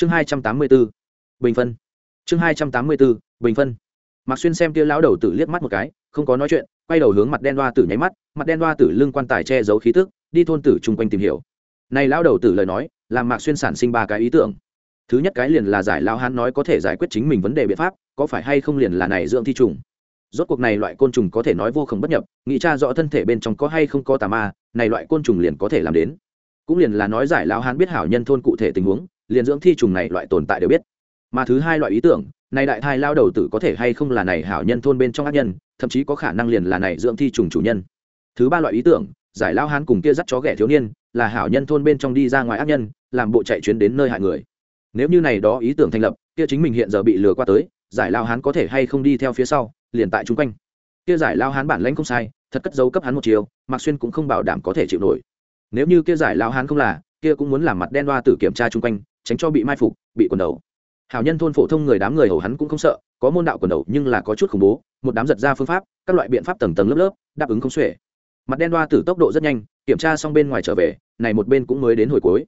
chương hai trăm tám mươi bốn bình phân. Chương hai trăm tám mươi bốn bình phân. Mạc xuyên xem kia lão đầu tử liếc mắt một cái, không có nói chuyện, quay đầu hướng mặt đen đoa tử nháy mắt, mặt đen đoa tử lưng quan tài che giấu khí tức, đi thôn tử chung quanh tìm hiểu. Này lão đầu tử lời nói, làm mạc xuyên sản sinh ba cái ý tưởng. Thứ nhất cái liền là giải lao hán nói có thể giải quyết chính mình vấn đề biện pháp, có phải hay không liền là này dưỡng thi trùng. Rốt cuộc này loại côn trùng có thể nói vô khổng bất nhập, nghĩ cha rõ thân thể bên trong có hay không có tà ma, này loại côn trùng liền có thể làm đến. Cũng liền là nói giải lao hán biết hảo nhân thôn cụ thể tình huống liền dưỡng thi trùng này loại tồn tại đều biết. Mà thứ hai loại ý tưởng này đại thai lao đầu tử có thể hay không là này hảo nhân thôn bên trong ác nhân, thậm chí có khả năng liền là này dưỡng thi trùng chủ nhân. Thứ ba loại ý tưởng, giải lao hán cùng kia dắt chó ghẻ thiếu niên, là hảo nhân thôn bên trong đi ra ngoài ác nhân, làm bộ chạy chuyến đến nơi hại người. Nếu như này đó ý tưởng thành lập, kia chính mình hiện giờ bị lừa qua tới, giải lao hán có thể hay không đi theo phía sau, liền tại chung quanh. Kia giải lao hán bản lãnh không sai, thật cất dấu cấp hắn một chiều, mạc xuyên cũng không bảo đảm có thể chịu nổi. Nếu như kia giải lao hán không là kia cũng muốn làm mặt đen đoa tử kiểm tra chung quanh, tránh cho bị mai phục, bị quần đầu. Hảo nhân thôn phổ thông người đám người hầu hắn cũng không sợ, có môn đạo quần đầu nhưng là có chút khủng bố, một đám giật ra phương pháp, các loại biện pháp tầng tầng lớp lớp, đáp ứng không xuể. Mặt đen đoa tử tốc độ rất nhanh, kiểm tra xong bên ngoài trở về, này một bên cũng mới đến hồi cuối.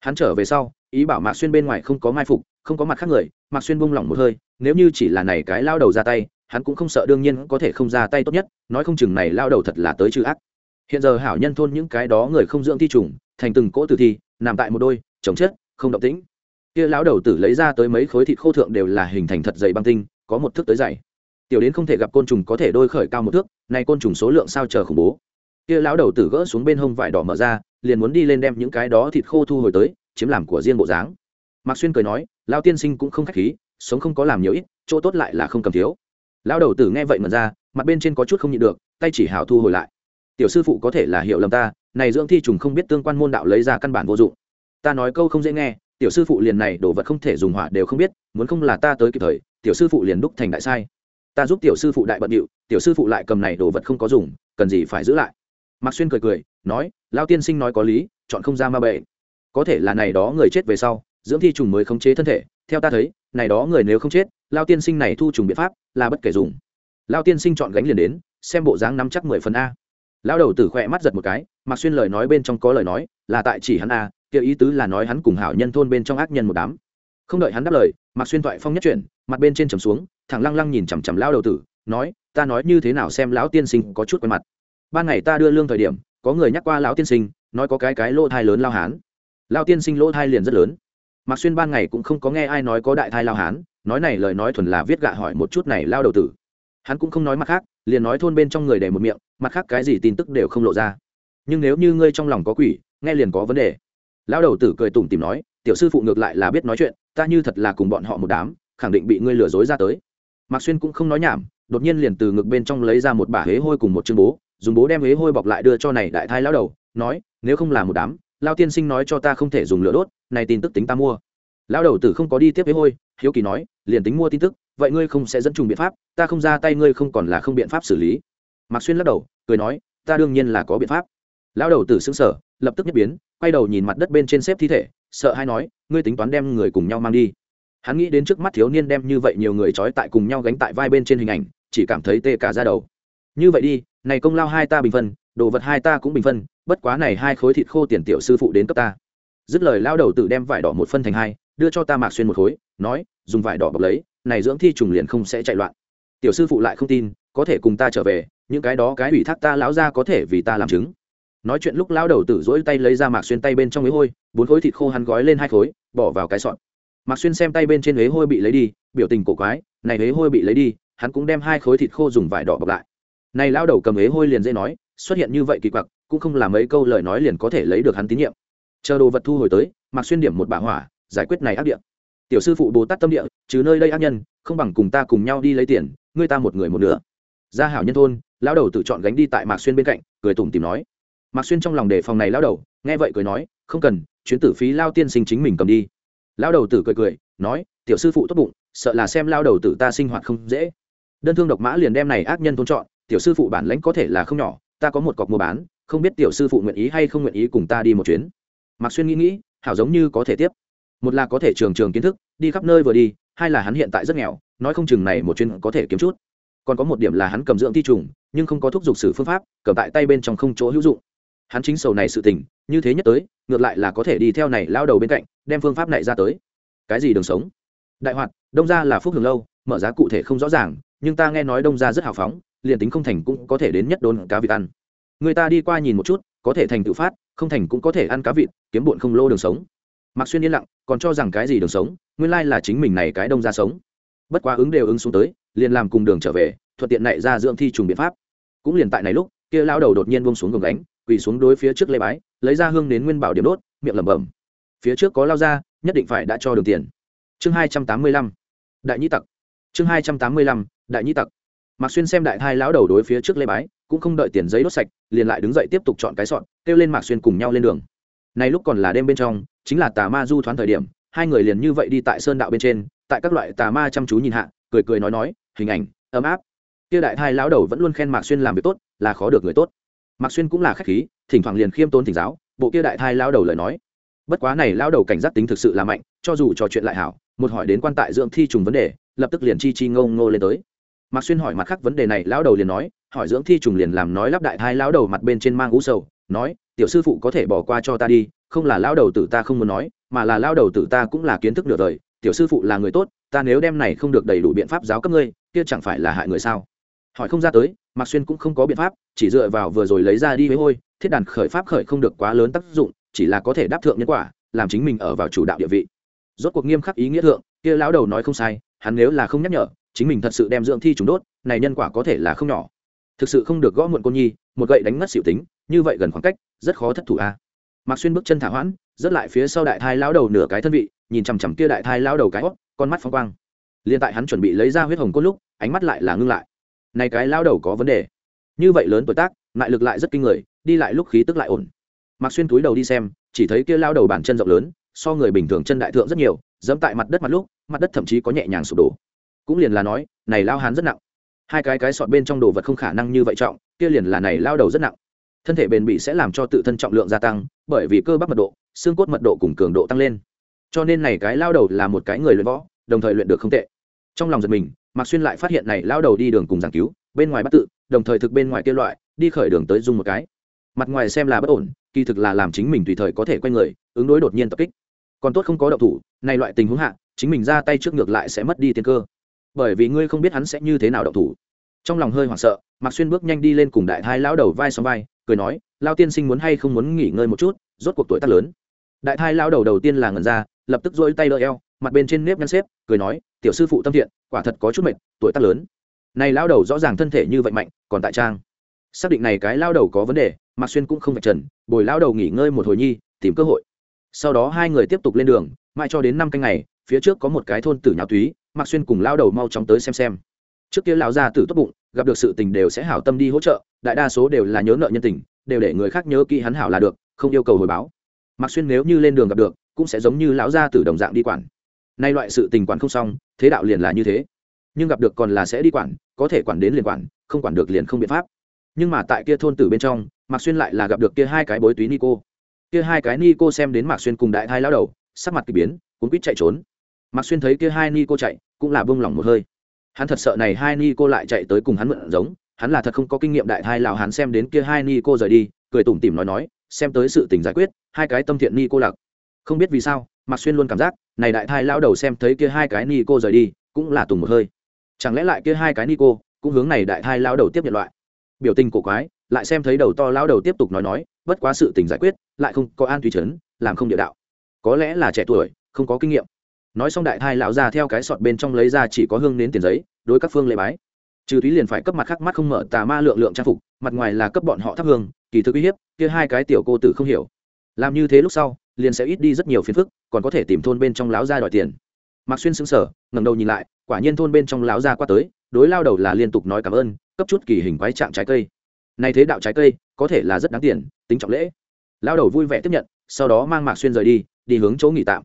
Hắn trở về sau, ý bảo mạc xuyên bên ngoài không có mai phục, không có mặt khác người, mạc xuyên buông lỏng một hơi, nếu như chỉ là này cái lao đầu ra tay, hắn cũng không sợ đương nhiên có thể không ra tay tốt nhất, nói không chừng này lao đầu thật là tới chữ ác. Hiện giờ hảo nhân thôn những cái đó người không dưỡng thi trùng thành từng cỗ tử thi, nằm tại một đôi, chồng chết, không động tĩnh. Kia lão đầu tử lấy ra tới mấy khối thịt khô thượng đều là hình thành thật dày băng tinh, có một thước tới dày. Tiểu đến không thể gặp côn trùng có thể đôi khởi cao một thước này côn trùng số lượng sao chờ khủng bố. Kia lão đầu tử gỡ xuống bên hông vải đỏ mở ra, liền muốn đi lên đem những cái đó thịt khô thu hồi tới, chiếm làm của riêng bộ dáng. Mạc xuyên cười nói lao tiên sinh cũng không khách khí, sống không có làm nhiều ít, chỗ tốt lại là không cầm thiếu. Lão đầu tử nghe vậy mà ra, mặt bên trên có chút không nhịn được, tay chỉ hào thu hồi lại. Tiểu sư phụ có thể là hiểu lầm ta này dưỡng thi trùng không biết tương quan môn đạo lấy ra căn bản vô dụng. Ta nói câu không dễ nghe, tiểu sư phụ liền này đồ vật không thể dùng hỏa đều không biết, muốn không là ta tới kịp thời, tiểu sư phụ liền đúc thành đại sai. Ta giúp tiểu sư phụ đại bận điệu, tiểu sư phụ lại cầm này đồ vật không có dùng, cần gì phải giữ lại. Mạc xuyên cười cười, nói lao tiên sinh nói có lý, chọn không ra ma bệ có thể là này đó người chết về sau, dưỡng thi trùng mới khống chế thân thể. Theo ta thấy, này đó người nếu không chết lao tiên sinh này thu trùng biện pháp là bất kể dùng. Lao tiên sinh chọn gánh liền đến, xem bộ dáng nắm chắc mười phần a lão đầu tử khỏe mắt giật một cái mặc xuyên lời nói bên trong có lời nói, là tại chỉ hắn a, kia ý tứ là nói hắn cùng hảo nhân thôn bên trong ác nhân một đám. Không đợi hắn đáp lời mặc xuyên thoại phong nhất chuyển, mặt bên trên trầm xuống, thẳng lăng lăng nhìn chằm chằm lão đầu tử, nói, ta nói như thế nào xem lão tiên sinh có chút quen mặt. Ban ngày ta đưa lương thời điểm, có người nhắc qua lão tiên sinh, nói có cái cái lỗ thai lớn lao hán. Lao tiên sinh lỗ thai liền rất lớn. Mạc xuyên ban ngày cũng không có nghe ai nói có đại thai lao hán, nói này lời nói thuần là viết gạ hỏi một chút này lao đầu tử hắn cũng không nói mặt khác, liền nói thôn bên trong người để một miệng, mặt khác cái gì tin tức đều không lộ ra. Nhưng nếu như ngươi trong lòng có quỷ, nghe liền có vấn đề. Lão đầu tử cười tủm tìm nói, tiểu sư phụ ngược lại là biết nói chuyện, ta như thật là cùng bọn họ một đám, khẳng định bị ngươi lừa dối ra tới. Mạc xuyên cũng không nói nhảm, đột nhiên liền từ ngực bên trong lấy ra một bả hế hôi cùng một chương bố, dùng bố đem hế hôi bọc lại đưa cho này đại thai lão đầu, nói, nếu không là một đám lao tiên sinh nói cho ta không thể dùng lửa đốt, này tin tức tính ta mua. Lão đầu tử không có đi tiếp hế hôi, hiếu kỳ nói, liền tính mua tin tức vậy ngươi không sẽ dẫn trùng biện pháp, ta không ra tay ngươi không còn là không biện pháp xử lý. Mạc xuyên lắc đầu, cười nói, ta đương nhiên là có biện pháp. Lão đầu tử xứng sở lập tức nhất biến, quay đầu nhìn mặt đất bên trên xếp thi thể, sợ hay nói, ngươi tính toán đem người cùng nhau mang đi. Hắn nghĩ đến trước mắt thiếu niên đem như vậy nhiều người trói tại cùng nhau gánh tại vai bên trên hình ảnh, chỉ cảm thấy tê cả ra đầu. Như vậy đi, này công lao hai ta bình phân, đồ vật hai ta cũng bình phân, bất quá này hai khối thịt khô tiền tiểu sư phụ đến cấp ta. Dứt lời lao đầu tử đem vải đỏ một phân thành hai đưa cho ta mạc xuyên một khối, nói, dùng vải đỏ bọc lấy, này dưỡng thi trùng liền không sẽ chạy loạn. Tiểu sư phụ lại không tin, có thể cùng ta trở về, những cái đó cái ủy thác ta lão ra có thể vì ta làm chứng. Nói chuyện lúc lão đầu tử dỗi tay lấy ra mạc xuyên tay bên trong ghế hôi, bốn khối thịt khô hắn gói lên hai khối, bỏ vào cái sọn mạc xuyên xem tay bên trên ghế hôi bị lấy đi, biểu tình cổ quái, này ghế hôi bị lấy đi, hắn cũng đem hai khối thịt khô dùng vải đỏ bọc lại. Này lão đầu cầm ghế hôi liền dễ nói, xuất hiện như vậy kỳ quặc, cũng không làm mấy câu lời nói liền có thể lấy được hắn tín nhiệm. Chờ đồ vật thu hồi tới, mạc xuyên điểm một bả hỏa giải quyết này ác địa. Tiểu sư phụ bồ tát tâm địa, trừ nơi đây ác nhân, không bằng cùng ta cùng nhau đi lấy tiền, ngươi ta một người một nửa. Gia hảo nhân thôn, lão đầu tự chọn gánh đi tại mạc xuyên bên cạnh, cười tủm tìm nói. Mạc xuyên trong lòng đề phòng này lão đầu, nghe vậy cười nói, không cần, chuyến tử phí lao tiên sinh chính mình cầm đi. Lão đầu tử cười cười, nói, tiểu sư phụ tốt bụng, sợ là xem lao đầu tử ta sinh hoạt không dễ. Đơn thương độc mã liền đem này ác nhân thôn chọn, tiểu sư phụ bản lãnh có thể là không nhỏ, ta có một cọc mua bán, không biết tiểu sư phụ nguyện ý hay không nguyện ý cùng ta đi một chuyến. Mạc xuyên nghĩ nghĩ, hảo giống như có thể tiếp một là có thể trường trường kiến thức, đi khắp nơi vừa đi, hai là hắn hiện tại rất nghèo, nói không chừng này một chuyên có thể kiếm chút. Còn có một điểm là hắn cầm dưỡng thi trùng, nhưng không có thuốc dục sử phương pháp, cầm tại tay bên trong không chỗ hữu dụng. Hắn chính sầu này sự tình, như thế nhất tới, ngược lại là có thể đi theo này lao đầu bên cạnh, đem phương pháp này ra tới. Cái gì đường sống? Đại hoạt, đông gia là phúc hưởng lâu, mở giá cụ thể không rõ ràng, nhưng ta nghe nói đông gia rất hào phóng, liền tính không thành cũng có thể đến nhất đồn cá vịt ăn. Người ta đi qua nhìn một chút, có thể thành tự phát, không thành cũng có thể ăn cá vịt, kiếm bụn không lô đường sống mạc xuyên yên lặng, còn cho rằng cái gì đường sống, nguyên lai là chính mình này cái đông ra sống. Bất quá ứng đều ứng xuống tới, liền làm cùng đường trở về, thuận tiện này ra dưỡng thi trùng biện pháp. Cũng liền tại này lúc, kia lao đầu đột nhiên buông xuống gồng gánh, quỳ xuống đối phía trước lê bái, lấy ra hương đến nguyên bảo điểm đốt, miệng lẩm bẩm. Phía trước có lao ra, nhất định phải đã cho đường tiền. Chương hai trăm tám mươi lăm. Đại nhĩ tặc. Chương hai trăm tám mươi lăm. Đại nhĩ tặc. Mạc xuyên xem đại thai lão đầu đối phía trước lê bái, cũng không đợi tiền giấy đốt sạch, liền lại đứng dậy tiếp tục chọn cái sọn kêu lên mạc xuyên cùng nhau lên đường. Này lúc còn là đêm bên trong chính là tà ma du thoán thời điểm, hai người liền như vậy đi tại sơn đạo bên trên, tại các loại tà ma chăm chú nhìn hạ, cười cười nói nói, hình ảnh, ấm áp. Kia đại thai lão đầu vẫn luôn khen mạc xuyên làm việc tốt, là khó được người tốt. Mạc xuyên cũng là khách khí, thỉnh thoảng liền khiêm tôn thỉnh giáo, bộ kia đại thai lão đầu lời nói. Bất quá này lão đầu cảnh giác tính thực sự là mạnh, cho dù trò chuyện lại hảo, một hỏi đến quan tại dưỡng thi trùng vấn đề, lập tức liền chi chi ngô ngô lên tới. Mạc xuyên hỏi mặt khác vấn đề này, lão đầu liền nói, hỏi dưỡng thi trùng liền làm nói lắp đại thai lão đầu mặt bên trên mang ú sầu, nói, tiểu sư phụ có thể bỏ qua cho ta đi không là lão đầu tử ta không muốn nói, mà là lão đầu tử ta cũng là kiến thức nửa đời, tiểu sư phụ là người tốt, ta nếu đem này không được đầy đủ biện pháp giáo cấp ngươi, kia chẳng phải là hại người sao? Hỏi không ra tới, mạc xuyên cũng không có biện pháp, chỉ dựa vào vừa rồi lấy ra đi với hôi, thiết đàn khởi pháp khởi không được quá lớn tác dụng, chỉ là có thể đáp thượng nhân quả, làm chính mình ở vào chủ đạo địa vị. Rốt cuộc nghiêm khắc ý nghĩa thượng, kia lão đầu nói không sai, hắn nếu là không nhắc nhở, chính mình thật sự đem dưỡng thi chúng đốt, này nhân quả có thể là không nhỏ. Thực sự không được gõ muộn cô nhi, một gậy đánh mất xỉu tính, như vậy gần khoảng cách, rất khó thất thủ a mạc xuyên bước chân thả hoãn dứt lại phía sau đại thai lão đầu nửa cái thân vị, nhìn chằm chằm kia đại thai lão đầu cái hót, con mắt phong quang. Liên tại hắn chuẩn bị lấy ra huyết hồng cốt lúc, ánh mắt lại là ngưng lại. Này cái lão đầu có vấn đề. Như vậy lớn tuổi tác lại lực lại rất kinh người, đi lại lúc khí tức lại ổn. Mạc xuyên túi đầu đi xem, chỉ thấy kia lão đầu bàn chân rộng lớn, so người bình thường chân đại thượng rất nhiều, dẫm tại mặt đất mặt lúc, mặt đất thậm chí có nhẹ nhàng sụp đổ. Cũng liền là nói, này lao hán rất nặng. Hai cái cái sọt bên trong đồ vật không khả năng như vậy trọng, kia liền là này lao đầu rất nặng thân thể bền bỉ sẽ làm cho tự thân trọng lượng gia tăng, bởi vì cơ bắp mật độ, xương cốt mật độ cùng cường độ tăng lên. Cho nên này cái lao đầu là một cái người luyện võ, đồng thời luyện được không tệ. Trong lòng giật mình, mạc xuyên lại phát hiện này lao đầu đi đường cùng giảng cứu, bên ngoài bắt tự, đồng thời thực bên ngoài kia loại, đi khởi đường tới dùng một cái. Mặt ngoài xem là bất ổn, kỳ thực là làm chính mình tùy thời có thể quay người, ứng đối đột nhiên tập kích. Còn tốt không có động thủ, này loại tình huống hạ, chính mình ra tay trước ngược lại sẽ mất đi tiên cơ. Bởi vì ngươi không biết hắn sẽ như thế nào động thủ. Trong lòng hơi hoảng sợ, mạc xuyên bước nhanh đi lên cùng đại thai lão đầu vai xóm vai cười nói, lao tiên sinh muốn hay không muốn nghỉ ngơi một chút, rốt cuộc tuổi tác lớn. Đại thai lão đầu đầu tiên là ngẩn ra, lập tức dỗi tay đỡ eo, mặt bên trên nếp nhăn xếp, cười nói, tiểu sư phụ tâm thiện, quả thật có chút mệt, tuổi tác lớn. Này lão đầu rõ ràng thân thể như vậy mạnh, còn tại trang. Xác định này cái lão đầu có vấn đề, mạc xuyên cũng không phải trần, bồi lão đầu nghỉ ngơi một hồi nhi, tìm cơ hội. Sau đó hai người tiếp tục lên đường, mãi cho đến năm canh ngày, phía trước có một cái thôn tử nhào túy, mạc xuyên cùng lao đầu mau chóng tới xem xem. Trước kia lão gia tử tốt bụng gặp được sự tình đều sẽ hảo tâm đi hỗ trợ, đại đa số đều là nhớ nợ nhân tình, đều để người khác nhớ kỹ hắn hảo là được, không yêu cầu hồi báo. Mặc xuyên nếu như lên đường gặp được, cũng sẽ giống như lão gia tử đồng dạng đi quản. Nay loại sự tình quản không xong, thế đạo liền là như thế. Nhưng gặp được còn là sẽ đi quản, có thể quản đến liền quản, không quản được liền không biện pháp. Nhưng mà tại kia thôn tử bên trong, mạc xuyên lại là gặp được kia hai cái bối túy nico. Kia hai cái nico xem đến mạc xuyên cùng đại thai lao đầu, sắc mặt k ỳ biến, cuốn quýt chạy trốn. Mạc xuyên thấy kia hai ni cô chạy, cũng là bông lỏng một hơi hắn thật sợ này hai ni cô lại chạy tới cùng hắn mượn giống, hắn là thật không có kinh nghiệm đại thai lào hắn xem đến kia hai ni cô rời đi, cười tủm tỉm nói nói, xem tới sự tình giải quyết, hai cái tâm thiện ni cô lạc. Không biết vì sao, mạc xuyên luôn cảm giác, này đại thai lão đầu xem thấy kia hai cái ni cô rời đi, cũng là tùng một hơi. Chẳng lẽ lại kia hai cái ni cô cũng hướng này đại thai lão đầu tiếp nhận loại? Biểu tình cổ quái, lại xem thấy đầu to lão đầu tiếp tục nói nói, bất quá sự tình giải quyết, lại không có an tùy trấn làm không địa đạo. Có lẽ là trẻ tuổi, không có kinh nghiệm nói xong đại thai lão ra theo cái sọt bên trong lấy ra chỉ có hương đến tiền giấy, đối các phương lễ bái. Trừ thúy liền phải cấp mặt khắc mắt không mở tà ma lượng lượng trang phục, mặt ngoài là cấp bọn họ thắp hương, kỳ thực uy hiếp, kia hai cái tiểu cô tử không hiểu. Làm như thế lúc sau, liền sẽ ít đi rất nhiều phiền phức, còn có thể tìm thôn bên trong láo ra đòi tiền. Mạc xuyên xứng sở ngẩng đầu nhìn lại, quả nhiên thôn bên trong láo ra qua tới, đối lao đầu là liên tục nói cảm ơn, cấp chút kỳ hình quái trạng trái cây. Này thế đạo trái cây, có thể là rất đáng tiền, tính trọng lễ. Lao đầu vui vẻ tiếp nhận, sau đó mang mạc xuyên rời đi đi hướng chỗ nghỉ tạm.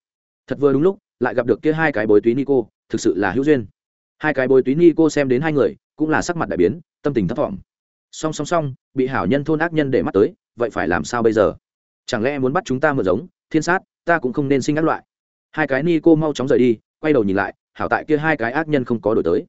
Thật vừa đúng lúc lại gặp được kia hai cái bối túy ni cô thực sự là hữu duyên. Hai cái bối túy ni cô xem đến hai người, cũng là sắc mặt đại biến, tâm tình thấp vọng song song song, bị hảo nhân thôn ác nhân để mắt tới, vậy phải làm sao bây giờ? Chẳng lẽ muốn bắt chúng ta mượn giống, thiên sát, ta cũng không nên sinh ác loại. Hai cái ni cô mau chóng rời đi, quay đầu nhìn lại, hảo tại kia hai cái ác nhân không có đổi tới.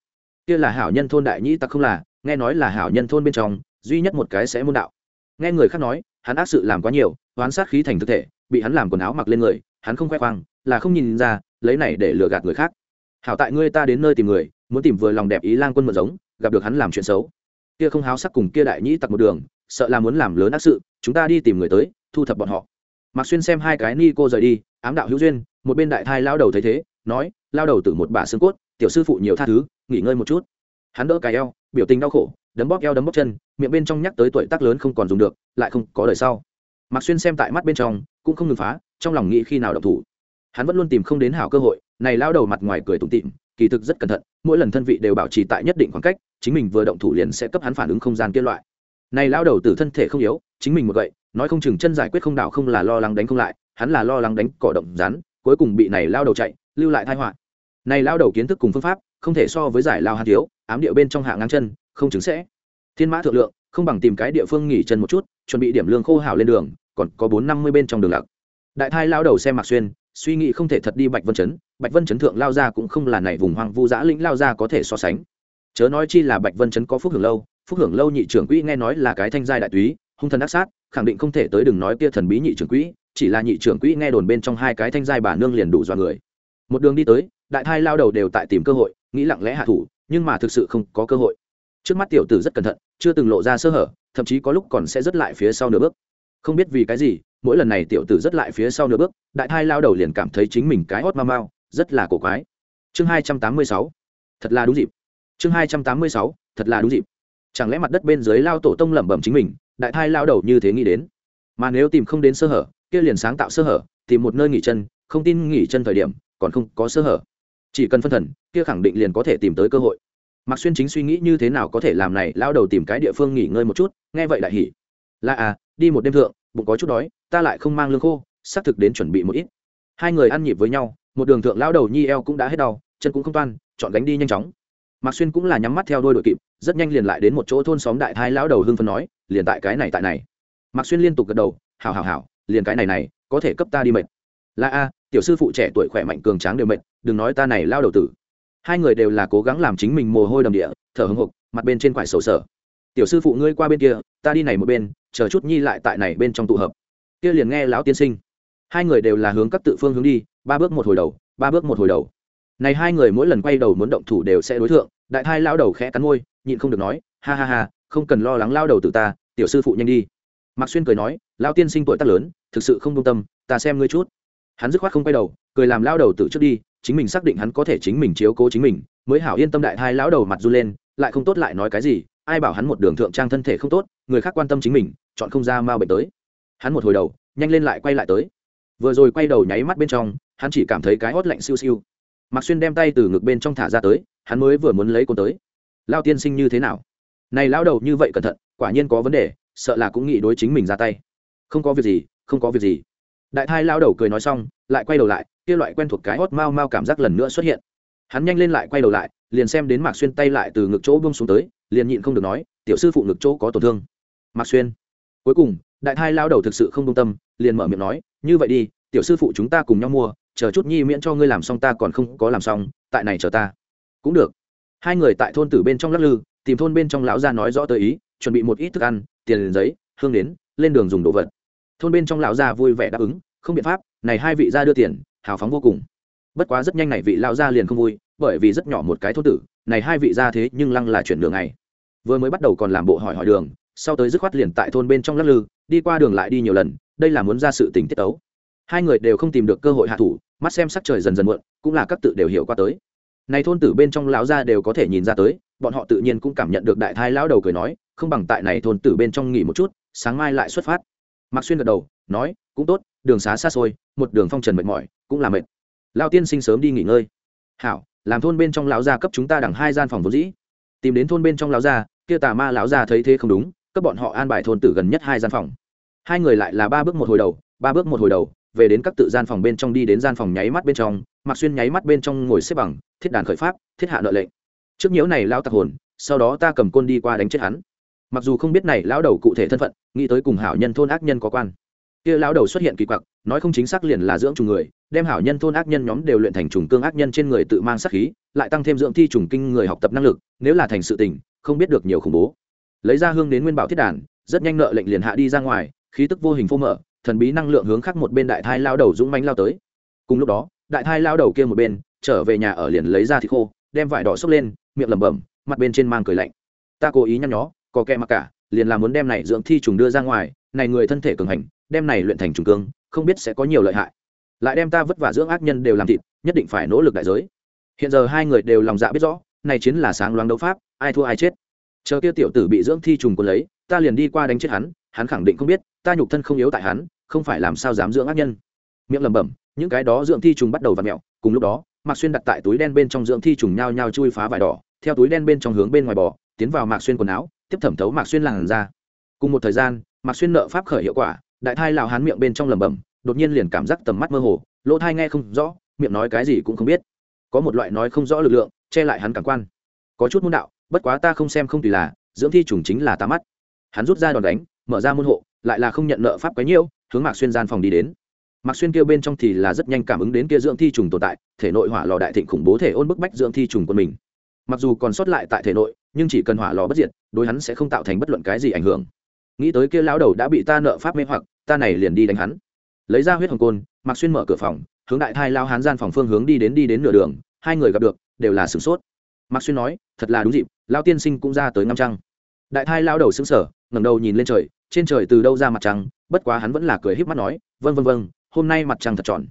Kia là hảo nhân thôn đại nhĩ tặc không là, nghe nói là hảo nhân thôn bên trong, duy nhất một cái sẽ môn đạo. Nghe người khác nói, hắn ác sự làm quá nhiều hoán sát khí thành thực thể, bị hắn làm quần áo mặc lên người, hắn không khoe khoang, là không nhìn ra lấy này để lừa gạt người khác. Hảo tại ngươi ta đến nơi tìm người, muốn tìm vừa lòng đẹp ý lang quân mượn giống, gặp được hắn làm chuyện xấu. Kia không háo sắc cùng kia đại nhĩ tặc một đường, sợ là muốn làm lớn ác sự, chúng ta đi tìm người tới, thu thập bọn họ. Mạc xuyên xem hai cái ni cô rời đi, ám đạo hữu duyên, một bên đại thai lao đầu thấy thế, nói, lao đầu từ một bà xương cốt, tiểu sư phụ nhiều tha thứ, nghỉ ngơi một chút. Hắn đỡ cài eo, biểu tình đau khổ, đấm bóp eo đấm bóp chân, miệng bên trong nhắc tới tuổi tác lớn không còn dùng được, lại không có đời sau. Mạc xuyên xem tại mắt bên trong, cũng không ngừng phá, trong lòng nghĩ khi nào độc thủ hắn vẫn luôn tìm không đến hảo cơ hội, này lao đầu mặt ngoài cười tủm tịm kỳ thực rất cẩn thận, mỗi lần thân vị đều bảo trì tại nhất định khoảng cách, chính mình vừa động thủ liền sẽ cấp hắn phản ứng không gian kia loại. Này lao đầu từ thân thể không yếu, chính mình một gậy, nói không chừng chân giải quyết không đảo không là lo lắng đánh không lại, hắn là lo lắng đánh cỏ động rắn, cuối cùng bị này lao đầu chạy, lưu lại thai họa. Này lao đầu kiến thức cùng phương pháp, không thể so với giải lao hạt thiếu, ám địa bên trong hạ ngang chân, không chứng sẽ. Thiên mã thượng lượng, không bằng tìm cái địa phương nghỉ chân một chút, chuẩn bị điểm lương khô hảo lên đường, còn có bốn năm mươi bên trong đường lặc đại thai lao đầu xem mạc xuyên suy nghĩ không thể thật đi bạch vân chấn, bạch vân chấn thượng lao ra cũng không là này vùng hoang vu dã lĩnh lao ra có thể so sánh. Chớ nói chi là bạch vân chấn có phúc hưởng lâu, phúc hưởng lâu nhị trưởng quỹ nghe nói là cái thanh giai đại túy, hung thần đắc sát, khẳng định không thể tới đừng nói kia thần bí nhị trưởng quỹ, chỉ là nhị trưởng quỹ nghe đồn bên trong hai cái thanh giai bà nương liền đủ dọa người. Một đường đi tới, đại thai lao đầu đều tại tìm cơ hội, nghĩ lặng lẽ hạ thủ, nhưng mà thực sự không có cơ hội. Trước mắt tiểu tử rất cẩn thận, chưa từng lộ ra sơ hở, thậm chí có lúc còn sẽ rất lại phía sau nửa bước. Không biết vì cái gì mỗi lần này tiểu tử rất lại phía sau nửa bước, đại thai lao đầu liền cảm thấy chính mình cái hót mau mau rất là cổ quái. Chương hai trăm tám mươi sáu, thật là đúng dịp. Chương hai trăm tám mươi sáu, thật là đúng dịp. Chẳng lẽ mặt đất bên dưới lao tổ tông lẩm bẩm chính mình, đại thai lao đầu như thế nghĩ đến? Mà nếu tìm không đến sơ hở, kia liền sáng tạo sơ hở, tìm một nơi nghỉ chân, không tin nghỉ chân thời điểm, còn không có sơ hở. Chỉ cần phân thần, kia khẳng định liền có thể tìm tới cơ hội. Mạc xuyên chính suy nghĩ như thế nào có thể làm này, lao đầu tìm cái địa phương nghỉ ngơi một chút, nghe vậy đại hỉ. Là à đi một đêm thượng bụng có chút đói, ta lại không mang lương khô, xác thực đến chuẩn bị một ít. Hai người ăn nhịp với nhau, một đường thượng lao đầu nhi eo cũng đã hết đau, chân cũng không toan, chọn gánh đi nhanh chóng. Mạc xuyên cũng là nhắm mắt theo đôi đội kịp, rất nhanh liền lại đến một chỗ thôn xóm đại thái lão đầu hưng phân nói, liền tại cái này tại này. Mạc xuyên liên tục gật đầu, hảo hảo hảo, liền cái này này, có thể cấp ta đi mệt. Là a, tiểu sư phụ trẻ tuổi khỏe mạnh cường tráng đều mệt, đừng nói ta này lao đầu tử. Hai người đều là cố gắng làm chính mình mồ hôi đầm địa, thở hưng hục mặt bên trên quải sầu sở. Tiểu sư phụ ngươi qua bên kia, ta đi này một bên chờ chút nhi lại tại này bên trong tụ hợp. Kia liền nghe lão tiên sinh. Hai người đều là hướng các tự phương hướng đi, ba bước một hồi đầu, ba bước một hồi đầu. Này hai người mỗi lần quay đầu muốn động thủ đều sẽ đối tượng đại thai lao đầu khẽ cắn môi, nhịn không được nói, ha ha ha, không cần lo lắng lao đầu từ ta, tiểu sư phụ nhanh đi. Mạc xuyên cười nói lao tiên sinh tuổi tác lớn, thực sự không công tâm, ta xem ngươi chút. Hắn dứt khoát không quay đầu, cười làm lao đầu từ trước đi, chính mình xác định hắn có thể chính mình chiếu cố chính mình, mới hảo yên tâm đại thai lão đầu mặt run lên, lại không tốt lại nói cái gì ai bảo hắn một đường thượng trang thân thể không tốt, người khác quan tâm chính mình, chọn không ra ma bệnh tới. Hắn một hồi đầu, nhanh lên lại quay lại tới. Vừa rồi quay đầu nháy mắt bên trong, hắn chỉ cảm thấy cái hót lạnh siêu siêu. Mạc xuyên đem tay từ ngực bên trong thả ra tới, hắn mới vừa muốn lấy cô tới. Lao tiên sinh như thế nào? Này lao đầu như vậy cẩn thận, quả nhiên có vấn đề, sợ là cũng nghĩ đối chính mình ra tay. Không có việc gì, không có việc gì. Đại thai lao đầu cười nói xong, lại quay đầu lại, kia loại quen thuộc cái hót mau mau cảm giác lần nữa xuất hiện. Hắn nhanh lên lại quay đầu lại liền xem đến mạc xuyên tay lại từ ngực chỗ bông xuống tới, liền nhịn không được nói, tiểu sư phụ ngực chỗ có tổn thương. Mạc xuyên. Cuối cùng, đại thai lao đầu thực sự không công tâm, liền mở miệng nói, như vậy đi, tiểu sư phụ chúng ta cùng nhau mua, chờ chút nhi miễn cho ngươi làm xong ta còn không có làm xong, tại này chờ ta. Cũng được. Hai người tại thôn tử bên trong lắc lư, tìm thôn bên trong lão gia nói rõ tới ý, chuẩn bị một ít thức ăn, tiền giấy, hương đến lên đường dùng đồ vật. Thôn bên trong lão gia vui vẻ đáp ứng, không biện pháp, này hai vị gia đưa tiền, hào phóng vô cùng. Bất quá rất nhanh này vị lão gia liền không vui bởi vì rất nhỏ một cái thôn tử, này hai vị ra thế nhưng lăng là chuyển đường này vừa mới bắt đầu còn làm bộ hỏi hỏi đường, sau tới dứt khoát liền tại thôn bên trong lắc lư, đi qua đường lại đi nhiều lần, đây là muốn ra sự tình tiết ấu hai người đều không tìm được cơ hội hạ thủ, mắt xem sắc trời dần dần muộn, cũng là các tự đều hiểu qua tới. Này thôn tử bên trong lão gia đều có thể nhìn ra tới, bọn họ tự nhiên cũng cảm nhận được đại thái lão đầu cười nói, không bằng tại này thôn tử bên trong nghỉ một chút, sáng mai lại xuất phát. Mạc xuyên gật đầu, nói, cũng tốt, đường xá xa xôi, một đường phong trần mệt mỏi, cũng là mệt. Lao tiên sinh sớm đi nghỉ ngơi. Hảo làm thôn bên trong lão gia cấp chúng ta đẳng hai gian phòng vốn dĩ. Tìm đến thôn bên trong lão gia, kia tà ma lão gia thấy thế không đúng, cấp bọn họ an bài thôn tử gần nhất hai gian phòng. Hai người lại là ba bước một hồi đầu, ba bước một hồi đầu, về đến các tự gian phòng bên trong đi đến gian phòng nháy mắt bên trong, mặc xuyên nháy mắt bên trong ngồi xếp bằng, thiết đàn khởi pháp, thiết hạ nợ lệnh. Trước nhiễu này lao tặc hồn, sau đó ta cầm côn đi qua đánh chết hắn. Mặc dù không biết này lão đầu cụ thể thân phận, nghĩ tới cùng hảo nhân thôn ác nhân có quan. Kia lão đầu xuất hiện kỳ quặc, nói không chính xác liền là dưỡng trùng người đem hảo nhân thôn ác nhân nhóm đều luyện thành trùng cương ác nhân trên người tự mang sát khí, lại tăng thêm dưỡng thi trùng kinh người học tập năng lực, nếu là thành sự tình, không biết được nhiều khủng bố. Lấy ra hương đến nguyên bảo thiết đàn, rất nhanh nợ lệnh liền hạ đi ra ngoài, khí tức vô hình phô mở, thần bí năng lượng hướng khác một bên đại thai lao đầu dũng mánh lao tới. Cùng lúc đó, đại thai lao đầu kia một bên, trở về nhà ở liền lấy ra thịt khô, đem vải đỏ xốc lên, miệng lẩm bẩm, mặt bên trên mang cười lạnh. Ta cố ý nhăn nhó, có kẹ mặc cả, liền là muốn đem này dưỡng thi trùng đưa ra ngoài, này người thân thể cường hành, đem này luyện thành trùng cương, không biết sẽ có nhiều lợi hại lại đem ta vất vả dưỡng ác nhân đều làm thịt, nhất định phải nỗ lực đại giới. Hiện giờ hai người đều lòng dạ biết rõ, này chiến là sáng loáng đấu pháp, ai thua ai chết. Chờ kia tiểu tử bị dưỡng thi trùng quân lấy, ta liền đi qua đánh chết hắn hắn khẳng định không biết, ta nhục thân không yếu tại hắn, không phải làm sao dám dưỡng ác nhân. Miệng lẩm bẩm, những cái đó dưỡng thi trùng bắt đầu v ặ mẹo cùng lúc đó, mạc xuyên đặt tại túi đen bên trong dưỡng thi trùng nhao nhao chui phá vải đỏ, theo túi đen bên trong hướng bên ngoài bò, tiến vào mạc xuyên quần áo, tiếp thẩm thấu mạc xuyên làn ra cùng một thời gian, mạc xuyên nợ pháp khởi hiệu quả, đại thai lào hán miệng bên trong lẩm bẩm đột nhiên liền cảm giác tầm mắt mơ hồ, lỗ thai nghe không rõ, miệng nói cái gì cũng không biết. Có một loại nói không rõ lực lượng, che lại hắn cảm quan. Có chút môn đạo, bất quá ta không xem không tùy là, dưỡng thi trùng chính là ta mắt. Hắn rút ra đòn đánh, mở ra môn hộ, lại là không nhận nợ pháp quấy nhiễu, hướng mạc xuyên gian phòng đi đến. Mạc xuyên kêu bên trong thì là rất nhanh cảm ứng đến kia dưỡng thi trùng tồn tại, thể nội hỏa lò đại thịnh khủng bố thể ôn bức bách dưỡng thi trùng của mình. Mặc dù còn sót lại tại thể nội, nhưng chỉ cần hỏa lò bất diệt, đối hắn sẽ không tạo thành bất luận cái gì ảnh hưởng. Nghĩ tới kia lão đầu đã bị ta nợ pháp mê hoặc, ta này liền đi đánh hắn lấy ra huyết hồng côn, mạc xuyên mở cửa phòng, hướng đại thai lao hán gian phòng phương hướng đi đến đi đến nửa đường, hai người gặp được, đều là sửng sốt. Mạc xuyên nói, thật là đúng dịp, lao tiên sinh cũng ra tới ngâm trăng. Đại thai lao đầu xứng sở ngẩng đầu nhìn lên trời, trên trời từ đâu ra mặt trăng, bất quá hắn vẫn là cười híp mắt nói vân vân vân hôm nay mặt trăng thật tròn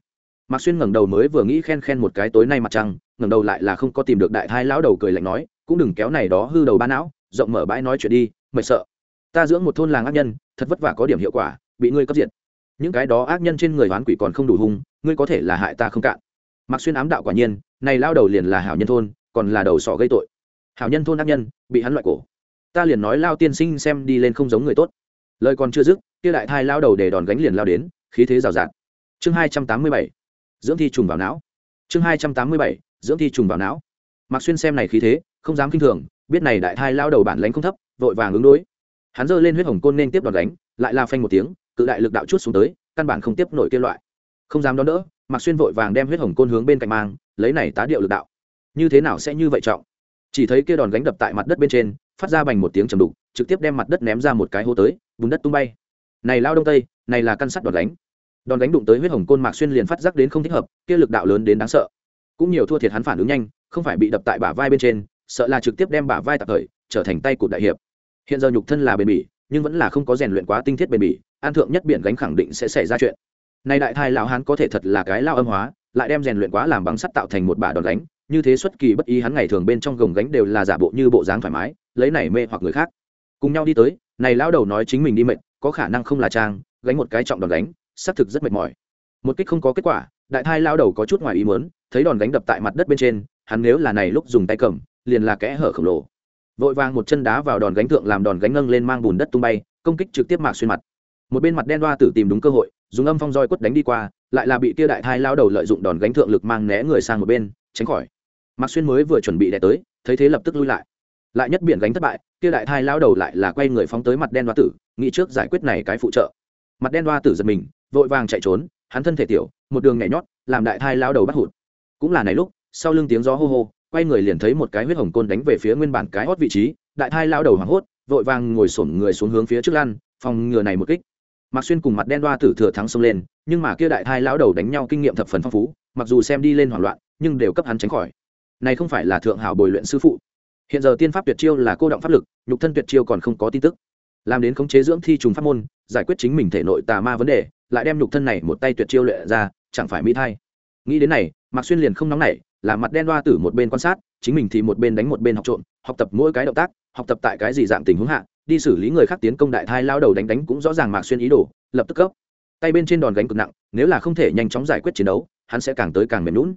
mạc xuyên ngẩng đầu mới vừa nghĩ khen khen một cái tối nay mặt trăng, ngẩng đầu lại là không có tìm được đại thai lão đầu cười lạnh nói, cũng đừng kéo này đó hư đầu ba não, rộng mở bãi nói chuyện đi, mệt sợ. Ta dưỡng một thôn làng ác nhân, thật vất vả có điểm hiệu quả, bị ngươi cấp diệt những cái đó ác nhân trên người hoán quỷ còn không đủ hung, ngươi có thể là hại ta không cạn. Mạc xuyên ám đạo quả nhiên, này lao đầu liền là hảo nhân thôn, còn là đầu sỏ gây tội. Hảo nhân thôn ác nhân, bị hắn loại cổ. Ta liền nói lao tiên sinh xem đi lên không giống người tốt. Lời còn chưa dứt, kia đại thai lao đầu để đòn gánh liền lao đến, khí thế rào rạt. Chương hai trăm tám mươi bảy, dưỡng thi trùng vào não. Chương hai trăm tám mươi bảy, dưỡng thi trùng vào não. Mạc xuyên xem này khí thế, không dám kinh thường, biết này đại thai lao đầu bản lãnh không thấp, vội vàng ứng đối. Hắn giơ lên huyết hồng côn nên tiếp đòn đánh lại la phanh một tiếng cự đại lực đạo chút xuống tới, căn bản không tiếp nổi kia loại. Không dám đón đỡ, mạc xuyên vội vàng đem huyết hồng côn hướng bên cạnh mang, lấy này tá điệu lực đạo. Như thế nào sẽ như vậy trọng? Chỉ thấy kia đòn gánh đập tại mặt đất bên trên, phát ra bành một tiếng trầm đục, trực tiếp đem mặt đất ném ra một cái hố tới, bùn đất tung bay. Này lao đông tây, này là căn sắt đòn đánh đòn đánh đụng tới huyết hồng côn mạc xuyên liền phát giác đến không thích hợp, kia lực đạo lớn đến đáng sợ. Cũng nhiều thua thiệt hắn phản ứng nhanh, không phải bị đập tại bả vai bên trên, sợ là trực tiếp đem bả vai tạc thời trở thành tay cụt đại hiệp. Hiện giờ nhục thân là bền bỉ nhưng vẫn là không có rèn luyện quá tinh thiết bền bỉ, an thượng nhất biển gánh khẳng định sẽ xảy ra chuyện. Nay đại thai lão hán có thể thật là cái lao âm hóa, lại đem rèn luyện quá làm bằng sắt tạo thành một bả đòn gánh, như thế xuất kỳ bất ý hắn ngày thường bên trong gồng gánh đều là giả bộ như bộ dáng thoải mái, lấy này mê hoặc người khác. Cùng nhau đi tới, này lão đầu nói chính mình đi mệt, có khả năng không là trang, gánh một cái trọng đòn gánh, xác thực rất mệt mỏi. Một kích không có kết quả, đại thai lao đầu có chút ngoài ý muốn, thấy đòn gánh đập tại mặt đất bên trên, hắn nếu là này lúc dùng tay cầm, liền là kẽ hở khổng lồ vội vàng một chân đá vào đòn gánh thượng làm đòn gánh nâng lên mang bùn đất tung bay, công kích trực tiếp mạc xuyên mặt. Một bên mặt đen đoa tử tìm đúng cơ hội, dùng âm phong roi quất đánh đi qua, lại là bị tia đại thai lao đầu lợi dụng đòn gánh thượng lực mang né người sang một bên, tránh khỏi. Mạc xuyên mới vừa chuẩn bị đẻ tới, thấy thế lập tức lui lại. Lại nhất biển gánh thất bại tia đại thai lao đầu lại là quay người phóng tới mặt đen đoa tử, nghĩ trước giải quyết này cái phụ trợ. Mặt đen đoa tử giật mình, vội vàng chạy trốn, hắn thân thể tiểu, một đường nhảy nhót, làm đại thai lao đầu bắt hụt. Cũng là này lúc, sau lưng tiếng gió hô hô quay người liền thấy một cái huyết hồng côn đánh về phía nguyên bản cái hót vị trí, đại thai lao đầu hoảng hốt, vội vàng ngồi xổm người xuống hướng phía trước lan phòng ngừa này một kích. Mạc xuyên cùng mặt đen đoa tử thừa thắng xông lên, nhưng mà kia đại thai lao đầu đánh nhau kinh nghiệm thập phần phong phú, mặc dù xem đi lên hoảng loạn, nhưng đều cấp hắn tránh khỏi. Này không phải là thượng hảo bồi luyện sư phụ. Hiện giờ tiên pháp tuyệt chiêu là cô động pháp lực, nhục thân tuyệt chiêu còn không có tin tức. Làm đến khống chế dưỡng thi trùng pháp môn, giải quyết chính mình thể nội tà ma vấn đề, lại đem nhục thân này một tay tuyệt chiêu luyện ra, chẳng phải mỹ thai. Nghĩ đến này, mạc xuyên liền không nóng nảy là mặt đen đoa tử một bên quan sát, chính mình thì một bên đánh một bên học trộm, học tập mỗi cái động tác, học tập tại cái gì dạng tình huống hạ, đi xử lý người khác tiến công đại thai lao đầu đánh đánh cũng rõ ràng mạc xuyên ý đồ, lập tức cấp tay bên trên đòn gánh cực nặng, nếu là không thể nhanh chóng giải quyết chiến đấu, hắn sẽ càng tới càng mềm lún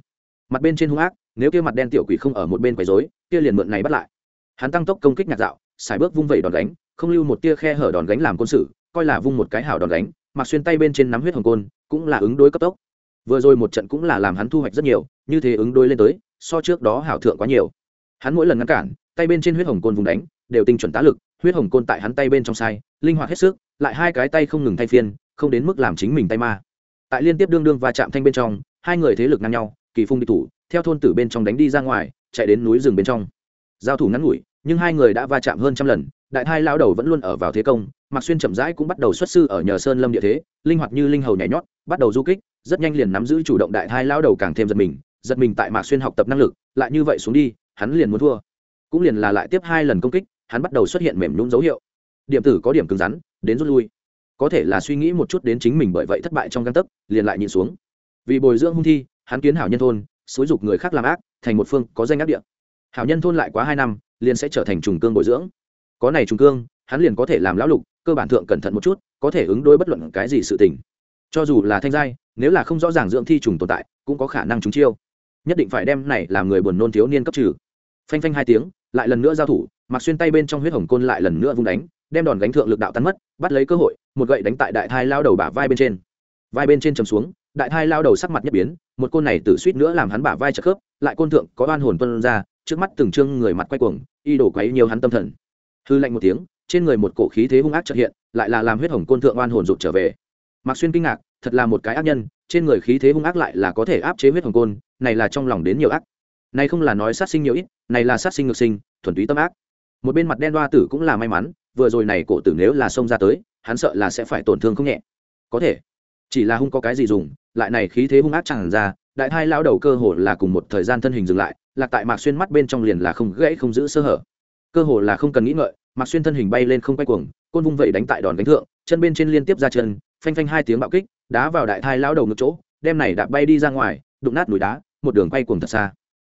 mặt bên trên hung ác, nếu kia mặt đen tiểu quỷ không ở một bên quấy rối, kia liền mượn này bắt lại. Hắn tăng tốc công kích nhạt dạo, xài bước vung vẩy đòn gánh, không lưu một tia khe hở đòn gánh làm quân sự, coi là vung một cái hảo đòn gánh mặc xuyên tay bên trên nắm huyết hồng côn, cũng là ứng đối cấp tốc vừa rồi một trận cũng là làm hắn thu hoạch rất nhiều, như thế ứng đôi lên tới, so trước đó hảo thượng quá nhiều. Hắn mỗi lần ngăn cản, tay bên trên huyết hồng côn vùng đánh, đều tinh chuẩn tá lực, huyết hồng côn tại hắn tay bên trong sai, linh hoạt hết sức, lại hai cái tay không ngừng thay phiên, không đến mức làm chính mình tay ma. Tại liên tiếp đương đương và chạm thanh bên trong, hai người thế lực ngang nhau, kỳ phung đi thủ, theo thôn tử bên trong đánh đi ra ngoài, chạy đến núi rừng bên trong. Giao thủ ngắn ngủi, nhưng hai người đã va chạm hơn trăm lần, đại thai lao đầu vẫn luôn ở vào thế công, mạc xuyên chậm rãi cũng bắt đầu xuất sư ở nhờ sơn lâm địa thế, linh hoạt như linh hầu nhảy nhót, bắt đầu du kích rất nhanh liền nắm giữ chủ động đại thai lao đầu càng thêm giật mình giật mình tại mạc xuyên học tập năng lực, lại như vậy xuống đi, hắn liền muốn thua. Cũng liền là lại tiếp hai lần công kích, hắn bắt đầu xuất hiện mềm nhũng dấu hiệu. Điểm tử có điểm cứng rắn, đến rút lui. Có thể là suy nghĩ một chút đến chính mình bởi vậy thất bại trong căn tấc, liền lại nhìn xuống. Vì bồi dưỡng hung thi, hắn kiến hảo nhân thôn, xúi dục người khác làm ác, thành một phương có danh ác địa. Hảo nhân thôn lại quá hai năm, liền sẽ trở thành trùng cương bồi dưỡng. Có này trùng cương, hắn liền có thể làm lão lục, cơ bản thượng cẩn thận một chút, có thể ứng đối bất luận cái gì sự tình. Cho dù là thanh giai nếu là không rõ ràng dưỡng thi trùng tồn tại, cũng có khả năng trúng chiêu. Nhất định phải đem này làm người buồn nôn thiếu niên cấp trừ. Phanh phanh hai tiếng, lại lần nữa giao thủ mặc xuyên tay bên trong huyết hồng côn lại lần nữa vung đánh, đem đòn gánh thượng lực đạo tan mất, bắt lấy cơ hội, một gậy đánh tại đại thai lao đầu bả vai bên trên. Vai bên trên chầm xuống, đại thai lao đầu sắc mặt nhất biến, một côn này tử suýt nữa làm hắn bả vai chật khớp, lại côn thượng có oan hồn tuân ra, trước mắt từng trương người mặt quay cuồng, y đổ quấy nhiều hắn tâm thần. Hư lạnh một tiếng, trên người một cổ khí thế hung ác chợt hiện, lại là làm huyết hồng côn thượng oan hồn rụt trở về. Mạc xuyên kinh ngạc thật là một cái ác nhân, trên người khí thế hung ác lại là có thể áp chế huyết hồng côn, này là trong lòng đến nhiều ác. Này không là nói sát sinh nhiều ít, này là sát sinh ngược sinh, thuần túy tâm ác. Một bên mặt đen đoa tử cũng là may mắn, vừa rồi này cổ tử nếu là xông ra tới, hắn sợ là sẽ phải tổn thương không nhẹ. Có thể, chỉ là hung có cái gì dùng, lại này khí thế hung ác chẳng ra, đại hai lao đầu cơ hồ là cùng một thời gian thân hình dừng lại, lạc tại mạc xuyên mắt bên trong liền là không gãy không giữ sơ hở. Cơ hồ là không cần nghĩ ngợi, mạc xuyên thân hình bay lên không quay cuồng, côn vung vẩy đánh tại đòn gánh thượng, chân bên trên liên tiếp ra chân phanh phanh hai tiếng bạo kích, đá vào đại thai lao đầu ngực chỗ, đem này đạp bay đi ra ngoài, đụng nát núi đá, một đường quay cuồng thật xa.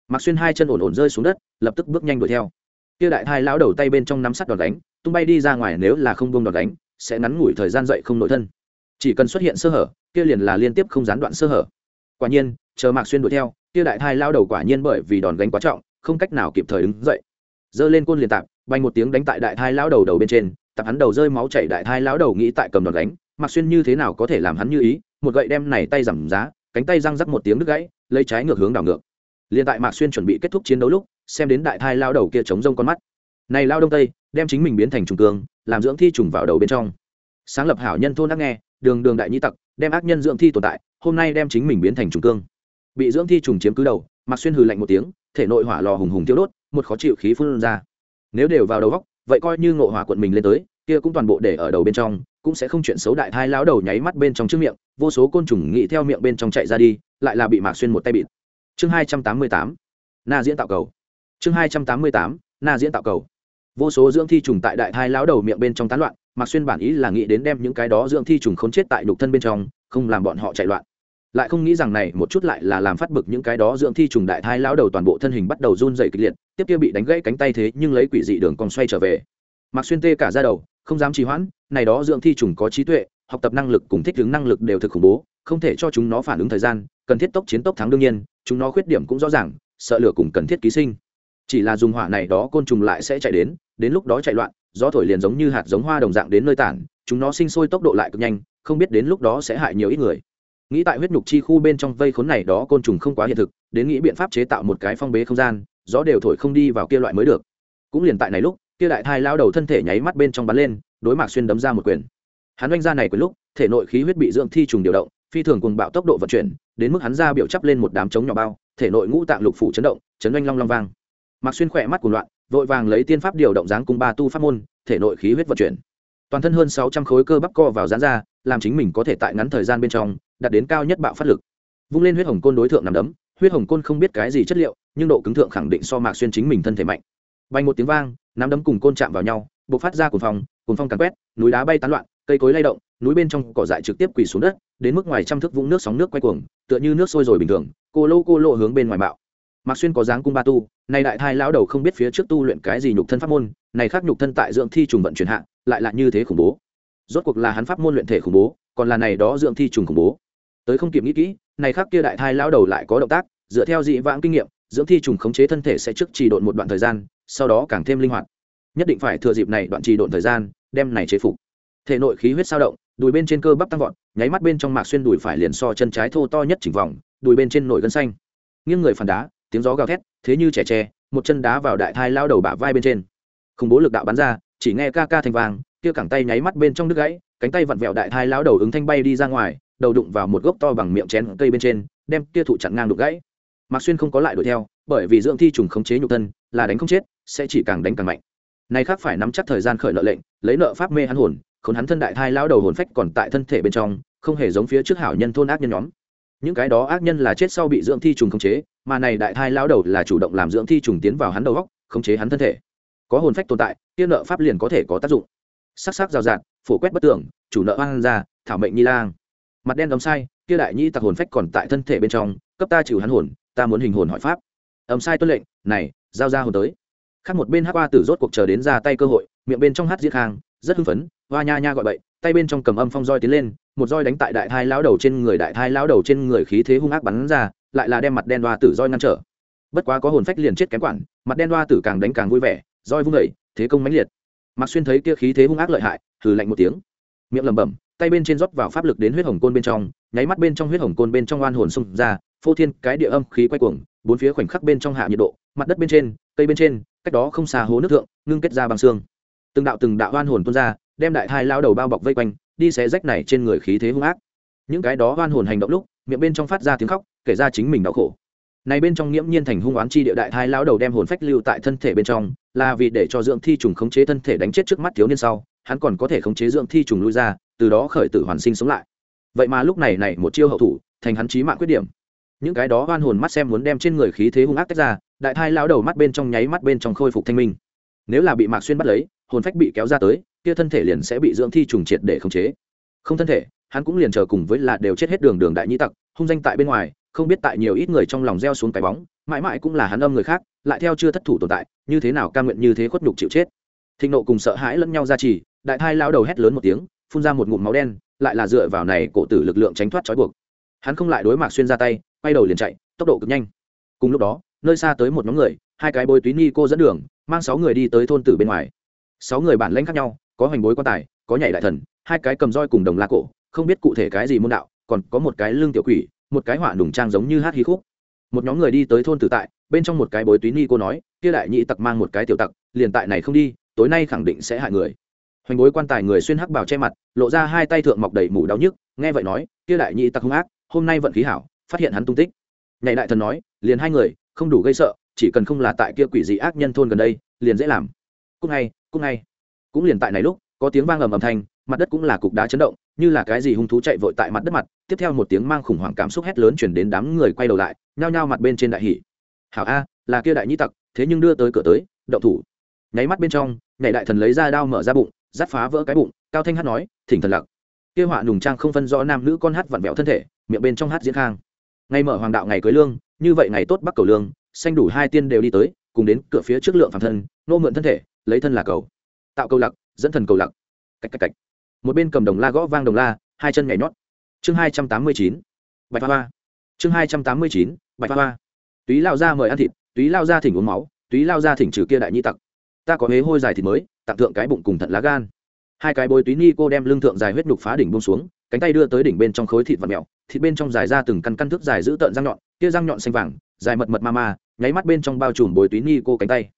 Mạc xuyên hai chân ổn ổn rơi xuống đất, lập tức bước nhanh đuổi theo. Kia đại thai lao đầu tay bên trong nắm sắt đòn đánh, tung bay đi ra ngoài nếu là không bông đòn đánh, sẽ ngắn ngủi thời gian dậy không nội thân. Chỉ cần xuất hiện sơ hở, kia liền là liên tiếp không gián đoạn sơ hở. Quả nhiên, chờ mạc xuyên đuổi theo, kia đại thai lao đầu quả nhiên bởi vì đòn gánh quá trọng, không cách nào kịp thời đứng dậy. Giơ lên côn liền tạp, bay một tiếng đánh tại đại thai lao đầu đầu bên trên tạp hắn đầu rơi máu chảy đại thai lao đầu nghĩ tại cầm đòn gánh mạc xuyên như thế nào có thể làm hắn như ý, một gậy đem này tay giảm giá, cánh tay răng rắc một tiếng đứt gãy, lấy trái ngược hướng đảo ngược. Liền tại mạc xuyên chuẩn bị kết thúc chiến đấu lúc, xem đến đại thai lao đầu kia chống rông con mắt. Này lao đông tây, đem chính mình biến thành trùng cương làm dưỡng thi trùng vào đầu bên trong. Sáng lập hảo nhân thôn ác nghe, đường đường đại nhĩ tặc, đem ác nhân dưỡng thi tồn tại, hôm nay đem chính mình biến thành trùng cương. Bị dưỡng thi trùng chiếm cứ đầu, Mạc xuyên hừ lạnh một tiếng, thể nội hỏa lò hùng hùng tiêu đốt, một khó chịu khí phun ra. Nếu đều vào đầu góc, vậy coi như ngộ hỏa quận mình lên tới, kia cũng toàn bộ để ở đầu bên trong cũng sẽ không chuyện xấu đại thai lão đầu nháy mắt bên trong trước miệng, vô số côn trùng nghĩ theo miệng bên trong chạy ra đi, lại là bị mạc xuyên một tay bịt. Chương hai trăm tám mươi tám, na diễn tạo cầu. Chương hai trăm tám mươi tám, na diễn tạo cầu. Vô số dưỡng thi trùng tại đại thai lão đầu miệng bên trong tán loạn, mạc xuyên bản ý là nghĩ đến đem những cái đó dưỡng thi trùng khốn chết tại nhục thân bên trong, không làm bọn họ chạy loạn. Lại không nghĩ rằng này một chút lại là làm phát bực những cái đó dưỡng thi trùng đại thai lão đầu toàn bộ thân hình bắt đầu run dày kịch liệt, tiếp kia bị đánh gãy cánh tay thế nhưng lấy quỷ dị đường còn xoay trở về. Mạc xuyên tê cả ra đầu không dám trì hoãn, này đó dưỡng thi trùng có trí tuệ, học tập năng lực cùng thích ứng năng lực đều thực khủng bố, không thể cho chúng nó phản ứng thời gian, cần thiết tốc chiến tốc thắng đương nhiên, chúng nó khuyết điểm cũng rõ ràng, sợ lửa cùng cần thiết ký sinh. Chỉ là dùng hỏa này đó côn trùng lại sẽ chạy đến đến lúc đó chạy loạn, gió thổi liền giống như hạt giống hoa đồng dạng đến nơi tản, chúng nó sinh sôi tốc độ lại cực nhanh, không biết đến lúc đó sẽ hại nhiều ít người. Nghĩ tại huyết nhục chi khu bên trong vây khốn này đó côn trùng không quá hiện thực, đến nghĩ biện pháp chế tạo một cái phong bế không gian, gió đều thổi không đi vào kia loại mới được. Cũng liền tại này lúc kia đại thai lao đầu thân thể nháy mắt bên trong bắn lên, đối mạc xuyên đấm ra một quyền. Hắn oanh ra này quyền lúc, thể nội khí huyết bị dưỡng thi trùng điều động, phi thường cùng bạo tốc độ vận chuyển, đến mức hắn ra biểu chấp lên một đám trống nhỏ bao, thể nội ngũ tạng lục phủ chấn động, chấn oanh long long vang. Mạc xuyên khỏe mắt cùng loạn, vội vàng lấy tiên pháp điều động dáng cung ba tu pháp môn, thể nội khí huyết vận chuyển. Toàn thân hơn sáu trăm khối cơ bắp co vào dán ra, làm chính mình có thể tại ngắn thời gian bên trong, đạt đến cao nhất bạo phát lực. Vung lên huyết hồng côn đối tượng nằm đấm, huyết hồng côn không biết cái gì chất liệu, nhưng độ cứng thượng khẳng định so mạc xuyên chính mình thân thể mạnh. Bay một tiếng vang nắm đấm cùng côn chạm vào nhau, bộc phát ra cuồng phong cuồng phong càn quét, núi đá bay tán loạn, cây cối lay động, núi bên trong cỏ dại trực tiếp quỳ xuống đất, đến mức ngoài trăm thước vũng nước sóng nước quay cuồng, tựa như nước sôi rồi bình thường, cô lô cô lô hướng bên ngoài bạo. Mạc xuyên có dáng cung ba tu, nay đại thai lão đầu không biết phía trước tu luyện cái gì nhục thân pháp môn, này khác nhục thân tại dưỡng thi trùng vận chuyển hạng lại là như thế khủng bố. Rốt cuộc là hắn pháp môn luyện thể khủng bố, còn là này đó dưỡng thi trùng khủng bố. Tới không kịp nghĩ kỹ, này khác kia đại thai lão đầu lại có động tác, dựa theo dị vãng kinh nghiệm, dưỡng thi trùng khống chế thân thể sẽ trước trì độn một đoạn thời gian sau đó càng thêm linh hoạt. Nhất định phải thừa dịp này đoạn trì độn thời gian, đem này chế phục. Thể nội khí huyết sao động, đùi bên trên cơ bắp tăng vọt, nháy mắt bên trong mạc xuyên đùi phải liền so chân trái thô to nhất chỉnh vòng, đùi bên trên nổi gân xanh. Nghiêng người phản đá, tiếng gió gào thét, thế như trẻ tre, một chân đá vào đại thai lao đầu bả vai bên trên. Khủng bố lực đạo bắn ra, chỉ nghe ca ca thành vàng kia cẳng tay nháy mắt bên trong đứt gãy, cánh tay vặn vẹo đại thai lao đầu ứng thanh bay đi ra ngoài, đầu đụng vào một gốc to bằng miệng chén cây bên trên, đem kia thụ chặn ngang đục gãy. Mạc xuyên không có lại đuổi theo bởi vì dưỡng thi trùng khống chế nhục thân, là đánh không chết, sẽ chỉ càng đánh càng mạnh. Này khác phải nắm chắc thời gian khởi nợ lệnh, lấy nợ pháp mê hắn hồn, khốn hắn thân đại thai lao đầu hồn phách còn tại thân thể bên trong, không hề giống phía trước hảo nhân thôn ác nhân nhóm. Những cái đó ác nhân là chết sau bị dưỡng thi trùng khống chế, mà này đại thai lao đầu là chủ động làm dưỡng thi trùng tiến vào hắn đầu góc, khống chế hắn thân thể. Có hồn phách tồn tại tiên nợ pháp liền có thể có tác dụng. Sắc sắc rào rạt, phổ quét bất tưởng chủ nợ hoang ra thảo mệnh nhi lang. Mặt đen đóng sai, kia đại nhi tặc hồn phách còn tại thân thể bên trong, cấp ta chịu hắn hồn, ta muốn hình hồn hỏi pháp ầm sai tuân lệnh này giao ra hồn tới. Khác một bên hát qua tử rốt cuộc chờ đến ra tay cơ hội miệng bên trong hát diễn hàng, rất hưng phấn hoa nha nha gọi bậy tay bên trong cầm âm phong roi tiến lên một roi đánh tại đại thai lão đầu trên người đại thai lão đầu trên người khí thế hung ác bắn ra lại là đem mặt đen đoa tử roi ngăn trở. Bất quá có hồn phách liền chết kém quản mặt đen đoa tử càng đánh càng vui vẻ roi vung vẩy thế công mãnh liệt. Mặc xuyên thấy kia khí thế hung ác lợi hại hừ lạnh một tiếng. Miệng lẩm bẩm tay bên trên rót vào pháp lực đến huyết hồng côn bên trong nháy mắt bên trong huyết hồng côn bên trong oan hồn xung ra phô thiên cái địa âm khí quay cuồng, bốn phía khoảnh khắc bên trong hạ nhiệt độ, mặt đất bên trên, cây bên trên, cách đó không xa hố nước thượng, ngưng kết ra bằng xương. Từng đạo từng đạo oan hồn tuôn ra, đem đại thai lao đầu bao bọc vây quanh, đi xé rách này trên người khí thế hung ác. Những cái đó oan hồn hành động lúc, miệng bên trong phát ra tiếng khóc, kể ra chính mình đau khổ. Này bên trong nghiễm nhiên thành hung oán chi địa đại thai lao đầu đem hồn phách lưu tại thân thể bên trong, là vì để cho dưỡng thi trùng khống chế thân thể đánh chết trước mắt thiếu niên sau, hắn còn có thể khống chế dưỡng thi trùng lui ra, từ đó khởi tử hoàn sinh sống lại. Vậy mà lúc này này một chiêu hậu thủ, thành hắn chí mạng quyết điểm những cái đó oan hồn mắt xem muốn đem trên người khí thế hung ác tách ra, đại thai lao đầu mắt bên trong nháy mắt bên trong khôi phục thanh minh. Nếu là bị mạc xuyên bắt lấy, hồn phách bị kéo ra tới, kia thân thể liền sẽ bị dưỡng thi trùng triệt để khống chế. Không thân thể, hắn cũng liền chờ cùng với là đều chết hết đường đường đại nhĩ tặc, hung danh tại bên ngoài, không biết tại nhiều ít người trong lòng gieo xuống cái bóng, mãi mãi cũng là hắn âm người khác, lại theo chưa thất thủ tồn tại, như thế nào ca nguyện như thế khuất nhục chịu chết. Thịnh nộ cùng sợ hãi lẫn nhau ra trì đại thai lao đầu hét lớn một tiếng, phun ra một ngụm máu đen, lại là dựa vào này cổ tử lực lượng tránh thoát trói buộc hắn không lại đối mạc xuyên ra tay, quay đầu liền chạy, tốc độ cực nhanh. Cùng lúc đó, nơi xa tới một nhóm người, hai cái bôi túy ni cô dẫn đường, mang sáu người đi tới thôn tử bên ngoài. Sáu người bản lãnh khác nhau, có hoành bối quan tài, có nhảy đại thần, hai cái cầm roi cùng đồng la cổ, không biết cụ thể cái gì môn đạo, còn có một cái lương tiểu quỷ, một cái họa nùng trang giống như hát hí khúc. Một nhóm người đi tới thôn tử tại, bên trong một cái bối túy ni cô nói, kia đại nhị tặc mang một cái tiểu tặc, liền tại này không đi, tối nay khẳng định sẽ hại người. Hoành bối quan tài người xuyên hắc bào che mặt, lộ ra hai tay thượng mọc đầy mủ đau nhức, nghe vậy nói, kia đại nhị tặc hung ác hôm nay vận khí hảo, phát hiện hắn tung tích. Nhảy đại thần nói, liền hai người, không đủ gây sợ, chỉ cần không là tại kia quỷ dị ác nhân thôn gần đây, liền dễ làm. Cung ngay cung ngay. Cũng liền tại này lúc, có tiếng vang ầm ầm thanh, mặt đất cũng là cục đá chấn động, như là cái gì hung thú chạy vội tại mặt đất mặt, tiếp theo một tiếng mang khủng hoảng cảm xúc hét lớn chuyển đến đám người quay đầu lại, nhao nhao mặt bên trên đại hỷ hảo a, là kia đại nhĩ tặc, thế nhưng đưa tới cửa tới, động thủ. Nháy mắt bên trong, nhảy đại thần lấy ra đao mở ra bụng, dắt phá vỡ cái bụng, cao thanh hát nói, thỉnh thần lặc. Kia họa nùng trang không phân rõ nam nữ con hát vặn vẹo thân thể miệng bên trong hát diễn khang. Ngày mở hoàng đạo ngày cưới lương, như vậy ngày tốt bắc cầu lương, xanh đủ hai tiên đều đi tới, cùng đến cửa phía trước lượng phạm thân, nô mượn thân thể, lấy thân là cầu. Tạo cầu lặc, dẫn thần cầu lặc. Cạch cạch cạch. Một bên cầm đồng la gõ vang đồng la, hai chân nhảy nhót. Chương hai trăm tám mươi chín, bạch hoa hoa. Chương hai trăm tám mươi chín, bạch hoa hoa. Túy lao ra mời ăn thịt, túy lao ra thỉnh uống máu, túy lao ra thỉnh trừ kia đại nhi tặc. Ta có huế hôi dài thịt mới, tặng thượng cái bụng cùng thận lá gan hai cái bôi túy ni cô đem lưng thượng dài huyết đục phá đỉnh bông xuống, cánh tay đưa tới đỉnh bên trong khối thịt và mèo thịt bên trong dài ra từng căn căn thước dài giữ tợn răng nhọn, kia răng nhọn xanh vàng, dài mật mật ma ma, nháy mắt bên trong bao trùm bồi túy ni cô cánh tay.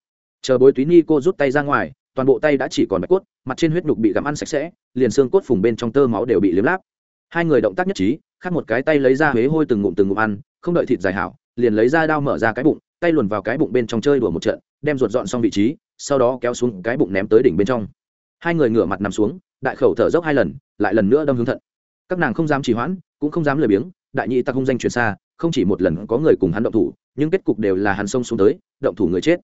Chờ bối túy ni cô rút tay ra ngoài, toàn bộ tay đã chỉ còn bạch cốt, mặt trên huyết nhục bị gặm ăn sạch sẽ, liền xương cốt phùng bên trong tơ máu đều bị liếm láp. Hai người động tác nhất trí khác một cái tay lấy ra huế hôi từng ngụm từng ngụm ăn, không đợi thịt dài hảo, liền lấy ra đao mở ra cái bụng, tay luồn vào cái bụng bên trong chơi đùa một trận, đem ruột dọn xong vị trí, sau đó kéo xuống cái bụng ném tới đỉnh bên trong hai người ngửa mặt nằm xuống, đại khẩu thở dốc hai lần, lại lần nữa đâm hướng thận. Các nàng không dám trì hoãn, cũng không dám lười biếng, đại nhị tặc không danh truyền xa, không chỉ một lần có người cùng hắn động thủ, nhưng kết cục đều là hắn xông xuống tới, động thủ người chết.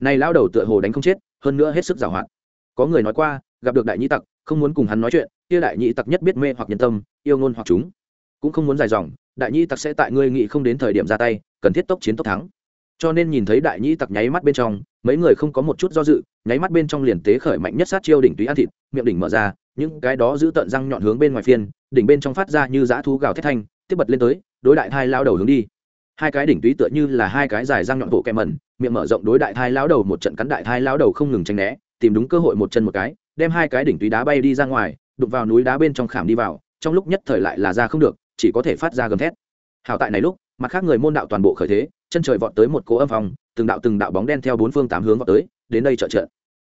Này lao đầu tựa hồ đánh không chết, hơn nữa hết sức giảo hoạt có người nói qua, gặp được đại nhị tặc, không muốn cùng hắn nói chuyện, kia đại nhị tặc nhất biết mê hoặc nhân tâm, yêu ngôn hoặc chúng. Cũng không muốn dài dòng, đại nhị tặc sẽ tại ngươi nghĩ không đến thời điểm ra tay, cần thiết tốc chiến tốc thắng. Cho nên nhìn thấy đại nhị tặc nháy mắt bên trong mấy người không có một chút do dự, nháy mắt bên trong liền tế khởi mạnh nhất sát chiêu đỉnh túy ăn thịt, miệng đỉnh mở ra, những cái đó giữ tận răng nhọn hướng bên ngoài phiên, đỉnh bên trong phát ra như dã thú gào thét thanh, tiếp bật lên tới, đối đại thai lao đầu hướng đi. Hai cái đỉnh túy tựa như là hai cái dài răng nhọn bộ kẹ mẩn, miệng mở rộng đối đại thai lao đầu một trận cắn đại thai lao đầu không ngừng tranh né, tìm đúng cơ hội một chân một cái, đem hai cái đỉnh túy đá bay đi ra ngoài đục vào núi đá bên trong khảm đi vào, trong lúc nhất thời lại là ra không được, chỉ có thể phát ra gầm thét. Hảo tại này lúc, mặt khác người môn đạo toàn bộ khởi thế, chân trời vọt tới một cỗ âm phòng từng đạo từng đạo bóng đen theo bốn phương tám hướng vọt tới, đến đây trợ trợ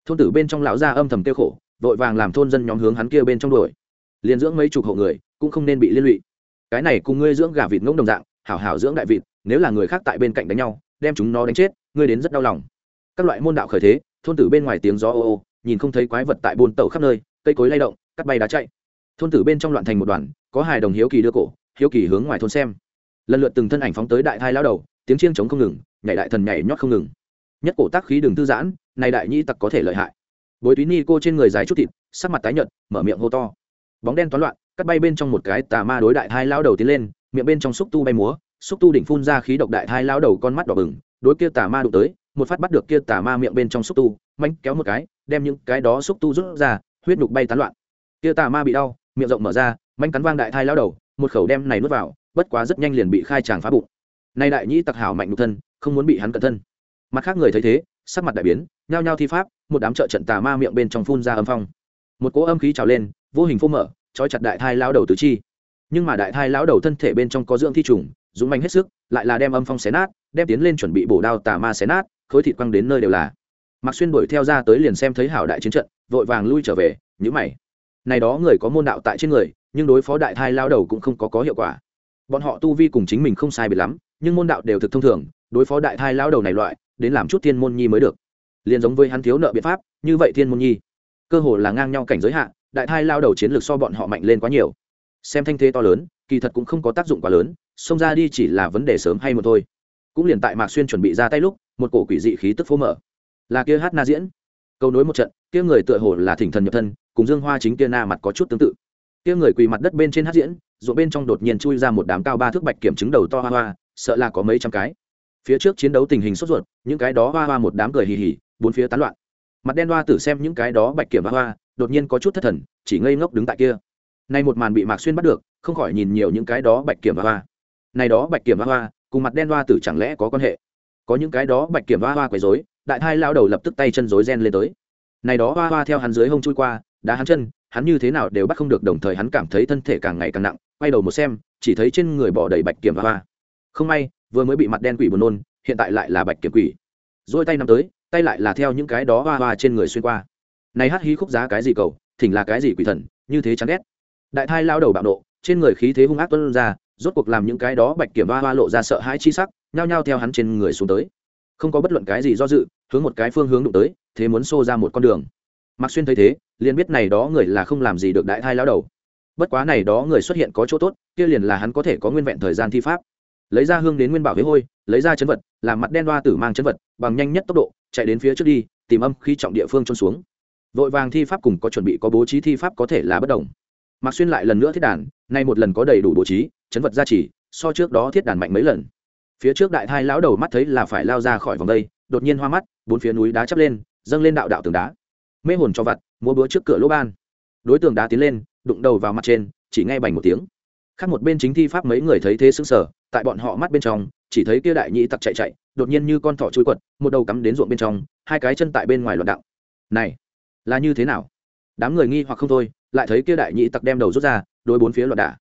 thôn tử bên trong lão gia âm thầm tiêu khổ, vội vàng làm thôn dân nhóm hướng hắn kia bên trong đuổi. Liền dưỡng mấy chục hộ người, cũng không nên bị liên lụy. Cái này cùng ngươi dưỡng gà vịt ngỗng đồng dạng, hảo hảo dưỡng đại vịt, nếu là người khác tại bên cạnh đánh nhau, đem chúng nó đánh chết, ngươi đến rất đau lòng. Các loại môn đạo khởi thế, thôn tử bên ngoài tiếng gió ô ô, nhìn không thấy quái vật tại bồn tẩu khắp nơi, cây cối lay động, cắt bay đá chạy. Thôn tử bên trong loạn thành một đoàn, có hài đồng hiếu kỳ đưa cổ, hiếu kỳ hướng ngoài thôn xem. Lần lượt từng thân ảnh phóng tới đại thai lao đầu tiếng chiêng trống không ngừng, nhảy đại thần nhảy nhót không ngừng. Nhất cổ tác khí đường thư giãn, này đại nhĩ tặc có thể lợi hại. Bối túy ni cô trên người dài chút thịt, sắc mặt tái nhợt, mở miệng hô to. Bóng đen toán loạn, cắt bay bên trong một cái tà ma đối đại thai lao đầu tiến lên, miệng bên trong xúc tu bay múa, xúc tu đỉnh phun ra khí độc đại thai lao đầu con mắt đỏ bừng, đối kia tà ma đụng tới, một phát bắt được kia tà ma miệng bên trong xúc tu, mánh kéo một cái, đem những cái đó xúc tu rút ra, huyết đục bay tán loạn. Kia tà ma bị đau, miệng rộng mở ra manh cắn vang đại thai lao đầu, một khẩu đem này nuốt vào, bất quá rất nhanh liền bị khai tràng phá bụng nay đại nhĩ tặc hảo mạnh nhục thân, không muốn bị hắn cẩn thân. Mặt khác người thấy thế, sắc mặt đại biến, nhao nhao thi pháp, một đám trợ trận tà ma miệng bên trong phun ra âm phong. Một cỗ âm khí trào lên, vô hình phô mở, trói chặt đại thai lao đầu tứ chi. Nhưng mà đại thai lão đầu thân thể bên trong có dưỡng thi trùng, dũng manh hết sức, lại là đem âm phong xé nát, đem tiến lên chuẩn bị bổ đao tà ma xé nát, khối thịt quăng đến nơi đều là. Mặc xuyên đuổi theo ra tới liền xem thấy hảo đại chiến trận, vội vàng lui trở về nhữ mày. Này đó người có môn đạo tại trên người, nhưng đối phó đại thai lao đầu cũng không có có hiệu quả. Bọn họ tu vi cùng chính mình không sai biệt lắm nhưng môn đạo đều thực thông thường, đối phó đại thai lao đầu này loại, đến làm chút thiên môn nhi mới được. Liền giống với hắn thiếu nợ biện pháp, như vậy thiên môn nhi, cơ hồ là ngang nhau cảnh giới hạn đại thai lao đầu chiến lược so bọn họ mạnh lên quá nhiều. Xem thanh thế to lớn, kỳ thật cũng không có tác dụng quá lớn, xông ra đi chỉ là vấn đề sớm hay một thôi. Cũng liền tại mạc xuyên chuẩn bị ra tay lúc, một cổ quỷ dị khí tức phố mở. Là kia hát na diễn. Câu nối một trận, kia người tựa hồ là thỉnh thần nhập thân, cùng dương hoa chính kia na mặt có chút tương tự. Kia người quỳ mặt đất bên trên hát diễn, ruộng bên trong đột nhiên chui ra một đám cao ba thước bạch kiểm chứng đầu to hoa hoa sợ là có mấy trăm cái. Phía trước chiến đấu tình hình sốt ruột, những cái đó hoa hoa một đám cười hì hì, bốn phía tán loạn. Mặt đen hoa tử xem những cái đó bạch kiểm hoa hoa, đột nhiên có chút thất thần, chỉ ngây ngốc đứng tại kia. Nay một màn bị mạc xuyên bắt được, không khỏi nhìn nhiều những cái đó bạch kiểm hoa hoa. Này đó bạch kiểm hoa hoa, cùng mặt đen hoa tử chẳng lẽ có quan hệ? Có những cái đó bạch kiểm hoa hoa quấy rối, đại thai lao đầu lập tức tay chân rối ren lên tới. Này đó hoa hoa theo hắn dưới hông chui qua, đá hắn chân, hắn như thế nào đều bắt không được, đồng thời hắn cảm thấy thân thể càng ngày càng nặng, quay đầu một xem, chỉ thấy trên người bỏ đầy bạch kiểm hoa hoa không may, vừa mới bị mặt đen quỷ buồn nôn, hiện tại lại là bạch kiểm quỷ. Rồi tay nắm tới, tay lại là theo những cái đó hoa hoa trên người xuyên qua. Này hát hí khúc giá cái gì cầu, thỉnh là cái gì quỷ thần, như thế chán ghét. Đại thai lao đầu bạo nộ, trên người khí thế hung ác tuân ra, rốt cuộc làm những cái đó bạch kiểm hoa hoa lộ ra sợ hãi chi sắc, nhao nhao theo hắn trên người xuống tới. Không có bất luận cái gì do dự, hướng một cái phương hướng đụng tới, thế muốn xô ra một con đường. Mặc xuyên thấy thế, liền biết này đó người là không làm gì được đại thai lao đầu. Bất quá này đó người xuất hiện có chỗ tốt, kia liền là hắn có thể có nguyên vẹn thời gian thi pháp lấy ra hương đến nguyên bảo với hôi, lấy ra chấn vật, làm mặt đen đoa tử mang chấn vật, bằng nhanh nhất tốc độ, chạy đến phía trước đi, tìm âm khi trọng địa phương trôn xuống. Vội vàng thi pháp cùng có chuẩn bị có bố trí thi pháp có thể là bất đồng. Mạc xuyên lại lần nữa thiết đàn, nay một lần có đầy đủ bố trí, chấn vật gia trì, so trước đó thiết đàn mạnh mấy lần. Phía trước đại thai lão đầu mắt thấy là phải lao ra khỏi vòng đây, đột nhiên hoa mắt, bốn phía núi đá chắp lên, dâng lên đạo đạo tường đá. Mê hồn cho vặt mua bữa trước cửa lỗ ban. Đối tượng đá tiến lên, đụng đầu vào mặt trên, chỉ nghe bành một tiếng khác một bên chính thi pháp mấy người thấy thế xứng sờ, tại bọn họ mắt bên trong, chỉ thấy kia đại nhĩ tặc chạy chạy, đột nhiên như con thỏ chui quật, một đầu cắm đến ruộng bên trong, hai cái chân tại bên ngoài loạn đạo. Này, là như thế nào? Đám người nghi hoặc không thôi, lại thấy kia đại nhĩ tặc đem đầu rút ra đôi bốn phía loạn đả.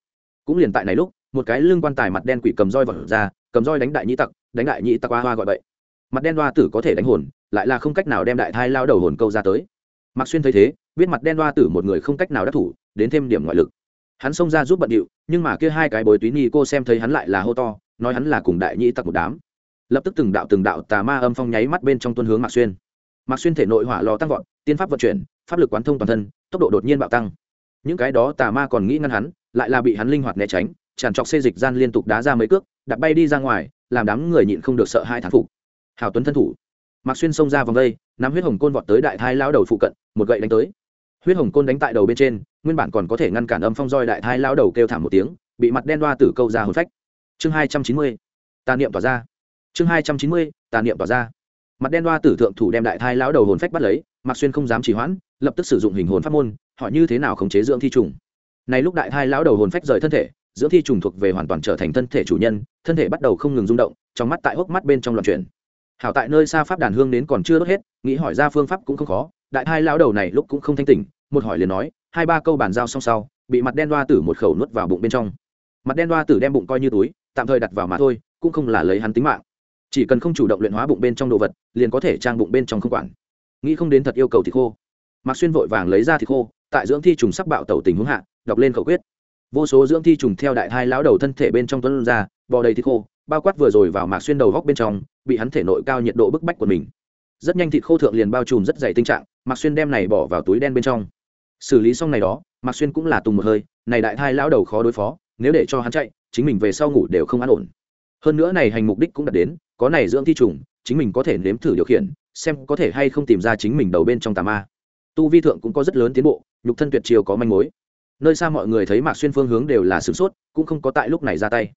Cũng liền tại này lúc, một cái lưng quan tài mặt đen quỷ cầm roi vật ra, cầm roi đánh đại nhĩ tặc, đánh đại nhĩ tặc hoa hoa gọi vậy mặt đen hoa tử có thể đánh hồn, lại là không cách nào đem đại thai lao đầu hồn câu ra tới. Mặc xuyên thấy thế, biết mặt đen hoa tử một người không cách nào đắc thủ, đến thêm điểm ngoại lực hắn xông ra giúp bận điệu, nhưng mà kia hai cái bồi túy ni cô xem thấy hắn lại là hô to, nói hắn là cùng đại nhĩ tặc một đám. Lập tức từng đạo từng đạo tà ma âm phong nháy mắt bên trong tuân hướng mạc xuyên. Mạc xuyên thể nội hỏa lò tăng vọt, tiên pháp vận chuyển, pháp lực quán thông toàn thân, tốc độ đột nhiên bạo tăng. Những cái đó tà ma còn nghĩ ngăn hắn, lại là bị hắn linh hoạt né tránh, tràn trọc xê dịch gian liên tục đá ra mấy cước đặt bay đi ra ngoài, làm đám người nhịn không được sợ hai thán phục. Hào tuấn thân thủ. Mạc xuyên xông ra vòng đây, nắm huyết hồng côn vọt tới đại thái lao đầu phụ cận, một gậy đánh tới huyết hồng côn đánh tại đầu bên trên, nguyên bản còn có thể ngăn cản âm phong roi đại thai lao đầu kêu thảm một tiếng, bị mặt đen đoa tử câu ra hồn phách. Chương hai trăm chín mươi, tà niệm tỏa ra. Chương hai trăm chín mươi, tà niệm tỏa ra. Mặt đen đoa tử thượng thủ đem đại thai lão đầu hồn phách bắt lấy mặc xuyên không dám trì hoãn, lập tức sử dụng hình hồn pháp môn họ như thế nào khống chế dưỡng thi trùng. Này lúc đại thai lão đầu hồn phách rời thân thể, dưỡng thi trùng thuộc về hoàn toàn trở thành thân thể chủ nhân, thân thể bắt đầu không ngừng rung động, trong mắt tại hốc mắt bên trong loạn chuyển. Hảo tại nơi xa pháp đàn hương đến còn chưa đốt hết, nghĩ hỏi ra phương pháp cũng không khó, đại thai lão đầu này lúc cũng không thanh tỉnh một hỏi liền nói, hai ba câu bàn giao xong sau, bị mặt đen đoa tử một khẩu nuốt vào bụng bên trong. Mặt đen đoa tử đem bụng coi như túi, tạm thời đặt vào mà thôi, cũng không là lấy hắn tính mạng. Chỉ cần không chủ động luyện hóa bụng bên trong đồ vật, liền có thể trang bụng bên trong không quản. Nghĩ không đến thật yêu cầu thịt khô. Mạc xuyên vội vàng lấy ra thịt khô, tại dưỡng thi trùng sắc bạo tẩu tình huống hạ, đọc lên khẩu quyết. Vô số dưỡng thi trùng theo đại thai lão đầu thân thể bên trong tuấn ra, bò đầy thịt khô, bao quát vừa rồi vào mạc xuyên đầu góc bên trong, bị hắn thể nội cao nhiệt độ bức bách của mình. Rất nhanh thịt khô thượng liền bao trùm rất dày tình trạng mạc xuyên đem này bỏ vào túi đen bên trong xử lý xong này đó mạc xuyên cũng là tùng một hơi này đại thai lão đầu khó đối phó nếu để cho hắn chạy chính mình về sau ngủ đều không an ổn hơn nữa này hành mục đích cũng đạt đến có này dưỡng thi trùng chính mình có thể nếm thử điều khiển xem có thể hay không tìm ra chính mình đầu bên trong tà ma tu vi thượng cũng có rất lớn tiến bộ nhục thân tuyệt chiều có manh mối nơi xa mọi người thấy mạc xuyên phương hướng đều là sửng sốt cũng không có tại lúc này ra tay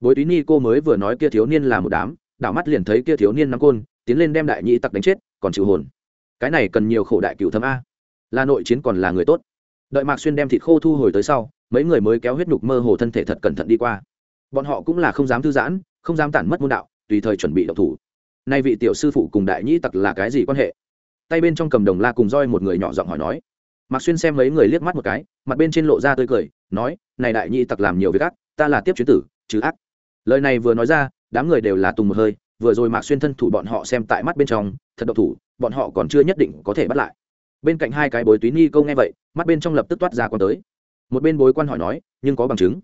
bối túy ni cô mới vừa nói kia thiếu niên là một đám đảo mắt liền thấy kia thiếu niên nắm côn tiến lên đem đại nhị tặc đánh chết còn chịu hồn cái này cần nhiều khổ đại cựu thâm a. Là nội chiến còn là người tốt. Đợi mạc xuyên đem thịt khô thu hồi tới sau, mấy người mới kéo huyết nhục mơ hồ thân thể thật cẩn thận đi qua. Bọn họ cũng là không dám thư giãn, không dám tản mất môn đạo, tùy thời chuẩn bị độc thủ. Nay vị tiểu sư phụ cùng đại nhĩ tặc là cái gì quan hệ? Tay bên trong cầm đồng la cùng roi một người nhỏ giọng hỏi nói. Mạc xuyên xem mấy người liếc mắt một cái, mặt bên trên lộ ra tươi cười, nói, này đại nhĩ tặc làm nhiều việc ác, ta là tiếp chuyến tử, chứ ác. Lời này vừa nói ra, đám người đều là tùng một hơi, vừa rồi mạc xuyên thân thủ bọn họ xem tại mắt bên trong, thật độc thủ bọn họ còn chưa nhất định có thể bắt lại. Bên cạnh hai cái bối túy ni câu nghe vậy, mắt bên trong lập tức toát ra còn tới. Một bên bối quan hỏi nói, nhưng có bằng chứng.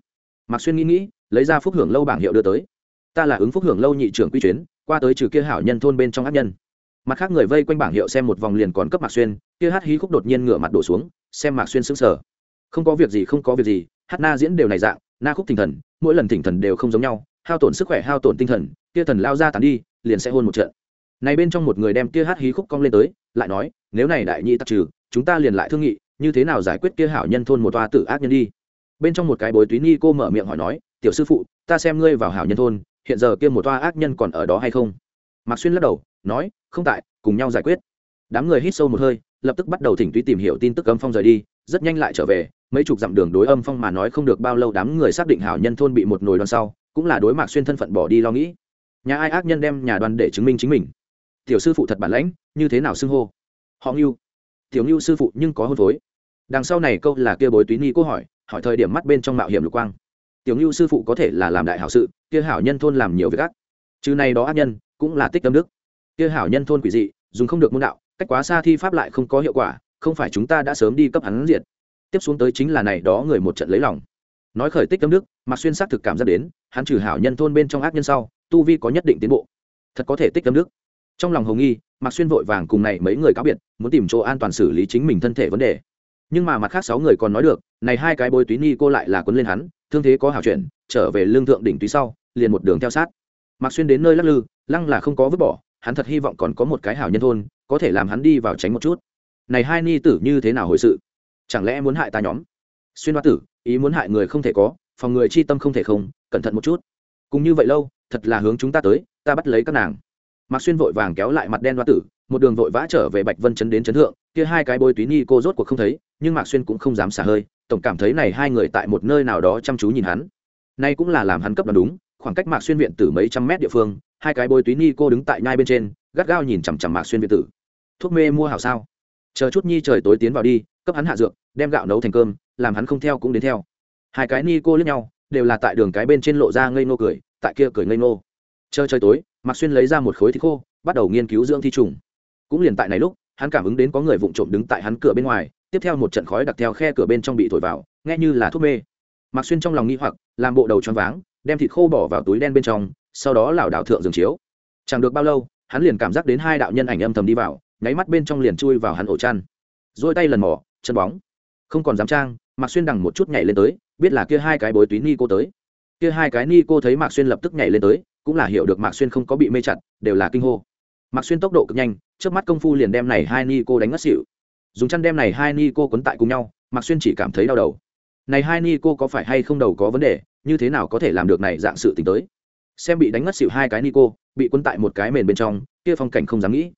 Mạc xuyên nghĩ nghĩ, lấy ra phúc hưởng lâu bảng hiệu đưa tới. Ta là ứng phúc hưởng lâu nhị trưởng quy chuyến, qua tới trừ kia hảo nhân thôn bên trong ác nhân. Mặt khác người vây quanh bảng hiệu xem một vòng liền còn cấp mạc xuyên, kia hát hí khúc đột nhiên ngửa mặt đổ xuống, xem mạc xuyên sững sờ. Không có việc gì, không có việc gì, hát na diễn đều này dạng, na khúc tinh thần, mỗi lần thỉnh thần đều không giống nhau, hao tổn sức khỏe, hao tổn tinh thần, kia thần lao ra tàn đi, liền sẽ hôn một trận này bên trong một người đem kia hát hí khúc cong lên tới, lại nói, nếu này đại nhị tắc trừ, chúng ta liền lại thương nghị, như thế nào giải quyết kia hảo nhân thôn một toa tử ác nhân đi? Bên trong một cái bối túy ni cô mở miệng hỏi nói, tiểu sư phụ, ta xem ngươi vào hảo nhân thôn, hiện giờ kia một toa ác nhân còn ở đó hay không? Mạc xuyên lắc đầu, nói, không tại, cùng nhau giải quyết. Đám người hít sâu một hơi, lập tức bắt đầu thỉnh túy tìm hiểu tin tức âm phong rời đi, rất nhanh lại trở về, mấy chục dặm đường đối âm phong mà nói không được bao lâu đám người xác định hảo nhân thôn bị một nồi đoàn sau, cũng là đối mạc xuyên thân phận bỏ đi lo nghĩ. Nhà ai ác nhân đem nhà đoàn để chứng minh chính mình? Tiểu sư phụ thật bản lãnh, như thế nào xưng hô? Họ ngưu. Tiểu ngưu sư phụ nhưng có hôn phối. Đằng sau này câu là kia bối túy ni cô hỏi hỏi thời điểm mắt bên trong mạo hiểm lục quang. Tiểu ngưu sư phụ có thể là làm đại hảo sự, kia hảo nhân thôn làm nhiều việc ác. Chứ này đó ác nhân, cũng là tích tâm đức. Kia hảo nhân thôn quỷ dị, dùng không được môn đạo, cách quá xa thi pháp lại không có hiệu quả, không phải chúng ta đã sớm đi cấp hắn diệt. Tiếp xuống tới chính là này đó người một trận lấy lòng. Nói khởi tích tâm đức mạc xuyên xác thực cảm giác đến, hắn trừ hảo nhân thôn bên trong ác nhân sau, tu vi có nhất định tiến bộ. Thật có thể tích tâm đức trong lòng hồng nghi, mạc xuyên vội vàng cùng này mấy người cáo biệt, muốn tìm chỗ an toàn xử lý chính mình thân thể vấn đề. Nhưng mà mặt khác sáu người còn nói được, này hai cái bôi túy ni cô lại là quấn lên hắn, thương thế có hảo chuyện trở về lương thượng đỉnh túy sau, liền một đường theo sát. Mạc xuyên đến nơi lắc lư, lăng là không có vứt bỏ, hắn thật hy vọng còn có một cái hảo nhân thôn, có thể làm hắn đi vào tránh một chút. Này hai ni tử như thế nào hồi sự? Chẳng lẽ muốn hại ta nhóm? Xuyên hoa tử, ý muốn hại người không thể có, phòng người chi tâm không thể không, cẩn thận một chút. Cùng như vậy lâu, thật là hướng chúng ta tới, ta bắt lấy các nàng mạc xuyên vội vàng kéo lại mặt đen hoa tử, một đường vội vã trở về bạch vân chấn đến chấn thượng, kia hai cái bôi túy ni cô rốt cuộc không thấy, nhưng mạc xuyên cũng không dám xả hơi, tổng cảm thấy này hai người tại một nơi nào đó chăm chú nhìn hắn. Nay cũng là làm hắn cấp đoán đúng, khoảng cách mạc xuyên viện tử mấy trăm mét địa phương, hai cái bôi túy ni cô đứng tại nhai bên trên, gắt gao nhìn chằm chằm mạc xuyên viện tử. Thuốc mê mua hảo sao? Chờ chút nhi trời tối tiến vào đi, cấp hắn hạ dược, đem gạo nấu thành cơm, làm hắn không theo cũng đến theo. Hai cái ni cô liếc nhau, đều là tại đường cái bên trên lộ ra ngây nô cười, tại kia cười ngây nô chờ trời tối mạc xuyên lấy ra một khối thịt khô, bắt đầu nghiên cứu dưỡng thi trùng. Cũng liền tại này lúc, hắn cảm ứng đến có người vụng trộm đứng tại hắn cửa bên ngoài, tiếp theo một trận khói đặc theo khe cửa bên trong bị thổi vào, nghe như là thuốc mê. Mạc xuyên trong lòng nghi hoặc, làm bộ đầu choáng váng, đem thịt khô bỏ vào túi đen bên trong, sau đó lảo đảo thượng giường chiếu. Chẳng được bao lâu, hắn liền cảm giác đến hai đạo nhân ảnh âm thầm đi vào, nháy mắt bên trong liền chui vào hắn ổ chăn. Dôi tay lần mỏ chân bóng. Không còn dám trang, mạc xuyên đằng một chút nhảy lên tới, biết là kia hai cái bối túy ni cô tới. Kia hai cái ni cô thấy mạc xuyên lập tức nhảy lên tới cũng là hiểu được mạc xuyên không có bị mê chặt, đều là kinh hô. Mạc xuyên tốc độ cực nhanh trước mắt công phu liền đem này hai ni cô đánh ngất xỉu. Dùng chăn đem này hai ni cô quấn tại cùng nhau, mạc xuyên chỉ cảm thấy đau đầu. Này hai ni cô có phải hay không đầu có vấn đề, như thế nào có thể làm được này dạng sự t tới? Xem bị đánh ngất xỉu hai cái ni cô, bị quấn tại một cái mền bên trong, kia phong cảnh không dám nghĩ.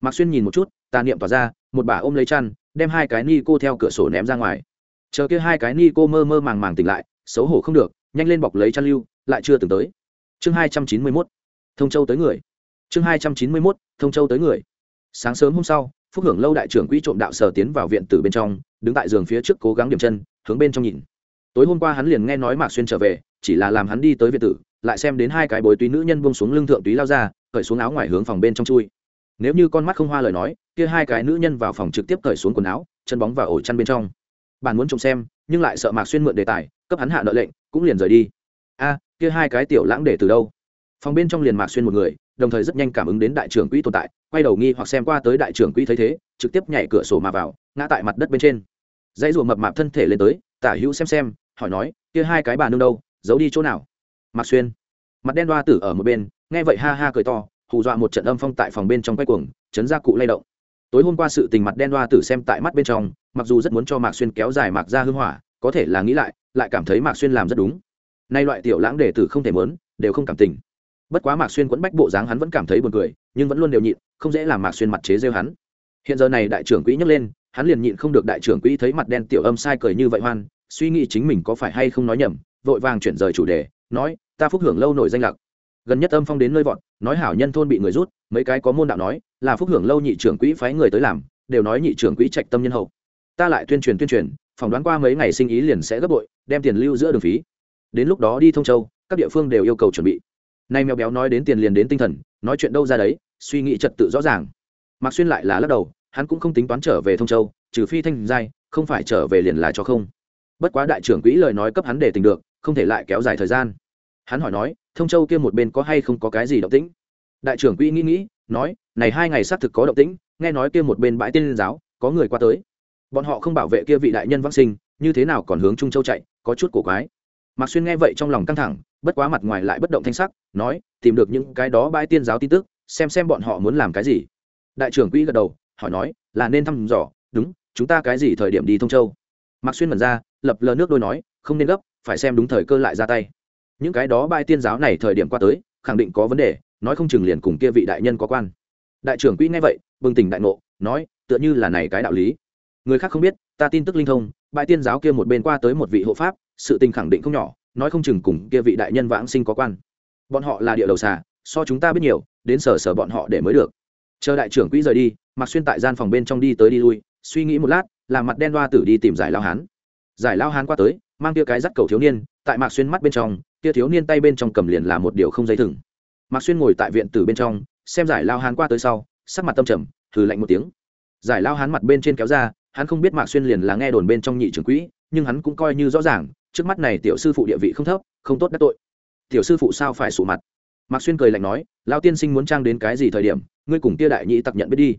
Mạc xuyên nhìn một chút tà niệm tỏa ra, một bà ôm lấy chăn, đem hai cái ni cô theo cửa sổ ném ra ngoài. Chờ kia hai cái ni cô mơ mơ màng màng tỉnh lại, xấu hổ không được, nhanh lên bọc lấy chăn lưu, lại chưa từng tới chương hai trăm chín mươi mốt, thông châu tới người. Chương hai trăm chín mươi mốt, thông châu tới người. Sáng sớm hôm sau, phúc hưởng lâu đại trưởng quỹ trộm đạo sở tiến vào viện tử bên trong, đứng tại giường phía trước cố gắng điểm chân, hướng bên trong nhìn. Tối hôm qua hắn liền nghe nói mạc xuyên trở về, chỉ là làm hắn đi tới viện tử, lại xem đến hai cái bồi túy nữ nhân bông xuống lưng thượng túy lao ra, cởi xuống áo ngoài hướng phòng bên trong chui. Nếu như con mắt không hoa lời nói, kia hai cái nữ nhân vào phòng trực tiếp cởi xuống quần áo, chân bóng vào ổ chăn bên trong. Bạn muốn trông xem, nhưng lại sợ mạc xuyên mượn đề tài, cấp hắn hạ nợ lệnh, cũng liền rời đi kia hai cái tiểu lãng để từ đâu? Phòng bên trong liền mạc xuyên một người, đồng thời rất nhanh cảm ứng đến đại trưởng quỹ tồn tại, quay đầu nghi hoặc xem qua tới đại trưởng quỹ thấy thế, trực tiếp nhảy cửa sổ mà vào, ngã tại mặt đất bên trên. Dãy ruộng mập mạp thân thể lên tới, tả hữu xem xem, hỏi nói, kia hai cái bà nương đâu? Giấu đi chỗ nào? Mạc xuyên. Mặt đen đoa tử ở một bên, nghe vậy ha ha cười to, hù dọa một trận âm phong tại phòng bên trong quay cuồng, chấn ra cụ lay động. Tối hôm qua sự tình mặt đen đoa tử xem tại mắt bên trong, mặc dù rất muốn cho mạc xuyên kéo dài mạc ra hưng hỏa, có thể là nghĩ lại lại cảm thấy mạc xuyên làm rất đúng nay loại tiểu lãng đề tử không thể mớn, đều không cảm tình. Bất quá mạc xuyên quẫn bách bộ dáng hắn vẫn cảm thấy buồn cười, nhưng vẫn luôn đều nhịn, không dễ làm mạc xuyên mặt chế rêu hắn. Hiện giờ này đại trưởng quỹ nhấc lên, hắn liền nhịn không được đại trưởng quỹ thấy mặt đen tiểu âm sai cười như vậy hoan, suy nghĩ chính mình có phải hay không nói nhầm, vội vàng chuyển rời chủ đề, nói, ta phúc hưởng lâu nổi danh lạc. Gần nhất âm phong đến nơi vọt, nói hảo nhân thôn bị người rút, mấy cái có môn đạo nói, là phúc hưởng lâu nhị trưởng quỹ phái người tới làm, đều nói nhị trưởng quỹ trạch tâm nhân hậu. Ta lại tuyên truyền tuyên truyền, phỏng đoán qua mấy ngày sinh ý liền sẽ gấp bội, đem tiền lưu giữa đường phí đến lúc đó đi thông châu, các địa phương đều yêu cầu chuẩn bị. Nay mèo béo nói đến tiền liền đến tinh thần, nói chuyện đâu ra đấy, suy nghĩ trật tự rõ ràng. Mạc xuyên lại là lắc đầu, hắn cũng không tính toán trở về thông châu, trừ phi thanh giai, không phải trở về liền là cho không. Bất quá đại trưởng quỹ lời nói cấp hắn để tình được, không thể lại kéo dài thời gian. Hắn hỏi nói, thông châu kia một bên có hay không có cái gì động tĩnh? Đại trưởng quỹ nghĩ nghĩ, nói, này hai ngày xác thực có động tĩnh, nghe nói kia một bên bãi tiên giáo, có người qua tới. Bọn họ không bảo vệ kia vị đại nhân vắc sinh, như thế nào còn hướng trung châu chạy, có chút cổ quái mạc xuyên nghe vậy trong lòng căng thẳng, bất quá mặt ngoài lại bất động thanh sắc, nói, tìm được những cái đó bãi tiên giáo tin tức, xem xem bọn họ muốn làm cái gì. Đại trưởng quỹ gật đầu, hỏi nói, là nên thăm dò, đúng, chúng ta cái gì thời điểm đi thông châu? Mạc xuyên mật ra, lập lờ nước đôi nói, không nên gấp, phải xem đúng thời cơ lại ra tay. Những cái đó bãi tiên giáo này thời điểm qua tới, khẳng định có vấn đề, nói không chừng liền cùng kia vị đại nhân có quan. Đại trưởng quỹ nghe vậy, bừng tỉnh đại ngộ, nói, tựa như là này cái đạo lý. Người khác không biết, ta tin tức linh thông, bãi tiên giáo kia một bên qua tới một vị hộ pháp sự tình khẳng định không nhỏ, nói không chừng cùng kia vị đại nhân vãng sinh có quan. Bọn họ là địa đầu xà, so chúng ta biết nhiều, đến sở sở bọn họ để mới được. Chờ đại trưởng quỹ rời đi mặc xuyên tại gian phòng bên trong đi tới đi lui, suy nghĩ một lát, làm mặt đen đoa tử đi tìm giải lao hán. Giải lao hán qua tới, mang kia cái dắt cầu thiếu niên, tại mạc xuyên mắt bên trong, kia thiếu niên tay bên trong cầm liền là một điều không dây thừng. Mạc xuyên ngồi tại viện tử bên trong, xem giải lao hán qua tới sau, sắc mặt tâm trầm thử lạnh một tiếng. Giải lao hán mặt bên trên kéo ra, hắn không biết mạc xuyên liền là nghe đồn bên trong nhị trưởng quỹ, nhưng hắn cũng coi như rõ ràng trước mắt này tiểu sư phụ địa vị không thấp, không tốt đắc tội. Tiểu sư phụ sao phải sụ mặt? Mạc xuyên cười lạnh nói lao tiên sinh muốn trang đến cái gì thời điểm, ngươi cùng tia đại nhị tặc nhận biết đi.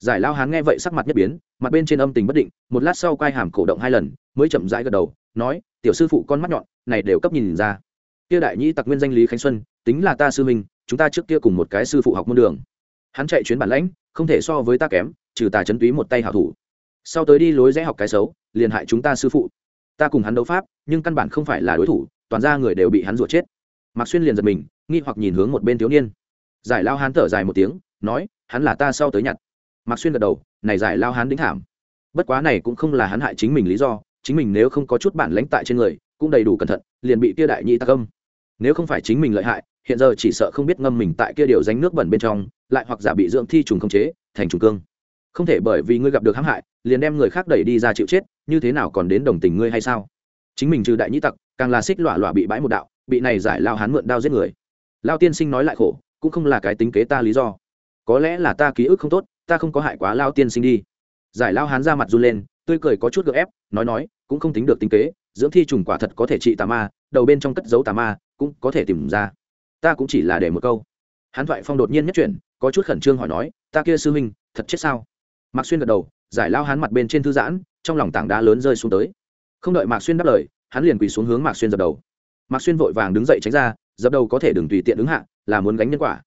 Giải lao hán nghe vậy sắc mặt nhất biến, mặt bên trên âm tình bất định, một lát sau quay hàm cổ động hai lần, mới chậm rãi gật đầu, nói, tiểu sư phụ con mắt nhọn, này đều cấp nhìn ra. Tia đại nhị tặc nguyên danh lý khánh xuân, tính là ta sư minh chúng ta trước kia cùng một cái sư phụ học môn đường. Hắn chạy chuyến bản lãnh, không thể so với ta kém, trừ tà chấn túy một tay hảo thủ. Sau tới đi lối rẽ học cái xấu, liền hại chúng ta sư phụ ta cùng hắn đấu pháp, nhưng căn bản không phải là đối thủ, toàn ra người đều bị hắn rủa chết. Mạc xuyên liền giật mình, nghi hoặc nhìn hướng một bên thiếu niên. Giải lao hán thở dài một tiếng, nói, hắn là ta sau tới nhặt. Mạc xuyên gật đầu, này giải lao hán đính thảm. Bất quá này cũng không là hắn hại chính mình lý do, chính mình nếu không có chút bản lãnh tại trên người, cũng đầy đủ cẩn thận, liền bị kia đại nhị tắc âm. Nếu không phải chính mình lợi hại, hiện giờ chỉ sợ không biết ngâm mình tại kia điều danh nước bẩn bên trong, lại hoặc giả bị dưỡng thi trùng không chế, thành trùng cương không thể bởi vì ngươi gặp được hãm hại, liền đem người khác đẩy đi ra chịu chết, như thế nào còn đến đồng tình ngươi hay sao? Chính mình trừ đại nhĩ tặc, càng là xích lọa lọa bị bãi một đạo, bị này giải lao hán mượn đao giết người. Lao tiên sinh nói lại khổ, cũng không là cái tính kế ta lý do. Có lẽ là ta ký ức không tốt, ta không có hại quá lao tiên sinh đi. Giải lao hán ra mặt run lên, tươi cười có chút gợ ép, nói nói, cũng không tính được tính kế, dưỡng thi trùng quả thật có thể trị tà ma, đầu bên trong cất giấu tà ma, cũng có thể tìm ra. Ta cũng chỉ là để một câu. Hắn thoại phong đột nhiên nhất chuyển, có chút khẩn trương hỏi nói, ta kia sư huynh, thật chết sao? Mạc xuyên gật đầu, giải lao hắn mặt bên trên thư giãn, trong lòng tảng đá lớn rơi xuống tới. Không đợi mạc xuyên đáp lời, hắn liền quỳ xuống hướng mạc xuyên dập đầu. Mạc xuyên vội vàng đứng dậy tránh ra, dập đầu có thể đừng tùy tiện ứng hạ, là muốn gánh nhân quả.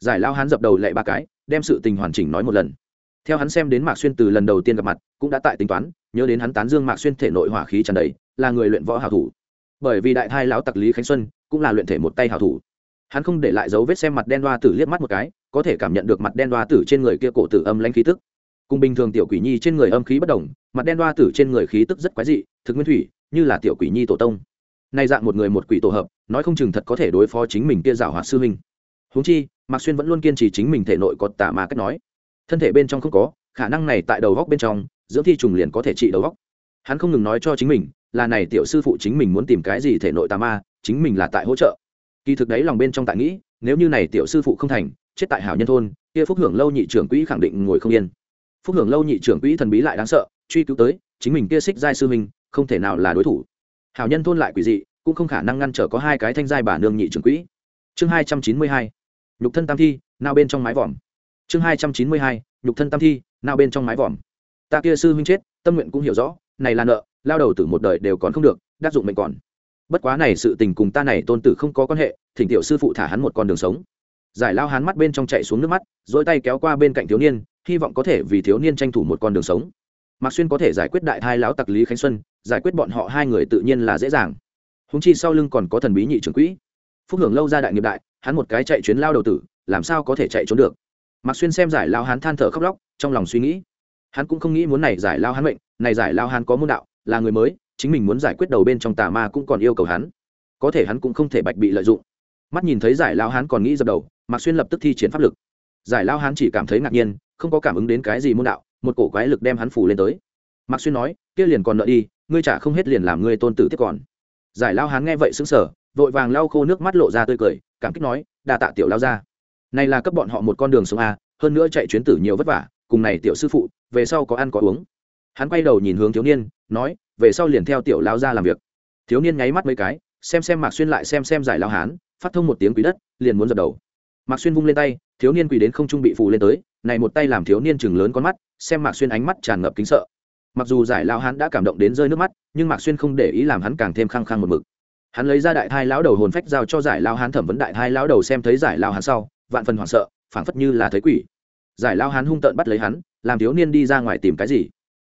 Giải lao hắn dập đầu lệ ba cái, đem sự tình hoàn chỉnh nói một lần. Theo hắn xem đến mạc xuyên từ lần đầu tiên gặp mặt, cũng đã tại tính toán, nhớ đến hắn tán dương mạc xuyên thể nội hỏa khí tràn đầy, là người luyện võ hảo thủ. Bởi vì đại thai lão tặc lý khánh xuân, cũng là luyện thể một tay hảo thủ. Hắn không để lại dấu vết xem mặt đen đoa tử liếc mắt một cái, có thể cảm nhận được mặt đen đoa tử trên người kia cổ tử âm lãnh khí tức cùng bình thường tiểu quỷ nhi trên người âm khí bất đồng, mặt đen đoa tử trên người khí tức rất quái dị, thực nguyên thủy, như là tiểu quỷ nhi tổ tông. Nay dạng một người một quỷ tổ hợp, nói không chừng thật có thể đối phó chính mình kia rào hoạt sư huynh. Huống chi, mạc xuyên vẫn luôn kiên trì chính mình thể nội có tà ma cách nói. Thân thể bên trong không có, khả năng này tại đầu góc bên trong, dưỡng thi trùng liền có thể trị đầu góc. Hắn không ngừng nói cho chính mình, là này tiểu sư phụ chính mình muốn tìm cái gì thể nội tà ma, chính mình là tại hỗ trợ. Kỳ thực đấy lòng bên trong tại nghĩ, nếu như này tiểu sư phụ không thành, chết tại hảo nhân thôn, kia phúc hưởng lâu nhị trưởng quỹ khẳng định ngồi không yên phúc hưởng lâu nhị trưởng quỹ thần bí lại đáng sợ, truy cứu tới, chính mình kia xích giai sư minh không thể nào là đối thủ. Hảo nhân thôn lại quỷ dị, cũng không khả năng ngăn trở có hai cái thanh giai bà nương nhị trưởng quỹ. Chương hai trăm chín mươi hai, nhục thân tam thi nào bên trong mái vòm. Chương hai trăm chín mươi hai, nhục thân tam thi nào bên trong mái vòm. Ta kia sư huynh chết, tâm nguyện cũng hiểu rõ, này là nợ, lao đầu từ một đời đều còn không được, đắc dụng mệnh còn. Bất quá này sự tình cùng ta này tôn tử không có quan hệ, thỉnh tiểu sư phụ thả hắn một con đường sống. Giải lao hắn mắt bên trong chạy xuống nước mắt dỗi tay kéo qua bên cạnh thiếu niên hy vọng có thể vì thiếu niên tranh thủ một con đường sống. Mạc xuyên có thể giải quyết đại thai lão tặc lý khánh xuân, giải quyết bọn họ hai người tự nhiên là dễ dàng. Húng chi sau lưng còn có thần bí nhị trưởng quỹ. Phúc hưởng lâu ra đại nghiệp đại, hắn một cái chạy chuyến lao đầu tử, làm sao có thể chạy trốn được? Mạc xuyên xem giải lao hắn than thở khóc lóc, trong lòng suy nghĩ. Hắn cũng không nghĩ muốn này giải lao hắn mệnh, này giải lao hắn có môn đạo, là người mới, chính mình muốn giải quyết đầu bên trong tà ma cũng còn yêu cầu hắn. Có thể hắn cũng không thể bạch bị lợi dụng. Mắt nhìn thấy giải lao hắn còn nghĩ dập đầu, mạc xuyên lập tức thi triển pháp lực. Giải lao hắn chỉ cảm thấy ngạc nhiên không có cảm ứng đến cái gì môn đạo, một cổ quái lực đem hắn phủ lên tới. Mạc xuyên nói, kia liền còn nợ đi, ngươi trả không hết liền làm ngươi tôn tử tiếp còn. Giải lao Hán nghe vậy xứng sờ, vội vàng lau khô nước mắt lộ ra tươi cười, cảm kích nói, đa tạ tiểu lao ra này là cấp bọn họ một con đường sông a, hơn nữa chạy chuyến tử nhiều vất vả, cùng này tiểu sư phụ, về sau có ăn có uống. Hắn quay đầu nhìn hướng thiếu niên, nói, về sau liền theo tiểu lao ra làm việc. Thiếu niên nháy mắt mấy cái, xem xem mạc xuyên lại xem xem giải lao hán, phát thông một tiếng quý đất, liền muốn dập đầu. Mạc xuyên vung lên tay thiếu niên quỳ đến không trung bị phù lên tới, này một tay làm thiếu niên chừng lớn con mắt, xem mạc xuyên ánh mắt tràn ngập kính sợ. Mặc dù giải lao hắn đã cảm động đến rơi nước mắt, nhưng mạc xuyên không để ý làm hắn càng thêm khăng khăng một mực. Hắn lấy ra đại thai lão đầu hồn phách giao cho giải lao hán thẩm vấn đại thai lão đầu xem thấy giải lao hán sau, vạn phần hoảng sợ, phảng phất như là thấy quỷ. Giải lao hán hung tợn bắt lấy hắn, làm thiếu niên đi ra ngoài tìm cái gì?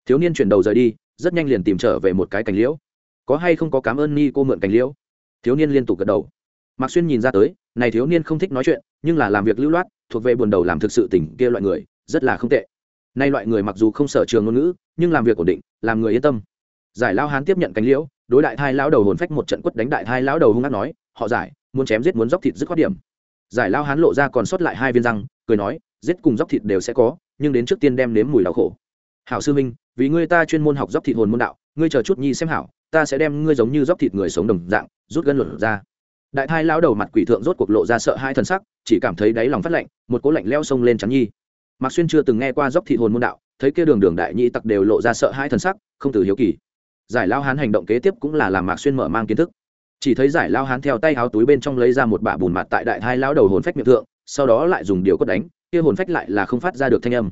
Thiếu niên chuyển đầu rời đi, rất nhanh liền tìm trở về một cái cành liễu. Có hay không có cảm ơn ni cô mượn cành liễu? Thiếu niên liên tục gật đầu. Mạc xuyên nhìn ra tới, này thiếu niên không thích nói chuyện, nhưng là làm việc lưu loát thuộc về buồn đầu làm thực sự tỉnh kia loại người, rất là không tệ. Nay loại người mặc dù không sở trường ngôn ngữ, nhưng làm việc ổn định, làm người yên tâm. Giải lao hán tiếp nhận cánh liễu, đối đại thai lão đầu hồn phách một trận quất đánh đại thai lão đầu hung hát nói, họ giải, muốn chém giết muốn dóc thịt dứt khoát điểm. Giải lao hán lộ ra còn sót lại hai viên răng, cười nói, giết cùng dóc thịt đều sẽ có, nhưng đến trước tiên đem nếm mùi đau khổ. Hảo sư minh vì ngươi ta chuyên môn học dóc thịt hồn môn đạo, ngươi chờ chút nhi xem hảo, ta sẽ đem ngươi giống như dóc thịt người sống đồng dạng, rút gân luận ra. Đại thai lão đầu mặt quỷ thượng rốt cuộc lộ ra sợ hai thần sắc chỉ cảm thấy đáy lòng phát lạnh, một cố lạnh leo sông lên chắn nhi. Mạc xuyên chưa từng nghe qua dốc thị hồn môn đạo, thấy kia đường đường đại nhị tặc đều lộ ra sợ hai thần sắc, không từ hiếu kỳ. Giải lao hán hành động kế tiếp cũng là làm mạc xuyên mở mang kiến thức. Chỉ thấy giải lao hán theo tay áo túi bên trong lấy ra một bả bùn mặt tại đại thai lão đầu hồn phách miệng thượng, sau đó lại dùng điều cốt đánh, kia hồn phách lại là không phát ra được thanh âm.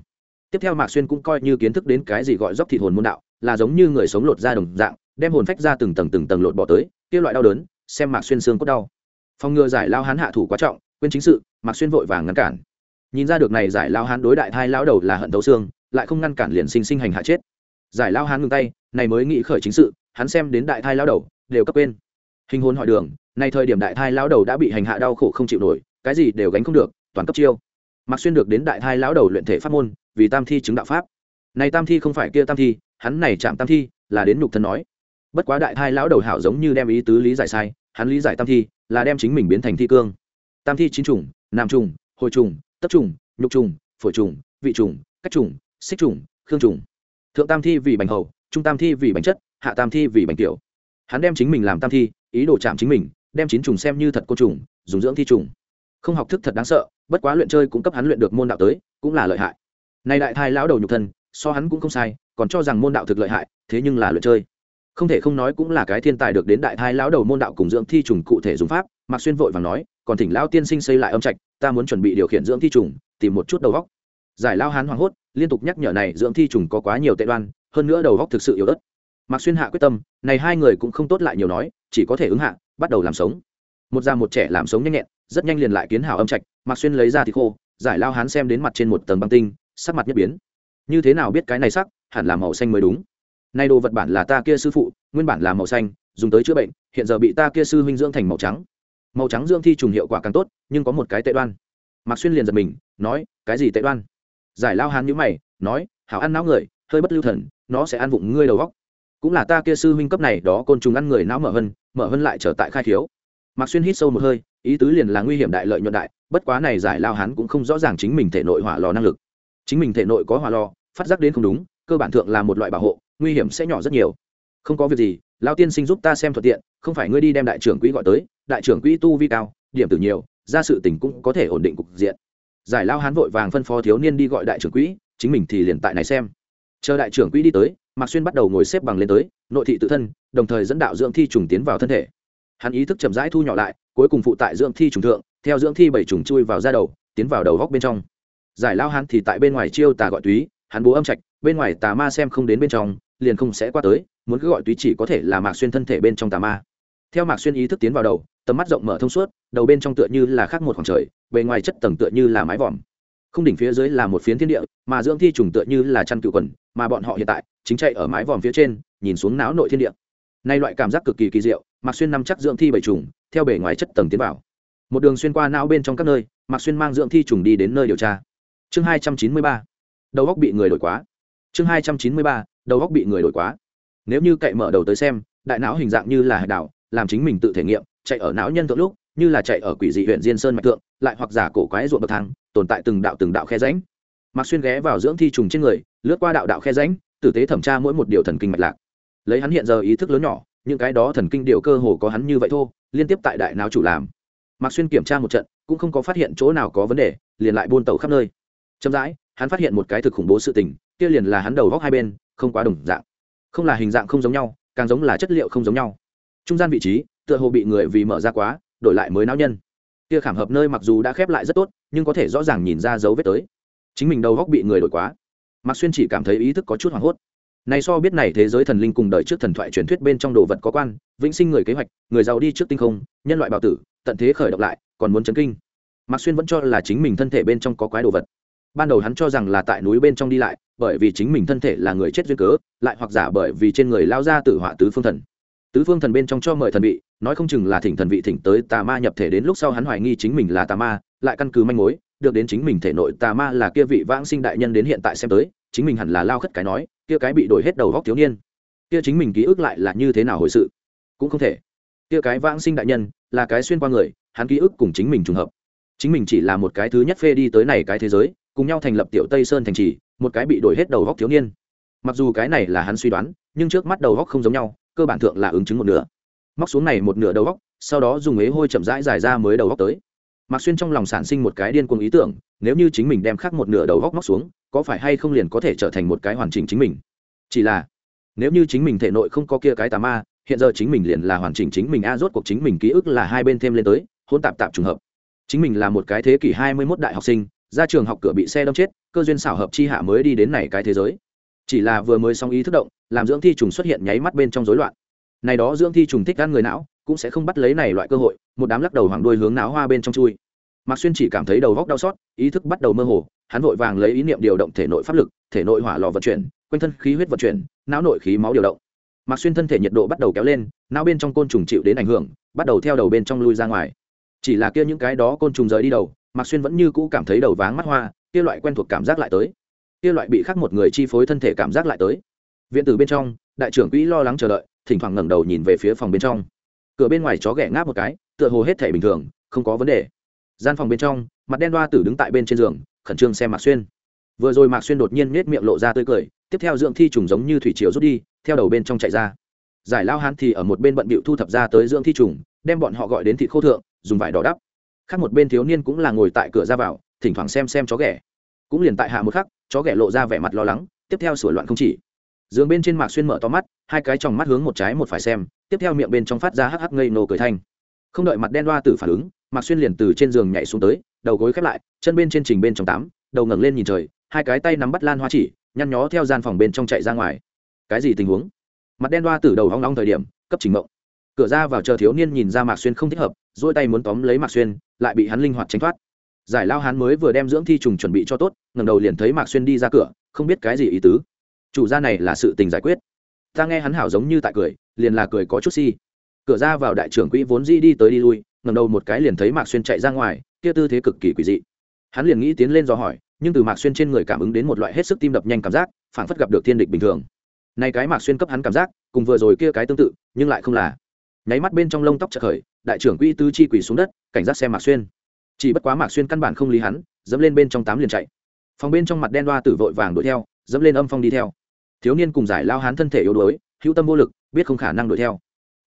Tiếp theo mạc xuyên cũng coi như kiến thức đến cái gì gọi dốc thị hồn môn đạo, là giống như người sống lột ra đồng dạng, đem hồn phách ra từng tầng từng tầng lột bỏ tới, kia loại đau đớn, xem mạc xuyên xương cốt đau. Phòng ngừa giải lao hán hạ thủ quá trọng quên chính sự, mạc xuyên vội vàng ngăn cản. Nhìn ra được này giải lao hán đối đại thai lao đầu là hận thấu xương, lại không ngăn cản liền sinh sinh hành hạ chết. Giải lao hán ngừng tay, này mới nghĩ khởi chính sự, hắn xem đến đại thai lao đầu, đều cấp quên. Hình hồn hỏi đường nay thời điểm đại thai lao đầu đã bị hành hạ đau khổ không chịu nổi, cái gì đều gánh không được, toàn cấp chiêu. Mạc xuyên được đến đại thai lao đầu luyện thể pháp môn, vì tam thi chứng đạo pháp. Này tam thi không phải kia tam thi, hắn này chạm tam thi, là đến nhục thân nói. Bất quá đại thai lão đầu hảo giống như đem ý tứ lý giải sai, hắn lý giải tam thi, là đem chính mình biến thành thi cương tam thi chín trùng nam trùng hồi trùng tấp trùng nhục trùng phổi trùng vị trùng cách trùng xích trùng khương trùng thượng tam thi vì bành hầu, trung tam thi vì bành chất, hạ tam thi vì bành tiểu hắn đem chính mình làm tam thi, ý đồ chạm chính mình, đem chín trùng xem như thật cô trùng dùng dưỡng thi trùng không học thức thật đáng sợ, bất quá luyện chơi cũng cấp hắn luyện được môn đạo tới, cũng là lợi hại. Nay đại thai lão đầu nhục thân, so hắn cũng không sai, còn cho rằng môn đạo thực lợi hại, thế nhưng là luyện chơi không thể không nói cũng là cái thiên tài được đến đại thái lão đầu môn đạo cùng dưỡng thi trùng cụ thể dùng pháp, mạc xuyên vội và nói, còn thỉnh lão tiên sinh xây lại âm trạch, ta muốn chuẩn bị điều khiển dưỡng thi trùng, tìm một chút đầu góc. Giải lao hán hoảng hốt, liên tục nhắc nhở này dưỡng thi trùng có quá nhiều tệ đoan, hơn nữa đầu góc thực sự yếu ớt. Mạc xuyên hạ quyết tâm, này hai người cũng không tốt lại nhiều nói, chỉ có thể ứng hạ, bắt đầu làm sống. Một già một trẻ làm sống nhanh nhẹn, rất nhanh liền lại kiến hảo âm trạch, mạc xuyên lấy ra thì khô, giải lao hán xem đến mặt trên một tầng băng tinh, sắc mặt nhất biến. Như thế nào biết cái này sắc, hẳn là màu xanh mới đúng nay đồ vật bản là ta kia sư phụ, nguyên bản là màu xanh, dùng tới chữa bệnh, hiện giờ bị ta kia sư huynh dưỡng thành màu trắng. Màu trắng dưỡng thi trùng hiệu quả càng tốt, nhưng có một cái tệ đoan. Mạc xuyên liền giật mình, nói, cái gì tệ đoan? Giải lao hán nhữ mày, nói, hảo ăn não người, hơi bất lưu thần, nó sẽ ăn vụng ngươi đầu góc cũng là ta kia sư huynh cấp này, đó côn trùng ăn người não mở hơn mở hơn lại trở tại khai thiếu mạc xuyên hít sâu một hơi, ý tứ liền là nguy hiểm đại lợi nhuận đại, bất quá này giải lao hán cũng không rõ ràng chính mình thể nội hỏa lò năng lực. Chính mình thể nội có hỏa lò, phát giác đến không đúng, cơ bản thượng là một loại bảo hộ nguy hiểm sẽ nhỏ rất nhiều. Không có việc gì lao tiên sinh giúp ta xem thuận tiện, không phải ngươi đi đem đại trưởng quỹ gọi tới, đại trưởng quỹ tu vi cao, điểm tử nhiều, ra sự tình cũng có thể ổn định cục diện. Giải lao hán vội vàng phân phó thiếu niên đi gọi đại trưởng quỹ, chính mình thì liền tại này xem. Chờ đại trưởng quỹ đi tới, mạc xuyên bắt đầu ngồi xếp bằng lên tới, nội thị tự thân, đồng thời dẫn đạo dưỡng thi trùng tiến vào thân thể. Hắn ý thức chậm rãi thu nhỏ lại, cuối cùng phụ tại dưỡng thi trùng thượng, theo dưỡng thi bảy trùng chui vào da đầu, tiến vào đầu góc bên trong. Giải lao hán thì tại bên ngoài chiêu tà gọi túy, hắn bố âm trạch, bên ngoài tà ma xem không đến bên trong liền không sẽ qua tới, muốn cứ gọi túy chỉ có thể là mạc xuyên thân thể bên trong tà ma. Theo mạc xuyên ý thức tiến vào đầu, tầm mắt rộng mở thông suốt, đầu bên trong tựa như là khác một khoảng trời, bề ngoài chất tầng tựa như là mái vòm. Không đỉnh phía dưới là một phiến thiên địa, mà dưỡng thi trùng tựa như là chăn cựu quần, mà bọn họ hiện tại, chính chạy ở mái vòm phía trên, nhìn xuống não nội thiên địa. Nay loại cảm giác cực kỳ kỳ diệu, mạc xuyên nằm chắc dưỡng thi bảy trùng, theo bề ngoài chất tầng tiến vào. Một đường xuyên qua não bên trong các nơi, mạc xuyên mang dưỡng thi trùng đi đến nơi điều tra. Chương hai trăm chín mươi ba. Đầu góc bị người đổi quá. Chương hai trăm chín mươi ba đầu góc bị người đổi quá. Nếu như cậy mở đầu tới xem, đại não hình dạng như là hải đảo, làm chính mình tự thể nghiệm, chạy ở não nhân tượng lúc, như là chạy ở quỷ dị huyện diên sơn mạch tượng lại hoặc giả cổ quái ruộng bậc thang, tồn tại từng đạo từng đạo khe ránh mạc xuyên ghé vào dưỡng thi trùng trên người, lướt qua đạo đạo khe ránh tử tế thẩm tra mỗi một điều thần kinh mạch lạc. Lấy hắn hiện giờ ý thức lớn nhỏ, những cái đó thần kinh điều cơ hồ có hắn như vậy thô, liên tiếp tại đại não chủ làm. Mạc xuyên kiểm tra một trận, cũng không có phát hiện chỗ nào có vấn đề, liền lại buôn tàu khắp nơi. Chậm rãi, hắn phát hiện một cái thực khủng bố sự tình, kia liền là hắn đầu góc hai bên không quá đồng dạng. Không là hình dạng không giống nhau, càng giống là chất liệu không giống nhau. Trung gian vị trí, tựa hồ bị người vì mở ra quá, đổi lại mới não nhân. Kia khảm hợp nơi mặc dù đã khép lại rất tốt, nhưng có thể rõ ràng nhìn ra dấu vết tới. Chính mình đầu góc bị người đổi quá. Mạc xuyên chỉ cảm thấy ý thức có chút hoảng hốt. Này so biết này thế giới thần linh cùng đời trước thần thoại truyền thuyết bên trong đồ vật có quan, vĩnh sinh người kế hoạch, người giàu đi trước tinh không, nhân loại bào tử, tận thế khởi động lại, còn muốn chấn kinh. Mạc xuyên vẫn cho là chính mình thân thể bên trong có quái đồ vật ban đầu hắn cho rằng là tại núi bên trong đi lại, bởi vì chính mình thân thể là người chết duyên cớ, lại hoặc giả bởi vì trên người lao ra tử họa tứ phương thần. Tứ phương thần bên trong cho mời thần vị, nói không chừng là thỉnh thần vị thỉnh tới tà ma nhập thể đến lúc sau hắn hoài nghi chính mình là tà ma, lại căn cứ manh mối, được đến chính mình thể nội tà ma là kia vị vãng sinh đại nhân đến hiện tại xem tới, chính mình hẳn là lao khất cái nói, kia cái bị đổi hết đầu góc thiếu niên. Kia chính mình ký ức lại là như thế nào hồi sự? Cũng không thể. Kia cái vãng sinh đại nhân, là cái xuyên qua người, hắn ký ức cùng chính mình trùng hợp. Chính mình chỉ là một cái thứ nhất phê đi tới này cái thế giới cùng nhau thành lập tiểu tây sơn thành trì, một cái bị đổi hết đầu góc thiếu niên. Mặc dù cái này là hắn suy đoán, nhưng trước mắt đầu góc không giống nhau, cơ bản thượng là ứng chứng một nửa. Móc xuống này một nửa đầu góc, sau đó dùng ế hôi chậm rãi dài ra mới đầu góc tới. Mạc xuyên trong lòng sản sinh một cái điên cuồng ý tưởng, nếu như chính mình đem khác một nửa đầu góc móc xuống, có phải hay không liền có thể trở thành một cái hoàn chỉnh chính mình? Chỉ là, nếu như chính mình thể nội không có kia cái tà ma, hiện giờ chính mình liền là hoàn chỉnh chính mình, a, rốt cuộc chính mình ký ức là hai bên thêm lên tới hôn tạp tạp trùng hợp. Chính mình là một cái thế kỷ hai mươi 21 đại học sinh ra trường học cửa bị xe đâm chết, cơ duyên xảo hợp chi hạ mới đi đến này cái thế giới. Chỉ là vừa mới xong ý thức động, làm dưỡng thi trùng xuất hiện nháy mắt bên trong rối loạn. Này đó dưỡng thi trùng thích ăn người não, cũng sẽ không bắt lấy này loại cơ hội, một đám lắc đầu hoàng đuôi hướng não hoa bên trong chui. Mạc xuyên chỉ cảm thấy đầu góc đau xót, ý thức bắt đầu mơ hồ, hắn vội vàng lấy ý niệm điều động thể nội pháp lực, thể nội hỏa lò vận chuyển, quanh thân khí huyết vận chuyển, não nội khí máu điều động. Mạc xuyên thân thể nhiệt độ bắt đầu kéo lên, não bên trong côn trùng chịu đến ảnh hưởng, bắt đầu theo đầu bên trong lui ra ngoài. Chỉ là kia những cái đó côn trùng rời đi đầu mạc xuyên vẫn như cũ cảm thấy đầu váng mắt hoa, kia loại quen thuộc cảm giác lại tới. Kia loại bị khác một người chi phối thân thể cảm giác lại tới. Viện tử bên trong, đại trưởng quỹ lo lắng chờ đợi, thỉnh thoảng ngẩng đầu nhìn về phía phòng bên trong. Cửa bên ngoài chó ghẻ ngáp một cái, tựa hồ hết thể bình thường, không có vấn đề. Gian phòng bên trong, mặt đen đoa tử đứng tại bên trên giường, khẩn trương xem mạc xuyên. Vừa rồi mạc xuyên đột nhiên nết miệng lộ ra tươi cười, tiếp theo dưỡng thi trùng giống như thủy triều rút đi, theo đầu bên trong chạy ra. Giải lao hán thì ở một bên bận bịu thu thập ra tới dưỡng thi trùng, đem bọn họ gọi đến thịt khô thượng, dùng vải đỏ đắp khác một bên thiếu niên cũng là ngồi tại cửa ra vào, thỉnh thoảng xem xem chó ghẻ. Cũng liền tại hạ một khắc, chó ghẻ lộ ra vẻ mặt lo lắng, tiếp theo sửa loạn không chỉ. Giường bên trên mạc xuyên mở to mắt, hai cái tròng mắt hướng một trái một phải xem, tiếp theo miệng bên trong phát ra hắc hắc ngây nổ cười thanh. Không đợi mặt đen đoa tử phản ứng, mạc xuyên liền từ trên giường nhảy xuống tới, đầu gối khép lại, chân bên trên trình bên trong tám, đầu ngẩng lên nhìn trời, hai cái tay nắm bắt lan hoa chỉ, nhăn nhó theo gian phòng bên trong chạy ra ngoài. Cái gì tình huống? Mặt đen đoa tử đầu hóng long thời điểm, cấp trình mộng. Cửa ra vào chờ thiếu niên nhìn ra mạc xuyên không thích hợp dỗi tay muốn tóm lấy mạc xuyên, lại bị hắn linh hoạt tránh thoát. Giải lao hắn mới vừa đem dưỡng thi trùng chuẩn bị cho tốt ngầm đầu liền thấy mạc xuyên đi ra cửa, không biết cái gì ý tứ. Chủ gia này là sự tình giải quyết. Ta nghe hắn hảo giống như tại cười, liền là cười có chút si. Cửa ra vào đại trưởng quỹ vốn di đi tới đi lui ngầm đầu một cái liền thấy mạc xuyên chạy ra ngoài, kia tư thế cực kỳ quỷ dị. Hắn liền nghĩ tiến lên do hỏi, nhưng từ mạc xuyên trên người cảm ứng đến một loại hết sức tim đập nhanh cảm giác phản phất gặp được thiên địch bình thường. Nay cái mạc xuyên cấp hắn cảm giác, cùng vừa rồi kia cái tương tự, nhưng lại không là. Nháy mắt bên trong lông tóc chợt khởi đại trưởng quỹ tứ chi quỳ xuống đất, cảnh giác xem mạc xuyên. Chỉ bất quá mạc xuyên căn bản không lý hắn, dẫm lên bên trong tám liền chạy. Phòng bên trong mặt đen đoa tử vội vàng đuổi theo, dẫm lên âm phong đi theo. Thiếu niên cùng giải lao hán thân thể yếu đuối, hữu tâm vô lực, biết không khả năng đuổi theo.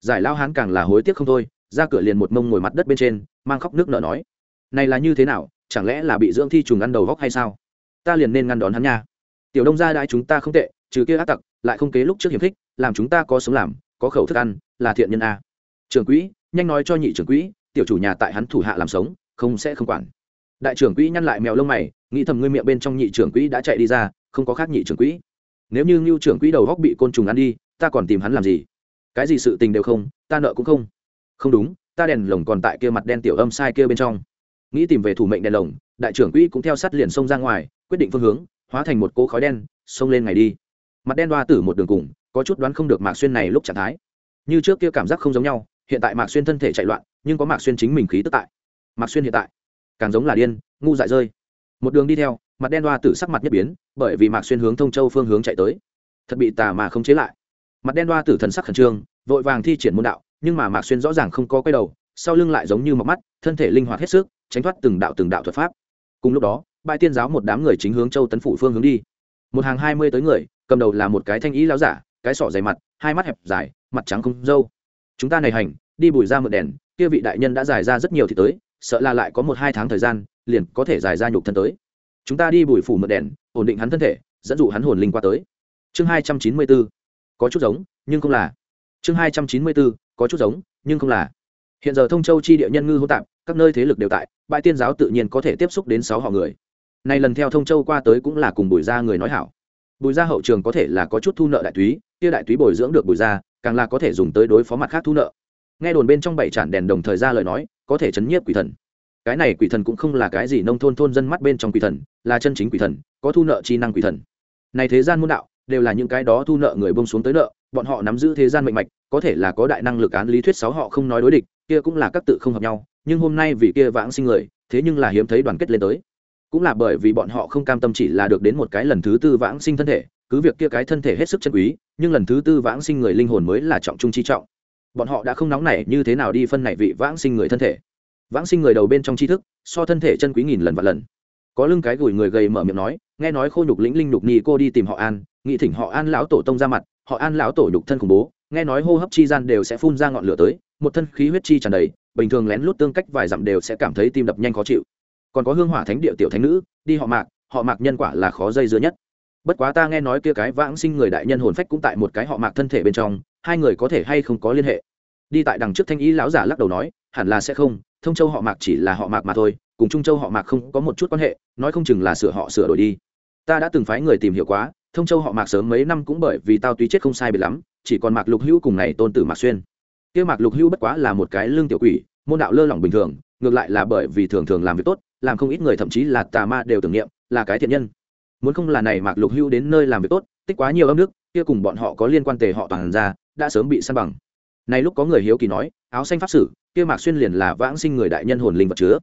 Giải lao hán càng là hối tiếc không thôi, ra cửa liền một mông ngồi mặt đất bên trên, mang khóc nước nở nói, này là như thế nào, chẳng lẽ là bị dưỡng thi trùng ăn đầu vóc hay sao? Ta liền nên ngăn đón hắn nha. Tiểu đông gia đãi chúng ta không tệ, trừ kia ác tặc, lại không kế lúc trước hiểm khích, làm chúng ta có sống làm, có khẩu thức ăn, là thiện nhân a. Trưởng quỹ nhanh nói cho nhị trưởng quỹ, tiểu chủ nhà tại hắn thủ hạ làm sống, không sẽ không quản. Đại trưởng quỹ nhăn lại mèo lông mày, nghĩ thầm ngươi miệng bên trong nhị trưởng quỹ đã chạy đi ra, không có khác nhị trưởng quỹ. Nếu như ngưu trưởng quỹ đầu góc bị côn trùng ăn đi, ta còn tìm hắn làm gì? Cái gì sự tình đều không, ta nợ cũng không. Không đúng, ta đèn lồng còn tại kia mặt đen tiểu âm sai kia bên trong. Nghĩ tìm về thủ mệnh đèn lồng, đại trưởng quỹ cũng theo sát liền xông ra ngoài, quyết định phương hướng, hóa thành một cỗ khói đen, xông lên ngày đi. Mặt đen đoa tử một đường cùng, có chút đoán không được mạc xuyên này lúc trạng thái. Như trước kia cảm giác không giống nhau hiện tại mạc xuyên thân thể chạy loạn, nhưng có mạc xuyên chính mình khí tức tại. Mạc xuyên hiện tại, càng giống là điên, ngu dại rơi. Một đường đi theo, mặt đen đoa tử sắc mặt nhất biến, bởi vì mạc xuyên hướng thông châu phương hướng chạy tới. Thật bị tà mà không chế lại. Mặt đen đoa tử thần sắc khẩn trương, vội vàng thi triển môn đạo, nhưng mà mạc xuyên rõ ràng không có quay đầu, sau lưng lại giống như mọc mắt, thân thể linh hoạt hết sức, tránh thoát từng đạo từng đạo thuật pháp. Cùng lúc đó, bãi tiên giáo một đám người chính hướng châu tấn phủ phương hướng đi. Một hàng hai mươi tới người, cầm đầu là một cái thanh ý láo giả, cái sỏ dày mặt, hai mắt hẹp dài, mặt trắng không râu chúng ta này hành, đi bùi ra mượn đèn, kia vị đại nhân đã giải ra rất nhiều thì tới, sợ là lại có một hai tháng thời gian, liền có thể giải ra nhục thân tới. Chúng ta đi bùi phủ mượn đèn, ổn định hắn thân thể, dẫn dụ hắn hồn linh qua tới. Chương hai trăm chín mươi bốn. Có chút giống, nhưng không là. Chương hai trăm chín mươi bốn. Có chút giống, nhưng không là. Hiện giờ thông châu chi địa nhân ngư hô tạp, các nơi thế lực đều tại, bãi tiên giáo tự nhiên có thể tiếp xúc đến sáu họ người. Nay lần theo thông châu qua tới cũng là cùng bùi gia người nói hảo. Bùi gia hậu trường có thể là có chút thu nợ đại túy kia đại túy bồi dưỡng được bùi ra, càng là có thể dùng tới đối phó mặt khác thu nợ. Nghe đồn bên trong bảy tràn đèn đồng thời ra lời nói có thể chấn nhiếp quỷ thần. Cái này quỷ thần cũng không là cái gì nông thôn thôn dân mắt bên trong quỷ thần là chân chính quỷ thần có thu nợ chi năng quỷ thần. Này thế gian môn đạo đều là những cái đó thu nợ người bông xuống tới nợ bọn họ nắm giữ thế gian mệnh mạch có thể là có đại năng lực án lý thuyết sáu họ không nói đối địch kia cũng là các tự không hợp nhau nhưng hôm nay vì kia vãng sinh người thế nhưng là hiếm thấy đoàn kết lên tới. Cũng là bởi vì bọn họ không cam tâm chỉ là được đến một cái lần thứ tư vãng sinh thân thể cứ việc kia cái thân thể hết sức chân quý, nhưng lần thứ tư vãng sinh người linh hồn mới là trọng trung chi trọng. Bọn họ đã không nóng nảy như thế nào đi phân này vị vãng sinh người thân thể. Vãng sinh người đầu bên trong tri thức, so thân thể chân quý nghìn lần và lần. Có lưng cái gửi người gầy mở miệng nói, nghe nói khô nhục lĩnh linh nhục ni cô đi tìm họ an, nghị thỉnh họ an lão tổ tông ra mặt, họ an lão tổ nhục thân khủng bố, nghe nói hô hấp chi gian đều sẽ phun ra ngọn lửa tới, một thân khí huyết chi tràn đầy, bình thường lén lút tương cách vài dặm đều sẽ cảm thấy tim đập nhanh khó chịu. Còn có hương hỏa thánh địa tiểu thánh nữ, đi họ mạc họ mạc nhân quả là khó dây dưa nhất bất quá ta nghe nói kia cái vãng sinh người đại nhân hồn phách cũng tại một cái họ mạc thân thể bên trong, hai người có thể hay không có liên hệ? Đi tại đằng trước thanh ý lão giả lắc đầu nói, hẳn là sẽ không, thông châu họ mạc chỉ là họ mạc mà thôi, cùng trung châu họ mạc không có một chút quan hệ, nói không chừng là sửa họ sửa đổi đi. Ta đã từng phái người tìm hiểu quá, thông châu họ mạc sớm mấy năm cũng bởi vì tao tuy chết không sai biệt lắm, chỉ còn mạc lục hữu cùng này tôn tử mạc xuyên. Kia mạc lục hữu bất quá là một cái lương tiểu quỷ, môn đạo lơ lỏng bình thường, ngược lại là bởi vì thường thường làm việc tốt, làm không ít người thậm chí là tà ma đều tưởng niệm, là cái thiện nhân muốn không là này mạc lục hưu đến nơi làm việc tốt, tích quá nhiều âm nước, kia cùng bọn họ có liên quan tề họ toàn ra, đã sớm bị săn bằng. Này lúc có người hiếu kỳ nói, áo xanh pháp sử, kia mạc xuyên liền là vãng sinh người đại nhân hồn linh vật chứa.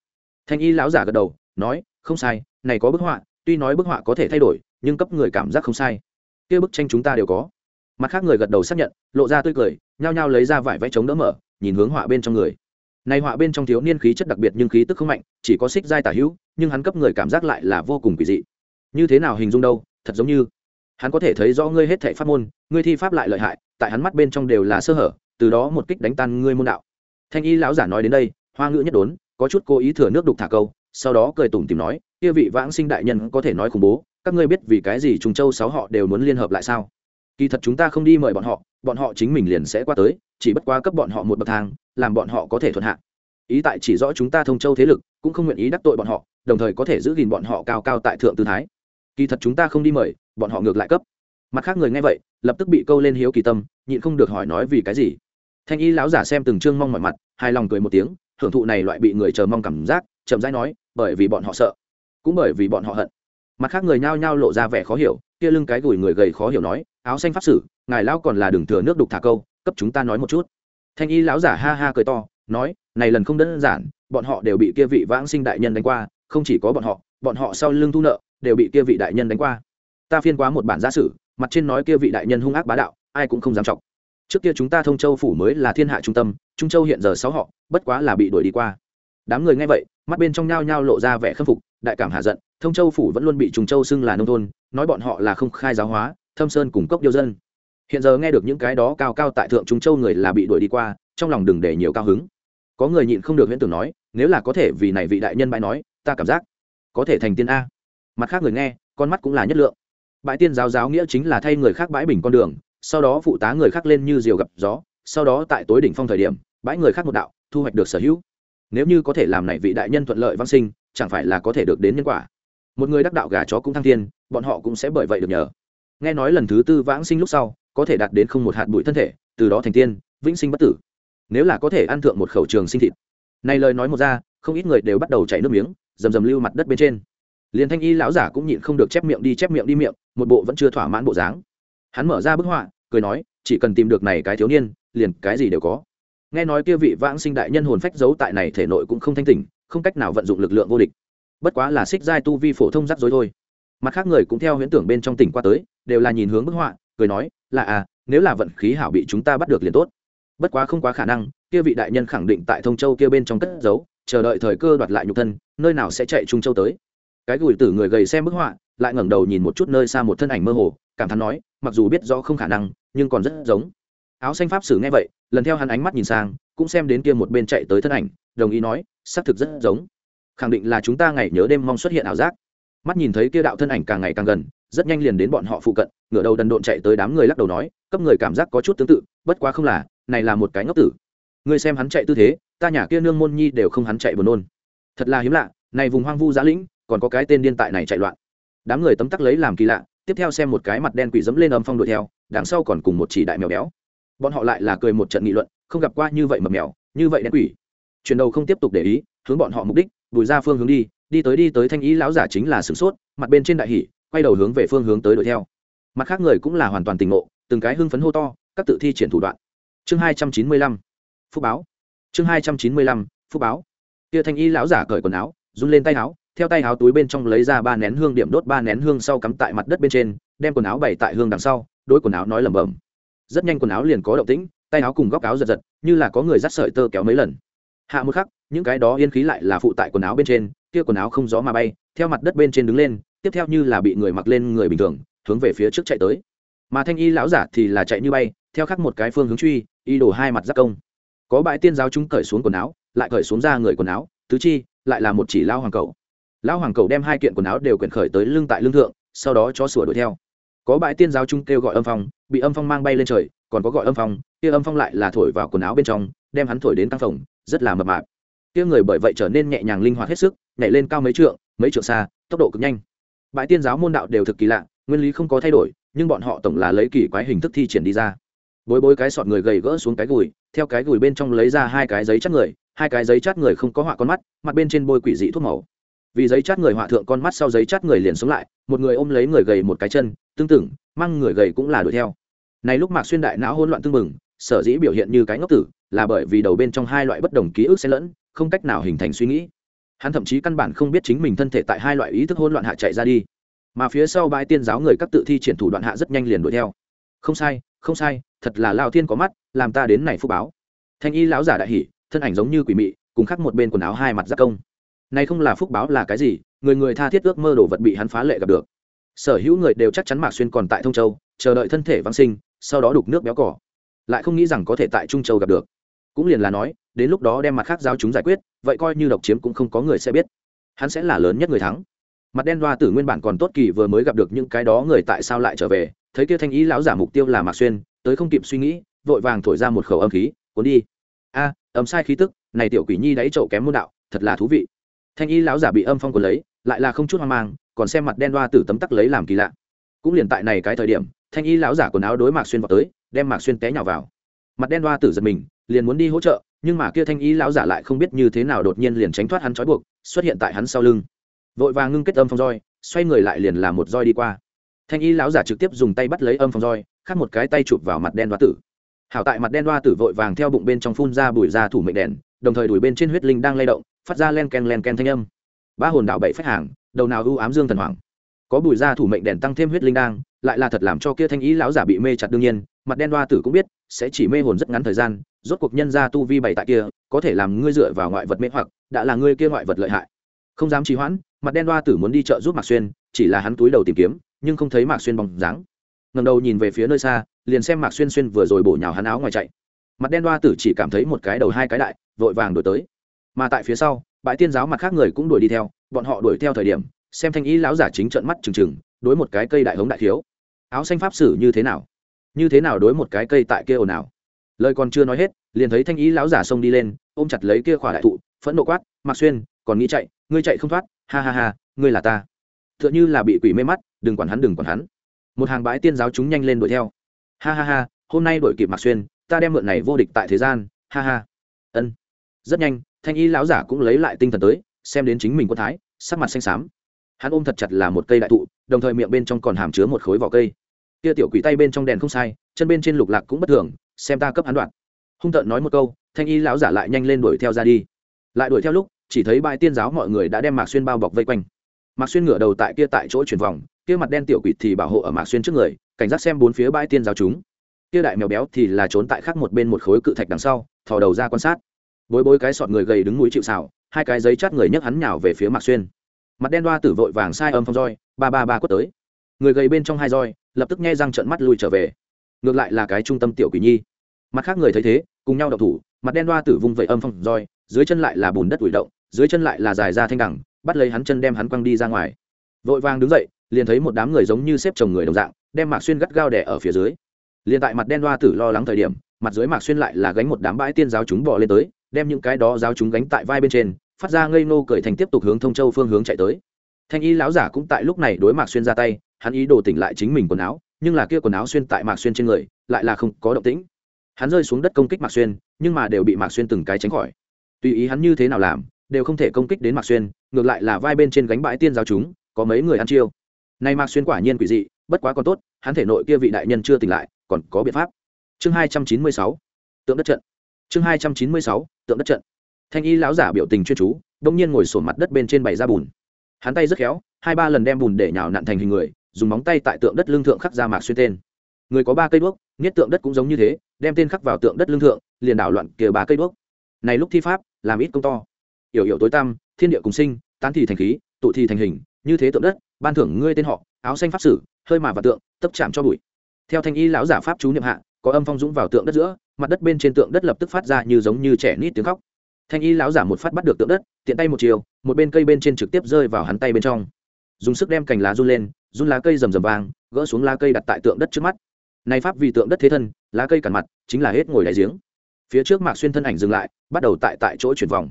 Thanh y lão giả gật đầu, nói, không sai, này có bức họa, tuy nói bức họa có thể thay đổi, nhưng cấp người cảm giác không sai. Kia bức tranh chúng ta đều có. Mặt khác người gật đầu xác nhận, lộ ra tươi cười, nhao nhao lấy ra vải vẽ chống đỡ mở, nhìn hướng họa bên trong người. Này họa bên trong thiếu niên khí chất đặc biệt nhưng khí tức không mạnh, chỉ có xích giai tả hữu, nhưng hắn cấp người cảm giác lại là vô cùng kỳ dị như thế nào hình dung đâu, thật giống như hắn có thể thấy rõ ngươi hết thể pháp môn, ngươi thi pháp lại lợi hại, tại hắn mắt bên trong đều là sơ hở, từ đó một kích đánh tan ngươi môn đạo. Thanh y lão giả nói đến đây, hoa ngữ nhất đốn, có chút cố ý thừa nước đục thả câu, sau đó cười tủm tìm nói, kia vị vãng sinh đại nhân có thể nói khủng bố, các ngươi biết vì cái gì trùng châu sáu họ đều muốn liên hợp lại sao? Kỳ thật chúng ta không đi mời bọn họ bọn họ chính mình liền sẽ qua tới, chỉ bất quá cấp bọn họ một bậc thang, làm bọn họ có thể thuận hạ. Ý tại chỉ rõ chúng ta thông châu thế lực, cũng không nguyện ý đắc tội bọn họ, đồng thời có thể giữ gìn bọn họ cao cao tại thượng tư thái kỳ thật chúng ta không đi mời, bọn họ ngược lại cấp. Mặt khác người nghe vậy, lập tức bị câu lên hiếu kỳ tâm, nhịn không được hỏi nói vì cái gì. Thanh y lão giả xem từng chương mong mọi mặt, hài lòng cười một tiếng, hưởng thụ này loại bị người chờ mong cảm giác, chậm rãi nói, bởi vì bọn họ sợ, cũng bởi vì bọn họ hận. Mặt khác người nhao nhao lộ ra vẻ khó hiểu, kia lưng cái gùi người gầy khó hiểu nói, áo xanh pháp sử, ngài lão còn là đường thừa nước đục thả câu, cấp chúng ta nói một chút. Thanh y lão giả ha ha cười to, nói, này lần không đơn giản, bọn họ đều bị kia vị vãng sinh đại nhân đánh qua, không chỉ có bọn họ bọn họ sau lưng thu nợ đều bị kia vị đại nhân đánh qua. Ta phiên quá một bản giả sử, mặt trên nói kia vị đại nhân hung ác bá đạo, ai cũng không dám trọng trước kia chúng ta thông châu phủ mới là thiên hạ trung tâm, trung châu hiện giờ sáu họ, bất quá là bị đuổi đi qua. Đám người nghe vậy, mắt bên trong nhao nhao lộ ra vẻ khâm phục, đại cảm hạ giận, thông châu phủ vẫn luôn bị trùng châu xưng là nông thôn, nói bọn họ là không khai giáo hóa, thâm sơn cùng cốc điêu dân. Hiện giờ nghe được những cái đó cao cao tại thượng trung châu người là bị đuổi đi qua, trong lòng đừng để nhiều cao hứng. Có người nhịn không được huyễn tưởng nói, nếu là có thể vì này vị đại nhân bãi nói, ta cảm giác có thể thành tiên a mặt khác người nghe, con mắt cũng là nhất lượng. Bãi tiên giáo giáo nghĩa chính là thay người khác bãi bình con đường, sau đó phụ tá người khác lên như diều gặp gió, sau đó tại tối đỉnh phong thời điểm, bãi người khác một đạo, thu hoạch được sở hữu. Nếu như có thể làm này vị đại nhân thuận lợi văn sinh, chẳng phải là có thể được đến nhân quả. Một người đắc đạo gà chó cũng thăng thiên, bọn họ cũng sẽ bởi vậy được nhờ. Nghe nói lần thứ tư vãng sinh lúc sau, có thể đạt đến không một hạt bụi thân thể, từ đó thành tiên, vĩnh sinh bất tử. Nếu là có thể ăn thượng một khẩu trường sinh thịt. Này lời nói một ra, không ít người đều bắt đầu chảy nước miếng, rầm rầm lưu mặt đất bên trên liền thanh y lão giả cũng nhịn không được chép miệng đi, chép miệng đi miệng, một bộ vẫn chưa thỏa mãn bộ dáng. Hắn mở ra bức họa, cười nói, chỉ cần tìm được này cái thiếu niên, liền cái gì đều có. Nghe nói kia vị vãng sinh đại nhân hồn phách giấu tại này thể nội cũng không thanh tỉnh, không cách nào vận dụng lực lượng vô địch. Bất quá là xích giai tu vi phổ thông rắc rối thôi. Mặt khác người cũng theo huyễn tưởng bên trong tỉnh qua tới, đều là nhìn hướng bức họa, cười nói, là à nếu là vận khí hảo bị chúng ta bắt được liền tốt. Bất quá không quá khả năng, kia vị đại nhân khẳng định tại thông châu kia bên trong cất giấu, chờ đợi thời cơ đoạt lại nhục thân, nơi nào sẽ chạy trung châu tới cái gùi tử người gầy xem bức họa, lại ngẩng đầu nhìn một chút nơi xa một thân ảnh mơ hồ, cảm thán nói, mặc dù biết rõ không khả năng, nhưng còn rất giống. Áo xanh pháp sử nghe vậy, lần theo hắn ánh mắt nhìn sang, cũng xem đến kia một bên chạy tới thân ảnh, đồng ý nói, xác thực rất giống. Khẳng định là chúng ta ngày nhớ đêm mong xuất hiện ảo giác. Mắt nhìn thấy kia đạo thân ảnh càng ngày càng gần, rất nhanh liền đến bọn họ phụ cận, ngửa đầu đần độn chạy tới đám người lắc đầu nói, cấp người cảm giác có chút tương tự, bất quá không là, này là một cái ngốc tử. Người xem hắn chạy tư thế, ta nhà kia nương môn nhi đều không hắn chạy buồn nôn. Thật là hiếm lạ, này vùng hoang vu giã lĩnh còn có cái tên điên tại này chạy loạn. Đám người tấm tắc lấy làm kỳ lạ tiếp theo xem một cái mặt đen quỷ dẫm lên âm phong đuổi theo đằng sau còn cùng một chỉ đại mèo béo. Bọn họ lại là cười một trận nghị luận không gặp qua như vậy mập mèo như vậy đen quỷ. Chuyển đầu không tiếp tục để ý hướng bọn họ mục đích bùi ra phương hướng đi đi tới đi tới thanh ý lão giả chính là sửng sốt mặt bên trên đại hỉ, quay đầu hướng về phương hướng tới đuổi theo. Mặt khác người cũng là hoàn toàn tình ngộ từng cái hưng phấn hô to các tự thi triển thủ đoạn. Chương hai trăm chín mươi lăm phúc báo. Chương hai trăm chín mươi lăm phúc báo. Kia thanh y lão giả cởi quần áo run lên tay áo theo tay áo túi bên trong lấy ra ba nén hương điểm đốt ba nén hương sau cắm tại mặt đất bên trên, đem quần áo bày tại hương đằng sau đôi quần áo nói lẩm bẩm. Rất nhanh quần áo liền có động tĩnh, tay áo cùng góc áo giật giật, như là có người dắt sợi tơ kéo mấy lần. Hạ một khắc, những cái đó yên khí lại là phụ tại quần áo bên trên, kia quần áo không gió mà bay, theo mặt đất bên trên đứng lên, tiếp theo như là bị người mặc lên người bình thường, hướng về phía trước chạy tới. Mà thanh y lão giả thì là chạy như bay, theo khắc một cái phương hướng truy, y đổ hai mặt giác công. Có bãi tiên giáo chúng cởi xuống quần áo, lại cởi xuống ra người quần áo, tứ chi, lại là một chỉ lao hoàng cầu. Lão hoàng cầu đem hai kiện quần áo đều quyển khởi tới lưng tại lưng thượng, sau đó cho sửa đuổi theo. Có bãi tiên giáo trung kêu gọi âm phong, bị âm phong mang bay lên trời, còn có gọi âm phong, kia âm phong lại là thổi vào quần áo bên trong, đem hắn thổi đến căng phòng rất là mập mạp. Kia người bởi vậy trở nên nhẹ nhàng linh hoạt hết sức, nhảy lên cao mấy trượng mấy trượng xa, tốc độ cực nhanh. Bãi tiên giáo môn đạo đều thực kỳ lạ, nguyên lý không có thay đổi, nhưng bọn họ tổng là lấy kỳ quái hình thức thi triển đi ra. Bối bối cái sọt người gầy gỡ xuống cái gùi, theo cái gùi bên trong lấy ra hai cái giấy chắt người, hai cái giấy chắt người không có họa con mắt, mặt bên trên bôi quỷ dị thuốc màu vì giấy chát người họa thượng con mắt sau giấy chát người liền sống lại, một người ôm lấy người gầy một cái chân, tương tự, mang người gầy cũng là đuổi theo. Này lúc mạc xuyên đại não hỗn loạn tương mừng sở dĩ biểu hiện như cái ngốc tử, là bởi vì đầu bên trong hai loại bất đồng ký ức xen lẫn, không cách nào hình thành suy nghĩ. Hắn thậm chí căn bản không biết chính mình thân thể tại hai loại ý thức hỗn loạn hạ chạy ra đi. Mà phía sau bãi tiên giáo người các tự thi triển thủ đoạn hạ rất nhanh liền đuổi theo. Không sai không sai, thật là lao thiên có mắt, làm ta đến này phúc báo. Thanh y lão giả đại hỉ, thân ảnh giống như quỷ mị, cùng khắc một bên quần áo hai mặt giác công nay không là phúc báo là cái gì, người người tha thiết ước mơ đồ vật bị hắn phá lệ gặp được. Sở hữu người đều chắc chắn mạc xuyên còn tại thông châu, chờ đợi thân thể vắng sinh, sau đó đục nước béo cỏ. Lại không nghĩ rằng có thể tại trung châu gặp được. Cũng liền là nói, đến lúc đó đem mặt khác giao chúng giải quyết, vậy coi như độc chiếm cũng không có người sẽ biết. Hắn sẽ là lớn nhất người thắng. Mặt đen đoa tử nguyên bản còn tốt kỳ vừa mới gặp được những cái đó người tại sao lại trở về, thấy kia thanh ý lão giả mục tiêu là mạc xuyên, tới không kịp suy nghĩ, vội vàng thổi ra một khẩu âm khí, cuốn đi. A ấm sai khí tức, này tiểu quỷ nhi đáy trậu kém môn đạo, thật là thú vị thanh y lão giả bị âm phong của lấy, lại là không chút hoang mang, còn xem mặt đen đoa tử tấm tắc lấy làm kỳ lạ. Cũng liền tại này cái thời điểm, thanh y lão giả quần áo đối mạc xuyên vào tới, đem mạc xuyên té nhào vào. Mặt đen đoa tử giật mình, liền muốn đi hỗ trợ, nhưng mà kia thanh y lão giả lại không biết như thế nào đột nhiên liền tránh thoát hắn trói buộc, xuất hiện tại hắn sau lưng. Vội vàng ngưng kết âm phong roi, xoay người lại liền làm một roi đi qua. Thanh y lão giả trực tiếp dùng tay bắt lấy âm phong roi khác một cái tay chụp vào mặt đen đoa tử. Hảo tại mặt đen đoa tử vội vàng theo bụng bên trong phun ra bùi ra thủ mệnh đèn, đồng thời đuổi bên trên huyết linh đang lay động phát ra len ken len ken thanh âm. Ba hồn đảo bảy phách hàng, đầu nào ưu ám dương thần hoàng. Có bùi ra thủ mệnh đèn tăng thêm huyết linh đang lại là thật làm cho kia thanh ý lão giả bị mê chặt đương nhiên, mặt đen đoa tử cũng biết, sẽ chỉ mê hồn rất ngắn thời gian, rốt cuộc nhân ra tu vi bảy tại kia, có thể làm ngươi dựa vào ngoại vật mê hoặc, đã là ngươi kia ngoại vật lợi hại. Không dám trì hoãn, mặt đen đoa tử muốn đi chợ giúp mạc xuyên, chỉ là hắn túi đầu tìm kiếm, nhưng không thấy mạc xuyên bóng dáng. Ngầm đầu nhìn về phía nơi xa, liền xem mạc xuyên xuyên vừa rồi bổ nhào hắn áo ngoài chạy. Mặt đen đoa tử chỉ cảm thấy một cái đầu hai cái đại, vội vàng đổi tới mà tại phía sau, bãi tiên giáo mặt khác người cũng đuổi đi theo, bọn họ đuổi theo thời điểm, xem thanh ý lão giả chính trợn mắt trừng trừng, đối một cái cây đại hống đại thiếu. Áo xanh pháp sử như thế nào? Như thế nào đối một cái cây tại kia ồn ào? Lời còn chưa nói hết, liền thấy thanh ý lão giả xông đi lên, ôm chặt lấy kia khỏa đại thụ, phẫn nộ quát mặc xuyên, còn nghĩ chạy, ngươi chạy không thoát, ha ha ha, ngươi là ta. T h ư ợ n h ư là bị quỷ mê mắt, đừng quản hắn, đừng quản hắn. Một hàng bãi tiên giáo chúng nhanh lên đuổi theo. Ha ha ha, hôm nay đuổi kịp mặc xuyên, ta đem mượn này vô địch tại thế gian, ha ha. Ân. Rất nhanh thanh y lão giả cũng lấy lại tinh thần tới, xem đến chính mình quân thái, sắc mặt xanh xám. Hắn ôm thật chặt là một cây đại thụ, đồng thời miệng bên trong còn hàm chứa một khối vỏ cây. Kia tiểu quỷ tay bên trong đèn không sai, chân bên trên lục lạc cũng bất thường, xem ta cấp hắn đoạn. Hung tợn nói một câu, thanh y lão giả lại nhanh lên đuổi theo ra đi. Lại đuổi theo lúc, chỉ thấy bãi tiên giáo mọi người đã đem mạc xuyên bao bọc vây quanh. Mạc xuyên ngửa đầu tại kia tại chỗ chuyển vòng, kia mặt đen tiểu quỷ thì bảo hộ ở mạc xuyên trước người, cảnh giác xem bốn phía bãi tiên giáo chúng. Kia đại mèo béo thì là trốn tại khác một bên một khối cự thạch đằng sau, thò đầu ra quan sát bối bối cái sọt người gầy đứng núi chịu xào hai cái giấy chát người nhấc hắn nhào về phía mạc xuyên. Mặt đen đoa tử vội vàng sai âm phong roi, ba ba ba quất tới. Người gầy bên trong hai roi, lập tức nghe răng trận mắt lui trở về. Ngược lại là cái trung tâm tiểu quỷ nhi. Mặt khác người thấy thế, cùng nhau đậu thủ, mặt đen đoa tử vung vẩy âm phong roi, dưới chân lại là bùn đất ủi động, dưới chân lại là dài ra thanh đẳng bắt lấy hắn chân đem hắn quăng đi ra ngoài. Vội vàng đứng dậy, liền thấy một đám người giống như xếp chồng người đồng dạng, đem mạc xuyên gắt gao đẻ ở phía dưới. Liền tại mặt đen đoa tử lo lắng thời điểm, mặt dưới mạc xuyên lại là gánh một đám bãi tiên giáo chúng bỏ lên tới đem những cái đó giáo chúng gánh tại vai bên trên, phát ra ngây nô cởi thành tiếp tục hướng thông châu phương hướng chạy tới. Thanh y lão giả cũng tại lúc này đối mạc xuyên ra tay, hắn ý đồ tỉnh lại chính mình quần áo, nhưng là kia quần áo xuyên tại mạc xuyên trên người, lại là không có động tĩnh. Hắn rơi xuống đất công kích mạc xuyên, nhưng mà đều bị mạc xuyên từng cái tránh khỏi. Tùy ý hắn như thế nào làm, đều không thể công kích đến mạc xuyên, ngược lại là vai bên trên gánh bãi tiên giáo chúng, có mấy người ăn chiêu. Nay mạc xuyên quả nhiên quỷ dị, bất quá còn tốt, hắn thể nội kia vị đại nhân chưa tỉnh lại, còn có biện pháp. Chương hai trăm chín mươi sáu, tượng đất trận chương hai trăm chín mươi sáu, tượng đất trận. Thanh y lão giả biểu tình chuyên chú, đông nhiên ngồi sổn mặt đất bên trên bày ra bùn. Hắn tay rất khéo, hai ba lần đem bùn để nhào nặn thành hình người, dùng móng tay tại tượng đất lương thượng khắc ra mạc xuyên tên. Người có ba cây đuốc, nghiết tượng đất cũng giống như thế, đem tên khắc vào tượng đất lương thượng, liền đảo loạn kia ba cây đuốc. Này lúc thi pháp, làm ít công to. Yểu yểu tối tăm, thiên địa cùng sinh, tán thì thành khí, tụ thì thành hình, như thế tượng đất, ban thưởng ngươi tên họ, áo xanh pháp sử, hơi mà và tượng, tấp chạm cho bụi. Theo thanh y lão giả pháp chú niệm hạ, có âm phong dũng vào tượng đất giữa mặt đất bên trên tượng đất lập tức phát ra như giống như trẻ nít tiếng khóc. Thanh y lão giả một phát bắt được tượng đất, tiện tay một chiều, một bên cây bên trên trực tiếp rơi vào hắn tay bên trong. Dùng sức đem cành lá run lên, run lá cây rầm rầm vàng gỡ xuống lá cây đặt tại tượng đất trước mắt. Này pháp vì tượng đất thế thân, lá cây cản mặt, chính là hết ngồi đại giếng. Phía trước mạc xuyên thân ảnh dừng lại, bắt đầu tại tại chỗ chuyển vòng.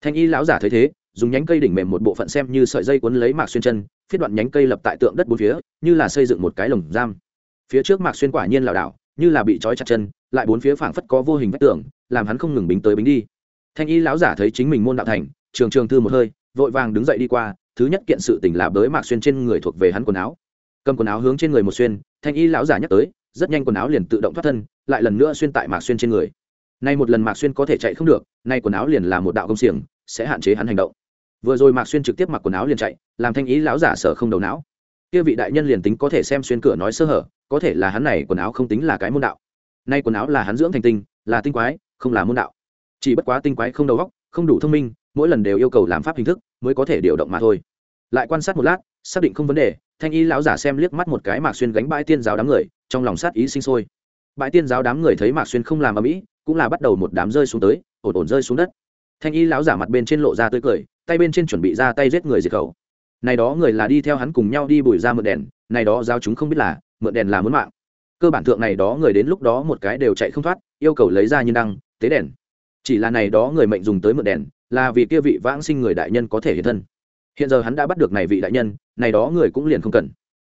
Thanh y lão giả thấy thế, dùng nhánh cây đỉnh mềm một bộ phận xem như sợi dây cuốn lấy mạc xuyên chân, phiết đoạn nhánh cây lập tại tượng đất bốn phía, như là xây dựng một cái lồng giam. Phía trước mạc xuyên quả nhiên lảo đảo như là bị trói chặt chân, lại bốn phía phảng phất có vô hình vách tường, làm hắn không ngừng bính tới bính đi. Thanh y lão giả thấy chính mình môn đạo thành, trường trường thư một hơi, vội vàng đứng dậy đi qua, thứ nhất kiện sự tình là bới mạc xuyên trên người thuộc về hắn quần áo. Cầm quần áo hướng trên người một xuyên, thanh y lão giả nhắc tới, rất nhanh quần áo liền tự động thoát thân, lại lần nữa xuyên tại mạc xuyên trên người. Nay một lần mạc xuyên có thể chạy không được, nay quần áo liền là một đạo công xiềng, sẽ hạn chế hắn hành động. Vừa rồi mạc xuyên trực tiếp mặc quần áo liền chạy, làm thanh ý lão giả sở không đầu não kia vị đại nhân liền tính có thể xem xuyên cửa nói sơ hở, có thể là hắn này quần áo không tính là cái môn đạo. Nay quần áo là hắn dưỡng thành tinh, là tinh quái, không là môn đạo. Chỉ bất quá tinh quái không đầu óc, không đủ thông minh, mỗi lần đều yêu cầu làm pháp hình thức, mới có thể điều động mà thôi. Lại quan sát một lát, xác định không vấn đề, thanh y lão giả xem liếc mắt một cái mạc xuyên gánh bãi tiên giáo đám người, trong lòng sát ý sinh sôi. Bãi tiên giáo đám người thấy mạc xuyên không làm ở mỹ cũng là bắt đầu một đám rơi xuống tới, ổn ổn rơi xuống đất. Thanh y lão giả mặt bên trên lộ ra tươi cười, tay bên trên chuẩn bị ra tay giết người diệt khẩu này đó người là đi theo hắn cùng nhau đi bùi ra mượn đèn, này đó giao chúng không biết là, mượn đèn là muốn mạng. Cơ bản thượng này đó người đến lúc đó một cái đều chạy không thoát, yêu cầu lấy ra nhân đăng, tế đèn. Chỉ là này đó người mệnh dùng tới mượn đèn, là vì kia vị vãng sinh người đại nhân có thể hiện thân. Hiện giờ hắn đã bắt được này vị đại nhân, này đó người cũng liền không cần.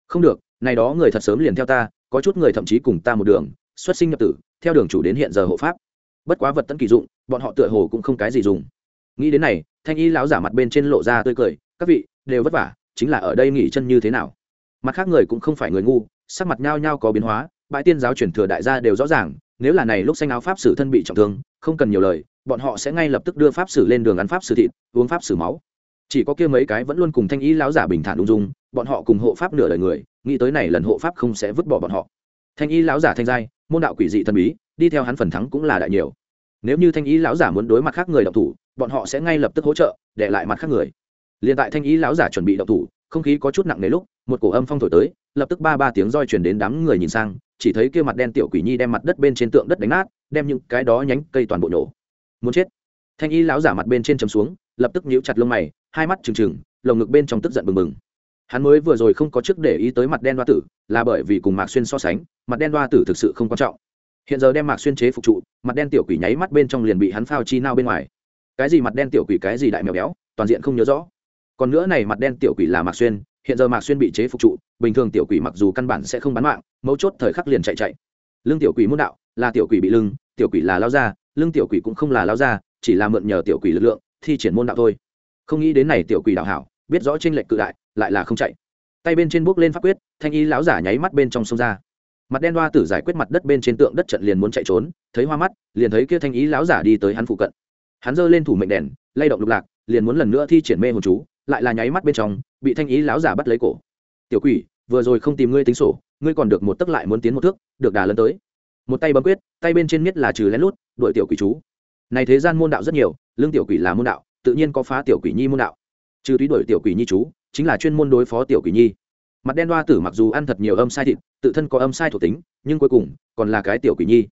Không được, này đó người thật sớm liền theo ta, có chút người thậm chí cùng ta một đường, xuất sinh nhập tử, theo đường chủ đến hiện giờ hộ pháp. Bất quá vật tấn kỳ dụng, bọn họ tựa hồ cũng không cái gì dùng. Nghĩ đến này, thanh y lão giả mặt bên trên lộ ra tươi cười các vị, đều vất vả, chính là ở đây nghỉ chân như thế nào? Mặt khác người cũng không phải người ngu, sắc mặt nhao nhao có biến hóa, bãi tiên giáo truyền thừa đại gia đều rõ ràng, nếu là này lúc xanh áo pháp sử thân bị trọng thương, không cần nhiều lời, bọn họ sẽ ngay lập tức đưa pháp sử lên đường ăn pháp sử thịt, uống pháp sử máu. Chỉ có kia mấy cái vẫn luôn cùng thanh y lão giả bình thản ung dung, bọn họ cùng hộ pháp nửa đời người, nghĩ tới này lần hộ pháp không sẽ vứt bỏ bọn họ. Thanh y lão giả thanh giai, môn đạo quỷ dị thần bí, đi theo hắn phần thắng cũng là đại nhiều. Nếu như thanh y lão giả muốn đối mặt khác người đọc thủ, bọn họ sẽ ngay lập tức hỗ trợ, để lại mặt khác người liền tại thanh ý lão giả chuẩn bị động thủ, không khí có chút nặng nề lúc, một cổ âm phong thổi tới, lập tức ba ba tiếng roi chuyển đến đám người nhìn sang, chỉ thấy kia mặt đen tiểu quỷ nhi đem mặt đất bên trên tượng đất đánh nát, đem những cái đó nhánh cây toàn bộ nổ. Muốn chết. Thanh y lão giả mặt bên trên chấm xuống, lập tức nhíu chặt lông mày, hai mắt trừng trừng, lồng ngực bên trong tức giận bừng bừng. Hắn mới vừa rồi không có trước để ý tới mặt đen đoa tử, là bởi vì cùng mạc xuyên so sánh, mặt đen đoa tử thực sự không quan trọng. Hiện giờ đem mạc xuyên chế phục trụ, mặt đen tiểu quỷ nháy mắt bên trong liền bị hắn phao chi nao bên ngoài. Cái gì mặt đen tiểu quỷ, cái gì đại mèo béo, toàn diện không nhớ rõ còn nữa này mặt đen tiểu quỷ là mạc xuyên, hiện giờ mạc xuyên bị chế phục trụ, bình thường tiểu quỷ mặc dù căn bản sẽ không bán mạng, mấu chốt thời khắc liền chạy chạy. Lưng tiểu quỷ môn đạo, là tiểu quỷ bị lưng, tiểu quỷ là lao ra lương tiểu quỷ cũng không là lao ra chỉ là mượn nhờ tiểu quỷ lực lượng, thi triển môn đạo thôi. Không nghĩ đến này tiểu quỷ đạo hảo, biết rõ trên lệnh cự đại, lại là không chạy. Tay bên trên bước lên pháp quyết, thanh y lão giả nháy mắt bên trong sông ra. Mặt đen hoa tử giải quyết mặt đất bên trên tượng đất trận liền muốn chạy trốn, thấy hoa mắt, liền thấy kia thanh ý lão giả đi tới hắn phụ cận. Hắn giơ lên thủ mệnh đèn, lay động lục lạc, liền muốn lần nữa thi triển mê hồn chú lại là nháy mắt bên trong, bị thanh ý lão giả bắt lấy cổ. Tiểu quỷ, vừa rồi không tìm ngươi tính sổ, ngươi còn được một tấc lại muốn tiến một thước, được đà lân tới. Một tay bấm quyết, tay bên trên miết là trừ lén lút đội tiểu quỷ chú. Này thế gian môn đạo rất nhiều, lương tiểu quỷ là môn đạo, tự nhiên có phá tiểu quỷ nhi môn đạo. Trừ túy đổi tiểu quỷ nhi chú, chính là chuyên môn đối phó tiểu quỷ nhi. Mặt đen đoa tử mặc dù ăn thật nhiều âm sai thịt, tự thân có âm sai thuộc tính, nhưng cuối cùng, còn là cái tiểu quỷ nhi.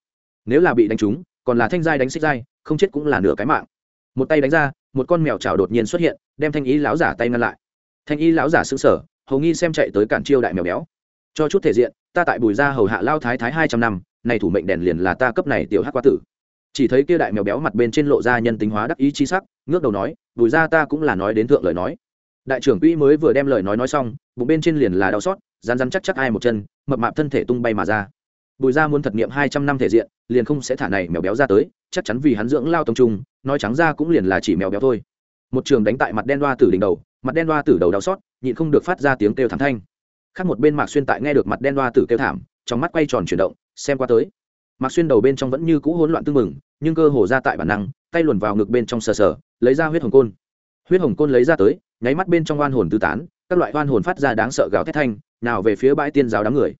Nếu là bị đánh trúng, còn là thanh giai đánh xích giai, không chết cũng là nửa cái mạng một tay đánh ra, một con mèo chảo đột nhiên xuất hiện, đem thanh ý lão giả tay ngăn lại. Thanh ý lão giả xứng sở hầu nghi xem chạy tới cản chiêu đại mèo béo. Cho chút thể diện, ta tại bùi gia hầu hạ lao thái thái hai trăm năm này thủ mệnh đèn liền là ta cấp này tiểu hắc quá tử. Chỉ thấy kia đại mèo béo mặt bên trên lộ ra nhân tính hóa đắc ý chi sắc, ngước đầu nói, bùi gia ta cũng là nói đến thượng lời nói. Đại trưởng quỹ mới vừa đem lời nói nói xong, bụng bên trên liền là đau xót rán rán chắc chắc ai một chân, mập mạp thân thể tung bay mà ra bùi gia muốn thật nghiệm hai trăm năm thể diện, liền không sẽ thả này mèo béo ra tới, chắc chắn vì hắn dưỡng lao tông trung, nói trắng ra cũng liền là chỉ mèo béo thôi. Một trường đánh tại mặt đen đoa tử đỉnh đầu, mặt đen đoa tử đầu đau xót, nhịn không được phát ra tiếng kêu thảm thanh. Khác một bên mạc xuyên tại nghe được mặt đen đoa tử kêu thảm, trong mắt quay tròn chuyển động, xem qua tới. Mạc xuyên đầu bên trong vẫn như cũ hỗn loạn tưng mừng nhưng cơ hồ ra tại bản năng, tay luồn vào ngực bên trong sờ sờ, lấy ra huyết hồng côn. Huyết hồng côn lấy ra tới, nháy mắt bên trong oan hồn tư tán, các loại oan hồn phát ra đáng sợ gào thét thanh, nào về phía bãi tiên giáo đám người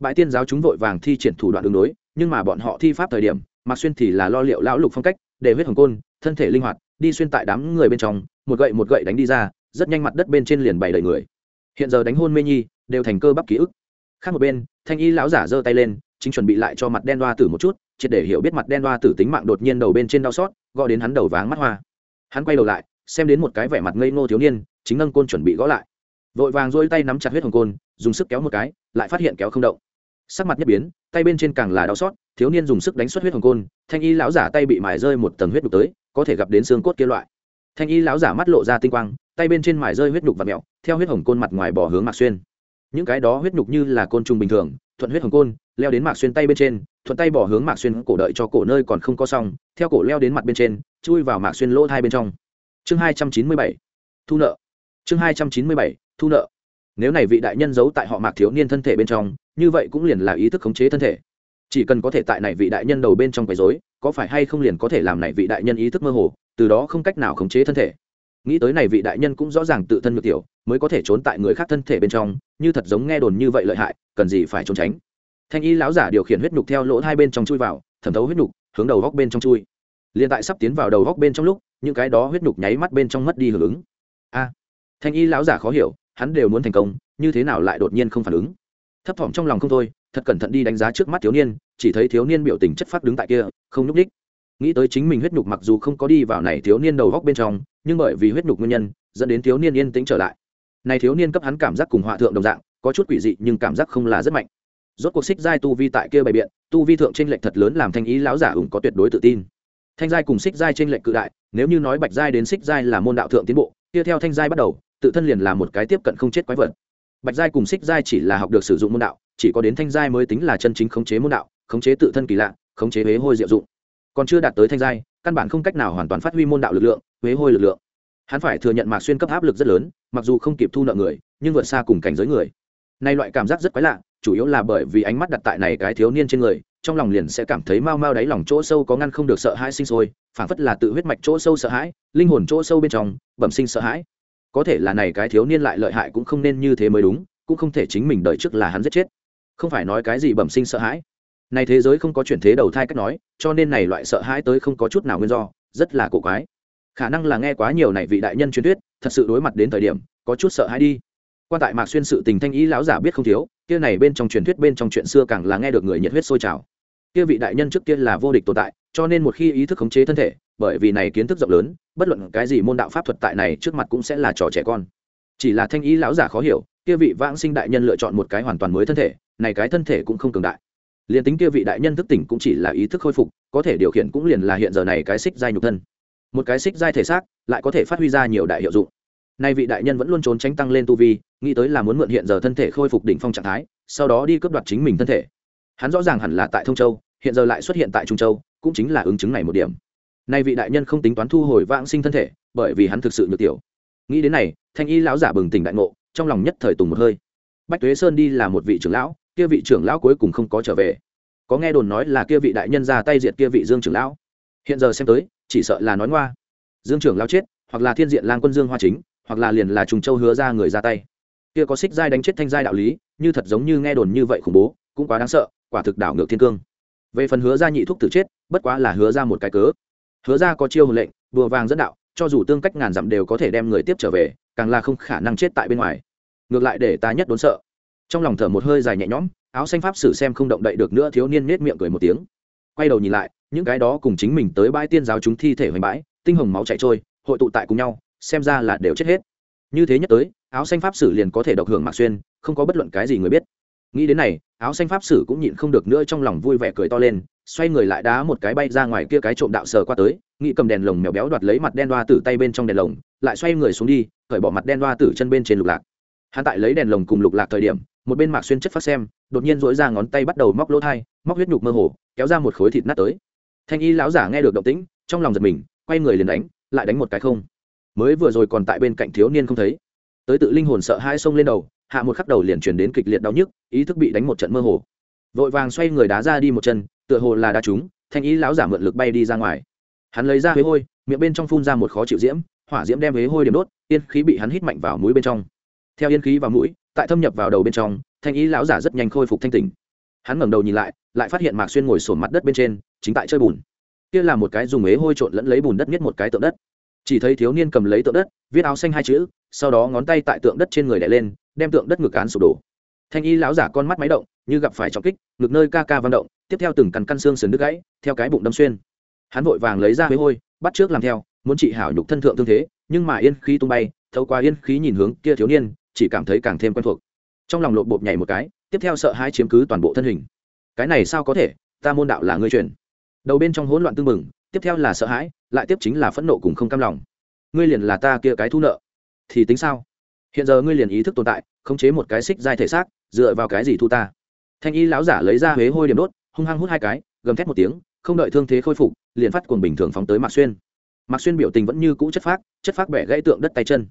bãi tiên giáo chúng vội vàng thi triển thủ đoạn đường đối nhưng mà bọn họ thi pháp thời điểm, mạc xuyên thì là lo liệu lão lục phong cách, để huyết hồng côn, thân thể linh hoạt, đi xuyên tại đám người bên trong, một gậy một gậy đánh đi ra, rất nhanh mặt đất bên trên liền bày đầy người. Hiện giờ đánh hôn mê nhi, đều thành cơ bắp ký ức. Khác một bên, thanh y lão giả giơ tay lên, chính chuẩn bị lại cho mặt đen đoa tử một chút, triệt để hiểu biết mặt đen đoa tử tính mạng đột nhiên đầu bên trên đau xót, gõ đến hắn đầu váng mắt hoa. Hắn quay đầu lại, xem đến một cái vẻ mặt ngây ngô thiếu niên, chính nâng côn chuẩn bị gõ lại. Vội vàng dôi tay nắm chặt huyết hồng côn, dùng sức kéo một cái, lại phát hiện kéo không động sắc mặt nhất biến, tay bên trên càng là đau xót, thiếu niên dùng sức đánh xuất huyết hồng côn, thanh y lão giả tay bị mài rơi một tầng huyết đục tới, có thể gặp đến xương cốt kia loại. Thanh y lão giả mắt lộ ra tinh quang, tay bên trên mài rơi huyết đục và mẹo, theo huyết hồng côn mặt ngoài bỏ hướng mạc xuyên. Những cái đó huyết đục như là côn trùng bình thường, thuận huyết hồng côn, leo đến mạc xuyên tay bên trên, thuận tay bỏ hướng mạc xuyên cổ đợi cho cổ nơi còn không có xong, theo cổ leo đến mặt bên trên, chui vào mạc xuyên lỗ hai bên trong. Chương hai trăm chín mươi bảy, thu nợ. Chương hai trăm chín mươi bảy, thu nợ nếu này vị đại nhân giấu tại họ mạc thiếu niên thân thể bên trong, như vậy cũng liền là ý thức khống chế thân thể. Chỉ cần có thể tại này vị đại nhân đầu bên trong quấy dối có phải hay không liền có thể làm này vị đại nhân ý thức mơ hồ, từ đó không cách nào khống chế thân thể. Nghĩ tới này vị đại nhân cũng rõ ràng tự thân ngược tiểu, mới có thể trốn tại người khác thân thể bên trong, như thật giống nghe đồn như vậy lợi hại, cần gì phải trốn tránh. Thanh y lão giả điều khiển huyết nhục theo lỗ hai bên trong chui vào, thẩm thấu huyết nhục, hướng đầu góc bên trong chui. Liền tại sắp tiến vào đầu góc bên trong lúc, những cái đó huyết nhục nháy mắt bên trong mất đi hưởng ứng. A! Thanh y lão giả khó hiểu hắn đều muốn thành công, như thế nào lại đột nhiên không phản ứng? Thấp thỏm trong lòng không thôi, thật cẩn thận đi đánh giá trước mắt thiếu niên, chỉ thấy thiếu niên biểu tình chất phát đứng tại kia, không nhúc ních. nghĩ tới chính mình huyết nhục mặc dù không có đi vào này thiếu niên đầu góc bên trong, nhưng bởi vì huyết nhục nguyên nhân, dẫn đến thiếu niên yên tĩnh trở lại. Này thiếu niên cấp hắn cảm giác cùng họa thượng đồng dạng, có chút quỷ dị nhưng cảm giác không là rất mạnh. Rốt cuộc xích giai tu vi tại kia bày biện, tu vi thượng trên lệch thật lớn làm thanh ý lão giả ủng có tuyệt đối tự tin. Thanh giai cùng xích giai trên lệch cự đại, nếu như nói bạch giai đến xích giai là môn đạo thượng tiến bộ, kia theo thanh giai bắt đầu tự thân liền là một cái tiếp cận không chết quái vật. Bạch giai cùng xích giai chỉ là học được sử dụng môn đạo, chỉ có đến thanh giai mới tính là chân chính khống chế môn đạo, khống chế tự thân kỳ lạ, khống chế huế hôi diệu dụng. Còn chưa đạt tới thanh giai, căn bản không cách nào hoàn toàn phát huy môn đạo lực lượng, huế hôi lực lượng. Hắn phải thừa nhận mạc xuyên cấp áp lực rất lớn, mặc dù không kịp thu nợ người, nhưng vượt xa cùng cảnh giới người. Nay loại cảm giác rất quái lạ, chủ yếu là bởi vì ánh mắt đặt tại này cái thiếu niên trên người, trong lòng liền sẽ cảm thấy mau mau đáy lòng chỗ sâu có ngăn không được sợ hãi sinh sôi, phảng phất là tự huyết mạch chỗ sâu sợ hãi, linh hồn chỗ sâu bên trong, bẩm sinh sợ hãi có thể là này cái thiếu niên lại lợi hại cũng không nên như thế mới đúng, cũng không thể chính mình đợi trước là hắn giết chết. Không phải nói cái gì bẩm sinh sợ hãi. Này thế giới không có chuyển thế đầu thai cách nói, cho nên này loại sợ hãi tới không có chút nào nguyên do, rất là cổ quái. Khả năng là nghe quá nhiều này vị đại nhân truyền thuyết, thật sự đối mặt đến thời điểm, có chút sợ hãi đi. Quan tại mạc xuyên sự tình thanh ý lão giả biết không thiếu, kia này bên trong truyền thuyết bên trong chuyện xưa càng là nghe được người nhiệt huyết sôi trào. Kia vị đại nhân trước kia là vô địch tồn tại, cho nên một khi ý thức khống chế thân thể bởi vì này kiến thức rộng lớn, bất luận cái gì môn đạo pháp thuật tại này trước mặt cũng sẽ là trò trẻ con. Chỉ là thanh ý lão giả khó hiểu, kia vị vãng sinh đại nhân lựa chọn một cái hoàn toàn mới thân thể, này cái thân thể cũng không cường đại. Liền tính kia vị đại nhân thức tỉnh cũng chỉ là ý thức khôi phục, có thể điều khiển cũng liền là hiện giờ này cái xích giai nhục thân. Một cái xích giai thể xác, lại có thể phát huy ra nhiều đại hiệu dụng. Nay vị đại nhân vẫn luôn trốn tránh tăng lên tu vi, nghĩ tới là muốn mượn hiện giờ thân thể khôi phục đỉnh phong trạng thái, sau đó đi cướp đoạt chính mình thân thể. Hắn rõ ràng hẳn là tại thông châu, hiện giờ lại xuất hiện tại trung châu, cũng chính là ứng chứng này một điểm nay vị đại nhân không tính toán thu hồi vãng sinh thân thể, bởi vì hắn thực sự nhược tiểu. Nghĩ đến này, thanh y lão giả bừng tỉnh đại ngộ, trong lòng nhất thời tùng một hơi. Bách tuế sơn đi là một vị trưởng lão, kia vị trưởng lão cuối cùng không có trở về. Có nghe đồn nói là kia vị đại nhân ra tay diệt kia vị dương trưởng lão. Hiện giờ xem tới, chỉ sợ là nói ngoa. Dương trưởng lão chết, hoặc là thiên diện lang quân dương hoa chính, hoặc là liền là trùng châu hứa ra người ra tay. Kia có xích giai đánh chết thanh giai đạo lý, như thật giống như nghe đồn như vậy khủng bố, cũng quá đáng sợ, quả thực đảo ngược thiên cương. Về phần hứa ra nhị thúc tử chết, bất quá là hứa ra một cái cớ hứa ra có chiêu hồn lệnh, bùa vàng dẫn đạo, cho dù tương cách ngàn dặm đều có thể đem người tiếp trở về, càng là không khả năng chết tại bên ngoài. Ngược lại để ta nhất đốn sợ. Trong lòng thở một hơi dài nhẹ nhõm, áo xanh pháp sử xem không động đậy được nữa thiếu niên nết miệng cười một tiếng. Quay đầu nhìn lại, những cái đó cùng chính mình tới bãi tiên giáo chúng thi thể hoành bãi, tinh hồng máu chảy trôi, hội tụ tại cùng nhau, xem ra là đều chết hết. Như thế nhất tới, áo xanh pháp sử liền có thể độc hưởng mạc xuyên, không có bất luận cái gì người biết nghĩ đến này, áo xanh pháp sử cũng nhịn không được nữa trong lòng vui vẻ cười to lên, xoay người lại đá một cái bay ra ngoài kia cái trộm đạo sờ qua tới, nghĩ cầm đèn lồng mèo béo đoạt lấy mặt đen đoa tử tay bên trong đèn lồng, lại xoay người xuống đi, cởi bỏ mặt đen đoa tử chân bên trên lục lạc. Hắn tại lấy đèn lồng cùng lục lạc thời điểm, một bên mạc xuyên chất phát xem, đột nhiên dỗi ra ngón tay bắt đầu móc lỗ thai, móc huyết nhục mơ hồ, kéo ra một khối thịt nát tới. Thanh y lão giả nghe được động tĩnh, trong lòng giật mình, quay người liền đánh, lại đánh một cái không. Mới vừa rồi còn tại bên cạnh thiếu niên không thấy. Tới tự linh hồn sợ hai sông lên đầu hạ một khắc đầu liền chuyển đến kịch liệt đau nhức, ý thức bị đánh một trận mơ hồ. Vội vàng xoay người đá ra đi một chân, tựa hồ là đá trúng, thanh ý lão giả mượn lực bay đi ra ngoài. Hắn lấy ra huế hôi, miệng bên trong phun ra một khó chịu diễm, hỏa diễm đem huế hôi điểm đốt, yên khí bị hắn hít mạnh vào mũi bên trong. Theo yên khí vào mũi, tại thâm nhập vào đầu bên trong, thanh ý lão giả rất nhanh khôi phục thanh tỉnh. Hắn ngẩng đầu nhìn lại lại phát hiện mạc xuyên ngồi sổn mặt đất bên trên, chính tại chơi bùn. Kia là một cái dùng ế hôi trộn lẫn lấy bùn đất nhất một cái tượng đất chỉ thấy thiếu niên cầm lấy tượng đất, viết áo xanh hai chữ, sau đó ngón tay tại tượng đất trên người đẻ lên, đem tượng đất ngực án sụp đổ. Thanh y lão giả con mắt máy động, như gặp phải trọng kích, ngực nơi ca ca văn động, tiếp theo từng căn căn xương sườn đứt gãy, theo cái bụng đâm xuyên. Hắn vội vàng lấy ra huế hôi, bắt trước làm theo, muốn trị hảo nhục thân thượng thương thế, nhưng mà yên khí tung bay thâu qua yên khí nhìn hướng kia thiếu niên, chỉ cảm thấy càng thêm quen thuộc. Trong lòng lộp bộp nhảy một cái, tiếp theo sợ hãi chiếm cứ toàn bộ thân hình. Cái này sao có thể, ta môn đạo là ngươi truyền. Đầu bên trong hỗn loạn tương mừng tiếp theo là sợ hãi lại tiếp chính là phẫn nộ cùng không cam lòng. Ngươi liền là ta kia cái thu nợ. Thì tính sao? Hiện giờ ngươi liền ý thức tồn tại, khống chế một cái xích dai thể xác, dựa vào cái gì thu ta? Thanh y lão giả lấy ra huế hôi điểm đốt, hung hăng hút hai cái, gầm thét một tiếng, không đợi thương thế khôi phục, liền phát cuồng bình thường phóng tới mạc xuyên. Mạc xuyên biểu tình vẫn như cũ chất phác chất phác bẻ gãy tượng đất tay chân.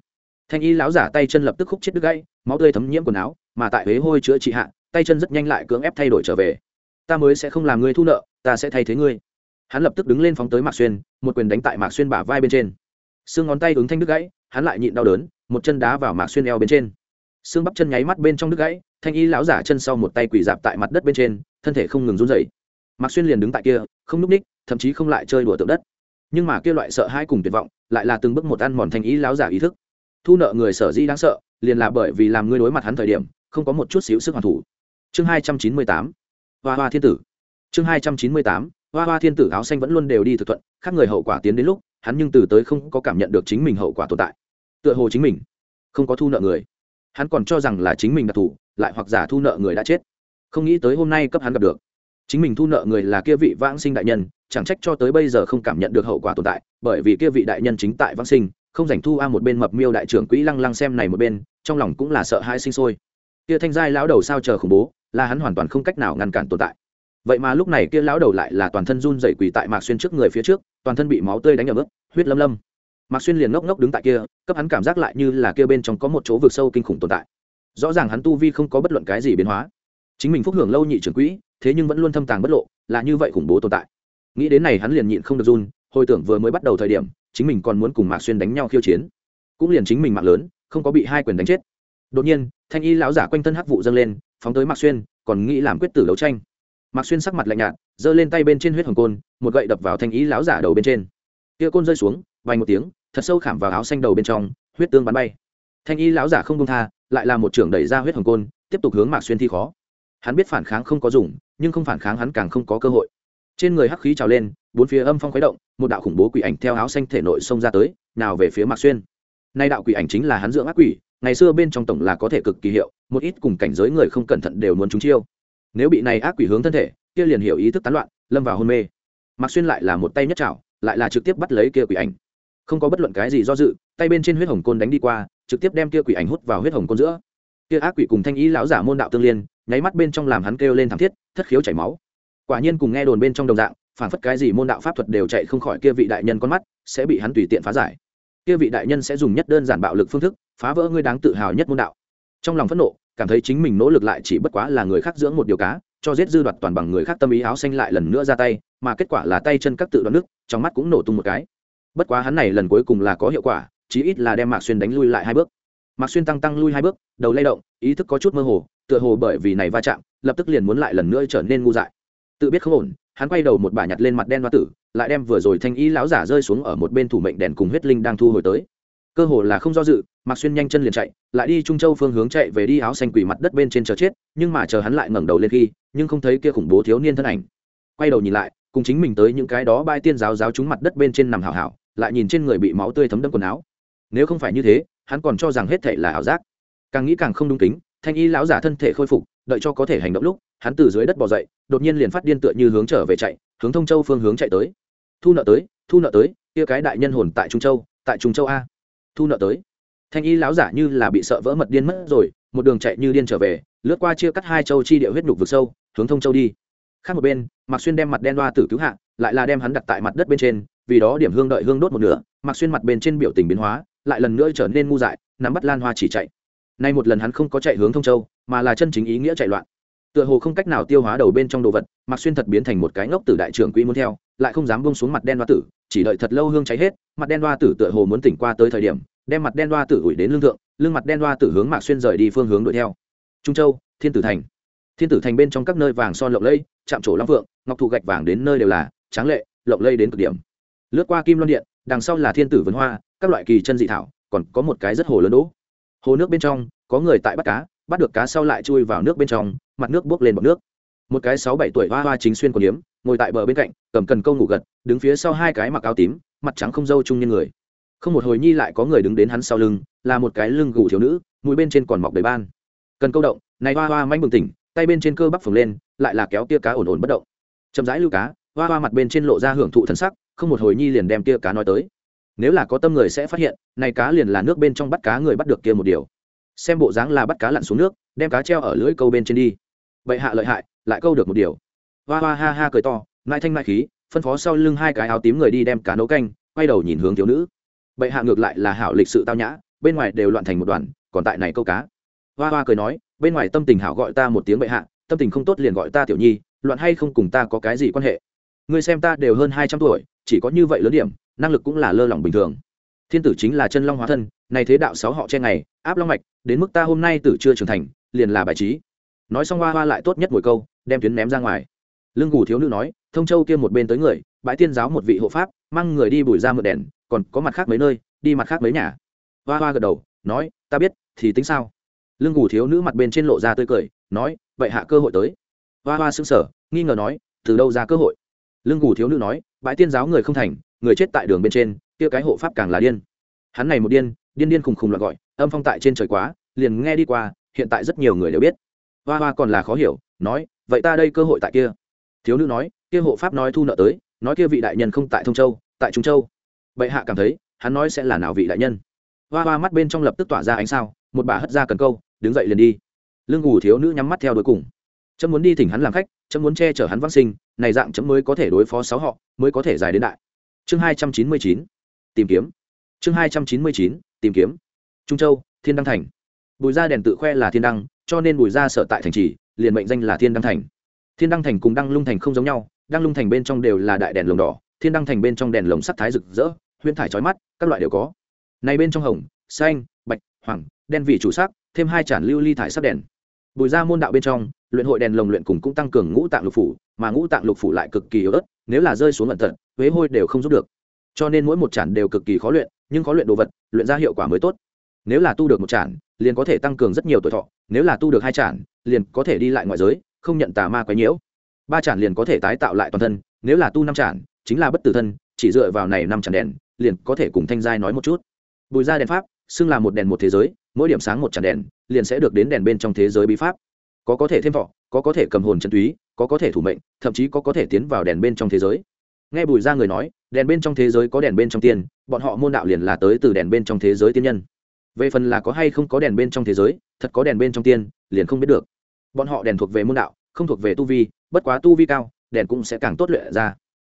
Thanh y lão giả tay chân lập tức khúc chết đứt gãy, máu tươi thấm nhiễm quần áo, mà tại huế hôi chữa trị hạ, tay chân rất nhanh lại cưỡng ép thay đổi trở về. Ta mới sẽ không làm ngươi thu nợ, ta sẽ thay thế ngươi hắn lập tức đứng lên phóng tới mạc xuyên, một quyền đánh tại mạc xuyên bả vai bên trên. Xương ngón tay ứng thanh đứt gãy, hắn lại nhịn đau đớn, một chân đá vào mạc xuyên eo bên trên. Xương bắp chân nháy mắt bên trong đứt gãy, thanh y lão giả chân sau một tay quỳ dạp tại mặt đất bên trên, thân thể không ngừng run dậy mạc xuyên liền đứng tại kia, không núp ních, thậm chí không lại chơi đùa tượng đất. Nhưng mà kia loại sợ hãi cùng tuyệt vọng, lại là từng bước một ăn mòn thanh ý lão giả ý thức. Thu nợ người sở dĩ đáng sợ, liền là bởi vì làm ngươi đối mặt hắn thời điểm, không có một chút xíu sức hoàn thủ. Chương hai trăm chín mươi tám. Hoa hoa thiên tử. Chương hai trăm chín mươi tám hoa hoa thiên tử áo xanh vẫn luôn đều đi thực thuận, khác người hậu quả tiến đến lúc, hắn nhưng từ tới không có cảm nhận được chính mình hậu quả tồn tại. Tựa hồ chính mình không có thu nợ người. Hắn còn cho rằng là chính mình đặc thù, lại hoặc giả thu nợ người đã chết. Không nghĩ tới hôm nay cấp hắn gặp được. Chính mình thu nợ người là kia vị vãng sinh đại nhân, chẳng trách cho tới bây giờ không cảm nhận được hậu quả tồn tại, bởi vì kia vị đại nhân chính tại vãng sinh, không dành thu a một bên mập miêu đại trưởng quỹ lăng lăng xem này một bên, trong lòng cũng là sợ hãi sinh sôi. Kia thanh giai lão đầu sao chờ khủng bố, là hắn hoàn toàn không cách nào ngăn cản tồn tại vậy mà lúc này kia lão đầu lại là toàn thân run dậy quỳ tại mạc xuyên trước người phía trước, toàn thân bị máu tươi đánh ở bước huyết lâm lâm. Mạc xuyên liền ngốc ngốc đứng tại kia, cấp hắn cảm giác lại như là kia bên trong có một chỗ vực sâu kinh khủng tồn tại. Rõ ràng hắn tu vi không có bất luận cái gì biến hóa. Chính mình phúc hưởng lâu nhị trưởng quỹ, thế nhưng vẫn luôn thâm tàng bất lộ, là như vậy khủng bố tồn tại. Nghĩ đến này hắn liền nhịn không được run, hồi tưởng vừa mới bắt đầu thời điểm, chính mình còn muốn cùng mạc xuyên đánh nhau khiêu chiến. Cũng liền chính mình mạng lớn, không có bị hai quyền đánh chết. Đột nhiên, thanh y lão giả quanh thân hắc vụ dâng lên, phóng tới mạc xuyên, còn nghĩ làm quyết tử đấu tranh mạc xuyên sắc mặt lạnh nhạt, giơ lên tay bên trên huyết hồng côn, một gậy đập vào thanh ý lão giả đầu bên trên. Tia côn rơi xuống, vài một tiếng, thật sâu khảm vào áo xanh đầu bên trong, huyết tương bắn bay. Thanh y lão giả không công tha, lại là một trưởng đẩy ra huyết hồng côn, tiếp tục hướng mạc xuyên thi khó. Hắn biết phản kháng không có dùng, nhưng không phản kháng hắn càng không có cơ hội. Trên người hắc khí trào lên, bốn phía âm phong khuấy động, một đạo khủng bố quỷ ảnh theo áo xanh thể nội xông ra tới, nào về phía mạc xuyên. Nay đạo quỷ ảnh chính là hắn dưỡng ác quỷ, ngày xưa bên trong tổng là có thể cực kỳ hiệu, một ít cùng cảnh giới người không cẩn thận đều muốn trúng chiêu nếu bị này ác quỷ hướng thân thể, kia liền hiểu ý thức tán loạn, lâm vào hôn mê. Mạc xuyên lại là một tay nhất trảo, lại là trực tiếp bắt lấy kia quỷ ảnh. Không có bất luận cái gì do dự, tay bên trên huyết hồng côn đánh đi qua, trực tiếp đem kia quỷ ảnh hút vào huyết hồng côn giữa. Kia ác quỷ cùng thanh ý lão giả môn đạo tương liên, nháy mắt bên trong làm hắn kêu lên thảm thiết, thất khiếu chảy máu. Quả nhiên cùng nghe đồn bên trong đồng dạng, phản phất cái gì môn đạo pháp thuật đều chạy không khỏi kia vị đại nhân con mắt, sẽ bị hắn tùy tiện phá giải. Kia vị đại nhân sẽ dùng nhất đơn giản bạo lực phương thức, phá vỡ ngươi đáng tự hào nhất môn đạo. Trong lòng phẫn nộ cảm thấy chính mình nỗ lực lại chỉ bất quá là người khác dưỡng một điều cá, cho giết dư đoạt toàn bằng người khác tâm ý áo xanh lại lần nữa ra tay, mà kết quả là tay chân các tự đoạn nước, trong mắt cũng nổ tung một cái. Bất quá hắn này lần cuối cùng là có hiệu quả, chí ít là đem mạc xuyên đánh lui lại hai bước. Mạc xuyên tăng tăng lui hai bước, đầu lay động, ý thức có chút mơ hồ, tựa hồ bởi vì này va chạm, lập tức liền muốn lại lần nữa trở nên ngu dại. Tự biết không ổn, hắn quay đầu một bà nhặt lên mặt đen hoa tử, lại đem vừa rồi thanh ý lão giả rơi xuống ở một bên thủ mệnh đèn cùng huyết linh đang thu hồi tới cơ hồ là không do dự, mạc xuyên nhanh chân liền chạy, lại đi trung châu phương hướng chạy về đi áo xanh quỷ mặt đất bên trên chờ chết, nhưng mà chờ hắn lại ngẩng đầu lên khi, nhưng không thấy kia khủng bố thiếu niên thân ảnh. Quay đầu nhìn lại, cùng chính mình tới những cái đó bai tiên giáo giáo chúng mặt đất bên trên nằm hào hảo, lại nhìn trên người bị máu tươi thấm đẫm quần áo. Nếu không phải như thế, hắn còn cho rằng hết thể là ảo giác. Càng nghĩ càng không đúng tính thanh y lão giả thân thể khôi phục, đợi cho có thể hành động lúc, hắn từ dưới đất bò dậy, đột nhiên liền phát điên tựa như hướng trở về chạy, hướng thông châu phương hướng chạy tới. Thu nợ tới, thu nợ tới, kia cái đại nhân hồn tại trung châu, tại trung châu a thu nợ tới. Thanh y lão giả như là bị sợ vỡ mật điên mất rồi, một đường chạy như điên trở về, lướt qua chia cắt hai châu chi địa huyết nhục vực sâu, hướng thông châu đi. Khác một bên, mạc xuyên đem mặt đen đoa tử cứu hạ, lại là đem hắn đặt tại mặt đất bên trên, vì đó điểm hương đợi hương đốt một nửa, mạc xuyên mặt bên trên biểu tình biến hóa, lại lần nữa trở nên ngu dại, nắm bắt lan hoa chỉ chạy. Nay một lần hắn không có chạy hướng thông châu, mà là chân chính ý nghĩa chạy loạn. Tựa hồ không cách nào tiêu hóa đầu bên trong đồ vật, mạc xuyên thật biến thành một cái ngốc tử đại trưởng quỹ muốn theo, lại không dám bông xuống mặt đen đoa tử, chỉ đợi thật lâu hương cháy hết, mặt đen đoa tử tựa hồ muốn tỉnh qua tới thời điểm đem mặt đen đoa tử ủi đến lương thượng lương mặt đen đoa tử hướng mạc xuyên rời đi phương hướng đuổi theo. Trung châu thiên tử thành. Thiên tử thành bên trong các nơi vàng son lộng lây chạm trổ long phượng ngọc thụ gạch vàng đến nơi đều là tráng lệ lộng lây đến cực điểm. Lướt qua kim loan điện đằng sau là thiên tử vườn hoa các loại kỳ chân dị thảo còn có một cái rất hồ lớn đỗ. Hồ nước bên trong có người tại bắt cá bắt được cá sau lại chui vào nước bên trong mặt nước bốc lên bọc nước. Một cái sáu bảy tuổi hoa hoa chính xuyên còn hiếm, ngồi tại bờ bên cạnh cầm cần câu ngủ gật đứng phía sau hai cái mặc áo tím mặt trắng không dâu chung như người không một hồi nhi lại có người đứng đến hắn sau lưng, là một cái lưng gù thiếu nữ, mũi bên trên còn mọc đầy ban. Cần câu động, này hoa hoa manh bừng tỉnh, tay bên trên cơ bắp phồng lên, lại là kéo tia cá ổn ổn bất động. Chậm rãi lưu cá, hoa hoa mặt bên trên lộ ra hưởng thụ thần sắc, không một hồi nhi liền đem tia cá nói tới. Nếu là có tâm người sẽ phát hiện, này cá liền là nước bên trong bắt cá người bắt được kia một điều. Xem bộ dáng là bắt cá lặn xuống nước, đem cá treo ở lưỡi câu bên trên đi. Vậy hạ lợi hại, lại câu được một điều. Hoa hoa ha ha cười to nai thanh nai khí, phân phó sau lưng hai cái áo tím người đi đem cá nấu canh, quay đầu nhìn hướng thiếu nữ bệ hạ ngược lại là hảo lịch sự tao nhã, bên ngoài đều loạn thành một đoàn, còn tại này câu cá. Hoa hoa cười nói, bên ngoài tâm tình hảo gọi ta một tiếng bệ hạ, tâm tình không tốt liền gọi ta tiểu nhi, loạn hay không cùng ta có cái gì quan hệ? Ngươi xem ta đều hơn hai trăm tuổi, chỉ có như vậy lớn điểm, năng lực cũng là lơ lỏng bình thường. Thiên tử chính là chân long hóa thân, này thế đạo sáu họ che ngày, áp long mạch, đến mức ta hôm nay tử chưa trưởng thành, liền là bài trí. Nói xong hoa hoa lại tốt nhất mỗi câu, đem tuyến ném ra ngoài. Lương gù thiếu nữ nói, thông châu kia một bên tới người, bãi tiên giáo một vị hộ pháp, mang người đi bùi ra mượn đèn còn có mặt khác mấy nơi đi mặt khác mấy nhà. Hoa hoa gật đầu nói ta biết thì tính sao? Lương ngủ thiếu nữ mặt bên trên lộ ra tươi cười nói vậy hạ cơ hội tới. Hoa hoa sững sờ, nghi ngờ nói từ đâu ra cơ hội? Lương ngủ thiếu nữ nói bãi tiên giáo người không thành người chết tại đường bên trên kia cái hộ pháp càng là điên. Hắn này một điên điên điên khùng khùng là gọi âm phong tại trên trời quá liền nghe đi qua hiện tại rất nhiều người đều biết. Hoa hoa còn là khó hiểu nói vậy ta đây cơ hội tại kia? Thiếu nữ nói kia hộ pháp nói thu nợ tới nói kia vị đại nhân không tại thông châu tại trung châu bệ hạ cảm thấy, hắn nói sẽ là nào vị đại nhân? Hoa hoa mắt bên trong lập tức tỏa ra ánh sao, một bà hất ra cần câu, đứng dậy liền đi. Lương ngủ thiếu nữ nhắm mắt theo đuổi cùng. Chấm muốn đi thỉnh hắn làm khách, chấm muốn che chở hắn vãng sinh, này dạng chấm mới có thể đối phó sáu họ, mới có thể dài đến đại. Chương hai trăm chín mươi chín, tìm kiếm. Chương hai trăm chín mươi chín, tìm kiếm. Trung châu, thiên đăng thành. Bùi gia đèn tự khoe là thiên đăng, cho nên bùi gia sở tại thành trì, liền mệnh danh là thiên đăng thành. Thiên đăng thành cùng đăng lung thành không giống nhau, đăng lung thành bên trong đều là đại đèn lồng đỏ thiên đăng thành bên trong đèn lồng sắc thái rực rỡ, huyễn thải trói mắt, các loại đều có. Này bên trong hồng, xanh, bạch, hoàng, đen vị chủ sắc, thêm hai chản lưu ly thải sắc đèn. Bùi ra môn đạo bên trong, luyện hội đèn lồng luyện cùng cũng tăng cường ngũ tạng lục phủ, mà ngũ tạng lục phủ lại cực kỳ yếu ớt, nếu là rơi xuống lận tận huế hôi đều không giúp được. Cho nên mỗi một chản đều cực kỳ khó luyện, nhưng khó luyện đồ vật, luyện ra hiệu quả mới tốt. Nếu là tu được một chản liền có thể tăng cường rất nhiều tuổi thọ, nếu là tu được hai chản liền có thể đi lại ngoại giới, không nhận tà ma quấy nhiễu. Ba chản liền có thể tái tạo lại toàn thân, nếu là tu năm chản chính là bất tử thân, chỉ dựa vào này năm tràn đèn, liền có thể cùng thanh giai nói một chút. Bùi ra đèn pháp, xưng là một đèn một thế giới, mỗi điểm sáng một tràn đèn, liền sẽ được đến đèn bên trong thế giới bí pháp. Có có thể thêm vỏ, có có thể cầm hồn chân túy, có có thể thủ mệnh, thậm chí có có thể tiến vào đèn bên trong thế giới. Nghe bùi ra người nói, đèn bên trong thế giới có đèn bên trong tiên, bọn họ môn đạo liền là tới từ đèn bên trong thế giới tiên nhân. Về phần là có hay không có đèn bên trong thế giới, thật có đèn bên trong tiên, liền không biết được. Bọn họ đèn thuộc về môn đạo, không thuộc về tu vi, bất quá tu vi cao, đèn cũng sẽ càng tốt luyện ra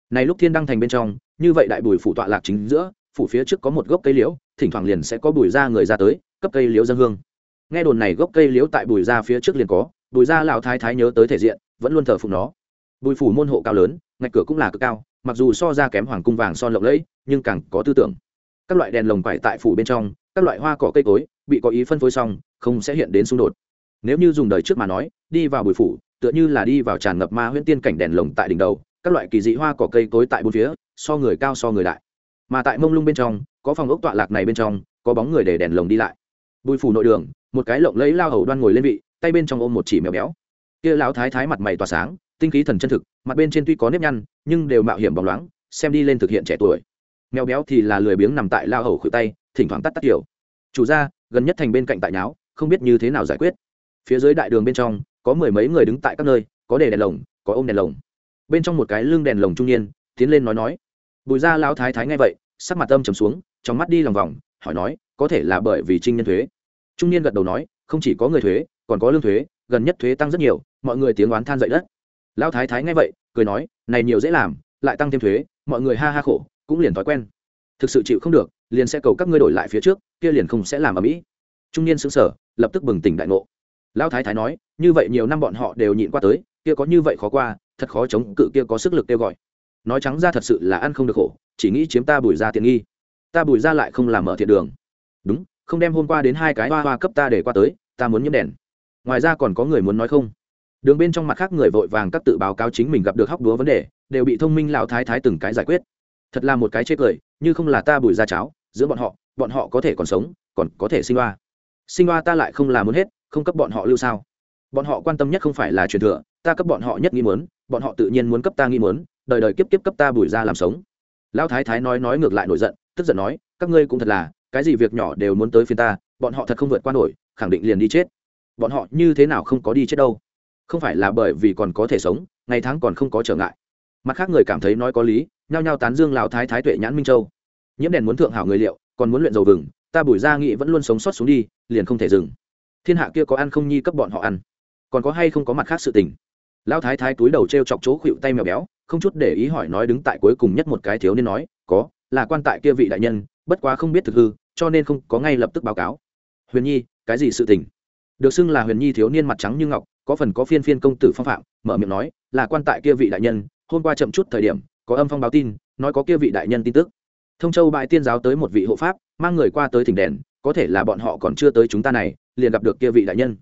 này lúc thiên đăng thành bên trong, như vậy đại bùi phủ tọa lạc chính giữa, phủ phía trước có một gốc cây liễu, thỉnh thoảng liền sẽ có bùi ra người ra tới, cấp cây liễu dân hương. Nghe đồn này gốc cây liễu tại bùi ra phía trước liền có, bùi ra lão thái thái nhớ tới thể diện, vẫn luôn thờ phụng nó. Bùi phủ môn hộ cao lớn, ngạch cửa cũng là cực cao, mặc dù so ra kém hoàng cung vàng son lộng lẫy, nhưng càng có tư tưởng. Các loại đèn lồng quải tại phủ bên trong, các loại hoa cỏ cây cối, bị có ý phân phối xong, không sẽ hiện đến xung đột. Nếu như dùng đời trước mà nói, đi vào bùi phủ, tựa như là đi vào tràn ngập ma huyễn tiên cảnh đèn lồng tại đỉnh đầu các loại kỳ dị hoa cỏ cây cối tại bốn phía, so người cao so người đại. Mà tại mông lung bên trong, có phòng ốc tọa lạc này bên trong, có bóng người để đèn lồng đi lại. Bùi phủ nội đường, một cái lộng lấy lao hầu đoan ngồi lên vị, tay bên trong ôm một chỉ mèo béo. Kia lão thái thái mặt mày tỏa sáng, tinh khí thần chân thực, mặt bên trên tuy có nếp nhăn, nhưng đều mạo hiểm bóng loáng, xem đi lên thực hiện trẻ tuổi. Mèo béo thì là lười biếng nằm tại lao hầu khử tay, thỉnh thoảng tắt tắt kiểu. Chủ gia, gần nhất thành bên cạnh tại nháo, không biết như thế nào giải quyết. Phía dưới đại đường bên trong, có mười mấy người đứng tại các nơi, có để đèn lồng, có ôm đèn lồng bên trong một cái lưng đèn lồng trung niên, tiến lên nói nói. Bùi gia lão thái thái nghe vậy, sắc mặt âm trầm xuống, trong mắt đi lòng vòng, hỏi nói, có thể là bởi vì trinh nhân thuế? Trung niên gật đầu nói, không chỉ có người thuế, còn có lương thuế, gần nhất thuế tăng rất nhiều, mọi người tiếng oán than dậy đất. Lão thái thái nghe vậy, cười nói, này nhiều dễ làm, lại tăng thêm thuế, mọi người ha ha khổ, cũng liền thói quen. Thực sự chịu không được, liền sẽ cầu các ngươi đổi lại phía trước, kia liền không sẽ làm ở mỹ. Trung niên xứng sở lập tức bừng tỉnh đại ngộ. Lão thái thái nói, như vậy nhiều năm bọn họ đều nhịn qua tới, kia có như vậy khó qua thật khó chống cự kia có sức lực kêu gọi. Nói trắng ra thật sự là ăn không được khổ, chỉ nghĩ chiếm ta bùi ra tiện nghi. Ta bùi ra lại không làm mở thiện đường. Đúng, không đem hôm qua đến hai cái hoa hoa cấp ta để qua tới, ta muốn nhiễm đèn. Ngoài ra còn có người muốn nói không? Đường bên trong mặt khác người vội vàng các tự báo cáo chính mình gặp được hóc đúa vấn đề, đều bị thông minh lão thái thái từng cái giải quyết. Thật là một cái chê cười, như không là ta bùi ra cháo, giữa bọn họ bọn họ có thể còn sống, còn có thể sinh hoa. Sinh hoa ta lại không làm muốn hết, không cấp bọn họ lưu sao? Bọn họ quan tâm nhất không phải là truyền thừa, ta cấp bọn họ nhất nghĩ muốn bọn họ tự nhiên muốn cấp ta nghĩ muốn, đời đời kiếp kiếp cấp ta bùi ra làm sống. Lão thái thái nói nói ngược lại nổi giận, tức giận nói, các ngươi cũng thật là, cái gì việc nhỏ đều muốn tới phiên ta, bọn họ thật không vượt qua nổi, khẳng định liền đi chết. Bọn họ như thế nào không có đi chết đâu? Không phải là bởi vì còn có thể sống, ngày tháng còn không có trở ngại. Mặt khác người cảm thấy nói có lý, nhao nhao tán dương lão thái thái tuệ nhãn minh châu. Nhiễm đèn muốn thượng hảo người liệu, còn muốn luyện dầu vừng, ta bùi ra nghị vẫn luôn sống sót xuống đi, liền không thể dừng. Thiên hạ kia có ăn không nhi cấp bọn họ ăn. Còn có hay không có mặt khác sự tình? Lão thái thái túi đầu t r e o chọc chỗ khuỵu tay mèo béo, không chút để ý hỏi nói đứng tại cuối cùng nhất một cái thiếu niên nói, có, là quan tại kia vị đại nhân, bất quá không biết thực hư, cho nên không có ngay lập tức báo cáo. Huyền nhi, cái gì sự tình? Được xưng là huyền nhi thiếu niên mặt trắng như ngọc, có phần có phiên phiên công tử phong phạm, mở miệng nói, là quan tại kia vị đại nhân, hôm qua chậm chút thời điểm, có âm phong báo tin, nói có kia vị đại nhân tin tức. Thông châu bãi tiên giáo tới một vị hộ pháp, mang người qua tới thỉnh đèn, có thể là bọn họ còn chưa tới chúng ta này, liền gặp được kia vị đại nhân.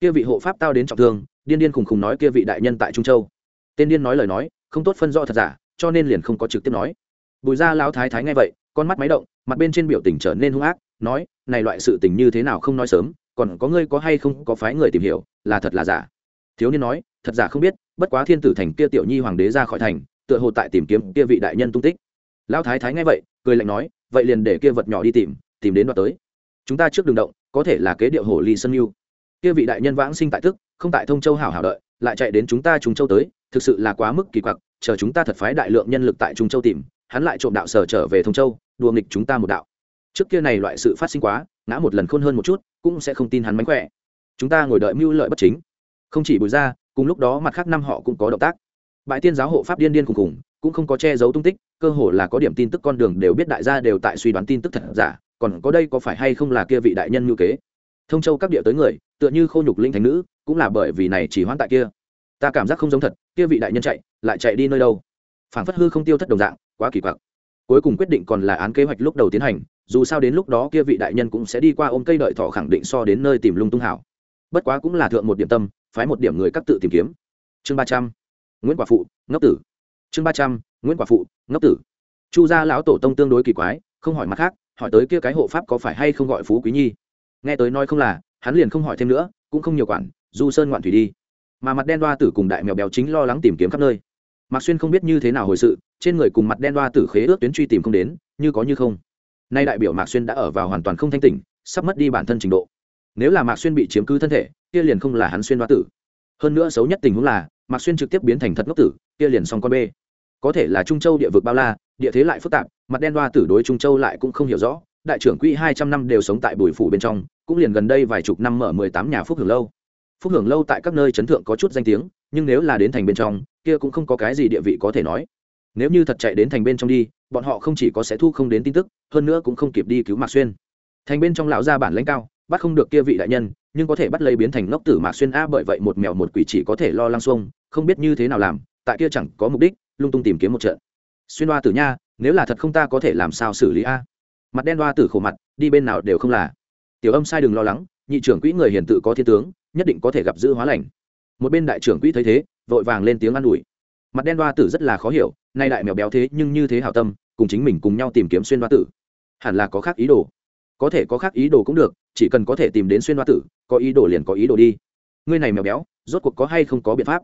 Kia vị hộ pháp tao đến trọng thương điên điên khùng khùng nói kia vị đại nhân tại trung châu. Tên điên nói lời nói, không tốt phân rõ thật giả, cho nên liền không có trực tiếp nói. Bùi ra lão thái thái nghe vậy, con mắt máy động, mặt bên trên biểu tình trở nên hung ác, nói, này loại sự tình như thế nào không nói sớm, còn có ngươi có hay không có phái người tìm hiểu, là thật là giả. Thiếu niên nói, thật giả không biết, bất quá thiên tử thành kia tiểu nhi hoàng đế ra khỏi thành, tựa hồ tại tìm kiếm kia vị đại nhân tung tích. Lão thái thái nghe vậy, cười lạnh nói, vậy liền để kia vật nhỏ đi tìm tìm đến đoạt tới. Chúng ta trước đường động, có thể là kế điệu hồ ly sân mưu kia vị đại nhân vãng sinh tại tức, không tại thông châu hảo hảo đợi, lại chạy đến chúng ta trung châu tới, thực sự là quá mức kỳ quặc, chờ chúng ta thật phái đại lượng nhân lực tại trung châu tìm, hắn lại trộm đạo sở trở về thông châu, đùa nghịch chúng ta một đạo. Trước kia này loại sự phát sinh quá, ngã một lần khôn hơn một chút, cũng sẽ không tin hắn mánh khỏe. Chúng ta ngồi đợi mưu lợi bất chính. Không chỉ bùi ra cùng lúc đó mặt khác năm họ cũng có động tác. Bãi tiên giáo hộ pháp điên điên cùng cùng cũng không có che giấu tung tích, cơ hồ là có điểm tin tức con đường đều biết đại gia đều tại suy đoán tin tức thật giả, còn có đây có phải hay không là kia vị đại nhân ngữ kế? Thông châu các địa tới người, tựa như khô nhục linh thánh nữ, cũng là bởi vì này chỉ hoãn tại kia. Ta cảm giác không giống thật, kia vị đại nhân chạy, lại chạy đi nơi đâu? Phản phất hư không tiêu thất đồng dạng, quá kỳ quặc. Cuối cùng quyết định còn là án kế hoạch lúc đầu tiến hành, dù sao đến lúc đó kia vị đại nhân cũng sẽ đi qua ôm cây đợi thọ khẳng định so đến nơi tìm lung tung hảo. Bất quá cũng là thượng một điểm tâm, phái một điểm người các tự tìm kiếm. Chương ba trăm, nguyễn quả phụ, ngốc tử. Chương ba trăm, nguyễn quả phụ, ngốc tử. Chu gia lão tổ tông tương đối kỳ quái, không hỏi mặt khác, hỏi tới kia cái hộ pháp có phải hay không gọi phú quý nhi nghe tới nói không là, hắn liền không hỏi thêm nữa, cũng không nhiều quản, du sơn ngoạn thủy đi. Mà mặt đen đoa tử cùng đại mèo béo chính lo lắng tìm kiếm khắp nơi. Mạc xuyên không biết như thế nào hồi sự, trên người cùng mặt đen đoa tử khế ước tuyến truy tìm không đến, như có như không. Nay đại biểu mạc xuyên đã ở vào hoàn toàn không thanh tỉnh, sắp mất đi bản thân trình độ. Nếu là mạc xuyên bị chiếm cứ thân thể, kia liền không là hắn xuyên đoa tử. Hơn nữa xấu nhất tình huống là, mạc xuyên trực tiếp biến thành thật ngốc tử, kia liền xong con bê. Có thể là trung châu địa vực bao la, địa thế lại phức tạp, mặt đen đoa tử đối trung châu lại cũng không hiểu rõ đại trưởng quỹ hai trăm năm đều sống tại bùi phủ bên trong, cũng liền gần đây vài chục năm mở mười tám nhà phúc hưởng lâu. Phúc hưởng lâu tại các nơi chấn thượng có chút danh tiếng, nhưng nếu là đến thành bên trong, kia cũng không có cái gì địa vị có thể nói. Nếu như thật chạy đến thành bên trong đi, bọn họ không chỉ có sẽ thu không đến tin tức, hơn nữa cũng không kịp đi cứu mạc xuyên. Thành bên trong lão gia bản lãnh cao, bắt không được kia vị đại nhân, nhưng có thể bắt lấy biến thành ngốc tử mạc xuyên a bởi vậy một mèo một quỷ chỉ có thể lo lăng xuông, không biết như thế nào làm, tại kia chẳng có mục đích, lung tung tìm kiếm một trận. Xuyên đoa tử nha, nếu là thật không ta có thể làm sao xử lý a? Mặt đen đoa tử khổ mặt, đi bên nào đều không là. Tiểu âm sai đừng lo lắng, nhị trưởng quỹ người hiền tự có thiên tướng, nhất định có thể gặp giữ hóa lành. Một bên đại trưởng quỹ thấy thế, vội vàng lên tiếng an ủi. Mặt đen đoa tử rất là khó hiểu, nay đại mèo béo thế nhưng như thế hảo tâm, cùng chính mình cùng nhau tìm kiếm xuyên đoa tử. Hẳn là có khác ý đồ. Có thể có khác ý đồ cũng được, chỉ cần có thể tìm đến xuyên đoa tử, có ý đồ liền có ý đồ đi. Ngươi này mèo béo, rốt cuộc có hay không có biện pháp?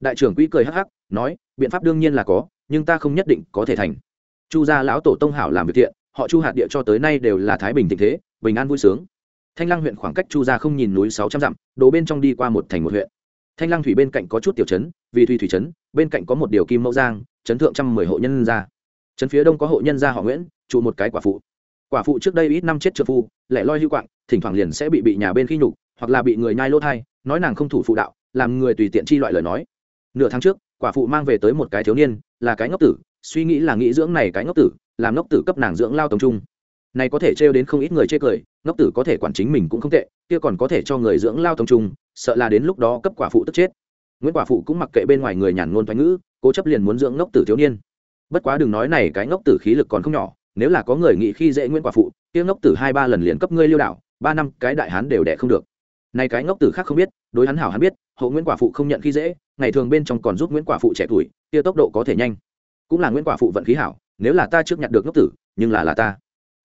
Đại trưởng quỹ cười hắc hắc, nói, biện pháp đương nhiên là có, nhưng ta không nhất định có thể thành. Chu gia lão tổ tông hảo làm việc thiện họ chu hạt địa cho tới nay đều là thái bình tình thế, bình an vui sướng. Thanh lăng huyện khoảng cách chu gia không nhìn núi sáu trăm dặm, đổ bên trong đi qua một thành một huyện. Thanh lăng thủy bên cạnh có chút tiểu trấn, vì thủy thủy trấn, bên cạnh có một điều kim mẫu giang, trấn thượng trăm mười hộ nhân gia trấn phía đông có hộ nhân gia họ nguyễn, trụ một cái quả phụ. Quả phụ trước đây ít năm chết trợ phu, lẻ loi hưu quạng, thỉnh thoảng liền sẽ bị bị nhà bên khi nhục, hoặc là bị người nhai lỗ thai, nói nàng không thủ phụ đạo, làm người tùy tiện chi loại lời nói. Nửa tháng trước, quả phụ mang về tới một cái thiếu niên, là cái ngốc tử suy nghĩ là nghĩ dưỡng này cái ngốc tử, làm ngốc tử cấp nàng dưỡng lao tống trung. Này có thể trêu đến không ít người chê cười, ngốc tử có thể quản chính mình cũng không tệ, kia còn có thể cho người dưỡng lao tống trung, sợ là đến lúc đó cấp quả phụ tức chết. Nguyễn quả phụ cũng mặc kệ bên ngoài người nhàn ngôn thoái ngữ, cố chấp liền muốn dưỡng ngốc tử thiếu niên. Bất quá đừng nói này cái ngốc tử khí lực còn không nhỏ, nếu là có người nghĩ khi dễ nguyễn quả phụ, kia ngốc tử hai ba lần liền cấp ngươi liêu đảo, ba năm cái đại hán đều đẻ không được. Này cái ngốc tử khác không biết, đối hắn hảo hắn biết, hậu nguyễn quả phụ không nhận khi dễ, ngày thường bên trong còn giúp nguyễn quả phụ trẻ tuổi, kia tốc độ có thể nhanh cũng là nguyễn quả phụ vận khí hảo, nếu là ta trước nhặt được ngốc tử, nhưng là là ta.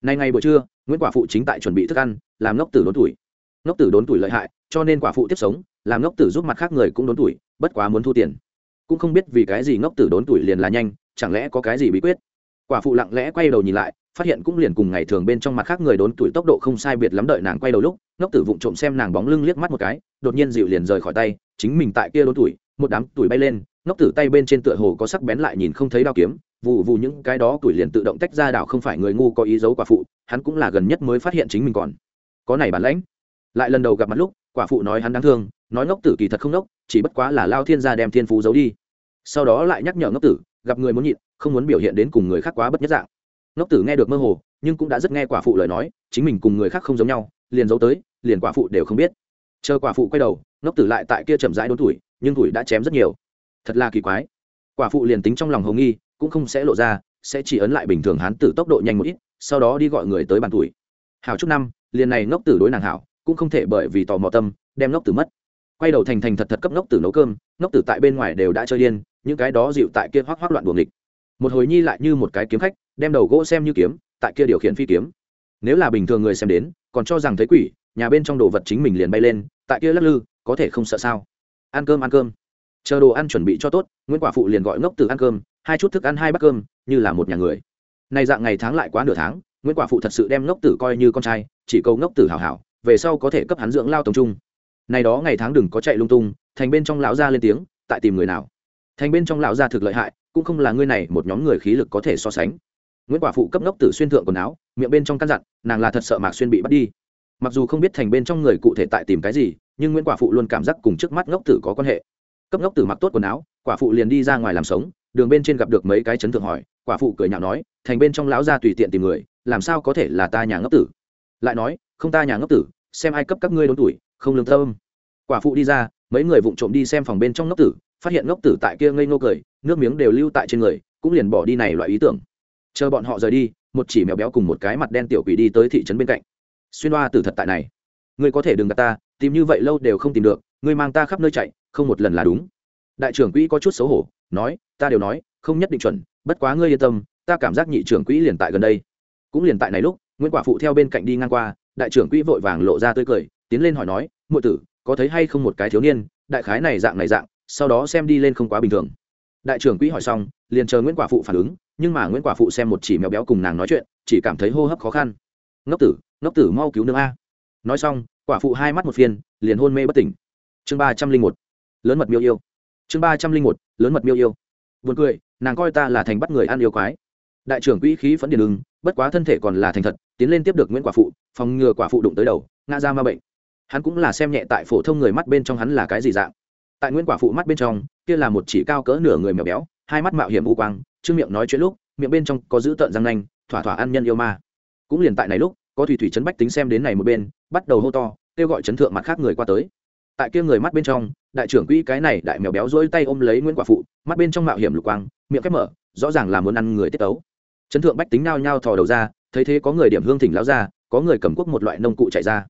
Nay ngày buổi trưa, nguyễn quả phụ chính tại chuẩn bị thức ăn, làm ngốc tử đốn tuổi. Ngốc tử đốn tuổi lợi hại, cho nên quả phụ tiếp sống, làm ngốc tử giúp mặt khác người cũng đốn tuổi, bất quá muốn thu tiền. Cũng không biết vì cái gì ngốc tử đốn tuổi liền là nhanh, chẳng lẽ có cái gì bí quyết? Quả phụ lặng lẽ quay đầu nhìn lại, phát hiện cũng liền cùng ngày thường bên trong mặt khác người đốn tuổi tốc độ không sai biệt lắm đợi nàng quay đầu lúc, ngốc tử vụng trộm xem nàng bóng lưng liếc mắt một cái, đột nhiên dịu liền rời khỏi tay, chính mình tại kia đốn tuổi một đám tuổi bay lên, ngốc tử tay bên trên tựa hồ có sắc bén lại nhìn không thấy đao kiếm vụ vụ những cái đó tuổi liền tự động tách ra đảo không phải người ngu có ý giấu quả phụ, hắn cũng là gần nhất mới phát hiện chính mình còn có này bản lãnh. Lại lần đầu gặp mặt lúc, quả phụ nói hắn đáng thương, nói ngốc tử kỳ thật không ngốc, chỉ bất quá là lao thiên gia đem thiên phú giấu đi. Sau đó lại nhắc nhở ngốc tử, gặp người muốn nhịn, không muốn biểu hiện đến cùng người khác quá bất nhất dạng. Ngốc tử nghe được mơ hồ, nhưng cũng đã rất nghe quả phụ lời nói, chính mình cùng người khác không giống nhau, liền giấu tới, liền quả phụ đều không biết. Chờ quả phụ quay đầu, ngốc tử lại tại kia chậm rãi đốn tuổi nhưng tuổi đã chém rất nhiều. Thật là kỳ quái. Quả phụ liền tính trong lòng hồng nghi, cũng không sẽ lộ ra, sẽ chỉ ấn lại bình thường hán tử tốc độ nhanh một ít, sau đó đi gọi người tới bàn tuổi hảo chút năm, liền này ngốc tử đối nàng hảo, cũng không thể bởi vì tò mò tâm, đem ngốc tử mất. Quay đầu thành thành thật thật cấp ngốc tử nấu cơm, ngốc tử tại bên ngoài đều đã chơi điên, những cái đó dịu tại kia hoác hoác loạn buồng địch một hồi nhi lại như một cái kiếm khách, đem đầu gỗ xem như kiếm, tại kia điều khiển phi kiếm. Nếu là bình thường người xem đến, còn cho rằng thấy quỷ, nhà bên trong đồ vật chính mình liền bay lên, tại kia lắc lư, có thể không sợ sao? Ăn cơm ăn cơm. Chờ đồ ăn chuẩn bị cho tốt, nguyễn quả phụ liền gọi ngốc tử ăn cơm, hai chút thức ăn, hai bát cơm, như là một nhà người. Nay dạng ngày tháng lại quá nửa tháng, nguyễn quả phụ thật sự đem ngốc tử coi như con trai, chỉ câu ngốc tử hảo hảo, về sau có thể cấp hắn dưỡng lao tổng trung. Này đó ngày tháng đừng có chạy lung tung, thành bên trong lão gia lên tiếng, tại tìm người nào. Thành bên trong lão gia thực lợi hại, cũng không là ngươi này một nhóm người khí lực có thể so sánh. Nguyễn quả phụ cấp ngốc tử xuyên thượng quần áo, miệng bên trong căn dặn, nàng là thật sợ mạc xuyên bị bắt đi. Mặc dù không biết thành bên trong người cụ thể tại tìm cái gì nhưng nguyễn quả phụ luôn cảm giác cùng trước mắt ngốc tử có quan hệ cấp ngốc tử mặc tốt quần áo quả phụ liền đi ra ngoài làm sống đường bên trên gặp được mấy cái chấn thượng hỏi quả phụ cười nhạo nói thành bên trong lão gia tùy tiện tìm người làm sao có thể là ta nhà ngốc tử lại nói không ta nhà ngốc tử xem ai cấp các ngươi đốn tuổi không lương tâm quả phụ đi ra mấy người vụng trộm đi xem phòng bên trong ngốc tử phát hiện ngốc tử tại kia ngây ngô cười nước miếng đều lưu tại trên người cũng liền bỏ đi này loại ý tưởng chờ bọn họ rời đi một chỉ mèo béo cùng một cái mặt đen tiểu quỷ đi tới thị trấn bên cạnh xuyên hoa tử thật tại này ngươi có thể đừng gặp ta tìm như vậy lâu đều không tìm được, ngươi mang ta khắp nơi chạy, không một lần là đúng. Đại trưởng quỹ có chút xấu hổ, nói, ta đều nói, không nhất định chuẩn, bất quá ngươi yên tâm, ta cảm giác nhị trưởng quỹ liền tại gần đây. Cũng liền tại này lúc, nguyễn quả phụ theo bên cạnh đi ngang qua, đại trưởng quỹ vội vàng lộ ra tươi cười, tiến lên hỏi nói, muội tử, có thấy hay không một cái thiếu niên, đại khái này dạng này dạng, sau đó xem đi lên không quá bình thường. Đại trưởng quỹ hỏi xong, liền chờ nguyễn quả phụ phản ứng, nhưng mà nguyễn quả phụ xem một chỉ mèo béo cùng nàng nói chuyện, chỉ cảm thấy hô hấp khó khăn. Ngốc tử ngốc tử mau cứu nương a. Nói xong quả phụ hai mắt một phiên, liền hôn mê bất tỉnh. Chương ba trăm linh một, lớn mật miêu yêu. Chương ba trăm linh một, lớn mật miêu yêu. Buồn cười, nàng coi ta là thành bắt người ăn yêu quái. Đại trưởng quỹ khí phấn điền ưng, bất quá thân thể còn là thành thật, tiến lên tiếp được nguyễn quả phụ, phòng ngừa quả phụ đụng tới đầu, ngã ra ma bệnh. Hắn cũng là xem nhẹ tại phổ thông người mắt bên trong hắn là cái gì dạng. Tại nguyễn quả phụ mắt bên trong, kia là một chỉ cao cỡ nửa người mèo béo, hai mắt mạo hiểm u quang trương miệng nói chuyện lúc, miệng bên trong có giữ tợn răng nanh, thỏa thỏa ăn nhân yêu ma. Cũng liền tại này lúc có thủy thủy trấn bách tính xem đến này một bên, bắt đầu hô to, kêu gọi chấn thượng mặt khác người qua tới. Tại kia người mắt bên trong, đại trưởng quỹ cái này đại mèo béo rỗi tay ôm lấy nguyễn quả phụ, mắt bên trong mạo hiểm lục quang, miệng khép mở, rõ ràng là muốn ăn người tiết tấu. Chấn thượng bách tính nao nhao thò đầu ra, thấy thế có người điểm hương thỉnh lao ra, có người cầm quốc một loại nông cụ chạy ra.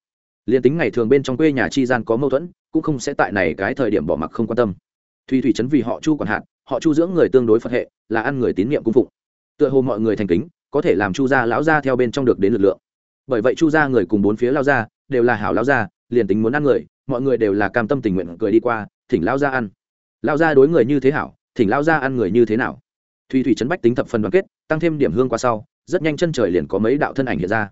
Liền tính ngày thường bên trong quê nhà chi gian có mâu thuẫn, cũng không sẽ tại này cái thời điểm bỏ mặc không quan tâm. Thùy thủy chấn vì họ chu còn hạn họ chu dưỡng người tương đối phật hệ, là ăn người tín nhiệm cung phụng. Tựa hồ mọi người thành kính, có thể làm chu gia lão gia theo bên trong được đến lực lượng bởi vậy chu gia người cùng bốn phía lao ra, đều là hảo lao ra, liền tính muốn ăn người, mọi người đều là cam tâm tình nguyện cười đi qua, thỉnh lao ra ăn. Lao ra đối người như thế hảo, thỉnh lao ra ăn người như thế nào? Thùy thủy chấn bách tính thập phần đoàn kết, tăng thêm điểm hương qua sau, rất nhanh chân trời liền có mấy đạo thân ảnh hiện ra.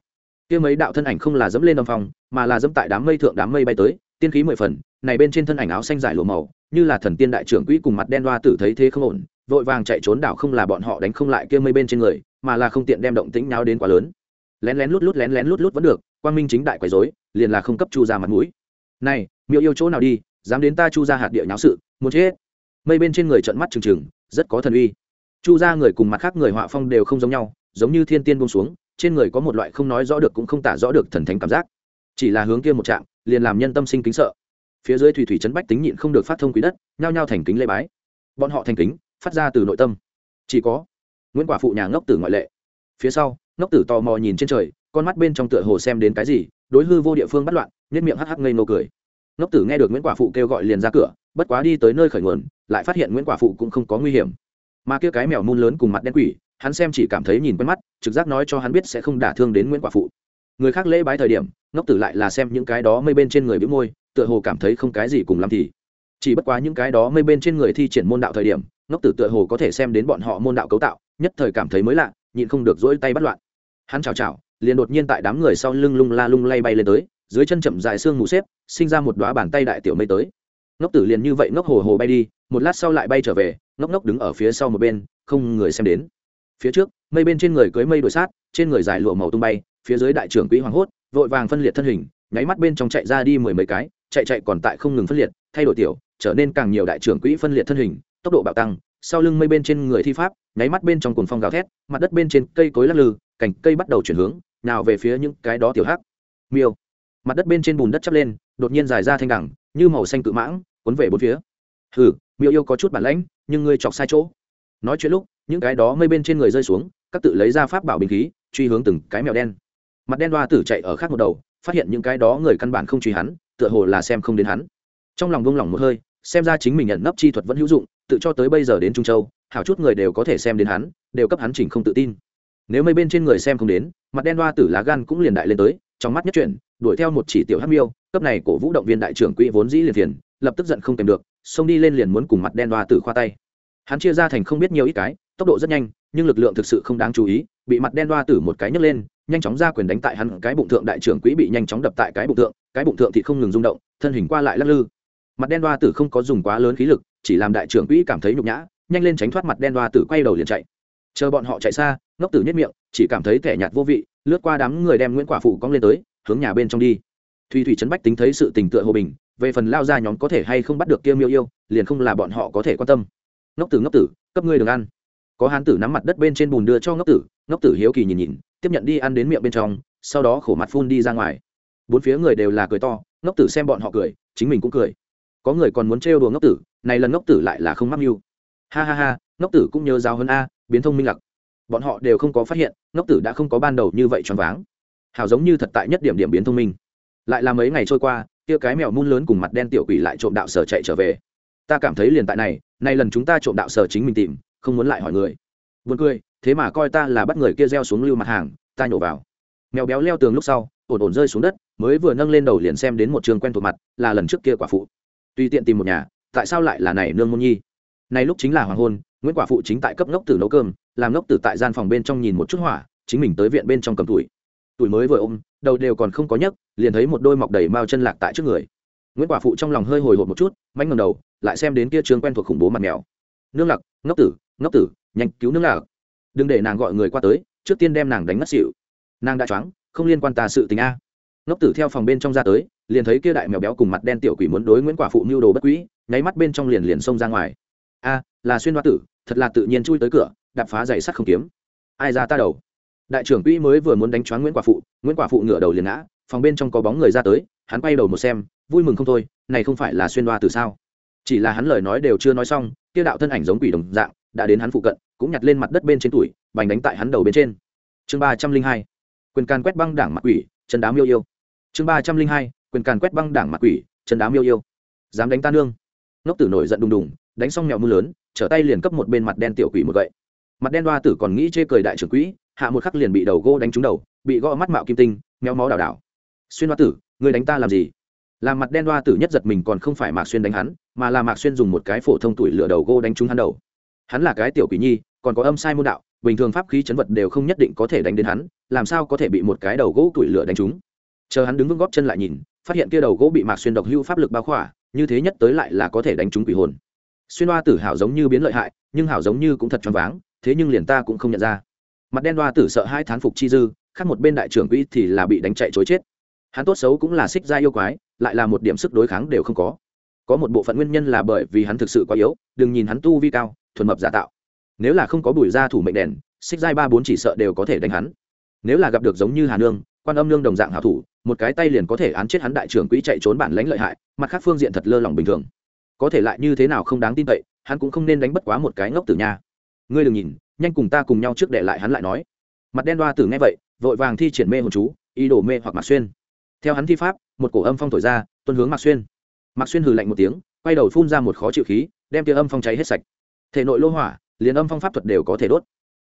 Kia mấy đạo thân ảnh không là dẫm lên âm phong, mà là dẫm tại đám mây thượng đám mây bay tới, tiên khí mười phần, này bên trên thân ảnh áo xanh dài lùa màu, như là thần tiên đại trưởng quỹ cùng mặt đen đoa tử thấy thế không ổn, vội vàng chạy trốn đảo không là bọn họ đánh không lại kia mây bên trên người, mà là không tiện đem động tĩnh nào đến quá lớn lén lén lút lút lén lén lút lút vẫn được, quang minh chính đại quấy rối, liền là không cấp chu ra mặt mũi. Này, miêu yêu chỗ nào đi, dám đến ta chu ra hạt địa nháo sự, muốn chết. Mây bên trên người trợn mắt trừng trừng, rất có thần uy. Chu ra người cùng mặt khác người họa phong đều không giống nhau, giống như thiên tiên buông xuống, trên người có một loại không nói rõ được cũng không tả rõ được thần thánh cảm giác. Chỉ là hướng kia một trạm, liền làm nhân tâm sinh kính sợ. Phía dưới thủy thủy trấn bách tính nhịn không được phát thông quý đất, nhao nhao thành kính lễ bái. Bọn họ thành kính, phát ra từ nội tâm. Chỉ có nguyễn quả phụ nhà ngốc tử ngoại lệ. Phía sau ngốc tử tò mò nhìn trên trời, con mắt bên trong tựa hồ xem đến cái gì, đối hư vô địa phương bắt loạn nhất miệng hắc hắc ngây nô cười. Ngốc tử nghe được nguyễn quả phụ kêu gọi liền ra cửa, bất quá đi tới nơi khởi nguồn, lại phát hiện nguyễn quả phụ cũng không có nguy hiểm. Mà kia cái mèo mun lớn cùng mặt đen quỷ, hắn xem chỉ cảm thấy nhìn quen mắt, trực giác nói cho hắn biết sẽ không đả thương đến nguyễn quả phụ. Người khác lễ bái thời điểm, ngốc tử lại là xem những cái đó mây bên trên người bĩu môi, tựa hồ cảm thấy không cái gì cùng làm thì. Chỉ bất quá những cái đó mây bên trên người thi triển môn đạo thời điểm, ngốc tử tựa hồ có thể xem đến bọn họ môn đạo cấu tạo, nhất thời cảm thấy mới lạ, nhịn không được dỗi tay bắt loạn hắn chào chào, liền đột nhiên tại đám người sau lưng lung la lung lay bay lên tới, dưới chân chậm dài xương mù xếp, sinh ra một đoá bàn tay đại tiểu mây tới. Ngốc tử liền như vậy ngốc hồ hồ bay đi, một lát sau lại bay trở về, ngốc ngốc đứng ở phía sau một bên, không người xem đến. Phía trước, mây bên trên người cưới mây đổi sát, trên người dài lụa màu tung bay, phía dưới đại trưởng quỹ hoàng hốt, vội vàng phân liệt thân hình, nháy mắt bên trong chạy ra đi mười mấy cái, chạy chạy còn tại không ngừng phân liệt, thay đổi tiểu, trở nên càng nhiều đại trưởng quỹ phân liệt thân hình, tốc độ bạo tăng, sau lưng mây bên trên người thi pháp, nháy mắt bên trong cồn phong gào thét, mặt đất bên trên cây cối lắc lư cành cây bắt đầu chuyển hướng, nào về phía những cái đó tiểu hắc. Miêu. Mặt đất bên trên bùn đất chắp lên, đột nhiên dài ra thanh đẳng như màu xanh cự mãng, cuốn về bốn phía. Hừ, miêu yêu có chút bản lãnh, nhưng ngươi chọc sai chỗ. Nói chuyện lúc, những cái đó mây bên trên người rơi xuống, các tự lấy ra pháp bảo bình khí, truy hướng từng cái mèo đen. Mặt đen đoa tử chạy ở khác một đầu, phát hiện những cái đó người căn bản không truy hắn, tựa hồ là xem không đến hắn. Trong lòng vung lòng một hơi, xem ra chính mình nhận nấp chi thuật vẫn hữu dụng, tự cho tới bây giờ đến trung châu, hảo chút người đều có thể xem đến hắn, đều cấp hắn chỉnh không tự tin nếu mấy bên trên người xem không đến, mặt đen đoa tử lá gan cũng liền đại lên tới, trong mắt nhất chuyển, đuổi theo một chỉ tiểu hắc miêu, cấp này cổ vũ động viên đại trưởng quỹ vốn dĩ liền phiền, lập tức giận không kèm được, xông đi lên liền muốn cùng mặt đen đoa tử khoa tay. Hắn chia ra thành không biết nhiều ít cái, tốc độ rất nhanh, nhưng lực lượng thực sự không đáng chú ý, bị mặt đen đoa tử một cái nhấc lên, nhanh chóng ra quyền đánh tại hắn cái bụng thượng đại trưởng quỹ bị nhanh chóng đập tại cái bụng thượng, cái bụng thượng thì không ngừng rung động, thân hình qua lại lắc lư. Mặt đen đoa tử không có dùng quá lớn khí lực, chỉ làm đại trưởng quỹ cảm thấy nhục nhã, nhanh lên tránh thoát mặt đen đoa tử quay đầu liền chạy chờ bọn họ chạy xa, ngốc tử nhất miệng, chỉ cảm thấy thẻ nhạt vô vị, lướt qua đám người đem nguyễn quả phụ cong lên tới, hướng nhà bên trong đi. Thùy thủy trấn bách tính thấy sự tình tựa hồ bình, về phần lao ra nhóm có thể hay không bắt được kia miêu yêu, liền không là bọn họ có thể quan tâm. Ngốc tử ngốc tử, cấp ngươi đường ăn. Có hán tử nắm mặt đất bên trên bùn đưa cho ngốc tử ngốc tử hiếu kỳ nhìn nhìn, tiếp nhận đi ăn đến miệng bên trong, sau đó khổ mặt phun đi ra ngoài. Bốn phía người đều là cười to, ngốc tử xem bọn họ cười, chính mình cũng cười. Có người còn muốn trêu đùa ngốc tử, này lần ngốc tử lại là không mắc mưu. Ha ha ha, ngốc tử cũng nhớ giáo hơn a biến thông minh lặc. Bọn họ đều không có phát hiện, ngốc tử đã không có ban đầu như vậy choáng váng. Hào giống như thật tại nhất điểm điểm biến thông minh. Lại là mấy ngày trôi qua, kia cái mèo mun lớn cùng mặt đen tiểu quỷ lại trộm đạo sở chạy trở về. Ta cảm thấy liền tại này, nay lần chúng ta trộm đạo sở chính mình tìm, không muốn lại hỏi người. Buồn cười, thế mà coi ta là bắt người kia gieo xuống lưu mặt hàng, ta nhổ vào. Mèo béo leo tường lúc sau, ổn ổn rơi xuống đất, mới vừa nâng lên đầu liền xem đến một trường quen thuộc mặt, là lần trước kia quả phụ. Tùy tiện tìm một nhà, tại sao lại là này nương môn nhi? Nay lúc chính là hoàng hôn nguyễn quả phụ chính tại cấp ngốc tử nấu cơm, làm ngốc tử tại gian phòng bên trong nhìn một chút hỏa, chính mình tới viện bên trong cầm tuổi. Tuổi mới vừa ôm, đầu đều còn không có nhấc, liền thấy một đôi mọc đầy mao chân lạc tại trước người. Nguyễn quả phụ trong lòng hơi hồi hộp một chút manh ngầm đầu, lại xem đến kia trường quen thuộc khủng bố mặt mèo. Nương lặc ngốc tử ngốc tử, nhanh cứu nương lạc. Đừng để nàng gọi người qua tới, trước tiên đem nàng đánh ngất xỉu. Nàng đã choáng, không liên quan ta sự tình a. Ngốc tử theo phòng bên trong ra tới, liền thấy kia đại mèo béo cùng mặt đen tiểu quỷ muốn đối nguyễn quả phụ mưu đồ bất quỹ nháy mắt bên trong liền liền xông ra ngoài. A là xuyên hoa tử, thật là tự nhiên chui tới cửa, đạp phá giày sắt không kiếm. Ai ra ta đầu? Đại trưởng quỹ mới vừa muốn đánh choáng nguyễn quả phụ, nguyễn quả phụ ngửa đầu liền ngã, phòng bên trong có bóng người ra tới, hắn quay đầu một xem, vui mừng không thôi, này không phải là xuyên hoa tử sao? Chỉ là hắn lời nói đều chưa nói xong, kia đạo thân ảnh giống quỷ đồng dạng, đã đến hắn phụ cận, cũng nhặt lên mặt đất bên trên tuổi bành đánh tại hắn đầu bên trên. Chương ba trăm linh hai, quyền can quét băng đảng mặt quỷ, chân đám yêu yêu. Chương ba trăm linh hai, quyền càn quét băng đảng mặt quỷ, chân đám yêu yêu. Dám đánh ta nương. Ngốc tử nổi giận đùng đùng đánh xong mèo mưa lớn, trở tay liền cấp một bên mặt đen tiểu quỷ một gậy. Mặt đen đoa tử còn nghĩ chê cười đại trưởng quỹ, hạ một khắc liền bị đầu gô đánh trúng đầu, bị gõ mắt mạo kim tinh, méo máu đảo đảo. Xuyên đoa tử, người đánh ta làm gì? Làm mặt đen đoa tử nhất giật mình còn không phải mạc xuyên đánh hắn, mà là mạc xuyên dùng một cái phổ thông tuổi lửa đầu gô đánh trúng hắn đầu. Hắn là cái tiểu quỷ nhi, còn có âm sai môn đạo, bình thường pháp khí chấn vật đều không nhất định có thể đánh đến hắn, làm sao có thể bị một cái đầu gỗ tuổi lửa đánh trúng? Chờ hắn đứng vững góp chân lại nhìn, phát hiện kia đầu gỗ bị mạc xuyên độc hưu pháp lực bao khỏa, như thế nhất tới lại là có thể đánh trúng quỷ hồn xuyên hoa tử hảo giống như biến lợi hại, nhưng hảo giống như cũng thật choáng váng, thế nhưng liền ta cũng không nhận ra. Mặt đen hoa tử sợ hai thán phục chi dư, khác một bên đại trưởng quỹ thì là bị đánh chạy chối chết. Hắn tốt xấu cũng là xích gia yêu quái, lại là một điểm sức đối kháng đều không có. Có một bộ phận nguyên nhân là bởi vì hắn thực sự quá yếu, đừng nhìn hắn tu vi cao, thuần mập giả tạo. Nếu là không có bùi gia thủ mệnh đèn, xích giai ba bốn chỉ sợ đều có thể đánh hắn. Nếu là gặp được giống như hà nương, quan âm nương đồng dạng hảo thủ, một cái tay liền có thể án chết hắn đại trưởng quỹ chạy trốn bản lãnh lợi hại, mặt khác phương diện thật lơ lỏng bình thường có thể lại như thế nào không đáng tin cậy, hắn cũng không nên đánh bất quá một cái ngốc tử nha. Ngươi đừng nhìn, nhanh cùng ta cùng nhau trước để lại hắn lại nói. Mặt đen đoa tử nghe vậy, vội vàng thi triển mê hồn chú, ý đồ mê hoặc mạc xuyên. Theo hắn thi pháp, một cổ âm phong thổi ra, tuân hướng mạc xuyên. Mạc xuyên hừ lạnh một tiếng, quay đầu phun ra một khó chịu khí, đem tia âm phong cháy hết sạch. Thể nội lô hỏa, liền âm phong pháp thuật đều có thể đốt.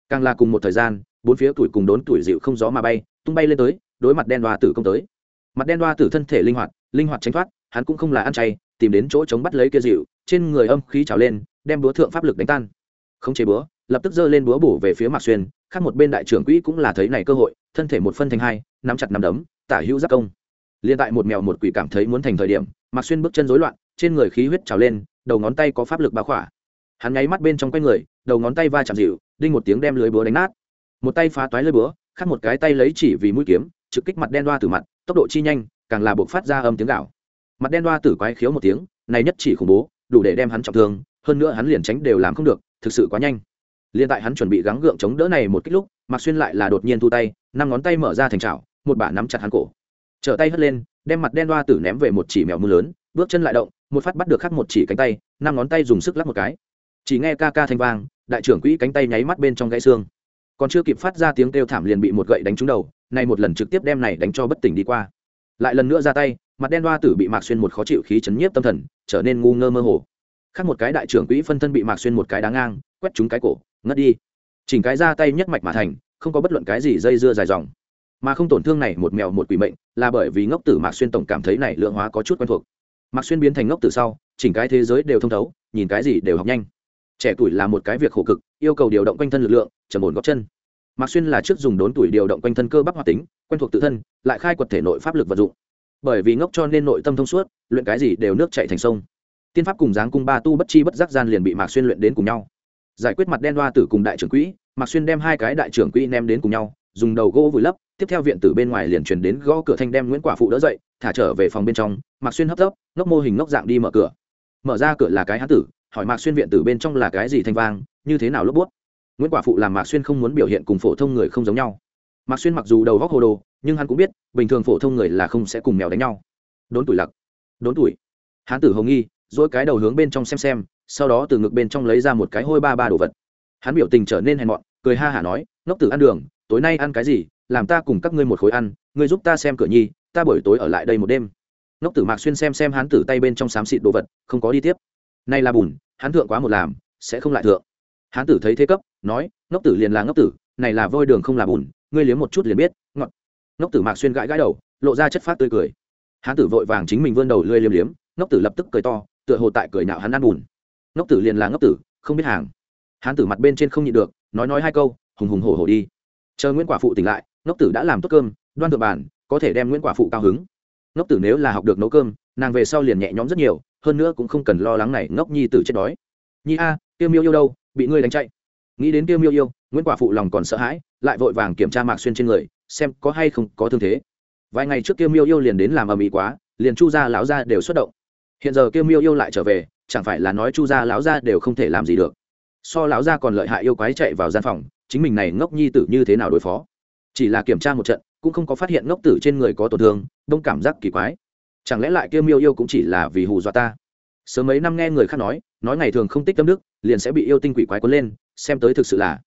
Càng là cùng một thời gian, bốn phía tuổi cùng đốn tuổi dịu không gió mà bay, tung bay lên tới, đối mặt đen đoa tử công tới. Mặt đen đoa tử thân thể linh hoạt linh hoạt tránh thoát, hắn cũng không là ăn chay tìm đến chỗ chống bắt lấy kia dịu, trên người âm khí trào lên, đem búa thượng pháp lực đánh tan. Không chế búa, lập tức giơ lên búa bổ về phía mạc xuyên, khác một bên đại trưởng quỹ cũng là thấy này cơ hội, thân thể một phân thành hai, nắm chặt nắm đấm, tả hữu giác công. Liên tại một mèo một quỷ cảm thấy muốn thành thời điểm, mạc xuyên bước chân rối loạn, trên người khí huyết trào lên, đầu ngón tay có pháp lực bao khỏa. Hắn nháy mắt bên trong quay người, đầu ngón tay va chạm dịu, đinh một tiếng đem lưới búa đánh nát. Một tay phá toái lưới búa, khác một cái tay lấy chỉ vì mũi kiếm, trực kích mặt đen đoa từ mặt, tốc độ chi nhanh, càng là buộc phát ra âm tiếng gạo mặt đen đoa tử quái khiếu một tiếng, này nhất chỉ khủng bố, đủ để đem hắn trọng thương, hơn nữa hắn liền tránh đều làm không được, thực sự quá nhanh. Liền tại hắn chuẩn bị gắng gượng chống đỡ này một kích lúc, mạc xuyên lại là đột nhiên thu tay, năm ngón tay mở ra thành trào một bả nắm chặt hắn cổ. Trở tay hất lên, đem mặt đen đoa tử ném về một chỉ mèo mưa lớn, bước chân lại động, một phát bắt được khắc một chỉ cánh tay, năm ngón tay dùng sức lắc một cái. Chỉ nghe ca ca thanh vang, đại trưởng quỹ cánh tay nháy mắt bên trong gãy xương. Còn chưa kịp phát ra tiếng kêu thảm liền bị một gậy đánh trúng đầu, này một lần trực tiếp đem này đánh cho bất tỉnh đi qua. Lại lần nữa ra tay mặt đen đoa tử bị mạc xuyên một khó chịu khí chấn nhiếp tâm thần, trở nên ngu ngơ mơ hồ. Khác một cái đại trưởng quỹ phân thân bị mạc xuyên một cái đá ngang, quét trúng cái cổ, ngất đi. Chỉnh cái ra tay nhất mạch mà thành, không có bất luận cái gì dây dưa dài dòng. Mà không tổn thương này một mèo một quỷ mệnh, là bởi vì ngốc tử mạc xuyên tổng cảm thấy này lượng hóa có chút quen thuộc. Mạc xuyên biến thành ngốc tử sau, chỉnh cái thế giới đều thông thấu, nhìn cái gì đều học nhanh. Trẻ tuổi là một cái việc khổ cực, yêu cầu điều động quanh thân lực lượng, trầm ổn góp chân. Mạc xuyên là trước dùng đốn tuổi điều động quanh thân cơ bắp hoạt tính, quen thuộc tự thân, lại khai quật thể nội pháp lực vật dụng bởi vì ngốc cho nên nội tâm thông suốt, luyện cái gì đều nước chạy thành sông. Tiên pháp cùng dáng cung ba tu bất chi bất giác gian liền bị mạc xuyên luyện đến cùng nhau. Giải quyết mặt đen đoa tử cùng đại trưởng quỹ, mạc xuyên đem hai cái đại trưởng quỹ ném đến cùng nhau, dùng đầu gỗ vùi lấp, tiếp theo viện tử bên ngoài liền truyền đến gõ cửa thanh đem nguyễn quả phụ đỡ dậy, thả trở về phòng bên trong, mạc xuyên hấp tấp, ngốc mô hình ngốc dạng đi mở cửa. Mở ra cửa là cái hán tử, hỏi mạc xuyên viện tử bên trong là cái gì thanh vang, như thế nào lốp bút? Nguyễn quả phụ làm mạc xuyên không muốn biểu hiện cùng phổ thông người không giống nhau mạc xuyên mặc dù đầu góc hồ đồ, nhưng hắn cũng biết, bình thường phổ thông người là không sẽ cùng mèo đánh nhau. Đốn tuổi lặc, đốn tuổi. Hán tử hồng nghi, dỗi cái đầu hướng bên trong xem xem, sau đó từ ngực bên trong lấy ra một cái hôi ba ba đồ vật. Hắn biểu tình trở nên hèn mọn, cười ha hả nói, ngốc tử ăn đường, tối nay ăn cái gì, làm ta cùng các ngươi một khối ăn, ngươi giúp ta xem cửa nhi, ta buổi tối ở lại đây một đêm. Ngốc tử mạc xuyên xem xem hắn tử tay bên trong xám xịt đồ vật, không có đi tiếp. Nay là bùn hắn thượng quá một làm, sẽ không lại thượng. Hắn tử thấy thế cấp, nói, ngốc tử liền là ngốc tử, này là vôi đường không là bùn ngươi liếm một chút liền biết, ngọt. Ngốc tử mạc xuyên gãi gãi đầu, lộ ra chất phát tươi cười. Hán tử vội vàng chính mình vươn đầu lươi liếm liếm, ngốc tử lập tức cười to, tựa hồ tại cười nạo hắn ăn bùn. Ngốc tử liền là ngốc tử, không biết hàng. Hán tử mặt bên trên không nhịn được, nói nói hai câu, hùng hùng hổ hổ đi. Chờ nguyễn quả phụ tỉnh lại, ngốc tử đã làm tốt cơm, đoan thượng bàn có thể đem nguyễn quả phụ cao hứng. Ngốc tử nếu là học được nấu cơm, nàng về sau liền nhẹ nhõm rất nhiều, hơn nữa cũng không cần lo lắng này ngốc nhi tử chết đói. Nhi a tiêu miêu yêu đâu, bị ngươi đánh chạy nghĩ đến tiêu miêu yêu, nguyễn quả phụ lòng còn sợ hãi, lại vội vàng kiểm tra mạc xuyên trên người, xem có hay không có thương thế. Vài ngày trước tiêu miêu yêu liền đến làm ầm ĩ quá, liền chu gia lão gia đều xuất động. Hiện giờ tiêu miêu yêu lại trở về, chẳng phải là nói chu gia lão gia đều không thể làm gì được. So lão gia còn lợi hại yêu quái chạy vào gian phòng, chính mình này ngốc nhi tử như thế nào đối phó? Chỉ là kiểm tra một trận, cũng không có phát hiện ngốc tử trên người có tổn thương, đông cảm giác kỳ quái. Chẳng lẽ lại kia miêu yêu cũng chỉ là vì hù dọa ta? Sớm mấy năm nghe người khác nói nói ngày thường không tích tâm đức, liền sẽ bị yêu tinh quỷ quái cuốn lên, xem tới thực sự là.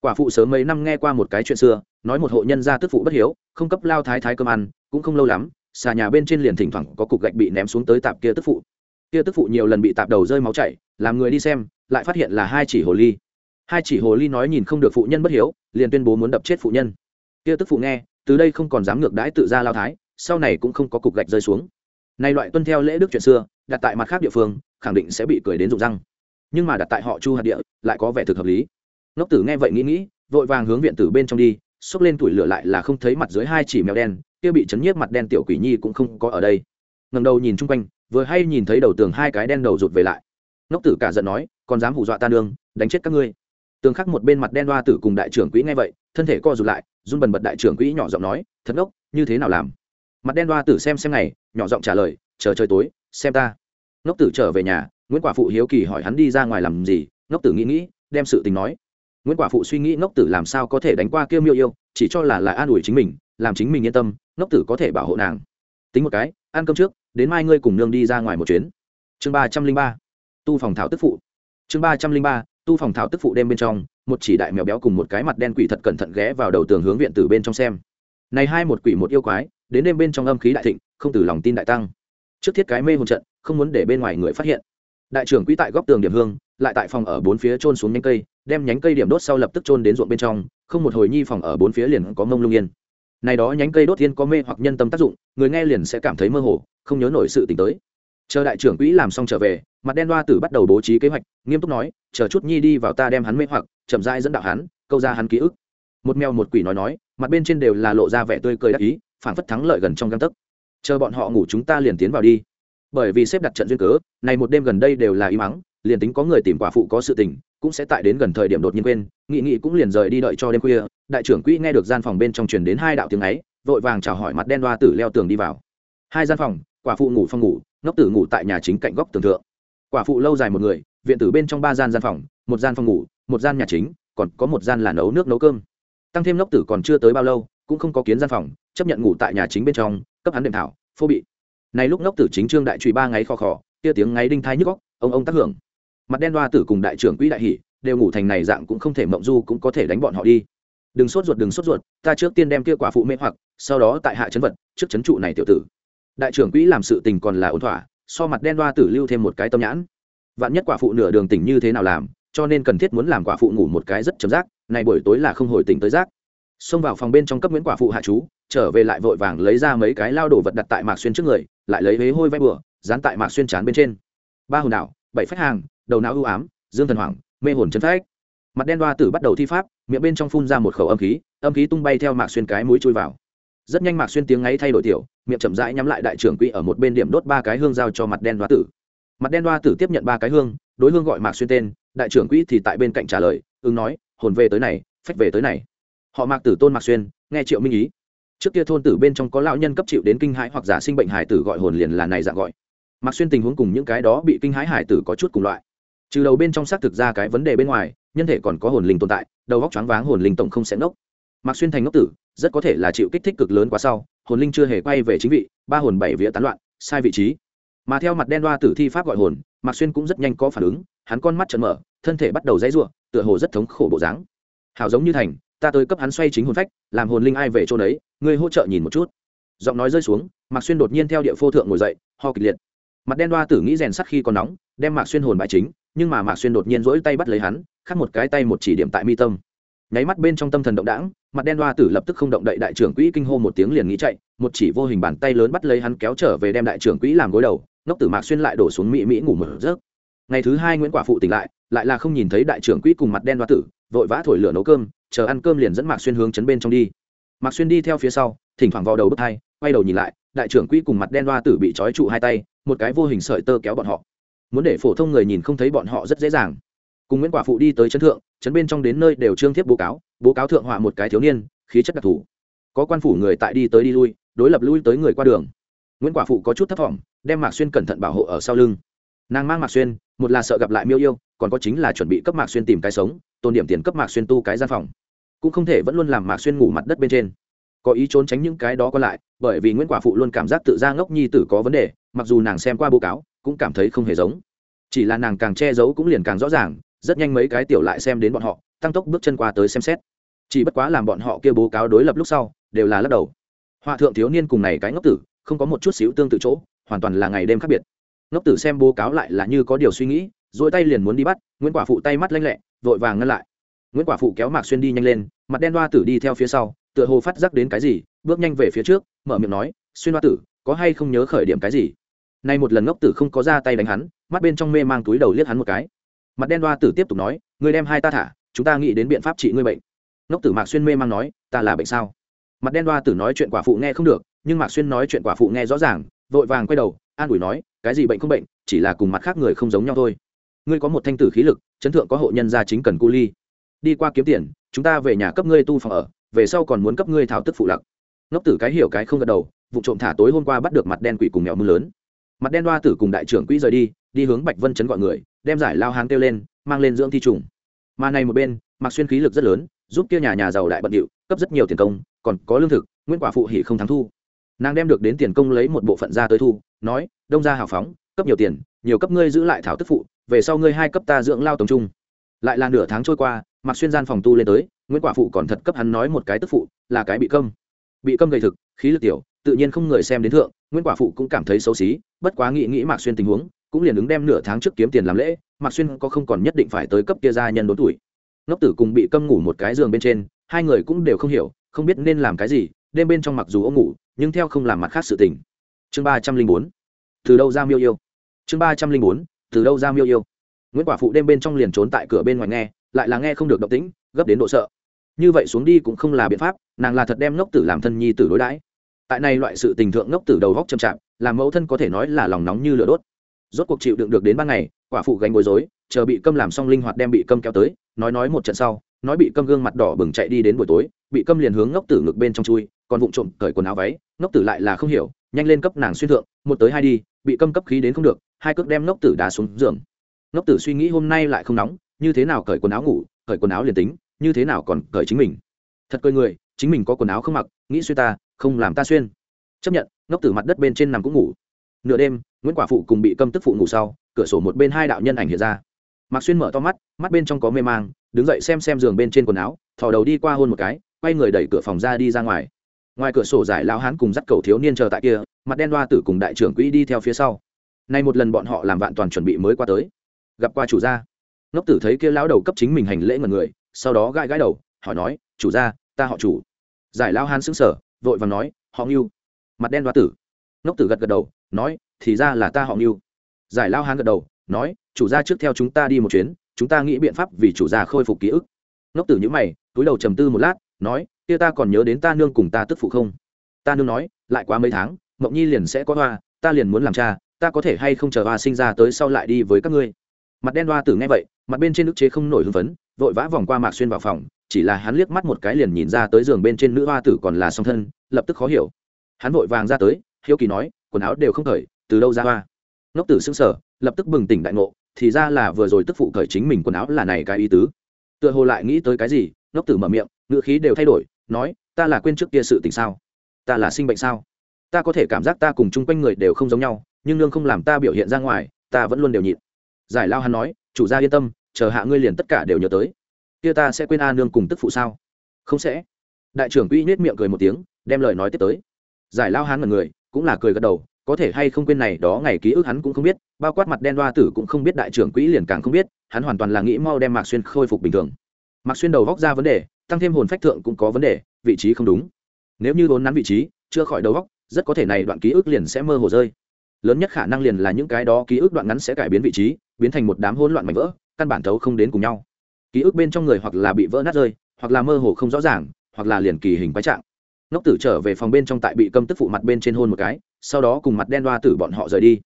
Quả phụ sớm mấy năm nghe qua một cái chuyện xưa, nói một hộ nhân gia tức phụ bất hiếu, không cấp lao thái thái cơm ăn, cũng không lâu lắm, xà nhà bên trên liền thỉnh thoảng có cục gạch bị ném xuống tới tạp kia tức phụ. Kia tức phụ nhiều lần bị tạp đầu rơi máu chảy, làm người đi xem, lại phát hiện là hai chỉ hồ ly. Hai chỉ hồ ly nói nhìn không được phụ nhân bất hiếu, liền tuyên bố muốn đập chết phụ nhân. Kia tức phụ nghe, từ đây không còn dám ngược đãi tự ra lao thái, sau này cũng không có cục gạch rơi xuống. Này loại tuân theo lễ đức chuyện xưa đặt tại mặt khác địa phương, khẳng định sẽ bị cười đến rụng răng. Nhưng mà đặt tại họ chu hạt địa lại có vẻ thực hợp lý. Ngốc tử nghe vậy nghĩ nghĩ, vội vàng hướng viện tử bên trong đi, xốc lên tuổi lửa lại là không thấy mặt dưới hai chỉ mèo đen, kia bị chấn nhiếp mặt đen tiểu quỷ nhi cũng không có ở đây. Ngầm đầu nhìn chung quanh, vừa hay nhìn thấy đầu tường hai cái đen đầu rụt về lại. Ngốc tử cả giận nói, còn dám hù dọa ta nương đánh chết các ngươi. Tường khắc một bên mặt đen đoa tử cùng đại trưởng quỹ nghe vậy, thân thể co rụt lại, run bần bật đại trưởng quỹ nhỏ giọng nói, thật ngốc, như thế nào làm? Mặt đen đoa tử xem xem này, nhỏ giọng trả lời chờ trời tối, xem ta. Ngốc tử trở về nhà, nguyễn quả phụ hiếu kỳ hỏi hắn đi ra ngoài làm gì, ngốc tử nghĩ nghĩ, đem sự tình nói. Nguyễn quả phụ suy nghĩ ngốc tử làm sao có thể đánh qua kêu miêu yêu, chỉ cho là là an ủi chính mình, làm chính mình yên tâm, ngốc tử có thể bảo hộ nàng. Tính một cái, ăn cơm trước, đến mai ngươi cùng nương đi ra ngoài một chuyến. Chương ba trăm linh ba, tu phòng thảo tức phụ. Chương ba trăm linh ba, tu phòng thảo tức phụ đêm bên trong, một chỉ đại mèo béo cùng một cái mặt đen quỷ thật cẩn thận ghé vào đầu tường hướng viện từ bên trong xem. Này hai một quỷ một yêu quái, đến đêm bên trong âm khí đại thịnh, không từ lòng tin đại tăng trước thiết cái mê hồn trận, không muốn để bên ngoài người phát hiện. Đại trưởng quỹ tại góc tường điểm hương, lại tại phòng ở bốn phía trôn xuống nhánh cây, đem nhánh cây điểm đốt sau lập tức trôn đến ruộng bên trong, không một hồi nhi phòng ở bốn phía liền có mông lung yên. Này đó nhánh cây đốt thiên có mê hoặc nhân tâm tác dụng, người nghe liền sẽ cảm thấy mơ hồ, không nhớ nổi sự t tới. Chờ đại trưởng quỹ làm xong trở về, mặt đen đoa tử bắt đầu bố trí kế hoạch, nghiêm túc nói, chờ chút nhi đi vào ta đem hắn mê hoặc, chậm rãi dẫn đạo hắn, câu ra hắn ký ức. Một mèo một quỷ nói nói, mặt bên trên đều là lộ ra vẻ tươi cười đắc ý phản phất thắng lợi gần trong găng tấc chờ bọn họ ngủ chúng ta liền tiến vào đi. Bởi vì xếp đặt trận duyên cớ, này một đêm gần đây đều là im mắng liền tính có người tìm quả phụ có sự tình, cũng sẽ tại đến gần thời điểm đột nhiên quên, nghị nghị cũng liền rời đi đợi cho đêm khuya, đại trưởng quỹ nghe được gian phòng bên trong truyền đến hai đạo tiếng ấy, vội vàng chào hỏi mặt đen đoa tử leo tường đi vào. Hai gian phòng, quả phụ ngủ phòng ngủ, ngốc tử ngủ tại nhà chính cạnh góc tường thượng. Quả phụ lâu dài một người, viện tử bên trong ba gian gian phòng, một gian phòng ngủ, một gian nhà chính, còn có một gian là nấu nước nấu cơm. Tăng thêm ngốc tử còn chưa tới bao lâu, cũng không có kiến gian phòng, chấp nhận ngủ tại nhà chính bên trong cấp hắn đệm thảo, phô bị. Này lúc ngốc tử chính trương đại trụy ba ngày khò khò, kia tiếng ngáy đinh thai nhức góc ông ông tác hưởng. Mặt đen đoa tử cùng đại trưởng quỹ đại hỷ đều ngủ thành này dạng cũng không thể mộng du cũng có thể đánh bọn họ đi. Đừng sốt ruột, đừng sốt ruột, ta trước tiên đem kia quả phụ mê hoặc, sau đó tại hạ chấn vật, trước chấn trụ này tiểu tử. Đại trưởng quỹ làm sự tình còn là ổn thỏa, so mặt đen đoa tử lưu thêm một cái tâm nhãn. Vạn nhất quả phụ nửa đường tỉnh như thế nào làm, cho nên cần thiết muốn làm quả phụ ngủ một cái rất chấm rác này buổi tối là không hồi tỉnh tới rác xông vào phòng bên trong cấp nguyễn quả phụ hạ chú, trở về lại vội vàng lấy ra mấy cái lao đổ vật đặt tại mạc xuyên trước người, lại lấy huế hôi vay bừa, dán tại mạc xuyên chán bên trên. Ba hồn đảo, bảy phách hàng, đầu não ưu ám, dương thần hoàng mê hồn chân phách. Mặt đen đoa tử bắt đầu thi pháp, miệng bên trong phun ra một khẩu âm khí âm khí tung bay theo mạc xuyên cái mũi chui vào. Rất nhanh mạc xuyên tiếng ngáy thay đổi tiểu, miệng chậm rãi nhắm lại đại trưởng quỹ ở một bên điểm đốt ba cái hương giao cho mặt đen đoa tử. Mặt đen đoa tử tiếp nhận ba cái hương, đối hương gọi mạc xuyên tên, đại trưởng quỹ thì tại bên cạnh trả lời, ứng nói, hồn về tới này, phách về tới này họ mạc tử tôn mạc xuyên, nghe triệu minh ý. Trước kia thôn tử bên trong có lão nhân cấp chịu đến kinh hãi hoặc giả sinh bệnh hải tử gọi hồn liền là này dạng gọi. Mạc xuyên tình huống cùng những cái đó bị kinh hãi hải tử có chút cùng loại. Trừ đầu bên trong xác thực ra cái vấn đề bên ngoài, nhân thể còn có hồn linh tồn tại, đầu góc choáng váng hồn linh tổng không sẽ ngốc. Mạc xuyên thành ngốc tử, rất có thể là chịu kích thích cực lớn quá sau, hồn linh chưa hề quay về chính vị, ba hồn bảy vía tán loạn, sai vị trí. Mà theo mặt đen đoa tử thi pháp gọi hồn, mạc xuyên cũng rất nhanh có phản ứng, hắn con mắt trợn mở, thân thể bắt đầu dãy ruộng tựa hồ rất thống khổ bộ dáng. Hào giống như thành ta tới cấp hắn xoay chính hồn phách, làm hồn linh ai về chỗ đấy ngươi hỗ trợ nhìn một chút. Giọng nói rơi xuống, mạc xuyên đột nhiên theo địa phô thượng ngồi dậy, ho kịch liệt. Mặt đen đoa tử nghĩ rèn sắt khi còn nóng, đem mạc xuyên hồn bại chính, nhưng mà mạc xuyên đột nhiên rỗi tay bắt lấy hắn, khắc một cái tay một chỉ điểm tại mi tâm. Nháy mắt bên trong tâm thần động đãng, mặt đen đoa tử lập tức không động đậy đại trưởng quỹ kinh hô một tiếng liền nghĩ chạy, một chỉ vô hình bàn tay lớn bắt lấy hắn kéo trở về đem đại trưởng quỹ làm gối đầu, ngốc tử mạc xuyên lại đổ xuống mỹ mỹ ngủ mở rớt ngày thứ hai nguyễn quả phụ tỉnh lại lại là không nhìn thấy đại trưởng quỹ cùng mặt đen đoa tử vội vã thổi lửa nấu cơm, chờ ăn cơm liền dẫn mạc xuyên hướng chấn bên trong đi. Mạc xuyên đi theo phía sau, thỉnh thoảng vào đầu bước hai, quay đầu nhìn lại, đại trưởng quỹ cùng mặt đen đoa tử bị trói trụ hai tay, một cái vô hình sợi tơ kéo bọn họ. Muốn để phổ thông người nhìn không thấy bọn họ rất dễ dàng. Cùng nguyễn quả phụ đi tới chấn thượng chấn bên trong đến nơi đều trương thiếp bố cáo bố cáo thượng họa một cái thiếu niên, khí chất đặc thù. Có quan phủ người tại đi tới đi lui, đối lập lui tới người qua đường. Nguyễn quả phụ có chút thất vọng đem mạc xuyên cẩn thận bảo hộ ở sau lưng. Nàng mang mạc xuyên, một là sợ gặp lại miêu yêu, còn có chính là chuẩn bị cấp mạc xuyên tìm cái sống tồn điểm tiền cấp mạc xuyên tu cái gian phòng. Cũng không thể vẫn luôn làm mạc xuyên ngủ mặt đất bên trên. Có ý trốn tránh những cái đó còn lại, bởi vì nguyễn quả phụ luôn cảm giác tự ra ngốc nhi tử có vấn đề, mặc dù nàng xem qua báo cáo, cũng cảm thấy không hề giống. Chỉ là nàng càng che giấu cũng liền càng rõ ràng, rất nhanh mấy cái tiểu lại xem đến bọn họ, tăng tốc bước chân qua tới xem xét. Chỉ bất quá làm bọn họ kia bố cáo đối lập lúc sau, đều là lắc đầu. Hòa thượng thiếu niên cùng này cái ngốc tử, không có một chút xíu tương tự chỗ, hoàn toàn là ngày đêm khác biệt. Ngốc tử xem bố cáo lại là như có điều suy nghĩ dội tay liền muốn đi bắt, nguyễn quả phụ tay mắt lanh lẹ, vội vàng ngăn lại. Nguyễn quả phụ kéo mạc xuyên đi nhanh lên, mặt đen đoa tử đi theo phía sau, tựa hồ phát giác đến cái gì, bước nhanh về phía trước, mở miệng nói, xuyên đoa tử, có hay không nhớ khởi điểm cái gì? Nay một lần ngốc tử không có ra tay đánh hắn, mắt bên trong mê mang túi đầu liếc hắn một cái. Mặt đen đoa tử tiếp tục nói người đem hai ta thả, chúng ta nghĩ đến biện pháp trị ngươi bệnh. Ngốc tử mạc xuyên mê mang nói, ta là bệnh sao? Mặt đen đoa tử nói chuyện quả phụ nghe không được, nhưng mạc xuyên nói chuyện quả phụ nghe rõ ràng, vội vàng quay đầu, an ủi nói, cái gì bệnh không bệnh, chỉ là cùng mặt khác người không giống nhau thôi ngươi có một thanh tử khí lực, chấn thượng có hộ nhân gia chính cần cu ly. Đi qua kiếm tiền, chúng ta về nhà cấp ngươi tu phòng ở, về sau còn muốn cấp ngươi thảo tức phụ lặc ngốc tử cái hiểu cái không gật đầu, vụ trộm thả tối hôm qua bắt được mặt đen quỷ cùng mèo mưa lớn. Mặt đen đoa tử cùng đại trưởng quỹ rời đi đi hướng bạch vân chấn gọi người, đem giải lao hán kêu lên, mang lên dưỡng thi trùng. Mà này một bên, mặc xuyên khí lực rất lớn, giúp kia nhà nhà giàu đại bận điệu, cấp rất nhiều tiền công, còn có lương thực, nguyên quả phụ hỉ không thắng thu. Nàng đem được đến tiền công lấy một bộ phận ra tới thu, nói, đông ra hào phóng cấp nhiều tiền, nhiều cấp ngươi giữ lại thảo tức phụ, về sau ngươi hai cấp ta dưỡng lao tổng trung. Lại là nửa tháng trôi qua mặc xuyên gian phòng tu lên tới, nguyễn quả phụ còn thật cấp hắn nói một cái tức phụ, là cái bị câm. Bị câm gầy thực, khí lực tiểu, tự nhiên không người xem đến thượng, nguyễn quả phụ cũng cảm thấy xấu xí, bất quá nghĩ nghĩ mạc xuyên tình huống, cũng liền ứng đem nửa tháng trước kiếm tiền làm lễ, mạc xuyên có không còn nhất định phải tới cấp kia gia nhân đốn tuổi. Ngốc tử cùng bị câm ngủ một cái giường bên trên, hai người cũng đều không hiểu, không biết nên làm cái gì, đêm bên trong mặc dù ông ngủ, nhưng theo không làm mặt khác sự tình. Chương ba trăm linh bốn. Từ đâu ra miêu yêu? Chương ba trăm linh bốn, từ đâu ra miêu yêu? Nguyễn quả phụ đêm bên trong liền trốn tại cửa bên ngoài nghe, lại là nghe không được động tĩnh, gấp đến độ sợ. Như vậy xuống đi cũng không là biện pháp, nàng là thật đem ngốc tử làm thân nhi tử đối đãi. Tại này loại sự tình thượng ngốc tử đầu góc chậm chạp, làm mẫu thân có thể nói là lòng nóng như lửa đốt. Rốt cuộc chịu đựng được đến ban ngày, quả phụ gánh bối rối, chờ bị câm làm xong linh hoạt đem bị câm kéo tới, nói nói một trận sau, nói bị câm gương mặt đỏ bừng chạy đi đến buổi tối, bị câm liền hướng ngốc tử ngực bên trong chui, còn vụng trộm cởi quần áo váy ngốc tử lại là không hiểu, nhanh lên cấp nàng xuyên thượng, một tới hai đi, bị câm cấp khí đến không được, hai cước đem ngốc tử đá xuống giường. Ngốc tử suy nghĩ hôm nay lại không nóng, như thế nào cởi quần áo ngủ, cởi quần áo liền tính, như thế nào còn cởi chính mình. Thật cười người, chính mình có quần áo không mặc, nghĩ xuyên ta, không làm ta xuyên. Chấp nhận, ngốc tử mặt đất bên trên nằm cũng ngủ. Nửa đêm, nguyễn quả phụ cùng bị câm tức phụ ngủ sau, cửa sổ một bên hai đạo nhân ảnh hiện ra. Mạc xuyên mở to mắt mắt bên trong có mê mang, đứng dậy xem xem giường bên trên quần áo, thò đầu đi qua hôn một cái, quay người đẩy cửa phòng ra đi ra ngoài ngoài cửa sổ giải lão hán cùng dắt cầu thiếu niên chờ tại kia, mặt đen đoa tử cùng đại trưởng quỹ đi theo phía sau. Nay một lần bọn họ làm vạn toàn chuẩn bị mới qua tới. Gặp qua chủ gia. Ngốc tử thấy kia lão đầu cấp chính mình hành lễ ngần người, sau đó gãi gãi đầu, hỏi nói, chủ gia, ta họ chủ. Giải lão hán xứng sở vội vàng nói, họ ngưu. Mặt đen đoa tử. Ngốc tử gật gật đầu, nói, thì ra là ta họ ngưu. Giải lão hán gật đầu, nói, chủ gia trước theo chúng ta đi một chuyến, chúng ta nghĩ biện pháp vì chủ gia khôi phục ký ức. Ngốc tử nhữ mày, túi đầu trầm tư một lát, nói kia ta còn nhớ đến ta nương cùng ta tức phụ không? Ta nương nói, lại quá mấy tháng, mộng nhi liền sẽ có hoa, ta liền muốn làm cha, ta có thể hay không chờ hoa sinh ra tới sau lại đi với các ngươi? Mặt đen hoa tử nghe vậy, mặt bên trên nước chế không nổi hưng phấn, vội vã vòng qua mạc xuyên vào phòng, chỉ là hắn liếc mắt một cái liền nhìn ra tới giường bên trên nữ hoa tử còn là song thân, lập tức khó hiểu. Hắn vội vàng ra tới, hiếu kỳ nói, quần áo đều không khởi từ đâu ra hoa? Ngốc tử xưng sở lập tức bừng tỉnh đại ngộ, thì ra là vừa rồi tức phụ khởi chính mình quần áo là này cái ý tứ. Tựa hồ lại nghĩ tới cái gì, ngốc tử mở miệng, ngữ khí đều thay đổi nói, ta là quên trước kia sự tình sao? Ta là sinh bệnh sao? Ta có thể cảm giác ta cùng chung quanh người đều không giống nhau, nhưng nương không làm ta biểu hiện ra ngoài, ta vẫn luôn đều nhịn. Giải lao hắn nói, chủ gia yên tâm, chờ hạ ngươi liền tất cả đều nhớ tới. Kia ta sẽ quên a nương cùng tức phụ sao? Không sẽ. Đại trưởng quỹ nết miệng cười một tiếng, đem lời nói tiếp tới. Giải lao hắn ngần người, cũng là cười gật đầu, có thể hay không quên này đó ngày ký ức hắn cũng không biết, bao quát mặt đen đoa tử cũng không biết đại trưởng quỹ liền càng không biết, hắn hoàn toàn là nghĩ mau đem mạc xuyên khôi phục bình thường. Mạc xuyên đầu góc ra vấn đề tăng thêm hồn phách thượng cũng có vấn đề, vị trí không đúng. Nếu như vốn nắn vị trí, chưa khỏi đầu góc rất có thể này đoạn ký ức liền sẽ mơ hồ rơi. Lớn nhất khả năng liền là những cái đó ký ức đoạn ngắn sẽ cải biến vị trí, biến thành một đám hỗn loạn mảnh vỡ, căn bản thấu không đến cùng nhau. Ký ức bên trong người hoặc là bị vỡ nát rơi, hoặc là mơ hồ không rõ ràng, hoặc là liền kỳ hình quái trạng. Ngốc tử trở về phòng bên trong tại bị câm tức phụ mặt bên trên hôn một cái, sau đó cùng mặt đen đoa tử bọn họ rời đi.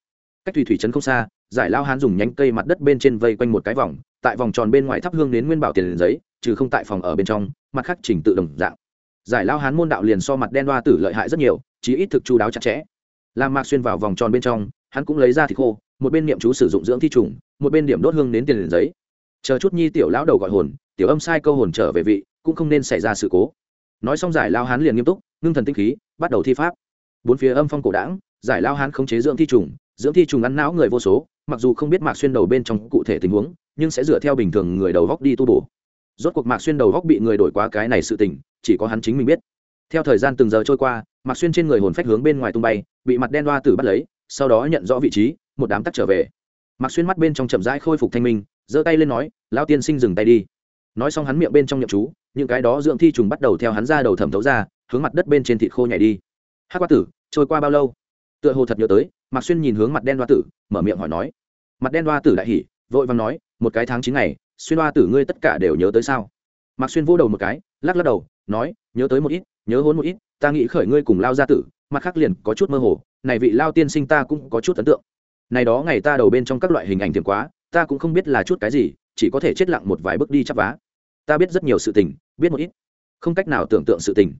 Cách thủy thủy trấn không xa, giải lao hán dùng nhánh cây mặt đất bên trên vây quanh một cái vòng, tại vòng tròn bên ngoài thắp hương đến nguyên bảo tiền giấy trừ không tại phòng ở bên trong, mặt khác chỉnh tự đồng dạng. Giải lao hán môn đạo liền so mặt đen đoa tử lợi hại rất nhiều, chí ít thực chu đáo chặt chẽ. Làm mạc xuyên vào vòng tròn bên trong, hắn cũng lấy ra thịt khô, một bên niệm chú sử dụng dưỡng thi trùng, một bên điểm đốt hương đến tiền liền giấy. Chờ chút nhi tiểu lão đầu gọi hồn, tiểu âm sai câu hồn trở về vị, cũng không nên xảy ra sự cố. Nói xong giải lao hán liền nghiêm túc, ngưng thần tinh khí, bắt đầu thi pháp. Bốn phía âm phong cổ đảng giải lao hán khống chế dưỡng thi trùng, dưỡng thi trùng ăn não người vô số, mặc dù không biết mạc xuyên đầu bên trong cụ thể tình huống, nhưng sẽ dựa theo bình thường người đầu góc đi tu bổ rốt cuộc mạc xuyên đầu góc bị người đổi quá cái này sự tình, chỉ có hắn chính mình biết. Theo thời gian từng giờ trôi qua, mạc xuyên trên người hồn phách hướng bên ngoài tung bay, bị mặt đen đoa tử bắt lấy, sau đó nhận rõ vị trí, một đám tắc trở về. Mạc xuyên mắt bên trong chậm rãi khôi phục thanh minh, giơ tay lên nói lao tiên sinh dừng tay đi. Nói xong hắn miệng bên trong nhậm chú, những cái đó dưỡng thi trùng bắt đầu theo hắn ra đầu thẩm thấu ra, hướng mặt đất bên trên thịt khô nhảy đi. Hát qua tử, trôi qua bao lâu? Tựa hồ thật nhớ tới, mạc xuyên nhìn hướng mặt đen đoa tử, mở miệng hỏi nói. Mặt đen đoa tử đại hỉ, vội vàng nói, một cái tháng chín ngày xuyên hoa tử ngươi tất cả đều nhớ tới sao? Mạc xuyên vô đầu một cái, lắc lắc đầu, nói, nhớ tới một ít, nhớ hôn một ít, ta nghĩ khởi ngươi cùng lao gia tử, mặt khác liền có chút mơ hồ, này vị lao tiên sinh ta cũng có chút ấn tượng. Này đó ngày ta đầu bên trong các loại hình ảnh thiềm quá, ta cũng không biết là chút cái gì, chỉ có thể chết lặng một vài bước đi chắp vá. Ta biết rất nhiều sự tình, biết một ít, không cách nào tưởng tượng sự tình.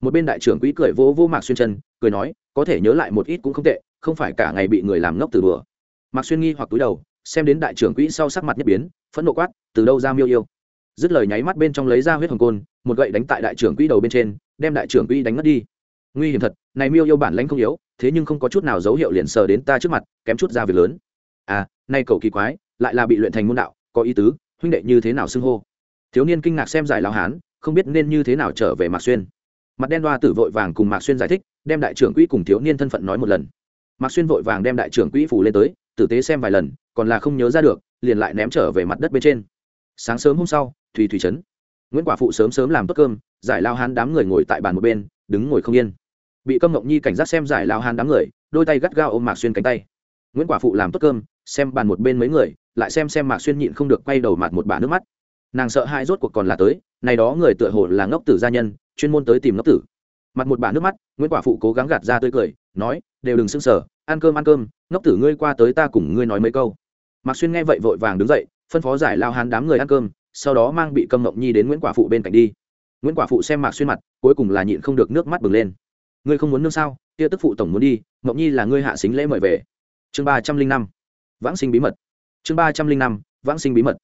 Một bên đại trưởng quỹ cười vỗ vỗ mạc xuyên chân, cười nói, có thể nhớ lại một ít cũng không tệ, không phải cả ngày bị người làm ngốc từ bừa. Mạc xuyên nghi hoặc túi đầu, xem đến đại trưởng quỹ sau sắc mặt nhất biến, phẫn nộ quát từ đâu ra miêu yêu? Dứt lời nháy mắt bên trong lấy ra huyết hồng côn, một gậy đánh tại đại trưởng quỹ đầu bên trên, đem đại trưởng quỹ đánh mất đi. Nguy hiểm thật, này miêu yêu bản lãnh không yếu, thế nhưng không có chút nào dấu hiệu liền sờ đến ta trước mặt, kém chút ra việc lớn. À nay cậu kỳ quái, lại là bị luyện thành môn đạo, có ý tứ, huynh đệ như thế nào xưng hô? Thiếu niên kinh ngạc xem giải lao hán, không biết nên như thế nào trở về mạc xuyên. Mặt đen đoa tử vội vàng cùng mạc xuyên giải thích, đem đại trưởng quỹ cùng thiếu niên thân phận nói một lần. Mạc xuyên vội vàng đem đại trưởng quỹ phủ lên tới, tử tế xem vài lần, còn là không nhớ ra được, liền lại ném trở về mặt đất bên trên sáng sớm hôm sau, thùy thùy trấn. Nguyễn quả phụ sớm sớm làm tốt cơm, giải lao hán đám người ngồi tại bàn một bên, đứng ngồi không yên. Bị câm Ngộng nhi cảnh giác xem giải lao hán đám người, đôi tay gắt gao ôm mạc xuyên cánh tay. Nguyễn quả phụ làm tốt cơm, xem bàn một bên mấy người, lại xem xem mạc xuyên nhịn không được quay đầu mặt một bà nước mắt. Nàng sợ hai rốt cuộc còn là tới, này đó người tựa hồ là ngốc tử gia nhân, chuyên môn tới tìm ngốc tử. Mặt một bà nước mắt, nguyễn quả phụ cố gắng gạt ra tươi cười, nói, đều đừng sưng sờ, ăn cơm ăn cơm, ngốc tử ngươi qua tới ta cùng ngươi nói mấy câu. Mạc xuyên nghe vậy vội vàng đứng dậy phân phó giải lao hán đám người ăn cơm, sau đó mang bị câm mộng nhi đến nguyễn quả phụ bên cạnh đi. Nguyễn quả phụ xem mạc xuyên mặt, cuối cùng là nhịn không được nước mắt bừng lên. Ngươi không muốn nương sao? Tia tức phụ tổng muốn đi mộng nhi là ngươi hạ xính lễ mời về. Chương ba trăm linh năm, vãng sinh bí mật. Chương ba trăm linh năm, vãng sinh bí mật.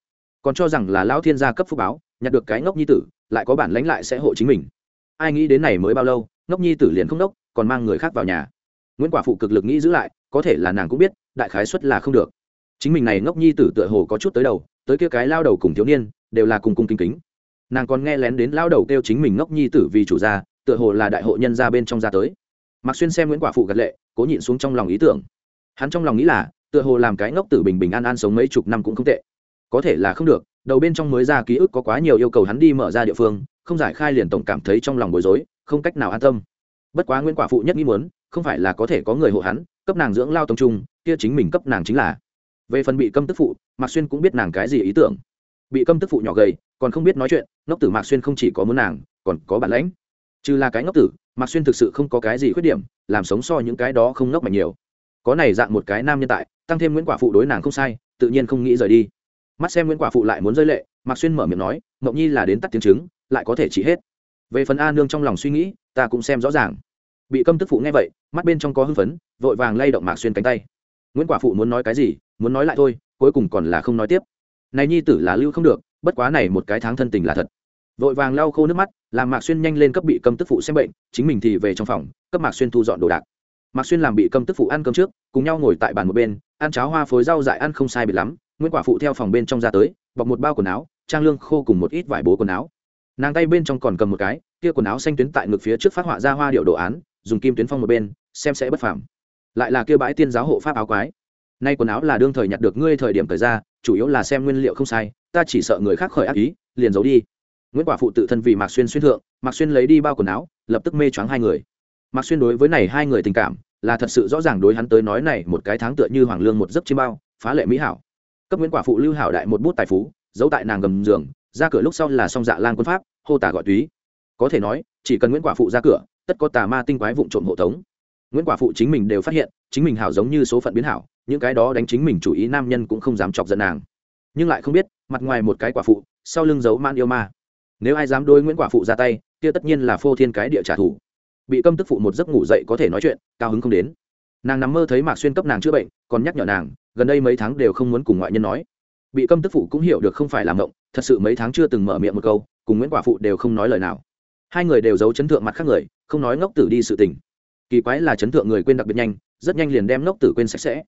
Còn cho rằng là lão thiên gia cấp phúc báo, nhặt được cái ngốc nhi tử, lại có bản lãnh lại sẽ hộ chính mình. Ai nghĩ đến này mới bao lâu, ngốc nhi tử liền không đốc, còn mang người khác vào nhà. Nguyễn quả phụ cực lực nghĩ giữ lại, có thể là nàng cũng biết, đại khái xuất là không được chính mình này ngốc nhi tử tựa hồ có chút tới đầu, tới kia cái lao đầu cùng thiếu niên, đều là cùng cung kính kính. Nàng còn nghe lén đến lao đầu kêu chính mình ngốc nhi tử vì chủ gia, tựa hồ là đại hộ nhân ra bên trong ra tới. Mặc xuyên xem nguyễn quả phụ gật lệ, cố nhịn xuống trong lòng ý tưởng. Hắn trong lòng nghĩ là, tựa hồ làm cái ngốc tử bình bình an an sống mấy chục năm cũng không tệ. Có thể là không được, đầu bên trong mới ra ký ức có quá nhiều yêu cầu hắn đi mở ra địa phương, không giải khai liền tổng cảm thấy trong lòng bối rối, không cách nào an tâm. Bất quá nguyễn quả phụ nhất nghĩ muốn, không phải là có thể có người hộ hắn, cấp nàng dưỡng lao tông trung, kia chính mình cấp nàng chính là về phần bị câm tức phụ, mạc xuyên cũng biết nàng cái gì ý tưởng. Bị câm tức phụ nhỏ gầy, còn không biết nói chuyện, ngốc tử mạc xuyên không chỉ có muốn nàng, còn có bản lãnh. Trừ là cái ngốc tử, mạc xuyên thực sự không có cái gì khuyết điểm, làm sống so những cái đó không ngốc mạnh nhiều. Có này dạng một cái nam nhân tại, tăng thêm nguyễn quả phụ đối nàng không sai, tự nhiên không nghĩ rời đi. Mắt xem nguyễn quả phụ lại muốn rơi lệ, mạc xuyên mở miệng nói, mộng nhi là đến tắt tiếng chứng, lại có thể chỉ hết. Về phần a nương trong lòng suy nghĩ, ta cũng xem rõ ràng. Bị câm tức phụ nghe vậy, mắt bên trong có hưng phấn, vội vàng lay động mạc xuyên cánh tay. Nguyễn quả phụ muốn nói cái gì muốn nói lại thôi, cuối cùng còn là không nói tiếp. Này nhi tử là lưu không được, bất quá này một cái tháng thân tình là thật. Vội vàng lau khô nước mắt, làm mạc xuyên nhanh lên cấp bị câm tức phụ xem bệnh, chính mình thì về trong phòng, cấp mạc xuyên thu dọn đồ đạc. Mạc xuyên làm bị câm tức phụ ăn cơm trước, cùng nhau ngồi tại bàn một bên, ăn cháo hoa phối rau dại ăn không sai biệt lắm, nguyễn quả phụ theo phòng bên trong ra tới, bọc một bao quần áo, trang lương khô cùng một ít vải bố quần áo. Nàng tay bên trong còn cầm một cái, kia quần áo xanh tuyến tại ngực phía trước phát họa ra hoa điệu đồ án, dùng kim tuyến phong một bên, xem sẽ bất phẳng lại là kia bãi tiên giáo hộ pháp áo quái nay quần áo là đương thời nhặt được ngươi thời điểm thời ra, chủ yếu là xem nguyên liệu không sai, ta chỉ sợ người khác khởi ác ý, liền giấu đi. Nguyễn quả phụ tự thân vì mạc xuyên xuyên thượng, mạc xuyên lấy đi bao quần áo, lập tức mê choáng hai người. Mạc xuyên đối với này hai người tình cảm, là thật sự rõ ràng đối hắn tới nói này một cái tháng tựa như hoàng lương một giấc chiêm bao, phá lệ mỹ hảo. Cấp nguyễn quả phụ lưu hảo đại một bút tài phú, giấu tại nàng gầm giường, ra cửa lúc sau là song dạ lan quân pháp, hô tả gọi túy. Có thể nói, chỉ cần nguyễn quả phụ ra cửa, tất có tà ma tinh quái vụn trộm hộ tống. Nguyễn quả phụ chính mình đều phát hiện, chính mình hảo giống như số phận biến hảo những cái đó đánh chính mình chủ ý nam nhân cũng không dám chọc giận nàng. Nhưng lại không biết, mặt ngoài một cái quả phụ, sau lưng giấu man yêu ma. Nếu ai dám đối nguyễn quả phụ ra tay, kia tất nhiên là phô thiên cái địa trả thù. Bị câm tức phụ một giấc ngủ dậy có thể nói chuyện, cao hứng không đến. Nàng nằm mơ thấy mạc xuyên cấp nàng chữa bệnh, còn nhắc nhở nàng, gần đây mấy tháng đều không muốn cùng ngoại nhân nói. Bị câm tức phụ cũng hiểu được không phải làm mộng, thật sự mấy tháng chưa từng mở miệng một câu, cùng nguyễn quả phụ đều không nói lời nào. Hai người đều giấu chấn thượng mặt khác người, không nói ngốc tử đi sự tình. Kỳ quái là chấn thượng người quên đặc biệt nhanh, rất nhanh liền đem ngốc tử quên sạch sẽ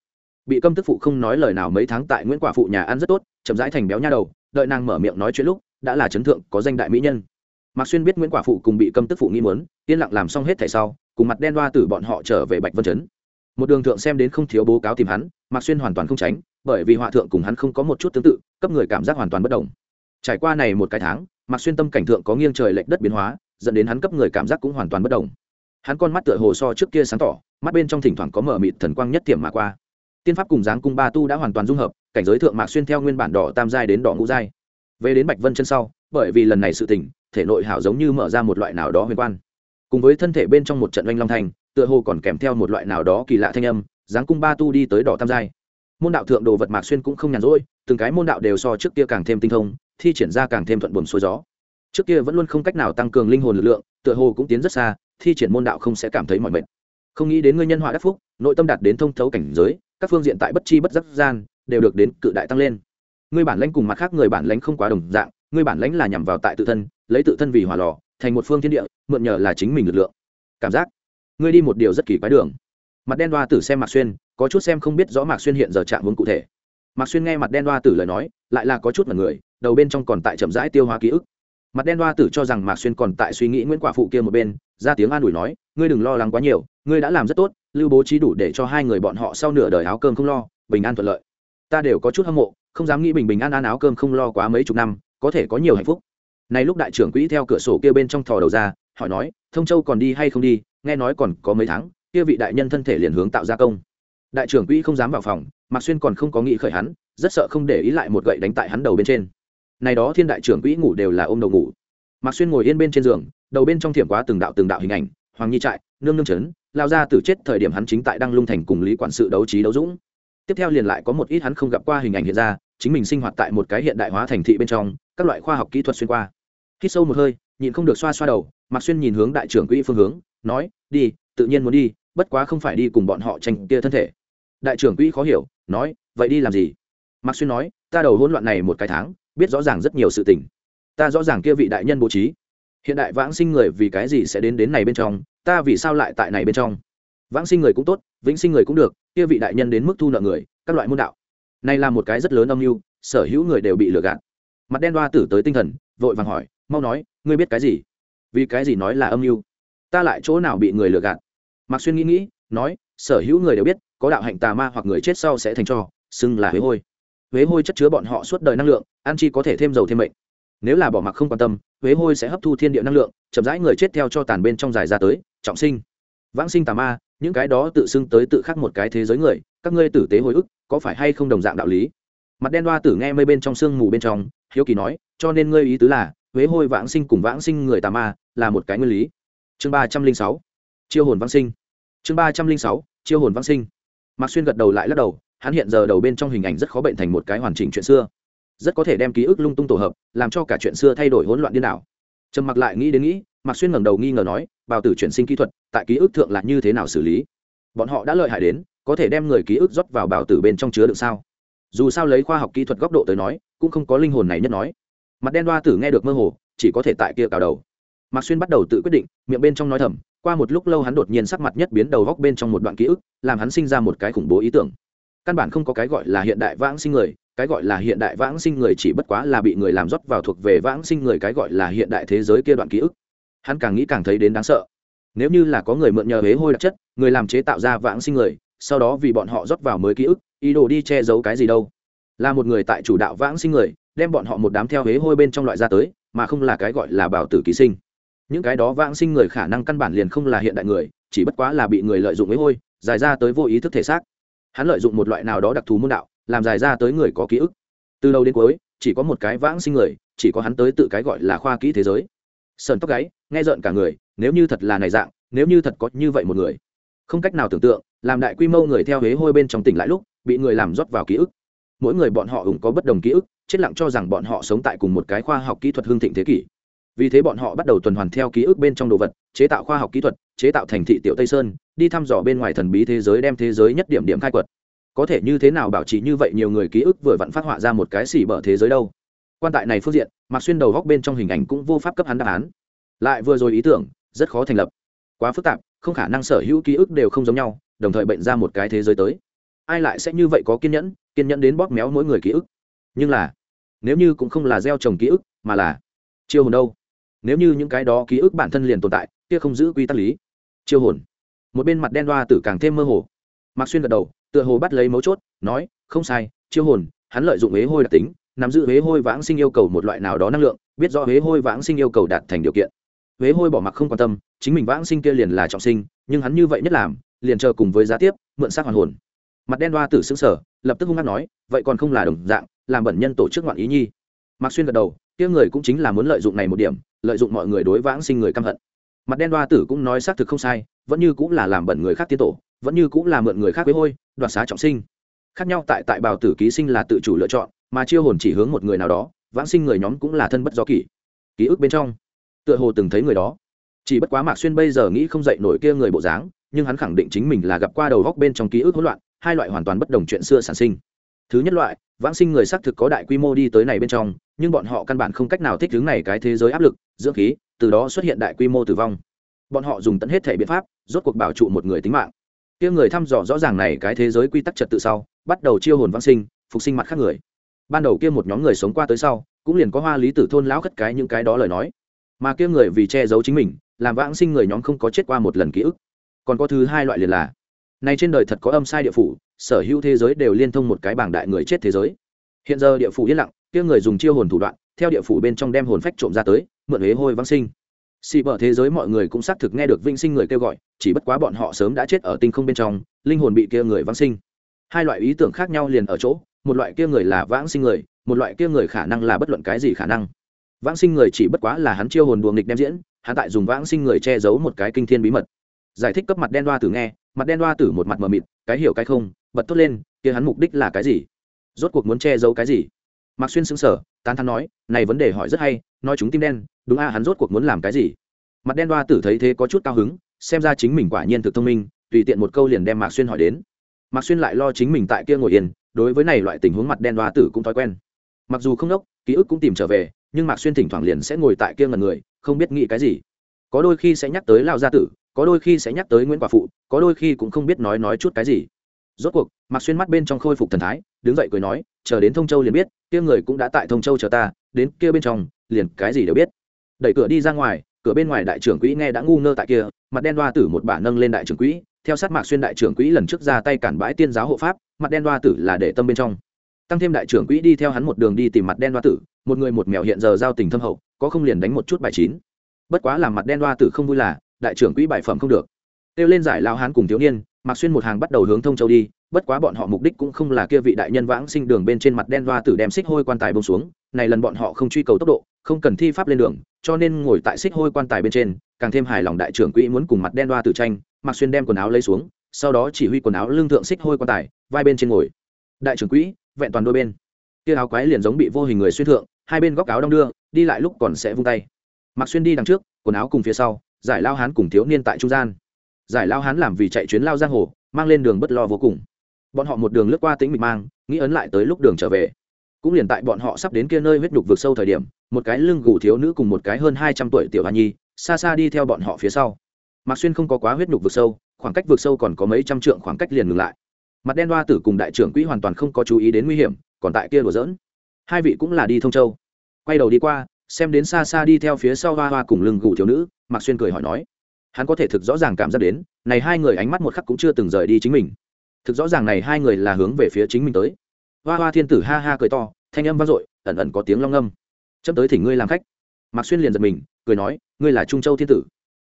bị câm tức phụ không nói lời nào mấy tháng tại nguyễn quả phụ nhà ăn rất tốt, chậm rãi thành béo nha đầu, đợi nàng mở miệng nói chuyện lúc, đã là chấn thượng có danh đại mỹ nhân. Mạc xuyên biết nguyễn quả phụ cùng bị câm tức phụ nghi muốn, yên lặng làm xong hết thẻ sau, cùng mặt đen đoa tử bọn họ trở về bạch vân chấn một đường thượng xem đến không thiếu bố cáo tìm hắn, mạc xuyên hoàn toàn không tránh, bởi vì họa thượng cùng hắn không có một chút tương tự, cấp người cảm giác hoàn toàn bất đồng. Trải qua này một cái tháng, mạc xuyên tâm cảnh thượng có nghiêng trời lệch đất biến hóa, dẫn đến hắn cấp người cảm giác cũng hoàn toàn bất đồng. Hắn con mắt tựa hồ so trước kia sáng tỏ, mắt bên trong thỉnh thoảng có mở mịt thần quang nhất tiềm mà qua tiên pháp cùng dáng cung ba tu đã hoàn toàn dung hợp, cảnh giới thượng mạc xuyên theo nguyên bản đỏ tam giai đến đỏ ngũ giai. Về đến bạch vân chân sau, bởi vì lần này sự tỉnh thể nội hảo giống như mở ra một loại nào đó huyền quan. Cùng với thân thể bên trong một trận oanh long thành, tựa hồ còn kèm theo một loại nào đó kỳ lạ thanh âm, dáng cung ba tu đi tới đỏ tam giai. Môn đạo thượng đồ vật mạc xuyên cũng không nhàn rỗi, từng cái môn đạo đều so trước kia càng thêm tinh thông, thi triển ra càng thêm thuận buồm xuôi gió. Trước kia vẫn luôn không cách nào tăng cường linh hồn lực lượng, tựa hồ cũng tiến rất xa, thi triển môn đạo không sẽ cảm thấy mọi mệt. Không nghĩ đến ngươi nhân họa đắc phúc, nội tâm đạt đến thông thấu cảnh giới các phương diện tại bất chi bất giác gian đều được đến cự đại tăng lên. Ngươi bản lãnh cùng mặt khác người bản lãnh không quá đồng dạng, ngươi bản lãnh là nhằm vào tại tự thân, lấy tự thân vì hỏa lò, thành một phương thiên địa, mượn nhờ là chính mình lực lượng. Cảm giác? Ngươi đi một điều rất kỳ quái đường. Mặt đen đoa tử xem mạc xuyên, có chút xem không biết rõ mạc xuyên hiện giờ trạng vốn cụ thể. Mạc xuyên nghe mặt đen đoa tử lời nói, lại là có chút mật người, đầu bên trong còn tại chậm rãi tiêu hóa ký ức. Mặt đen đoa tử cho rằng mạc xuyên còn tại suy nghĩ nguyễn quả phụ kia một bên, ra tiếng an ủi nói, ngươi đừng lo lắng quá nhiều, ngươi đã làm rất tốt lưu bố trí đủ để cho hai người bọn họ sau nửa đời áo cơm không lo, bình an thuận lợi. Ta đều có chút hâm mộ, không dám nghĩ bình bình an an áo cơm không lo quá mấy chục năm, có thể có nhiều hạnh phúc. Này lúc đại trưởng quỹ theo cửa sổ kia bên trong thò đầu ra, hỏi nói, thông châu còn đi hay không đi? Nghe nói còn có mấy tháng, kia vị đại nhân thân thể liền hướng tạo ra công. Đại trưởng quỹ không dám vào phòng, mạc xuyên còn không có nghĩ khởi hắn, rất sợ không để ý lại một gậy đánh tại hắn đầu bên trên. Này đó thiên đại trưởng quỹ ngủ đều là ôm đầu ngủ. Mạc xuyên ngồi yên bên trên giường, đầu bên trong thiểm quá từng đạo từng đạo hình ảnh, hoàng nhi trại, nương nương trấn lao ra từ chết thời điểm hắn chính tại đăng lung thành cùng lý quản sự đấu trí đấu dũng. Tiếp theo liền lại có một ít hắn không gặp qua hình ảnh hiện ra, chính mình sinh hoạt tại một cái hiện đại hóa thành thị bên trong, các loại khoa học kỹ thuật xuyên qua. Khi sâu một hơi, nhịn không được xoa xoa đầu Mặc xuyên nhìn hướng đại trưởng quỹ phương hướng, nói, đi, tự nhiên muốn đi, bất quá không phải đi cùng bọn họ tranh kia thân thể. Đại trưởng quỹ khó hiểu, nói, vậy đi làm gì? Mặc xuyên nói, ta đầu hỗn loạn này một cái tháng, biết rõ ràng rất nhiều sự tình. Ta rõ ràng kia vị đại nhân bố trí. Hiện đại vãng sinh người vì cái gì sẽ đến đến này bên trong ta vì sao lại tại này bên trong? Vãng sinh người cũng tốt, vĩnh sinh người cũng được, kia vị đại nhân đến mức thu nợ người, các loại môn đạo. Này là một cái rất lớn âm mưu, sở hữu người đều bị lừa gạt. Mặt đen đoa tử tới tinh thần, vội vàng hỏi, mau nói, ngươi biết cái gì? Vì cái gì nói là âm mưu? Ta lại chỗ nào bị người lừa gạt? Mạc xuyên nghĩ nghĩ, nói, sở hữu người đều biết, có đạo hạnh tà ma hoặc người chết sau sẽ thành cho, xưng là huế hôi. Huế hôi chất chứa bọn họ suốt đời năng lượng, ăn chi có thể thêm dầu thêm mệnh nếu là bỏ mặc không quan tâm, huế hôi sẽ hấp thu thiên địa năng lượng, chậm rãi người chết theo cho tàn bên trong dài ra tới, trọng sinh. Vãng sinh tà ma, những cái đó tự xưng tới tự khắc một cái thế giới người, các ngươi tử tế hồi ức, có phải hay không đồng dạng đạo lý? Mặt đen đoa tử nghe mây bên trong sương mù bên trong, hiếu kỳ nói, cho nên ngươi ý tứ là, huế hôi vãng sinh cùng vãng sinh người tà ma, là một cái nguyên lý. Chương ba trăm linh sáu, chiêu hồn vãng sinh. Chương ba trăm linh sáu, chiêu hồn vãng sinh. Mạc xuyên gật đầu lại lắc đầu, hắn hiện giờ đầu bên trong hình ảnh rất khó bệnh thành một cái hoàn chỉnh chuyện xưa rất có thể đem ký ức lung tung tổ hợp, làm cho cả chuyện xưa thay đổi hỗn loạn điên đảo. Trầm mặc lại nghĩ đến nghĩ, mạc xuyên ngẩng đầu nghi ngờ nói, bào tử chuyển sinh kỹ thuật, tại ký ức thượng là như thế nào xử lý? Bọn họ đã lợi hại đến, có thể đem người ký ức rót vào bào tử bên trong chứa được sao? Dù sao lấy khoa học kỹ thuật góc độ tới nói, cũng không có linh hồn này nhất nói. Mặt đen đoa tử nghe được mơ hồ, chỉ có thể tại kia cào đầu. Mạc xuyên bắt đầu tự quyết định, miệng bên trong nói thầm, qua một lúc lâu hắn đột nhiên sắc mặt nhất biến đầu góc bên trong một đoạn ký ức, làm hắn sinh ra một cái khủng bố ý tưởng. Căn bản không có cái gọi là hiện đại vãng sinh người cái gọi là hiện đại vãng sinh người chỉ bất quá là bị người làm rót vào thuộc về vãng sinh người cái gọi là hiện đại thế giới kia đoạn ký ức. Hắn càng nghĩ càng thấy đến đáng sợ. Nếu như là có người mượn nhờ hế hôi đặc chất, người làm chế tạo ra vãng sinh người, sau đó vì bọn họ rót vào mới ký ức, ý đồ đi che giấu cái gì đâu. Là một người tại chủ đạo vãng sinh người, đem bọn họ một đám theo hế hôi bên trong loại ra tới, mà không là cái gọi là bảo tử ký sinh. Những cái đó vãng sinh người khả năng căn bản liền không là hiện đại người, chỉ bất quá là bị người lợi dụng hế hôi dài ra tới vô ý thức thể xác. Hắn lợi dụng một loại nào đó đặc thù môn đạo làm dài ra tới người có ký ức. Từ đầu đến cuối, chỉ có một cái vãng sinh người, chỉ có hắn tới tự cái gọi là khoa kỹ thế giới. Sờn tóc gáy, nghe rợn cả người, nếu như thật là này dạng, nếu như thật có như vậy một người. Không cách nào tưởng tượng, làm đại quy mô người theo huế hôi bên trong tỉnh lại lúc, bị người làm rót vào ký ức. Mỗi người bọn họ cũng có bất đồng ký ức, chết lặng cho rằng bọn họ sống tại cùng một cái khoa học kỹ thuật hương thịnh thế kỷ. Vì thế bọn họ bắt đầu tuần hoàn theo ký ức bên trong đồ vật, chế tạo khoa học kỹ thuật, chế tạo thành thị tiểu tây sơn, đi thăm dò bên ngoài thần bí thế giới đem thế giới nhất điểm điểm khai quật có thể như thế nào bảo trì như vậy nhiều người ký ức vừa vặn phát họa ra một cái xỉ bở thế giới đâu? Quan tại này phương diện mặc xuyên đầu góc bên trong hình ảnh cũng vô pháp cấp hắn đáp án. Lại vừa rồi ý tưởng, rất khó thành lập. Quá phức tạp, không khả năng sở hữu ký ức đều không giống nhau, đồng thời bệnh ra một cái thế giới tới. Ai lại sẽ như vậy có kiên nhẫn kiên nhẫn đến bóp méo mỗi người ký ức? Nhưng là, nếu như cũng không là gieo trồng ký ức, mà là chiêu hồn đâu? Nếu như những cái đó ký ức bản thân liền tồn tại, kia không giữ quy tắc lý. Chiêu hồn. Một bên mặt đen đoa tử càng thêm mơ hồ. Mạc xuyên gật đầu tựa hồ bắt lấy mấu chốt, nói, không sai, chiêu hồn, hắn lợi dụng huế hôi đặc tính, nắm giữ huế hôi vãng sinh yêu cầu một loại nào đó năng lượng, biết rõ huế hôi vãng sinh yêu cầu đạt thành điều kiện. Huế hôi bỏ mặc không quan tâm, chính mình vãng sinh kia liền là trọng sinh, nhưng hắn như vậy nhất làm, liền chờ cùng với giá tiếp, mượn xác hoàn hồn. Mặt đen đoa tử xứng sở lập tức hung hát nói, vậy còn không là đồng dạng, làm bẩn nhân tổ chức ngoạn ý nhi. Mặc xuyên gật đầu, kia người cũng chính là muốn lợi dụng này một điểm, lợi dụng mọi người đối vãng sinh người căm hận. Mặt đen đoa tử cũng nói xác thực không sai, vẫn như cũng là làm bẩn người khác tiến tổ vẫn như cũng là mượn người khác với hôi, đoạt xá trọng sinh. Khác nhau tại tại bào tử ký sinh là tự chủ lựa chọn, mà chiêu hồn chỉ hướng một người nào đó, vãng sinh người nhóm cũng là thân bất do kỷ. Ký ức bên trong, tựa hồ từng thấy người đó. Chỉ bất quá mạc xuyên bây giờ nghĩ không dậy nổi kia người bộ dáng, nhưng hắn khẳng định chính mình là gặp qua đầu góc bên trong ký ức hỗn loạn, hai loại hoàn toàn bất đồng chuyện xưa sản sinh. Thứ nhất loại, vãng sinh người xác thực có đại quy mô đi tới này bên trong, nhưng bọn họ căn bản không cách nào thích ứng này cái thế giới áp lực, dưỡng khí, từ đó xuất hiện đại quy mô tử vong. Bọn họ dùng tận hết thể biện pháp, rốt cuộc bảo trụ một người tính mạng kia người thăm dò rõ ràng này cái thế giới quy tắc trật tự sau, bắt đầu chiêu hồn vãng sinh, phục sinh mặt khác người. Ban đầu kia một nhóm người sống qua tới sau, cũng liền có hoa lý tử thôn lão khất cái những cái đó lời nói. Mà kia người vì che giấu chính mình, làm vãng sinh người nhóm không có chết qua một lần ký ức. Còn có thứ hai loại liền là này trên đời thật có âm sai địa phủ, sở hữu thế giới đều liên thông một cái bảng đại người chết thế giới. Hiện giờ địa phủ yên lặng, kia người dùng chiêu hồn thủ đoạn, theo địa phủ bên trong đem hồn phách trộm ra tới, mượn huế hôi vãng sinh xì bở thế giới mọi người cũng xác thực nghe được vinh sinh người kêu gọi, chỉ bất quá bọn họ sớm đã chết ở tinh không bên trong, linh hồn bị kia người vãng sinh. Hai loại ý tưởng khác nhau liền ở chỗ, một loại kia người là vãng sinh người, một loại kia người khả năng là bất luận cái gì khả năng. Vãng sinh người chỉ bất quá là hắn chiêu hồn đùa nghịch đem diễn, hắn tại dùng vãng sinh người che giấu một cái kinh thiên bí mật. Giải thích cấp mặt đen đoa tử nghe, mặt đen đoa tử một mặt mờ mịt, cái hiểu cái không, bật tốt lên, kia hắn mục đích là cái gì? Rốt cuộc muốn che giấu cái gì? Mạc xuyên xứng sở tán thắn nói, này vấn đề hỏi rất hay, nói chúng tim đen, đúng a, hắn rốt cuộc muốn làm cái gì? Mặt đen đoa tử thấy thế có chút cao hứng, xem ra chính mình quả nhiên thực thông minh, tùy tiện một câu liền đem mạc xuyên hỏi đến. Mạc xuyên lại lo chính mình tại kia ngồi yên, đối với này loại tình huống mặt đen đoa tử cũng thói quen. Mặc dù không đốc, ký ức cũng tìm trở về, nhưng mạc xuyên thỉnh thoảng liền sẽ ngồi tại kia ngần người, không biết nghĩ cái gì. Có đôi khi sẽ nhắc tới lao gia tử, có đôi khi sẽ nhắc tới nguyễn quả phụ, có đôi khi cũng không biết nói nói chút cái gì. Rốt cuộc, mạc xuyên mắt bên trong khôi phục thần thái, đứng dậy cười nói, chờ đến thông châu liền biết kia người cũng đã tại thông châu chờ ta, đến kia bên trong, liền cái gì đều biết. Đẩy cửa đi ra ngoài, cửa bên ngoài đại trưởng quỹ nghe đã ngu ngơ tại kia, mặt đen đoa tử một bả nâng lên đại trưởng quỹ, theo sát mạc xuyên đại trưởng quỹ lần trước ra tay cản bãi tiên giáo hộ pháp, mặt đen đoa tử là để tâm bên trong. Tăng thêm đại trưởng quỹ đi theo hắn một đường đi tìm mặt đen đoa tử, một người một mèo hiện giờ giao tình thâm hậu, có không liền đánh một chút bài chín. Bất quá làm mặt đen đoa tử không vui là, đại trưởng quỹ bài phẩm không được. Kêu lên giải lao hán cùng thiếu niên mạc xuyên một hàng bắt đầu hướng thông châu đi, bất quá bọn họ mục đích cũng không là kia vị đại nhân vãng sinh đường bên trên mặt đen đoa tử đem xích hôi quan tài bông xuống, này lần bọn họ không truy cầu tốc độ, không cần thi pháp lên đường, cho nên ngồi tại xích hôi quan tài bên trên, càng thêm hài lòng đại trưởng quỹ muốn cùng mặt đen đoa tử tranh, mạc xuyên đem quần áo lấy xuống, sau đó chỉ huy quần áo lương thượng xích hôi quan tài, vai bên trên ngồi. Đại trưởng quỹ, vẹn toàn đôi bên. Kia áo quái liền giống bị vô hình người xuyên thượng, hai bên góc áo đong đưa, đi lại lúc còn sẽ vung tay. Mạc xuyên đi đằng trước, quần áo cùng phía sau, giải lao hán cùng thiếu niên tại trung gian giải lao hán làm vì chạy chuyến lao giang hồ, mang lên đường bất lo vô cùng. Bọn họ một đường lướt qua tính mịt mang, nghĩ ấn lại tới lúc đường trở về. Cũng liền tại bọn họ sắp đến kia nơi huyết nhục vượt sâu thời điểm, một cái lưng gù thiếu nữ cùng một cái hơn hai trăm tuổi tiểu hoa nhi, xa xa đi theo bọn họ phía sau. Mạc xuyên không có quá huyết nhục vượt sâu, khoảng cách vượt sâu còn có mấy trăm trượng khoảng cách liền ngừng lại. Mặt đen đoa tử cùng đại trưởng quỹ hoàn toàn không có chú ý đến nguy hiểm, còn tại kia đùa dỡn hai vị cũng là đi thông châu. Quay đầu đi qua, xem đến xa xa đi theo phía sau hoa hoa cùng lưng gù thiếu nữ, mạc xuyên cười hỏi nói hắn có thể thực rõ ràng cảm giác đến, này hai người ánh mắt một khắc cũng chưa từng rời đi chính mình. Thực rõ ràng này hai người là hướng về phía chính mình tới. Hoa hoa thiên tử ha ha cười to, thanh âm vang dội, ẩn ẩn có tiếng long âm chấm tới thỉnh ngươi làm khách. Mạc xuyên liền giật mình, cười nói, ngươi là trung châu thiên tử.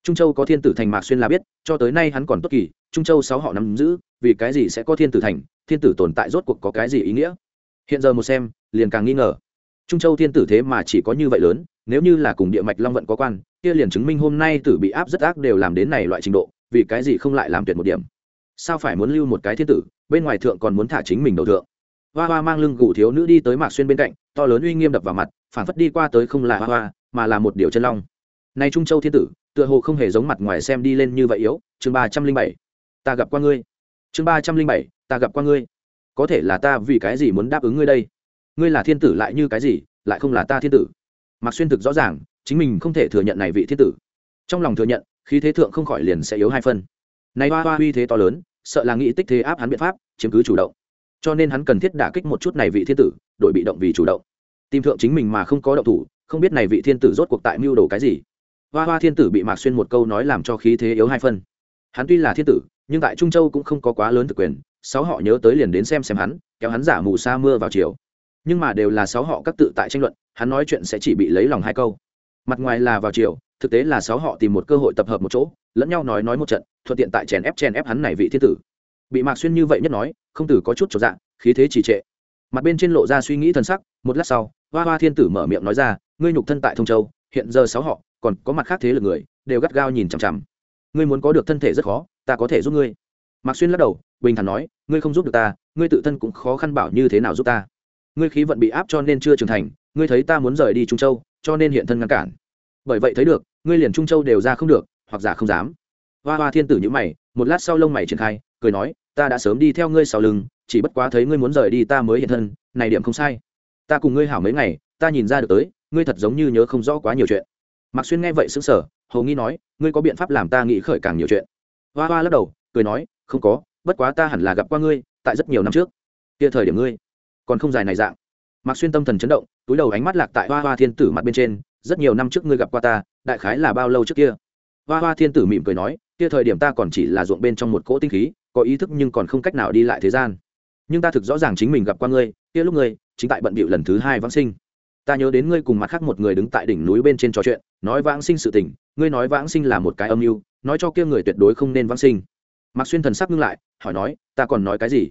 Trung châu có thiên tử thành mạc xuyên là biết, cho tới nay hắn còn tốt kỳ, trung châu sáu họ nắm giữ, vì cái gì sẽ có thiên tử thành, thiên tử tồn tại rốt cuộc có cái gì ý nghĩa? Hiện giờ một xem, liền càng nghi ngờ trung châu thiên tử thế mà chỉ có như vậy lớn, nếu như là cùng địa mạch long vận có quan, kia liền chứng minh hôm nay tử bị áp rất ác đều làm đến này loại trình độ, vì cái gì không lại làm tuyệt một điểm? Sao phải muốn lưu một cái thiên tử, bên ngoài thượng còn muốn thả chính mình đầu thượng? Hoa hoa mang lưng gù thiếu nữ đi tới mạc xuyên bên cạnh, to lớn uy nghiêm đập vào mặt phản phất đi qua tới không là hoa hoa, mà là một điều chân long. Nay trung châu thiên tử, tựa hồ không hề giống mặt ngoài xem đi lên như vậy yếu, chương ba trăm linh bảy. Ta gặp qua ngươi. Chương ba trăm linh bảy, ta gặp qua ngươi. Có thể là ta vì cái gì muốn đáp ứng ngươi đây? Ngươi là thiên tử lại như cái gì, lại không là ta thiên tử. Mạc xuyên thực rõ ràng, chính mình không thể thừa nhận này vị thiên tử. Trong lòng thừa nhận khi thế thượng không khỏi liền sẽ yếu hai phân này hoa hoa uy thế to lớn, sợ là nghĩ tích thế áp hắn biện pháp, chiếm cứ chủ động. Cho nên hắn cần thiết đả kích một chút này vị thiên tử, đội bị động vì chủ động. Tìm thượng chính mình mà không có động thủ, không biết này vị thiên tử rốt cuộc tại mưu đồ cái gì. Hoa hoa thiên tử bị mạc xuyên một câu nói làm cho khí thế yếu hai phân hắn tuy là thiên tử, nhưng tại trung châu cũng không có quá lớn thực quyền, sáu họ nhớ tới liền đến xem xem hắn, kéo hắn giả mù sa mưa vào chiều nhưng mà đều là sáu họ các tự tại tranh luận, hắn nói chuyện sẽ chỉ bị lấy lòng hai câu. Mặt ngoài là vào chiều, thực tế là sáu họ tìm một cơ hội tập hợp một chỗ, lẫn nhau nói nói một trận, thuận tiện tại chèn ép chèn ép hắn này vị thiên tử. Bị mạc xuyên như vậy nhất nói, không tử có chút trọn dạng khí thế trì trệ. Mặt bên trên lộ ra suy nghĩ t sắc, một lát sau, hoa hoa thiên tử mở miệng nói ra, ngươi nhục thân tại thông châu, hiện giờ sáu họ, còn có mặt khác thế lực người, đều gắt gao nhìn chằm chằm. Ngươi muốn có được thân thể rất khó, ta có thể giúp ngươi. Mạc xuyên lắc đầu, bình thản nói, ngươi không giúp được ta, ngươi tự thân cũng khó khăn bảo như thế nào giúp ta? Ngươi khí vận bị áp cho nên chưa trưởng thành, ngươi thấy ta muốn rời đi trung châu, cho nên hiện thân ngăn cản. Bởi vậy thấy được, ngươi liền trung châu đều ra không được, hoặc giả không dám. Hoa hoa thiên tử nhữ mày, một lát sau lông mày triển khai, cười nói, ta đã sớm đi theo ngươi sau lưng, chỉ bất quá thấy ngươi muốn rời đi ta mới hiện thân, này điểm không sai. Ta cùng ngươi hảo mấy ngày, ta nhìn ra được tới, ngươi thật giống như nhớ không rõ quá nhiều chuyện. Mạc xuyên nghe vậy sững sờ, hầu nghi nói, ngươi có biện pháp làm ta nghĩ khởi càng nhiều chuyện. Hoa hoa lắc đầu, cười nói, không có, bất quá ta hẳn là gặp qua ngươi, tại rất nhiều năm trước. Kia thời điểm ngươi còn không dài này dạng. Mạc xuyên tâm thần chấn động, túi đầu ánh mắt lạc tại hoa hoa thiên tử mặt bên trên, rất nhiều năm trước ngươi gặp qua ta, đại khái là bao lâu trước kia? Hoa hoa thiên tử mỉm cười nói, kia thời điểm ta còn chỉ là ruộng bên trong một cỗ tinh khí, có ý thức nhưng còn không cách nào đi lại thế gian. Nhưng ta thực rõ ràng chính mình gặp qua ngươi, kia lúc ngươi, chính tại bận bịu lần thứ hai vãng sinh. Ta nhớ đến ngươi cùng mặt khác một người đứng tại đỉnh núi bên trên trò chuyện, nói vãng sinh sự tình, ngươi nói vãng sinh là một cái âm mưu, nói cho kia người tuyệt đối không nên vãng sinh. Mạc xuyên thần sắc ngưng lại, hỏi nói, ta còn nói cái gì?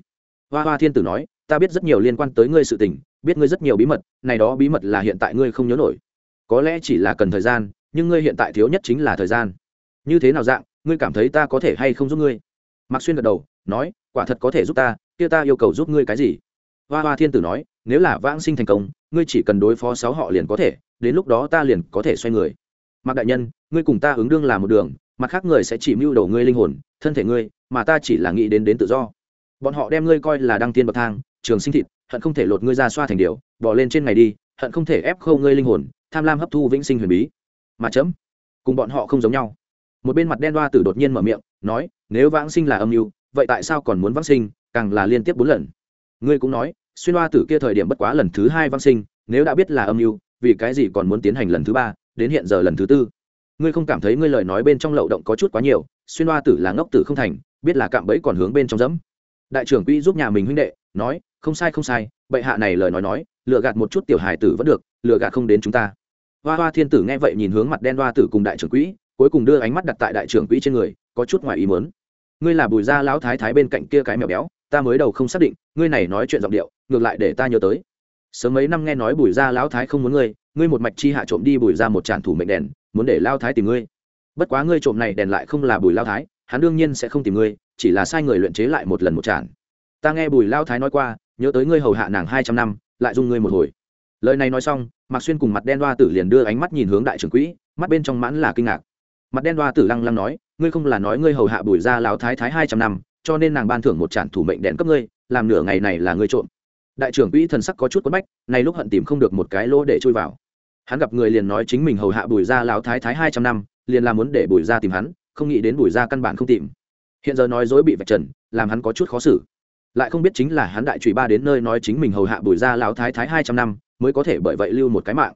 Hoa hoa thiên tử nói ta biết rất nhiều liên quan tới ngươi sự tình, biết ngươi rất nhiều bí mật, này đó bí mật là hiện tại ngươi không nhớ nổi. Có lẽ chỉ là cần thời gian, nhưng ngươi hiện tại thiếu nhất chính là thời gian. Như thế nào dạng, ngươi cảm thấy ta có thể hay không giúp ngươi? Mạc xuyên gật đầu, nói, quả thật có thể giúp ta, kia ta yêu cầu giúp ngươi cái gì? Hoa hoa thiên tử nói, nếu là vãng sinh thành công, ngươi chỉ cần đối phó sáu họ liền có thể, đến lúc đó ta liền có thể xoay người. Mạc đại nhân, ngươi cùng ta ứng đương là một đường, mặt khác người sẽ chỉ mưu đầu ngươi linh hồn, thân thể ngươi, mà ta chỉ là nghĩ đến đến tự do. Bọn họ đem ngươi coi là đăng tiên bậc thang trường sinh thịt, hận không thể lột ngươi ra xoa thành điều, bỏ lên trên ngày đi, hận không thể ép khâu ngươi linh hồn, tham lam hấp thu vĩnh sinh huyền bí. Mà chấm, cùng bọn họ không giống nhau. Một bên mặt đen đoa tử đột nhiên mở miệng, nói, nếu vãng sinh là âm mưu, vậy tại sao còn muốn vãng sinh, càng là liên tiếp bốn lần? Ngươi cũng nói, xuyên đoa tử kia thời điểm bất quá lần thứ hai vãng sinh, nếu đã biết là âm mưu, vì cái gì còn muốn tiến hành lần thứ ba, đến hiện giờ lần thứ tư? Ngươi không cảm thấy ngươi lời nói bên trong lậu động có chút quá nhiều, xuyên đoa tử là ngốc tử không thành, biết là cạm bẫy còn hướng bên trong dẫm đại trưởng quỹ giúp nhà mình huynh đệ, nói, không sai không sai, bệ hạ này lời nói nói, lừa gạt một chút tiểu hài tử vẫn được, lừa gạt không đến chúng ta. Hoa hoa thiên tử nghe vậy nhìn hướng mặt đen hoa tử cùng đại trưởng quỹ, cuối cùng đưa ánh mắt đặt tại đại trưởng quỹ trên người, có chút ngoài ý muốn. Ngươi là bùi gia lão thái thái bên cạnh kia cái mèo béo, ta mới đầu không xác định, ngươi này nói chuyện giọng điệu, ngược lại để ta nhớ tới. Sớm mấy năm nghe nói bùi gia lão thái không muốn ngươi ngươi một mạch chi hạ trộm đi bùi ra một tràn thủ mệnh đèn, muốn để lao thái tìm ngươi. Bất quá ngươi trộm này đèn lại không là bùi lao thái, hắn đương nhiên sẽ không tìm ngươi chỉ là sai người luyện chế lại một lần một tràn ta nghe bùi lao thái nói qua, nhớ tới ngươi hầu hạ nàng hai trăm năm, lại dung ngươi một hồi. Lời này nói xong, mạc xuyên cùng mặt đen đoa tử liền đưa ánh mắt nhìn hướng đại trưởng quỹ, mắt bên trong mãn là kinh ngạc. Mặt đen đoa tử lăng lăng nói, ngươi không là nói ngươi hầu hạ bùi ra lão thái thái hai trăm năm, cho nên nàng ban thưởng một tràn thủ mệnh đèn cấp ngươi, làm nửa ngày này là ngươi trộm. Đại trưởng quỹ thần sắc có chút quất bách, này lúc hận tìm không được một cái lỗ để chui vào. Hắn gặp người liền nói chính mình hầu hạ bùi ra lão thái thái hai trăm năm, liền là muốn để bùi ra tìm hắn, không nghĩ đến bùi ra căn bản không tìm hiện giờ nói dối bị vạch trần, làm hắn có chút khó xử. Lại không biết chính là hắn đại trùy ba đến nơi nói chính mình hầu hạ bùi gia lão thái thái hai trăm năm, mới có thể bởi vậy lưu một cái mạng.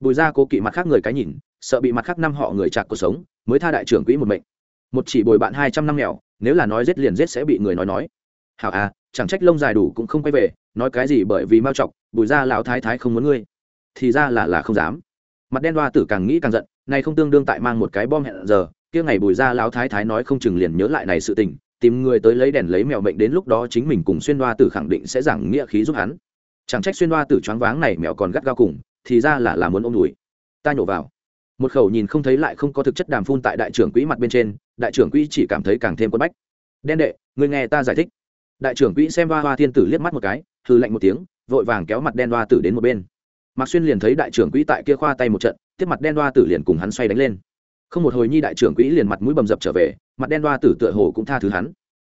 Bùi gia cố kỵ mặt khác người cái nhìn, sợ bị mặt khác năm họ người chạc cuộc sống, mới tha đại trưởng quỹ một mệnh. Một chỉ bồi bạn hai trăm năm nghèo, nếu là nói giết liền giết sẽ bị người nói nói. Hảo à chẳng trách lông dài đủ cũng không quay về, nói cái gì bởi vì mau chọc, bùi ra lão thái thái không muốn ngươi. Thì ra là là không dám. Mặt đen đoa tử càng nghĩ càng giận này không tương đương tại mang một cái bom hẹn giờ kia ngày bùi ra lão thái thái nói không chừng liền nhớ lại này sự tình, tìm người tới lấy đèn lấy mèo mệnh đến lúc đó chính mình cùng xuyên đoa tử khẳng định sẽ giảng nghĩa khí giúp hắn. Chẳng trách xuyên đoa tử choáng váng này mèo còn gắt gao cùng, thì ra là là muốn ôm đùi. Ta nhổ vào. Một khẩu nhìn không thấy lại không có thực chất đàm phun tại đại trưởng quỹ mặt bên trên, đại trưởng quỹ chỉ cảm thấy càng thêm quất bách. Đen đệ người nghe ta giải thích. Đại trưởng quỹ xem hoa hoa thiên tử liếc mắt một cái hư lạnh một tiếng, vội vàng kéo mặt đen hoa tử đến một bên. Mạc xuyên liền thấy đại trưởng quỹ tại kia khoa tay một trận, tiếp mặt đen hoa tử liền cùng hắn xoay đánh lên không một hồi nhi đại trưởng quỹ liền mặt mũi bầm dập trở về, mặt đen hoa tử tựa hồ cũng tha thứ hắn.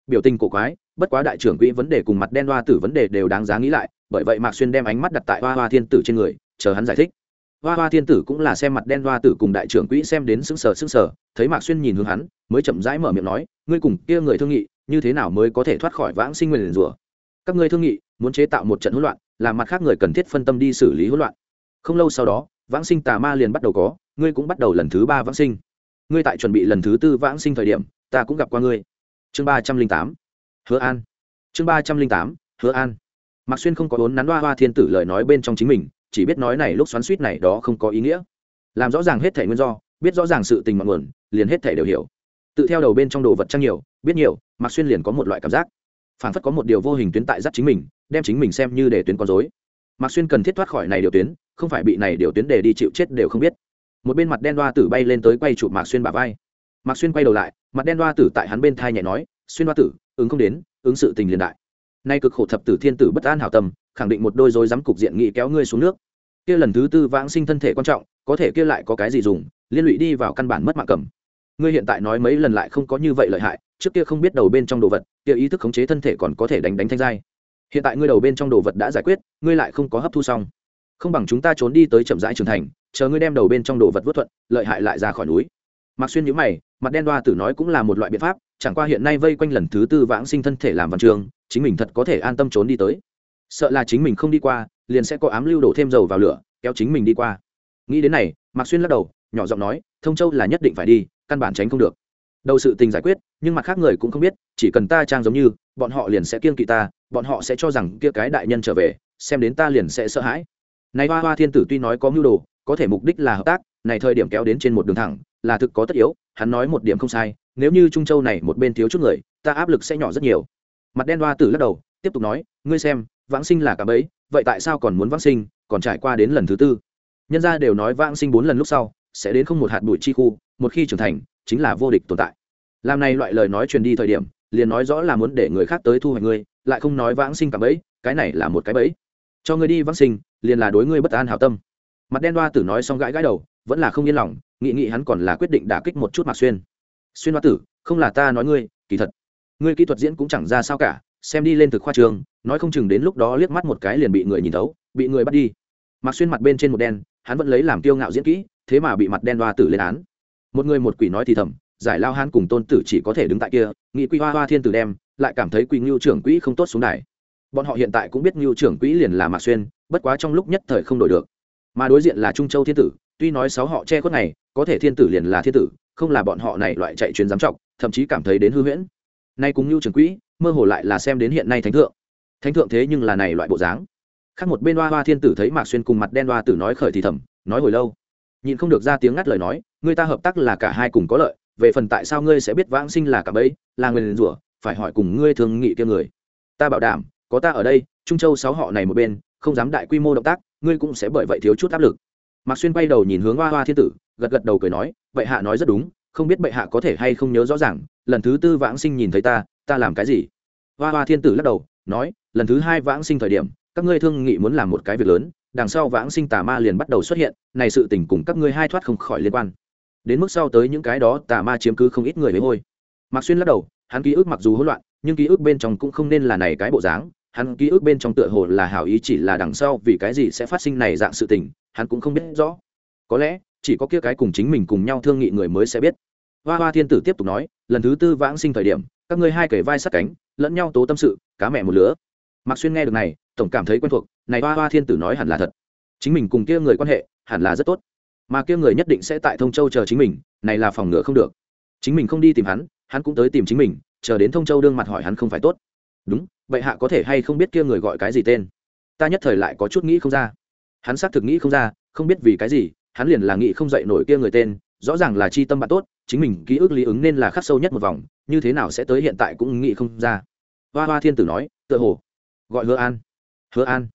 Biểu tình cổ quái, bất quá đại trưởng quỹ vấn đề cùng mặt đen hoa tử vấn đề đều đáng giá nghĩ lại, bởi vậy mạc xuyên đem ánh mắt đặt tại hoa hoa thiên tử trên người, chờ hắn giải thích. Hoa hoa thiên tử cũng là xem mặt đen hoa tử cùng đại trưởng quỹ xem đến sững sờ sững sờ, thấy mạc xuyên nhìn hướng hắn, mới chậm rãi mở miệng nói, ngươi cùng kia người thương nghị, như thế nào mới có thể thoát khỏi vãng sinh nguyền rủa? Các ngươi thương nghị, muốn chế tạo một trận hỗn loạn, làm mặt khác người cần thiết phân tâm đi xử lý hỗn loạn. Không lâu sau đó, vãng sinh tà ma liền bắt đầu có, ngươi cũng bắt đầu lần thứ ba vãng sinh ngươi tại chuẩn bị lần thứ tư vãng sinh thời điểm, ta cũng gặp qua ngươi. Chương ba trăm linh tám. Hứa an. Chương ba trăm linh tám, hứa an. Mạc xuyên không có vốn nắn hoa hoa thiên tử lời nói bên trong chính mình, chỉ biết nói này lúc xoắn suýt này đó không có ý nghĩa. Làm rõ ràng hết thể nguyên do, biết rõ ràng sự tình mọi nguồn, liền hết thể đều hiểu. Tự theo đầu bên trong đồ vật trang nhiều, biết nhiều, mạc xuyên liền có một loại cảm giác. Phản phất có một điều vô hình tuyến tại dắt chính mình, đem chính mình xem như để tuyến con dối mạc xuyên cần thiết thoát khỏi này điều tuyến, không phải bị này điều tuyến để đi chịu chết đều không biết một bên mặt đen đoa tử bay lên tới quay chụp mạc xuyên bả vai mạc xuyên quay đầu lại mặt đen đoa tử tại hắn bên thai nhẹ nói xuyên đoa tử ứng không đến ứng sự tình liền đại nay cực khổ thập tử thiên tử bất an hảo tâm khẳng định một đôi dối dám cục diện nghị kéo ngươi xuống nước kia lần thứ tư vãng sinh thân thể quan trọng có thể kia lại có cái gì dùng liên lụy đi vào căn bản mất mạng cầm ngươi hiện tại nói mấy lần lại không có như vậy lợi hại trước kia không biết đầu bên trong đồ vật kia ý thức khống chế thân thể còn có thể đánh đánh thanh giai hiện tại ngươi đầu bên trong đồ vật đã giải quyết ngươi lại không có hấp thu xong không bằng chúng ta trốn đi tới chậm rãi trường thành, chờ ngươi đem đầu bên trong đồ vật vớt thuận, lợi hại lại ra khỏi núi. Mặc xuyên nhữ mày, mặt đen đoa tử nói cũng là một loại biện pháp, chẳng qua hiện nay vây quanh lần thứ tư vãng sinh thân thể làm văn trường, chính mình thật có thể an tâm trốn đi tới. Sợ là chính mình không đi qua, liền sẽ có ám lưu đổ thêm dầu vào lửa, kéo chính mình đi qua. Nghĩ đến này, mạc xuyên lắc đầu, nhỏ giọng nói, thông châu là nhất định phải đi, căn bản tránh không được. Đầu sự tình giải quyết, nhưng mặt khác người cũng không biết, chỉ cần ta trang giống như, bọn họ liền sẽ kiêng kỵ ta, bọn họ sẽ cho rằng kia cái đại nhân trở về, xem đến ta liền sẽ sợ hãi này hoa hoa thiên tử tuy nói có mưu đồ, có thể mục đích là hợp tác, này thời điểm kéo đến trên một đường thẳng, là thực có tất yếu, hắn nói một điểm không sai, nếu như trung châu này một bên thiếu chút người, ta áp lực sẽ nhỏ rất nhiều. Mặt đen hoa tử lắc đầu, tiếp tục nói, ngươi xem, vãng sinh là cả bấy, vậy tại sao còn muốn vãng sinh, còn trải qua đến lần thứ tư? Nhân gia đều nói vãng sinh bốn lần lúc sau, sẽ đến không một hạt bụi chi khu, một khi trưởng thành, chính là vô địch tồn tại. Làm này loại lời nói truyền đi thời điểm, liền nói rõ là muốn để người khác tới thu hoạch ngươi, lại không nói vãng sinh cả bấy, cái này là một cái bẫy. Cho ngươi đi vãng sinh liền là đối ngươi bất an hảo tâm. Mặt đen đoa tử nói xong gãi gãi đầu, vẫn là không yên lòng nghị nghị hắn còn là quyết định đả kích một chút mạc xuyên. Xuyên đoa tử, không là ta nói ngươi, kỳ thật. Ngươi kỹ thuật diễn cũng chẳng ra sao cả, xem đi lên thực khoa trường, nói không chừng đến lúc đó liếc mắt một cái liền bị người nhìn thấu, bị người bắt đi. Mạc xuyên mặt bên trên một đen, hắn vẫn lấy làm kiêu ngạo diễn kỹ, thế mà bị mặt đen đoa tử lên án. Một người một quỷ nói thì thầm, giải lao hắn cùng tôn tử chỉ có thể đứng tại kia nghị quy hoa hoa thiên tử đem, lại cảm thấy quỳ ngưu trưởng quỹ không tốt xuống đài. Bọn họ hiện tại cũng biết ngưu trưởng quỹ liền là mạc xuyên bất quá trong lúc nhất thời không đổi được. Mà đối diện là trung châu thiên tử, tuy nói sáu họ che khuất này, có thể thiên tử liền là thiên tử, không là bọn họ này loại chạy chuyến giám trọng thậm chí cảm thấy đến hư huyễn. Nay cùng ngưu trường quỹ, mơ hồ lại là xem đến hiện nay thánh thượng. Thánh thượng thế nhưng là này loại bộ dáng. Khác một bên hoa hoa thiên tử thấy mạc xuyên cùng mặt đen hoa tử nói khởi thì thầm, nói hồi lâu. Nhịn không được ra tiếng ngắt lời nói, người ta hợp tác là cả hai cùng có lợi, về phần tại sao ngươi sẽ biết vãng sinh là cả bấy, là người liền rủa, phải hỏi cùng ngươi thường nghị kia người. Ta bảo đảm, có ta ở đây, trung châu sáu họ này một bên không dám đại quy mô động tác, ngươi cũng sẽ bởi vậy thiếu chút áp lực. Mạc xuyên bay đầu nhìn hướng hoa hoa thiên tử, gật gật đầu cười nói vậy hạ nói rất đúng, không biết bệ hạ có thể hay không nhớ rõ ràng, lần thứ tư vãng sinh nhìn thấy ta ta làm cái gì? Hoa hoa thiên tử lắc đầu, nói, lần thứ hai vãng sinh thời điểm, các ngươi thương nghị muốn làm một cái việc lớn, đằng sau vãng sinh tà ma liền bắt đầu xuất hiện, này sự tình cùng các ngươi hai thoát không khỏi liên quan. Đến mức sau tới những cái đó, tà ma chiếm cứ không ít người với hôi. Mạc xuyên lắc đầu, hắn ký ức mặc dù hỗn loạn, nhưng ký ức bên trong cũng không nên là này cái bộ dáng hắn ký ức bên trong tựa hồ là hảo ý chỉ là đằng sau vì cái gì sẽ phát sinh này dạng sự tình, hắn cũng không biết rõ. Có lẽ, chỉ có kia cái cùng chính mình cùng nhau thương nghị người mới sẽ biết. Hoa hoa thiên tử tiếp tục nói, lần thứ tư vãng sinh thời điểm, các ngươi hai kể vai sát cánh, lẫn nhau tố tâm sự, cá mẹ một lứa. Mạc xuyên nghe được này, tổng cảm thấy quen thuộc, này hoa hoa thiên tử nói hẳn là thật. Chính mình cùng kia người quan hệ, hẳn là rất tốt. Mà kia người nhất định sẽ tại thông châu chờ chính mình, này là phòng ngừa không được. Chính mình không đi tìm hắn hắn cũng tới tìm chính mình, chờ đến thông châu đương mặt hỏi hắn không phải tốt. Đúng vậy hạ có thể hay không biết kia người gọi cái gì tên? Ta nhất thời lại có chút nghĩ không ra. Hắn xác thực nghĩ không ra, không biết vì cái gì, hắn liền là nghĩ không dậy nổi kia người tên, rõ ràng là chi tâm bạn tốt, chính mình ký ức lý ứng nên là khắc sâu nhất một vòng, như thế nào sẽ tới hiện tại cũng nghĩ không ra. Hoa hoa thiên tử nói, tựa hồ gọi hứa an. Hứa an.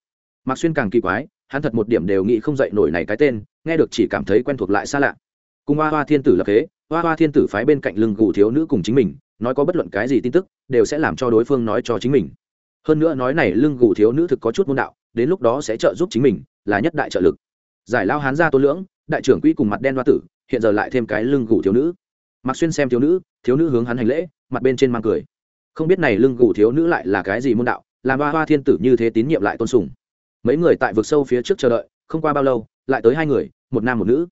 Mạc xuyên càng kỳ quái, hắn thật một điểm đều nghĩ không dậy nổi này cái tên, nghe được chỉ cảm thấy quen thuộc lại xa lạ. Cùng hoa hoa thiên tử lập thế hoa hoa thiên tử phái bên cạnh lưng gù thiếu nữ cùng chính mình, nói có bất luận cái gì tin tức, đều sẽ làm cho đối phương nói cho chính mình hơn nữa nói này lưng gù thiếu nữ thực có chút môn đạo, đến lúc đó sẽ trợ giúp chính mình, là nhất đại trợ lực. Giải lao hán gia tô lưỡng, đại trưởng quỹ cùng mặt đen hoa tử, hiện giờ lại thêm cái lưng gù thiếu nữ. Mặc xuyên xem thiếu nữ thiếu nữ hướng hắn hành lễ, mặt bên trên mang cười. Không biết này lưng gù thiếu nữ lại là cái gì môn đạo, làm ba hoa thiên tử như thế tín nhiệm lại tôn sùng. Mấy người tại vực sâu phía trước chờ đợi, không qua bao lâu, lại tới hai người, một nam một nữ.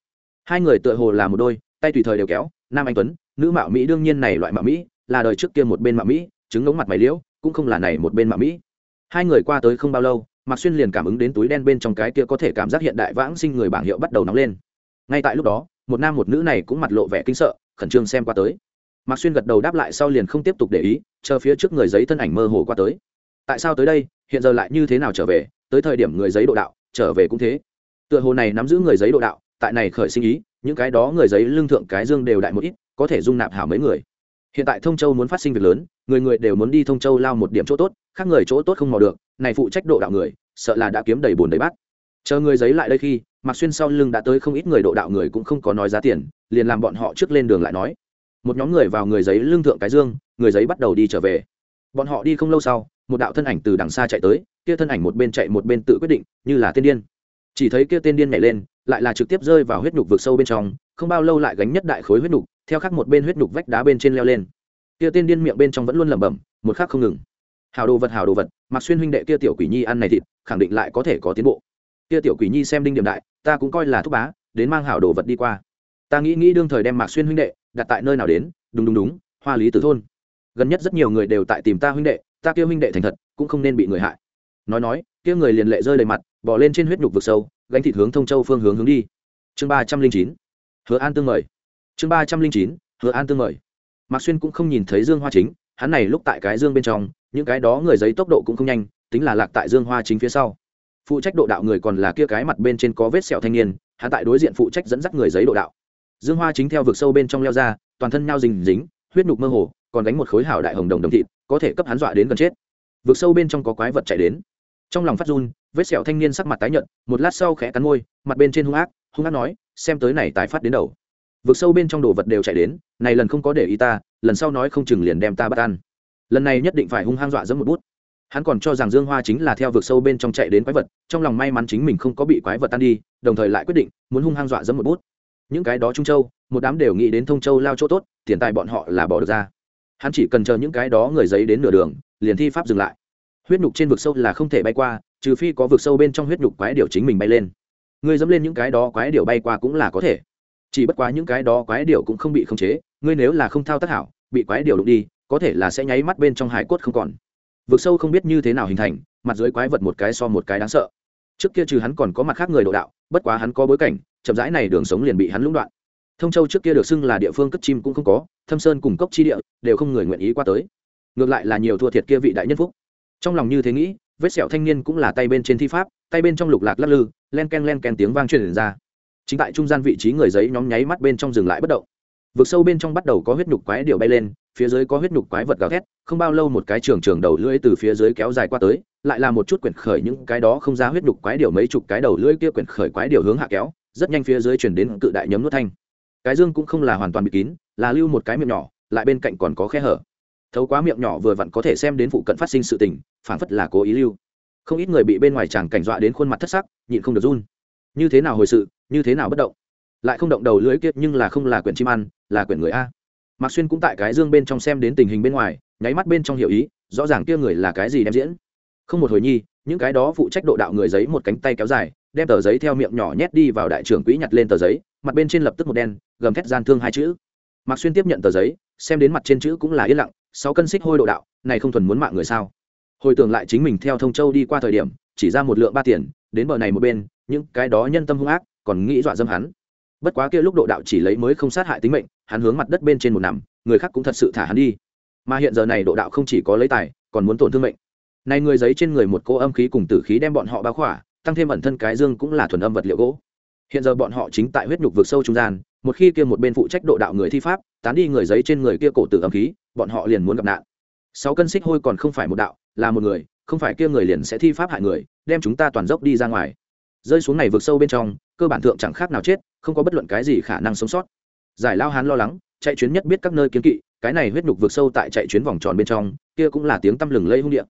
Hai người tựa hồ là một đôi, tay tùy thời đều kéo, nam anh tuấn, nữ mạo mỹ đương nhiên này loại mạo mỹ, là đời trước kia một bên mạo mỹ chứng ngống mặt mày liễu cũng không là này một bên mà mỹ. Hai người qua tới không bao lâu, mạc xuyên liền cảm ứng đến túi đen bên trong cái kia có thể cảm giác hiện đại vãng sinh người bảng hiệu bắt đầu nóng lên. Ngay tại lúc đó, một nam một nữ này cũng mặt lộ vẻ kinh sợ, khẩn trương xem qua tới. Mạc xuyên gật đầu đáp lại sau liền không tiếp tục để ý, chờ phía trước người giấy thân ảnh mơ hồ qua tới. Tại sao tới đây, hiện giờ lại như thế nào trở về, tới thời điểm người giấy độ đạo, trở về cũng thế. Tựa hồ này nắm giữ người giấy độ đạo, tại này khởi sinh ý, những cái đó người giấy lương thượng cái dương đều đại một ít, có thể dung nạp hảo mấy người hiện tại thông châu muốn phát sinh việc lớn, người người đều muốn đi thông châu lao một điểm chỗ tốt, khác người chỗ tốt không mò được, này phụ trách độ đạo người, sợ là đã kiếm đầy bùn đầy bát. Chờ người giấy lại đây khi mặc xuyên sau lưng đã tới không ít người độ đạo người cũng không có nói giá tiền, liền làm bọn họ trước lên đường lại nói. Một nhóm người vào người giấy lương thượng cái dương, người giấy bắt đầu đi trở về. Bọn họ đi không lâu sau, một đạo thân ảnh từ đằng xa chạy tới, kia thân ảnh một bên chạy một bên tự quyết định, như là tiên điên. Chỉ thấy kia tiên điên nhảy lên, lại là trực tiếp rơi vào huyết nhục vực sâu bên trong, không bao lâu lại gánh nhất đại khối huyết nhục theo khắc một bên huyết nhục vách đá bên trên leo lên. Kia tên điên miệng bên trong vẫn luôn lẩm bẩm, một khắc không ngừng. Hào đồ vật hào đồ vật mặc xuyên huynh đệ kia tiểu quỷ nhi ăn này thịt, khẳng định lại có thể có tiến bộ. Kia tiểu quỷ nhi xem đinh điểm đại, ta cũng coi là thúc bá, đến mang hảo đồ vật đi qua. Ta nghĩ nghĩ đương thời đem mạc xuyên huynh đệ đặt tại nơi nào đến, đúng đúng đúng, hoa lý tử thôn. Gần nhất rất nhiều người đều tại tìm ta huynh đệ, ta kêu huynh đệ thành thật, cũng không nên bị người hại. Nói nói, kia người liền lệ rơi đầy mặt, bỏ lên trên huyết nhục vực sâu, gánh thịt hướng thông châu phương hướng hướng đi. Chương ba trăm linh chín. Hứa an tương mời chương ba trăm linh chín, hứa an tương mời. Mạc xuyên cũng không nhìn thấy dương hoa chính, hắn này lúc tại cái dương bên trong, những cái đó người giấy tốc độ cũng không nhanh, tính là lạc tại dương hoa chính phía sau. Phụ trách độ đạo người còn là kia cái mặt bên trên có vết sẹo thanh niên, hắn tại đối diện phụ trách dẫn dắt người giấy độ đạo. Dương hoa chính theo vực sâu bên trong leo ra, toàn thân nhau dính dính, huyết nhục mơ hồ, còn đánh một khối hảo đại hồng đồng đồng thịt, có thể cấp hắn dọa đến gần chết. Vực sâu bên trong có quái vật chạy đến. Trong lòng phát run, vết sẹo thanh niên sắc mặt tái nhợt, một lát sau khẽ cắn môi, mặt bên trên hung ác hung ác nói, xem tới này tái phát đến đầu vực sâu bên trong đồ vật đều chạy đến, này lần không có để ý ta, lần sau nói không chừng liền đem ta bắt ăn. Lần này nhất định phải hung hăng dọa dẫm một bút. Hắn còn cho rằng dương hoa chính là theo vực sâu bên trong chạy đến quái vật, trong lòng may mắn chính mình không có bị quái vật tan đi, đồng thời lại quyết định muốn hung hăng dọa dẫm một bút. Những cái đó trung châu, một đám đều nghĩ đến thông châu lao chỗ tốt, tiền tài bọn họ là bỏ được ra. Hắn chỉ cần chờ những cái đó người giấy đến nửa đường, liền thi pháp dừng lại. Huyết nhục trên vực sâu là không thể bay qua, trừ phi có vực sâu bên trong huyết nhục quái điều chính mình bay lên. Ngươi dẫm lên những cái đó quái điều bay qua cũng là có thể chỉ bất quá những cái đó quái điệu cũng không bị khống chế, ngươi nếu là không thao tác hảo, bị quái điệu đụng đi, có thể là sẽ nháy mắt bên trong hải cốt không còn. Vực sâu không biết như thế nào hình thành, mặt dưới quái vật một cái so một cái đáng sợ. Trước kia trừ hắn còn có mặt khác người độ đạo, bất quá hắn có bối cảnh, chậm rãi này đường sống liền bị hắn lũng đoạn. Thông châu trước kia được xưng là địa phương cất chim cũng không có, thâm sơn cùng cốc chi địa đều không người nguyện ý qua tới. Ngược lại là nhiều thua thiệt kia vị đại nhân phúc. Trong lòng như thế nghĩ, vết sẹo thanh niên cũng là tay bên trên thi pháp, tay bên trong lục lạc lắc lư, len ken len ken tiếng vang truyền ra chính tại trung gian vị trí người giấy nhóm nháy mắt bên trong dừng lại bất động. Vực sâu bên trong bắt đầu có huyết nhục quái điệu bay lên, phía dưới có huyết nhục quái vật gào thét, không bao lâu một cái trường trường đầu lưỡi từ phía dưới kéo dài qua tới, lại là một chút quyển khởi những cái đó không ra huyết nhục quái điệu mấy chục cái đầu lưỡi kia quyển khởi quái điệu hướng hạ kéo, rất nhanh phía dưới chuyển đến cự đại nhấm nuốt thanh. Cái dương cũng không là hoàn toàn bị kín, là lưu một cái miệng nhỏ, lại bên cạnh còn có khe hở. Thấu quá miệng nhỏ vừa vặn có thể xem đến phụ cận phát sinh sự tình phản phất là cố ý lưu. Không ít người bị bên ngoài chàng cảnh dọa đến khuôn mặt thất sắc, nhịn không được run. Như thế nào hồi sự như thế nào bất động? Lại không động đầu lưới kiệt nhưng là không là quyển chim ăn, là quyển người a. Mạc xuyên cũng tại cái dương bên trong xem đến tình hình bên ngoài, nháy mắt bên trong hiểu ý, rõ ràng kia người là cái gì đem diễn. Không một hồi nhi, những cái đó phụ trách độ đạo người giấy một cánh tay kéo dài, đem tờ giấy theo miệng nhỏ nhét đi vào đại trưởng quỹ nhặt lên tờ giấy, mặt bên trên lập tức một đen, gầm thét gian thương hai chữ. Mạc xuyên tiếp nhận tờ giấy, xem đến mặt trên chữ cũng là yên lặng, sáu cân xích hôi độ đạo, này không thuần muốn mạng người sao? Hồi tưởng lại chính mình theo thông châu đi qua thời điểm, chỉ ra một lượng ba tiền, đến bờ này một bên, những cái đó nhân tâm hung ác còn nghĩ dọa dâm hắn. Bất quá kia lúc độ đạo chỉ lấy mới không sát hại tính mệnh, hắn hướng mặt đất bên trên một nằm, người khác cũng thật sự thả hắn đi. Mà hiện giờ này độ đạo không chỉ có lấy tài, còn muốn tổn thương mệnh. Này người giấy trên người một cô âm khí cùng tử khí đem bọn họ bao khỏa, tăng thêm ẩn thân cái dương cũng là thuần âm vật liệu gỗ. Hiện giờ bọn họ chính tại huyết nhục vực sâu trung gian, một khi kia một bên phụ trách độ đạo người thi pháp, tán đi người giấy trên người kia cổ tử âm khí, bọn họ liền muốn gặp nạn. Sáu cân xích hôi còn không phải một đạo, là một người, không phải kia người liền sẽ thi pháp hại người, đem chúng ta toàn dốc đi ra ngoài. Rơi xuống này vực sâu bên trong cơ bản thượng chẳng khác nào chết, không có bất luận cái gì khả năng sống sót. Giải lao hán lo lắng, chạy chuyến nhất biết các nơi kiến kỵ, cái này huyết nhục vượt sâu tại chạy chuyến vòng tròn bên trong, kia cũng là tiếng tăm lừng lây hung điện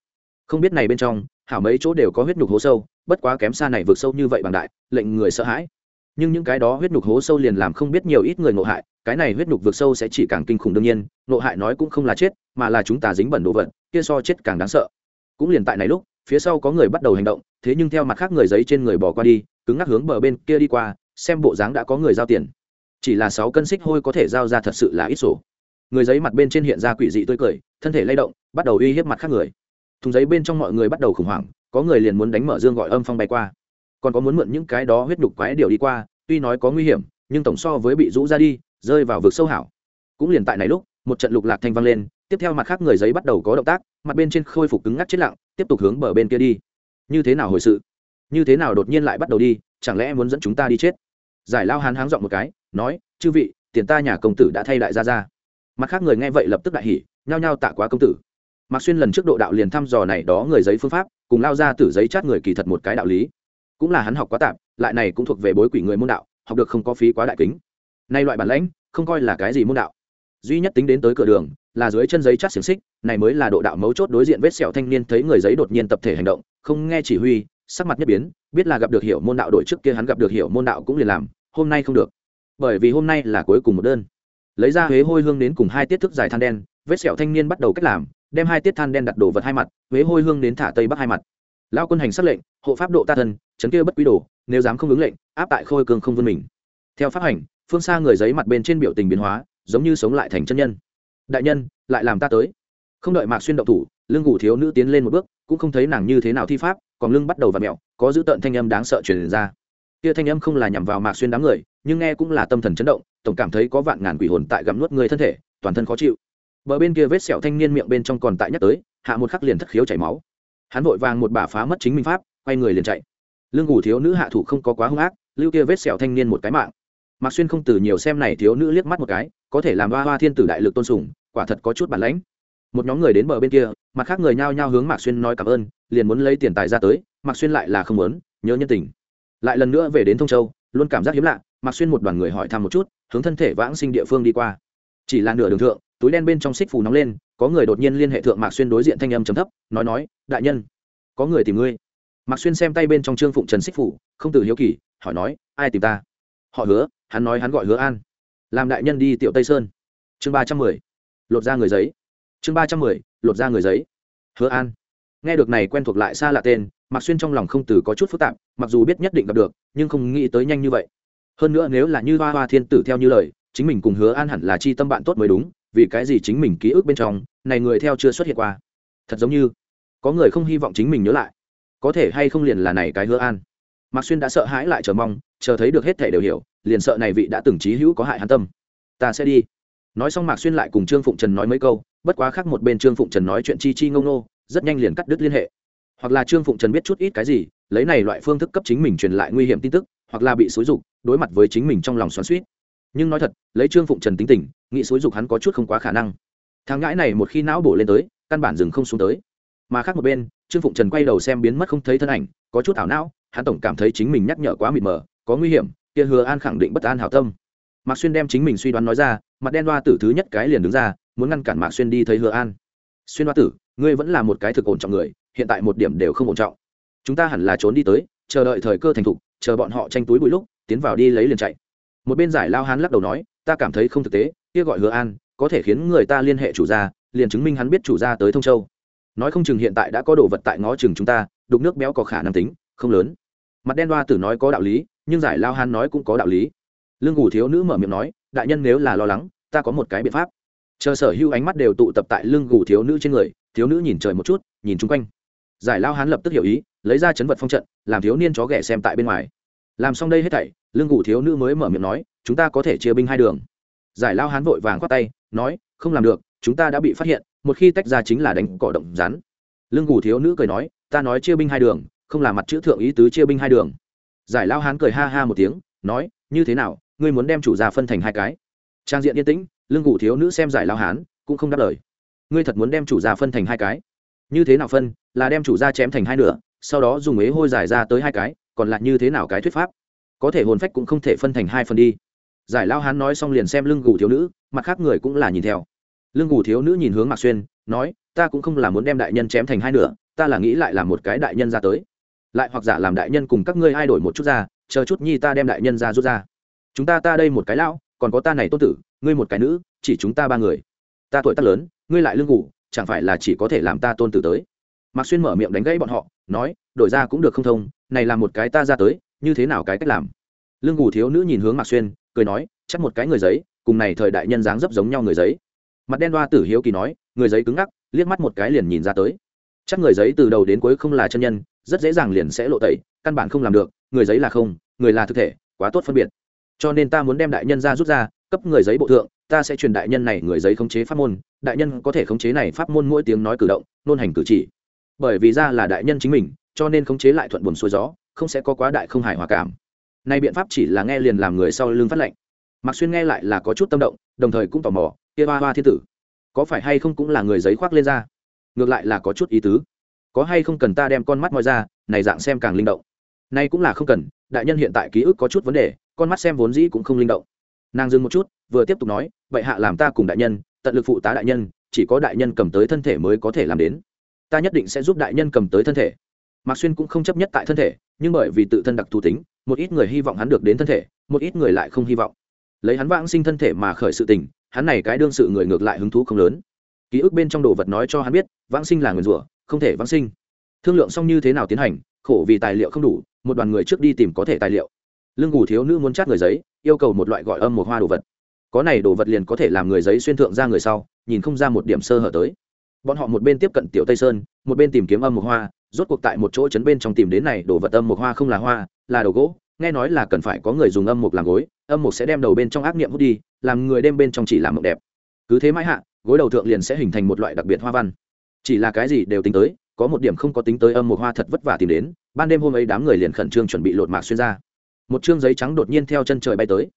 không biết này bên trong, hảo mấy chỗ đều có huyết nhục hố sâu, bất quá kém xa này vượt sâu như vậy bằng đại, lệnh người sợ hãi. Nhưng những cái đó huyết nhục hố sâu liền làm không biết nhiều ít người ngộ hại, cái này huyết nhục vượt sâu sẽ chỉ càng kinh khủng đương nhiên nộ hại nói cũng không là chết, mà là chúng ta dính bẩn đồ vật, kia so chết càng đáng sợ. Cũng liền tại này lúc, phía sau có người bắt đầu hành động, thế nhưng theo mặt khác người giấy trên người bỏ qua đi cứng ngắc hướng bờ bên kia đi qua, xem bộ dáng đã có người giao tiền. Chỉ là sáu cân xích hôi có thể giao ra thật sự là ít sổ. Người giấy mặt bên trên hiện ra quỷ dị tươi cười, thân thể lay động, bắt đầu uy hiếp mặt khác người. Thùng giấy bên trong mọi người bắt đầu khủng hoảng, có người liền muốn đánh mở dương gọi âm phong bay qua. Còn có muốn mượn những cái đó huyết nhục quái điều đi qua, tuy nói có nguy hiểm, nhưng tổng so với bị rũ ra đi, rơi vào vực sâu hảo. Cũng liền tại này lúc, một trận lục lạc thanh vang lên, tiếp theo mặt khác người giấy bắt đầu có động tác, mặt bên trên khôi phục cứng ngắc chết lặng, tiếp tục hướng bờ bên kia đi. Như thế nào hồi sự? Như thế nào đột nhiên lại bắt đầu đi, chẳng lẽ muốn dẫn chúng ta đi chết? Giải lao hán háng dọn một cái, nói, chư vị, tiền ta nhà công tử đã thay đại ra ra. Mặt khác người nghe vậy lập tức đại hỉ, nhao nhao tạ quá công tử. Mạc xuyên lần trước độ đạo liền thăm dò này đó người giấy phương pháp, cùng lao ra từ giấy chát người kỳ thật một cái đạo lý. Cũng là hắn học quá tạp lại này cũng thuộc về bối quỷ người môn đạo, học được không có phí quá đại kính. Nay loại bản lãnh, không coi là cái gì môn đạo. Duy nhất tính đến tới cửa đường, là dưới chân giấy chát xiềng xích, này mới là độ đạo mấu chốt đối diện vết sẹo thanh niên thấy người giấy đột nhiên tập thể hành động, không nghe chỉ huy sắc mặt nhất biến, biết là gặp được hiểu môn đạo đội trước kia hắn gặp được hiểu môn đạo cũng liền làm, hôm nay không được. Bởi vì hôm nay là cuối cùng một đơn. Lấy ra huế hôi hương đến cùng hai tiết thức dài than đen, vết sẹo thanh niên bắt đầu cách làm, đem hai tiết than đen đặt đồ vật hai mặt, huế hôi hương đến thả tây bắc hai mặt. Lao quân hành xác lệnh, hộ pháp độ ta thân, chấn kia bất quý đồ, nếu dám không ứng lệnh, áp tại khôi cường không vươn mình. Theo pháp hành, phương xa người giấy mặt bên trên biểu tình biến hóa, giống như sống lại thành chân nhân. Đại nhân, lại làm ta tới. Không đợi mạc xuyên động thủ lương ngủ thiếu nữ tiến lên một bước, cũng không thấy nàng như thế nào thi pháp còn lưng bắt đầu v ặ mẹo, có giữ tợn thanh âm đáng sợ truyền ra. Kia thanh âm không là nhằm vào mạc xuyên đám người, nhưng nghe cũng là tâm thần chấn động, tổng cảm thấy có vạn ngàn quỷ hồn tại gặm nuốt người thân thể, toàn thân khó chịu. Bờ bên kia vết sẹo thanh niên miệng bên trong còn tại nhắc tới, hạ một khắc liền thất khiếu chảy máu. Hắn vội vàng một bả phá mất chính minh pháp, quay người liền chạy. Lương ngủ thiếu nữ hạ thủ không có quá hung ác, lưu kia vết sẹo thanh niên một cái mạng. Mạc xuyên không từ nhiều xem này thiếu nữ liếc mắt một cái, có thể làm hoa hoa thiên tử đại lực tôn sùng, quả thật có chút bản lãnh. Một nhóm người đến bờ bên kia, mặt khác người nhao nhao hướng mạc xuyên nói cảm ơn liền muốn lấy tiền tài ra tới, mạc xuyên lại là không muốn, nhớ nhân tình. Lại lần nữa về đến thông châu, luôn cảm giác hiếm lạ, mạc xuyên một đoàn người hỏi thăm một chút, hướng thân thể vãng sinh địa phương đi qua. Chỉ là nửa đường thượng, túi đen bên trong xích phù nóng lên, có người đột nhiên liên hệ thượng mạc xuyên đối diện thanh âm chấm thấp, nói nói, đại nhân, có người tìm ngươi. Mạc xuyên xem tay bên trong trương phụng trần xích phủ không từ hiếu kỳ, hỏi nói, ai tìm ta? Họ hứa, hắn nói hắn gọi hứa an. Làm đại nhân đi, tiểu tây sơn. Chương ba trăm mười, lột ra người giấy. Chương ba trăm mười, lột ra người giấy. Hứa an nghe được này quen thuộc lại xa lạ tên, mạc xuyên trong lòng không từ có chút phức tạp, mặc dù biết nhất định gặp được, nhưng không nghĩ tới nhanh như vậy. Hơn nữa nếu là như hoa hoa thiên tử theo như lời, chính mình cùng hứa an hẳn là chi tâm bạn tốt mới đúng, vì cái gì chính mình ký ức bên trong, này người theo chưa xuất hiện qua. Thật giống như, có người không hy vọng chính mình nhớ lại. Có thể hay không liền là này cái hứa an. Mạc xuyên đã sợ hãi lại chờ mong, chờ thấy được hết thể đều hiểu, liền sợ này vị đã từng trí hữu có hại hắn tâm. Ta sẽ đi. Nói xong mạc xuyên lại cùng trương phụng trần nói mấy câu, bất quá khác một bên trương phụng trần nói chuyện chi chi ngông nô rất nhanh liền cắt đứt liên hệ. Hoặc là trương phụng trần biết chút ít cái gì, lấy này loại phương thức cấp chính mình truyền lại nguy hiểm tin tức, hoặc là bị xúi dục, đối mặt với chính mình trong lòng xoắn suýt nhưng nói thật, lấy trương phụng trần tính tình, nghĩ xúi dục hắn có chút không quá khả năng. Thằng ngãi này một khi não bổ lên tới, căn bản dừng không xuống tới. Mà khác một bên, trương phụng trần quay đầu xem biến mất không thấy thân ảnh, có chút ảo não, hắn tổng cảm thấy chính mình nhắc nhở quá mịt mờ, có nguy hiểm, kia hứa an khẳng định bất an hảo tâm. Mạc xuyên đem chính mình suy đoán nói ra, mặt đen đoa tử thứ nhất cái liền đứng ra, muốn ngăn cản mạc xuyên đi thấy hứa an. Xuyên đoa tử ngươi vẫn là một cái thực ổn trọng người, hiện tại một điểm đều không ổn trọng. Chúng ta hẳn là trốn đi tới, chờ đợi thời cơ thành thục, chờ bọn họ tranh túi bụi lúc, tiến vào đi lấy liền chạy. Một bên giải lao hán lắc đầu nói, ta cảm thấy không thực tế, kia gọi hứa an, có thể khiến người ta liên hệ chủ gia, liền chứng minh hắn biết chủ gia tới thông châu. Nói không chừng hiện tại đã có đồ vật tại ngõ chừng chúng ta, đục nước béo có khả năng tính, không lớn. Mặt đen đoa tử nói có đạo lý, nhưng giải lao hán nói cũng có đạo lý. Lương ngủ thiếu nữ mở miệng nói, đại nhân nếu là lo lắng, ta có một cái biện pháp. Chờ sở hữu ánh mắt đều tụ tập tại lưng gù thiếu nữ trên người thiếu nữ nhìn trời một chút, nhìn chung quanh. Giải lao hán lập tức hiểu ý, lấy ra chấn vật phong trận, làm thiếu niên chó ghẻ xem tại bên ngoài. Làm xong đây hết thảy, lưng gù thiếu nữ mới mở miệng nói, chúng ta có thể chia binh hai đường. Giải lao hán vội vàng khoát tay, nói, không làm được, chúng ta đã bị phát hiện, một khi tách ra chính là đánh cỏ động rắn. Lưng gù thiếu nữ cười nói, ta nói chia binh hai đường, không là mặt chữ thượng ý tứ chia binh hai đường. Giải lao hán cười ha ha một tiếng, nói, như thế nào, ngươi muốn đem chủ gia phân thành hai cái? Trang diện yên tĩnh lương cụ thiếu nữ xem giải lao hán, cũng không đáp lời ngươi thật muốn đem chủ gia phân thành hai cái? Như thế nào phân? Là đem chủ gia chém thành hai nửa, sau đó dùng ế hôi giải ra tới hai cái, còn lại như thế nào cái thuyết pháp? Có thể hồn phách cũng không thể phân thành hai phần đi. Giải lao hán nói xong liền xem lưng gù thiếu nữ, mặt khác người cũng là nhìn theo. Lưng gù thiếu nữ nhìn hướng mạc xuyên, nói, ta cũng không là muốn đem đại nhân chém thành hai nửa, ta là nghĩ lại là một cái đại nhân ra tới. Lại hoặc giả làm đại nhân cùng các ngươi ai đổi một chút ra, chờ chút nhi ta đem đại nhân ra rút ra. Chúng ta ta đây một cái lão, còn có ta này tôn tử, ngươi một cái nữ, chỉ chúng ta ba người ta tuổi tác lớn, ngươi lại lương ngủ chẳng phải là chỉ có thể làm ta tôn tử tới? Mạc xuyên mở miệng đánh gãy bọn họ, nói, đổi ra cũng được không thông, này là một cái ta ra tới, như thế nào cái cách làm? Lương ngủ thiếu nữ nhìn hướng mạc xuyên, cười nói, chắc một cái người giấy, cùng này thời đại nhân dáng dấp giống nhau người giấy. Mặt đen đoa tử hiếu kỳ nói, người giấy cứng ngắc, liếc mắt một cái liền nhìn ra tới. Chắc người giấy từ đầu đến cuối không là chân nhân, rất dễ dàng liền sẽ lộ tẩy, căn bản không làm được, người giấy là không, người là thực thể, quá tốt phân biệt. Cho nên ta muốn đem đại nhân ra rút ra, cấp người giấy bộ thượng ta sẽ truyền đại nhân này người giấy khống chế pháp môn, đại nhân có thể khống chế này pháp môn mỗi tiếng nói cử động, nôn hành cử chỉ. Bởi vì ra là đại nhân chính mình, cho nên khống chế lại thuận buồn xuôi gió, không sẽ có quá đại không hài hòa cảm. Nay biện pháp chỉ là nghe liền làm người sau lưng phát lệnh. Mặc xuyên nghe lại là có chút tâm động, đồng thời cũng tò mò, kia ba hoa thiên tử, có phải hay không cũng là người giấy khoác lên ra? Ngược lại là có chút ý tứ. Có hay không cần ta đem con mắt moi ra, này dạng xem càng linh động. Nay cũng là không cần, đại nhân hiện tại ký ức có chút vấn đề, con mắt xem vốn dĩ cũng không linh động nàng dừng một chút, vừa tiếp tục nói, vậy hạ làm ta cùng đại nhân, tận lực phụ tá đại nhân, chỉ có đại nhân cầm tới thân thể mới có thể làm đến. Ta nhất định sẽ giúp đại nhân cầm tới thân thể. Mạc xuyên cũng không chấp nhất tại thân thể, nhưng bởi vì tự thân đặc thù tính, một ít người hy vọng hắn được đến thân thể, một ít người lại không hy vọng. Lấy hắn vãng sinh thân thể mà khởi sự tình, hắn này cái đương sự người ngược lại hứng thú không lớn. Ký ức bên trong đồ vật nói cho hắn biết, vãng sinh là người rủa, không thể vãng sinh. Thương lượng xong như thế nào tiến hành, khổ vì tài liệu không đủ, một đoàn người trước đi tìm có thể tài liệu lương ngủ thiếu nữ muốn chát người giấy, yêu cầu một loại gọi âm một hoa đồ vật. Có này đồ vật liền có thể làm người giấy xuyên thượng ra người sau, nhìn không ra một điểm sơ hở tới. Bọn họ một bên tiếp cận tiểu tây sơn, một bên tìm kiếm âm một hoa, rốt cuộc tại một chỗ chấn bên trong tìm đến này đồ vật âm một hoa không là hoa, là đồ gỗ. Nghe nói là cần phải có người dùng âm một làm gối, âm một sẽ đem đầu bên trong ác niệm hút đi, làm người đem bên trong chỉ làm mộng đẹp. Cứ thế mãi hạ, gối đầu thượng liền sẽ hình thành một loại đặc biệt hoa văn. Chỉ là cái gì đều tính tới, có một điểm không có tính tới âm một hoa thật vất vả tìm đến, ban đêm hôm ấy đám người liền khẩn trương chuẩn bị lột mạc xuyên ra một chương giấy trắng đột nhiên theo chân trời bay tới.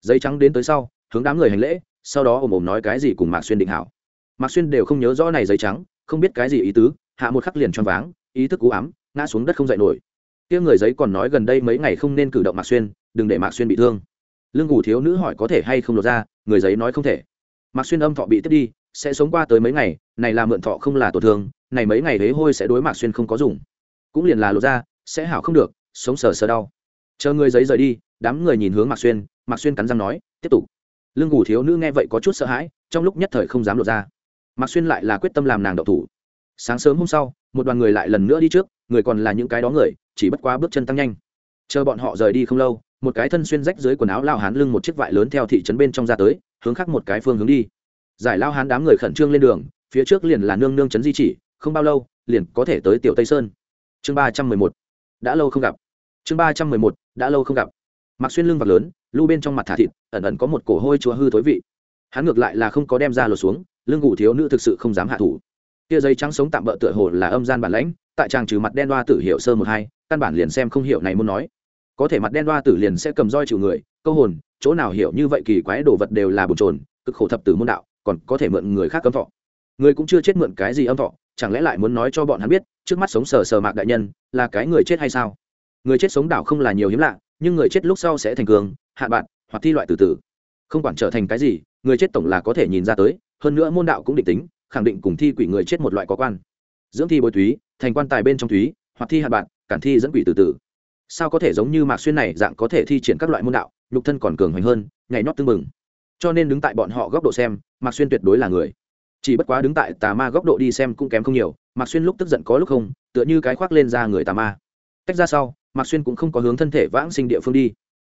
Giấy trắng đến tới sau, hướng đám người hành lễ, sau đó ồm ồm nói cái gì cùng mạc xuyên định hảo. Mạc xuyên đều không nhớ rõ này giấy trắng, không biết cái gì ý tứ, hạ một khắc liền choáng váng, ý thức cú ám, ngã xuống đất không dậy nổi. Kia người giấy còn nói gần đây mấy ngày không nên cử động mạc xuyên, đừng để mạc xuyên bị thương. Lương ngủ thiếu nữ hỏi có thể hay không lột ra, người giấy nói không thể. Mạc xuyên âm thọ bị tiếp đi, sẽ sống qua tới mấy ngày, này là mượn thọ không là tổn thương, này mấy ngày thế hôi sẽ đối mạc xuyên không có dùng. Cũng liền là lột ra, sẽ hảo không được, sống sờ sờ đau chờ người giấy rời đi, đám người nhìn hướng mạc xuyên mạc xuyên cắn răng nói, tiếp tục. Lương ngủ thiếu nữ nghe vậy có chút sợ hãi, trong lúc nhất thời không dám lộ ra. Mạc xuyên lại là quyết tâm làm nàng đậu thủ. Sáng sớm hôm sau, một đoàn người lại lần nữa đi trước, người còn là những cái đó người, chỉ bất quá bước chân tăng nhanh. Chờ bọn họ rời đi không lâu, một cái thân xuyên rách dưới quần áo lao hán lưng một chiếc vải lớn theo thị trấn bên trong ra tới, hướng khác một cái phương hướng đi. Giải lao hán đám người khẩn trương lên đường, phía trước liền là nương nương trấn di chỉ, không bao lâu, liền có thể tới tiểu tây sơn. Chương ba trăm mười một. Đã lâu không gặp chương ba trăm mười một, đã lâu không gặp. Mặc xuyên lưng vạc lớn, lưu bên trong mặt thả thịt, ẩn ẩn có một cổ hôi chúa hư thối vị. Hắn ngược lại là không có đem ra lột xuống, lưng ngủ thiếu nữ thực sự không dám hạ thủ. Tia giấy trắng sống tạm bỡ tựa hồ là âm gian bản lãnh, tại tràng trừ mặt đen đoa tử hiệu sơ một hai, căn bản liền xem không hiểu này muốn nói. Có thể mặt đen đoa tử liền sẽ cầm roi chịu người, câu hồn, chỗ nào hiểu như vậy kỳ quái đồ vật đều là bồn trồn cực khổ thập tử môn đạo, còn có thể mượn người khác cấm thọ. Người cũng chưa chết mượn cái gì âm thọ, chẳng lẽ lại muốn nói cho bọn hắn biết, trước mắt sống sờ sờ mạc đại nhân, là cái người chết hay sao? Người chết sống đảo không là nhiều hiếm lạ, nhưng người chết lúc sau sẽ thành cường, hạ bạn hoặc thi loại từ từ. Không quản trở thành cái gì, người chết tổng là có thể nhìn ra tới, hơn nữa môn đạo cũng định tính, khẳng định cùng thi quỷ người chết một loại có quan. Dưỡng thi bồi túy thành quan tài bên trong túy hoặc thi hạ bạn cản thi dẫn quỷ từ từ. Sao có thể giống như mạc xuyên này dạng có thể thi triển các loại môn đạo, nhục thân còn cường hoành hơn, nhảy nhót tưng mừng cho nên đứng tại bọn họ góc độ xem, mạc xuyên tuyệt đối là người. Chỉ bất quá đứng tại tà ma góc độ đi xem cũng kém không nhiều, mạc xuyên lúc tức giận có lúc không, tựa như cái khoác lên ra người tà ma. Tách ra sau mạc xuyên cũng không có hướng thân thể vãng sinh địa phương đi.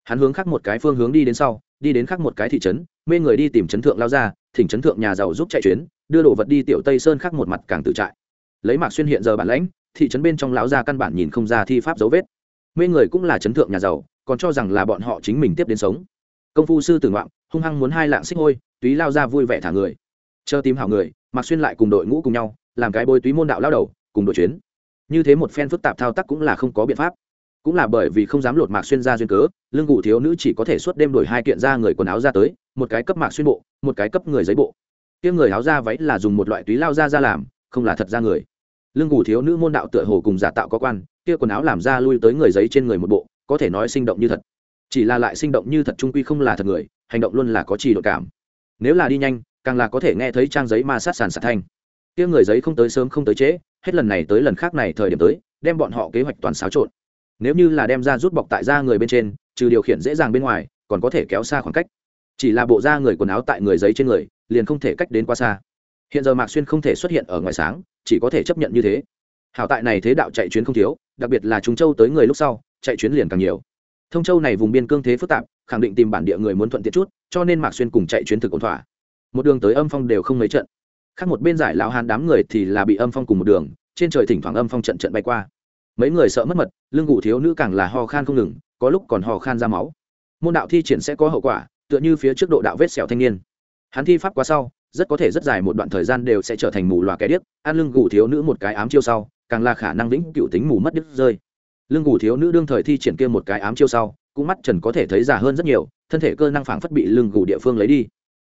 Hắn hướng khác một cái phương hướng đi đến sau, đi đến khác một cái thị trấn, mê người đi tìm chấn thượng lao ra, thỉnh chấn thượng nhà giàu giúp chạy chuyến, đưa đồ vật đi tiểu tây sơn khác một mặt càng tự trại. Lấy mạc xuyên hiện giờ bản lãnh, thị trấn bên trong lão ra căn bản nhìn không ra thi pháp dấu vết. Mê người cũng là chấn thượng nhà giàu, còn cho rằng là bọn họ chính mình tiếp đến sống. Công phu sư tử ngoạn, hung hăng muốn hai lạng xích hôi, túy lao ra vui vẻ thả người. Chờ tìm hảo người, mạc xuyên lại cùng đội ngũ cùng nhau, làm cái bôi túy môn đạo lao đầu, cùng đội chuyến. Như thế một phen phức tạp thao tác cũng là không có biện pháp cũng là bởi vì không dám lột mạc xuyên ra duyên cớ lương ngụ thiếu nữ chỉ có thể suốt đêm đổi hai kiện ra người quần áo ra tới, một cái cấp mạc xuyên bộ, một cái cấp người giấy bộ. Kia người áo ra váy là dùng một loại túy lao ra ra làm, không là thật ra người. Lương ngụ thiếu nữ môn đạo tựa hồ cùng giả tạo có quan, kia quần áo làm ra lui tới người giấy trên người một bộ, có thể nói sinh động như thật. Chỉ là lại sinh động như thật trung quy không là thật người, hành động luôn là có trì độ cảm. Nếu là đi nhanh, càng là có thể nghe thấy trang giấy ma sát sàn sạt thanh. Kia người giấy không tới sớm không tới trễ, hết lần này tới lần khác này thời điểm tới, đem bọn họ kế hoạch toàn xáo trộn nếu như là đem ra rút bọc tại da người bên trên, trừ điều khiển dễ dàng bên ngoài, còn có thể kéo xa khoảng cách. Chỉ là bộ da người quần áo tại người giấy trên người, liền không thể cách đến quá xa. Hiện giờ mạc xuyên không thể xuất hiện ở ngoài sáng, chỉ có thể chấp nhận như thế. Hảo tại này thế đạo chạy chuyến không thiếu, đặc biệt là chúng châu tới người lúc sau, chạy chuyến liền càng nhiều. Thông châu này vùng biên cương thế phức tạp, khẳng định tìm bản địa người muốn thuận tiện chút, cho nên mạc xuyên cùng chạy chuyến thực ổn thỏa. Một đường tới âm phong đều không mấy trận. Khác một bên giải lão hàn đám người thì là bị âm phong cùng một đường, trên trời thỉnh thoảng âm phong trận trận bay qua mấy người sợ mất mật lương ngủ thiếu nữ càng là ho khan không ngừng, có lúc còn ho khan ra máu. Môn đạo thi triển sẽ có hậu quả, tựa như phía trước độ đạo vết sẹo thanh niên. Hắn thi pháp quá sau, rất có thể rất dài một đoạn thời gian đều sẽ trở thành mù loà kẻ điếc an lưng gù thiếu nữ một cái ám chiêu sau, càng là khả năng lĩnh cựu tính mù mất đứt rơi. Lưng gù thiếu nữ đương thời thi triển kia một cái ám chiêu sau, cũng mắt trần có thể thấy già hơn rất nhiều, thân thể cơ năng phảng phất bị lưng gù địa phương lấy đi.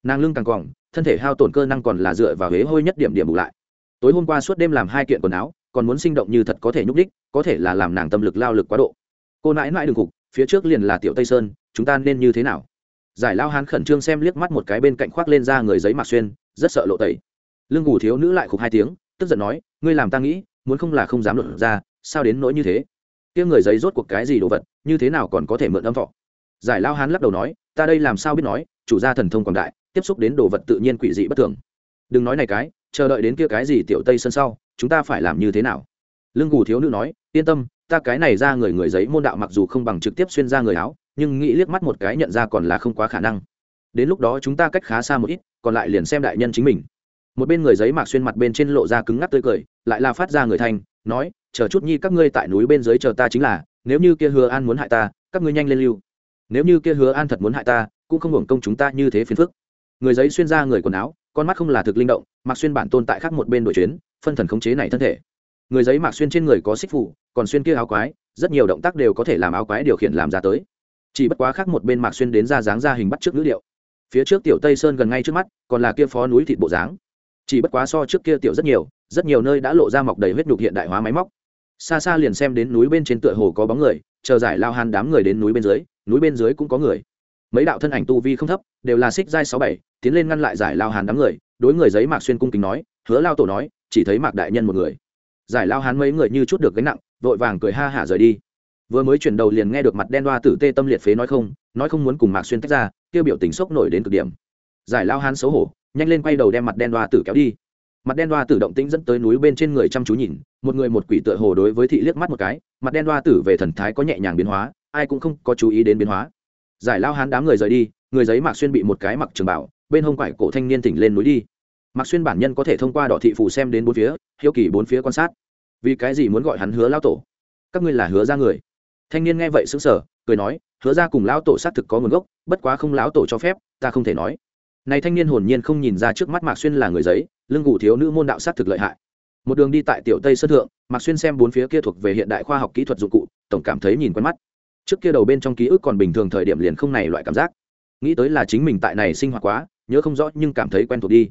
Nàng lưng càng quỏng thân thể hao tổn cơ năng còn là dựa vào huế hôi nhất điểm điểm bù lại. Tối hôm qua suốt đêm làm hai kiện quần áo còn muốn sinh động như thật có thể nhúc đích có thể là làm nàng tâm lực lao lực quá độ. Cô nãi nãi đừng cục, phía trước liền là tiểu tây sơn, chúng ta nên như thế nào? Giải lao hán khẩn trương xem liếc mắt một cái bên cạnh khoác lên ra người giấy mạc xuyên, rất sợ lộ tẩy. Lương ngủ thiếu nữ lại khục hai tiếng, tức giận nói, ngươi làm ta nghĩ, muốn không là không dám luận ra, sao đến nỗi như thế? Tiếng người giấy rốt cuộc cái gì đồ vật, như thế nào còn có thể mượn âm thọ? Giải lao hán lắc đầu nói, ta đây làm sao biết nói, chủ gia thần thông quảng đại, tiếp xúc đến đồ vật tự nhiên quỷ dị bất thường. Đừng nói này cái, chờ đợi đến kia cái gì tiểu tây sân sau chúng ta phải làm như thế nào? Lương gù thiếu nữ nói, yên tâm, ta cái này ra người người giấy môn đạo mặc dù không bằng trực tiếp xuyên ra người áo, nhưng nghĩ liếc mắt một cái nhận ra còn là không quá khả năng. Đến lúc đó chúng ta cách khá xa một ít, còn lại liền xem đại nhân chính mình. Một bên người giấy mạc xuyên mặt bên trên lộ ra cứng ngắc tươi cười, lại là phát ra người thanh, nói, chờ chút nhi các ngươi tại núi bên dưới chờ ta chính là, nếu như kia hứa an muốn hại ta, các ngươi nhanh lên lưu. Nếu như kia hứa an thật muốn hại ta, cũng không hưởng công chúng ta như thế phiền phức. Người giấy xuyên ra người quần áo con mắt không là thực linh động, mạc xuyên bản tồn tại khác một bên đội chuyến, phân thần khống chế này thân thể. Người giấy mạc xuyên trên người có xích phủ, còn xuyên kia áo quái, rất nhiều động tác đều có thể làm áo quái điều khiển làm ra tới. Chỉ bất quá khác một bên mạc xuyên đến ra dáng ra hình bắt trước ngữ liệu phía trước tiểu tây sơn gần ngay trước mắt, còn là kia phó núi thịt bộ dáng. Chỉ bất quá so trước kia tiểu rất nhiều rất nhiều nơi đã lộ ra mọc đầy huyết nhục hiện đại hóa máy móc. Xa xa liền xem đến núi bên trên tựa hồ có bóng người, chờ giải lao hàn đám người đến núi bên dưới, núi bên dưới cũng có người mấy đạo thân ảnh tu vi không thấp, đều là xích giai sáu bảy, tiến lên ngăn lại giải lao hán đám người, đối người giấy mạc xuyên cung kính nói, hứa lao tổ nói, chỉ thấy mạc đại nhân một người. Giải lao hán mấy người như chút được gánh nặng, vội vàng cười ha hả rời đi. Vừa mới chuyển đầu liền nghe được mặt đen đoa tử tê tâm liệt phế nói không nói không muốn cùng mạc xuyên tách ra, kêu biểu tình sốc nổi đến cực điểm. Giải lao hán xấu hổ, nhanh lên quay đầu đem mặt đen đoa tử kéo đi. Mặt đen đoa tử động tĩnh dẫn tới núi bên trên người chăm chú nhìn, một người một quỷ tựa hồ đối với thị liếc mắt một cái, mặt đen đoa tử về thần thái có nhẹ nhàng biến hóa, ai cũng không có chú ý đến biến hóa giải lao hán đám người rời đi, người giấy mạc xuyên bị một cái mặc trường bảo, bên hông quải cổ thanh niên tỉnh lên núi đi. Mạc xuyên bản nhân có thể thông qua đỏ thị phủ xem đến bốn phía, hiếu kỳ bốn phía quan sát. Vì cái gì muốn gọi hắn hứa lao tổ? Các ngươi là hứa ra người. Thanh niên nghe vậy xứng sở cười nói, hứa ra cùng lão tổ xác thực có nguồn gốc, bất quá không lão tổ cho phép, ta không thể nói. Này thanh niên hồn nhiên không nhìn ra trước mắt mạc xuyên là người giấy, lưng gù thiếu nữ môn đạo xác thực lợi hại. Một đường đi tại tiểu tây sơn thượng, mạc xuyên xem bốn phía kia thuộc về hiện đại khoa học kỹ thuật dụng cụ, tổng cảm thấy nhìn quen mắt trước kia đầu bên trong ký ức còn bình thường thời điểm liền không này loại cảm giác. Nghĩ tới là chính mình tại này sinh hoạt quá, nhớ không rõ nhưng cảm thấy quen thuộc đi.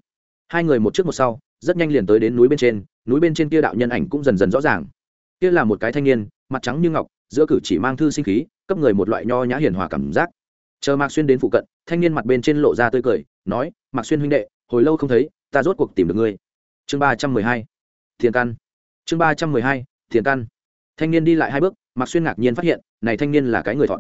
Hai người một trước một sau, rất nhanh liền tới đến núi bên trên, núi bên trên kia đạo nhân ảnh cũng dần dần rõ ràng. Kia là một cái thanh niên, mặt trắng như ngọc, giữa cử chỉ mang thư sinh khí, cấp người một loại nho nhã hiền hòa cảm giác. Chờ mạc xuyên đến phụ cận, thanh niên mặt bên trên lộ ra tươi cười, nói, mạc xuyên huynh đệ, hồi lâu không thấy, ta rốt cuộc tìm được ngươi. Chương ba trăm mười hai, thiền căn. Chương ba trăm mười hai, thiền căn. Thanh niên đi lại hai bước, mạc xuyên ngạc nhiên phát hiện này thanh niên là cái người thọn.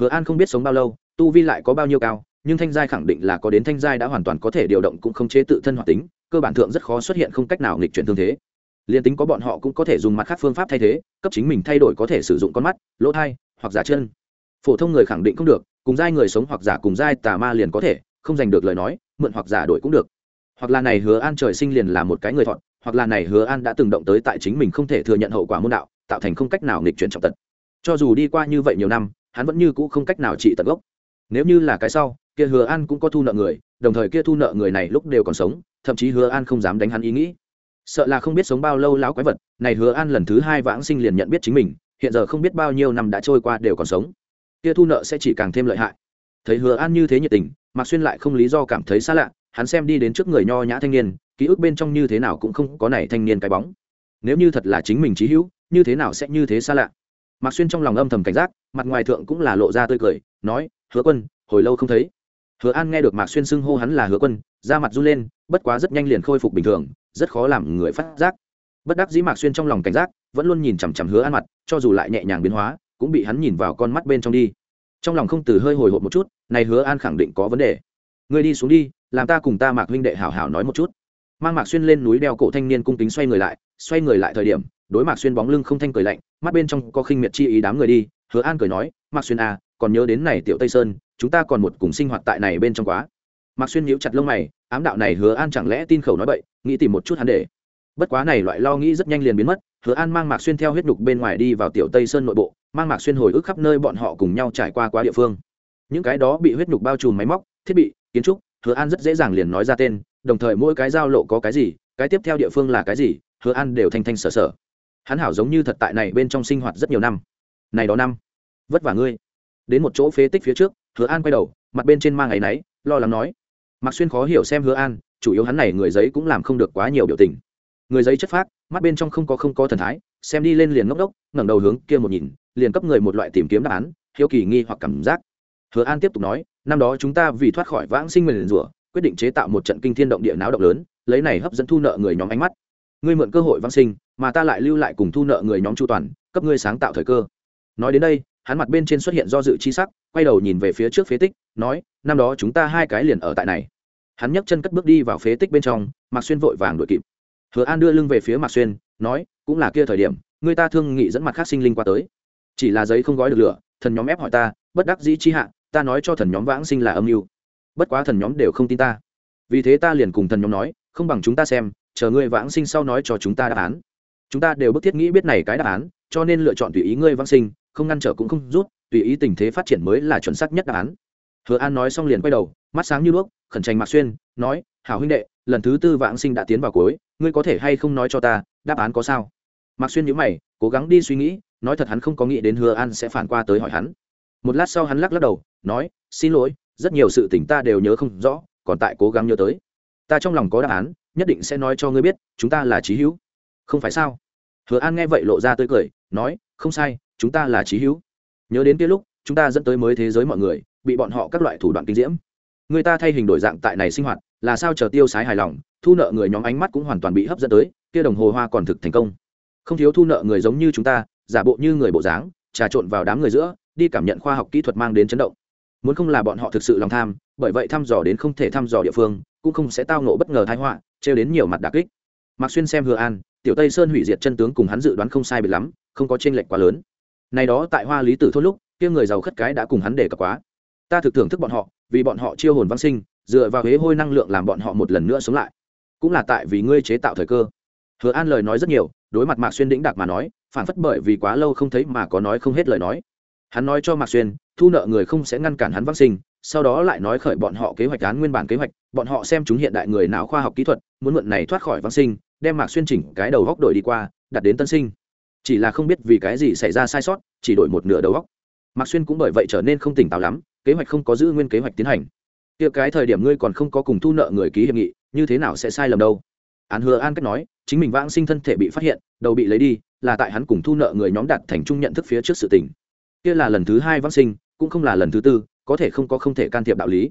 Hứa an không biết sống bao lâu, tu vi lại có bao nhiêu cao, nhưng thanh giai khẳng định là có đến thanh giai đã hoàn toàn có thể điều động cũng không chế tự thân hoạt tính, cơ bản thượng rất khó xuất hiện không cách nào nghịch chuyển thương thế. Liền tính có bọn họ cũng có thể dùng mặt khác phương pháp thay thế, cấp chính mình thay đổi có thể sử dụng con mắt, lỗ thai, hoặc giả chân. Phổ thông người khẳng định không được, cùng giai người sống hoặc giả cùng giai tà ma liền có thể, không giành được lời nói, mượn hoặc giả đổi cũng được. Hoặc là này hứa an trời sinh liền là một cái người thọn, hoặc là này hứa an đã từng động tới tại chính mình không thể thừa nhận hậu quả môn đạo, tạo thành không cách nào nghịch chuyển trọng tật cho dù đi qua như vậy nhiều năm, hắn vẫn như cũ không cách nào trị tận gốc. Nếu như là cái sau, kia hứa an cũng có thu nợ người, đồng thời kia thu nợ người này lúc đều còn sống, thậm chí hứa an không dám đánh hắn ý nghĩ. Sợ là không biết sống bao lâu lão quái vật, này hứa an lần thứ hai vãng sinh liền nhận biết chính mình, hiện giờ không biết bao nhiêu năm đã trôi qua đều còn sống. Kia thu nợ sẽ chỉ càng thêm lợi hại. Thấy hứa an như thế nhiệt tình, mạc xuyên lại không lý do cảm thấy xa lạ, hắn xem đi đến trước người nho nhã thanh niên, ký ức bên trong như thế nào cũng không có này thanh niên cái bóng. Nếu như thật là chính mình trí hữu, như thế nào sẽ như thế xa lạ? Mạc xuyên trong lòng âm thầm cảnh giác, mặt ngoài thượng cũng là lộ ra tươi cười, nói, hứa quân, hồi lâu không thấy. Hứa an nghe được mạc xuyên xưng hô hắn là hứa quân, da mặt run lên, bất quá rất nhanh liền khôi phục bình thường, rất khó làm người phát giác. Bất đắc dĩ mạc xuyên trong lòng cảnh giác, vẫn luôn nhìn chằm chằm hứa an mặt, cho dù lại nhẹ nhàng biến hóa, cũng bị hắn nhìn vào con mắt bên trong đi. Trong lòng không từ hơi hồi hộp một chút, này hứa an khẳng định có vấn đề. Người đi xuống đi, làm ta cùng ta mạc huynh đệ hảo hảo nói một chút. Mang mạc xuyên lên núi đeo cổ thanh niên cung kính xoay người lại, xoay người lại thời điểm đối mạc xuyên bóng lưng không thanh cười lạnh, mắt bên trong có khinh miệt chi ý đám người đi, hứa an cười nói, mạc xuyên à còn nhớ đến này tiểu tây sơn, chúng ta còn một cùng sinh hoạt tại này bên trong quá. Mạc xuyên nhíu chặt lông mày, ám đạo này hứa an chẳng lẽ tin khẩu nói bậy, nghĩ tìm một chút hắn để. Bất quá này loại lo nghĩ rất nhanh liền biến mất, hứa an mang mạc xuyên theo huyết nhục bên ngoài đi vào tiểu tây sơn nội bộ, mang mạc xuyên hồi ức khắp nơi bọn họ cùng nhau trải qua quá địa phương. Những cái đó bị huyết nhục bao trùm máy móc, thiết bị, kiến trúc, hứa an rất dễ dàng liền nói ra tên, đồng thời mỗi cái giao lộ có cái gì, cái tiếp theo địa phương là cái gì, hứa an đều thanh thanh sở sở hắn hảo giống như thật tại này bên trong sinh hoạt rất nhiều năm. Này đó năm, vất vả ngươi. Đến một chỗ phế tích phía trước, hứa an quay đầu, mặt bên trên mang ngày náy lo lắng nói. Mạc xuyên khó hiểu xem hứa an, chủ yếu hắn này người giấy cũng làm không được quá nhiều biểu tình. Người giấy chất phác, mắt bên trong không có không có thần thái, xem đi lên liền ngốc đốc, ngẩng đầu hướng kia một nhìn, liền cấp người một loại tìm kiếm đáp án, hiếu kỳ nghi hoặc cảm giác. Hứa an tiếp tục nói, năm đó chúng ta vì thoát khỏi vãng sinh nguyền rủa, quyết định chế tạo một trận kinh thiên động địa náo động lớn, lấy này hấp dẫn thu nợ người nhóm ánh mắt ngươi mượn cơ hội vãng sinh, mà ta lại lưu lại cùng thu nợ người nhóm chu toàn, cấp ngươi sáng tạo thời cơ. Nói đến đây, hắn mặt bên trên xuất hiện do dự chi sắc, quay đầu nhìn về phía trước phế tích, nói, năm đó chúng ta hai cái liền ở tại này. Hắn nhấc chân cất bước đi vào phế tích bên trong, mạc xuyên vội vàng đuổi kịp. Hứa an đưa lưng về phía mạc xuyên, nói, cũng là kia thời điểm, người ta thương nghị dẫn mặt khác sinh linh qua tới. Chỉ là giấy không gói được lửa, thần nhóm ép hỏi ta, bất đắc dĩ chi hạ, ta nói cho thần nhóm vãng sinh là âm mưu. Bất quá thần nhóm đều không tin ta. Vì thế ta liền cùng thần nhóm nói, không bằng chúng ta xem chờ ngươi vãng sinh sau nói cho chúng ta đáp án. Chúng ta đều bức thiết nghĩ biết này cái đáp án, cho nên lựa chọn tùy ý ngươi vãng sinh, không ngăn trở cũng không rút, tùy ý tình thế phát triển mới là chuẩn xác nhất đáp án. Hứa an nói xong liền quay đầu, mắt sáng như đuốc, khẩn trành mạc xuyên, nói, hảo huynh đệ, lần thứ tư vãng sinh đã tiến vào cuối, ngươi có thể hay không nói cho ta, đáp án có sao? Mạc xuyên nhíu mày, cố gắng đi suy nghĩ, nói thật hắn không có nghĩ đến hứa an sẽ phản qua tới hỏi hắn. Một lát sau hắn lắc lắc đầu, nói, xin lỗi, rất nhiều sự tình ta đều nhớ không rõ, còn tại cố gắng nhớ tới. Ta trong lòng có đáp án nhất định sẽ nói cho ngươi biết, chúng ta là trí hữu. Không phải sao? Hứa an nghe vậy lộ ra tươi cười, nói, không sai, chúng ta là trí hữu. Nhớ đến kia lúc, chúng ta dẫn tới mới thế giới mọi người, bị bọn họ các loại thủ đoạn kinh diễm. Người ta thay hình đổi dạng tại này sinh hoạt, là sao chờ tiêu sái hài lòng, thu nợ người nhóm ánh mắt cũng hoàn toàn bị hấp dẫn tới, kia đồng hồ hoa còn thực thành công. Không thiếu thu nợ người giống như chúng ta, giả bộ như người bộ dáng, trà trộn vào đám người giữa, đi cảm nhận khoa học kỹ thuật mang đến chấn động. Muốn không là bọn họ thực sự lòng tham, bởi vậy thăm dò đến không thể thăm dò địa phương cũng không sẽ tao nộ bất ngờ thái họa, trêu đến nhiều mặt đặc kích. Mạc xuyên xem hứa an, tiểu tây sơn hủy diệt chân tướng cùng hắn dự đoán không sai biệt lắm, không có t r ê n lệch quá lớn. Này đó tại hoa lý tử thốt lúc, kia người giàu khất cái đã cùng hắn để cập quá. Ta thực thưởng thức bọn họ, vì bọn họ chiêu hồn văn sinh, dựa vào huế hôi năng lượng làm bọn họ một lần nữa sống lại. Cũng là tại vì ngươi chế tạo thời cơ. Hứa an lời nói rất nhiều, đối mặt mạc xuyên đĩnh đạc mà nói, phản phất bởi vì quá lâu không thấy mà có nói không hết lời nói. Hắn nói cho mạc xuyên, thu nợ người không sẽ ngăn cản hắn văn sinh sau đó lại nói khởi bọn họ kế hoạch án nguyên bản kế hoạch, bọn họ xem chúng hiện đại người não khoa học kỹ thuật, muốn mượn này thoát khỏi vắc sinh, đem mạc xuyên chỉnh cái đầu góc đổi đi qua, đặt đến tân sinh. Chỉ là không biết vì cái gì xảy ra sai sót, chỉ đổi một nửa đầu góc. Mạc xuyên cũng bởi vậy trở nên không tỉnh táo lắm, kế hoạch không có giữ nguyên kế hoạch tiến hành. Kia cái thời điểm ngươi còn không có cùng thu nợ người ký hiệp nghị, như thế nào sẽ sai lầm đâu? Án hứa an cách nói, chính mình vãng sinh thân thể bị phát hiện, đầu bị lấy đi, là tại hắn cùng thu nợ người nhóm đặt thành chung nhận thức phía trước sự tình. Kia là lần thứ hai vãng sinh, cũng không là lần thứ tư có thể không có không thể can thiệp đạo lý.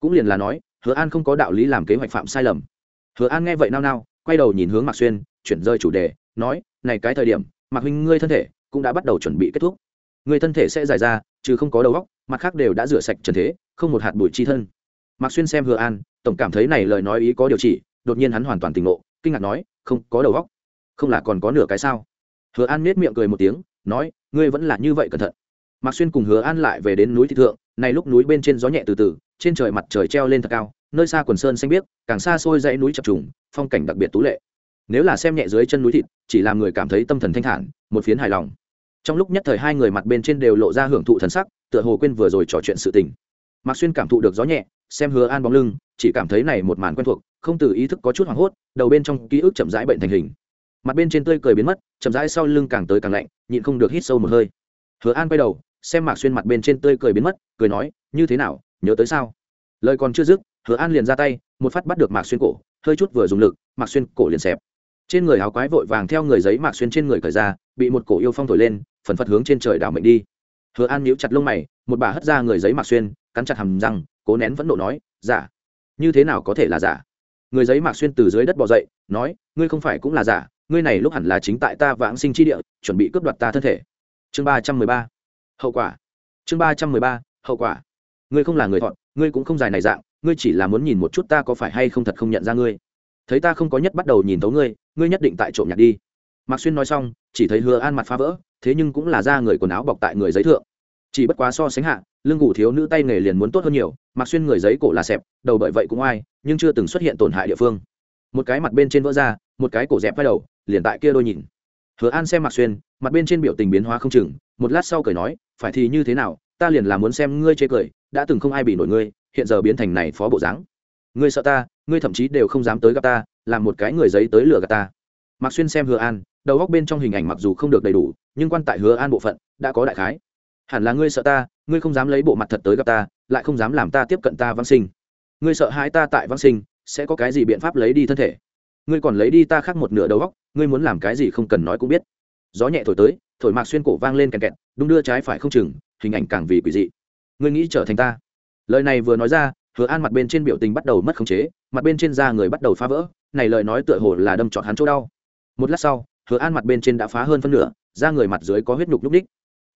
Cũng liền là nói, hứa an không có đạo lý làm kế hoạch phạm sai lầm. Hứa an nghe vậy nao nao, quay đầu nhìn hướng mạc xuyên, chuyển rơi chủ đề, nói, này cái thời điểm, mạc huynh ngươi thân thể cũng đã bắt đầu chuẩn bị kết thúc. Người thân thể sẽ dài ra, chứ không có đầu óc, mặt khác đều đã rửa sạch trần thế, không một hạt bụi chi thân. Mạc xuyên xem hứa an, tổng cảm thấy này lời nói ý có điều chỉ, đột nhiên hắn hoàn toàn tỉnh ngộ, kinh ngạc nói, không có đầu óc, không là còn có nửa cái sao? Hứa an nết miệng cười một tiếng, nói, ngươi vẫn là như vậy cẩn thận. Mạc xuyên cùng hứa an lại về đến núi thị thượng này lúc núi bên trên gió nhẹ từ từ, trên trời mặt trời treo lên thật cao, nơi xa quần sơn xanh biếc, càng xa xôi dãy núi chập trùng, phong cảnh đặc biệt tú lệ. Nếu là xem nhẹ dưới chân núi thịt, chỉ làm người cảm thấy tâm thần thanh thản, một phiến hài lòng. Trong lúc nhất thời hai người mặt bên trên đều lộ ra hưởng thụ thần sắc, tựa hồ quên vừa rồi trò chuyện sự tình. Mạc xuyên cảm thụ được gió nhẹ, xem hứa an bóng lưng, chỉ cảm thấy này một màn quen thuộc, không từ ý thức có chút hoảng hốt, đầu bên trong ký ức chậm rãi bệnh thành hình. Mặt bên trên tươi cười biến mất, chậm rãi sau lưng càng tới càng lạnh, nhịn không được hít sâu một hơi. Hứa an quay đầu xem mạc xuyên mặt bên trên tươi cười biến mất, cười nói, như thế nào, nhớ tới sao? Lời còn chưa dứt, hứa an liền ra tay, một phát bắt được mạc xuyên cổ, hơi chút vừa dùng lực, mạc xuyên cổ liền xẹp. Trên người áo quái vội vàng theo người giấy mạc xuyên trên người cởi ra, bị một cổ yêu phong thổi lên, phần phật hướng trên trời đảo mệnh đi. Hứa an nhíu chặt lông mày, một bà hất ra người giấy mạc xuyên, cắn chặt hầm răng, cố nén vẫn nộ nói giả như thế nào có thể là giả người giấy mạc xuyên từ dưới đất bò dậy, nói, ngươi không phải cũng là giả ngươi này lúc hẳn là chính tại ta vãng sinh chi địa, chuẩn bị cướp đoạt ta thân thể. Chương ba trăm mười ba hậu quả. Chương ba trăm mười ba, hậu quả. Ngươi không là người thọn ngươi cũng không dài này dạng, ngươi chỉ là muốn nhìn một chút ta có phải hay không thật không nhận ra ngươi. Thấy ta không có nhất bắt đầu nhìn tấu ngươi ngươi nhất định tại trộm nhạc đi. Mạc xuyên nói xong, chỉ thấy hứa an mặt phá vỡ, thế nhưng cũng là da người quần áo bọc tại người giấy thượng. Chỉ bất quá so sánh hạ, lưng ngủ thiếu nữ tay nghề liền muốn tốt hơn nhiều, mạc xuyên người giấy cổ là xẹp, đầu bởi vậy cũng ai nhưng chưa từng xuất hiện tổn hại địa phương. Một cái mặt bên trên vỡ ra, một cái cổ dẹp vai đầu, liền tại kia đôi nhìn. Hứa an xem mạc xuyên, mặt bên trên biểu tình biến hóa không chừng một lát sau cười nói, phải thì như thế nào, ta liền là muốn xem ngươi chê cười, đã từng không ai bị nổi ngươi, hiện giờ biến thành này phó bộ dáng. Ngươi sợ ta, ngươi thậm chí đều không dám tới gặp ta, làm một cái người giấy tới lừa gạt ta. Mạc xuyên xem hứa an, đầu góc bên trong hình ảnh mặc dù không được đầy đủ, nhưng quan tại hứa an bộ phận, đã có đại khái. Hẳn là ngươi sợ ta, ngươi không dám lấy bộ mặt thật tới gặp ta, lại không dám làm ta tiếp cận ta vãng sinh. Ngươi sợ hãi ta tại vãng sinh, sẽ có cái gì biện pháp lấy đi thân thể? Ngươi còn lấy đi ta khác một nửa đầu góc ngươi muốn làm cái gì không cần nói cũng biết. Gió nhẹ thổi tới thổi mạc xuyên cổ vang lên kèn kẹt, đúng đưa trái phải không chừng, hình ảnh càng vì quỷ dị. Ngươi nghĩ trở thành ta? Lời này vừa nói ra, hứa an mặt bên trên biểu tình bắt đầu mất khống chế, mặt bên trên da người bắt đầu phá vỡ, này lời nói tựa hồ là đâm trọn hắn chỗ đau. Một lát sau, hứa an mặt bên trên đã phá hơn phân nửa, da người mặt dưới có huyết nhục lúc ních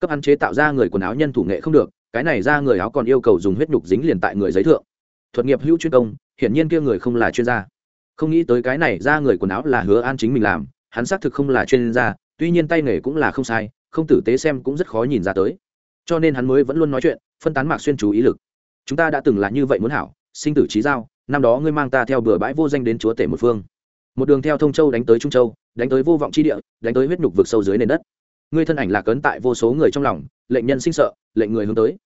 cấp hắn chế tạo ra người quần áo nhân thủ nghệ không được, cái này ra người áo còn yêu cầu dùng huyết nhục dính liền tại người giấy thượng. Thuật nghiệp hữu chuyên công, hiển nhiên kia người không là chuyên gia. Không nghĩ tới cái này ra người quần áo là hứa an chính mình làm, hắn xác thực không là chuyên gia tuy nhiên tay nghề cũng là không sai, không tử tế xem cũng rất khó nhìn ra tới. Cho nên hắn mới vẫn luôn nói chuyện, phân tán mạc xuyên chú ý lực. Chúng ta đã từng là như vậy muốn hảo, sinh tử trí giao, năm đó ngươi mang ta theo bừa bãi vô danh đến chúa tể một phương. Một đường theo thông châu đánh tới trung châu, đánh tới vô vọng chi địa, đánh tới huyết nhục vực sâu dưới nền đất. Ngươi thân ảnh lạc ấn tại vô số người trong lòng, lệnh nhân sinh sợ, lệnh người hướng tới.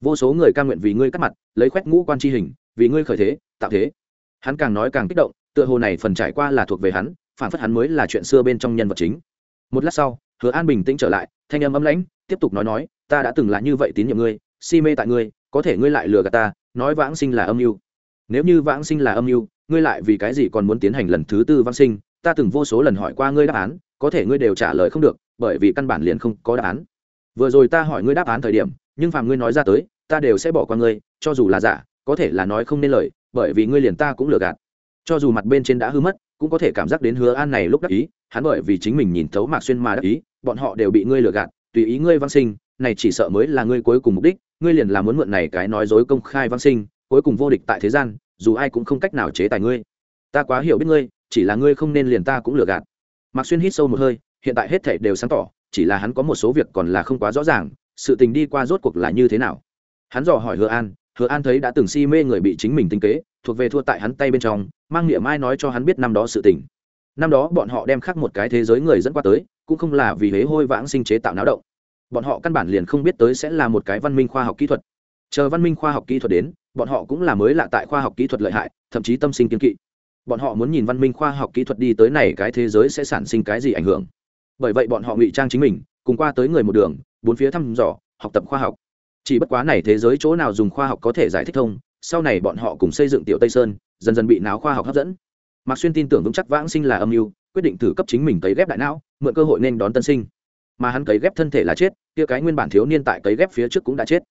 Vô số người ca nguyện vì ngươi cắt mặt, lấy khoét ngũ quan tri hình, vì ngươi khởi thế, tạo thế. Hắn càng nói càng kích động, tựa hồ này phần trải qua là thuộc về hắn, phản phất hắn mới là chuyện xưa bên trong nhân vật chính một lát sau, hứa an bình tĩnh trở lại, thanh âm ấm lãnh, tiếp tục nói nói, ta đã từng là như vậy tín nhiệm ngươi, si mê tại ngươi, có thể ngươi lại lừa gạt ta, nói vãng sinh là âm mưu. Nếu như vãng sinh là âm mưu, ngươi lại vì cái gì còn muốn tiến hành lần thứ tư vãng sinh? Ta từng vô số lần hỏi qua ngươi đáp án, có thể ngươi đều trả lời không được, bởi vì căn bản liền không có đáp án. Vừa rồi ta hỏi ngươi đáp án thời điểm, nhưng phàm ngươi nói ra tới, ta đều sẽ bỏ qua ngươi, cho dù là giả, có thể là nói không nên lời, bởi vì ngươi liền ta cũng lừa gạt cho dù mặt bên trên đã hư mất, cũng có thể cảm giác đến hứa an này lúc đắc ý, hắn bởi vì chính mình nhìn thấu mạc xuyên mà đắc ý, bọn họ đều bị ngươi lừa gạt, tùy ý ngươi văn sinh, này chỉ sợ mới là ngươi cuối cùng mục đích, ngươi liền là muốn mượn này cái nói dối công khai văn sinh, cuối cùng vô địch tại thế gian, dù ai cũng không cách nào chế tài ngươi. Ta quá hiểu biết ngươi, chỉ là ngươi không nên liền ta cũng lừa gạt. Mạc xuyên hít sâu một hơi, hiện tại hết thảy đều sáng tỏ, chỉ là hắn có một số việc còn là không quá rõ ràng, sự tình đi qua rốt cuộc là như thế nào. Hắn dò hỏi hứa an hứa an thấy đã từng si mê người bị chính mình tinh kế, thuộc về thua tại hắn tay bên trong, mang niệm mai nói cho hắn biết năm đó sự tình. Năm đó bọn họ đem khắc một cái thế giới người dẫn qua tới, cũng không là vì hế hôi vãng sinh chế tạo náo động. Bọn họ căn bản liền không biết tới sẽ là một cái văn minh khoa học kỹ thuật. Chờ văn minh khoa học kỹ thuật đến, bọn họ cũng là mới lạ tại khoa học kỹ thuật lợi hại, thậm chí tâm sinh kiên kỵ. Bọn họ muốn nhìn văn minh khoa học kỹ thuật đi tới này cái thế giới sẽ sản sinh cái gì ảnh hưởng. Bởi vậy bọn họ ngụy trang chính mình, cùng qua tới người một đường, bốn phía thăm dò, học tập khoa học chỉ bất quá này thế giới chỗ nào dùng khoa học có thể giải thích thông, sau này bọn họ cùng xây dựng tiểu tây sơn, dần dần bị náo khoa học hấp dẫn. Mạc xuyên tin tưởng vững chắc vãng sinh là âm mưu, quyết định thử cấp chính mình cấy ghép đại não, mượn cơ hội nên đón tân sinh. Mà hắn cấy ghép thân thể là chết, kia cái nguyên bản thiếu niên tại cấy ghép phía trước cũng đã chết.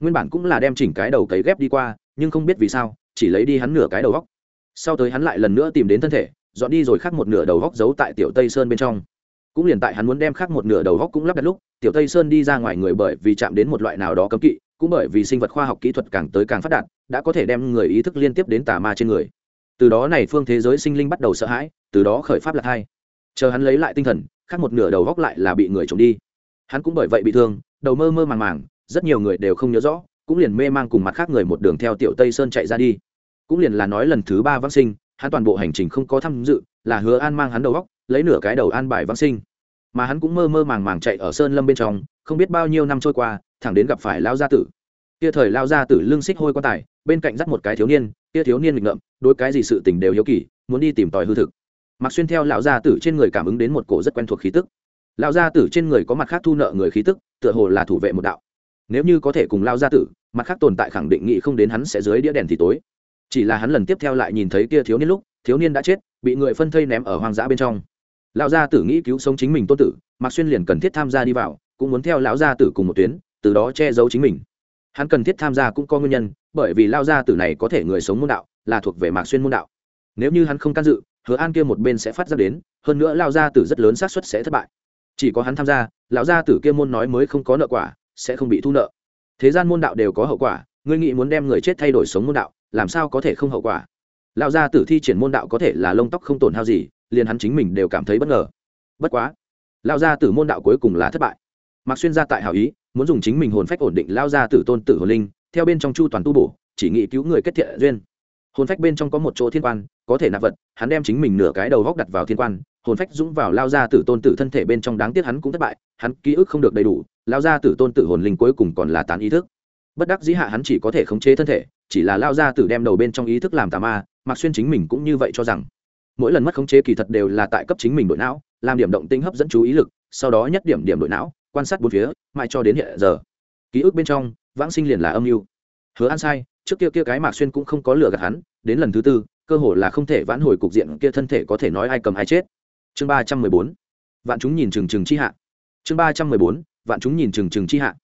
Nguyên bản cũng là đem chỉnh cái đầu cấy ghép đi qua, nhưng không biết vì sao, chỉ lấy đi hắn nửa cái đầu góc. Sau tới hắn lại lần nữa tìm đến thân thể, dọn đi rồi khắc một nửa đầu góc giấu tại tiểu tây sơn bên trong cũng liền tại hắn muốn đem khác một nửa đầu góc cũng lắp đặt lúc, tiểu tây sơn đi ra ngoài người bởi vì chạm đến một loại nào đó cấm kỵ, cũng bởi vì sinh vật khoa học kỹ thuật càng tới càng phát đạt, đã có thể đem người ý thức liên tiếp đến tà ma trên người. Từ đó này phương thế giới sinh linh bắt đầu sợ hãi, từ đó khởi pháp lạc hai. Chờ hắn lấy lại tinh thần, khác một nửa đầu góc lại là bị người trộm đi. Hắn cũng bởi vậy bị thương, đầu mơ mơ màng màng, rất nhiều người đều không nhớ rõ, cũng liền mê mang cùng mặt khác người một đường theo tiểu tây sơn chạy ra đi. Cũng liền là nói lần thứ ba vãng sinh, hắn toàn bộ hành trình không có tham dự, là hứa an mang hắn đầu góc lấy nửa cái đầu an bài vãng sinh. Mà hắn cũng mơ mơ màng màng chạy ở sơn lâm bên trong, không biết bao nhiêu năm trôi qua, thẳng đến gặp phải lao gia tử. Kia thời lao gia tử lưng xích hôi quan tài, bên cạnh dắt một cái thiếu niên, kia thiếu niên nghịch ngợm, đối cái gì sự tình đều hiếu kỳ, muốn đi tìm tòi hư thực. Mặc xuyên theo lão gia tử trên người cảm ứng đến một cổ rất quen thuộc khí tức. Lão gia tử trên người có mặt khác thu nợ người khí tức, tựa hồ là thủ vệ một đạo. Nếu như có thể cùng lao gia tử, mặt khác tồn tại khẳng định nghị không đến hắn sẽ dưới đĩa đèn thì tối. Chỉ là hắn lần tiếp theo lại nhìn thấy kia thiếu niên lúc, thiếu niên đã chết, bị người phân thây ném ở hoang dã bên trong lão gia tử nghĩ cứu sống chính mình tôn tử, mạc xuyên liền cần thiết tham gia đi vào, cũng muốn theo lão gia tử cùng một tuyến, từ đó che giấu chính mình. Hắn cần thiết tham gia cũng có nguyên nhân, bởi vì lao gia tử này có thể người sống môn đạo, là thuộc về mạc xuyên môn đạo. Nếu như hắn không can dự, hứa an kia một bên sẽ phát ra đến, hơn nữa lao gia tử rất lớn xác suất sẽ thất bại. Chỉ có hắn tham gia, lão gia tử kia môn nói mới không có nợ quả, sẽ không bị thu nợ. Thế gian môn đạo đều có hậu quả, ngươi nghĩ muốn đem người chết thay đổi sống môn đạo, làm sao có thể không hậu quả? Lão gia tử thi triển môn đạo có thể là lông tóc không tổn hao gì liền hắn chính mình đều cảm thấy bất ngờ. Bất quá, lao gia tử môn đạo cuối cùng là thất bại. Mạc xuyên ra tại hảo ý, muốn dùng chính mình hồn phách ổn định lao gia tử tôn tử hồn linh, theo bên trong chu toàn tu bổ, chỉ nghĩ cứu người kết thiện duyên. Hồn phách bên trong có một chỗ thiên quan, có thể nạp vật, hắn đem chính mình nửa cái đầu góc đặt vào thiên quan, hồn phách dũng vào lao gia tử tôn tử thân thể bên trong đáng tiếc hắn cũng thất bại, hắn ký ức không được đầy đủ, lao gia tử tôn tử hồn linh cuối cùng còn là tán ý thức. Bất đắc dĩ hạ hắn chỉ có thể khống chế thân thể, chỉ là lao gia tử đem đầu bên trong ý thức làm tà ma mặc xuyên chính mình cũng như vậy cho rằng mỗi lần mất khống chế kỳ thật đều là tại cấp chính mình đội não, làm điểm động tinh hấp dẫn chú ý lực, sau đó nhất điểm điểm đội não, quan sát bốn phía, mãi cho đến hiện giờ. Ký ức bên trong, vãng sinh liền là âm mưu. Hứa an sai, trước kia kia cái mạc xuyên cũng không có lừa gạt hắn, đến lần thứ tư, cơ hồ là không thể vãn hồi cục diện kia thân thể có thể nói ai cầm ai chết. Chương ba trăm mười bốn, vạn chúng nhìn trừng trừng chi hạ. Chương ba trăm mười bốn, vạn chúng nhìn trừng trừng chi hạ.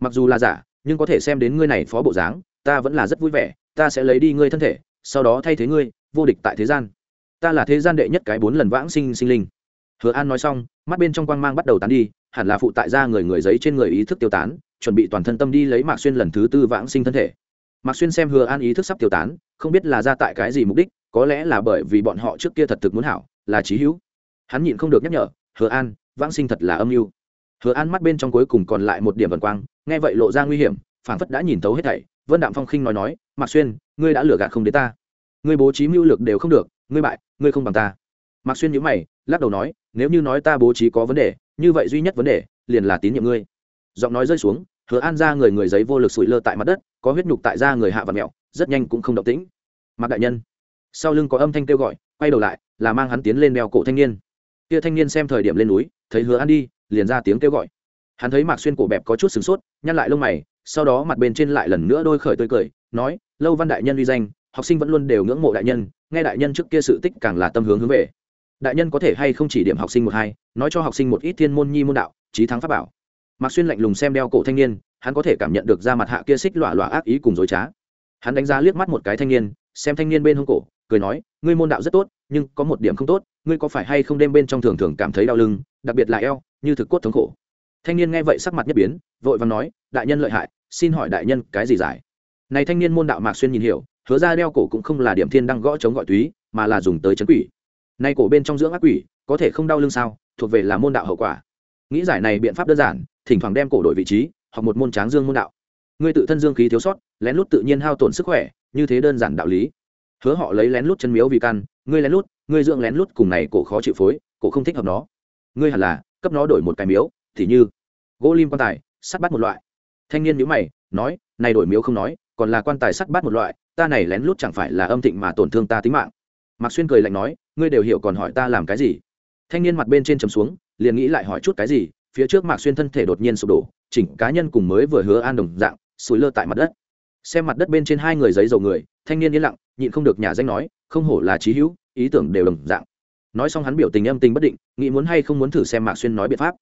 Mặc dù là giả, nhưng có thể xem đến ngươi này phó bộ dáng, ta vẫn là rất vui vẻ, ta sẽ lấy đi ngươi thân thể, sau đó thay thế ngươi, vô địch tại thế gian ta là thế gian đệ nhất cái bốn lần vãng sinh sinh linh. Hứa an nói xong, mắt bên trong quang mang bắt đầu tán đi, hẳn là phụ tại ra người người giấy trên người ý thức tiêu tán, chuẩn bị toàn thân tâm đi lấy mạc xuyên lần thứ tư vãng sinh thân thể. Mạc xuyên xem hứa an ý thức sắp tiêu tán, không biết là ra tại cái gì mục đích, có lẽ là bởi vì bọn họ trước kia thật thực muốn hảo, là trí hữu. Hắn nhịn không được nhắc nhở, hứa an, vãng sinh thật là âm mưu. Hứa an mắt bên trong cuối cùng còn lại một điểm vần quang, nghe vậy lộ ra nguy hiểm, phảng phất đã nhìn tấu hết thảy. Vân đạm phong khinh nói nói, mạc xuyên, ngươi đã lừa gạt không đến ta. Ngươi bố trí mưu lược đều không được ngươi bại, ngươi không bằng ta. Mạc xuyên nhíu mày, lắc đầu nói, nếu như nói ta bố trí có vấn đề, như vậy duy nhất vấn đề, liền là tín nhiệm ngươi. Giọng nói rơi xuống, hứa an ra người người giấy vô lực sụi lơ tại mặt đất, có huyết nhục tại da người hạ và mẹo, rất nhanh cũng không động tĩnh. Mạc đại nhân, sau lưng có âm thanh kêu gọi, quay đầu lại, là mang hắn tiến lên đeo cổ thanh niên. Kia thanh niên xem thời điểm lên núi, thấy hứa an đi, liền ra tiếng kêu gọi. Hắn thấy mạc xuyên cổ bẹp có chút sửng sốt, nhăn lại lông mày, sau đó mặt bên trên lại lần nữa đôi khởi tươi cười, nói, lâu văn đại nhân uy danh, học sinh vẫn luôn đều ngưỡng mộ đại nhân nghe đại nhân trước kia sự tích càng là tâm hướng hướng về. Đại nhân có thể hay không chỉ điểm học sinh một hai, nói cho học sinh một ít thiên môn nhi môn đạo trí thắng pháp bảo. Mạc xuyên lạnh lùng xem đeo cổ thanh niên, hắn có thể cảm nhận được ra mặt hạ kia xích lọa lọa ác ý cùng dối trá. Hắn đánh giá liếc mắt một cái thanh niên, xem thanh niên bên hông cổ, cười nói, ngươi môn đạo rất tốt, nhưng có một điểm không tốt, ngươi có phải hay không đêm bên trong thường thường cảm thấy đau lưng, đặc biệt là eo, như thực cốt thống khổ? Thanh niên nghe vậy sắc mặt nhất biến, vội vàng nói, đại nhân lợi hại, xin hỏi đại nhân cái gì giải? Này thanh niên môn đạo mạc xuyên nhìn hiểu, hứa ra đeo cổ cũng không là điểm thiên đăng gõ chống gọi túy, mà là dùng tới chấn quỷ. Nay cổ bên trong dưỡng ác quỷ, có thể không đau lưng sao, thuộc về là môn đạo hậu quả. Nghĩ giải này biện pháp đơn giản, thỉnh thoảng đem cổ đổi vị trí hoặc một môn tráng dương môn đạo. Ngươi tự thân dương khí thiếu sót, lén lút tự nhiên hao tổn sức khỏe, như thế đơn giản đạo lý. Hứa họ lấy lén lút chân miếu vì căn, ngươi lén lút, ngươi dưỡng lén lút cùng này cổ khó chịu phối, cổ không thích hợp nó. Ngươi hẳn là, cấp nó đổi một cái miếu, thì như, gỗ lim quan tài, sắt bắt một loại. Thanh niên nhíu mày, nói, này đổi miếu không nói còn là quan tài sắt bát một loại, ta này lén lút chẳng phải là âm thịnh mà tổn thương ta tính mạng. Mạc xuyên cười lạnh nói, ngươi đều hiểu còn hỏi ta làm cái gì? Thanh niên mặt bên trên trầm xuống, liền nghĩ lại hỏi chút cái gì, phía trước mạc xuyên thân thể đột nhiên sụp đổ, chỉnh cá nhân cùng mới vừa hứa an đồng dạng, sủi lơ tại mặt đất. Xem mặt đất bên trên hai người giấy dầu người, thanh niên yên lặng, nhịn không được nhà danh nói, không hổ là trí hữu, ý tưởng đều đồng dạng. Nói xong hắn biểu tình âm tình bất định, nghĩ muốn hay không muốn thử xem mạc xuyên nói biện pháp.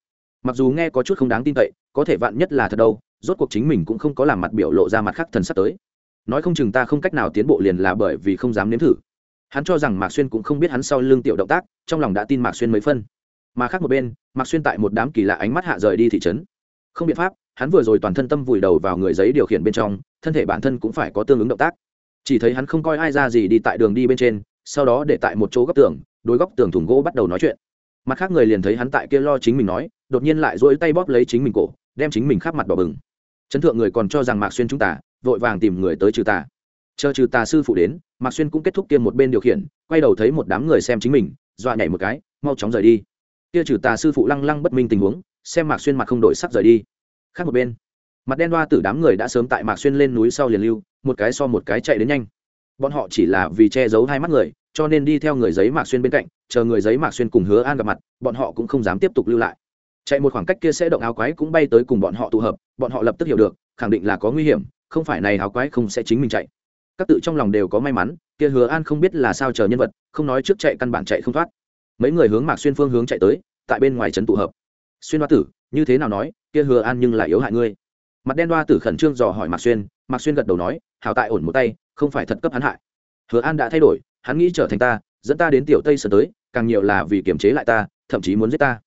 Mặc dù nghe có chút không đáng tin cậy, có thể vạn nhất là thật đâu rốt cuộc chính mình cũng không có làm mặt biểu lộ ra mặt khác thần sắp tới. Nói không chừng ta không cách nào tiến bộ liền là bởi vì không dám nếm thử. Hắn cho rằng mạc xuyên cũng không biết hắn sau lưng tiểu động tác, trong lòng đã tin mạc xuyên mấy phân. Mà khác một bên, mạc xuyên tại một đám kỳ lạ ánh mắt hạ rời đi thị trấn. Không biện pháp, hắn vừa rồi toàn thân tâm vùi đầu vào người giấy điều khiển bên trong, thân thể bản thân cũng phải có tương ứng động tác. Chỉ thấy hắn không coi ai ra gì đi tại đường đi bên trên, sau đó để tại một chỗ góc tường, đối góc tường thùng gỗ bắt đầu nói chuyện. Mặt khác người liền thấy hắn tại kia lo chính mình nói, đột nhiên lại dỗi tay bóp lấy chính mình cổ đem chính mình khắp mặt đỏ bừng. Chấn thượng người còn cho rằng mạc xuyên chúng ta, vội vàng tìm người tới trừ tà chờ trừ tà sư phụ đến, mạc xuyên cũng kết thúc kia một bên điều khiển, quay đầu thấy một đám người xem chính mình, dọa nhảy một cái, mau chóng rời đi. Kia trừ tà sư phụ lăng lăng bất minh tình huống, xem mạc xuyên mặt không đổi sắc rời đi. Khác một bên, mặt đen đoa tử đám người đã sớm tại mạc xuyên lên núi sau liền lưu, một cái so một cái chạy đến nhanh. Bọn họ chỉ là vì che giấu hai mắt người, cho nên đi theo người giấy mạc xuyên bên cạnh, chờ người giấy mạc xuyên cùng hứa an gặp mặt, bọn họ cũng không dám tiếp tục lưu lại chạy một khoảng cách kia sẽ động áo quái cũng bay tới cùng bọn họ tụ hợp, bọn họ lập tức hiểu được, khẳng định là có nguy hiểm, không phải này áo quái không sẽ chính mình chạy. Các tự trong lòng đều có may mắn, kia hứa an không biết là sao chờ nhân vật, không nói trước chạy căn bản chạy không thoát. Mấy người hướng mạc xuyên phương hướng chạy tới, tại bên ngoài trấn tụ hợp. Xuyên hoa tử, như thế nào nói, kia hứa an nhưng lại yếu hại ngươi. Mặt đen đoa tử khẩn trương dò hỏi mạc xuyên mạc xuyên gật đầu nói, hảo tại ổn một tay, không phải thật cấp hắn hại. Hứa an đã thay đổi, hắn nghĩ trở thành ta, dẫn ta đến tiểu tây sơn tới, càng nhiều là vì kiềm chế lại ta, thậm chí muốn giết ta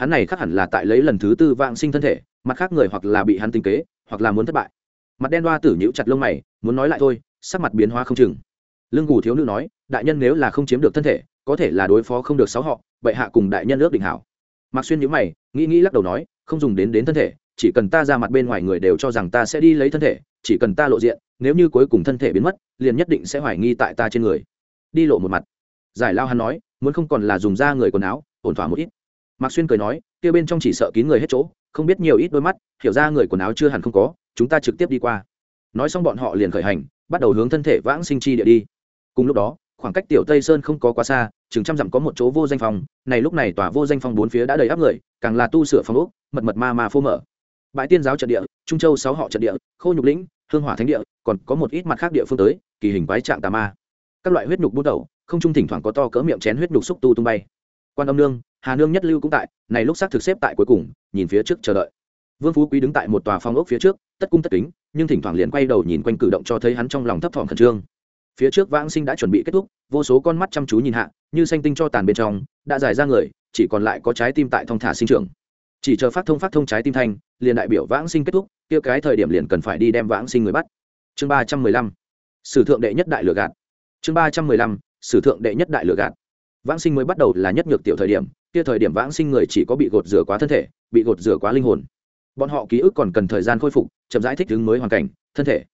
hắn này khác hẳn là tại lấy lần thứ tư vạn sinh thân thể, mặt khác người hoặc là bị hắn tinh kế, hoặc là muốn thất bại. Mặt đen đoa tử nhíu chặt lông mày, muốn nói lại thôi, sắc mặt biến hóa không chừng. Lương gù thiếu nữ nói, đại nhân nếu là không chiếm được thân thể, có thể là đối phó không được sáu họ bệ hạ cùng đại nhân ước định hảo. Mạc xuyên nhíu mày, nghĩ nghĩ lắc đầu nói, không dùng đến đến thân thể, chỉ cần ta ra mặt bên ngoài người đều cho rằng ta sẽ đi lấy thân thể, chỉ cần ta lộ diện, nếu như cuối cùng thân thể biến mất, liền nhất định sẽ hoài nghi tại ta trên người. Đi lộ một mặt. Giải lao hắn nói, muốn không còn là dùng da người quần áo, ổn thỏa một ít mạc xuyên cười nói, kia bên trong chỉ sợ kín người hết chỗ, không biết nhiều ít đôi mắt, hiểu ra người quần áo chưa hẳn không có, chúng ta trực tiếp đi qua. Nói xong bọn họ liền khởi hành, bắt đầu hướng thân thể vãng sinh chi địa đi. Cùng lúc đó, khoảng cách tiểu tây sơn không có quá xa, chừng trăm dặm có một chỗ vô danh phòng, này lúc này tòa vô danh phòng bốn phía đã đầy áp người, càng là tu sửa phòng ốc, mật mật ma ma phô mở. Bãi tiên giáo trận địa, trung châu sáu họ trận địa, khô nhục lĩnh, hương hỏa thánh địa, còn có một ít mặt khác địa phương tới, kỳ hình quái trạng tà ma. Các loại huyết nhục bút đầu không trung thỉnh thoảng có to cỡ miệng chén huyết nhục xúc tu tung bay. Quan âm nương hà nương nhất lưu cũng tại, này lúc xác thực xếp tại cuối cùng, nhìn phía trước chờ đợi. Vương phú quý đứng tại một tòa phong ốc phía trước, tất cung tất kính, nhưng thỉnh thoảng liền quay đầu nhìn quanh cử động cho thấy hắn trong lòng thấp thỏm khẩn trương. Phía trước vãng sinh đã chuẩn bị kết thúc, vô số con mắt chăm chú nhìn hạ, như xanh tinh cho tàn bên trong, đã dài ra người, chỉ còn lại có trái tim tại thong thả sinh trưởng. Chỉ chờ phát thông phát thông trái tim thanh, liền đại biểu vãng sinh kết thúc, kia cái thời điểm liền cần phải đi đem vãng sinh người bắt. Chương ba trăm mười lăm, sử thượng đệ nhất đại lửa gạt. Chương ba trăm mười lăm, sử thượng đệ nhất đại lửa gạt vãng sinh mới bắt đầu là nhất nhược tiểu thời điểm, kia thời điểm vãng sinh người chỉ có bị gột rửa quá thân thể, bị gột rửa quá linh hồn. Bọn họ ký ức còn cần thời gian khôi phục, chậm rãi thích ứng mới hoàn cảnh, thân thể.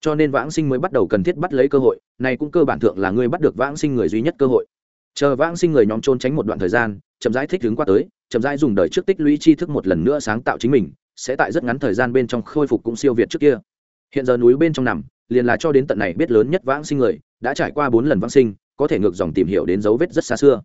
Cho nên vãng sinh mới bắt đầu cần thiết bắt lấy cơ hội, này cũng cơ bản thượng là ngươi bắt được vãng sinh người duy nhất cơ hội. Chờ vãng sinh người nhóm trôn tránh một đoạn thời gian, chậm rãi thích ứng qua tới, chậm rãi dùng đời trước tích lũy tri thức một lần nữa sáng tạo chính mình, sẽ tại rất ngắn thời gian bên trong khôi phục cũng siêu việt trước kia. Hiện giờ núi bên trong nằm, liền là cho đến tận này biết lớn nhất vãng sinh người, đã trải qua bốn lần vãng sinh có thể ngược dòng tìm hiểu đến dấu vết rất xa xưa.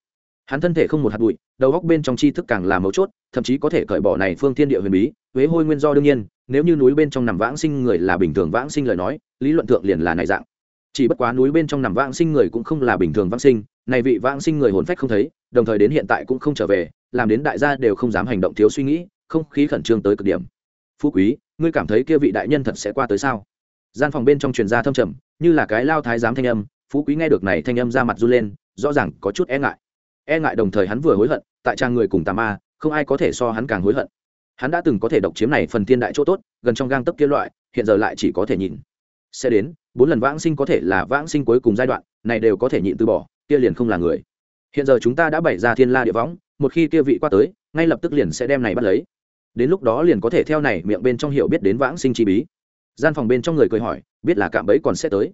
Hắn thân thể không một hạt bụi, đầu góc bên trong tri thức càng là mấu chốt, thậm chí có thể cởi bỏ này phương thiên địa huyền bí, huế hôi nguyên do đương nhiên, nếu như núi bên trong nằm vãng sinh người là bình thường vãng sinh lời nói, lý luận thượng liền là này dạng. Chỉ bất quá núi bên trong nằm vãng sinh người cũng không là bình thường vãng sinh, này vị vãng sinh người hồn phách không thấy, đồng thời đến hiện tại cũng không trở về, làm đến đại gia đều không dám hành động thiếu suy nghĩ, không khí khẩn trương tới cực điểm. Phú quý, ngươi cảm thấy kia vị đại nhân thật sẽ qua tới sao? Gian phòng bên trong truyền gia thâm trầm, như là cái lao thái giám thanh âm phú quý nghe được này thanh âm ra mặt run lên, rõ ràng có chút e ngại. E ngại đồng thời hắn vừa hối hận, tại trang người cùng tà ma, không ai có thể so hắn càng hối hận. Hắn đã từng có thể độc chiếm này phần thiên đại chỗ tốt, gần trong gang tấp kia loại, hiện giờ lại chỉ có thể nhìn. sẽ đến, bốn lần vãng sinh có thể là vãng sinh cuối cùng giai đoạn, này đều có thể nhịn từ bỏ, kia liền không là người. Hiện giờ chúng ta đã bày ra thiên la địa võng, một khi kia vị qua tới, ngay lập tức liền sẽ đem này bắt lấy. Đến lúc đó liền có thể theo này miệng bên trong hiểu biết đến vãng sinh chi bí. Gian phòng bên trong người cười hỏi, biết là cạm bẫy còn sẽ tới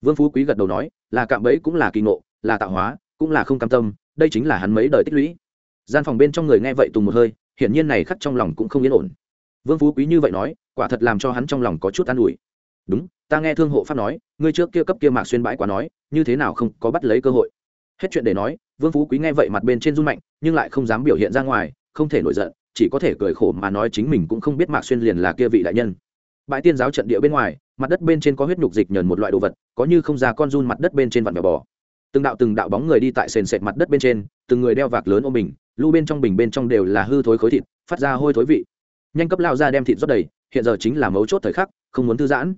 vương phú quý gật đầu nói, là cạm bẫy cũng là kỳ ngộ, là tạo hóa, cũng là không cam tâm, đây chính là hắn mấy đời tích lũy. Gian phòng bên trong người nghe vậy tùng một hơi, hiển nhiên này khắc trong lòng cũng không yên ổn. Vương phú quý như vậy nói, quả thật làm cho hắn trong lòng có chút an ủi. Đúng, ta nghe thương hộ pháp nói, ngươi trước kia cấp kia mạc xuyên bãi quá nói, như thế nào không có bắt lấy cơ hội. Hết chuyện để nói, vương phú quý nghe vậy mặt bên trên run mạnh, nhưng lại không dám biểu hiện ra ngoài, không thể nổi giận, chỉ có thể cười khổ mà nói chính mình cũng không biết mạc xuyên liền là kia vị đại nhân. Bãi tiên giáo trận địa bên ngoài mặt đất bên trên có huyết nhục dịch nhờn một loại đồ vật, có như không ra con run mặt đất bên trên vặn vẹo bò. Từng đạo từng đạo bóng người đi tại sền sệt mặt đất bên trên, từng người đeo vạc lớn ôm bình lưu bên trong bình bên trong đều là hư thối khối thịt, phát ra hôi thối vị. Nhanh cấp lao ra đem thịt rót đầy, hiện giờ chính là mấu chốt thời khắc, không muốn thư giãn.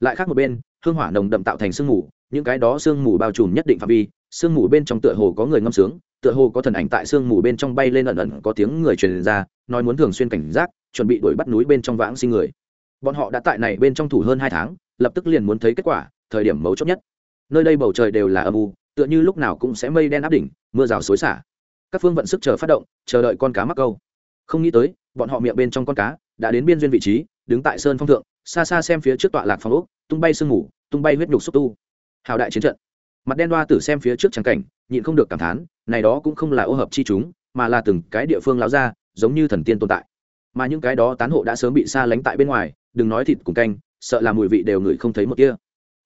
Lại khác một bên, hương hỏa nồng đậm tạo thành sương mù, những cái đó sương mù bao trùm nhất định phạm vi, sương mù bên trong tựa hồ có người ngâm sướng, tựa hồ có thần ảnh tại sương mù bên trong bay lên ẩn ẩn có tiếng người truyền ra, nói muốn thường xuyên cảnh giác, chuẩn bị đuổi bắt núi bên trong vãng sinh người bọn họ đã tại này bên trong thủ hơn hai tháng, lập tức liền muốn thấy kết quả, thời điểm mấu chốt nhất. Nơi đây bầu trời đều là âm u, tựa như lúc nào cũng sẽ mây đen áp đỉnh, mưa rào xối xả. Các phương vận sức chờ phát động, chờ đợi con cá mắc câu. Không nghĩ tới, bọn họ miệng bên trong con cá đã đến biên duyên vị trí, đứng tại sơn phong thượng, xa xa xem phía trước tọa lạc phong ốc, tung bay sương mù, tung bay huyết nhục xúc tu. Hào đại chiến trận. Mặt đen đoa tử xem phía trước trắng cảnh, nhịn không được cảm thán, này đó cũng không là ô hợp chi chúng, mà là từng cái địa phương láo ra, giống như thần tiên tồn tại. Mà những cái đó tán hộ đã sớm bị xa lánh tại bên ngoài đừng nói thịt cùng canh, sợ là mùi vị đều ngửi không thấy một kia.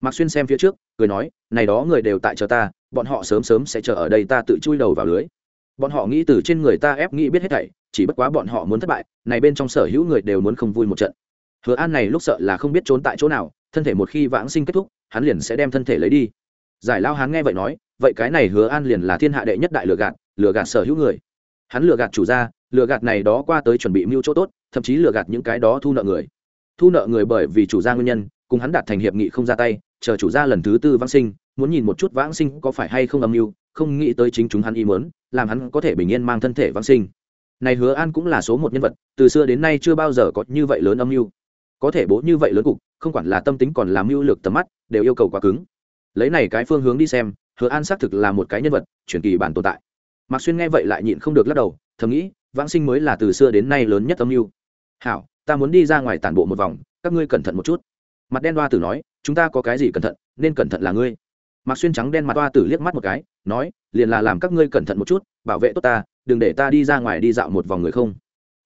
Mạc xuyên xem phía trước, cười nói, này đó người đều tại chờ ta, bọn họ sớm sớm sẽ chờ ở đây ta tự chui đầu vào lưới. Bọn họ nghĩ từ trên người ta ép nghĩ biết hết thảy, chỉ bất quá bọn họ muốn thất bại, này bên trong sở hữu người đều muốn không vui một trận. Hứa an này lúc sợ là không biết trốn tại chỗ nào, thân thể một khi vãng sinh kết thúc, hắn liền sẽ đem thân thể lấy đi. Giải lao hán nghe vậy nói, vậy cái này hứa an liền là thiên hạ đệ nhất đại lừa gạt lừa gạt sở hữu người. Hắn lừa gạt chủ gia, lừa gạt này đó qua tới chuẩn bị mưu chỗ tốt, thậm chí lừa gạt những cái đó thu nợ người thu nợ người bởi vì chủ gia nguyên nhân, cùng hắn đạt thành hiệp nghị không ra tay, chờ chủ gia lần thứ tư vãng sinh, muốn nhìn một chút vãng sinh có phải hay không âm mưu, không nghĩ tới chính chúng hắn ý muốn, làm hắn có thể bình yên mang thân thể vãng sinh. Này hứa an cũng là số một nhân vật, từ xưa đến nay chưa bao giờ có như vậy lớn âm mưu. Có thể bố như vậy lớn cục, không quản là tâm tính còn làm mưu lược tầm mắt, đều yêu cầu quá cứng. Lấy này cái phương hướng đi xem, hứa an xác thực là một cái nhân vật chuyển kỳ bản tồn tại. Mạc xuyên nghe vậy lại nhịn không được lắc đầu, thầm nghĩ, vãng sinh mới là từ xưa đến nay lớn nhất âm mưu. Hảo ta muốn đi ra ngoài tản bộ một vòng, các ngươi cẩn thận một chút. Mặt đen đoa tử nói, chúng ta có cái gì cẩn thận, nên cẩn thận là ngươi. Mặc xuyên trắng đen mặt đoa tử liếc mắt một cái, nói, liền là làm các ngươi cẩn thận một chút, bảo vệ tốt ta, đừng để ta đi ra ngoài đi dạo một vòng người không.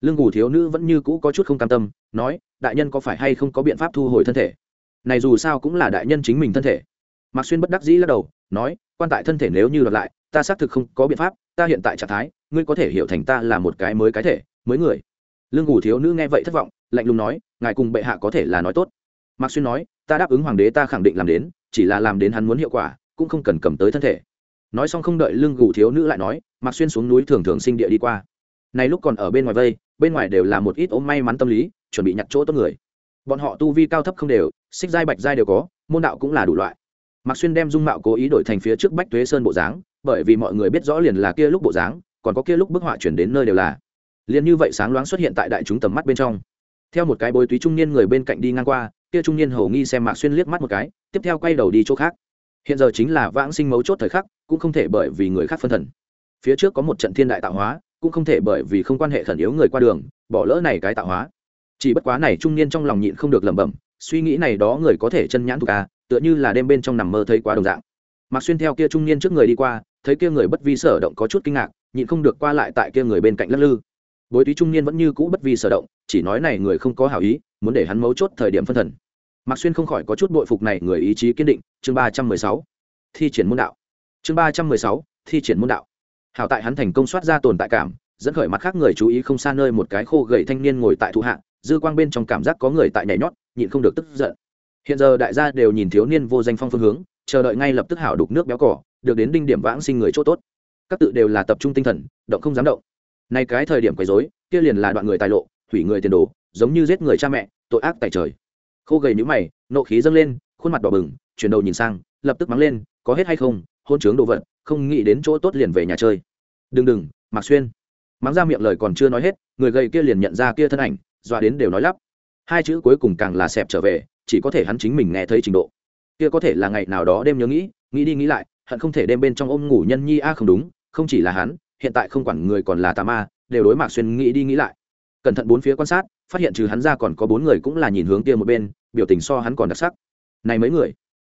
Lương gù thiếu nữ vẫn như cũ có chút không cam tâm, nói, đại nhân có phải hay không có biện pháp thu hồi thân thể? Này dù sao cũng là đại nhân chính mình thân thể. Mạc xuyên bất đắc dĩ lắc đầu, nói, quan tại thân thể nếu như lặp lại, ta xác thực không có biện pháp, ta hiện tại trạng thái, ngươi có thể hiểu thành ta là một cái mới cái thể, mới người lương ngủ thiếu nữ nghe vậy thất vọng, lạnh lùng nói, ngài cùng bệ hạ có thể là nói tốt. Mạc xuyên nói, ta đáp ứng hoàng đế ta khẳng định làm đến, chỉ là làm đến hắn muốn hiệu quả, cũng không cần cầm tới thân thể. Nói xong không đợi lương gù thiếu nữ lại nói, mạc xuyên xuống núi thường thường sinh địa đi qua. Này lúc còn ở bên ngoài vây, bên ngoài đều là một ít ốm may mắn tâm lý, chuẩn bị nhặt chỗ tốt người. Bọn họ tu vi cao thấp không đều, xích giai, bạch giai đều có, môn đạo cũng là đủ loại. Mạc xuyên đem dung mạo cố ý đổi thành phía trước bách thuế sơn bộ dáng, bởi vì mọi người biết rõ liền là kia lúc bộ dáng, còn có kia lúc bức họa chuyển đến nơi đều là liền như vậy sáng loáng xuất hiện tại đại chúng tầm mắt bên trong. Theo một cái bối túy trung niên người bên cạnh đi ngang qua, kia trung niên hầu nghi xem mạc xuyên liếc mắt một cái, tiếp theo quay đầu đi chỗ khác. Hiện giờ chính là vãng sinh mấu chốt thời khắc, cũng không thể bởi vì người khác phân thần. Phía trước có một trận thiên đại tạo hóa, cũng không thể bởi vì không quan hệ khẩn yếu người qua đường, bỏ lỡ này cái tạo hóa. Chỉ bất quá này trung niên trong lòng nhịn không được lẩm bẩm, suy nghĩ này đó người có thể chân nhãn thuộc à tựa như là đêm bên trong nằm mơ thấy quá đồng dạng. Mạc xuyên theo kia trung niên trước người đi qua, thấy kia người bất vi sở động có chút kinh ngạc, nhịn không được qua lại tại kia người bên cạnh lắc lư bối túy trung niên vẫn như cũ bất vi sở động, chỉ nói này người không có hảo ý, muốn để hắn mấu chốt thời điểm phân thần. Mạc xuyên không khỏi có chút bội phục này người ý chí kiên định, chương ba trăm mười sáu. Thi triển môn đạo. Chương ba trăm mười sáu, thi triển môn đạo. Hảo tại hắn thành công soát ra tồn tại cảm, dẫn khởi mặt khác người chú ý không xa nơi một cái khô gầy thanh niên ngồi tại thụ hạ, dư quang bên trong cảm giác có người tại nhảy nhót, nhịn không được tức giận. Hiện giờ đại gia đều nhìn thiếu niên vô danh phong phương hướng, chờ đợi ngay lập tức hảo đục nước béo cỏ được đến đinh điểm vãng sinh người chỗ tốt. Các tự đều là tập trung tinh thần, động không dám động nay cái thời điểm quấy rối, kia liền là đoạn người tài lộ, hủy người tiền đồ, giống như giết người cha mẹ, tội ác tại trời. Khô gầy nhũ mày, nộ khí dâng lên, khuôn mặt đỏ bừng, chuyển đầu nhìn sang, lập tức mắng lên, có hết hay không? Hôn trướng đồ vật, không nghĩ đến chỗ tốt liền về nhà chơi. Đừng đừng mặc xuyên. Mắng ra miệng lời còn chưa nói hết, người gầy kia liền nhận ra kia thân ảnh, dọa đến đều nói lắp. Hai chữ cuối cùng càng là xẹp trở về, chỉ có thể hắn chính mình nghe thấy trình độ. Kia có thể là ngày nào đó đêm nhớ nghĩ nghĩ đi nghĩ lại, hận không thể đem bên trong ôm ngủ nhân nhi a không đúng, không chỉ là hắn hiện tại không quản người còn là tà ma, đều đối mạc xuyên nghĩ đi nghĩ lại. Cẩn thận bốn phía quan sát, phát hiện trừ hắn ra còn có bốn người cũng là nhìn hướng kia một bên, biểu tình so hắn còn đặc sắc. Này mấy người,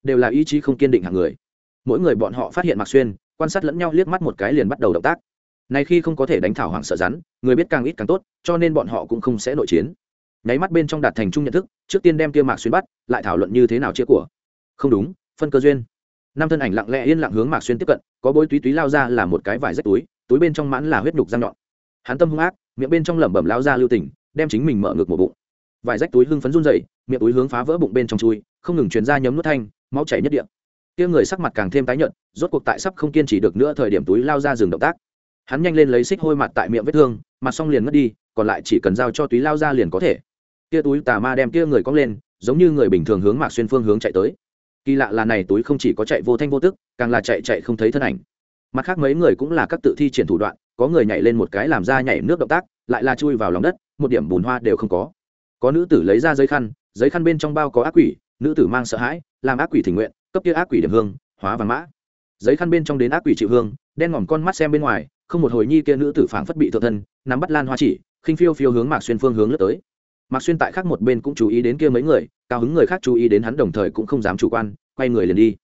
đều là ý chí không kiên định hàng người. Mỗi người bọn họ phát hiện mạc xuyên, quan sát lẫn nhau liếc mắt một cái liền bắt đầu động tác. Này khi không có thể đánh thảo hoàng sợ rắn, người biết càng ít càng tốt, cho nên bọn họ cũng không sẽ nội chiến. Nháy mắt bên trong đạt thành chung nhận thức, trước tiên đem kia mạc xuyên bắt, lại thảo luận như thế nào chia của. Không đúng, phân cơ duyên. Năm thân ảnh lặng lẽ yên lặng hướng mạc xuyên tiếp cận, có bối túy túy lao ra là một cái vải rách túi túi bên trong mãn là huyết nhục răng nhọn. Hắn tâm hung ác, miệng bên trong lẩm bẩm lao ra lưu tình, đem chính mình mở ngược một bụng. Vài rách túi hưng phấn run dậy miệng túi hướng phá vỡ bụng bên trong chui, không ngừng truyền ra nhấm nuốt thanh, máu chảy nhất điện kia người sắc mặt càng thêm tái nhợt, rốt cuộc tại sắp không kiên trì được nữa thời điểm túi lao ra dừng động tác. Hắn nhanh lên lấy xích hôi mặt tại miệng vết thương, mặt xong liền mất đi, còn lại chỉ cần giao cho túi lao ra liền có thể. Kia túi tà ma đem kia người cong lên, giống như người bình thường hướng mạc xuyên phương hướng chạy tới. Kỳ lạ là này túi không chỉ có chạy vô thanh vô tức, càng là chạy chạy không thấy thân ảnh mặt khác mấy người cũng là các tự thi triển thủ đoạn, có người nhảy lên một cái làm ra nhảy nước động tác, lại là chui vào lòng đất, một điểm bùn hoa đều không có. Có nữ tử lấy ra giấy khăn giấy khăn bên trong bao có ác quỷ, nữ tử mang sợ hãi, làm ác quỷ tình nguyện, cấp kia ác quỷ điểm hương, hóa vàng mã. Giấy khăn bên trong đến ác quỷ chịu hương, đen ngòm con mắt xem bên ngoài, không một hồi nhi kia nữ tử phảng phất bị thượng thân, nắm bắt lan hoa chỉ, khinh phiêu phiêu hướng mạc xuyên phương hướng lướt tới. Mạc xuyên tại khác một bên cũng chú ý đến kia mấy người, cao hứng người khác chú ý đến hắn đồng thời cũng không dám chủ quan, quay người liền đi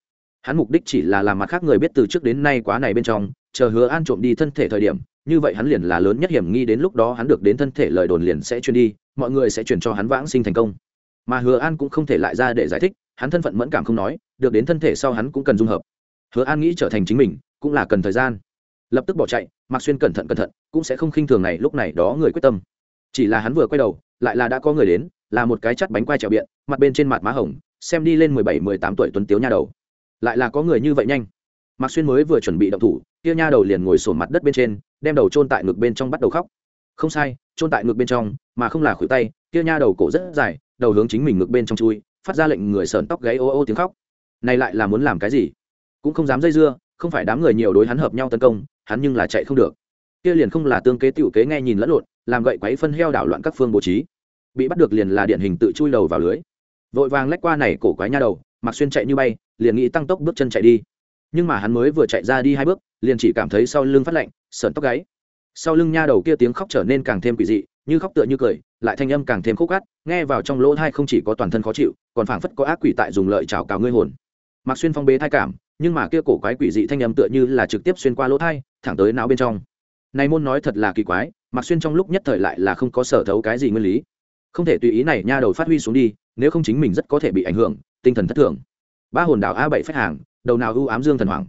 hắn mục đích chỉ là làm mặt khác người biết từ trước đến nay quá này bên trong, chờ hứa an trộm đi thân thể thời điểm, như vậy hắn liền là lớn nhất hiểm nghi đến lúc đó hắn được đến thân thể lời đồn liền sẽ truyền đi, mọi người sẽ truyền cho hắn vãng sinh thành công. Mà hứa an cũng không thể lại ra để giải thích, hắn thân phận mẫn cảm không nói, được đến thân thể sau hắn cũng cần dung hợp. Hứa an nghĩ trở thành chính mình, cũng là cần thời gian. Lập tức bỏ chạy mặc xuyên cẩn thận cẩn thận, cũng sẽ không khinh thường này, lúc này đó người quyết tâm. Chỉ là hắn vừa quay đầu, lại là đã có người đến, là một cái chắt bánh quai trèo biện, mặt bên trên mặt má hồng, xem đi lên mười bảy, mười tám tuổi tuấn tiếu nha đầu lại là có người như vậy nhanh. Mạc xuyên mới vừa chuẩn bị động thủ, kia nha đầu liền ngồi sổ mặt đất bên trên, đem đầu chôn tại ngực bên trong bắt đầu khóc. Không sai, chôn tại ngực bên trong, mà không là khuỷu tay, kia nha đầu cổ rất dài, đầu hướng chính mình ngực bên trong chui, phát ra lệnh người sờn tóc gáy ô ô tiếng khóc. Này lại là muốn làm cái gì? Cũng không dám dây dưa, không phải đám người nhiều đối hắn hợp nhau tấn công, hắn nhưng là chạy không được. Kia liền không là tương kế tiểu kế nghe nhìn lẫn lộn, làm gậy quấy phân heo đảo loạn các phương bố trí. Bị bắt được liền là điển hình tự chui đầu vào lưới. Vội vàng lách qua này cổ quái nha đầu Mạc xuyên chạy như bay, liền nghĩ tăng tốc bước chân chạy đi. Nhưng mà hắn mới vừa chạy ra đi hai bước, liền chỉ cảm thấy sau lưng phát lạnh, sợn tóc gáy. Sau lưng nha đầu kia tiếng khóc trở nên càng thêm quỷ dị, như khóc tựa như cười, lại thanh âm càng thêm khúc gắt, nghe vào trong lỗ thai không chỉ có toàn thân khó chịu, còn phảng phất có ác quỷ tại dùng lợi trào cào ngươi hồn. Mạc xuyên phong bế thai cảm, nhưng mà kia cổ quái quỷ dị thanh âm tựa như là trực tiếp xuyên qua lỗ thai, thẳng tới não bên trong. Này môn nói thật là kỳ quái Mạc xuyên trong lúc nhất thời lại là không có sở thấu cái gì nguyên lý không thể tùy ý này nha đầu phát huy xuống đi, nếu không chính mình rất có thể bị ảnh hưởng, tinh thần thất thường. Ba hồn đảo a bảy phách hàng, đầu nào ưu ám dương thần hoàng.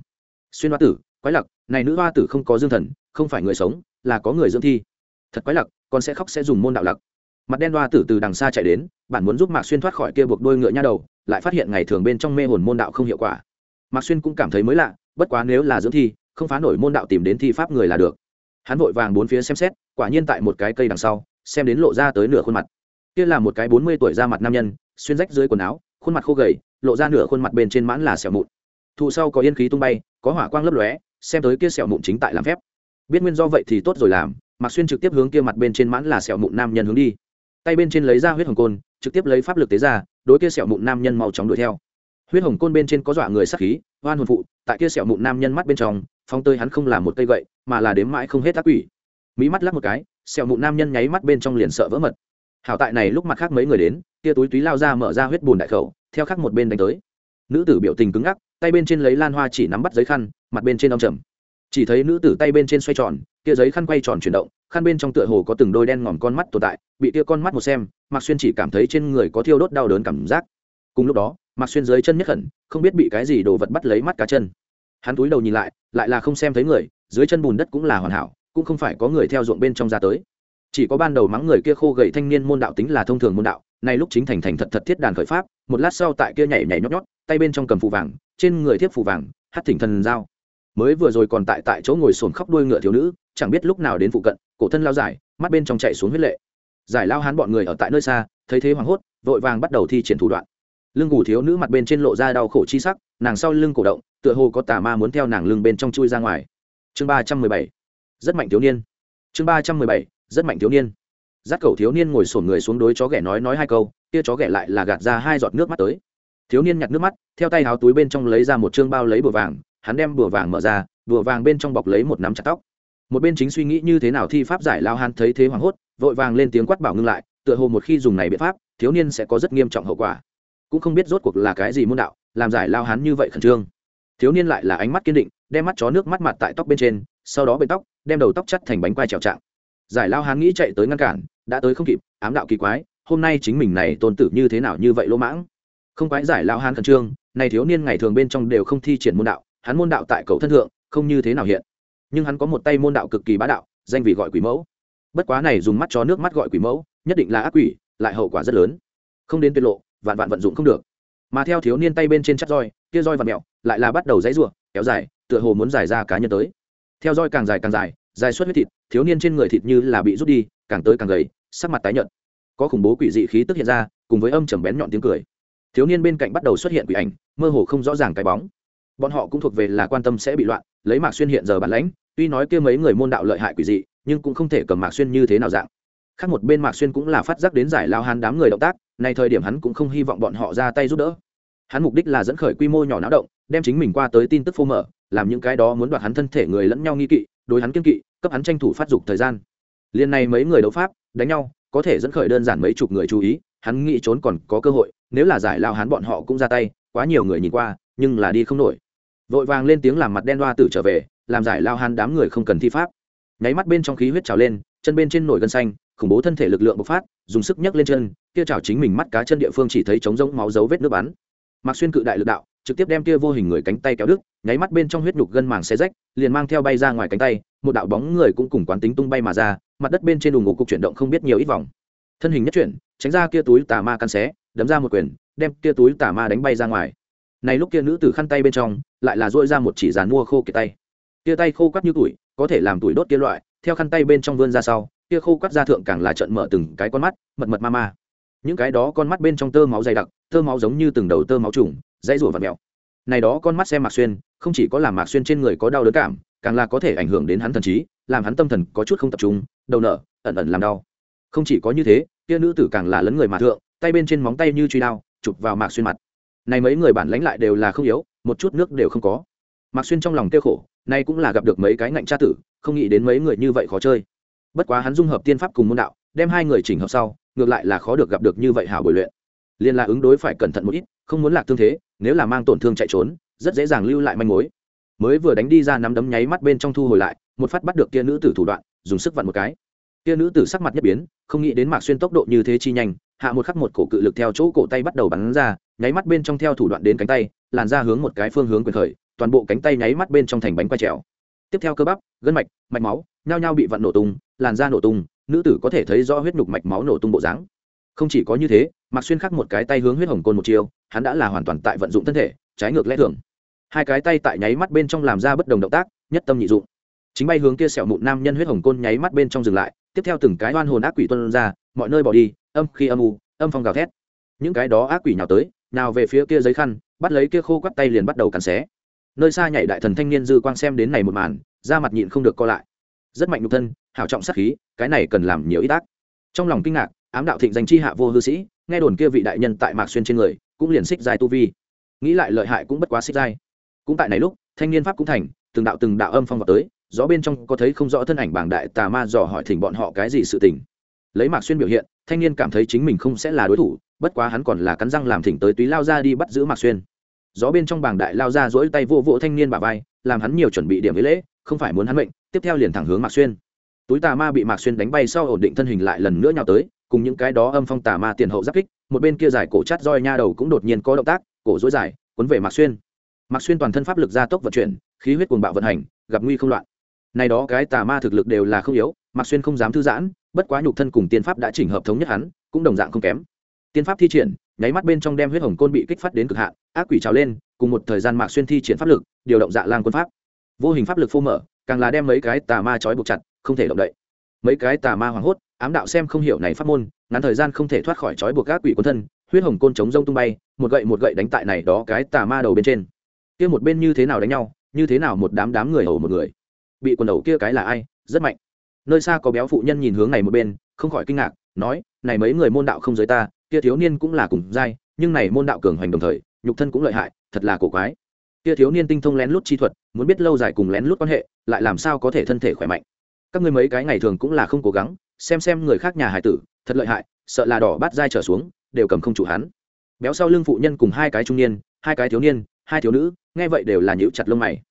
Xuyên hoa tử, quái lặc, này nữ hoa tử không có dương thần, không phải người sống, là có người dưỡng thi. Thật quái lặc, con sẽ khóc sẽ dùng môn đạo lặc. Mặt đen hoa tử từ đằng xa chạy đến, bạn muốn giúp mạc xuyên thoát khỏi kia buộc đôi ngựa nha đầu, lại phát hiện ngày thường bên trong mê hồn môn đạo không hiệu quả. Mạc xuyên cũng cảm thấy mới lạ, bất quá nếu là dưỡng thi, không phá nổi môn đạo tìm đến thi pháp người là được. Hắn vội vàng bốn phía xem xét, quả nhiên tại một cái cây đằng sau, xem đến lộ ra tới nửa khuôn mặt kia là một cái bốn mươi tuổi ra mặt nam nhân, xuyên rách dưới quần áo, khuôn mặt khô gầy, lộ ra nửa khuôn mặt bên trên mãn là sẹo mụn. Thụ sau có yên khí tung bay, có hỏa quang lấp lóe, xem tới kia sẹo mụn chính tại làm phép. Biết nguyên do vậy thì tốt rồi làm, mạc xuyên trực tiếp hướng kia mặt bên trên mãn là sẹo mụn nam nhân hướng đi. Tay bên trên lấy ra huyết hồng côn, trực tiếp lấy pháp lực tế ra, đối kia sẹo mụn nam nhân mau chóng đuổi theo. Huyết hồng côn bên trên có dọa người sắc khí, oan hồn phụ, tại kia sẹo mụn nam nhân mắt bên trong phong tơi hắn không là một cây gậy, mà là đếm mãi không hết ác quỷ. Mỹ mắt lắc một cái, sẹo mụn nam nhân nháy mắt bên trong liền sợ vỡ mật hảo tại này lúc mặt khác mấy người đến, tia túi túy lao ra mở ra huyết bùn đại khẩu, theo khác một bên đánh tới. Nữ tử biểu tình cứng ngắc, tay bên trên lấy lan hoa chỉ nắm bắt giấy khăn, mặt bên trên ông trầm. Chỉ thấy nữ tử tay bên trên xoay tròn tia giấy khăn quay tròn chuyển động, khăn bên trong tựa hồ có từng đôi đen ngòm con mắt tồn tại, bị tia con mắt một xem, mạc xuyên chỉ cảm thấy trên người có thiêu đốt đau đớn cảm giác. Cùng lúc đó, mạc xuyên dưới chân nhất khẩn, không biết bị cái gì đồ vật bắt lấy mắt cá chân. Hắn túi đầu nhìn lại lại là không xem thấy người, dưới chân bùn đất cũng là hoàn hảo, cũng không phải có người theo ruộng bên trong ra tới chỉ có ban đầu mắng người kia khô gậy thanh niên môn đạo tính là thông thường môn đạo, nay lúc chính thành thành thật thật thiết đàn khởi pháp, một lát sau tại kia nhảy nhảy nhót nhót, tay bên trong cầm phù vàng, trên người thiếp phù vàng hát thỉnh thần dao mới vừa rồi còn tại tại chỗ ngồi sồn khóc đuôi ngựa thiếu nữ, chẳng biết lúc nào đến phụ cận, cổ thân lao dài mắt bên trong chạy xuống huyết lệ. Giải lao hán bọn người ở tại nơi xa, thấy thế hoảng hốt, vội vàng bắt đầu thi triển thủ đoạn. Lưng gù thiếu nữ mặt bên trên lộ ra đau khổ chi sắc, nàng sau lưng cổ động, tựa hồ có tà ma muốn theo nàng lưng bên trong chui ra ngoài. Chương ba trăm mười bảy. Rất mạnh thiếu niên. Chương ba trăm mười bảy rất mạnh thiếu niên. Giác cầu thiếu niên ngồi sổn người xuống đối chó ghẻ nói nói hai câu, kia chó ghẻ lại là gạt ra hai giọt nước mắt tới. Thiếu niên nhặt nước mắt, theo tay háo túi bên trong lấy ra một chương bao lấy bùa vàng, hắn đem bùa vàng mở ra, bùa vàng bên trong bọc lấy một nắm chặt tóc. Một bên chính suy nghĩ như thế nào thi pháp giải lao hắn thấy thế hoảng hốt, vội vàng lên tiếng quát bảo ngưng lại, tựa hồ một khi dùng này biện pháp, thiếu niên sẽ có rất nghiêm trọng hậu quả. Cũng không biết rốt cuộc là cái gì môn đạo, làm giải lao hắn như vậy khẩn trương. Thiếu niên lại là ánh mắt kiên định, đem mắt chó nước mắt mặt tại tóc bên trên, sau đó bên tóc, đem đầu tóc chắt thành bánh quai trèo trạng giải lao hắn nghĩ chạy tới ngăn cản, đã tới không kịp, ám đạo kỳ quái, hôm nay chính mình này tôn tử như thế nào như vậy lỗ mãng. Không quái giải lao hắn khẩn trương này thiếu niên ngày thường bên trong đều không thi triển môn đạo, hắn môn đạo tại cầu thân thượng, không như thế nào hiện. Nhưng hắn có một tay môn đạo cực kỳ bá đạo, danh vị gọi quỷ mẫu. Bất quá này dùng mắt cho nước mắt gọi quỷ mẫu, nhất định là ác quỷ, lại hậu quả rất lớn. Không đến tiết lộ, vạn vạn vận dụng không được. Mà theo thiếu niên tay bên trên chắc roi, kia roi và mẹo, lại là bắt đầu dãy ruộng kéo dài, tựa hồ muốn giải ra cá nhân tới. Theo roi càng dài càng dài dài suất huyết thịt, thiếu niên trên người thịt như là bị rút đi, càng tới càng gầy, sắc mặt tái nhợt. Có khủng bố quỷ dị khí tức hiện ra, cùng với âm trầm bén nhọn tiếng cười. Thiếu niên bên cạnh bắt đầu xuất hiện quỷ ảnh, mơ hồ không rõ ràng cái bóng. Bọn họ cũng thuộc về là quan tâm sẽ bị loạn, lấy mạc xuyên hiện giờ bản lãnh, tuy nói kia mấy người môn đạo lợi hại quỷ dị, nhưng cũng không thể cầm mạc xuyên như thế nào dạng. Khác một bên mạc xuyên cũng là phát giác đến giải lao hán đám người động tác nay thời điểm hắn cũng không hy vọng bọn họ ra tay giúp đỡ. Hắn mục đích là dẫn khởi quy mô nhỏ náo động, đem chính mình qua tới tin tức phô mở, làm những cái đó muốn đoạt hắn thân thể người lẫn nhau nghi kỵ, đối hắn kiên kỵ cấp hắn tranh thủ phát dục thời gian. Liên này mấy người đấu pháp, đánh nhau, có thể dẫn khởi đơn giản mấy chục người chú ý, hắn nghĩ trốn còn có cơ hội, nếu là giải lao hắn bọn họ cũng ra tay, quá nhiều người nhìn qua, nhưng là đi không nổi. Vội vàng lên tiếng làm mặt đen đoa tử trở về, làm giải lao hắn đám người không cần thi pháp. Nháy mắt bên trong khí huyết trào lên, chân bên trên nổi gân xanh, khủng bố thân thể lực lượng bộc phát, dùng sức nhấc lên chân, kia trào chính mình mắt cá chân địa phương chỉ thấy trống rỗng máu dấu vết nước bắn. Mặc xuyên cự đại lực đạo, trực tiếp đem kia vô hình người cánh tay kéo đứt, nháy mắt bên trong huyết nhục gân màng xé rách, liền mang theo bay ra ngoài cánh tay một đạo bóng người cũng cùng quán tính tung bay mà ra, mặt đất bên trên đùng ngục cục chuyển động không biết nhiều ít vòng. Thân hình nhất chuyển, tránh ra kia túi tà ma căn xé, đấm ra một quyền, đem kia túi tà ma đánh bay ra ngoài. Này lúc kia nữ tử khăn tay bên trong, lại là dội ra một chỉ dàn mua khô kia tay. Kia tay khô quắt như tuổi, có thể làm tuổi đốt kia loại, theo khăn tay bên trong vươn ra sau, kia khô quắt ra thượng càng là trận mở từng cái con mắt, mật mật ma ma. Những cái đó con mắt bên trong tơ máu dày đặc, tơ máu giống như từng đầu tơ máu trùng, dãy rủa và mèo. Này đó con mắt xem mạc xuyên, không chỉ có làm mạc xuyên trên người có đau đớn cảm càng là có thể ảnh hưởng đến hắn thần trí làm hắn tâm thần có chút không tập trung đầu nở, ẩn ẩn làm đau. Không chỉ có như thế kia nữ tử càng là lấn người mà thượng tay bên trên móng tay như truy đao chụp vào mạc xuyên mặt. Này mấy người bản lãnh lại đều là không yếu một chút nước đều không có. Mạc xuyên trong lòng tiêu khổ nay cũng là gặp được mấy cái ngạnh tra tử không nghĩ đến mấy người như vậy khó chơi. Bất quá hắn dung hợp tiên pháp cùng môn đạo đem hai người chỉnh hợp sau ngược lại là khó được gặp được như vậy hảo bồi luyện. Liên là ứng đối phải cẩn thận một ít không muốn lạc thương thế nếu là mang tổn thương chạy trốn rất dễ dàng lưu lại manh mối mới vừa đánh đi ra nắm đấm nháy mắt bên trong thu hồi lại, một phát bắt được kia nữ tử thủ đoạn, dùng sức vặn một cái. Kia nữ tử sắc mặt nhất biến, không nghĩ đến mạc xuyên tốc độ như thế chi nhanh, hạ một khắc một cổ cự lực theo chỗ cổ tay bắt đầu bắn ra, nháy mắt bên trong theo thủ đoạn đến cánh tay, làn ra hướng một cái phương hướng quyền khởi, toàn bộ cánh tay nháy mắt bên trong thành bánh quay trèo. Tiếp theo cơ bắp, gân mạch mạch máu, nhao nhao bị vặn nổ tung, làn da nổ tung, nữ tử có thể thấy rõ huyết nhục mạch máu nổ tung bộ dáng. Không chỉ có như thế, mạc xuyên khắc một cái tay hướng huyết hồng côn một chiều hắn đã là hoàn toàn tại vận dụng thân thể, trái ngược lẽ thường hai cái tay tại nháy mắt bên trong làm ra bất đồng động tác, nhất tâm nhị dụng. Chính bay hướng kia sẹo mụn nam nhân huyết hồng côn nháy mắt bên trong dừng lại, tiếp theo từng cái oan hồn ác quỷ tuân ra, mọi nơi bỏ đi, âm khi âm u, âm phong gào thét. Những cái đó ác quỷ nhào tới, nào về phía kia giấy khăn, bắt lấy kia khô quắt tay liền bắt đầu cắn xé. Nơi xa nhảy đại thần thanh niên dư quang xem đến này một màn, da mặt nhịn không được co lại. Rất mạnh nhục thân, hảo trọng sát khí, cái này cần làm nhiều ít tác trong lòng kinh ngạc, ám đạo thịnh danh chi hạ vô hư sĩ, nghe đồn kia vị đại nhân tại mạc xuyên trên người, cũng liền xích dài tu vi. Nghĩ lại lợi hại cũng bất quá xích dài cũng tại này lúc, thanh niên pháp cũng thành, từng đạo từng đạo âm phong vào tới, gió bên trong có thấy không rõ thân ảnh bảng đại tà ma dò hỏi thỉnh bọn họ cái gì sự tình. Lấy mạc xuyên biểu hiện, thanh niên cảm thấy chính mình không sẽ là đối thủ, bất quá hắn còn là cắn răng làm thỉnh tới túy lao ra đi bắt giữ mạc xuyên. Gió bên trong bảng đại lao ra dỗi tay vô vỗ thanh niên bà vai, làm hắn nhiều chuẩn bị điểm với lễ, không phải muốn hắn mệnh, tiếp theo liền thẳng hướng mạc xuyên. Túi tà ma bị mạc xuyên đánh bay sau ổn định thân hình lại lần nữa nhào tới, cùng những cái đó âm phong tà ma tiền hậu giáp kích, một bên kia dài cổ chát roi nha đầu cũng đột nhiên có động tác, cổ dối dài, cuốn về mạc xuyên mạc xuyên toàn thân pháp lực gia tốc vận chuyển, khí huyết cuồng bạo vận hành, gặp nguy không loạn. Này đó cái tà ma thực lực đều là không yếu mạc xuyên không dám thư giãn, bất quá nhục thân cùng tiên pháp đã chỉnh hợp thống nhất hắn, cũng đồng dạng không kém. Tiên pháp thi triển, nháy mắt bên trong đem huyết hồng côn bị kích phát đến cực hạn, ác quỷ trào lên, cùng một thời gian mạc xuyên thi triển pháp lực, điều động dạ lang quân pháp. Vô hình pháp lực phô mở, càng là đem mấy cái tà ma trói buộc chặt, không thể động đậy. Mấy cái tà ma hoảng hốt, ám đạo xem không hiểu này pháp môn, ngắn thời gian không thể thoát khỏi trói buộc ác quỷ quân thân, huyết hồng côn chống rông tung bay, một gậy một gậy đánh tại này đó cái tà ma đầu bên trên kia một bên như thế nào đánh nhau, như thế nào một đám đám người ẩu một người. Bị quần đầu kia cái là ai, rất mạnh. Nơi xa có béo phụ nhân nhìn hướng này một bên, không khỏi kinh ngạc, nói, này mấy người môn đạo không giới ta, kia thiếu niên cũng là cùng giai, nhưng này môn đạo cường hoành đồng thời, nhục thân cũng lợi hại, thật là cổ quái. Kia thiếu niên tinh thông lén lút chi thuật, muốn biết lâu dài cùng lén lút quan hệ, lại làm sao có thể thân thể khỏe mạnh. Các ngươi mấy cái ngày thường cũng là không cố gắng, xem xem người khác nhà hải tử, thật lợi hại, sợ là đỏ bát dai trở xuống, đều cầm không chủ hắn. Béo sau lưng phụ nhân cùng hai cái trung niên, hai cái thiếu niên, hai thiếu nữ nghe vậy đều là nhíu chặt lông mày.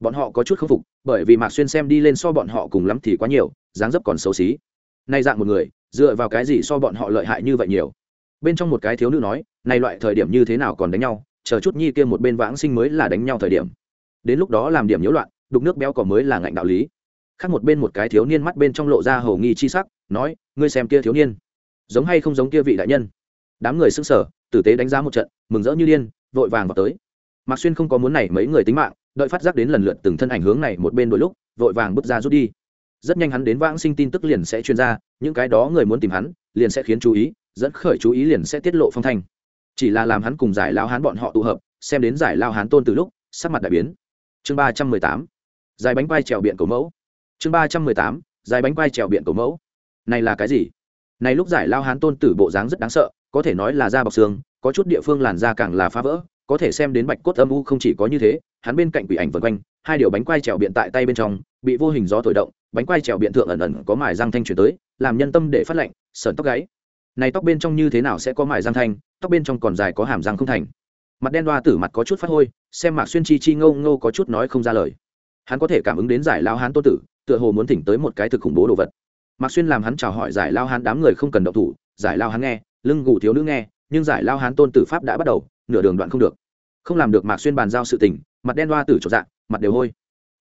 Bọn họ có chút k phục, bởi vì mạc xuyên xem đi lên so bọn họ cùng lắm thì quá nhiều, dáng dấp còn xấu xí. Nay dạng một người, dựa vào cái gì so bọn họ lợi hại như vậy nhiều? Bên trong một cái thiếu nữ nói nay loại thời điểm như thế nào còn đánh nhau, chờ chút nhi kia một bên vãng sinh mới là đánh nhau thời điểm. Đến lúc đó làm điểm nhiễu loạn, đục nước béo cỏ mới là ngạnh đạo lý. Khác một bên một cái thiếu niên mắt bên trong lộ ra hầu nghi chi sắc, nói, ngươi xem kia thiếu niên, giống hay không giống kia vị đại nhân? Đám người s ư n g sở tử tế đánh giá một trận, mừng rỡ như điên, vội vàng vào tới mạc xuyên không có muốn này mấy người tính mạng, đợi phát giác đến lần lượt từng thân ảnh hướng này một bên đôi lúc, vội vàng bước ra rút đi. Rất nhanh hắn đến vãng sinh tin tức liền sẽ chuyên ra, những cái đó người muốn tìm hắn, liền sẽ khiến chú ý, dẫn khởi chú ý liền sẽ tiết lộ phong thanh. Chỉ là làm hắn cùng giải lao hán bọn họ tụ hợp, xem đến giải lao hán tôn từ lúc, sắc mặt đại biến. Chương ba trăm mười tám dài bánh quai trèo biện cầu mẫu. Chương ba trăm mười tám dài bánh quai trèo biện cầu mẫu. Này là cái gì? Này lúc giải lao hán tôn tử bộ dáng rất đáng sợ, có thể nói là da bọc xương, có chút địa phương làn da càng là phá vỡ có thể xem đến bạch cốt âm u không chỉ có như thế, hắn bên cạnh quỷ ảnh vần quanh, hai điều bánh quai trèo biện tại tay bên trong, bị vô hình gió thổi động, bánh quai trèo biện thượng ẩn ẩn có mài răng thanh chuyển tới, làm nhân tâm để phát lạnh sởn tóc gáy. Này tóc bên trong như thế nào sẽ có mài răng thanh, tóc bên trong còn dài có hàm răng không thành. Mặt đen đoa tử mặt có chút phát hôi, xem mạc xuyên chi chi ngâu ngâu có chút nói không ra lời. Hắn có thể cảm ứng đến giải lao hán tô tử, tựa hồ muốn thỉnh tới một cái thực khủng bố đồ vật. Mạc xuyên làm hắn chào hỏi giải lao hán đám người không cần động thủ, giải lao hán nghe, lưng gù thiếu nữ nghe, nhưng giải lao hán tôn tử pháp đã bắt đầu nửa đường đoạn không được. Không làm được mạc xuyên bàn giao sự tình, mặt đen đoa tử trọn dạng mặt đều hôi.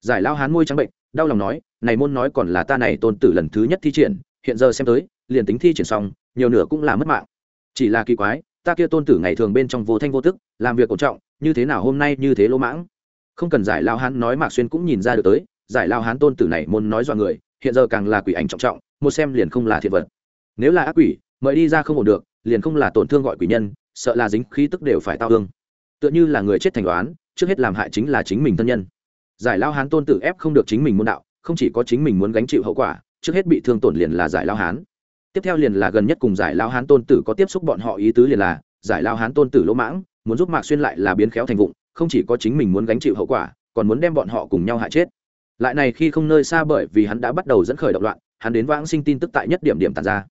Giải lao hán môi trắng bệnh, đau lòng nói, này môn nói còn là ta này tôn tử lần thứ nhất thi triển, hiện giờ xem tới, liền tính thi triển xong, nhiều nửa cũng là mất mạng. Chỉ là kỳ quái, ta kia tôn tử ngày thường bên trong vô thanh vô tức, làm việc cổ trọng, như thế nào hôm nay như thế lỗ mãng? Không cần giải lao hán nói mạc xuyên cũng nhìn ra được tới, giải lao hán tôn tử này môn nói dọa người, hiện giờ càng là quỷ ảnh trọng trọng, một xem liền không là thiệt vật. Nếu là ác quỷ, mời đi ra không ổn được, liền không là tổn thương gọi quỷ nhân sợ là dính khí tức đều phải tao hương. Tựa như là người chết thành đoán, trước hết làm hại chính là chính mình thân nhân. Giải lao hán tôn tử ép không được chính mình môn đạo, không chỉ có chính mình muốn gánh chịu hậu quả, trước hết bị thương tổn liền là giải lao hán. Tiếp theo liền là gần nhất cùng giải lao hán tôn tử có tiếp xúc bọn họ ý tứ liền là, giải lao hán tôn tử lỗ mãng, muốn giúp mạc xuyên lại là biến khéo thành vụng, không chỉ có chính mình muốn gánh chịu hậu quả, còn muốn đem bọn họ cùng nhau hại chết. Lại này khi không nơi xa bởi vì hắn đã bắt đầu dẫn khởi động loạn, hắn đến vãng sinh tin tức tại nhất điểm điểm tàn ra.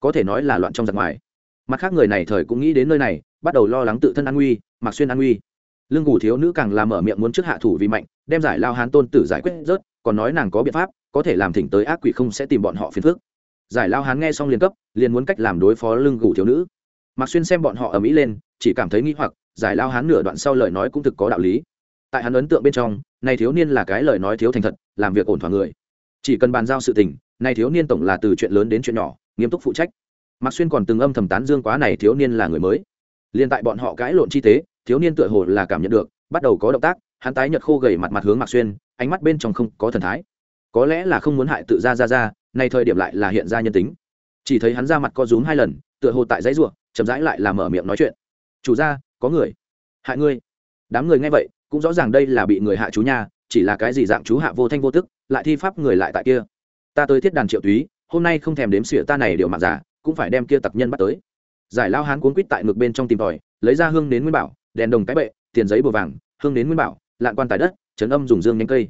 Có thể nói là loạn trong giặc ngoài mặt khác người này thời cũng nghĩ đến nơi này, bắt đầu lo lắng tự thân an nguy mặc xuyên an nguy. Lương ngủ thiếu nữ càng làm mở miệng muốn trước hạ thủ vì mạnh, đem giải lao hán tôn tử giải quyết rớt, còn nói nàng có biện pháp, có thể làm thỉnh tới ác quỷ không sẽ tìm bọn họ phiền phức. Giải lao hán nghe xong liền cấp, liền muốn cách làm đối phó lương ngủ thiếu nữ. Mặc xuyên xem bọn họ ở mỹ lên, chỉ cảm thấy nghi hoặc, giải lao hán nửa đoạn sau lời nói cũng thực có đạo lý. Tại hắn ấn tượng bên trong này thiếu niên là cái lời nói thiếu thành thật, làm việc ổn thỏa người. Chỉ cần bàn giao sự tình này thiếu niên tổng là từ chuyện lớn đến chuyện nhỏ, nghiêm túc phụ trách mạc xuyên còn từng âm thầm tán dương quá này thiếu niên là người mới. Liên tại bọn họ cãi lộn chi tế, thiếu niên tựa hồ là cảm nhận được, bắt đầu có động tác, hắn tái nhợt khô gầy mặt mặt hướng mạc xuyên, ánh mắt bên trong không có thần thái. Có lẽ là không muốn hại tự ra ra ra nay thời điểm lại là hiện ra nhân tính. Chỉ thấy hắn ra mặt co rúm hai lần, tựa hồ tại dãy ruộng chậm rãi lại là mở miệng nói chuyện. Chủ gia, có người. Hại ngươi? Đám người nghe vậy, cũng rõ ràng đây là bị người hạ chú nha, chỉ là cái gì dạng chú hạ vô thanh vô tức, lại thi pháp người lại tại kia. Ta tới thiết đàn triệu túy, hôm nay không thèm đếm xỉa ta này điều mặc giả cũng phải đem kia tặc nhân bắt tới. Giải lao hán cuốn quýt tại ngực bên trong tìm tòi, lấy ra hương đến nguyên bảo, đèn đồng cái bệ, tiền giấy bùa vàng, hương đến nguyên bảo, lạn quan tài đất, trấn âm dùng dương nhanh cây.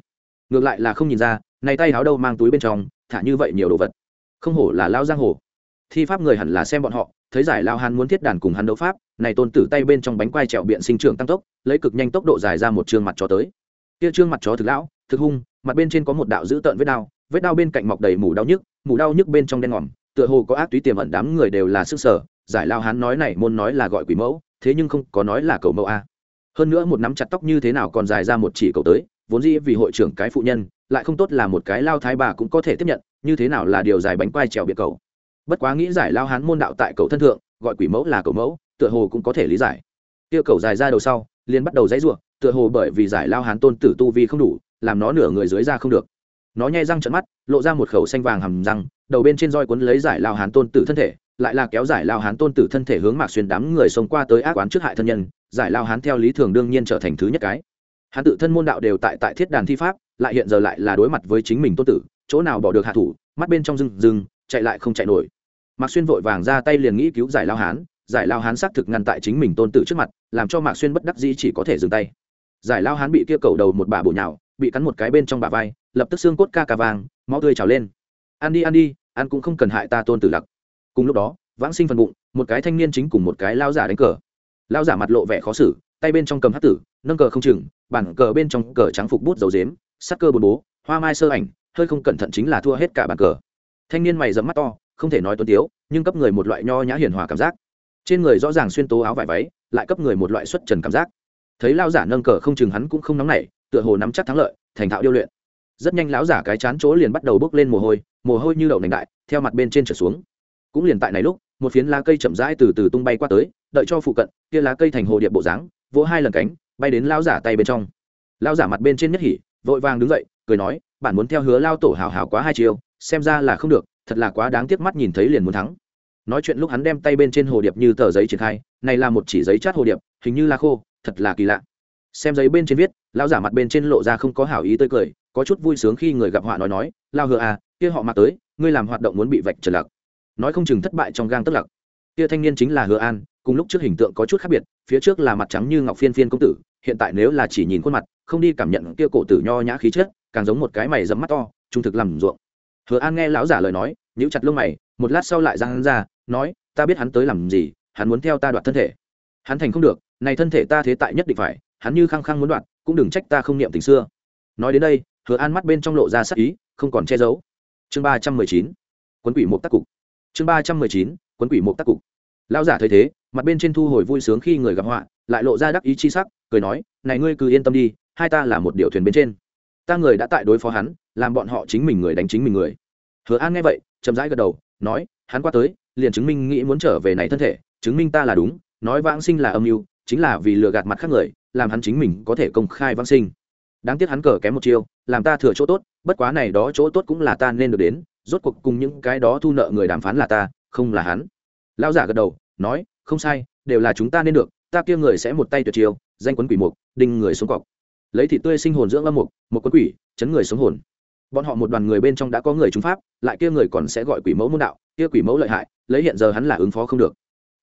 Ngược lại là không nhìn ra này tay háo đâu mang túi bên trong, thả như vậy nhiều đồ vật. Không hổ là lao giang hồ. Thi pháp người hẳn là xem bọn họ, thấy giải lao hán muốn thiết đàn cùng hắn đấu pháp, này tôn tử tay bên trong bánh quai trèo biện sinh trưởng tăng tốc, lấy cực nhanh tốc độ dài ra một chương mặt chó tới. Kia trương mặt chó thực lão, thực hung, mặt bên trên có một đạo dữ tợn vết đao vết đao bên cạnh mọc đầy mủ đau nhức, mủ đau nhức bên trong đen ngòm tựa hồ có ác túy tiềm ẩn đám người đều là sức sở, giải lao hán nói này môn nói là gọi quỷ mẫu, thế nhưng không có nói là cầu mẫu a. Hơn nữa một nắm chặt tóc như thế nào còn dài ra một chỉ cầu tới, vốn dĩ vì hội trưởng cái phụ nhân, lại không tốt là một cái lao thái bà cũng có thể tiếp nhận, như thế nào là điều dài bánh quai trèo biệt cầu. Bất quá nghĩ giải lao hán môn đạo tại cầu thân thượng, gọi quỷ mẫu là cầu mẫu, tựa hồ cũng có thể lý giải. Tiêu cầu dài ra đầu sau, liền bắt đầu dãy ruộng, tựa hồ bởi vì giải lao hán tôn tử tu vi không đủ, làm nó nửa người dưới ra không được. Nó nhai răng trận mắt, lộ ra một khẩu xanh vàng hầm răng đầu bên trên roi cuốn lấy giải lao hán tôn tử thân thể, lại là kéo giải lao hán tôn tử thân thể hướng mạc xuyên đám người xông qua tới ác quán trước hại thân nhân, giải lao hán theo lý thường đương nhiên trở thành thứ nhất cái. Hắn tự thân môn đạo đều tại tại thiết đàn thi pháp, lại hiện giờ lại là đối mặt với chính mình tôn tử, chỗ nào bỏ được hạ thủ, mắt bên trong rừng rừng chạy lại không chạy nổi. Mạc xuyên vội vàng ra tay liền nghĩ cứu giải lao hán, giải lao hán xác thực ngăn tại chính mình tôn tử trước mặt, làm cho mạc xuyên bất đắc dĩ chỉ có thể dừng tay. Giải lao hán bị kia cầu đầu một bà bổ nhào, bị cắn một cái bên trong bà vai, lập tức xương cốt ca ca vàng, máu tươi trào lên ăn đi ăn đi, ăn cũng không cần hại ta tôn tử lặc. Cùng lúc đó, vãng sinh phần bụng, một cái thanh niên chính cùng một cái lao giả đánh cờ. Lao giả mặt lộ vẻ khó xử, tay bên trong cầm hát tử, nâng cờ không chừng bản cờ bên trong cờ trắng phục bút dầu dếm, sắc cơ bồn bố, hoa mai sơ ảnh, hơi không cẩn thận chính là thua hết cả bàn cờ. Thanh niên mày dẫm mắt to, không thể nói tuân tiếu, nhưng cấp người một loại nho nhã hiền hòa cảm giác. Trên người rõ ràng xuyên tố áo vải váy, lại cấp người một loại xuất trần cảm giác. Thấy lao giả nâng cờ không chừng hắn cũng không nóng nảy, tựa hồ nắm chắc thắng lợi, thành thạo điêu luyện rất nhanh lão giả cái chán chỗ liền bắt đầu bốc lên mồ hôi mồ hôi như đậu nành đại, theo mặt bên trên trở xuống. Cũng liền tại này lúc, một phiến lá cây chậm rãi từ từ tung bay qua tới, đợi cho phụ cận, kia lá cây thành hồ điệp bộ dáng, vỗ hai lần cánh, bay đến lão giả tay bên trong. Lão giả mặt bên trên nhất hỉ, vội vàng đứng dậy, cười nói, bản muốn theo hứa lao tổ hào hào quá hai chiều xem ra là không được, thật là quá đáng tiếc mắt nhìn thấy liền muốn thắng. Nói chuyện lúc hắn đem tay bên trên hồ điệp như tờ giấy triển khai, này là một chỉ giấy chát hồ điệp, hình như là khô, thật là kỳ lạ. Xem giấy bên trên viết, lão giả mặt bên trên lộ ra không có hảo ý tươi cười có chút vui sướng khi người gặp họa nói nói, lao hựa à kia họ mặc tới, ngươi làm hoạt động muốn bị vạch trần lặc nói không chừng thất bại trong gang tức lặc kia thanh niên chính là hứa an, cùng lúc trước hình tượng có chút khác biệt, phía trước là mặt trắng như ngọc phiên phiên công tử, hiện tại nếu là chỉ nhìn khuôn mặt, không đi cảm nhận kia cổ tử nho nhã khí chất, càng giống một cái mày dẫm mắt to, trung thực làm ruộng. Hứa an nghe lão giả lời nói, nhíu chặt lông mày, một lát sau lại ra hắn ra, nói, ta biết hắn tới làm gì, hắn muốn theo ta đoạt thân thể. Hắn thành không được, này thân thể ta thế tại nhất định phải, hắn như khăng khăng muốn đoạt, cũng đừng trách ta không niệm tình xưa. Nói đến đây hứa an mắt bên trong lộ ra sắc ý, không còn che giấu. Chương ba trăm mười chín, quấn quỷ một tác cục. Chương ba trăm mười chín, quấn quỷ một tác cục. Lão giả thấy thế, mặt bên trên thu hồi vui sướng khi người gặp họa, lại lộ ra đắc ý chi sắc, cười nói, này ngươi cứ yên tâm đi, hai ta là một điều thuyền bên trên. Ta người đã tại đối phó hắn, làm bọn họ chính mình người đánh chính mình người. Hứa an nghe vậy, chậm rãi gật đầu, nói, hắn qua tới, liền chứng minh nghĩ muốn trở về này thân thể, chứng minh ta là đúng, nói vãng sinh là âm mưu, chính là vì lừa gạt mặt khác người, làm hắn chính mình có thể công khai vãng sinh. Đáng tiếc hắn cờ kém một chiêu làm ta thừa chỗ tốt, bất quá này đó chỗ tốt cũng là ta nên được đến, rốt cuộc cùng những cái đó thu nợ người đàm phán là ta, không là hắn. Lão giả gật đầu, nói, không sai, đều là chúng ta nên được, ta kia người sẽ một tay tuyệt chiêu, danh quấn quỷ mục, đinh người xuống cọc. Lấy thịt tươi sinh hồn dưỡng âm mục, một quấn quỷ, chấn người xuống hồn. Bọn họ một đoàn người bên trong đã có người trúng pháp, lại kia người còn sẽ gọi quỷ mẫu môn đạo, kia quỷ mẫu lợi hại, lấy hiện giờ hắn là ứng phó không được.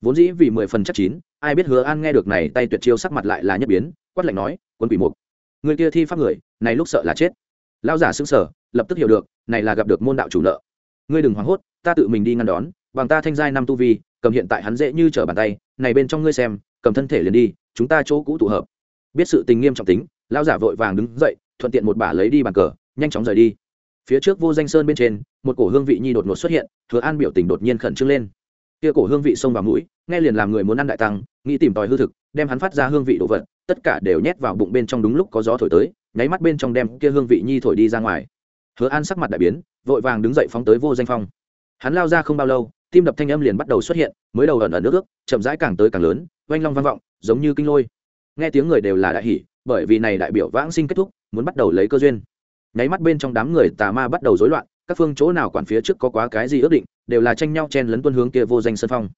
Vốn dĩ vì mười phần chắc chín, ai biết hứa an nghe được này tay tuyệt chiêu sắc mặt lại là nhất biến, quát lạnh nói, quấn quỷ mục người kia thi pháp người, này lúc sợ là chết. Lao giả xứng sở lập tức hiểu được, này là gặp được môn đạo chủ nợ. Ngươi đừng hoảng hốt, ta tự mình đi ngăn đón, bằng ta thanh giai năm tu vi, cầm hiện tại hắn dễ như trở bàn tay, này bên trong ngươi xem, cầm thân thể liền đi, chúng ta chỗ cũ tụ hợp. Biết sự tình nghiêm trọng tính lao giả vội vàng đứng dậy, thuận tiện một bả lấy đi bàn cờ, nhanh chóng rời đi. Phía trước vô danh sơn bên trên, một cổ hương vị nhi đột ngột xuất hiện, thừa an biểu tình đột nhiên khẩn trương lên. Kia cổ hương vị xông vào mũi, nghe liền làm người muốn ăn đại tăng, nghĩ tìm tòi hư thực, đem hắn phát ra hương vị đồ vật tất cả đều nhét vào bụng bên trong đúng lúc có gió thổi tới, nháy mắt bên trong đem kia hương vị nhi thổi đi ra ngoài. Hứa an sắc mặt đại biến, vội vàng đứng dậy phóng tới vô danh phong. Hắn lao ra không bao lâu, tim đập thanh âm liền bắt đầu xuất hiện, mới đầu ẩn ẩn nước ước, chậm rãi càng tới càng lớn, oanh long vang vọng, giống như kinh lôi. Nghe tiếng người đều là đại hỷ bởi vì này đại biểu vãng sinh kết thúc, muốn bắt đầu lấy cơ duyên. Nháy mắt bên trong đám người tà ma bắt đầu rối loạn, các phương chỗ nào quản phía trước có quá cái gì ước định, đều là tranh nhau chen lấn tuân hướng kia vô danh sân phong.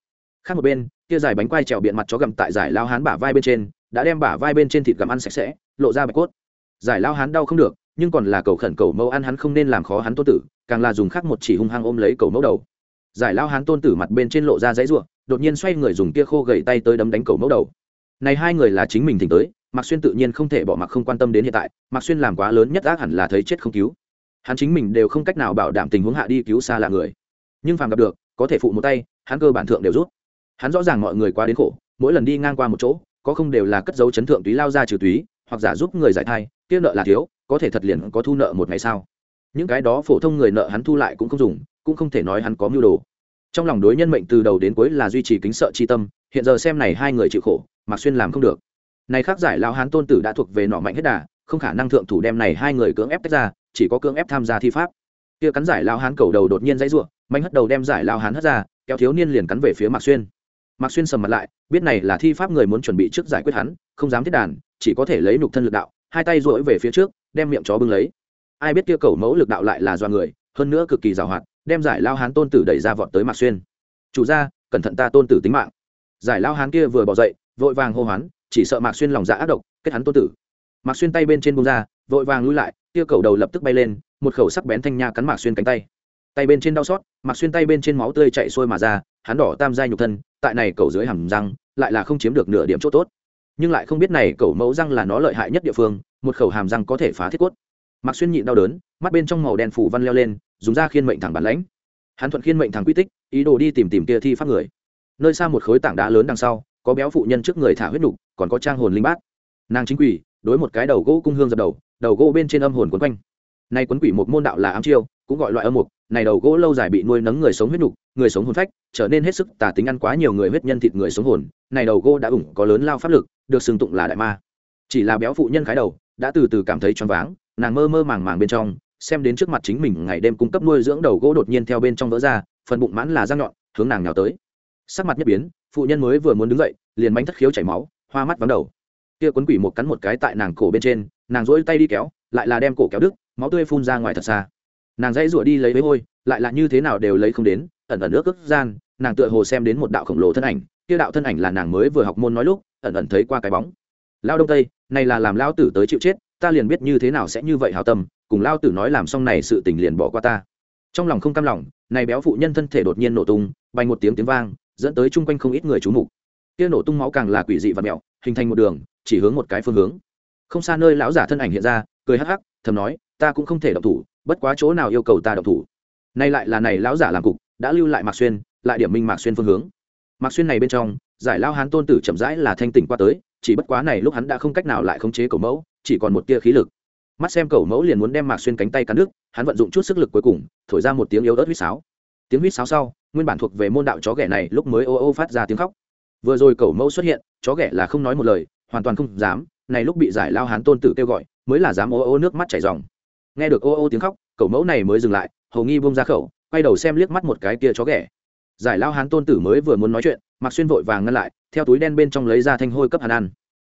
Khác một bên, kia dài bánh quai trèo biện mặt chó gặm tại giải lao hán bả vai bên trên đã đem bả vai bên trên thịt gặm ăn sạch sẽ, lộ ra bạch cốt. Giải lao hán đau không được, nhưng còn là cầu khẩn cầu mẫu ăn hắn không nên làm khó hắn tôn tử, càng là dùng khác một chỉ hung hăng ôm lấy cầu mẫu đầu. Giải lao hán tôn tử mặt bên trên lộ ra dãy ruộng, đột nhiên xoay người dùng kia khô gậy tay tới đấm đánh cầu mẫu đầu. Này hai người là chính mình thỉnh tới, mạc xuyên tự nhiên không thể bỏ mặc không quan tâm đến hiện tại, mạc xuyên làm quá lớn nhất ác hẳn là thấy chết không cứu. Hắn chính mình đều không cách nào bảo đảm tình huống hạ đi cứu xa lạ người. Nhưng phàm gặp được, có thể phụ một tay, hắn cơ bản thượng đều rút. Hắn rõ ràng mọi người quá đến khổ, mỗi lần đi ngang qua một chỗ có không đều là cất dấu chấn thượng túy lao ra trừ túy, hoặc giả giúp người giải thai, kia nợ là thiếu, có thể thật liền có thu nợ một ngày sao? Những cái đó phổ thông người nợ hắn thu lại cũng không dùng, cũng không thể nói hắn có mưu đồ. Trong lòng đối nhân mệnh từ đầu đến cuối là duy trì kính sợ chi tâm, hiện giờ xem này hai người chịu khổ, mạc xuyên làm không được. Này khác giải lao hán tôn tử đã thuộc về nọ mạnh hết đà, không khả năng thượng thủ đem này hai người cưỡng ép tách ra, chỉ có cưỡng ép tham gia thi pháp. Kia cắn giải lao hán cầu đầu đột nhiên dãy ruộng mạnh hất đầu đem giải lao hán hất ra, kéo thiếu niên liền cắn về phía mạc xuyên mạc xuyên sầm mặt lại, biết này là thi pháp người muốn chuẩn bị trước giải quyết hắn, không dám thiết đàn, chỉ có thể lấy nục thân lực đạo, hai tay duỗi về phía trước, đem miệng chó bưng lấy. Ai biết kia cầu mẫu lực đạo lại là do người, hơn nữa cực kỳ giàu hoạt, đem giải lao hán tôn tử đẩy ra vọt tới mạc xuyên. Chủ gia, cẩn thận ta tôn tử tính mạng. Giải lao hán kia vừa bỏ dậy, vội vàng hô hoán, chỉ sợ mạc xuyên lòng dạ ác độc, kết hắn tôn tử. Mạc xuyên tay bên trên bông ra, vội vàng lui lại, kia cầu đầu lập tức bay lên, một khẩu sắc bén thanh nha cắn mạc xuyên cánh tay. Tay bên trên đau xót, mạc xuyên tay bên trên máu tươi chạy xuôi mà ra hắn đỏ tam giai nhục thân, tại này cầu dưới hàm răng, lại là không chiếm được nửa điểm chỗ tốt. Nhưng lại không biết này cầu mẫu răng là nó lợi hại nhất địa phương, một khẩu hàm răng có thể phá thiết cốt. Mạc xuyên nhịn đau đớn, mắt bên trong màu đen phủ văn leo lên, dùng ra khiên mệnh thẳng bản lãnh. Hắn thuận khiên mệnh thẳng quy tích, ý đồ đi tìm tìm kia thi pháp người. Nơi xa một khối tảng đá lớn đằng sau, có béo phụ nhân trước người thả huyết nục, còn có trang hồn linh bát. Nàng chính quỷ đối một cái đầu gỗ cung hương dập đầu đầu gỗ bên trên âm hồn quấn quanh. Nay quấn quỷ một môn đạo là ám chiêu, cũng gọi loại âm mục này đầu gỗ lâu dài bị nuôi nấng người sống huyết nục người sống hồn phách, trở nên hết sức tà tính ăn quá nhiều người huyết nhân thịt người sống hồn, này đầu gỗ đã ủng có lớn lao pháp lực, được xưng tụng là đại ma. Chỉ là béo phụ nhân khái đầu, đã từ từ cảm thấy choáng váng, nàng mơ mơ màng màng bên trong, xem đến trước mặt chính mình ngày đêm cung cấp nuôi dưỡng đầu gỗ đột nhiên theo bên trong vỡ ra, phần bụng mãn là răng nhọn, hướng nàng nhào tới. Sắc mặt nhất biến, phụ nhân mới vừa muốn đứng dậy, liền bánh thất khiếu chảy máu, hoa mắt vắng đầu. Kia quấn quỷ một cắn một cái tại nàng cổ bên trên, nàng dỗi tay đi kéo, lại là đem cổ kéo đứt, máu tươi phun ra ngoài thật xa nàng dãy rủa đi lấy với hôi, lại là như thế nào đều lấy không đến, ẩn ẩn nước ước gian, nàng tựa hồ xem đến một đạo khổng lồ thân ảnh, kia đạo thân ảnh là nàng mới vừa học môn nói lúc, ẩn ẩn thấy qua cái bóng. Lao đông tây, này là làm lao tử tới chịu chết, ta liền biết như thế nào sẽ như vậy hào tâm, cùng lao tử nói làm xong này sự tình liền bỏ qua ta. Trong lòng không cam lòng, này béo phụ nhân thân thể đột nhiên nổ tung, bay một tiếng tiếng vang, dẫn tới chung quanh không ít người trú mục. Kia nổ tung máu càng là quỷ dị và mẹo, hình thành một đường, chỉ hướng một cái phương hướng. Không xa nơi lão giả thân ảnh hiện ra, cười hắc hắc, thầm nói, ta cũng không thể động thủ bất quá chỗ nào yêu cầu ta động thủ? Nay lại là này lão giả làm cục, đã lưu lại mạc xuyên, lại điểm minh mạc xuyên phương hướng. Mạc xuyên này bên trong, giải lao hán tôn tử chậm rãi là thanh tỉnh qua tới, chỉ bất quá này lúc hắn đã không cách nào lại khống chế cầu mẫu, chỉ còn một tia khí lực. Mắt xem cầu mẫu liền muốn đem mạc xuyên cánh tay cắn nước hắn vận dụng chút sức lực cuối cùng, thổi ra một tiếng yếu ớt huýt sáo. Tiếng huýt sáo sau, nguyên bản thuộc về môn đạo chó ghẻ này lúc mới ô ô phát ra tiếng khóc. Vừa rồi cầu mẫu xuất hiện, chó ghẻ là không nói một lời, hoàn toàn không dám, này lúc bị giải lao hán tôn tử kêu gọi, mới là dám ô ô nước mắt chảy ròng nghe được ô ô tiếng khóc cầu mẫu này mới dừng lại, hầu nghi bông ra khẩu, quay đầu xem liếc mắt một cái kia chó ghẻ. Giải lao hán tôn tử mới vừa muốn nói chuyện mặc xuyên vội vàng ngăn lại, theo túi đen bên trong lấy ra thanh hôi cấp hàn ăn.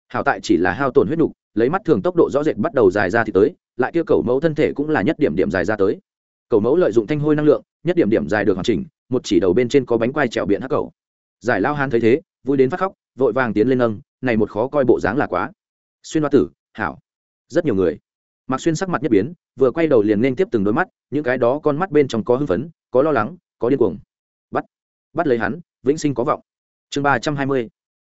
Hảo tại chỉ là hao tổn huyết nục lấy mắt thường tốc độ rõ rệt bắt đầu dài ra thì tới, lại kia cầu mẫu thân thể cũng là nhất điểm điểm dài ra tới. Cầu mẫu lợi dụng thanh hôi năng lượng, nhất điểm điểm dài được hoàn chỉnh, một chỉ đầu bên trên có bánh quai trèo biện hắc cầu giải lao hán thấy thế, vui đến phát khóc, vội vàng tiến lên nâng, này một khó coi bộ dáng là quá. Xuyên hoa tử, hảo. Rất nhiều người mạc xuyên sắc mặt nhất biến, vừa quay đầu liền nên tiếp từng đôi mắt, những cái đó con mắt bên trong có hưng phấn, có lo lắng, có điên cuồng. Bắt bắt lấy hắn, vĩnh sinh có vọng. Chương ba trăm hai mươi,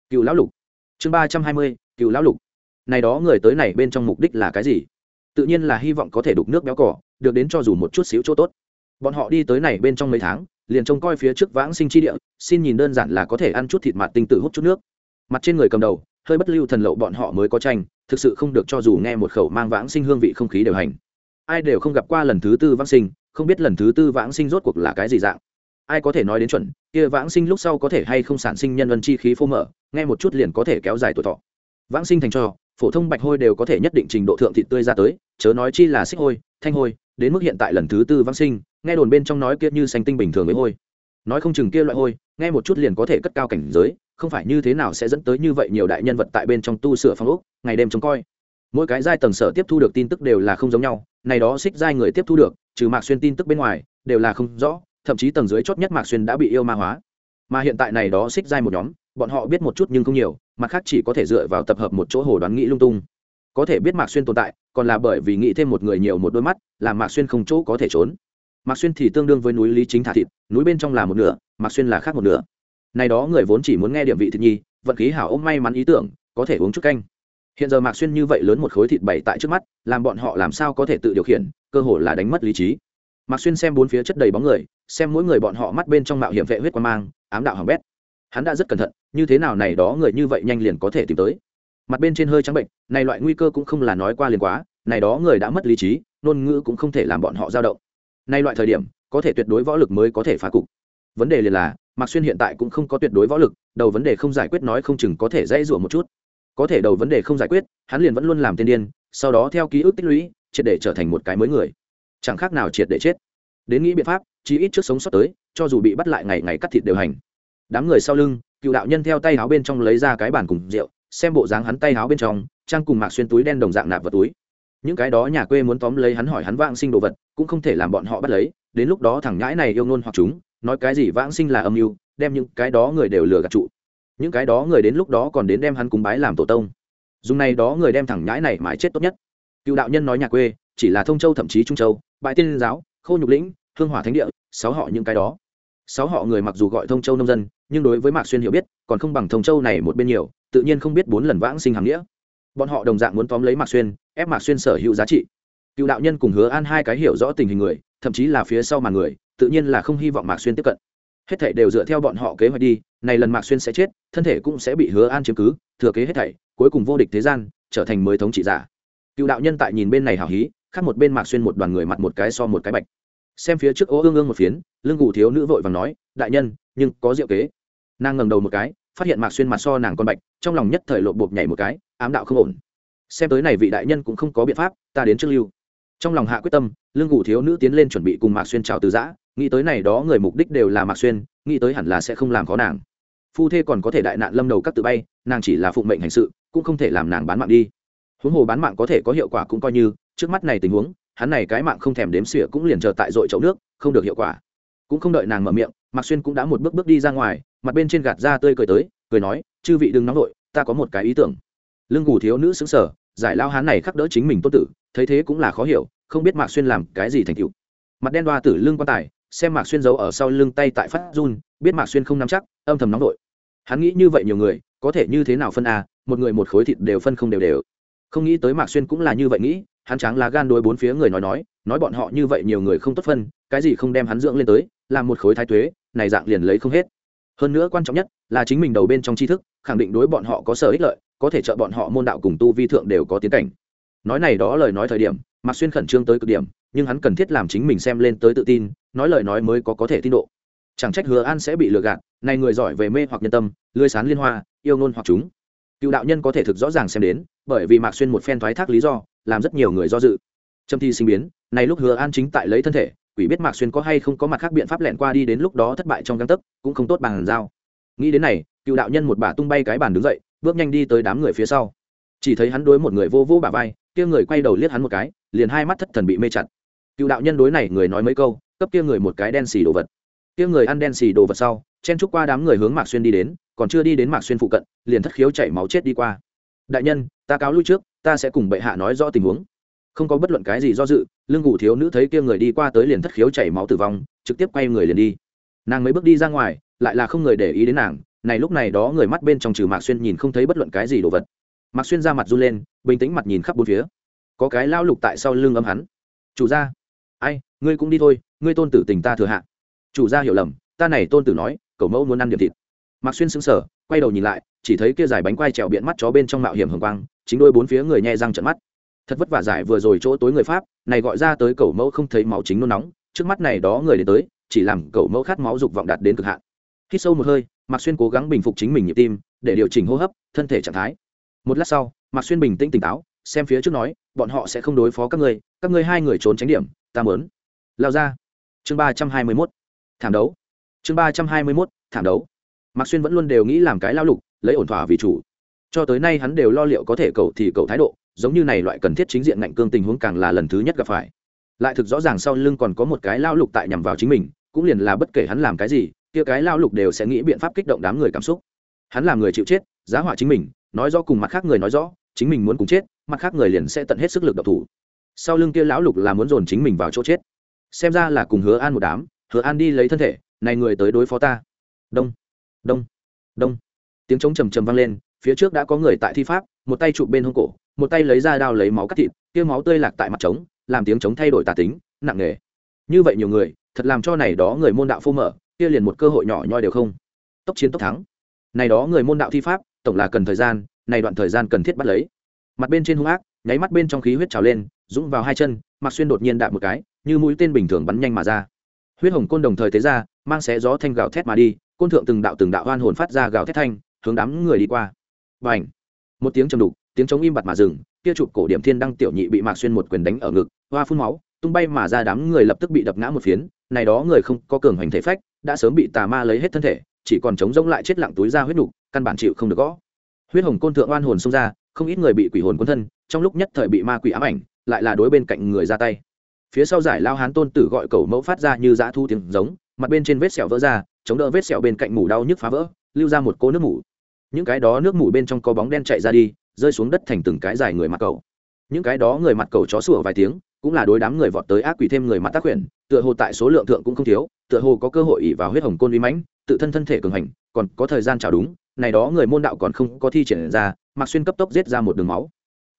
cựu lão lục. Chương ba trăm hai mươi, cựu lão lục. Này đó người tới này bên trong mục đích là cái gì? Tự nhiên là hy vọng có thể đục nước béo cỏ được đến cho dù một chút xíu chỗ tốt. Bọn họ đi tới này bên trong mấy tháng, liền trông coi phía trước vãng sinh chi địa, xin nhìn đơn giản là có thể ăn chút thịt mặt tinh tử hút chút nước. Mặt trên người cầm đầu, hơi bất lưu thần lậu bọn họ mới có tranh thực sự không được cho dù nghe một khẩu mang vãng sinh hương vị không khí đều hành. Ai đều không gặp qua lần thứ tư vãng sinh, không biết lần thứ tư vãng sinh rốt cuộc là cái gì dạng. Ai có thể nói đến chuẩn, kia vãng sinh lúc sau có thể hay không sản sinh nhân vân chi khí phô mở, nghe một chút liền có thể kéo dài tuổi thọ. Vãng sinh thành cho phổ thông bạch hôi đều có thể nhất định trình độ thượng thịt tươi ra tới, chớ nói chi là xích hôi, thanh hôi, đến mức hiện tại lần thứ tư vãng sinh, nghe đồn bên trong nói kia như xanh tinh bình thường với hôi nói không chừng kia loại hôi, nghe một chút liền có thể cất cao cảnh giới, không phải như thế nào sẽ dẫn tới như vậy nhiều đại nhân vật tại bên trong tu sửa phong ốc, ngày đêm trông coi. Mỗi cái giai tầng sở tiếp thu được tin tức đều là không giống nhau, này đó xích giai người tiếp thu được, trừ mạc xuyên tin tức bên ngoài, đều là không rõ, thậm chí tầng dưới chót nhất mạc xuyên đã bị yêu ma hóa. Mà hiện tại này đó xích giai một nhóm, bọn họ biết một chút nhưng không nhiều, mặt khác chỉ có thể dựa vào tập hợp một chỗ hồ đoán nghĩ lung tung. Có thể biết mạc xuyên tồn tại, còn là bởi vì nghĩ thêm một người nhiều một đôi mắt, làm mạc xuyên không chỗ có thể trốn mạc xuyên thì tương đương với núi lý chính thả thịt, núi bên trong là một nửa, mạc xuyên là khác một nửa. Này đó người vốn chỉ muốn nghe điểm vị thịt nhi, vận khí hảo ôm may mắn ý tưởng, có thể uống chút canh. Hiện giờ mạc xuyên như vậy lớn một khối thịt bày tại trước mắt, làm bọn họ làm sao có thể tự điều khiển, cơ hội là đánh mất lý trí. Mạc xuyên xem bốn phía chất đầy bóng người, xem mỗi người bọn họ mắt bên trong mạo hiểm vệ huyết quan mang, ám đạo hỏng bét. Hắn đã rất cẩn thận, như thế nào này đó người như vậy nhanh liền có thể tìm tới. Mặt bên trên hơi trắng bệnh, này loại nguy cơ cũng không là nói qua liền quá, này đó người đã mất lý trí, ngôn ngữ cũng không thể làm bọn họ dao động nay loại thời điểm, có thể tuyệt đối võ lực mới có thể phá cục. Vấn đề liền là, mạc xuyên hiện tại cũng không có tuyệt đối võ lực, đầu vấn đề không giải quyết nói không chừng có thể dãy rủa một chút. Có thể đầu vấn đề không giải quyết, hắn liền vẫn luôn làm tiên điên, sau đó theo ký ức tích lũy, triệt để trở thành một cái mới người. Chẳng khác nào triệt để chết. Đến nghĩ biện pháp, chí ít trước sống sót tới, cho dù bị bắt lại ngày ngày cắt thịt đều hành. Đám người sau lưng, cựu đạo nhân theo tay áo bên trong lấy ra cái bàn cùng rượu, xem bộ dáng hắn tay áo bên trong, trang cùng mạc xuyên túi đen đồng dạng nạp vào túi những cái đó nhà quê muốn tóm lấy hắn hỏi hắn vãng sinh đồ vật, cũng không thể làm bọn họ bắt lấy, đến lúc đó thằng nhãi này yêu ngôn hoặc chúng, nói cái gì vãng sinh là âm mưu, đem những cái đó người đều lừa gạt trụ. Những cái đó người đến lúc đó còn đến đem hắn cúng bái làm tổ tông. Dùng này đó người đem thằng nhãi này mãi chết tốt nhất. Cựu đạo nhân nói nhà quê, chỉ là thông châu thậm chí trung châu, bãi tiên giáo khâu nhục lĩnh, hương hỏa thánh địa, sáu họ những cái đó. Sáu họ người mặc dù gọi thông châu nông dân, nhưng đối với mạc xuyên hiểu biết, còn không bằng thông châu này một bên nhiều, tự nhiên không biết bốn lần vãng sinh hàm nghĩa bọn họ đồng dạng muốn tóm lấy mạc xuyên, ép mạc xuyên sở hữu giá trị. Cựu đạo nhân cùng hứa an hai cái hiểu rõ tình hình người, thậm chí là phía sau màn người, tự nhiên là không hy vọng mạc xuyên tiếp cận. Hết thảy đều dựa theo bọn họ kế hoạch đi, này lần mạc xuyên sẽ chết, thân thể cũng sẽ bị hứa an chiếm cứ, thừa kế hết thảy, cuối cùng vô địch thế gian, trở thành mới thống trị giả. Cựu đạo nhân tại nhìn bên này hào hí, khác một bên mạc xuyên một đoàn người mặt một cái so một cái bạch. Xem phía trước ố ương ương một phiến, lưng gù thiếu nữ vội và nói, đại nhân, nhưng có diệu kế. Nàng ngẩng đầu một cái phát hiện mạc xuyên mặt so nàng con bạch, trong lòng nhất thời lộ bộp nhảy một cái, ám đạo không ổn. Xem tới này vị đại nhân cũng không có biện pháp, ta đến trước lưu. Trong lòng hạ quyết tâm, lương ngủ thiếu nữ tiến lên chuẩn bị cùng mạc xuyên chào từ giã, nghĩ tới này đó người mục đích đều là mạc xuyên, nghĩ tới hẳn là sẽ không làm khó nàng. Phu thê còn có thể đại nạn lâm đầu các tự bay, nàng chỉ là phụng mệnh hành sự, cũng không thể làm nàng bán mạng đi. Huống hồ bán mạng có thể có hiệu quả cũng coi như, trước mắt này tình huống, hắn này cái mạng không thèm đếm xỉa cũng liền chờ tại dội chậu nước, không được hiệu quả. Cũng không đợi nàng mở miệng, mạc xuyên cũng đã một bước bước đi ra ngoài mặt bên trên gạt ra tươi cười tới, cười nói, chư vị đừng nóng vội, ta có một cái ý tưởng. Lương gù thiếu nữ xứng sở giải lao hán này khắc đỡ chính mình tốt tử, thấy thế cũng là khó hiểu, không biết mạc xuyên làm cái gì thành cựu mặt đen đoa tử lương quan tài, xem mạc xuyên giấu ở sau lưng tay tại phát run, biết mạc xuyên không nắm chắc, âm thầm nóng vội. Hắn nghĩ như vậy nhiều người, có thể như thế nào phân a, một người một khối thịt đều phân không đều đều. Không nghĩ tới mạc xuyên cũng là như vậy nghĩ, hắn tráng lá gan đôi bốn phía người nói nói nói bọn họ như vậy nhiều người không tốt phân, cái gì không đem hắn dưỡng lên tới, làm một khối thái tuế, này dạng liền lấy không hết hơn nữa quan trọng nhất là chính mình đầu bên trong tri thức, khẳng định đối bọn họ có sở ích lợi, có thể trợ bọn họ môn đạo cùng tu vi thượng đều có tiến cảnh. Nói này đó lời nói thời điểm, mạc xuyên khẩn trương tới cực điểm, nhưng hắn cần thiết làm chính mình xem lên tới tự tin, nói lời nói mới có có thể tin độ. Chẳng trách hứa an sẽ bị lừa gạt, này người giỏi về mê hoặc nhân tâm lưới sán liên hoa, yêu nôn hoặc chúng. Cựu đạo nhân có thể thực rõ ràng xem đến, bởi vì mạc xuyên một phen thoái thác lý do, làm rất nhiều người do dự. Trâm thi sinh biến, này lúc hứa an chính tại lấy thân thể quỷ biết mạc xuyên có hay không có mặt khác biện pháp lẹn qua đi đến lúc đó thất bại trong găng tấc, cũng không tốt bằng dao nghĩ đến này, cựu đạo nhân một bà tung bay cái bàn đứng dậy, bước nhanh đi tới đám người phía sau. Chỉ thấy hắn đối một người vô vô bà vai, kia người quay đầu liếc hắn một cái, liền hai mắt thất thần bị mê chặt. Cựu đạo nhân đối này người nói mấy câu, cấp kia người một cái đen xì đồ vật. Kia người ăn đen xì đồ vật sau, chen trúc qua đám người hướng mạc xuyên đi đến, còn chưa đi đến mạc xuyên phụ cận, liền thất khiếu chảy máu chết đi qua. Đại nhân, ta cáo lui trước, ta sẽ cùng bệ hạ nói rõ tình huống không có bất luận cái gì do dự lương ngủ thiếu nữ thấy kia người đi qua tới liền thất khiếu chảy máu tử vong, trực tiếp quay người liền đi. Nàng mấy bước đi ra ngoài, lại là không người để ý đến nàng, này lúc này đó người mắt bên trong trừ mạc xuyên nhìn không thấy bất luận cái gì đồ vật. Mạc xuyên ra mặt run lên, bình tĩnh mặt nhìn khắp bốn phía. Có cái lao lục tại sau lưng âm hắn. Chủ gia. Ai, ngươi cũng đi thôi, ngươi tôn tử tình ta thừa hạ. Chủ gia hiểu lầm, ta này tôn tử nói, cậu mẫu muốn ăn điểm thịt. Mạc xuyên sững sờ, quay đầu nhìn lại, chỉ thấy kia dài bánh quai trèo biện mắt chó bên trong mạo hiểm hồng quang, chính đôi bốn phía người nhẹ răng trận mắt thật vất vả giải vừa rồi chỗ tối người pháp, này gọi ra tới cầu mẫu không thấy máu chính nôn nóng, trước mắt này đó người đến tới, chỉ làm cầu mẫu khát máu dục vọng đạt đến cực hạn. Hít sâu một hơi, mạc xuyên cố gắng bình phục chính mình nhịp tim, để điều chỉnh hô hấp, thân thể trạng thái. Một lát sau, mạc xuyên bình tĩnh tỉnh táo, xem phía trước nói, bọn họ sẽ không đối phó các ngươi các ngươi hai người trốn tránh điểm, ta mớn lao ra. Chương ba trăm hai mươi mốt. Thảm đấu. Chương ba trăm hai mươi mốt, thảm đấu. Mạc xuyên vẫn luôn đều nghĩ làm cái lao lục, lấy ổn thỏa vì chủ. Cho tới nay hắn đều lo liệu có thể cầu thì cầu thái độ giống như này loại cần thiết chính diện ngạnh cương tình huống càng là lần thứ nhất gặp phải. Lại thực rõ ràng sau lưng còn có một cái lao lục tại nhằm vào chính mình, cũng liền là bất kể hắn làm cái gì, kia cái lao lục đều sẽ nghĩ biện pháp kích động đám người cảm xúc. Hắn là người chịu chết, giá họa chính mình, nói rõ cùng mặt khác người nói rõ, chính mình muốn cùng chết, mặt khác người liền sẽ tận hết sức lực độc thủ. Sau lưng kia lão lục là muốn dồn chính mình vào chỗ chết. Xem ra là cùng hứa an một đám, hứa an đi lấy thân thể, này người tới đối phó ta. Đông đông đông. Tiếng trống trầm trầm vang lên, phía trước đã có người tại thi pháp, một tay chụp bên hông cổ một tay lấy ra đao lấy máu cắt thịt, kia máu tươi lạc tại mặt trống, làm tiếng trống thay đổi tà tính, nặng nề. Như vậy nhiều người, thật làm cho này đó người môn đạo phô mở, kia liền một cơ hội nhỏ nhoi đều không. Tốc chiến tốc thắng. Này đó người môn đạo thi pháp, tổng là cần thời gian, này đoạn thời gian cần thiết bắt lấy. Mặt bên trên hung ác, nháy mắt bên trong khí huyết trào lên, dũng vào hai chân mặc xuyên đột nhiên đạp một cái, như mũi tên bình thường bắn nhanh mà ra. Huyết hồng côn đồng thời tế ra, mang xé gió thanh gào thét mà đi, côn thượng từng đạo từng đạo hoan hồn phát ra gào thét thanh, hướng đám người đi qua. Và ảnh một tiếng trầm đục tiếng chống im bặt mà dừng, kia chụp cổ điểm thiên đăng tiểu nhị bị mạc xuyên một quyền đánh ở ngực, hoa phun máu, tung bay mà ra đám người lập tức bị đập ngã một phiến, này đó người không có cường hoành thể phách, đã sớm bị tà ma lấy hết thân thể, chỉ còn chống rỗng lại chết lặng túi ra huyết nục, căn bản chịu không được gõ. Huyết hồng côn thượng oan hồn xông ra, không ít người bị quỷ hồn quân thân, trong lúc nhất thời bị ma quỷ ám ảnh, lại là đối bên cạnh người ra tay. Phía sau giải lao hán tôn tử gọi cầu mẫu phát ra như dã thu tiếng giống, mặt bên trên vết sẹo vỡ ra, chống đỡ vết sẹo bên cạnh mủ đau nhức phá vỡ, lưu ra một cô nước mủ. Những cái đó nước mủ bên trong có bóng đen chạy ra đi rơi xuống đất thành từng cái dài người mặt cầu. Những cái đó người mặt cầu chó sủa vài tiếng, cũng là đối đám người vọt tới ác quỷ thêm người mặt tác quyển tựa hồ tại số lượng thượng cũng không thiếu, tựa hồ có cơ hội ỉ vào huyết hồng côn uy mãnh, tự thân thân thể cường hành, còn có thời gian chào đúng, này đó người môn đạo còn không có thi triển ra, mạc xuyên cấp tốc giết ra một đường máu.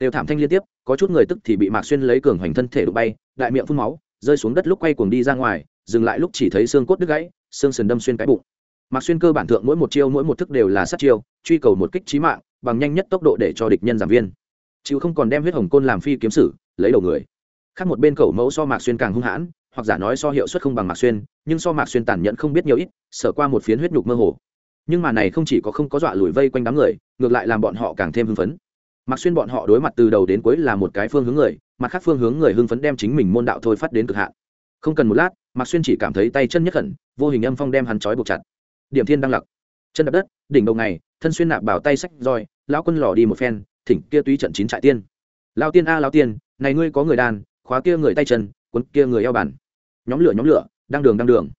Đều thảm thanh liên tiếp, có chút người tức thì bị mạc xuyên lấy cường hành thân thể đụng bay, đại miệng phun máu, rơi xuống đất lúc quay cuồng đi ra ngoài, dừng lại lúc chỉ thấy xương cốt đứt gãy, xương sườn đâm xuyên cái bụng. Mạc xuyên cơ bản thượng mỗi một chiêu mỗi một thức đều là sát chiêu, truy cầu một kích trí mạng bằng nhanh nhất tốc độ để cho địch nhân giảm viên. Chịu không còn đem huyết hồng côn làm phi kiếm sử, lấy đầu người. Khác một bên cầu mẫu so mạc xuyên càng hung hãn, hoặc giả nói so hiệu suất không bằng mạc xuyên, nhưng so mạc xuyên tàn nhẫn không biết nhiều ít sở qua một phiến huyết nhục mơ hồ. Nhưng mà này không chỉ có không có dọa lùi vây quanh đám người, ngược lại làm bọn họ càng thêm hưng phấn. Mạc xuyên bọn họ đối mặt từ đầu đến cuối là một cái phương hướng người, mặt khác phương hướng người hưng phấn đem chính mình môn đạo thôi phát đến cực hạn. Không cần một lát, mạc xuyên chỉ cảm thấy tay chân nhất khẩn vô hình âm phong đem hắn trói buộc chặt. Điểm thiên đang lặc. Chân đập đất, đỉnh đầu này thân xuyên nạp bảo tay sách roi lão quân lò đi một phen, thỉnh kia túy trận chín trại tiên. Lao tiên a, lao tiên, này ngươi có người đàn, khóa kia người tay chân, cuốn kia người eo bản nhóm lửa nhóm lửa, đang đường đang đường.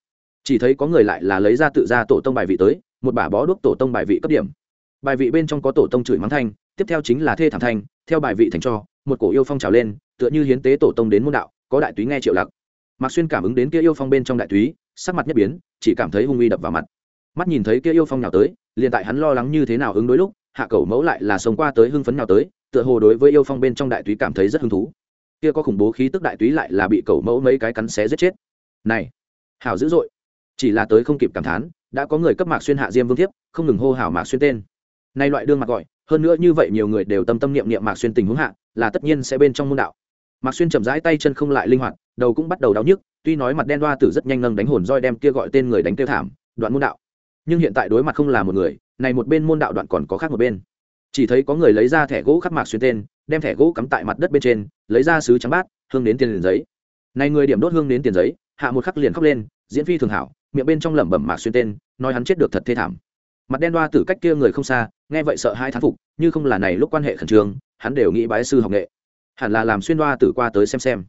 Chỉ thấy có người lại là lấy ra tự ra tổ tông bài vị tới, một bả bó đuốc tổ tông bài vị cấp điểm. Bài vị bên trong có tổ tông chửi mắng thanh, tiếp theo chính là thê thảm thanh, theo bài vị thành cho, một cổ yêu phong trào lên, tựa như hiến tế tổ tông đến môn đạo, có đại túy nghe triệu lặc mạc xuyên cảm ứng đến kia yêu phong bên trong đại túy, sắc mặt nhất biến, chỉ cảm thấy hung uy đập vào mặt. Mắt nhìn thấy kia yêu phong nào tới, liền tại hắn lo lắng như thế nào ứng đối lúc hạ cầu mẫu lại là sống qua tới hưng phấn nào tới, tựa hồ đối với yêu phong bên trong đại túy cảm thấy rất hứng thú. Kia có khủng bố khí tức đại túy lại là bị cầu mẫu mấy cái cắn xé giết chết. Này, hảo dữ dội. Chỉ là tới không kịp cảm thán, đã có người cấp mạc xuyên hạ diêm vương thiếp, không ngừng hô hào mạc xuyên tên. Nay loại đương mặt gọi, hơn nữa như vậy nhiều người đều tâm tâm niệm niệm mạc xuyên tình huống hạ, là tất nhiên sẽ bên trong môn đạo. Mạc xuyên chậm rãi tay chân không lại linh hoạt, đầu cũng bắt đầu đau nhức, tuy nói mặt đen đoa tử rất nhanh nâng đánh hồn roi đem kia gọi tên người đánh tiêu thảm, đoạn môn đạo nhưng hiện tại đối mặt không là một người, này một bên môn đạo đoạn còn có khác một bên. Chỉ thấy có người lấy ra thẻ gỗ khắc mạc xuyên tên, đem thẻ gỗ cắm tại mặt đất bên trên, lấy ra sứ trắng bát, hương đến tiền liền giấy. Này người điểm đốt hương đến tiền giấy, hạ một khắc liền khóc lên, diễn phi thường hảo, miệng bên trong lẩm bẩm mạc xuyên tên, nói hắn chết được thật thê thảm. Mặt đen đoa tử cách kia người không xa, nghe vậy sợ hai thán phục, như không là này lúc quan hệ khẩn trương, hắn đều nghĩ bái sư học nghệ. Hẳn là làm xuyên đoa tử qua tới xem xem.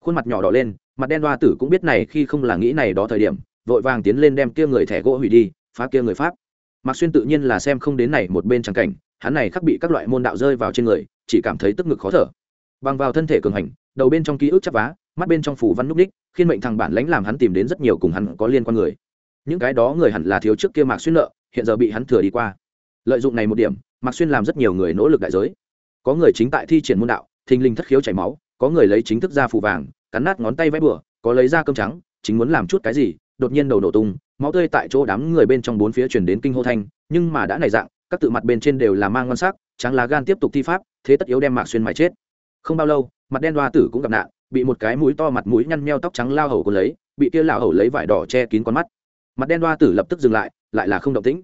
Khuôn mặt nhỏ đỏ lên, mặt đen đoa tử cũng biết này khi không là nghĩ này đó thời điểm, vội vàng tiến lên đem kia người thẻ gỗ hủy đi phá kia người pháp. Mạc xuyên tự nhiên là xem không đến này một bên trắng cảnh, hắn này khắc bị các loại môn đạo rơi vào trên người, chỉ cảm thấy tức ngực khó thở. Bằng vào thân thể cường hành, đầu bên trong ký ức chắp vá, mắt bên trong phủ văn núp đích, khiến mệnh thằng bản lãnh làm hắn tìm đến rất nhiều cùng hắn có liên quan người. Những cái đó người hẳn là thiếu trước kia mạc xuyên nợ, hiện giờ bị hắn thừa đi qua. Lợi dụng này một điểm, mạc xuyên làm rất nhiều người nỗ lực đại giới. Có người chính tại thi triển môn đạo, thình linh thất khiếu chảy máu, có người lấy chính thức ra phù vàng, cắn nát ngón tay vẽ bừa, có lấy ra cơm trắng, chính muốn làm chút cái gì, đột nhiên đầu nổ tung máu tươi tại chỗ đám người bên trong bốn phía chuyển đến kinh hô thanh, nhưng mà đã này dạng, các tự mặt bên trên đều là mang ngon sắc, tráng lá gan tiếp tục thi pháp, thế tất yếu đem mạc xuyên mài chết. Không bao lâu, mặt đen đoa tử cũng gặp nạn, bị một cái mũi to mặt mũi nhăn meo tóc trắng lao hầu của lấy, bị kia lão hầu lấy vải đỏ che kín con mắt. Mặt đen đoa tử lập tức dừng lại lại là không động tĩnh.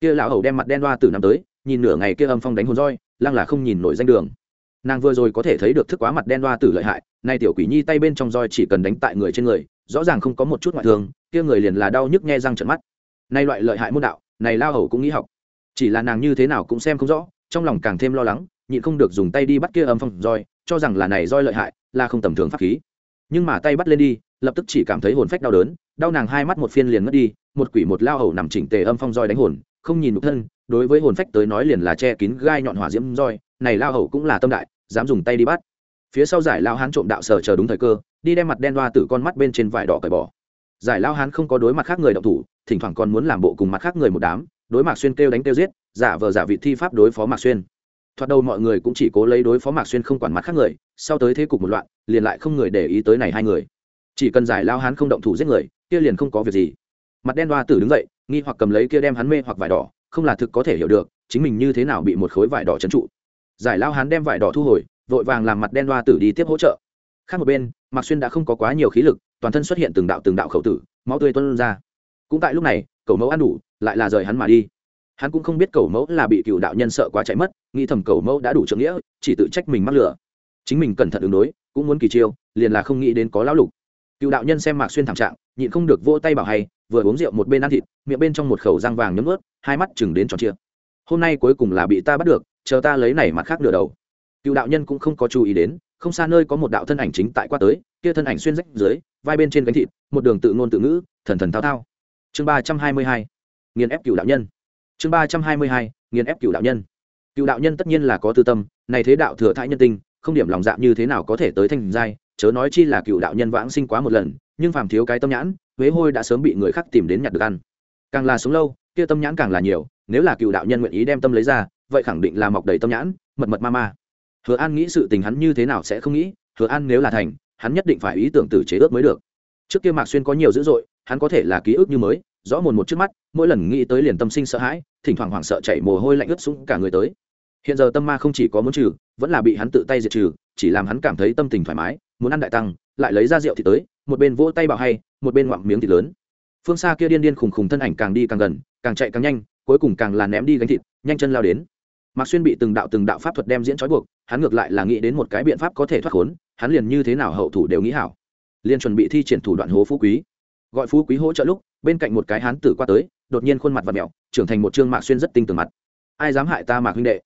Kia lão hầu đem mặt đen đoa tử nằm tới, nhìn nửa ngày kia âm phong đánh hồn roi, lăng là không nhìn nổi danh đường. Nàng vừa rồi có thể thấy được thức quá mặt đen đoa tử lợi hại, nay tiểu quỷ nhi tay bên trong roi chỉ cần đánh tại người trên người rõ ràng không có một chút ngoại thương, kia người liền là đau nhức nghe răng trận mắt. Nay loại lợi hại môn đạo, này lao hầu cũng nghĩ học. Chỉ là nàng như thế nào cũng xem không rõ, trong lòng càng thêm lo lắng, nhịn không được dùng tay đi bắt kia âm phong roi, cho rằng là này roi lợi hại, là không tầm thường pháp khí. Nhưng mà tay bắt lên đi, lập tức chỉ cảm thấy hồn phách đau đớn, đau nàng hai mắt một phiên liền mất đi, một quỷ một lao hầu nằm chỉnh tề âm phong roi đánh hồn, không nhìn nhục thân, đối với hồn phách tới nói liền là che kín gai nhọn hỏa diễm roi, này lao hầu cũng là tâm đại, dám dùng tay đi bắt. Phía sau giải lao hán trộm đạo sở chờ đúng thời cơ đi đem mặt đen đoa từ con mắt bên trên vải đỏ cởi bỏ. Giải lao hán không có đối mặt khác người động thủ, thỉnh thoảng còn muốn làm bộ cùng mặt khác người một đám, đối mạc xuyên kêu đánh kêu giết, giả vờ giả vị thi pháp đối phó mạc xuyên. Thoạt đầu mọi người cũng chỉ cố lấy đối phó mạc xuyên không quản mặt khác người, sau tới thế cục một loạn, liền lại không người để ý tới này hai người. Chỉ cần giải lao hán không động thủ giết người, kia liền không có việc gì. Mặt đen đoa tử đứng dậy, nghi hoặc cầm lấy kia đem hắn mê hoặc vải đỏ, không là thực có thể hiểu được, chính mình như thế nào bị một khối vải đỏ trấn trụ. Giải lao hán đem vải đỏ thu hồi, vội vàng làm mặt đen đoa tử đi tiếp hỗ trợ khác một bên, mạc xuyên đã không có quá nhiều khí lực, toàn thân xuất hiện từng đạo từng đạo khẩu tử, máu tươi tuân ra. Cũng tại lúc này cầu mẫu ăn đủ, lại là rời hắn mà đi. Hắn cũng không biết cầu mẫu là bị cựu đạo nhân sợ quá chạy mất, nghĩ thầm cầu mẫu đã đủ trưởng nghĩa, chỉ tự trách mình mắc lửa chính mình cẩn thận ứng đối, cũng muốn kỳ chiêu, liền là không nghĩ đến có lão lục. Cựu đạo nhân xem mạc xuyên thảm trạng, nhịn không được vỗ tay bảo hay, vừa uống rượu một bên ăn thịt, miệng bên trong một khẩu răng vàng nhấm ướt hai mắt chừng đến tròn chia hôm nay cuối cùng là bị ta bắt được, chờ ta lấy này mặt khác nửa đầu. Cựu đạo nhân cũng không có chú ý đến không xa nơi có một đạo thân ảnh chính tại qua tới, kia thân ảnh xuyên rách dưới, vai bên trên gánh thịt, một đường tự ngôn tự ngữ, thần thần thao thao. Chương ba trăm hai mươi hai, nghiền ép cựu đạo nhân. Chương ba trăm hai mươi hai, nghiền ép cựu đạo nhân. Cựu đạo nhân tất nhiên là có tư tâm, này thế đạo thừa thãi nhân tinh không điểm lòng dạ như thế nào có thể tới thanh giai, chớ nói chi là cựu đạo nhân vãng sinh quá một lần, nhưng phàm thiếu cái tâm nhãn, huế hôi đã sớm bị người khác tìm đến nhặt được ăn. Càng là sống lâu, kia tâm nhãn càng là nhiều, nếu là cựu đạo nhân nguyện ý đem tâm lấy ra, vậy khẳng định là mọc đầy tâm nhãn, mật mật ma ma hứa an nghĩ sự tình hắn như thế nào sẽ không nghĩ, hứa an nếu là thành, hắn nhất định phải ý tưởng từ chế ước mới được. Trước kia mạc xuyên có nhiều dữ dội, hắn có thể là ký ức như mới, rõ mồn một trước mắt, mỗi lần nghĩ tới liền tâm sinh sợ hãi, thỉnh thoảng hoảng sợ chảy mồ hôi lạnh ướt sũng cả người tới. Hiện giờ tâm ma không chỉ có muốn trừ, vẫn là bị hắn tự tay diệt trừ, chỉ làm hắn cảm thấy tâm tình thoải mái, muốn ăn đại tăng, lại lấy ra rượu thì tới, một bên vỗ tay bảo hay, một bên ngoạm miếng thịt lớn. Phương xa kia điên điên khùng khùng thân ảnh càng đi càng gần, càng chạy càng nhanh, cuối cùng càng là ném đi gánh thịt, nhanh chân lao đến. Mạc xuyên bị từng đạo từng đạo pháp thuật đem diễn trói buộc hắn ngược lại là nghĩ đến một cái biện pháp có thể thoát khốn, hắn liền như thế nào hậu thủ đều nghĩ hảo. Liền chuẩn bị thi triển thủ đoạn hố phú quý. Gọi phú quý hỗ trợ lúc, bên cạnh một cái hán tử qua tới, đột nhiên khuôn mặt và mẹo trưởng thành một trương mạc xuyên rất tinh tường mặt. Ai dám hại ta mạc huynh đệ?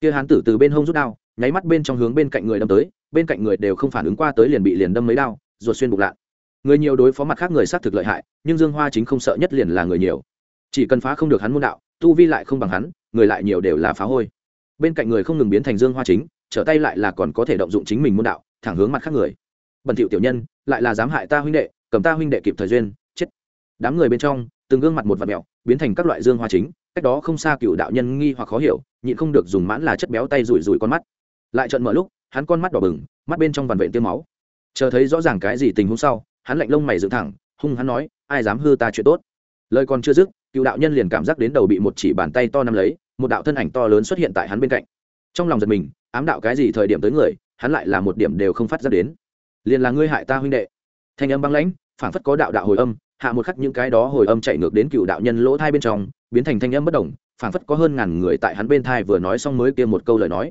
Kia hán tử từ bên hông rút đao, nháy mắt bên trong hướng bên cạnh người đâm tới, bên cạnh người đều không phản ứng qua tới liền bị liền đâm mấy đao, ruột xuyên bục lạ. Người nhiều đối phó mặt khác người xác thực lợi hại, nhưng dương hoa chính không sợ nhất liền là người nhiều. Chỉ cần phá không được hắn môn đạo, tu vi lại không bằng hắn, người lại nhiều đều là phá hôi. Bên cạnh người không ngừng biến thành dương hoa chính trở tay lại là còn có thể động dụng chính mình môn đạo, thẳng hướng mặt khác người. Bẩn thiệu tiểu nhân, lại là dám hại ta huynh đệ, cầm ta huynh đệ kịp thời duyên, chết. Đám người bên trong, từng gương mặt một vật mẹo, biến thành các loại dương hoa chính, cách đó không xa cựu đạo nhân nghi hoặc khó hiểu, nhịn không được dùng mãn là chất béo tay rủi rủi con mắt. Lại trận mở lúc, hắn con mắt đỏ bừng, mắt bên trong vằn vện tiêu máu. Chờ thấy rõ ràng cái gì tình huống sau, hắn lạnh lông mày dựng thẳng, hung hắn nói, ai dám hư ta chuyện tốt? Lời còn chưa dứt, cựu đạo nhân liền cảm giác đến đầu bị một chỉ bàn tay to nắm lấy, một đạo thân ảnh to lớn xuất hiện tại hắn bên cạnh. Trong lòng giật mình ám đạo cái gì thời điểm tới người, hắn lại là một điểm đều không phát ra đến. Liền là ngươi hại ta huynh đệ. Thanh âm băng lãnh, phảng phất có đạo đạo hồi âm, hạ một khắc những cái đó hồi âm chạy ngược đến cựu đạo nhân lỗ thai bên trong, biến thành thanh âm bất đồng phảng phất có hơn ngàn người tại hắn bên thai vừa nói xong mới kia một câu lời nói.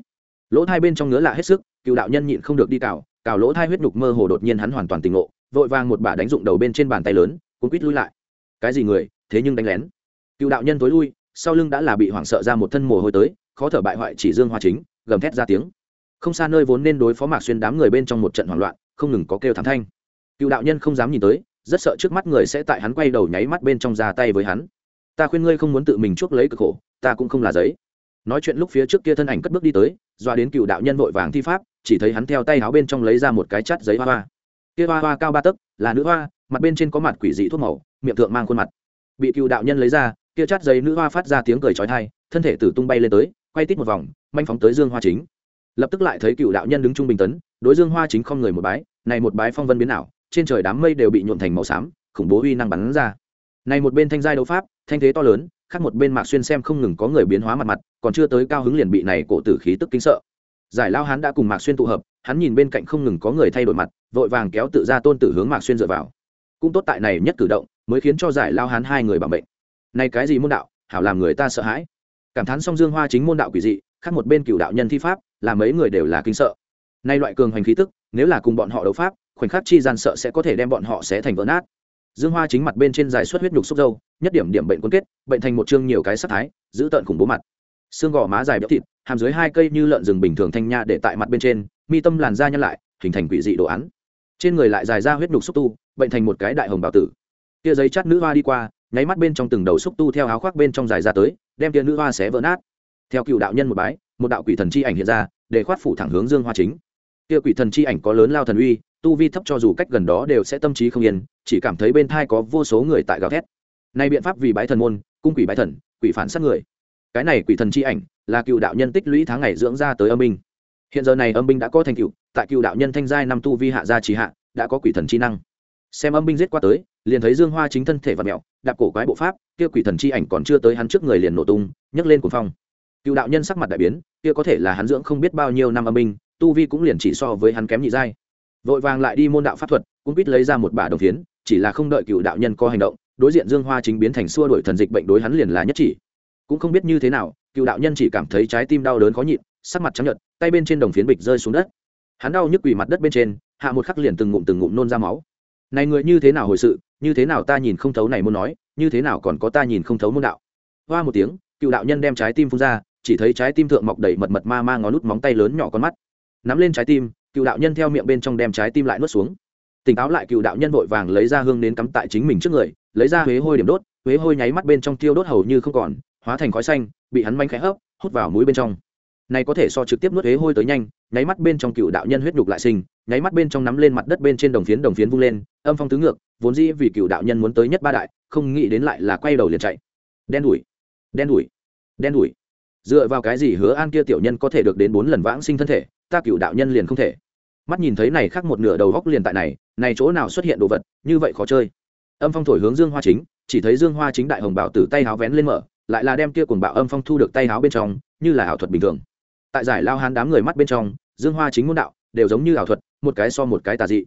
Lỗ thai bên trong ngứa lạ hết sức, cựu đạo nhân nhịn không được đi cào cào lỗ thai huyết nhục mơ hồ đột nhiên hắn hoàn toàn tỉnh ngộ, vội vàng một bà đánh dụng đầu bên trên bàn tay lớn, cuốn quýt lui lại. Cái gì người, thế nhưng đánh lén. Cựu đạo nhân tối lui, sau lưng đã là bị hoảng sợ ra một thân mồ hôi tới, khó thở bại hoại chỉ dương hoa chính gầm thét ra tiếng. Không xa nơi vốn nên đối phó mạc xuyên đám người bên trong một trận hoảng loạn, không ngừng có kêu thảm thanh. Cựu đạo nhân không dám nhìn tới, rất sợ trước mắt người sẽ tại hắn quay đầu nháy mắt bên trong ra tay với hắn. Ta khuyên ngươi không muốn tự mình chuốc lấy cực khổ, ta cũng không là giấy. Nói chuyện lúc phía trước kia thân ảnh cất bước đi tới doa đến cựu đạo nhân vội vàng thi pháp, chỉ thấy hắn theo tay áo bên trong lấy ra một cái chắt giấy hoa hoa. Kia hoa hoa cao ba tấc, là nữ hoa, mặt bên trên có mặt quỷ dị thuốc màu, miệng thượng mang khuôn mặt. Bị cựu đạo nhân lấy ra, kia chát giấy nữ hoa phát ra tiếng cười trói thai thân thể tử tung bay lên tới quay tít một vòng, manh phóng tới dương hoa chính. Lập tức lại thấy cựu đạo nhân đứng trung bình tấn, đối dương hoa chính không người một bái, này một bái phong vân biến ảo, trên trời đám mây đều bị nhuộn thành màu xám, khủng bố uy năng bắn ra. Này một bên thanh giai đấu pháp, thanh thế to lớn, khác một bên mạc xuyên xem không ngừng có người biến hóa mặt mặt, còn chưa tới cao hứng liền bị này cổ tử khí tức kinh sợ. Giải lao hắn đã cùng mạc xuyên tụ hợp, hắn nhìn bên cạnh không ngừng có người thay đổi mặt, vội vàng kéo tự ra tôn tử hướng mạc xuyên dựa vào. Cũng tốt tại này nhất cử động, mới khiến cho giải lao hắn hai người bằng bệnh. Này cái gì môn đạo, hảo làm người ta sợ hãi cảm thán song dương hoa chính môn đạo quỷ dị, khác một bên cựu đạo nhân thi pháp, là mấy người đều là kinh sợ. Nay loại cường hành khí tức, nếu là cùng bọn họ đấu pháp, khoảnh khắc chi gian sợ sẽ có thể đem bọn họ sẽ thành vỡ nát. Dương hoa chính mặt bên trên dài suất huyết nhục xúc dâu, nhất điểm điểm bệnh quân kết, bệnh thành một chương nhiều cái sắc thái, giữ tợn khủng bố mặt. Xương gò má dài béo thịt, hàm dưới hai cây như lợn rừng bình thường thanh nha để tại mặt bên trên, mi tâm làn da nhăn lại, hình thành quỷ dị đồ án. Trên người lại dài ra huyết nhục xúc tu, bệnh thành một cái đại hồng bảo tử. Tia giấy chát nữ hoa đi qua, nháy mắt bên trong từng đầu xúc tu theo áo khoác bên trong dài ra tới đem tia nữ hoa xé vỡ nát. Theo cựu đạo nhân một bái, một đạo quỷ thần chi ảnh hiện ra, để khoát phủ thẳng hướng dương hoa chính. Tia quỷ thần chi ảnh có lớn lao thần uy, tu vi thấp cho dù cách gần đó đều sẽ tâm trí không yên, chỉ cảm thấy bên thai có vô số người tại gào thét. Nay biện pháp vì bái thần môn, cung quỷ bái thần, quỷ phản sát người. Cái này quỷ thần chi ảnh là cựu đạo nhân tích lũy tháng ngày dưỡng ra tới âm binh. Hiện giờ này âm binh đã có thành cựu tại cựu đạo nhân thanh giai năm tu vi hạ gia trì hạ, đã có quỷ thần chi năng xem âm binh giết qua tới, liền thấy dương hoa chính thân thể và mẹo, đạp cổ quái bộ pháp, kia quỷ thần chi ảnh còn chưa tới hắn trước người liền nổ tung, nhấc lên cuồng phong. Cựu đạo nhân sắc mặt đại biến, kia có thể là hắn dưỡng không biết bao nhiêu năm âm binh, tu vi cũng liền chỉ so với hắn kém nhị giai. Vội vàng lại đi môn đạo pháp thuật, cũng biết lấy ra một bả đồng phiến, chỉ là không đợi cựu đạo nhân có hành động, đối diện dương hoa chính biến thành xua đổi thần dịch bệnh đối hắn liền là nhất chỉ. Cũng không biết như thế nào, cựu đạo nhân chỉ cảm thấy trái tim đau đớn khó nhịn, sắc mặt trắng nhợt, tay bên trên đồng phiến bịch rơi xuống đất. Hắn đau nhức quỳ mặt đất bên trên, hạ một khắc liền từng ngụm từng ngụm nôn ra máu này người như thế nào hồi sự, như thế nào ta nhìn không thấu này muốn nói, như thế nào còn có ta nhìn không thấu môn đạo. Hoa một tiếng, cựu đạo nhân đem trái tim phun ra, chỉ thấy trái tim thượng mọc đầy mật mật ma ma ngón nút móng tay lớn nhỏ con mắt. Nắm lên trái tim, cựu đạo nhân theo miệng bên trong đem trái tim lại nuốt xuống. Tỉnh táo lại, cựu đạo nhân vội vàng lấy ra hương đến cắm tại chính mình trước người, lấy ra huế hôi điểm đốt, huế hôi nháy mắt bên trong tiêu đốt hầu như không còn, hóa thành khói xanh, bị hắn manh khẽ hấp, hút vào mũi bên trong. Này có thể so trực tiếp nuốt huế hôi tới nhanh, nháy mắt bên trong cựu đạo nhân huyết nhục lại sinh nháy mắt bên trong nắm lên mặt đất bên trên đồng phiến đồng phiến vung lên, âm phong tứ ngược, vốn dĩ vì cựu đạo nhân muốn tới nhất ba đại, không nghĩ đến lại là quay đầu liền chạy. Đen đủi đen đủi đen đủi. Dựa vào cái gì hứa an kia tiểu nhân có thể được đến bốn lần vãng sinh thân thể, ta cựu đạo nhân liền không thể. Mắt nhìn thấy này khác một nửa đầu góc liền tại này này chỗ nào xuất hiện đồ vật, như vậy khó chơi. Âm phong thổi hướng dương hoa chính, chỉ thấy dương hoa chính đại hồng bảo tử tay háo vén lên mở, lại là đem kia cuồng bạo âm phong thu được tay háo bên trong, như là ảo thuật bình thường. Tại giải lao hán đám người mắt bên trong, dương hoa chính môn đạo, đều giống như ảo thuật một cái so một cái tà dị.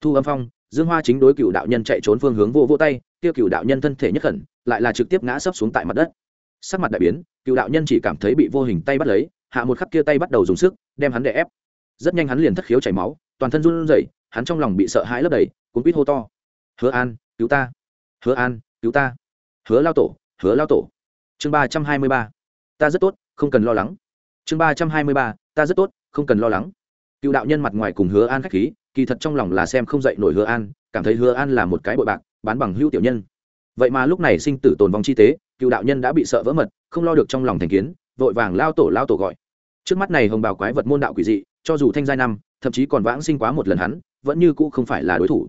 Thu âm phong, dương hoa chính đối cựu đạo nhân chạy trốn phương hướng vô vô tay, kia cựu đạo nhân thân thể nhất khẩn, lại là trực tiếp ngã sấp xuống tại mặt đất. Sắc mặt đại biến, cựu đạo nhân chỉ cảm thấy bị vô hình tay bắt lấy, hạ một khắc kia tay bắt đầu dùng sức, đem hắn đè ép. Rất nhanh hắn liền thất khiếu chảy máu, toàn thân run rẩy, hắn trong lòng bị sợ hãi lấp đầy, cuốn quýt hô to. Hứa an, cứu ta! Hứa an, cứu ta! Hứa lao tổ, hứa lao tổ! Chương ba trăm hai mươi ba. Ta rất tốt, không cần lo lắng. Chương ba trăm hai mươi ba. Ta rất tốt, không cần lo lắng cựu đạo nhân mặt ngoài cùng hứa an k h á c h khí, kỳ thật trong lòng là xem không dậy nổi hứa an, cảm thấy hứa an là một cái bội bạc, bán bằng hữu tiểu nhân. Vậy mà lúc này sinh tử tồn vong chi tế, cựu đạo nhân đã bị sợ vỡ mật, không lo được trong lòng thành kiến, vội vàng lao tổ lao tổ gọi. Trước mắt này hồng bào quái vật môn đạo quỷ dị, cho dù thanh giai năm, thậm chí còn vãng sinh quá một lần hắn, vẫn như cũ không phải là đối thủ.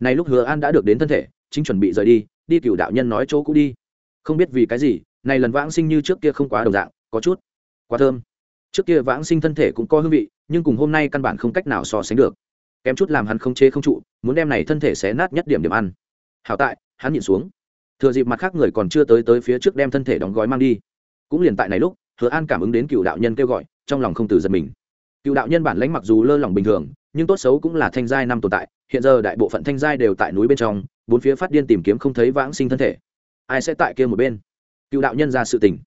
Này lúc hứa an đã được đến thân thể, chính chuẩn bị rời đi đi cựu đạo nhân nói chỗ cũ đi. Không biết vì cái gì, này lần vãng sinh như trước kia không quá đồng dạng, có chút quá thơm. Trước kia vãng sinh thân thể cũng có hương vị nhưng cùng hôm nay căn bản không cách nào so sánh được. Kém chút làm hắn không chế không trụ, muốn đem này thân thể xé nát nhất điểm điểm ăn. Hảo tại, hắn nhìn xuống. Thừa dịp mặt khác người còn chưa tới tới phía trước đem thân thể đóng gói mang đi. Cũng liền tại này lúc, hứa an cảm ứng đến cựu đạo nhân kêu gọi, trong lòng không từ giật mình. Cựu đạo nhân bản lãnh mặc dù lơ lỏng bình thường, nhưng tốt xấu cũng là thanh giai năm tồn tại, hiện giờ đại bộ phận thanh giai đều tại núi bên trong, bốn phía phát điên tìm kiếm không thấy vãng sinh thân thể. Ai sẽ tại kia một bên? Cựu đạo nhân ra sự tình.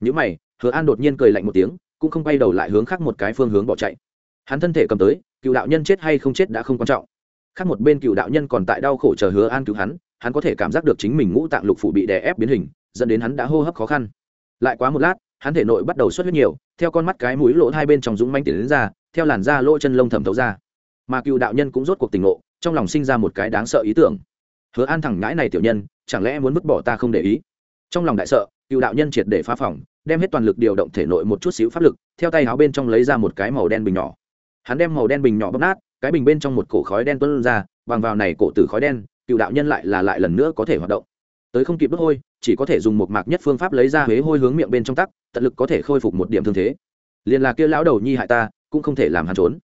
Những mày, hứa an đột nhiên cười lạnh một tiếng, cũng không quay đầu lại hướng khác một cái phương hướng bỏ chạy hắn thân thể cầm tới, cựu đạo nhân chết hay không chết đã không quan trọng. Khác một bên cựu đạo nhân còn tại đau khổ chờ hứa an cứu hắn hắn có thể cảm giác được chính mình ngũ tạng lục phủ bị đè ép biến hình, dẫn đến hắn đã hô hấp khó khăn. Lại quá một lát, hắn thể nội bắt đầu xuất huyết nhiều, theo con mắt cái mũi lỗ hai bên trong dũng manh tiền đến ra, theo làn da lỗ chân lông thẩm thấu ra. Mà cựu đạo nhân cũng rốt cuộc tỉnh ngộ, trong lòng sinh ra một cái đáng sợ ý tưởng. Hứa an thẳng ngãi này tiểu nhân, chẳng lẽ muốn vứt bỏ ta không để ý? Trong lòng đại sợ, cựu đạo nhân triệt để phá phòng, đem hết toàn lực điều động thể nội một chút xíu pháp lực, theo tay áo bên trong lấy ra một cái màu đen bình nhỏ hắn đem màu đen bình nhỏ bóp nát, cái bình bên trong một cổ khói đen tuân ra, bằng vào này cổ tử khói đen, cựu đạo nhân lại là lại lần nữa có thể hoạt động. Tới không kịp đốt hôi, chỉ có thể dùng một mạc nhất phương pháp lấy ra huế hôi hướng miệng bên trong tắc, tận lực có thể khôi phục một điểm thương thế. Liền là kia lão đầu nhi hại ta, cũng không thể làm hắn trốn.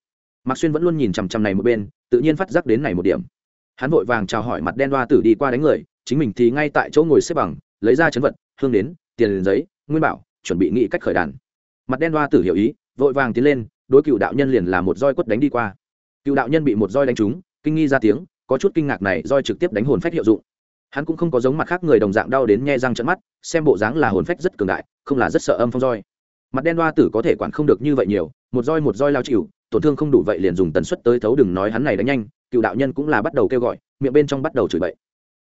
Mạc xuyên vẫn luôn nhìn chằm chằm này một bên, tự nhiên phát giác đến này một điểm. Hắn vội vàng chào hỏi mặt đen đoa tử đi qua đánh người, chính mình thì ngay tại chỗ ngồi xếp bằng, lấy ra chấn vật, hương đến, tiền giấy, nguyên bảo, chuẩn bị nghĩ cách khởi đàn. Mặt đen đoa tử hiểu ý, vội vàng tiến lên đối cựu đạo nhân liền là một roi quất đánh đi qua. Cựu đạo nhân bị một roi đánh trúng, kinh nghi ra tiếng, có chút kinh ngạc này roi trực tiếp đánh hồn phách hiệu dụng. Hắn cũng không có giống mặt khác người đồng dạng đau đến nhe răng trận mắt, xem bộ dáng là hồn phách rất cường đại, không là rất sợ âm phong roi. Mặt đen đoa tử có thể quản không được như vậy nhiều, một roi một roi lao chịu, tổn thương không đủ vậy liền dùng tần suất tới thấu đừng nói hắn này đánh nhanh, cựu đạo nhân cũng là bắt đầu kêu gọi, miệng bên trong bắt đầu chửi bậy.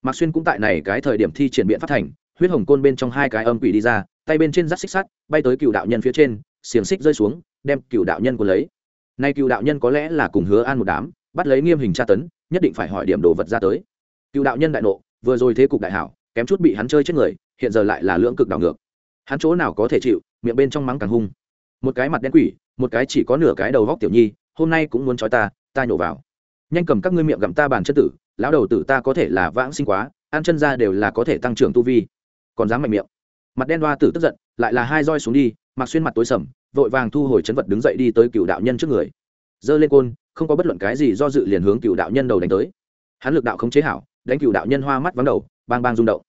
Mạc xuyên cũng tại này cái thời điểm thi triển biện phát thành, huyết hồng côn bên trong hai cái âm quỷ đi ra, tay bên trên rắt xích sắt, bay tới cựu đạo nhân phía trên, xiềng xích rơi xuống đem cựu đạo nhân của lấy. Nay cựu đạo nhân có lẽ là cùng hứa an một đám, bắt lấy nghiêm hình tra tấn, nhất định phải hỏi điểm đồ vật ra tới. Cựu đạo nhân đại nộ, vừa rồi thế cục đại hảo, kém chút bị hắn chơi chết người, hiện giờ lại là lưỡng cực đảo ngược. Hắn chỗ nào có thể chịu, miệng bên trong mắng càng hung. Một cái mặt đen quỷ, một cái chỉ có nửa cái đầu vóc tiểu nhi, hôm nay cũng muốn trói ta ta nhổ vào. Nhanh cầm các ngươi miệng gặm ta bàn chân tử, lão đầu tử ta có thể là vãng sinh quá, ăn chân ra đều là có thể tăng trưởng tu vi. Còn dám mạnh miệng. Mặt đen đoa tử tức giận, lại là hai roi xuống đi, mặc xuyên mặt tối sầm vội vàng thu hồi chấn vật đứng dậy đi tới cựu đạo nhân trước người. Giơ lên côn, không có bất luận cái gì do dự liền hướng cựu đạo nhân đầu đánh tới. Hắn lực đạo không chế hảo, đánh cựu đạo nhân hoa mắt vắng đầu, bang bang rung động.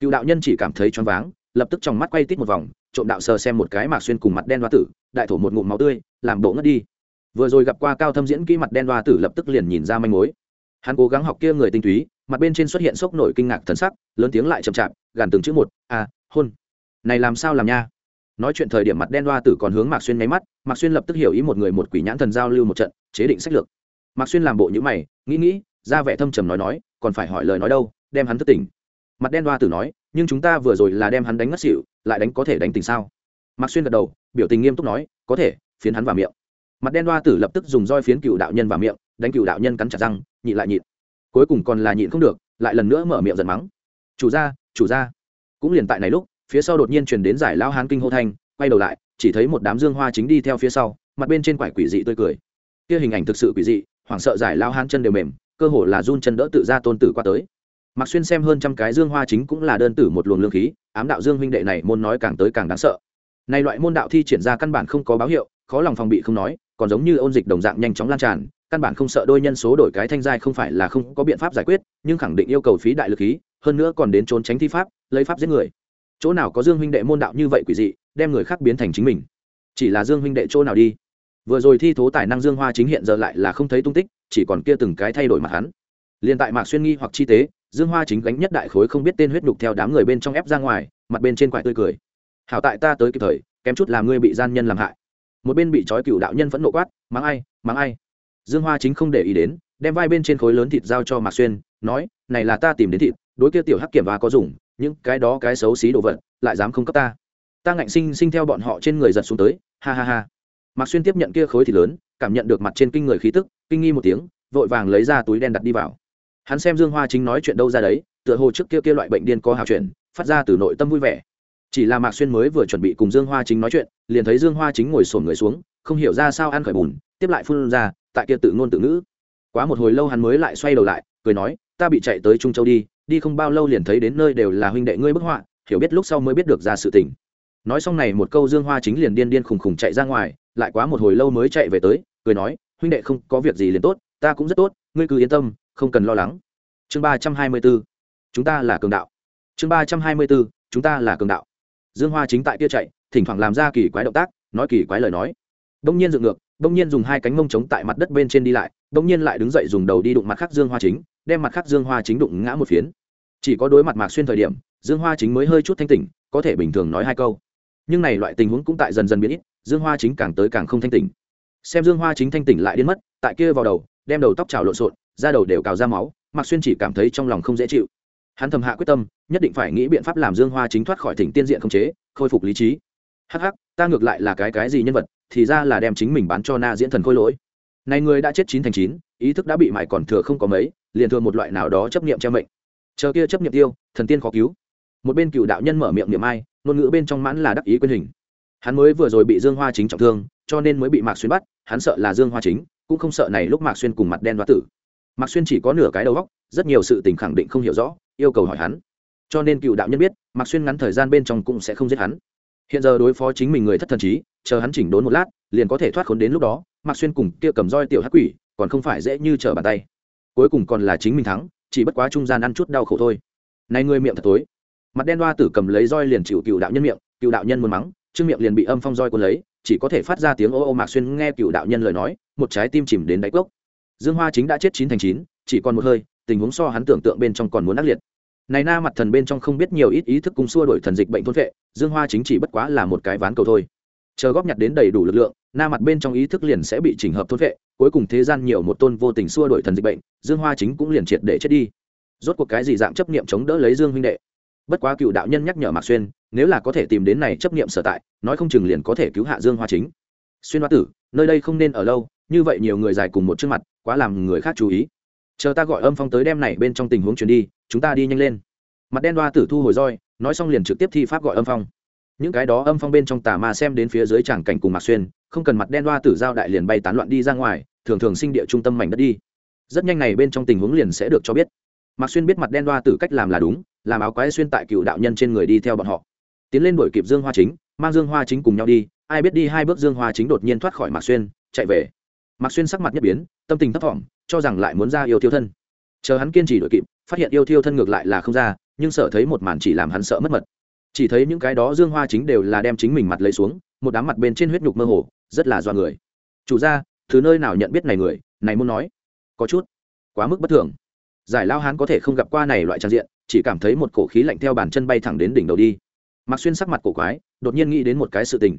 Cựu đạo nhân chỉ cảm thấy choáng váng, lập tức trong mắt quay tít một vòng, trộm đạo sờ xem một cái mạc xuyên cùng mặt đen hoa tử, đại thổ một ngụm máu tươi, làm bộ ngất đi. Vừa rồi gặp qua cao thâm diễn kỹ mặt đen hoa tử lập tức liền nhìn ra manh mối. Hắn cố gắng học kia người tinh túy, mặt bên trên xuất hiện sốc nổi kinh ngạc thần sắc, lớn tiếng lại chậm chạp, gàn từng chữ một à hôn. Này làm sao làm nha? Nói chuyện thời điểm mặt đen đoa tử còn hướng mạc xuyên nháy mắt, mạc xuyên lập tức hiểu ý một người một quỷ nhãn thần giao lưu một trận, chế định sách lược. Mạc xuyên làm bộ nhữ mày, nghĩ nghĩ, ra vẻ thâm trầm nói nói, còn phải hỏi lời nói đâu, đem hắn thất tỉnh mặt đen đoa tử nói, nhưng chúng ta vừa rồi là đem hắn đánh ngất xỉu, lại đánh có thể đánh tình sao? Mạc xuyên gật đầu, biểu tình nghiêm túc nói, có thể, phiến hắn vào miệng. Mặt đen đoa tử lập tức dùng roi phiến cựu đạo nhân vào miệng, đánh cựu đạo nhân cắn chặt răng, nhịn lại nhịn. Cuối cùng còn là nhịn không được, lại lần nữa mở miệng giận mắng. Chủ gia chủ gia. Cũng liền tại này lúc phía sau đột nhiên truyền đến giải lao hán kinh hô thanh, quay đầu lại, chỉ thấy một đám dương hoa chính đi theo phía sau, mặt bên trên quải quỷ dị tươi cười. Kia hình ảnh thực sự quỷ dị, hoảng sợ giải lao hán chân đều mềm, cơ hồ là run chân đỡ tự ra tôn tử qua tới. Mặc xuyên xem hơn trăm cái dương hoa chính cũng là đơn tử một luồng lương khí, ám đạo dương huynh đệ này môn nói càng tới càng đáng sợ. Này loại môn đạo thi triển ra căn bản không có báo hiệu, khó lòng phòng bị không nói, còn giống như ôn dịch đồng dạng nhanh chóng lan tràn, căn bản không sợ đôi nhân số đổi cái thanh giai không phải là không có biện pháp giải quyết, nhưng khẳng định yêu cầu phí đại lực khí, hơn nữa còn đến trốn tránh thi pháp, lấy pháp giết người chỗ nào có dương huynh đệ môn đạo như vậy quỷ dị, đem người khác biến thành chính mình. Chỉ là dương huynh đệ chỗ nào đi? Vừa rồi thi thố tài năng dương hoa chính hiện giờ lại là không thấy tung tích, chỉ còn kia từng cái thay đổi mặt hắn. Liền tại mạc xuyên nghi hoặc chi tế, dương hoa chính gánh nhất đại khối không biết tên huyết đục theo đám người bên trong ép ra ngoài, mặt bên trên quại tươi cười. Hảo tại ta tới kịp thời, kém chút làm ngươi bị gian nhân làm hại. Một bên bị trói cựu đạo nhân vẫn nộ quát, mắng ai mắng ai? Dương hoa chính không để ý đến, đem vai bên trên khối lớn thịt giao cho mạc xuyên, nói, này là ta tìm đến thịt, đối kia tiểu hắc kiểm và có dùng những cái đó cái xấu xí đồ vật, lại dám không cấp ta. Ta ngạnh sinh sinh theo bọn họ trên người giật xuống tới, ha ha ha. Mạc xuyên tiếp nhận kia khối thì lớn, cảm nhận được mặt trên kinh người khí tức, kinh nghi một tiếng, vội vàng lấy ra túi đen đặt đi vào. Hắn xem dương hoa chính nói chuyện đâu ra đấy, tựa hồ trước kia kia loại bệnh điên có hào chuyện phát ra từ nội tâm vui vẻ. Chỉ là mạc xuyên mới vừa chuẩn bị cùng dương hoa chính nói chuyện, liền thấy dương hoa chính ngồi sổn người xuống, không hiểu ra sao ăn khởi bùn, tiếp lại phun ra, tại kia tự ngôn tự ngữ. Quá một hồi lâu hắn mới lại xoay đầu lại, cười nói, ta bị chạy tới trung châu đi đi không bao lâu liền thấy đến nơi đều là huynh đệ ngươi bức họa, hiểu biết lúc sau mới biết được ra sự tình. Nói xong này một câu dương hoa chính liền điên điên khùng khùng chạy ra ngoài, lại quá một hồi lâu mới chạy về tới, cười nói, huynh đệ không có việc gì liền tốt, ta cũng rất tốt, ngươi cứ yên tâm, không cần lo lắng. Chương ba trăm hai mươi b ố chúng ta là cường đạo. Chương ba trăm hai mươi b ố chúng ta là cường đạo. Dương hoa chính tại kia chạy, thỉnh thoảng làm ra kỳ quái động tác, nói kỳ quái lời nói. Đông nhiên dựng ngược đông nhiên dùng hai cánh mông trống tại mặt đất bên trên đi lại đông nhiên lại đứng dậy dùng đầu đi đụng mặt khác dương hoa chính đem mặt khác dương hoa chính đụng ngã một phiến. Chỉ có đối mặt mạc xuyên thời điểm, dương hoa chính mới hơi chút thanh tỉnh, có thể bình thường nói hai câu. Nhưng này loại tình huống cũng tại dần dần biến ít, dương hoa chính càng tới càng không thanh tỉnh. Xem dương hoa chính thanh tỉnh lại đến mất, tại kia vào đầu, đem đầu tóc trào lộn xộn, da đầu đều cào ra máu, mạc xuyên chỉ cảm thấy trong lòng không dễ chịu. Hắn thầm hạ quyết tâm, nhất định phải nghĩ biện pháp làm dương hoa chính thoát khỏi thỉnh tiên diện không chế, khôi phục lý trí. Hắc hắc, ta ngược lại là cái cái gì nhân vật, thì ra là đem chính mình bán cho na diễn thần khôi lỗi. Này người đã chết chín thành chín, ý thức đã bị mải còn thừa không có mấy liền thừa một loại nào đó chấp niệm che mệnh. Chờ kia chấp niệm tiêu, thần tiên khó cứu. Một bên cựu đạo nhân mở miệng niệm ai, ngôn ngữ bên trong mãn là đắc ý quyền hình. Hắn mới vừa rồi bị dương hoa chính trọng thương, cho nên mới bị mạc xuyên bắt, hắn sợ là dương hoa chính, cũng không sợ này lúc mạc xuyên cùng mặt đen đoá tử. Mạc xuyên chỉ có nửa cái đầu góc rất nhiều sự tình khẳng định không hiểu rõ, yêu cầu hỏi hắn. Cho nên cựu đạo nhân biết, mạc xuyên ngắn thời gian bên trong cũng sẽ không giết hắn. Hiện giờ đối phó chính mình người thất thần trí, chờ hắn chỉnh đốn một lát, liền có thể thoát khốn đến lúc đó, mạc xuyên cùng kia cầm roi tiểu hắc quỷ, còn không phải dễ như trở bàn tay cuối cùng còn là chính mình thắng, chỉ bất quá trung gian ăn chút đau khổ thôi. Này ngươi miệng thật tối. Mặt đen đoa tử cầm lấy roi liền chịu cựu đạo nhân miệng, cựu đạo nhân muốn mắng, trương miệng liền bị âm phong roi cuốn lấy, chỉ có thể phát ra tiếng ô ô mạc xuyên nghe cựu đạo nhân lời nói, một trái tim chìm đến đáy cốc. Dương hoa chính đã chết chín thành chín, chỉ còn một hơi, tình huống so hắn tưởng tượng bên trong còn muốn ác liệt. Này na mặt thần bên trong không biết nhiều ít ý thức cung xua đổi thần dịch bệnh thôn vệ dương hoa chính chỉ bất quá là một cái ván cầu thôi. Chờ góp nhặt đến đầy đủ lực lượng, na mặt bên trong ý thức liền sẽ bị chỉnh hợp thôn vệ cuối cùng thế gian nhiều một tôn vô tình xua đổi thần dịch bệnh, dương hoa chính cũng liền triệt để chết đi. Rốt cuộc cái gì dạng chấp niệm chống đỡ lấy dương huynh đệ? Bất quá cựu đạo nhân nhắc nhở mạc xuyên, nếu là có thể tìm đến này chấp niệm sở tại, nói không chừng liền có thể cứu hạ dương hoa chính. Xuyên hoa tử, nơi đây không nên ở lâu, như vậy nhiều người dài cùng một trước mặt, quá làm người khác chú ý. Chờ ta gọi âm phong tới đem này bên trong tình huống chuyển đi, chúng ta đi nhanh lên. Mặt đen đoa tử thu hồi roi, nói xong liền trực tiếp thi pháp gọi âm phong. Những cái đó âm phong bên trong tà ma xem đến phía dưới tràng cảnh cùng mạc xuyên, không cần mặt đen đoa tử giao đại liền bay tán loạn đi ra ngoài thường thường sinh địa trung tâm mảnh đất đi. Rất nhanh này bên trong tình huống liền sẽ được cho biết. Mạc xuyên biết mặt đen đoa tử cách làm là đúng, làm áo quái xuyên tại cựu đạo nhân trên người đi theo bọn họ. Tiến lên đuổi kịp dương hoa chính, mang dương hoa chính cùng nhau đi, ai biết đi hai bước dương hoa chính đột nhiên thoát khỏi mạc xuyên, chạy về. Mạc xuyên sắc mặt nhất biến, tâm tình thấp thỏm, cho rằng lại muốn ra yêu thiêu thân. Chờ hắn kiên trì đuổi kịp, phát hiện yêu thiêu thân ngược lại là không ra, nhưng sợ thấy một màn chỉ làm hắn sợ mất mật. Chỉ thấy những cái đó dương hoa chính đều là đem chính mình mặt lấy xuống, một đám mặt bên trên huyết nhục mơ hồ, rất là do người. Chủ gia thứ nơi nào nhận biết này người, này muốn nói. Có chút. Quá mức bất thường. Giải lao hán có thể không gặp qua này loại trang diện, chỉ cảm thấy một cổ khí lạnh theo bàn chân bay thẳng đến đỉnh đầu đi. Mặc xuyên sắc mặt cổ quái, đột nhiên nghĩ đến một cái sự tình.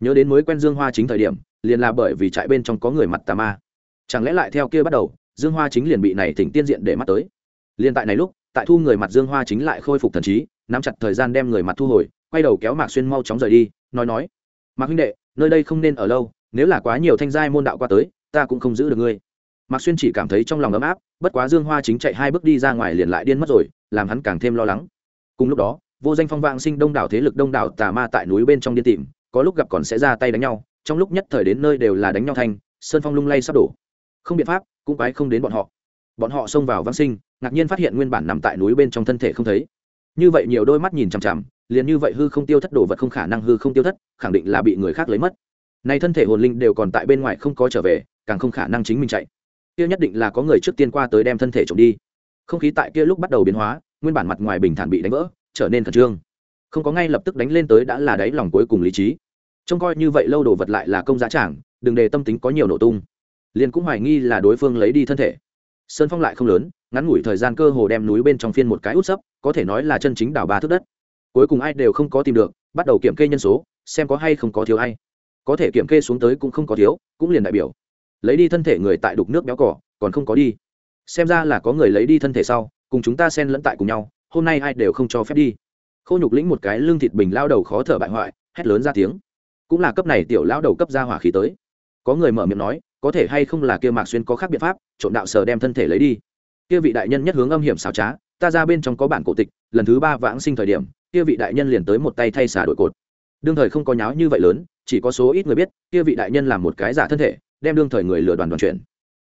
Nhớ đến mới quen dương hoa chính thời điểm, liền là bởi vì trại bên trong có người mặt tà ma. Chẳng lẽ lại theo kia bắt đầu, dương hoa chính liền bị này thỉnh tiên diện để mắt tới? Liền tại này lúc, tại thu người mặt dương hoa chính lại khôi phục thần trí, nắm chặt thời gian đem người mặt thu hồi, quay đầu kéo mạc xuyên mau chóng rời đi, nói nói. Mạc huynh đệ, nơi đây không nên ở lâu nếu là quá nhiều thanh giai môn đạo qua tới, ta cũng không giữ được ngươi. Mạc xuyên chỉ cảm thấy trong lòng ấm áp, bất quá dương hoa chính chạy hai bước đi ra ngoài liền lại điên mất rồi, làm hắn càng thêm lo lắng. Cùng lúc đó, vô danh phong vang sinh đông đảo thế lực đông đảo tà ma tại núi bên trong điên tìm, có lúc gặp còn sẽ ra tay đánh nhau, trong lúc nhất thời đến nơi đều là đánh nhau thanh sơn phong lung lay sắp đổ. Không biện pháp, cũng quái không đến bọn họ. Bọn họ xông vào vang sinh, ngạc nhiên phát hiện nguyên bản nằm tại núi bên trong thân thể không thấy. Như vậy nhiều đôi mắt nhìn chằm chằm, liền như vậy hư không tiêu thất đồ vật không khả năng hư không tiêu thất, khẳng định là bị người khác lấy mất nay thân thể hồn linh đều còn tại bên ngoài không có trở về, càng không khả năng chính mình chạy. Kia nhất định là có người trước tiên qua tới đem thân thể trộm đi. Không khí tại kia lúc bắt đầu biến hóa, nguyên bản mặt ngoài bình thản bị đánh vỡ, trở nên khẩn trương. Không có ngay lập tức đánh lên tới đã là đáy lòng cuối cùng lý trí. Trông coi như vậy lâu đồ vật lại là công giá trảng đừng để tâm tính có nhiều nổ tung. Liền cũng hoài nghi là đối phương lấy đi thân thể. Sơn phong lại không lớn, ngắn ngủi thời gian cơ hồ đem núi bên trong phiên một cái út sấp, có thể nói là chân chính đảo ba thước đất. Cuối cùng ai đều không có tìm được, bắt đầu kiểm kê nhân số, xem có hay không có thiếu ai có thể kiểm kê xuống tới cũng không có thiếu, cũng liền đại biểu. Lấy đi thân thể người tại đục nước béo cỏ, còn không có đi. Xem ra là có người lấy đi thân thể sau, cùng chúng ta xen lẫn tại cùng nhau, hôm nay ai đều không cho phép đi. Khô nhục lĩnh một cái lương thịt bình lao đầu khó thở bại hoại, hét lớn ra tiếng. Cũng là cấp này tiểu lao đầu cấp ra hỏa khí tới. Có người mở miệng nói, có thể hay không là kia mạc xuyên có khác biện pháp, trộm đạo sở đem thân thể lấy đi. Kia vị đại nhân nhất hướng âm hiểm xảo trá, ta ra bên trong có bản cổ tịch, lần thứ ba vãng sinh thời điểm, kia vị đại nhân liền tới một tay thay xả đội cột. Đương thời không có nháo như vậy lớn chỉ có số ít người biết, kia vị đại nhân làm một cái giả thân thể, đem đương thời người lừa đoàn đoàn chuyển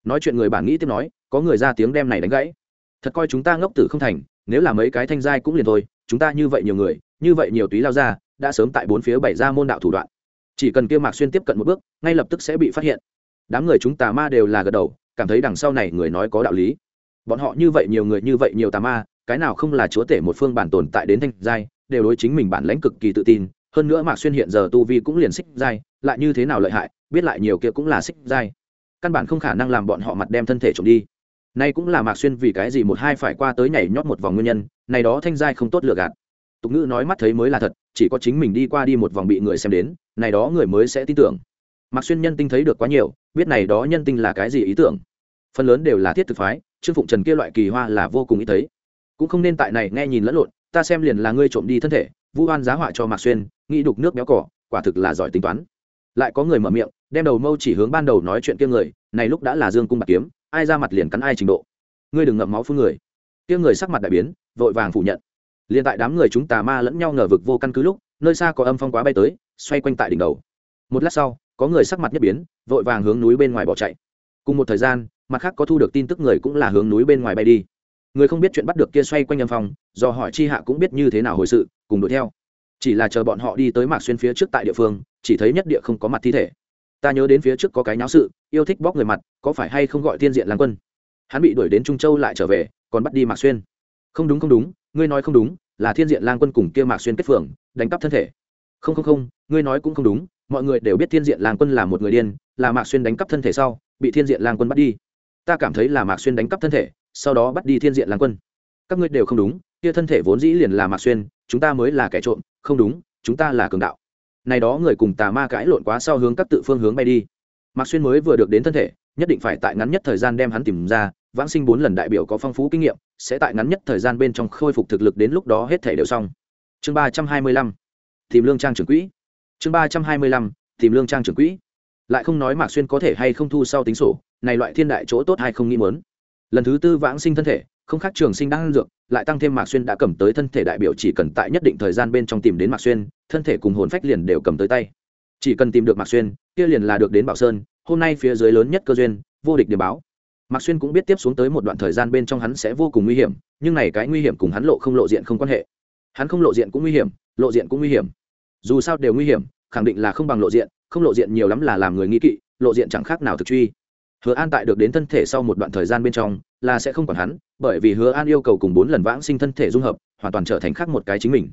nói chuyện người bản nghĩ tiếp nói, có người ra tiếng đem này đánh gãy. Thật coi chúng ta ngốc tử không thành, nếu là mấy cái thanh giai cũng liền thôi, chúng ta như vậy nhiều người, như vậy nhiều túy lao ra, đã sớm tại bốn phía bảy ra môn đạo thủ đoạn. Chỉ cần kia mạc xuyên tiếp cận một bước, ngay lập tức sẽ bị phát hiện. Đám người chúng tà ma đều là gật đầu, cảm thấy đằng sau này người nói có đạo lý. Bọn họ như vậy nhiều người, như vậy nhiều tà ma, cái nào không là chúa tể một phương bản tồn tại đến thanh giai, đều đối chính mình bản lãnh cực kỳ tự tin hơn nữa mạc xuyên hiện giờ tu vi cũng liền xích giai, lại như thế nào lợi hại, biết lại nhiều kia cũng là xích giai. Căn bản không khả năng làm bọn họ mặt đem thân thể trộm đi. Nay cũng là mạc xuyên vì cái gì một hai phải qua tới nhảy nhót một vòng nguyên nhân, này đó thanh giai không tốt lừa gạt. Tục ngữ nói mắt thấy mới là thật, chỉ có chính mình đi qua đi một vòng bị người xem đến, này đó người mới sẽ tin tưởng. Mạc xuyên nhân tinh thấy được quá nhiều, biết này đó nhân tinh là cái gì ý tưởng. Phần lớn đều là thiết thực phái, trương phụng trần kia loại kỳ hoa là vô cùng ý thấy. Cũng không nên tại này nghe nhìn lẫn lộn, ta xem liền là ngươi trộm đi thân thể, vu oan giá họa cho mạc xuyên nghĩ đục nước béo cỏ, quả thực là giỏi tính toán. Lại có người mở miệng, đem đầu mâu chỉ hướng ban đầu nói chuyện kia người, này lúc đã là dương cung bạc kiếm, ai ra mặt liền cắn ai trình độ. Ngươi đừng ngậm máu phương người. Kia người sắc mặt đại biến, vội vàng phủ nhận. Liền tại đám người chúng tà ma lẫn nhau ngờ vực vô căn cứ lúc, nơi xa có âm phong quá bay tới, xoay quanh tại đỉnh đầu. Một lát sau, có người sắc mặt nhất biến, vội vàng hướng núi bên ngoài bỏ chạy. Cùng một thời gian, mặt khác có thu được tin tức người cũng là hướng núi bên ngoài bay đi. Người không biết chuyện bắt được kia xoay quanh âm phong, do hỏi chi hạ cũng biết như thế nào hồi sự, cùng đuổi theo chỉ là chờ bọn họ đi tới mạc xuyên phía trước tại địa phương, chỉ thấy nhất địa không có mặt thi thể. Ta nhớ đến phía trước có cái nháo sự, yêu thích bóc người mặt, có phải hay không gọi tiên diện lang quân? Hắn bị đuổi đến trung châu lại trở về, còn bắt đi mạc xuyên. Không đúng không đúng, ngươi nói không đúng, là thiên diện lang quân cùng kia mạc xuyên kết phường, đánh cắp thân thể. Không không không, ngươi nói cũng không đúng, mọi người đều biết thiên diện lang quân là một người điên, là mạc xuyên đánh cắp thân thể sau, bị thiên diện lang quân bắt đi. Ta cảm thấy là mạc xuyên đánh cắp thân thể, sau đó bắt đi thiên diện lang quân. Các ngươi đều không đúng, kia thân thể vốn dĩ liền là mạc xuyên, chúng ta mới là kẻ trộm không đúng, chúng ta là cường đạo. Này đó người cùng tà ma cãi lộn quá sau hướng các tự phương hướng bay đi. Mạc xuyên mới vừa được đến thân thể, nhất định phải tại ngắn nhất thời gian đem hắn tìm ra, vãng sinh bốn lần đại biểu có phong phú kinh nghiệm, sẽ tại ngắn nhất thời gian bên trong khôi phục thực lực đến lúc đó hết thể đều xong. Chương ba trăm hai mươi lăm, tìm lương trang trưởng quỹ. Chương ba trăm hai mươi lăm, tìm lương trang trưởng quỹ. Lại không nói mạc xuyên có thể hay không thu sau tính sổ, này loại thiên đại chỗ tốt hay không nghĩ muốn. Lần thứ tư vãng sinh thân thể không khác trường sinh đang dược, lại tăng thêm mạc xuyên đã cầm tới thân thể đại biểu chỉ cần tại nhất định thời gian bên trong tìm đến mạc xuyên, thân thể cùng hồn phách liền đều cầm tới tay. Chỉ cần tìm được mạc xuyên, kia liền là được đến bảo sơn, hôm nay phía dưới lớn nhất cơ duyên, vô địch điểm báo. Mạc xuyên cũng biết tiếp xuống tới một đoạn thời gian bên trong hắn sẽ vô cùng nguy hiểm, nhưng này cái nguy hiểm cùng hắn lộ không lộ diện không quan hệ. Hắn không lộ diện cũng nguy hiểm, lộ diện cũng nguy hiểm. Dù sao đều nguy hiểm, khẳng định là không bằng lộ diện, không lộ diện nhiều lắm là làm người nghi kỵ, lộ diện chẳng khác nào thực truy. Hứa an tại được đến thân thể sau một đoạn thời gian bên trong là sẽ không còn hắn, bởi vì hứa an yêu cầu cùng bốn lần vãng sinh thân thể dung hợp, hoàn toàn trở thành khác một cái chính mình.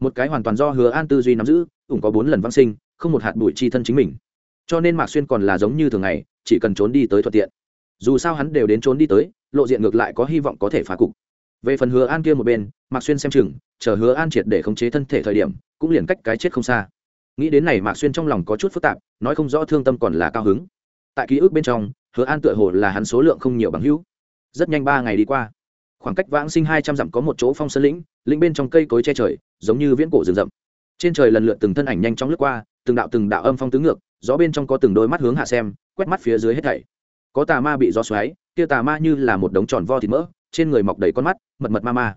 Một cái hoàn toàn do hứa an tư duy nắm giữ, cũng có bốn lần vãng sinh, không một hạt bụi chi thân chính mình. Cho nên mạc xuyên còn là giống như thường ngày, chỉ cần trốn đi tới thuận tiện. Dù sao hắn đều đến trốn đi tới, lộ diện ngược lại có hy vọng có thể phá cục. Về phần hứa an kia một bên, mạc xuyên xem chừng, chờ hứa an triệt để khống chế thân thể thời điểm, cũng liền cách cái chết không xa. Nghĩ đến này mạc xuyên trong lòng có chút phức tạp, nói không rõ thương tâm còn là cao hứng. Tại ký ức bên trong, hứa an tựa hồ là hắn số lượng không nhiều bằng hữu rất nhanh ba ngày đi qua. Khoảng cách vãng sinh hai trăm dặm có một chỗ phong sơn lĩnh lĩnh bên trong cây cối che trời, giống như viễn cổ rừng rậm. Trên trời lần lượt từng thân ảnh nhanh chóng lướt qua, từng đạo từng đạo âm phong tứ ngược, gió bên trong có từng đôi mắt hướng hạ xem, quét mắt phía dưới hết thảy. Có tà ma bị gió xoáy, kia tà ma như là một đống tròn vo thịt mỡ, trên người mọc đầy con mắt, mật mật ma ma.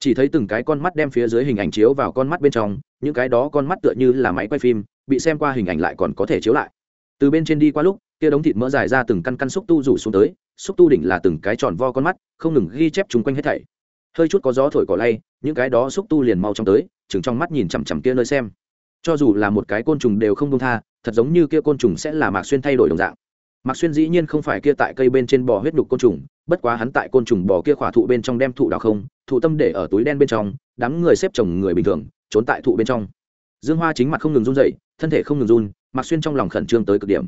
Chỉ thấy từng cái con mắt đem phía dưới hình ảnh chiếu vào con mắt bên trong, những cái đó con mắt tựa như là máy quay phim, bị xem qua hình ảnh lại còn có thể chiếu lại. Từ bên trên đi qua lúc, kia đống thịt mỡ dài ra từng căn căn xúc tu rủ xuống tới xúc tu đỉnh là từng cái tròn vo con mắt, không ngừng ghi chép chung quanh hết thảy. Hơi chút có gió thổi cỏ lay, những cái đó xúc tu liền mau trong tới, chừng trong mắt nhìn chằm chằm kia nơi xem. Cho dù là một cái côn trùng đều không đông tha, thật giống như kia côn trùng sẽ là mạc xuyên thay đổi đồng dạng. Mạc xuyên dĩ nhiên không phải kia tại cây bên trên bò huyết đục côn trùng, bất quá hắn tại côn trùng bò kia khỏa thụ bên trong đem thụ đào không, thụ tâm để ở túi đen bên trong, đám người xếp chồng người bình thường, trốn tại thụ bên trong. Dương hoa chính mặt không ngừng run dậy thân thể không ngừng run, mạc xuyên trong lòng khẩn trương tới cực điểm.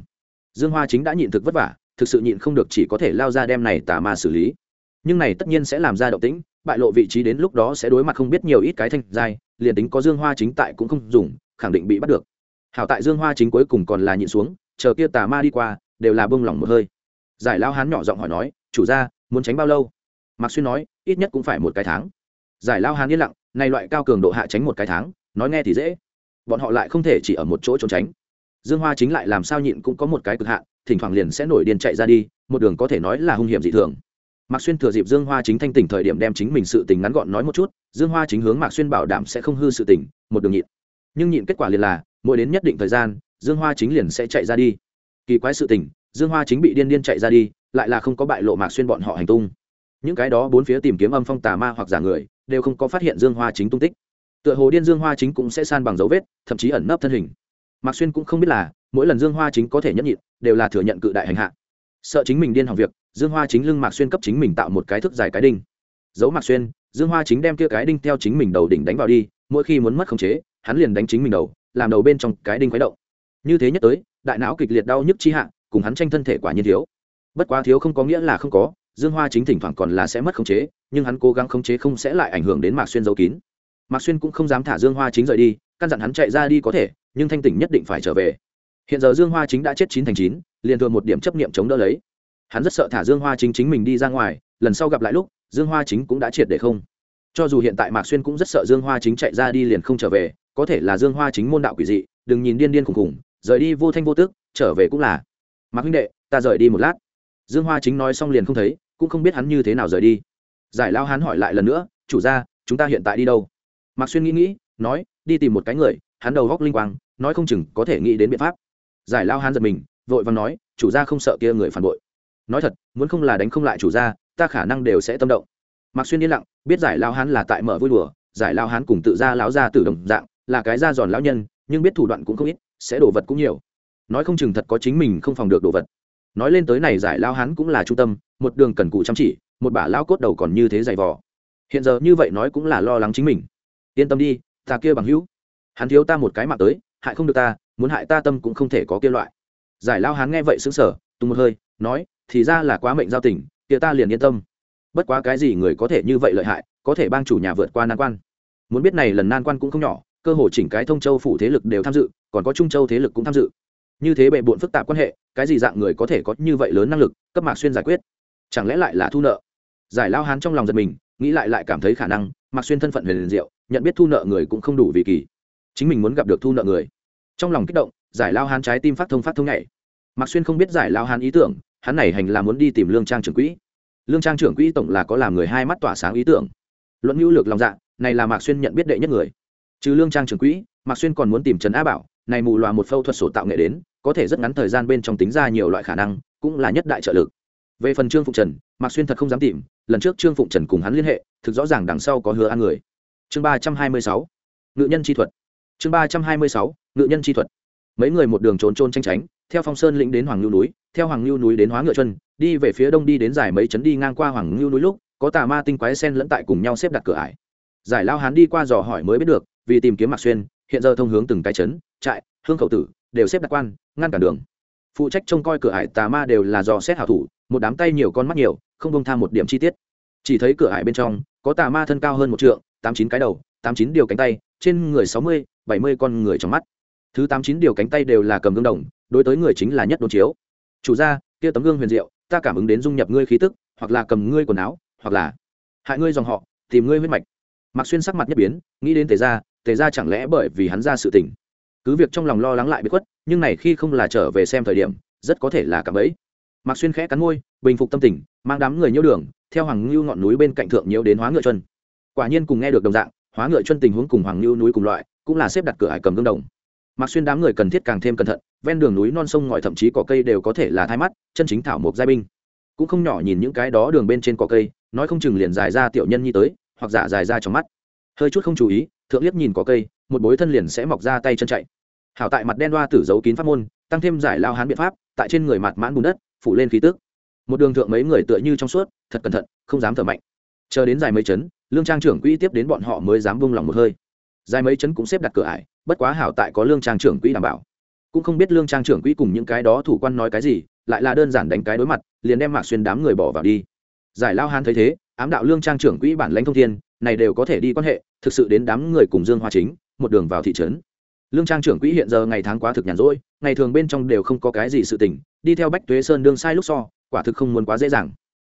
Dương hoa chính đã nhịn thực vất vả thực sự nhịn không được chỉ có thể lao ra đem này tà ma xử lý. Nhưng này tất nhiên sẽ làm ra động tĩnh, bại lộ vị trí đến lúc đó sẽ đối mặt không biết nhiều ít cái thanh giai, liền tính có dương hoa chính tại cũng không dùng, khẳng định bị bắt được. Hảo tại dương hoa chính cuối cùng còn là nhịn xuống, chờ kia tà ma đi qua, đều là bông lỏng một hơi. Giải lao hán nhỏ giọng hỏi nói, chủ gia, muốn tránh bao lâu? Mạc xuyên nói, ít nhất cũng phải một cái tháng. Giải lao hán yên lặng, này loại cao cường độ hạ tránh một cái tháng, nói nghe thì dễ. Bọn họ lại không thể chỉ ở một chỗ trốn tránh dương hoa chính lại làm sao nhịn cũng có một cái cực hạn, thỉnh thoảng liền sẽ nổi điên chạy ra đi, một đường có thể nói là hung hiểm dị thường. Mạc xuyên thừa dịp dương hoa chính thanh tỉnh thời điểm đem chính mình sự tình ngắn gọn nói một chút, dương hoa chính hướng mạc xuyên bảo đảm sẽ không hư sự tình, một đường nhịn. Nhưng nhịn kết quả liền là, mỗi đến nhất định thời gian, dương hoa chính liền sẽ chạy ra đi. Kỳ quái sự tình, dương hoa chính bị điên điên chạy ra đi, lại là không có bại lộ mạc xuyên bọn họ hành tung. Những cái đó bốn phía tìm kiếm âm phong tà ma hoặc giả người, đều không có phát hiện dương hoa chính tung tích. Tựa hồ điên dương hoa chính cũng sẽ san bằng dấu vết, thậm chí ẩn nấp thân hình mạc xuyên cũng không biết là, mỗi lần dương hoa chính có thể nhẫn nhịn, đều là thừa nhận cự đại hành hạ. Sợ chính mình điên hỏng việc, dương hoa chính lưng mạc xuyên cấp chính mình tạo một cái thức dài cái đinh. Giấu mạc xuyên, dương hoa chính đem kia cái đinh theo chính mình đầu đỉnh đánh vào đi, mỗi khi muốn mất khống chế, hắn liền đánh chính mình đầu, làm đầu bên trong cái đinh khuấy động. Như thế nhất tới, đại não kịch liệt đau nhức chi hạ, cùng hắn tranh thân thể quả nhiên thiếu. Bất quá thiếu không có nghĩa là không có, dương hoa chính thỉnh thoảng còn là sẽ mất khống chế, nhưng hắn cố gắng khống chế không sẽ lại ảnh hưởng đến mạc xuyên giấu kín. Mạc xuyên cũng không dám thả dương hoa chính rời đi căn dặn hắn chạy ra đi có thể, nhưng thanh tỉnh nhất định phải trở về. Hiện giờ dương hoa chính đã chết chín thành chín, liền thường một điểm chấp niệm chống đỡ lấy. Hắn rất sợ thả dương hoa chính chính mình đi ra ngoài, lần sau gặp lại lúc, dương hoa chính cũng đã triệt để không. Cho dù hiện tại mạc xuyên cũng rất sợ dương hoa chính chạy ra đi liền không trở về, có thể là dương hoa chính môn đạo quỷ dị, đừng nhìn điên điên khùng khùng rời đi vô thanh vô tức, trở về cũng là. Mạc huynh đệ, ta rời đi một lát. Dương hoa chính nói xong liền không thấy, cũng không biết hắn như thế nào rời đi. Giải lao hắn hỏi lại lần nữa, chủ ra chúng ta hiện tại đi đâu? Mạc xuyên nghĩ nghĩ, nói đi tìm một cái người, hắn đầu góc linh quang, nói không chừng có thể nghĩ đến biện pháp. Giải lao hắn giật mình, vội vàng nói, chủ gia không sợ kia người phản bội. Nói thật, muốn không là đánh không lại chủ gia, ta khả năng đều sẽ tâm động. Mạc xuyên yên lặng, biết giải lao hán là tại mở vui đùa, giải lao hán cùng tự ra lão ra từ đồng dạng, là cái da giòn lão nhân, nhưng biết thủ đoạn cũng không ít, sẽ đổ vật cũng nhiều. Nói không chừng thật có chính mình không phòng được đồ vật. Nói lên tới này giải lao hán cũng là trung tâm, một đường cần cụ chăm chỉ, một bả lao cốt đầu còn như thế dày vò. Hiện giờ như vậy nói cũng là lo lắng chính mình. Yên tâm đi ta kia bằng hữu. Hắn thiếu ta một cái mạng tới, hại không được ta, muốn hại ta tâm cũng không thể có kia loại. Giải lao hán nghe vậy xứng sở tung một hơi, nói, thì ra là quá mệnh giao tình, kia ta liền yên tâm. Bất quá cái gì người có thể như vậy lợi hại, có thể bang chủ nhà vượt qua nan quan. Muốn biết này lần nan quan cũng không nhỏ, cơ hội chỉnh cái thông châu phủ thế lực đều tham dự, còn có trung châu thế lực cũng tham dự. Như thế bệ bộn phức tạp quan hệ, cái gì dạng người có thể có như vậy lớn năng lực, cấp mạc xuyên giải quyết? Chẳng lẽ lại là thu nợ? Giải lao hán trong lòng giật mình, nghĩ lại lại cảm thấy khả năng, mạc xuyên thân phận huyền diệu nhận biết thu nợ người cũng không đủ vì kỳ. Chính mình muốn gặp được thu nợ người. Trong lòng kích động, giải lao hán trái tim phát thông phát thông nhảy. Mạc xuyên không biết giải lao hán ý tưởng, hắn này hành là muốn đi tìm lương trang trưởng quỹ. Lương trang trưởng quỹ tổng là có làm người hai mắt tỏa sáng ý tưởng. Luận hữu lược lòng dạ này là mạc xuyên nhận biết đệ nhất người. Trừ lương trang trưởng quỹ, mạc xuyên còn muốn tìm trần á bảo, này mù loà một phẫu thuật sổ tạo nghệ đến, có thể rất ngắn thời gian bên trong tính ra nhiều loại khả năng, cũng là nhất đại trợ lực. Về phần trương phụng trần, mạc xuyên thật không dám tìm, lần trước trương phụng trần cùng hắn liên hệ, thực rõ ràng đằng sau có hứa ăn người chương ba trăm hai mươi sáu, ngự nhân chi thuật. Chương ba trăm hai mươi sáu, ngự nhân chi thuật. Mấy người một đường trốn trôn tranh tránh, theo phong sơn lĩnh đến hoàng lưu núi, theo hoàng lưu núi đến hóa ngựa chân, đi về phía đông đi đến giải mấy chấn đi ngang qua hoàng lưu núi lúc, có tà ma tinh quái sen lẫn tại cùng nhau xếp đặt cửa ải. Giải lao hán đi qua dò hỏi mới biết được, vì tìm kiếm mạc xuyên, hiện giờ thông hướng từng cái chấn, trại, hương khẩu tử, đều xếp đặt quan, ngăn cản đường. Phụ trách trông coi cửa ải tà ma đều là dò xét hảo thủ, một đám tay nhiều con mắt nhiều, không bông tham một điểm chi tiết. Chỉ thấy cửa ải bên trong, có tà ma thân cao hơn một trượng tám chín cái đầu, tám chín điều cánh tay, trên người sáu mươi, bảy mươi con người trong mắt. Thứ tám chín điều cánh tay đều là cầm gương đồng, đối tới người chính là nhất đồn chiếu. Chủ gia, kia tấm gương huyền diệu, ta cảm ứng đến dung nhập ngươi khí tức, hoặc là cầm ngươi quần áo, hoặc là hại ngươi dòng họ, tìm ngươi huyết mạch. Mặc xuyên sắc mặt nhất biến, nghĩ đến tề gia tề gia chẳng lẽ bởi vì hắn ra sự tình. Cứ việc trong lòng lo lắng lại bị khuất, nhưng này khi không là trở về xem thời điểm, rất có thể là cảm ấy. Mặc xuyên khẽ cắn môi, bình phục tâm tình, mang đám người nhiễu đường, theo hoàng ngưu ngọn núi bên cạnh thượng nhiễu đến hóa ngựa chân quả nhiên cùng nghe được đồng dạng, hóa ngựa chân tình huống cùng hoàng Lưu núi cùng loại, cũng là xếp đặt cửa hải cầm gương đồng. Mặc xuyên đám người cần thiết càng thêm cẩn thận, ven đường núi non sông ngòi thậm chí cỏ cây đều có thể là thai mắt, chân chính thảo mộc giai binh. Cũng không nhỏ nhìn những cái đó đường bên trên cỏ cây, nói không chừng liền dài ra tiểu nhân nhi tới, hoặc giả dài ra trong mắt. Hơi chút không chú ý, thượng liếc nhìn cỏ cây, một bối thân liền sẽ mọc ra tay chân chạy. Hảo tại mặt đen đoa tử giấu kín pháp môn, tăng thêm giải lao hán biện pháp, tại trên người mặt mãn bùn đất, phủ lên khí tước một đường thượng mấy người tựa như trong suốt, thật cẩn thận, không dám thở mạnh. Chờ đến dài mấy chấn lương trang trưởng quỹ tiếp đến bọn họ mới dám vung lòng một hơi. Dài mấy chấn cũng xếp đặt cửa ải, bất quá hảo tại có lương trang trưởng quỹ đảm bảo. Cũng không biết lương trang trưởng quỹ cùng những cái đó thủ quan nói cái gì, lại là đơn giản đánh cái đối mặt, liền đem mạc xuyên đám người bỏ vào đi. Giải lao hán thấy thế, ám đạo lương trang trưởng quỹ bản lãnh thông thiên, này đều có thể đi quan hệ, thực sự đến đám người cùng dương hoa chính, một đường vào thị trấn. Lương trang trưởng quỹ hiện giờ ngày tháng quá thực nhàn rỗi, ngày thường bên trong đều không có cái gì sự tình, đi theo bách tuế sơn đương sai lúc so, quả thực không muốn quá dễ dàng.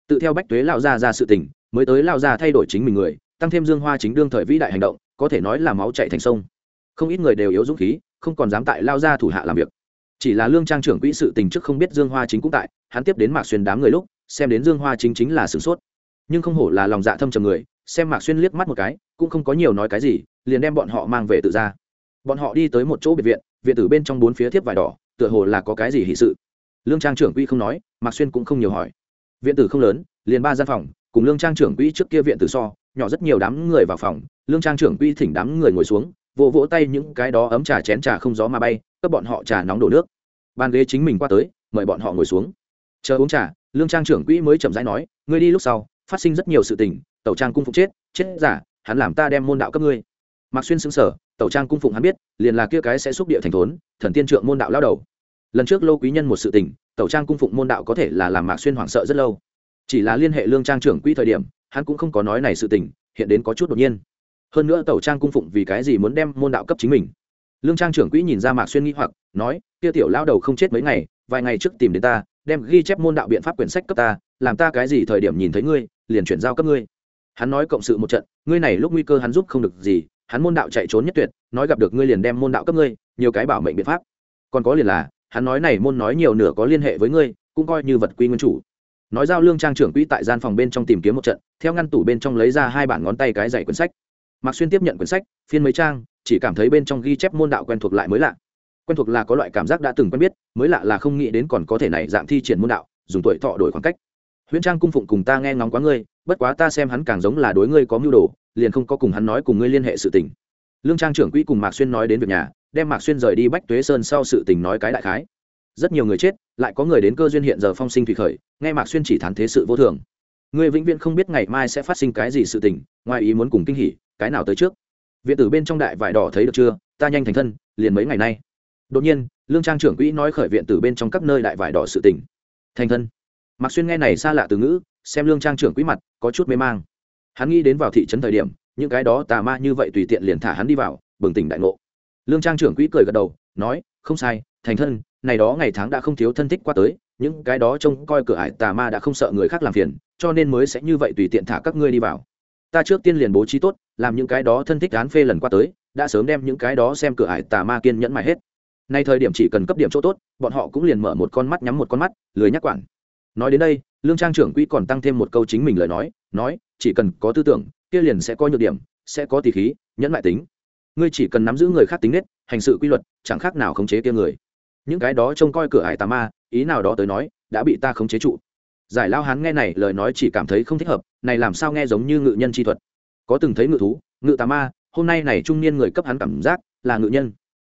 Tự theo bách tuế lão ra ra sự tình mới tới lao ra thay đổi chính mình người, tăng thêm dương hoa chính đương thời vĩ đại hành động, có thể nói là máu chạy thành sông. Không ít người đều yếu dũng khí, không còn dám tại lao ra thủ hạ làm việc. Chỉ là lương trang trưởng quỹ sự tình trước không biết dương hoa chính cũng tại, hắn tiếp đến mạc xuyên đám người lúc, xem đến dương hoa chính chính là sửng sốt. Nhưng không hổ là lòng dạ thâm trầm người, xem mạc xuyên liếc mắt một cái, cũng không có nhiều nói cái gì, liền đem bọn họ mang về tự ra. Bọn họ đi tới một chỗ biệt viện viện tử bên trong bốn phía thiếp vải đỏ, tựa hồ là có cái gì hì sự. Lương trang trưởng quỹ không nói, mạc xuyên cũng không nhiều hỏi. Viện tử không lớn, liền ba gian phòng cùng lương trang trưởng quỹ trước kia viện từ so, nhỏ rất nhiều đám người vào phòng, lương trang trưởng quỹ thỉnh đám người ngồi xuống, vỗ vỗ tay những cái đó ấm trà chén trà không gió mà bay, cấp bọn họ trà nóng đổ nước. Ban ghế chính mình qua tới, mời bọn họ ngồi xuống. Chờ uống trà, lương trang trưởng quỹ mới chậm rãi nói, ngươi đi lúc sau, phát sinh rất nhiều sự tình, tẩu trang cung phục chết chết giả, hắn làm ta đem môn đạo cấp ngươi. Mạc xuyên xứng sở tẩu trang cung phụng hắn biết, liền là kia cái sẽ xúc địa thành thốn, thần tiên trượng môn đạo lao đầu. Lần trước lô quý nhân một sự tình, tẩu trang cung phụng môn đạo có thể là làm mạc xuyên hoảng sợ rất lâu chỉ là liên hệ lương trang trưởng quỹ thời điểm, hắn cũng không có nói này sự tình, hiện đến có chút đột nhiên. Hơn nữa tẩu trang cung phụng vì cái gì muốn đem môn đạo cấp chính mình. Lương trang trưởng quỹ nhìn ra mạc xuyên nghĩ hoặc, nói, kia tiểu lao đầu không chết mấy ngày, vài ngày trước tìm đến ta, đem ghi chép môn đạo biện pháp quyển sách cấp ta, làm ta cái gì thời điểm nhìn thấy ngươi, liền chuyển giao cấp ngươi. Hắn nói cộng sự một trận, ngươi này lúc nguy cơ hắn giúp không được gì, hắn môn đạo chạy trốn nhất tuyệt, nói gặp được ngươi liền đem môn đạo cấp ngươi, nhiều cái bảo mệnh biện pháp. Còn có liền là, hắn nói này môn nói nhiều nửa có liên hệ với ngươi, cũng coi như vật quy nguyên chủ nói giao lương trang trưởng quỹ tại gian phòng bên trong tìm kiếm một trận, theo ngăn tủ bên trong lấy ra hai bản ngón tay cái dạy quyển sách. Mạc xuyên tiếp nhận quyển sách, phiên mấy trang, chỉ cảm thấy bên trong ghi chép môn đạo quen thuộc lại mới lạ. Quen thuộc là có loại cảm giác đã từng quen biết, mới lạ là không nghĩ đến còn có thể này dạng thi triển môn đạo, dùng tuổi thọ đổi khoảng cách. Huyễn trang cung phụng cùng ta nghe ngóng quá ngươi, bất quá ta xem hắn càng giống là đối ngươi có mưu đồ, liền không có cùng hắn nói cùng ngươi liên hệ sự tình. Lương trang trưởng quỹ cùng mạc xuyên nói đến việc nhà, đem mạc xuyên rời đi bách tuế sơn sau sự tình nói cái đại khái rất nhiều người chết, lại có người đến cơ duyên hiện giờ phong sinh thủy khởi, nghe mạc xuyên chỉ thán thế sự vô thường. Người vĩnh viễn không biết ngày mai sẽ phát sinh cái gì sự tình, ngoài ý muốn cùng kinh hỉ, cái nào tới trước? Viện tử bên trong đại vải đỏ thấy được chưa? Ta nhanh thành thân, liền mấy ngày nay. Đột nhiên, lương trang trưởng quỹ nói khởi viện tử bên trong các nơi đại vải đỏ sự tình. Thành thân. Mạc xuyên nghe này xa lạ từ ngữ, xem lương trang trưởng quỹ mặt, có chút mê mang. Hắn nghĩ đến vào thị trấn thời điểm, những cái đó tà ma như vậy tùy tiện liền thả hắn đi vào, bừng tỉnh đại ngộ. Lương trang trưởng quỹ cười gật đầu, nói, không sai, thành thân này đó ngày tháng đã không thiếu thân thích qua tới, những cái đó trông coi cửa ải tà ma đã không sợ người khác làm phiền, cho nên mới sẽ như vậy tùy tiện thả các ngươi đi vào. Ta trước tiên liền bố trí tốt, làm những cái đó thân thích án phê lần qua tới, đã sớm đem những cái đó xem cửa ải tà ma kiên nhẫn mài hết. Nay thời điểm chỉ cần cấp điểm chỗ tốt, bọn họ cũng liền mở một con mắt nhắm một con mắt, lười nhắc quản. Nói đến đây, lương trang trưởng quỹ còn tăng thêm một câu chính mình lời nói nói, chỉ cần có tư tưởng, kia liền sẽ có nhược điểm, sẽ có tỷ khí, nhẫn lại tính. Ngươi chỉ cần nắm giữ người khác tính nết, hành sự quy luật, chẳng khác nào khống chế kia người những cái đó trông coi cửa hải tà ma, ý nào đó tới nói, đã bị ta khống chế trụ. Giải lao hán nghe này lời nói chỉ cảm thấy không thích hợp, này làm sao nghe giống như ngự nhân chi thuật. Có từng thấy ngự thú, ngự tà ma, hôm nay này trung niên người cấp hắn cảm giác là ngự nhân.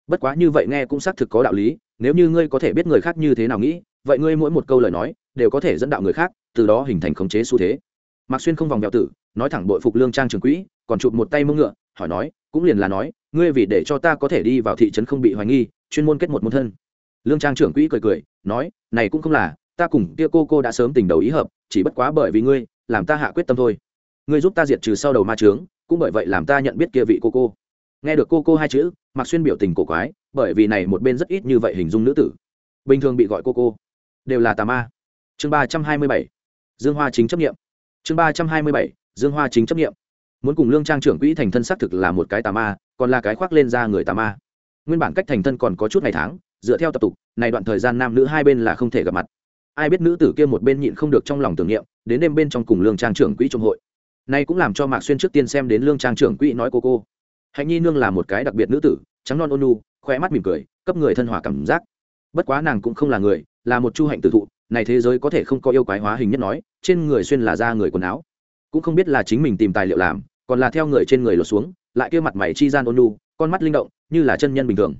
Bất quá như vậy nghe cũng xác thực có đạo lý, nếu như ngươi có thể biết người khác như thế nào nghĩ, vậy ngươi mỗi một câu lời nói đều có thể dẫn đạo người khác, từ đó hình thành khống chế xu thế. Mạc xuyên không vòng vẹo tử, nói thẳng bội phục lương trang trường quỹ, còn chụp một tay mông ngựa, hỏi nói, cũng liền là nói, ngươi vì để cho ta có thể đi vào thị trấn không bị hoài nghi, chuyên môn kết một môn thân lương trang trưởng quỹ cười cười, nói, này cũng không là, ta cùng kia cô cô đã sớm tình đầu ý hợp, chỉ bất quá bởi vì ngươi, làm ta hạ quyết tâm thôi. Ngươi giúp ta diệt trừ sau đầu ma trướng cũng bởi vậy làm ta nhận biết kia vị cô cô. Nghe được cô cô hai chữ Mặc xuyên biểu tình cổ quái, bởi vì này một bên rất ít như vậy hình dung nữ tử. Bình thường bị gọi cô cô, đều là tà ma. Chương ba trăm hai mươi bảy, dương hoa chính chấp nghiệm chương ba trăm hai mươi bảy, dương hoa chính chấp nghiệm muốn cùng lương trang trưởng quỹ thành thân xác thực là một cái tà ma, còn là cái khoác lên ra người tà ma. Nguyên bản cách thành thân còn có chút ngày tháng dựa theo tập tục, này đoạn thời gian nam nữ hai bên là không thể gặp mặt. Ai biết nữ tử kia một bên nhịn không được trong lòng tưởng niệm, đến đêm bên trong cùng lương trang trưởng quỹ trong hội. Nay cũng làm cho mạc xuyên trước tiên xem đến lương trang trưởng quỹ nói cô cô. Hạnh nhi nương là một cái đặc biệt nữ tử, trắng non ôn nu khoe mắt mỉm cười, cấp người thân hòa cảm giác. Bất quá nàng cũng không là người, là một chu hạnh tử thụ, này thế giới có thể không có yêu quái hóa hình nhất nói, trên người xuyên là da người quần áo. Cũng không biết là chính mình tìm tài liệu làm, còn là theo người trên người lột xuống, lại kia mặt mày chi gian ôn nu con mắt linh động, như là chân nhân bình thường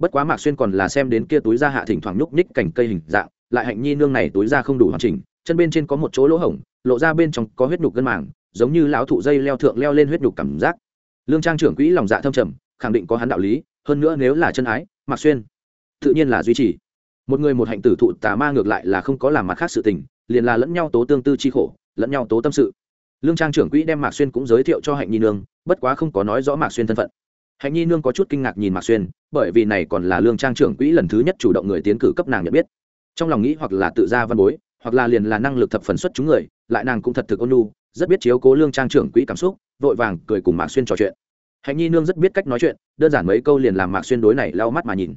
bất quá mạc xuyên còn là xem đến kia túi da hạ thỉnh thoảng nhúc nhích cành cây hình dạng, lại hạnh nhi nương này túi da không đủ hoàn chỉnh, chân bên trên có một chỗ lỗ hổng, lộ ra bên trong có huyết nhục gân màng, giống như lão thụ dây leo thượng leo lên huyết nhục cảm giác. Lương trang trưởng quỹ lòng dạ thâm trầm, khẳng định có hắn đạo lý, hơn nữa nếu là chân ái, mạc xuyên tự nhiên là duy trì. Một người một hạnh tử thụ tà ma ngược lại là không có làm mặt khác sự tình, liền là lẫn nhau tố tương tư chi khổ, lẫn nhau tố tâm sự. Lương trang trưởng quỹ đem mạc xuyên cũng giới thiệu cho hạnh nhi nương, bất quá không có nói rõ mạc xuyên thân phận hạnh nhi nương có chút kinh ngạc nhìn mạc xuyên, bởi vì này còn là lương trang trưởng quỹ lần thứ nhất chủ động người tiến cử cấp nàng nhận biết. Trong lòng nghĩ hoặc là tự ra văn bối, hoặc là liền là năng lực thập phần xuất chúng người, lại nàng cũng thật thực ôn nhu, rất biết chiếu cố lương trang trưởng quỹ cảm xúc, vội vàng cười cùng mạc xuyên trò chuyện. Hạnh nhi nương rất biết cách nói chuyện, đơn giản mấy câu liền làm mạc xuyên đối này lau mắt mà nhìn.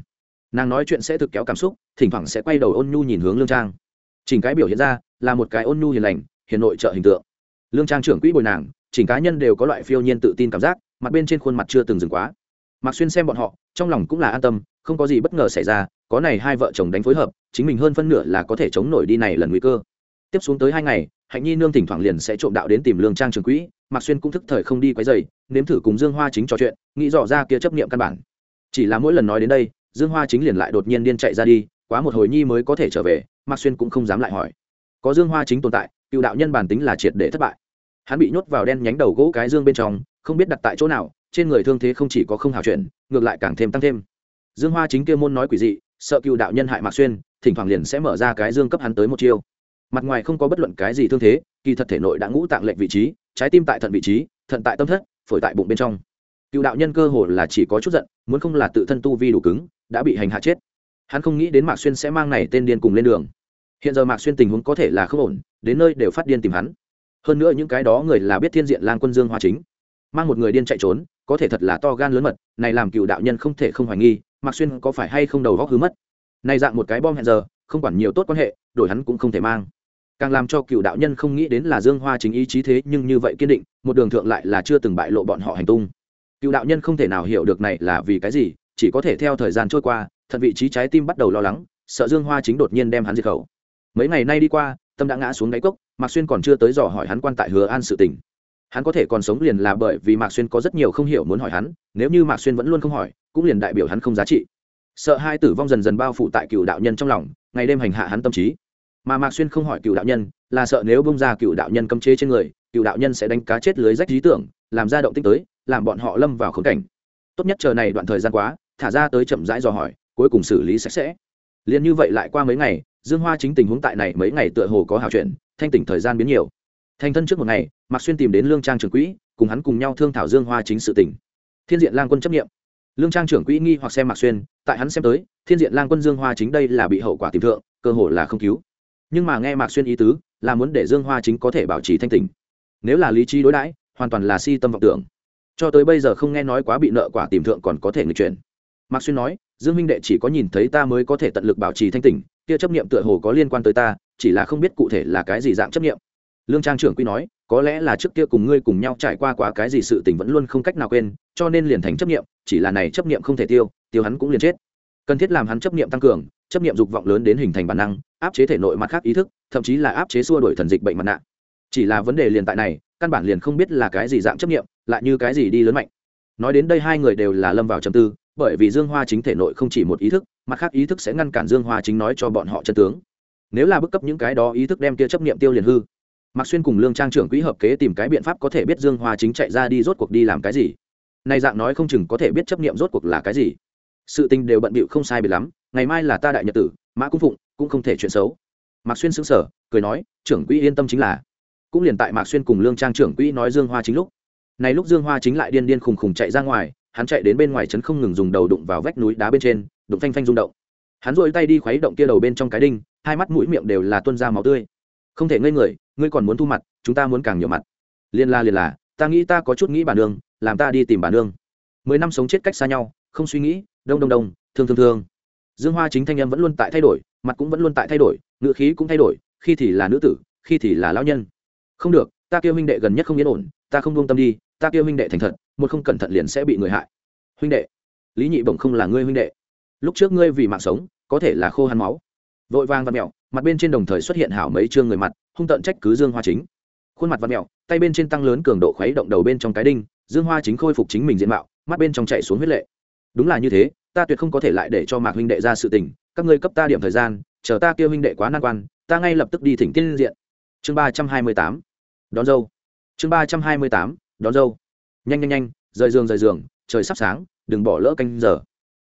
Nàng nói chuyện sẽ thực kéo cảm xúc, thỉnh thoảng sẽ quay đầu ôn nhu nhìn hướng lương trang. Chỉnh cái biểu hiện ra, là một cái ôn nhu hiền lành, hiền nội trợ hình tượng. Lương trang trưởng quỹ bồi nàng chỉnh cá nhân đều có loại phiêu nhiên tự tin cảm giác mặt bên trên khuôn mặt chưa từng dừng quá. Mạc xuyên xem bọn họ, trong lòng cũng là an tâm, không có gì bất ngờ xảy ra, có này hai vợ chồng đánh phối hợp, chính mình hơn phân nửa là có thể chống nổi đi này lần nguy cơ. Tiếp xuống tới hai ngày, hạnh nhi nương thỉnh thoảng liền sẽ trộm đạo đến tìm lương trang trường quỹ, mạc xuyên cũng thức thời không đi quấy dày nếm thử cùng dương hoa chính trò chuyện, nghĩ rõ ra kia chấp niệm căn bản. Chỉ là mỗi lần nói đến đây, dương hoa chính liền lại đột nhiên điên chạy ra đi, quá một hồi nhi mới có thể trở về, mạc xuyên cũng không dám lại hỏi. Có dương hoa chính tồn tại, cựu đạo nhân bản tính là triệt để thất bại. Hắn bị nhốt vào đen nhánh đầu gỗ cái dương bên trong không biết đặt tại chỗ nào, trên người thương thế không chỉ có không hào chuyển, ngược lại càng thêm tăng thêm. Dương hoa chính kia môn nói quỷ dị, sợ cựu đạo nhân hại mạc xuyên, thỉnh thoảng liền sẽ mở ra cái dương cấp hắn tới một chiêu. Mặt ngoài không có bất luận cái gì thương thế, kỳ thật thể nội đã ngũ tạng lệnh vị trí, trái tim tại thận vị trí, thận tại tâm thất, phổi tại bụng bên trong. Cựu đạo nhân cơ hồ là chỉ có chút giận, muốn không là tự thân tu vi đủ cứng, đã bị hành hạ chết. Hắn không nghĩ đến mạc xuyên sẽ mang này tên điên cùng lên đường. Hiện giờ mạc xuyên tình huống có thể là không ổn, đến nơi đều phát điên tìm hắn. Hơn nữa những cái đó người là biết thiên diện lan quân dương hoa chính mang một người điên chạy trốn, có thể thật là to gan lớn mật, này làm cựu đạo nhân không thể không hoài nghi, mạc xuyên có phải hay không đầu góc hứa mất. Này dạng một cái bom hẹn giờ, không quản nhiều tốt quan hệ, đổi hắn cũng không thể mang. Càng làm cho cựu đạo nhân không nghĩ đến là dương hoa chính ý chí thế, nhưng như vậy kiên định, một đường thượng lại là chưa từng bại lộ bọn họ hành tung. Cựu đạo nhân không thể nào hiểu được này là vì cái gì, chỉ có thể theo thời gian trôi qua, thật vị trí trái tim bắt đầu lo lắng, sợ dương hoa chính đột nhiên đem hắn diệt khẩu. Mấy ngày nay đi qua, tâm đã ngã xuống đáy cốc, mạc xuyên còn chưa tới dò hỏi hắn quan tại hứa an sự tình hắn có thể còn sống liền là bởi vì mạc xuyên có rất nhiều không hiểu muốn hỏi hắn, nếu như mạc xuyên vẫn luôn không hỏi, cũng liền đại biểu hắn không giá trị. Sợ hai tử vong dần dần bao phủ tại cựu đạo nhân trong lòng, ngày đêm hành hạ hắn tâm trí. Mà mạc xuyên không hỏi cựu đạo nhân, là sợ nếu bông ra cựu đạo nhân cấm chế trên người, cựu đạo nhân sẽ đánh cá chết lưới rách lý tưởng, làm ra động tích tới, làm bọn họ lâm vào khống cảnh. Tốt nhất chờ này đoạn thời gian quá, thả ra tới chậm rãi dò hỏi, cuối cùng xử lý sạch sẽ. Liền như vậy lại qua mấy ngày, dương hoa chính tình huống tại này mấy ngày tựa hồ có hào chuyện thanh tỉnh thời gian biến nhiều thành thân trước một ngày, mạc xuyên tìm đến lương trang trưởng quỹ, cùng hắn cùng nhau thương thảo dương hoa chính sự tỉnh thiên diện lang quân chấp nghiệm lương trang trưởng quỹ nghi hoặc xem mạc xuyên, tại hắn xem tới, thiên diện lang quân dương hoa chính đây là bị hậu quả tìm thượng, cơ hội là không cứu. Nhưng mà nghe mạc xuyên ý tứ, là muốn để dương hoa chính có thể bảo trì thanh tỉnh. Nếu là lý trí đối đãi, hoàn toàn là si tâm vọng tưởng. Cho tới bây giờ không nghe nói quá bị nợ quả tìm thượng còn có thể người chuyển. Mạc xuyên nói, dương minh đệ chỉ có nhìn thấy ta mới có thể tận lực bảo trì thanh tỉnh, kia chấp niệm tựa hồ có liên quan tới ta, chỉ là không biết cụ thể là cái gì dạng chấp niệm lương trang trưởng quy nói, có lẽ là trước kia cùng ngươi cùng nhau trải qua quá cái gì sự tình vẫn luôn không cách nào quên, cho nên liền thành chấp niệm, chỉ là này chấp niệm không thể tiêu tiêu hắn cũng liền chết. Cần thiết làm hắn chấp niệm tăng cường, chấp niệm dục vọng lớn đến hình thành bản năng, áp chế thể nội mặt khác ý thức, thậm chí là áp chế xua đổi thần dịch bệnh mặt nạ. Chỉ là vấn đề liền tại này, căn bản liền không biết là cái gì dạng chấp niệm, lại như cái gì đi lớn mạnh. Nói đến đây hai người đều là lâm vào trầm tư, bởi vì dương hoa chính thể nội không chỉ một ý thức, mặt khác ý thức sẽ ngăn cản dương hoa chính nói cho bọn họ chân tướng. Nếu là bức cấp những cái đó ý thức đem kia chấp niệm tiêu liền hư mạc xuyên cùng lương trang trưởng quỹ hợp kế tìm cái biện pháp có thể biết dương hoa chính chạy ra đi rốt cuộc đi làm cái gì. Nay dạng nói không chừng có thể biết chấp nghiệm rốt cuộc là cái gì. Sự tình đều bận bịu không sai biệt lắm, ngày mai là ta đại nhật tử, mã cung phụng cũng không thể chuyện xấu. Mạc xuyên xứng sở cười nói, trưởng quỹ yên tâm chính là. Cũng liền tại mạc xuyên cùng lương trang trưởng quỹ nói dương hoa chính lúc. Này lúc dương hoa chính lại điên điên khùng khùng chạy ra ngoài, hắn chạy đến bên ngoài trấn không ngừng dùng đầu đụng vào vách núi đá bên trên, đụng phanh phanh rung động. Hắn dội tay đi khuấy động kia đầu bên trong cái đinh, hai mắt mũi miệng đều là tuân ra máu tươi không thể ngây người, ngươi còn muốn thu mặt, chúng ta muốn càng nhiều mặt. Liên la liền là ta nghĩ ta có chút nghĩ bà nương làm ta đi tìm bà nương mười năm sống chết cách xa nhau, không suy nghĩ, đông đông đông, thương thương thương. Dương hoa chính thanh âm vẫn luôn tại thay đổi, mặt cũng vẫn luôn tại thay đổi, ngữ khí cũng thay đổi, khi thì là nữ tử, khi thì là lão nhân. Không được, ta kêu huynh đệ gần nhất không yên ổn, ta không buông tâm đi, ta kêu huynh đệ thành thật, một không cẩn thận liền sẽ bị người hại. Huynh đệ, lý nhị bổng không là ngươi huynh đệ. Lúc trước ngươi vì mạng sống, có thể là khô hắn máu. Vội vàng và mẹo mặt bên trên đồng thời xuất hiện hảo mấy chương người mặt, hung tận trách cứ dương hoa chính. Khuôn mặt và mẹo, tay bên trên tăng lớn cường độ khuấy động đầu bên trong cái đinh, dương hoa chính khôi phục chính mình diện mạo, mắt bên trong chạy xuống huyết lệ. Đúng là như thế, ta tuyệt không có thể lại để cho mạc huynh đệ ra sự tình, các ngươi cấp ta điểm thời gian, chờ ta kêu huynh đệ quá nan quan, ta ngay lập tức đi thỉnh tiên diện. Chương ba trăm hai mươi tám, đón dâu. Chương ba trăm hai mươi tám, đón dâu. Nhanh nhanh nhanh, rời giường rời giường, trời sắp sáng, đừng bỏ lỡ canh giờ.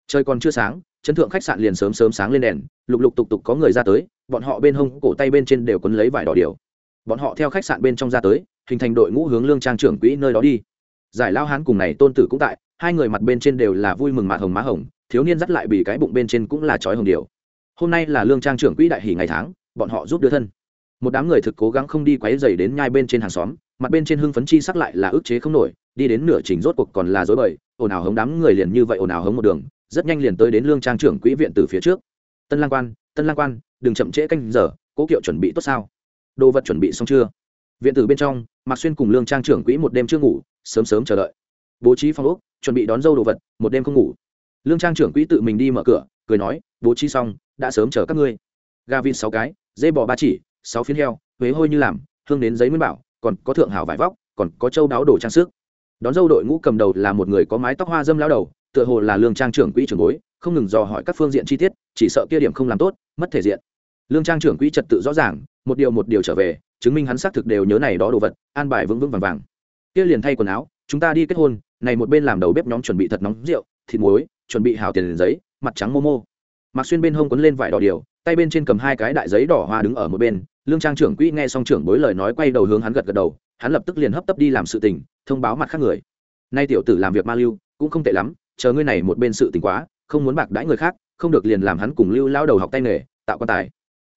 Trời còn chưa sáng, chấn thượng khách sạn liền sớm sớm sáng lên đèn, lục lục tục tục có người ra tới bọn họ bên hông cổ tay bên trên đều quấn lấy vải đỏ điều bọn họ theo khách sạn bên trong ra tới, hình thành đội ngũ hướng lương trang trưởng quỹ nơi đó đi. Giải lao hán cùng này tôn tử cũng tại, hai người mặt bên trên đều là vui mừng mạt hồng má hồng, thiếu niên dắt lại bị cái bụng bên trên cũng là trói hồng điều hôm nay là lương trang trưởng quỹ đại hỷ ngày tháng, bọn họ giúp đưa thân. Một đám người thực cố gắng không đi quấy dày đến nhai bên trên hàng xóm, mặt bên trên hưng phấn chi sắc lại là ức chế không nổi, đi đến nửa trình rốt cuộc còn là dối bời, ồn ào hống đám người liền như vậy ồn ào hống một đường, rất nhanh liền tới đến lương trang trưởng quỹ viện từ phía trước. Tân lang quan, tân lang quan đừng chậm trễ canh giờ, cố kiệu chuẩn bị tốt sao? Đồ vật chuẩn bị xong chưa? Viện tử bên trong, mạc xuyên cùng lương trang trưởng quỹ một đêm chưa ngủ, sớm sớm chờ đợi. Bố trí phong ốc, chuẩn bị đón dâu đồ vật, một đêm không ngủ. Lương trang trưởng quỹ tự mình đi mở cửa, cười nói, bố trí xong, đã sớm chờ các ngươi. Gà vịt sáu cái dây bò ba chỉ, sáu phiến heo, huế hôi như làm, hương đến giấy nguyên bảo, còn có thượng hảo vải vóc, còn có châu đáo đồ trang sức. Đón dâu đội ngũ cầm đầu là một người có mái tóc hoa dâm lao đầu, tựa hồ là lương trang trưởng quỹ trưởng bối không ngừng dò hỏi các phương diện chi tiết, chỉ sợ kia điểm không làm tốt, mất thể diện. Lương trang trưởng quỹ trật tự rõ ràng, một điều một điều trở về, chứng minh hắn xác thực đều nhớ này đó đồ vật, an bài vững vững vàng vàng. Kia liền thay quần áo, chúng ta đi kết hôn, này một bên làm đầu bếp nhóm chuẩn bị thật nóng rượu, thịt muối, chuẩn bị hào tiền giấy, mặt trắng momo mặc xuyên bên hông quấn lên vải đỏ điều, tay bên trên cầm hai cái đại giấy đỏ hoa đứng ở một bên. Lương trang trưởng quỹ nghe xong trưởng bối lời nói quay đầu hướng hắn gật gật đầu, hắn lập tức liền hấp tấp đi làm sự tình, thông báo mặt khác người. Nay tiểu tử làm việc ma lưu, cũng không tệ lắm, chờ ngươi này một bên sự tình quá không muốn bạc đãi người khác, không được liền làm hắn cùng lưu lao đầu học tay nghề, tạo quan tài.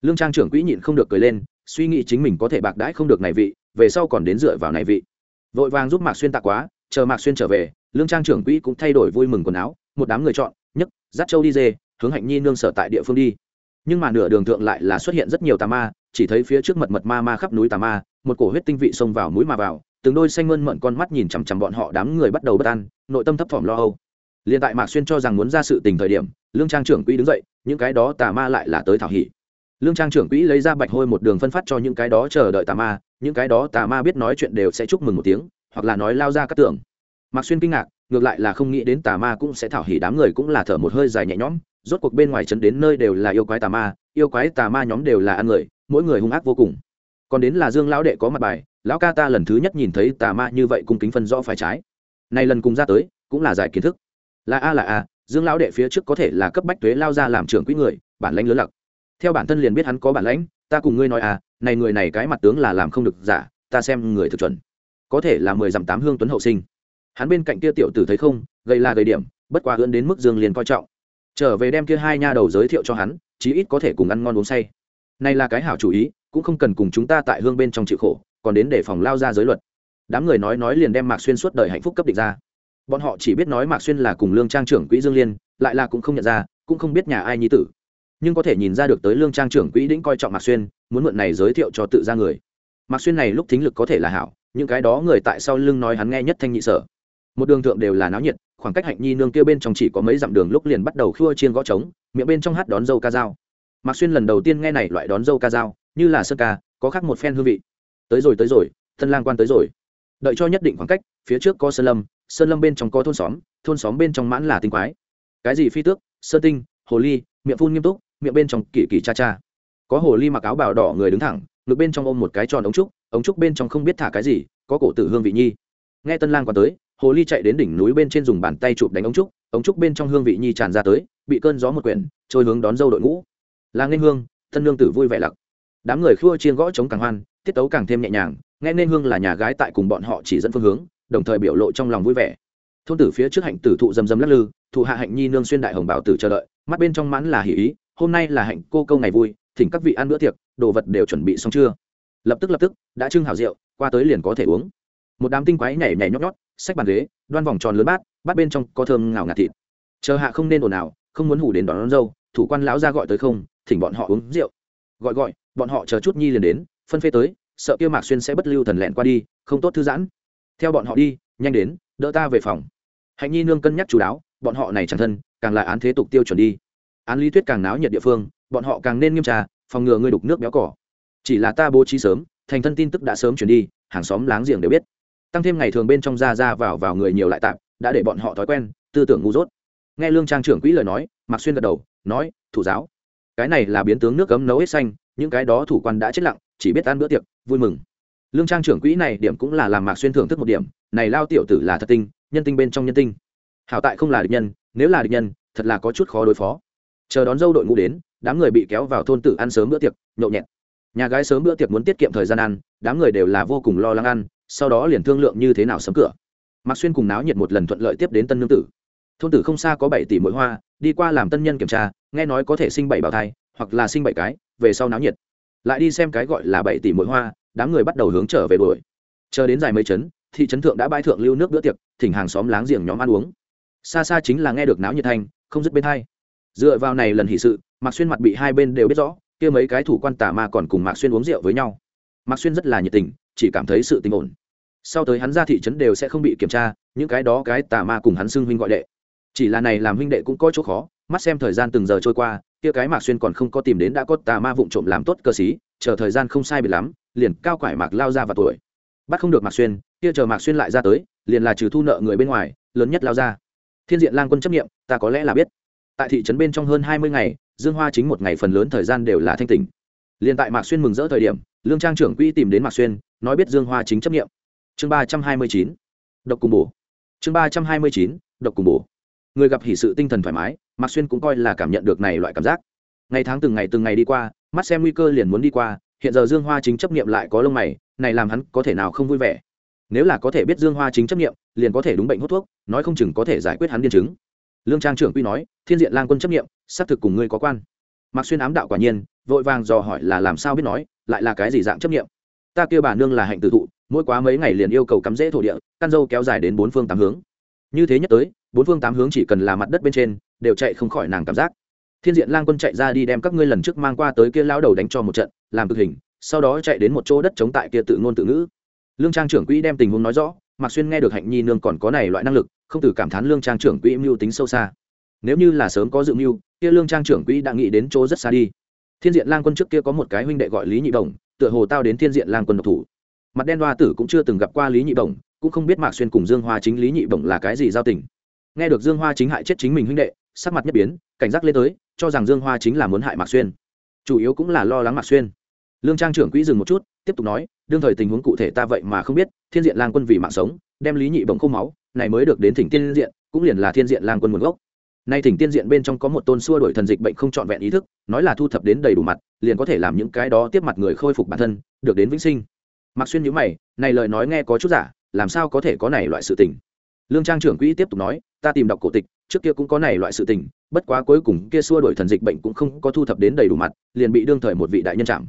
Lương trang trưởng quỹ nhịn không được cười lên, suy nghĩ chính mình có thể bạc đãi không được này vị, về sau còn đến dựa vào này vị. Vội vàng giúp mạc xuyên tạ quá, chờ mạc xuyên trở về, lương trang trưởng quỹ cũng thay đổi vui mừng quần áo, một đám người chọn, nhấc, dắt châu đi dê, hướng hạnh nhi nương sở tại địa phương đi. Nhưng mà nửa đường thượng lại là xuất hiện rất nhiều tà ma, chỉ thấy phía trước mật mật ma ma khắp núi tà ma, một cổ huyết tinh vị xông vào mũi mà vào, từng đôi xanh mơn mận con mắt nhìn chằm chằm bọn họ đám người bắt đầu bất an, nội tâm thấp thỏm lo âu liền tại mạc xuyên cho rằng muốn ra sự tình thời điểm, lương trang trưởng quỹ đứng dậy, những cái đó tà ma lại là tới thảo hỉ. Lương trang trưởng quỹ lấy ra bạch hôi một đường phân phát cho những cái đó chờ đợi tà ma, những cái đó tà ma biết nói chuyện đều sẽ chúc mừng một tiếng, hoặc là nói lao ra các tưởng. Mạc xuyên kinh ngạc, ngược lại là không nghĩ đến tà ma cũng sẽ thảo hỉ, đám người cũng là thở một hơi dài nhẹ nhõm, rốt cuộc bên ngoài trấn đến nơi đều là yêu quái tà ma, yêu quái tà ma nhóm đều là ăn người, mỗi người hung ác vô cùng. Còn đến là dương lão đệ có mặt bài, lão ca ta lần thứ nhất nhìn thấy tà ma như vậy cung kính phân rõ phải trái. Này lần cùng ra tới, cũng là giải kiến thức là a là a, dương lão đệ phía trước có thể là cấp bách thuế lao ra làm trưởng quỹ người, bản lãnh lớn lặc. Theo bản thân liền biết hắn có bản lãnh, ta cùng ngươi nói à này người này cái mặt tướng là làm không được giả, ta xem người thực chuẩn. Có thể là mười dặm tám hương tuấn hậu sinh. Hắn bên cạnh kia tiểu tử thấy không gây là gây điểm, bất quá hướng đến mức dương liền coi trọng. Trở về đem kia hai nha đầu giới thiệu cho hắn, chí ít có thể cùng ăn ngon uống say. Này là cái hảo chủ ý, cũng không cần cùng chúng ta tại hương bên trong chịu khổ, còn đến để phòng lao ra giới luật. Đám người nói nói liền đem mạc xuyên suốt đời hạnh phúc cấp định ra bọn họ chỉ biết nói mạc xuyên là cùng lương trang trưởng quỹ dương liên, lại là cũng không nhận ra, cũng không biết nhà ai nhi tử. Nhưng có thể nhìn ra được tới lương trang trưởng quỹ đĩnh coi trọng mạc xuyên, muốn mượn này giới thiệu cho tự ra người. Mạc xuyên này lúc thính lực có thể là hảo, những cái đó người tại sau lưng nói hắn nghe nhất thanh nhị sở. Một đường thượng đều là náo nhiệt, khoảng cách hạnh nhi nương kia bên trong chỉ có mấy dặm đường lúc liền bắt đầu khua chiên gõ trống, miệng bên trong hát đón dâu ca dao. Mạc xuyên lần đầu tiên nghe này loại đón dâu ca dao, như là sơ ca, có khác một phen hương vị. Tới rồi tới rồi, thân lang quan tới rồi. Đợi cho nhất định khoảng cách phía trước có sơn lâm sơn lâm bên trong có thôn xóm thôn xóm bên trong mãn là tinh quái. Cái gì phi tước? Sơn tinh, hồ ly, miệng phun nghiêm túc, miệng bên trong kỳ kỳ cha cha. Có hồ ly mặc áo bào đỏ người đứng thẳng, ngực bên trong ôm một cái tròn ống trúc ống trúc bên trong không biết thả cái gì, có cổ tử hương vị nhi. Nghe tân lang qua tới, hồ ly chạy đến đỉnh núi bên trên dùng bàn tay chụp đánh ống trúc ống trúc bên trong hương vị nhi tràn ra tới, bị cơn gió một quyển, trôi hướng đón dâu đội ngũ. Là nên hương tân lương tử vui vẻ lặc đám người khua chiên gõ chống càng hoan, tiết tấu càng thêm nhẹ nhàng, nghe nên hương là nhà gái tại cùng bọn họ chỉ dẫn phương hướng đồng thời biểu lộ trong lòng vui vẻ. Thôn tử phía trước hạnh tử thụ rầm rầm lắc lư thụ hạ hạnh nhi nương xuyên đại hồng bảo tử chờ đợi mắt bên trong mãn là hỉ ý hôm nay là hạnh cô câu ngày vui thỉnh các vị ăn bữa tiệc đồ vật đều chuẩn bị xong chưa? Lập tức lập tức đã trưng hảo rượu qua tới liền có thể uống. Một đám tinh quái nhảy nhảy nhót nhót xách bàn ghế đoan vòng tròn lớn bát bát bên trong có thơm ngào ngạt thịt. Chờ hạ không nên ồn ào không muốn hủ đến đón, đón dâu thủ quan lão ra gọi tới không thỉnh bọn họ uống rượu. Gọi gọi bọn họ chờ chút nhi liền đến phân phê tới sợ kia mạc xuyên sẽ bất lưu thần lẹn qua đi không tốt thư giãn theo bọn họ đi nhanh đến đỡ ta về phòng. Hạnh nhi nương cân nhắc chú đáo bọn họ này chẳng thân càng là án thế tục tiêu chuẩn đi. Án lý thuyết càng náo nhiệt địa phương bọn họ càng nên nghiêm trà, phòng ngừa ngươi đục nước béo cỏ. Chỉ là ta bố trí sớm thành thân tin tức đã sớm chuyển đi hàng xóm láng giềng đều biết. Tăng thêm ngày thường bên trong ra ra vào vào người nhiều lại tạm đã để bọn họ thói quen tư tưởng ngu dốt. Nghe lương trang trưởng quỹ lời nói mạc xuyên gật đầu nói thủ giáo cái này là biến tướng nước cấm nấu hết xanh những cái đó thủ quan đã chết lặng chỉ biết ăn bữa tiệc vui mừng lương trang trưởng quỹ này điểm cũng là làm mạc xuyên thưởng thức một điểm, này lao tiểu tử là thật tinh, nhân tinh bên trong nhân tinh. Hảo tại không là địch nhân, nếu là địch nhân, thật là có chút khó đối phó. Chờ đón dâu đội ngũ đến, đám người bị kéo vào thôn tử ăn sớm bữa tiệc nhộn nhẹt. Nhà gái sớm bữa tiệc muốn tiết kiệm thời gian ăn, đám người đều là vô cùng lo lắng ăn, sau đó liền thương lượng như thế nào sớm cửa. Mạc xuyên cùng náo nhiệt một lần thuận lợi tiếp đến tân nương tử. Thôn tử không xa có bảy tỷ mỗi hoa, đi qua làm tân nhân kiểm tra, nghe nói có thể sinh bảy bào thai, hoặc là sinh bảy cái, về sau náo nhiệt. Lại đi xem cái gọi là bảy tỷ mỗi hoa đám người bắt đầu hướng trở về đuổi. Chờ đến dài mấy chấn, thị trấn thượng đã bãi thượng lưu nước bữa tiệc, thỉnh hàng xóm láng giềng nhóm ăn uống. Xa xa chính là nghe được náo nhiệt thanh, không dứt bên hai. Dựa vào này lần hỷ sự, mạc xuyên mặt bị hai bên đều biết rõ, kia mấy cái thủ quan tà ma còn cùng mạc xuyên uống rượu với nhau. Mạc xuyên rất là nhiệt tình, chỉ cảm thấy sự tình ổn. Sau tới hắn ra thị trấn đều sẽ không bị kiểm tra, những cái đó cái tà ma cùng hắn xưng huynh gọi đệ. Chỉ là này làm huynh đệ cũng có chỗ khó, mắt xem thời gian từng giờ trôi qua, kia cái mạc xuyên còn không có tìm đến đã có tà ma vụng trộm làm tốt cơ sĩ, chờ thời gian không sai biệt lắm liền cao quải mạc lao ra vào tuổi. Bắt không được mạc xuyên, kia chờ mạc xuyên lại ra tới, liền là trừ thu nợ người bên ngoài, lớn nhất lao ra. Thiên diện lang quân chấp nghiệm ta có lẽ là biết. Tại thị trấn bên trong hơn hai mươi ngày, dương hoa chính một ngày phần lớn thời gian đều là thanh tỉnh. Liền tại mạc xuyên mừng rỡ thời điểm, lương trang trưởng quỹ tìm đến mạc xuyên, nói biết dương hoa chính chấp nghiệm chương ba trăm hai mươi chín, độc cùng bổ. Chương ba trăm hai mươi chín, độc cùng bổ. Người gặp hỷ sự tinh thần thoải mái, mạc xuyên cũng coi là cảm nhận được này loại cảm giác. Ngày tháng từng ngày từng ngày đi qua, mắt xem nguy cơ liền muốn đi qua hiện giờ dương hoa chính chấp nghiệm lại có lông mày, này làm hắn có thể nào không vui vẻ? Nếu là có thể biết dương hoa chính chấp nghiệm liền có thể đúng bệnh hút thuốc, nói không chừng có thể giải quyết hắn điên chứng. Lương trang trưởng quy nói, thiên diện lang quân chấp nghiệm xác thực cùng ngươi có quan. Mạc xuyên ám đạo quả nhiên, vội vàng dò hỏi là làm sao biết nói, lại là cái gì dạng chấp nghiệm ta kêu bà nương là hạnh tử thụ, mỗi quá mấy ngày liền yêu cầu cắm rễ thổ địa, căn dâu kéo dài đến bốn phương tám hướng. Như thế nhất tới, bốn phương tám hướng chỉ cần là mặt đất bên trên, đều chạy không khỏi nàng cảm giác. Thiên diện lang quân chạy ra đi đem các ngươi lần trước mang qua tới kia lao đầu đánh cho một trận làm cực hình, sau đó chạy đến một chỗ đất chống tại kia tự ngôn tự ngữ. Lương trang trưởng quỹ đem tình huống nói rõ, mạc xuyên nghe được hạnh nhi nương còn có này loại năng lực, không từ cảm thán lương trang trưởng quỹ mưu tính sâu xa. Nếu như là sớm có dự mưu, kia lương trang trưởng quỹ đã nghĩ đến chỗ rất xa đi. Thiên diện lang quân trước kia có một cái huynh đệ gọi lý nhị đồng, tựa hồ tao đến thiên diện lang quân độc thủ. Mặt đen Hoa tử cũng chưa từng gặp qua lý nhị đồng, cũng không biết mạc xuyên cùng dương hoa chính, lý nhị bổng là cái gì giao tình. Nghe được dương hoa chính hại chết chính mình huynh đệ, sắc mặt nhất biến, cảnh giác lên tới, cho rằng dương hoa chính là muốn hại mạc xuyên. Chủ yếu cũng là lo lắng mạc xuyên lương trang trưởng quỹ dừng một chút, tiếp tục nói, đương thời tình huống cụ thể ta vậy mà không biết, thiên diện lang quân vì mạng sống, đem lý nhị bổng khô máu, này mới được đến thỉnh tiên diện, cũng liền là thiên diện lang quân nguồn gốc. Nay thỉnh tiên diện bên trong có một tôn xua đổi thần dịch bệnh không trọn vẹn ý thức, nói là thu thập đến đầy đủ mặt, liền có thể làm những cái đó tiếp mặt người khôi phục bản thân, được đến vĩnh sinh. Mặc xuyên nhữ mày, này lời nói nghe có chút giả, làm sao có thể có này loại sự tình? Lương trang trưởng quỹ tiếp tục nói, ta tìm đọc cổ tịch, trước kia cũng có này loại sự tình, bất quá cuối cùng kia xua đổi thần dịch bệnh cũng không có thu thập đến đầy đủ mặt, liền bị đương thời một vị đại nhân chạm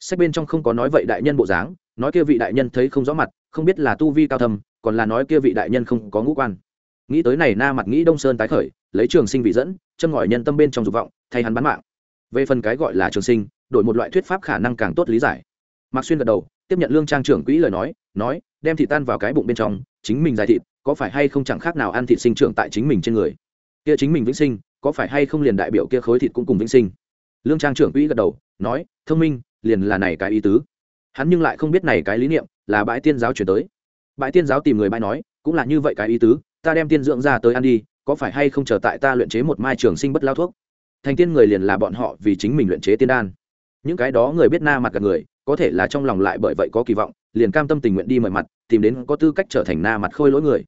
sách bên trong không có nói vậy đại nhân bộ dáng nói kia vị đại nhân thấy không rõ mặt không biết là tu vi cao thầm, còn là nói kia vị đại nhân không có ngũ quan. Nghĩ tới này na mặt nghĩ đông sơn tái khởi lấy trường sinh vị dẫn chân ngòi nhân tâm bên trong dục vọng thay hắn bán mạng. Về phần cái gọi là trường sinh đổi một loại thuyết pháp khả năng càng tốt lý giải. Mạc xuyên gật đầu tiếp nhận lương trang trưởng quỹ lời nói nói đem thịt tan vào cái bụng bên trong chính mình giải thịt có phải hay không chẳng khác nào ăn thịt sinh trưởng tại chính mình trên người? Kia chính mình vĩnh sinh có phải hay không liền đại biểu kia khối thịt cũng cùng vĩnh sinh? Lương trang trưởng quỹ gật đầu nói thông minh liền là này cái ý tứ. Hắn nhưng lại không biết này cái lý niệm là bãi tiên giáo chuyển tới. Bãi tiên giáo tìm người bãi nói, cũng là như vậy cái ý tứ, ta đem tiên dưỡng ra tới ăn đi, có phải hay không chờ tại ta luyện chế một mai trường sinh bất lao thuốc? Thành tiên người liền là bọn họ vì chính mình luyện chế tiên đan. Những cái đó người biết na mặt cả người, có thể là trong lòng lại bởi vậy có kỳ vọng, liền cam tâm tình nguyện đi mời mặt, tìm đến có tư cách trở thành na mặt khôi lỗi người.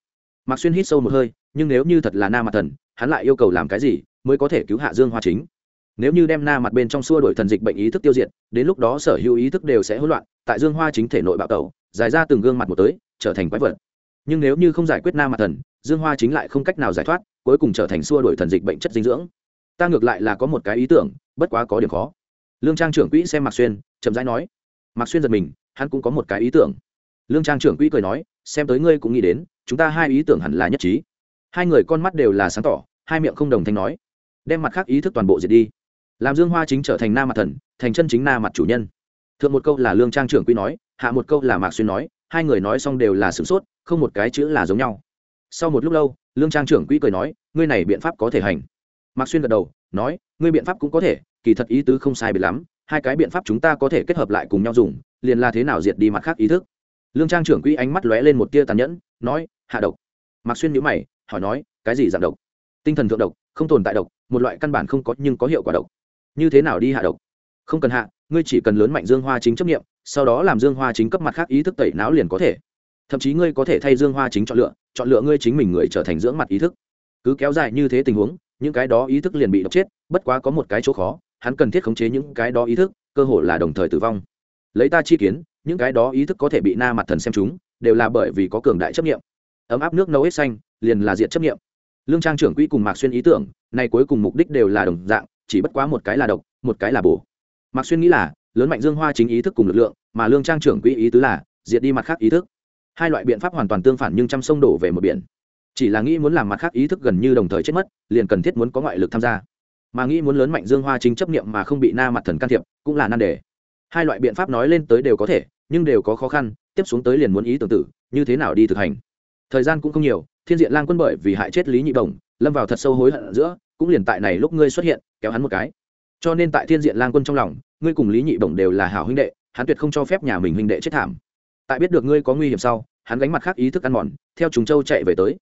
Mạc xuyên hít sâu một hơi, nhưng nếu như thật là na mặt thần, hắn lại yêu cầu làm cái gì, mới có thể cứu hạ dương hoa chính? Nếu như đem na mặt bên trong xua đổi thần dịch bệnh ý thức tiêu diệt, đến lúc đó sở hữu ý thức đều sẽ hỗn loạn, tại dương hoa chính thể nội bạo tẩu, dài ra từng gương mặt một tới, trở thành quái vật. Nhưng nếu như không giải quyết na mặt thần, dương hoa chính lại không cách nào giải thoát, cuối cùng trở thành xua đổi thần dịch bệnh chất dinh dưỡng. Ta ngược lại là có một cái ý tưởng, bất quá có điểm khó. Lương trang trưởng quỹ xem mạc xuyên, chậm rãi nói. Mạc xuyên giật mình, hắn cũng có một cái ý tưởng. Lương trang trưởng quỹ cười nói, xem tới ngươi cũng nghĩ đến, chúng ta hai ý tưởng hẳn là nhất trí. Hai người con mắt đều là sáng tỏ, hai miệng không đồng thanh nói. Đem mặt khác ý thức toàn bộ diệt đi làm dương hoa chính trở thành na mặt thần, thành chân chính na mặt chủ nhân. Thượng một câu là lương trang trưởng quỹ nói, hạ một câu là mạc xuyên nói, hai người nói xong đều là sửng sốt, không một cái chữ là giống nhau. Sau một lúc lâu, lương trang trưởng quỹ cười nói, ngươi này biện pháp có thể hành. Mạc xuyên gật đầu, nói, ngươi biện pháp cũng có thể, kỳ thật ý tứ không sai biệt lắm, hai cái biện pháp chúng ta có thể kết hợp lại cùng nhau dùng, liền là thế nào diệt đi mặt khác ý thức. Lương trang trưởng quỹ ánh mắt lóe lên một tia tàn nhẫn, nói, hạ độc. Mạc xuyên nhữ mày, hỏi nói, cái gì dạng độc? Tinh thần thượng độc, không tồn tại độc, một loại căn bản không có nhưng có hiệu quả độc như thế nào đi hạ độc? Không cần hạ, ngươi chỉ cần lớn mạnh dương hoa chính chấp nghiệm sau đó làm dương hoa chính cấp mặt khác ý thức tẩy não liền có thể. Thậm chí ngươi có thể thay dương hoa chính chọn lựa chọn lựa ngươi chính mình người trở thành dưỡng mặt ý thức. Cứ kéo dài như thế tình huống, những cái đó ý thức liền bị độc chết, bất quá có một cái chỗ khó, hắn cần thiết khống chế những cái đó ý thức, cơ hội là đồng thời tử vong. Lấy ta chi kiến, những cái đó ý thức có thể bị na mặt thần xem chúng, đều là bởi vì có cường đại chấp nghiệm ấm áp nước nấu hết xanh, liền là diện chấp nghiệm lương trang trưởng quỹ cùng mạc xuyên ý tưởng nay cuối cùng mục đích đều là đồng dạng chỉ bất quá một cái là độc, một cái là bổ. Mạc xuyên nghĩ là, lớn mạnh dương hoa chính ý thức cùng lực lượng, mà lương trang trưởng quỹ ý tứ là, diệt đi mặt khác ý thức. Hai loại biện pháp hoàn toàn tương phản nhưng trăm sông đổ về một biển. Chỉ là nghĩ muốn làm mặt khác ý thức gần như đồng thời chết mất, liền cần thiết muốn có ngoại lực tham gia. Mà nghĩ muốn lớn mạnh dương hoa chính chấp niệm mà không bị na mặt thần can thiệp, cũng là nan đề. Hai loại biện pháp nói lên tới đều có thể, nhưng đều có khó khăn, tiếp xuống tới liền muốn ý tưởng tử, như thế nào đi thực hành. Thời gian cũng không nhiều, thiên diện lang quân bởi vì hại chết lý nhị đồng lâm vào thật sâu hối hận giữa cũng liền tại này lúc ngươi xuất hiện, kéo hắn một cái. Cho nên tại thiên diện lang quân trong lòng, ngươi cùng lý nhị bổng đều là hảo huynh đệ, hắn tuyệt không cho phép nhà mình huynh đệ chết thảm. Tại biết được ngươi có nguy hiểm sau, hắn gánh mặt khác ý thức ăn mòn, theo chúng châu chạy về tới.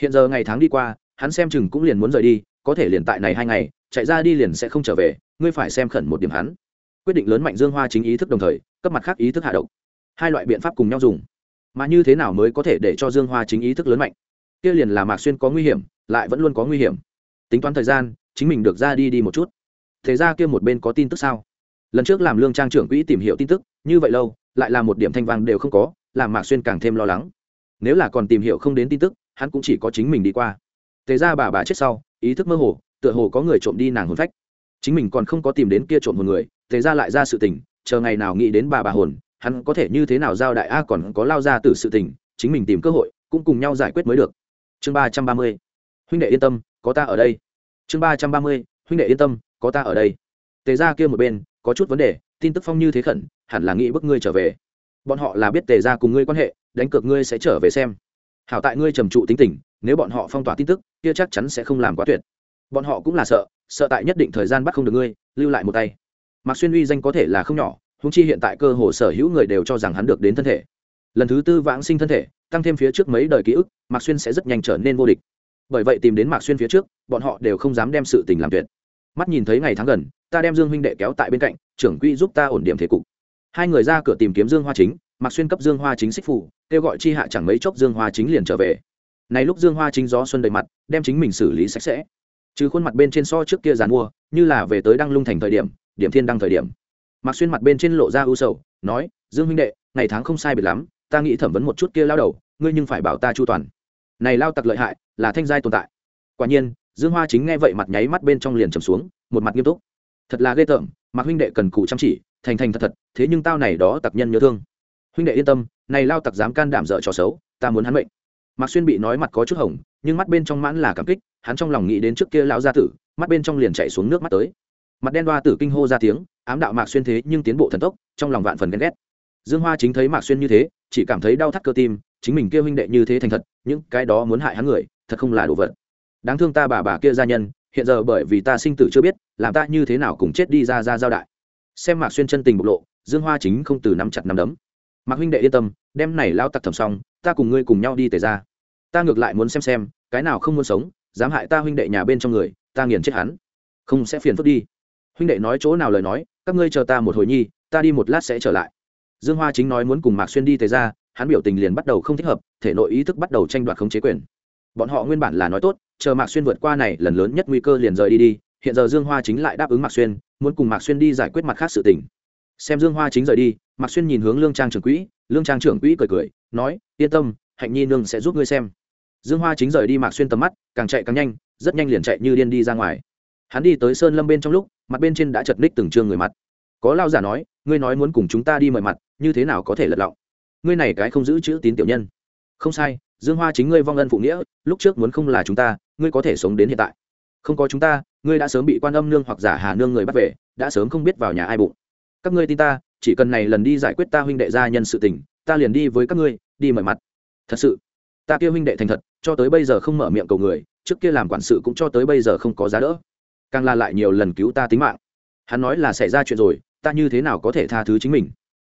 Hiện giờ ngày tháng đi qua, hắn xem chừng cũng liền muốn rời đi, có thể liền tại này hai ngày, chạy ra đi liền sẽ không trở về, ngươi phải xem khẩn một điểm hắn. Quyết định lớn mạnh dương hoa chính ý thức đồng thời, cấp mặt khác ý thức hạ độc. Hai loại biện pháp cùng nhau dùng. Mà như thế nào mới có thể để cho dương hoa chính ý thức lớn mạnh? Kia liền là mạc xuyên có nguy hiểm, lại vẫn luôn có nguy hiểm tính toán thời gian, chính mình được ra đi đi một chút. Thế ra kia một bên có tin tức sao? Lần trước làm lương trang trưởng quỹ tìm hiểu tin tức, như vậy lâu, lại là một điểm thanh vàng đều không có, làm mạc xuyên càng thêm lo lắng. Nếu là còn tìm hiểu không đến tin tức, hắn cũng chỉ có chính mình đi qua. Thế ra bà bà chết sau, ý thức mơ hồ, tựa hồ có người trộm đi nàng hồn phách. Chính mình còn không có tìm đến kia trộm một người, thế ra lại ra sự tình, chờ ngày nào nghĩ đến bà bà hồn, hắn có thể như thế nào giao đại a còn có lao ra từ sự tình, chính mình tìm cơ hội, cũng cùng nhau giải quyết mới được. Chương ba trăm ba mươi. Huynh đệ yên tâm có ta ở đây. Chương ba trăm ba mươi, huynh đệ yên tâm, có ta ở đây. Tề ra kia một bên, có chút vấn đề, tin tức phong như thế khẩn, hẳn là nghĩ bức ngươi trở về. Bọn họ là biết tề ra cùng ngươi quan hệ, đánh cược ngươi sẽ trở về xem. Hảo tại ngươi trầm trụ tính tình, nếu bọn họ phong tỏa tin tức, kia chắc chắn sẽ không làm quá tuyệt. Bọn họ cũng là sợ sợ tại nhất định thời gian bắt không được ngươi, lưu lại một tay. Mạc xuyên uy danh có thể là không nhỏ húng chi hiện tại cơ hồ sở hữu người đều cho rằng hắn được đến thân thể. Lần thứ tư vãng sinh thân thể, tăng thêm phía trước mấy đời ký ức, mạc xuyên sẽ rất nhanh trở nên vô địch bởi vậy tìm đến mạc xuyên phía trước, bọn họ đều không dám đem sự tình làm tuyệt. Mắt nhìn thấy ngày tháng gần, ta đem dương huynh đệ kéo tại bên cạnh, trưởng quỹ giúp ta ổn điểm thế cục. Hai người ra cửa tìm kiếm dương hoa chính, mạc xuyên cấp dương hoa chính xích phủ, kêu gọi chi hạ chẳng mấy chốc dương hoa chính liền trở về. Này lúc dương hoa chính gió xuân đầy mặt, đem chính mình xử lý sạch sẽ. Trừ khuôn mặt bên trên so trước kia dàn mua như là về tới đăng lung thành thời điểm điểm thiên đăng thời điểm. Mạc xuyên mặt bên trên lộ ra ưu sầu, nói, dương huynh đệ, ngày tháng không sai biệt lắm, ta nghĩ thẩm vấn một chút kia lao đầu, ngươi nhưng phải bảo ta chu toàn này lao tặc lợi hại, là thanh giai tồn tại. Quả nhiên, dương hoa chính nghe vậy mặt nháy mắt bên trong liền trầm xuống, một mặt nghiêm túc. Thật là ghê tởm mặc huynh đệ cần cù chăm chỉ, thành thành thật thật, thế nhưng tao này đó tặc nhân nhớ thương. Huynh đệ yên tâm, này lao tặc dám can đảm dở trò xấu, ta muốn hắn mệnh. Mạc xuyên bị nói mặt có chút hồng, nhưng mắt bên trong mãn là cảm kích, hắn trong lòng nghĩ đến trước kia lão gia tử, mắt bên trong liền chạy xuống nước mắt tới. Mặt đen đoa tử kinh hô ra tiếng, ám đạo mạc xuyên thế nhưng tiến bộ thần tốc, trong lòng vạn phần ghen ghét. Dương hoa chính thấy mạc xuyên như thế, chỉ cảm thấy đau thắt cơ tim chính mình kia huynh đệ như thế thành thật, những cái đó muốn hại hắn người, thật không là đồ vật. Đáng thương ta bà bà kia gia nhân, hiện giờ bởi vì ta sinh tử chưa biết, làm ta như thế nào cùng chết đi ra ra giao đại. Xem mạc xuyên chân tình bộc lộ, dương hoa chính không từ nắm chặt nắm đấm. Mạc huynh đệ yên tâm đem này lao tặc thầm xong, ta cùng ngươi cùng nhau đi tề ra. Ta ngược lại muốn xem xem, cái nào không muốn sống, dám hại ta huynh đệ nhà bên trong người, ta nghiền chết hắn. Không sẽ phiền phức đi. Huynh đệ nói chỗ nào lời nói, các ngươi chờ ta một hồi nhi, ta đi một lát sẽ trở lại. Dương hoa chính nói muốn cùng mạc xuyên đi tề ra hắn biểu tình liền bắt đầu không thích hợp, thể nội ý thức bắt đầu tranh đoạt khống chế quyền. Bọn họ nguyên bản là nói tốt, chờ mạc xuyên vượt qua này, lần lớn nhất nguy cơ liền rời đi đi, hiện giờ dương hoa chính lại đáp ứng mạc xuyên, muốn cùng mạc xuyên đi giải quyết mặt khác sự tình. Xem dương hoa chính rời đi, mạc xuyên nhìn hướng lương trang trưởng quỹ, lương trang trưởng quỹ cười cười, nói, yên tâm, hạnh nhi nương sẽ giúp ngươi xem. Dương hoa chính rời đi mạc xuyên tầm mắt, càng chạy càng nhanh, rất nhanh liền chạy như điên đi ra ngoài. Hắn đi tới sơn lâm bên trong lúc, mặt bên trên đã chật ních từng trương người mặt. Có lao giả nói, ngươi nói muốn cùng chúng ta đi mời mặt, như thế nào có thể lật lọng? Ngươi này cái không giữ chữ tín tiểu nhân. Không sai, dương hoa chính ngươi vong ân phụ nghĩa, lúc trước muốn không là chúng ta, ngươi có thể sống đến hiện tại. Không có chúng ta, ngươi đã sớm bị quan âm nương hoặc giả hà nương người bắt về, đã sớm không biết vào nhà ai bụng. Các ngươi tin ta, chỉ cần này lần đi giải quyết ta huynh đệ gia nhân sự tình, ta liền đi với các ngươi, đi mời mặt. Thật sự, ta kia huynh đệ thành thật, cho tới bây giờ không mở miệng cầu người, trước kia làm quản sự cũng cho tới bây giờ không có giá đỡ. Càng la lại nhiều lần cứu ta tính mạng. Hắn nói là xảy ra chuyện rồi, ta như thế nào có thể tha thứ chính mình?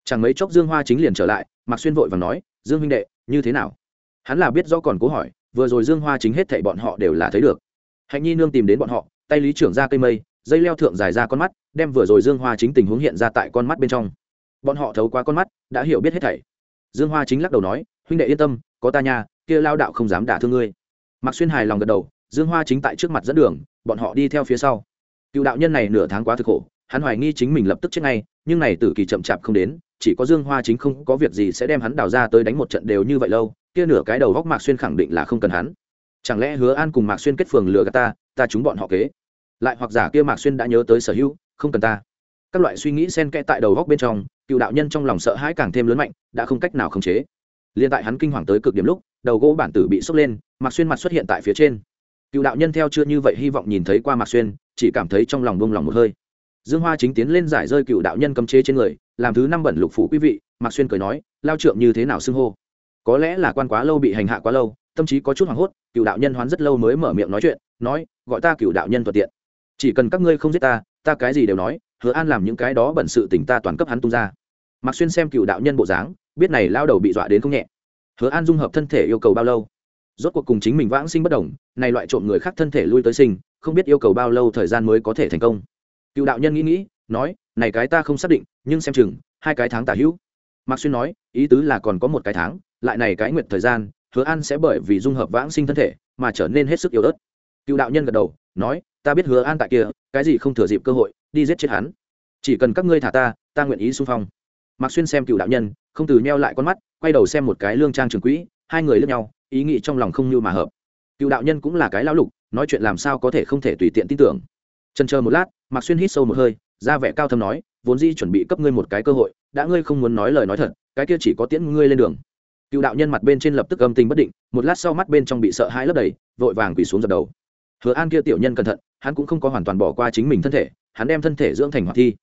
Chẳng mấy chốc dương hoa chính liền trở lại, mạc xuyên vội và nói, dương huynh đệ, như thế nào? Hắn là biết do còn cố hỏi, vừa rồi dương hoa chính hết thảy bọn họ đều là thấy được. Hạnh nhi nương tìm đến bọn họ, tay lý trưởng ra cây mây, dây leo thượng dài ra con mắt, đem vừa rồi dương hoa chính tình huống hiện ra tại con mắt bên trong. Bọn họ thấu qua con mắt, đã hiểu biết hết thảy. Dương hoa chính lắc đầu nói, huynh đệ yên tâm, có ta nha, kia lao đạo không dám đả thương ngươi. Mạc xuyên hài lòng gật đầu, dương hoa chính tại trước mặt dẫn đường, bọn họ đi theo phía sau. Cựu đạo nhân này nửa tháng quá thực khổ, hắn hoài nghi chính mình lập tức chết ngay, nhưng này tử kỳ chậm chạp không đến chỉ có dương hoa chính không có việc gì sẽ đem hắn đào ra tới đánh một trận đều như vậy lâu, kia nửa cái đầu góc mạc xuyên khẳng định là không cần hắn. Chẳng lẽ hứa an cùng mạc xuyên kết phường lừa gạt ta ta chúng bọn họ kế? Lại hoặc giả kia mạc xuyên đã nhớ tới sở hữu, không cần ta. Các loại suy nghĩ xen kẽ tại đầu góc bên trong, cựu đạo nhân trong lòng sợ hãi càng thêm lớn mạnh, đã không cách nào khống chế. Liên tại hắn kinh hoàng tới cực điểm lúc, đầu gỗ bản tử bị sốc lên, mạc xuyên mặt xuất hiện tại phía trên. Cựu đạo nhân theo chưa như vậy hy vọng nhìn thấy qua mạc xuyên, chỉ cảm thấy trong lòng buông lòng một hơi dương hoa chính tiến lên giải rơi cựu đạo nhân cấm chế trên người, làm thứ năm bẩn lục phủ quý vị, mạc xuyên cười nói, lao trượng như thế nào xưng hô? Có lẽ là quan quá lâu bị hành hạ quá lâu, tâm trí có chút hoảng hốt, cựu đạo nhân hoán rất lâu mới mở miệng nói chuyện, nói, gọi ta cựu đạo nhân thuận tiện. Chỉ cần các ngươi không giết ta ta cái gì đều nói, hứa an làm những cái đó bẩn sự tỉnh ta toàn cấp hắn tung ra. Mạc xuyên xem cựu đạo nhân bộ dáng, biết này lao đầu bị dọa đến không nhẹ. Hứa an dung hợp thân thể yêu cầu bao lâu? Rốt cuộc cùng chính mình vãng sinh bất đồng, này loại trộm người khác thân thể lui tới sinh, không biết yêu cầu bao lâu thời gian mới có thể thành công cựu đạo nhân nghĩ nghĩ, nói, này cái ta không xác định, nhưng xem chừng, hai cái tháng tả hữu. Mạc xuyên nói, ý tứ là còn có một cái tháng, lại này cái nguyện thời gian, hứa an sẽ bởi vì dung hợp vãng sinh thân thể mà trở nên hết sức yếu ớt. Cựu đạo nhân gật đầu, nói, ta biết hứa an tại kia, cái gì không thừa dịp cơ hội, đi giết chết hắn. Chỉ cần các ngươi thả ta ta nguyện ý xung phong. Mạc xuyên xem cựu đạo nhân, không từ nheo lại con mắt, quay đầu xem một cái lương trang trường quỹ, hai người lướt nhau, ý nghĩ trong lòng không như mà hợp. Cựu đạo nhân cũng là cái lão lục, nói chuyện làm sao có thể không thể tùy tiện tin tưởng. Trần chờ một lát mạc xuyên hít sâu một hơi, ra vẻ cao thâm nói, vốn di chuẩn bị cấp ngươi một cái cơ hội, đã ngươi không muốn nói lời nói thật, cái kia chỉ có tiễn ngươi lên đường. Cựu đạo nhân mặt bên trên lập tức âm tình bất định, một lát sau mắt bên trong bị sợ hãi lấp đầy, vội vàng quỳ xuống dập đầu. Hứa an kia tiểu nhân cẩn thận, hắn cũng không có hoàn toàn bỏ qua chính mình thân thể, hắn đem thân thể dưỡng thành hoạt thi.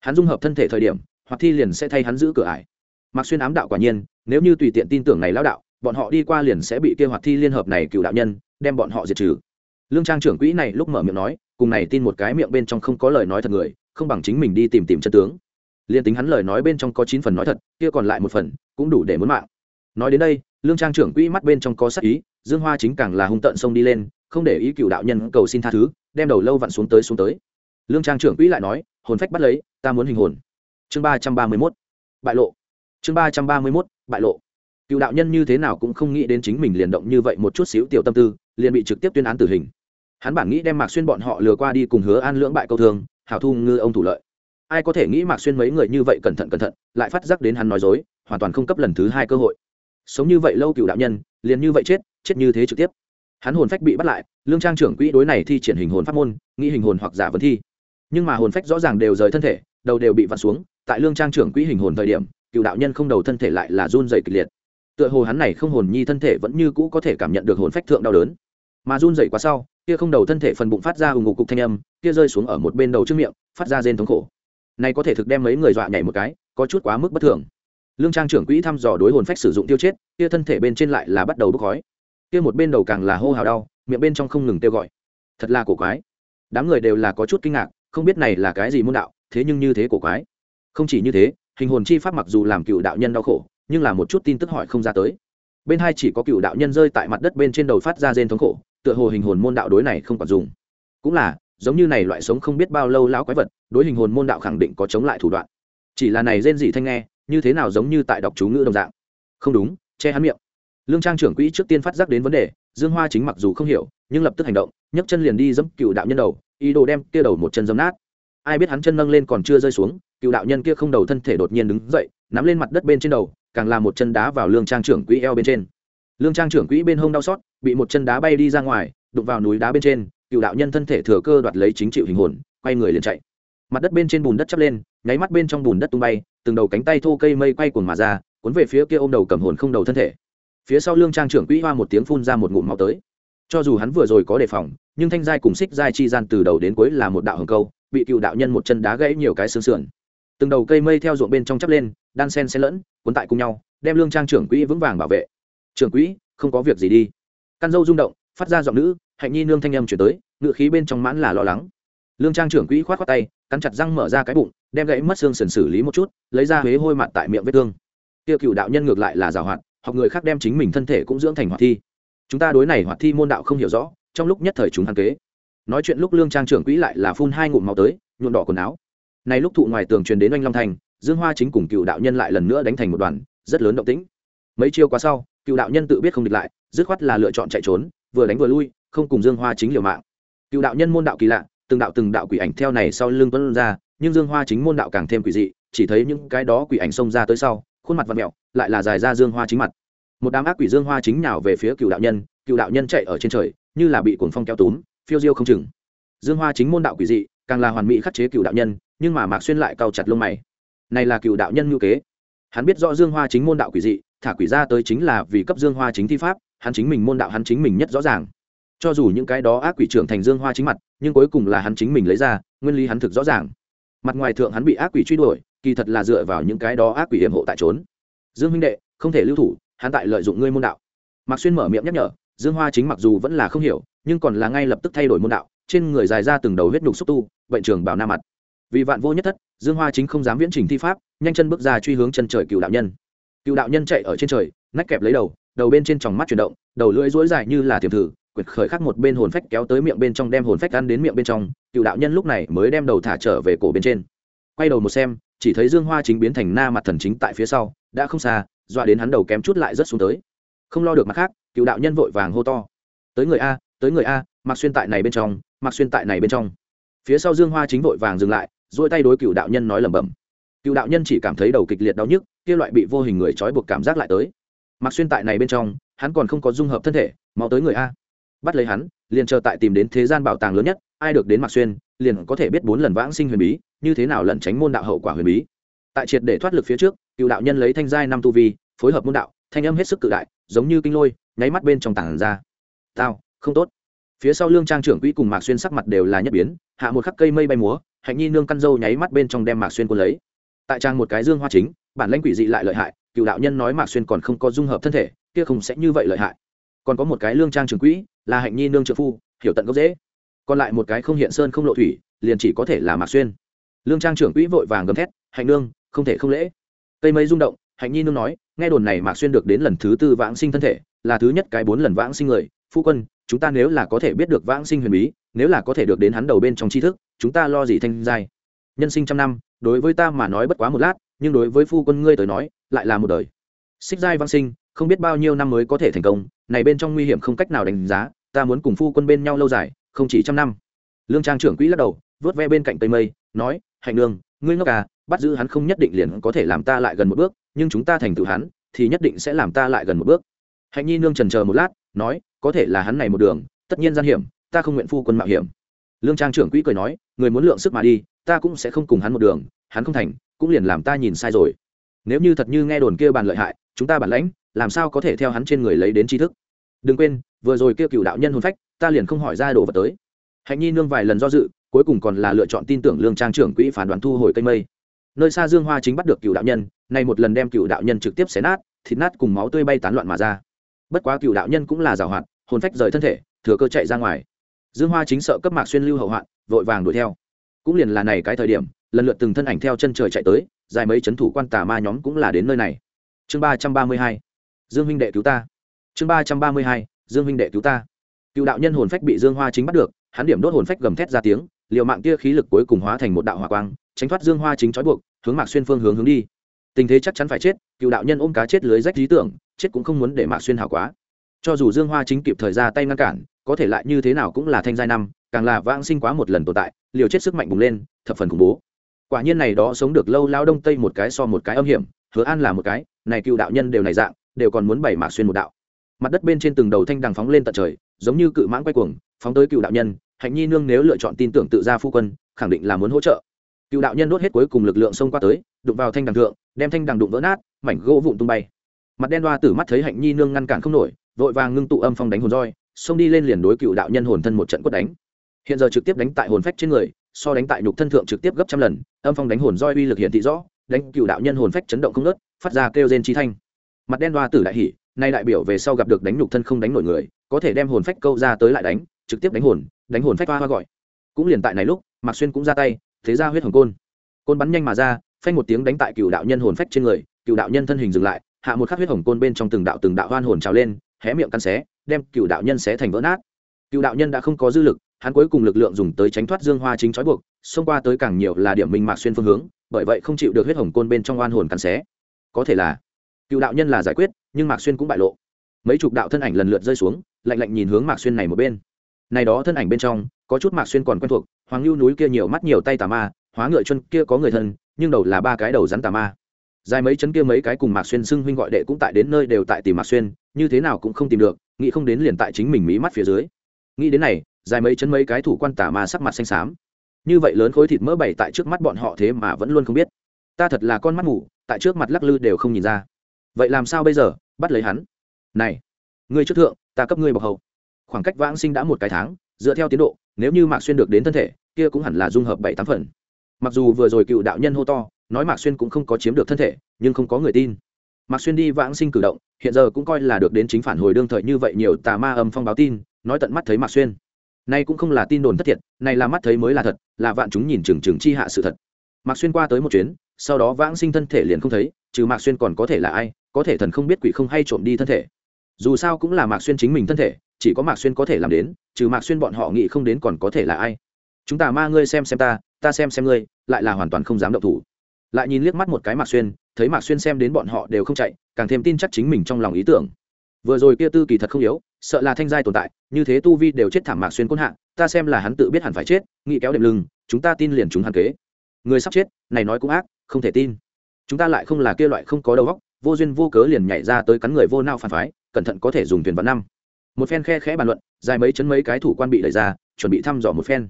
Hắn dung hợp thân thể thời điểm hoạt thi liền sẽ thay hắn giữ cửa ải. Mạc xuyên ám đạo quả nhiên, nếu như tùy tiện tin tưởng này lão đạo, bọn họ đi qua liền sẽ bị kia hoạt thi liên hợp này cựu đạo nhân, đem bọn họ diệt trừ lương trang trưởng quỹ này lúc mở miệng nói, cùng này tin một cái miệng bên trong không có lời nói thật người, không bằng chính mình đi tìm tìm chân tướng. Liền tính hắn lời nói bên trong có chín phần nói thật, kia còn lại một phần, cũng đủ để muốn mạng. Nói đến đây, lương trang trưởng quỹ mắt bên trong có sắc ý, dương hoa chính càng là hung tận xông đi lên, không để ý cựu đạo nhân cầu xin tha thứ, đem đầu lâu vặn xuống tới xuống tới. Lương trang trưởng quỹ lại nói, hồn phách bắt lấy, ta muốn hình hồn. Chương ba trăm ba mươi mốt, bại lộ. Chương ba trăm ba mươi mốt, bại lộ. Cựu đạo nhân như thế nào cũng không nghĩ đến chính mình liền động như vậy một chút xíu tiểu tâm tư, liền bị trực tiếp tuyên án tử hình hắn bản nghĩ đem mạc xuyên bọn họ lừa qua đi cùng hứa an lưỡng bại câu thương hào thu ngư ông thủ lợi. Ai có thể nghĩ mạc xuyên mấy người như vậy cẩn thận cẩn thận, lại phát giác đến hắn nói dối, hoàn toàn không cấp lần thứ hai cơ hội. Sống như vậy lâu cựu đạo nhân, liền như vậy chết chết như thế trực tiếp. Hắn hồn phách bị bắt lại, lương trang trưởng quỹ đối này thi triển hình hồn pháp môn, nghĩ hình hồn hoặc giả vấn thi. Nhưng mà hồn phách rõ ràng đều rời thân thể, đầu đều bị vặn xuống, tại lương trang trưởng quỹ hình hồn thời điểm, cựu đạo nhân không đầu thân thể lại là run dày kịch liệt. Tựa hồ hắn này không hồn nhi thân thể vẫn như cũ có thể cảm nhận được hồn phách thượng đau đớn mà run dậy quá sau, kia không đầu thân thể phần bụng phát ra ủng ngục cục thanh âm, kia rơi xuống ở một bên đầu trước miệng, phát ra rên thống khổ. Này có thể thực đem mấy người dọa nhảy một cái, có chút quá mức bất thường. Lương trang trưởng quỹ thăm dò đối hồn phách sử dụng tiêu chết, kia thân thể bên trên lại là bắt đầu bốc khói. Kia một bên đầu càng là hô hào đau, miệng bên trong không ngừng kêu gọi. Thật là cổ quái. Đám người đều là có chút kinh ngạc, không biết này là cái gì môn đạo, thế nhưng như thế cổ quái. Không chỉ như thế, hình hồn chi pháp mặc dù làm cựu đạo nhân đau khổ, nhưng là một chút tin tức hỏi không ra tới. Bên hai chỉ có cựu đạo nhân rơi tại mặt đất bên trên đầu phát ra rên thống khổ tựa hồ hình hồn môn đạo đối này không còn dùng. Cũng là, giống như này loại sống không biết bao lâu lão quái vật, đối hình hồn môn đạo khẳng định có chống lại thủ đoạn. Chỉ là này rên dị thanh nghe, như thế nào giống như tại đọc chú ngữ đồng dạng. Không đúng, che hắn miệng. Lương trang trưởng quỹ trước tiên phát giác đến vấn đề, dương hoa chính mặc dù không hiểu, nhưng lập tức hành động, nhấc chân liền đi dẫm cựu đạo nhân đầu, ý đồ đem kia đầu một chân dấm nát. Ai biết hắn chân nâng lên còn chưa rơi xuống, cựu đạo nhân kia không đầu thân thể đột nhiên đứng dậy, nắm lên mặt đất bên trên đầu, càng làm một chân đá vào lương trang trưởng quỹ eo bên trên lương trang trưởng quỹ bên hông đau xót, bị một chân đá bay đi ra ngoài, đụng vào núi đá bên trên, cựu đạo nhân thân thể thừa cơ đoạt lấy chính chịu hình hồn, quay người liền chạy. Mặt đất bên trên bùn đất chắp lên, nháy mắt bên trong bùn đất tung bay, từng đầu cánh tay thô cây mây quay cuồng mà ra, cuốn về phía kia ôm đầu cầm hồn không đầu thân thể. Phía sau lương trang trưởng quỹ hoa một tiếng phun ra một ngụm máu tới. Cho dù hắn vừa rồi có đề phòng, nhưng thanh giai cùng xích giai chi gian từ đầu đến cuối là một đạo hồng câu, bị cựu đạo nhân một chân đá gãy nhiều cái xương sườn. Từng đầu cây mây theo ruộng bên trong chắp lên, đan sen xen lẫn, cuốn tại cùng nhau, đem lương trang trưởng quỹ vững vàng bảo vệ trưởng quỹ, không có việc gì đi. Căn dâu rung động, phát ra giọng nữ, hạnh nhi nương thanh âm chuyển tới, ngự khí bên trong mãn là lo lắng. Lương trang trưởng quỹ khoát khoát tay, cắn chặt răng mở ra cái bụng, đem gãy mất xương sườn xử lý một chút, lấy ra huế hôi mặt tại miệng vết thương. Tiêu cựu đạo nhân ngược lại là giảo hoạt, học người khác đem chính mình thân thể cũng dưỡng thành hoạt thi. Chúng ta đối này hoạt thi môn đạo không hiểu rõ, trong lúc nhất thời chúng hàn kế. Nói chuyện lúc lương trang trưởng quỹ lại là phun hai ngụm máu tới, nhuộm đỏ quần áo. Này lúc thụ ngoài tường truyền đến oanh long thành dương hoa chính cùng cựu đạo nhân lại lần nữa đánh thành một đoàn, rất lớn động tĩnh. Mấy chiêu qua sau cựu đạo nhân tự biết không địch lại, dứt khoát là lựa chọn chạy trốn, vừa đánh vừa lui, không cùng dương hoa chính liều mạng. Cựu đạo nhân môn đạo kỳ lạ, từng đạo từng đạo quỷ ảnh theo này sau lưng tuấn ra, nhưng dương hoa chính môn đạo càng thêm quỷ dị, chỉ thấy những cái đó quỷ ảnh xông ra tới sau, khuôn mặt và mẹo, lại là dài ra dương hoa chính mặt. Một đám ác quỷ dương hoa chính nào về phía cựu đạo nhân, cựu đạo nhân chạy ở trên trời, như là bị cuồng phong kéo túm, phiêu diêu không chừng. Dương hoa chính môn đạo quỷ dị, càng là hoàn mỹ khắc chế cựu đạo nhân, nhưng mà mạc xuyên lại cao chặt lông mày. Này là cựu đạo nhân ngữ kế hắn biết rõ dương hoa chính môn đạo quỷ dị, thả quỷ ra tới chính là vì cấp dương hoa chính thi pháp, hắn chính mình môn đạo hắn chính mình nhất rõ ràng. Cho dù những cái đó ác quỷ trưởng thành dương hoa chính mặt, nhưng cuối cùng là hắn chính mình lấy ra, nguyên lý hắn thực rõ ràng. Mặt ngoài thượng hắn bị ác quỷ truy đuổi, kỳ thật là dựa vào những cái đó ác quỷ hiểm hộ tại trốn. Dương huynh đệ, không thể lưu thủ, hắn tại lợi dụng ngươi môn đạo. Mạc xuyên mở miệng nhắc nhở, dương hoa chính mặc dù vẫn là không hiểu, nhưng còn là ngay lập tức thay đổi môn đạo, trên người dài ra từng đầu huyết nhục xúc tu, bệnh trường bảo na mặt. Vì vạn vô nhất thất dương hoa chính không dám viễn trình thi pháp, nhanh chân bước ra truy hướng chân trời cựu đạo nhân. Cựu đạo nhân chạy ở trên trời, nách kẹp lấy đầu đầu bên trên tròng mắt chuyển động, đầu lưỡi rối dài như là tiềm thử, quyệt khởi khắc một bên hồn phách kéo tới miệng bên trong đem hồn phách ăn đến miệng bên trong, cựu đạo nhân lúc này mới đem đầu thả trở về cổ bên trên. Quay đầu một xem, chỉ thấy dương hoa chính biến thành na mặt thần chính tại phía sau, đã không xa, dọa đến hắn đầu kém chút lại rất xuống tới. Không lo được mặt khác, cựu đạo nhân vội vàng hô to. Tới người a, tới người a mặc xuyên tại này bên trong mặc xuyên tại này bên trong. Phía sau dương hoa chính vội vàng dừng lại dỗi tay đối cựu đạo nhân nói lẩm bẩm. Cựu đạo nhân chỉ cảm thấy đầu kịch liệt đau nhức, kia loại bị vô hình người trói buộc cảm giác lại tới. Mặc xuyên tại này bên trong, hắn còn không có dung hợp thân thể, mau tới người a. Bắt lấy hắn, liền chờ tại tìm đến thế gian bảo tàng lớn nhất, ai được đến mặc xuyên, liền có thể biết bốn lần vãng sinh huyền bí, như thế nào lẩn tránh môn đạo hậu quả huyền bí. Tại triệt để thoát lực phía trước, cựu đạo nhân lấy thanh giai năm tu vi, phối hợp môn đạo, thanh âm hết sức cự đại, giống như kinh lôi, nháy mắt bên trong tảng ra. Tao, không tốt. Phía sau lương trang trưởng quỹ cùng mạc xuyên sắc mặt đều là nhất biến, hạ một khắc cây mây bay múa hạnh nhi nương căn dâu nháy mắt bên trong đem mạc xuyên quân lấy. Tại trang một cái dương hoa chính, bản lãnh quỷ dị lại lợi hại, cựu đạo nhân nói mạc xuyên còn không có dung hợp thân thể, kia không sẽ như vậy lợi hại. Còn có một cái lương trang trưởng quỹ, là hạnh nhi nương trợ phu, hiểu tận gốc dễ còn lại một cái không hiện sơn không lộ thủy, liền chỉ có thể là mạc xuyên. Lương trang trưởng quỹ vội vàng gầm thét, hạnh nương, không thể không lễ. Cây mây rung động, hạnh nhi nương nói, nghe đồn này mạc xuyên được đến lần thứ tư vãng sinh thân thể, là thứ nhất cái bốn lần vãng sinh người. Phu quân, chúng ta nếu là có thể biết được vãng sinh huyền bí nếu là có thể được đến hắn đầu bên trong tri thức, chúng ta lo gì thanh giai? Nhân sinh trăm năm, đối với ta mà nói bất quá một lát, nhưng đối với phu quân ngươi tới nói, lại là một đời. Xích giai vãng sinh, không biết bao nhiêu năm mới có thể thành công, này bên trong nguy hiểm không cách nào đánh giá, ta muốn cùng phu quân bên nhau lâu dài, không chỉ trăm năm. Lương trang trưởng quỹ lắc đầu vớt ve bên cạnh tây mây, nói, hạnh nương, ngươi ngốc à bắt giữ hắn không nhất định liền có thể làm ta lại gần một bước, nhưng chúng ta thành tựu hắn, thì nhất định sẽ làm ta lại gần một bước. Hạnh nhi nương trần chờ một lát, nói, có thể là hắn này một đường, tất nhiên gian hiểm ta không nguyện phu quân mạo hiểm. Lương trang trưởng quỹ cười nói, người muốn lượng sức mà đi, ta cũng sẽ không cùng hắn một đường, hắn không thành, cũng liền làm ta nhìn sai rồi. Nếu như thật như nghe đồn kia bàn lợi hại, chúng ta bản lãnh, làm sao có thể theo hắn trên người lấy đến tri thức? Đừng quên, vừa rồi kia cựu đạo nhân hôn phách, ta liền không hỏi ra đồ vật tới. Hạnh nhi nương vài lần do dự, cuối cùng còn là lựa chọn tin tưởng lương trang trưởng quỹ phản đoàn thu hồi cây mây. Nơi xa dương hoa chính bắt được cựu đạo nhân, nay một lần đem cựu đạo nhân trực tiếp xé nát, thịt nát cùng máu tươi bay tán loạn mà ra. Bất quá cựu đạo nhân cũng là giảo hoạt, hồn phách rời thân thể, thừa cơ chạy ra ngoài dương hoa chính sợ cấp mạc xuyên lưu hậu hoạn, vội vàng đuổi theo. Cũng liền là này cái thời điểm, lần lượt từng thân ảnh theo chân trời chạy tới, dài mấy chấn thủ quan tà ma nhóm cũng là đến nơi này. Chương ba trăm ba mươi hai, dương huynh đệ cứu ta. Chương ba trăm ba mươi hai, dương huynh đệ cứu ta. Cựu đạo nhân hồn phách bị dương hoa chính bắt được, hắn điểm đốt hồn phách gầm thét ra tiếng liệu mạng kia khí lực cuối cùng hóa thành một đạo hỏa quang, tránh thoát dương hoa chính trói buộc, hướng mạc xuyên phương hướng hướng đi. Tình thế chắc chắn phải chết, cựu đạo nhân ôm cá chết lưới rách lý tưởng, chết cũng không muốn để mạc xuyên hảo quá. Cho dù dương hoa chính kịp thời ra tay ngăn cản có thể lại như thế nào cũng là thanh giai năm, càng là vãng sinh quá một lần tồn tại, liều chết sức mạnh bùng lên, thập phần khủng bố. Quả nhiên này đó sống được lâu lao đông tây một cái so một cái âm hiểm, hứa an là một cái, này cựu đạo nhân đều này dạng, đều còn muốn bảy mạc xuyên một đạo. Mặt đất bên trên từng đầu thanh đằng phóng lên tận trời, giống như cự mãng quay cuồng, phóng tới cựu đạo nhân, hạnh nhi nương nếu lựa chọn tin tưởng tự ra phu quân, khẳng định là muốn hỗ trợ. Cựu đạo nhân đốt hết cuối cùng lực lượng xông qua tới, đụng vào thanh đằng thượng, đem thanh đằng đụng vỡ nát, mảnh gỗ vụn tung bay. Mặt đen đoa tử mắt thấy hạnh nhi nương ngăn cản không nổi, vội vàng ngưng tụ âm phong đánh hồn roi xông đi lên liền đối cựu đạo nhân hồn thân một trận quất đánh. Hiện giờ trực tiếp đánh tại hồn phách trên người, so đánh tại nhục thân thượng trực tiếp gấp trăm lần, âm phong đánh hồn roi uy lực hiện thị rõ, đánh cựu đạo nhân hồn phách chấn động không nớt phát ra kêu rên chi thanh. Mặt đen đoa tử đại hỉ, nay đại biểu về sau gặp được đánh nhục thân không đánh nổi người, có thể đem hồn phách câu ra tới lại đánh, trực tiếp đánh hồn đánh hồn phách hoa hoa gọi. Cũng liền tại này lúc, mạc xuyên cũng ra tay, thế ra huyết hồng côn. Côn bắn nhanh mà ra, phanh một tiếng đánh tại cựu đạo nhân hồn phách trên người, cựu đạo nhân thân hình dừng lại, hạ một khắc huyết hồng côn bên trong từng đạo từng đạo hoan hồn trào lên, hé miệng căn xé đem cựu đạo nhân xé thành vỡ nát. Cựu đạo nhân đã không có dư lực, hắn cuối cùng lực lượng dùng tới tránh thoát dương hoa chính trói buộc, xông qua tới càng nhiều là điểm minh mạc xuyên phương hướng, bởi vậy không chịu được huyết hồng côn bên trong oan hồn cắn xé. Có thể là, cựu đạo nhân là giải quyết, nhưng mạc xuyên cũng bại lộ. Mấy chục đạo thân ảnh lần lượt rơi xuống, lạnh lạnh nhìn hướng mạc xuyên này một bên. Này đó thân ảnh bên trong, có chút mạc xuyên còn quen thuộc, hoàng lưu núi kia nhiều mắt nhiều tay tà ma, hóa ngựa chân kia có người thân, nhưng đầu là ba cái đầu rắn tà ma. Dài mấy chấn kia mấy cái cùng mạc xuyên xưng huynh gọi đệ cũng tại đến nơi đều tại tìm mạc xuyên, như thế nào cũng không tìm được nghĩ không đến liền tại chính mình mỹ mắt phía dưới. Nghĩ đến này, dài mấy chấn mấy cái thủ quan tà ma sắc mặt xanh xám. Như vậy lớn khối thịt mỡ bày tại trước mắt bọn họ thế mà vẫn luôn không biết. Ta thật là con mắt ngủ tại trước mặt lắc lư đều không nhìn ra. Vậy làm sao bây giờ? Bắt lấy hắn. Này, ngươi trước thượng, ta cấp ngươi bọc hậu khoảng cách vãng sinh đã một cái tháng, dựa theo tiến độ, nếu như mạc xuyên được đến thân thể, kia cũng hẳn là dung hợp bảy tám phần. Mặc dù vừa rồi cựu đạo nhân hô to, nói mạc xuyên cũng không có chiếm được thân thể, nhưng không có người tin mạc xuyên đi vãng sinh cử động, hiện giờ cũng coi là được đến chính phản hồi đương thời như vậy nhiều tà ma âm phong báo tin, nói tận mắt thấy mạc xuyên. Nay cũng không là tin đồn thất thiệt, này là mắt thấy mới là thật, là vạn chúng nhìn chừng chừng chi hạ sự thật. Mạc xuyên qua tới một chuyến, sau đó vãng sinh thân thể liền không thấy, trừ mạc xuyên còn có thể là ai, có thể thần không biết quỷ không hay trộm đi thân thể. Dù sao cũng là mạc xuyên chính mình thân thể, chỉ có mạc xuyên có thể làm đến, trừ mạc xuyên bọn họ nghĩ không đến còn có thể là ai. Chúng ta ma ngươi xem xem ta ta xem xem ngươi, lại là hoàn toàn không dám động thủ. Lại nhìn liếc mắt một cái mạc xuyên thấy mạc xuyên xem đến bọn họ đều không chạy, càng thêm tin chắc chính mình trong lòng ý tưởng. Vừa rồi kia tư kỳ thật không yếu, sợ là thanh giai tồn tại, như thế tu vi đều chết thảm mạc xuyên côn hạ, ta xem là hắn tự biết hẳn phải chết, nghĩ kéo đệm lưng, chúng ta tin liền chúng hắn kế. Người sắp chết, này nói cũng ác, không thể tin. Chúng ta lại không là kia loại không có đầu óc, vô duyên vô cớ liền nhảy ra tới cắn người vô nao phản phái, cẩn thận có thể dùng thuyền vạn năm. Một phen khe khẽ bàn luận, dài mấy chấn mấy cái thủ quan bị đẩy ra, chuẩn bị thăm dò một phen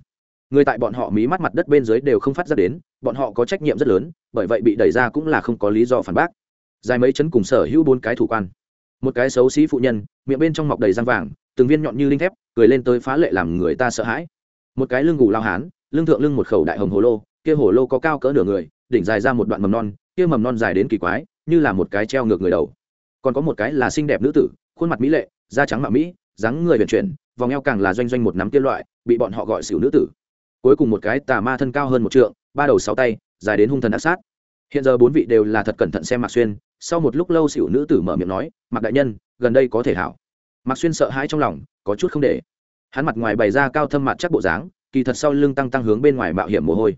người tại bọn họ mí mắt mặt đất bên dưới đều không phát ra đến, bọn họ có trách nhiệm rất lớn, bởi vậy bị đẩy ra cũng là không có lý do phản bác. Dài mấy chấn cùng sở hữu bốn cái thủ quan. Một cái xấu xí phụ nhân, miệng bên trong mọc đầy răng vàng, từng viên nhọn như linh thép, cười lên tới phá lệ làm người ta sợ hãi. Một cái lưng gù lao hán, lưng thượng lưng một khẩu đại hồng hồ lô, kia hồ lô có cao cỡ nửa người, đỉnh dài ra một đoạn mầm non, kia mầm non dài đến kỳ quái, như là một cái treo ngược người đầu. Còn có một cái là xinh đẹp nữ tử, khuôn mặt mỹ lệ, da trắng mạ mỹ, dáng người vận chuyển, vòng eo càng là doanh doanh một nắm tiên loại, bị bọn họ gọi xỉu nữ tử cuối cùng một cái tà ma thân cao hơn một trượng, ba đầu sáu tay, dài đến hung thần ác sát. Hiện giờ bốn vị đều là thật cẩn thận xem mạc xuyên, sau một lúc lâu xỉu nữ tử mở miệng nói, mạc đại nhân, gần đây có thể hảo. Mạc xuyên sợ hãi trong lòng, có chút không để. Hắn mặt ngoài bày ra cao thâm mặt chắc bộ dáng, kỳ thật sau lưng tăng tăng hướng bên ngoài mạo hiểm mồ hôi.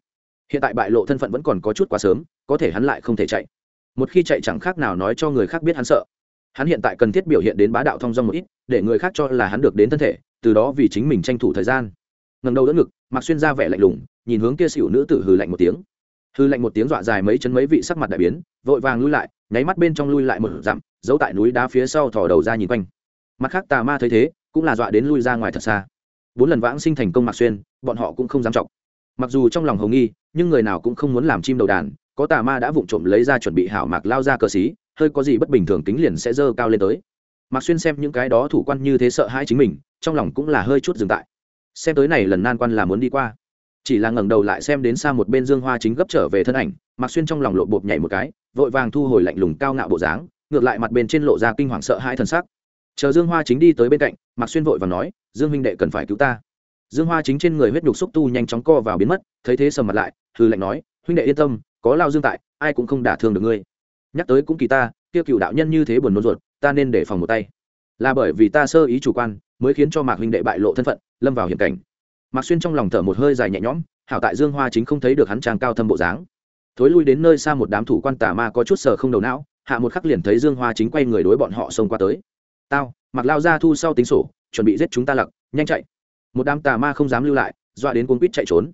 Hiện tại bại lộ thân phận vẫn còn có chút quá sớm, có thể hắn lại không thể chạy. Một khi chạy chẳng khác nào nói cho người khác biết hắn sợ. Hắn hiện tại cần thiết biểu hiện đến bá đạo thong dong một ít, để người khác cho là hắn được đến thân thể, từ đó vì chính mình tranh thủ thời gian. Ngầm đầu đỡ ngực mặc xuyên ra vẻ lạnh lùng, nhìn hướng kia xỉu nữ tử hừ lạnh một tiếng. Hư lạnh một tiếng dọa dài mấy chấn mấy vị sắc mặt đại biến, vội vàng lui lại, nháy mắt bên trong lui lại một dặm, giấu tại núi đá phía sau thò đầu ra nhìn quanh. Mặt khác tà ma thấy thế, cũng là dọa đến lui ra ngoài thật xa. Bốn lần vãng sinh thành công mạc xuyên, bọn họ cũng không dám trọng mặc dù trong lòng hồng nghi, nhưng người nào cũng không muốn làm chim đầu đàn, có tà ma đã vụng trộm lấy ra chuẩn bị hảo mạc lao ra cờ xí, hơi có gì bất bình thường tính liền sẽ dơ cao lên tới. Mạc xuyên xem những cái đó thủ quan như thế sợ hãi chính mình, trong lòng cũng là hơi chút dừng tại xem tới này lần nan quan là muốn đi qua. Chỉ là ngẩng đầu lại xem đến xa một bên dương hoa chính gấp trở về thân ảnh mặc xuyên trong lòng lộ bột nhảy một cái, vội vàng thu hồi lạnh lùng cao ngạo bộ dáng, ngược lại mặt bên trên lộ ra kinh hoàng sợ hai thần sắc. Chờ dương hoa chính đi tới bên cạnh mặc xuyên vội và nói, dương huynh đệ cần phải cứu ta. Dương hoa chính trên người huyết nhục xúc tu nhanh chóng co vào biến mất, thấy thế sầm mặt lại hư lạnh nói, huynh đệ yên tâm, có lao dương tại, ai cũng không đả thương được ngươi. Nhắc tới cũng kỳ ta, kia cựu đạo nhân như thế buồn nôn ruột, ta nên để phòng một tay. Là bởi vì ta sơ ý chủ quan, mới khiến cho mạc huynh đệ bại lộ thân phận lâm vào hiểm cảnh. Mạc xuyên trong lòng thở một hơi dài nhẹ nhõm, hảo tại dương hoa chính không thấy được hắn trang cao thâm bộ dáng. Thối lui đến nơi xa một đám thủ quan tà ma có chút sờ không đầu não, hạ một khắc liền thấy dương hoa chính quay người đối bọn họ xông qua tới. Tao mặc lao ra thu sau tính sổ, chuẩn bị giết chúng ta lặc, nhanh chạy. Một đám tà ma không dám lưu lại, dọa đến cuốn quýt chạy trốn.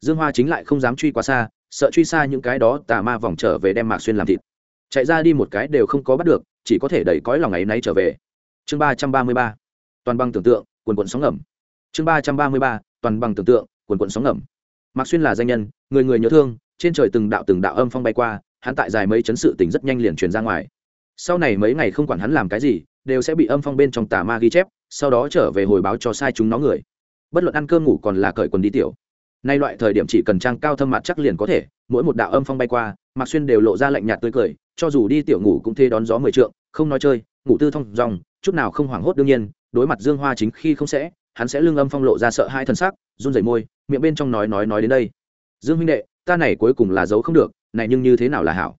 Dương hoa chính lại không dám truy quá xa, sợ truy xa những cái đó, tà ma vòng trở về đem mạc xuyên làm thịt. Chạy ra đi một cái đều không có bắt được, chỉ có thể đẩy cõi lòng ấy náy trở về. Chương ba trăm ba mươi ba. Toàn băng tưởng tượng, quần quần sóng ngầm chương ba trăm ba mươi ba, toàn bằng tưởng tượng, quần quận sóng ngầm. Mạc xuyên là danh nhân, người người nhớ thương, trên trời từng đạo từng đạo âm phong bay qua, hắn tại dài mấy chấn sự tình rất nhanh liền truyền ra ngoài. Sau này mấy ngày không quản hắn làm cái gì, đều sẽ bị âm phong bên trong tà ma ghi chép, sau đó trở về hồi báo cho sai chúng nó người. Bất luận ăn cơm ngủ còn là cởi quần đi tiểu. Nay loại thời điểm chỉ cần trang cao thâm mặt chắc liền có thể, mỗi một đạo âm phong bay qua, mạc xuyên đều lộ ra lạnh nhạt tươi cười, cho dù đi tiểu ngủ cũng thế đón gió mười trượng, không nói chơi, ngủ tư thông dòng, chút nào không hoảng hốt đương nhiên, đối mặt dương hoa chính khi không sẽ hắn sẽ lương âm phong lộ ra sợ hai thần sắc run rẩy môi, miệng bên trong nói nói nói đến đây. Dương huynh đệ, ta này cuối cùng là giấu không được, này nhưng như thế nào là hảo?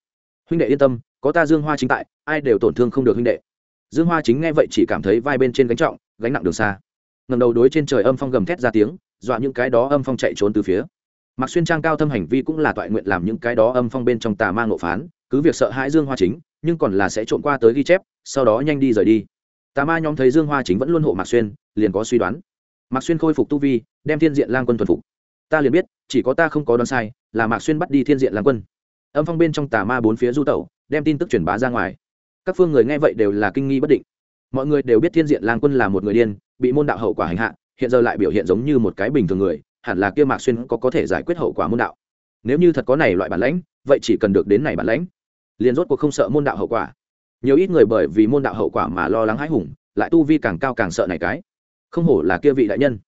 Huynh đệ yên tâm, có ta dương hoa chính tại, ai đều tổn thương không được huynh đệ. Dương hoa chính nghe vậy chỉ cảm thấy vai bên trên gánh trọng, gánh nặng đường xa. Ngầm đầu đối trên trời âm phong gầm thét ra tiếng, dọa những cái đó âm phong chạy trốn từ phía. Mặc xuyên trang cao thâm hành vi cũng là toại nguyện làm những cái đó âm phong bên trong tà ma ngộ phán, cứ việc sợ hãi dương hoa chính, nhưng còn là sẽ trộn qua tới ghi chép, sau đó nhanh đi rời đi. Tà ma nhóm thấy dương hoa chính vẫn luôn hộ mạc xuyên, liền có suy đoán mạc xuyên khôi phục tu vi, đem thiên diện lang quân thuần phục. Ta liền biết, chỉ có ta không có đoán sai, là mạc xuyên bắt đi thiên diện lang quân. Âm phong bên trong tà ma bốn phía du tẩu, đem tin tức truyền bá ra ngoài. Các phương người nghe vậy đều là kinh nghi bất định. Mọi người đều biết thiên diện lang quân là một người điên, bị môn đạo hậu quả hành hạ, hiện giờ lại biểu hiện giống như một cái bình thường người, hẳn là kia mạc xuyên có có thể giải quyết hậu quả môn đạo. Nếu như thật có này loại bản lãnh, vậy chỉ cần được đến này bản lãnh, liền rốt cuộc không sợ môn đạo hậu quả. Nhiều ít người bởi vì môn đạo hậu quả mà lo lắng hãi hùng, lại tu vi càng cao càng sợ này cái không hổ là kia vị đại nhân.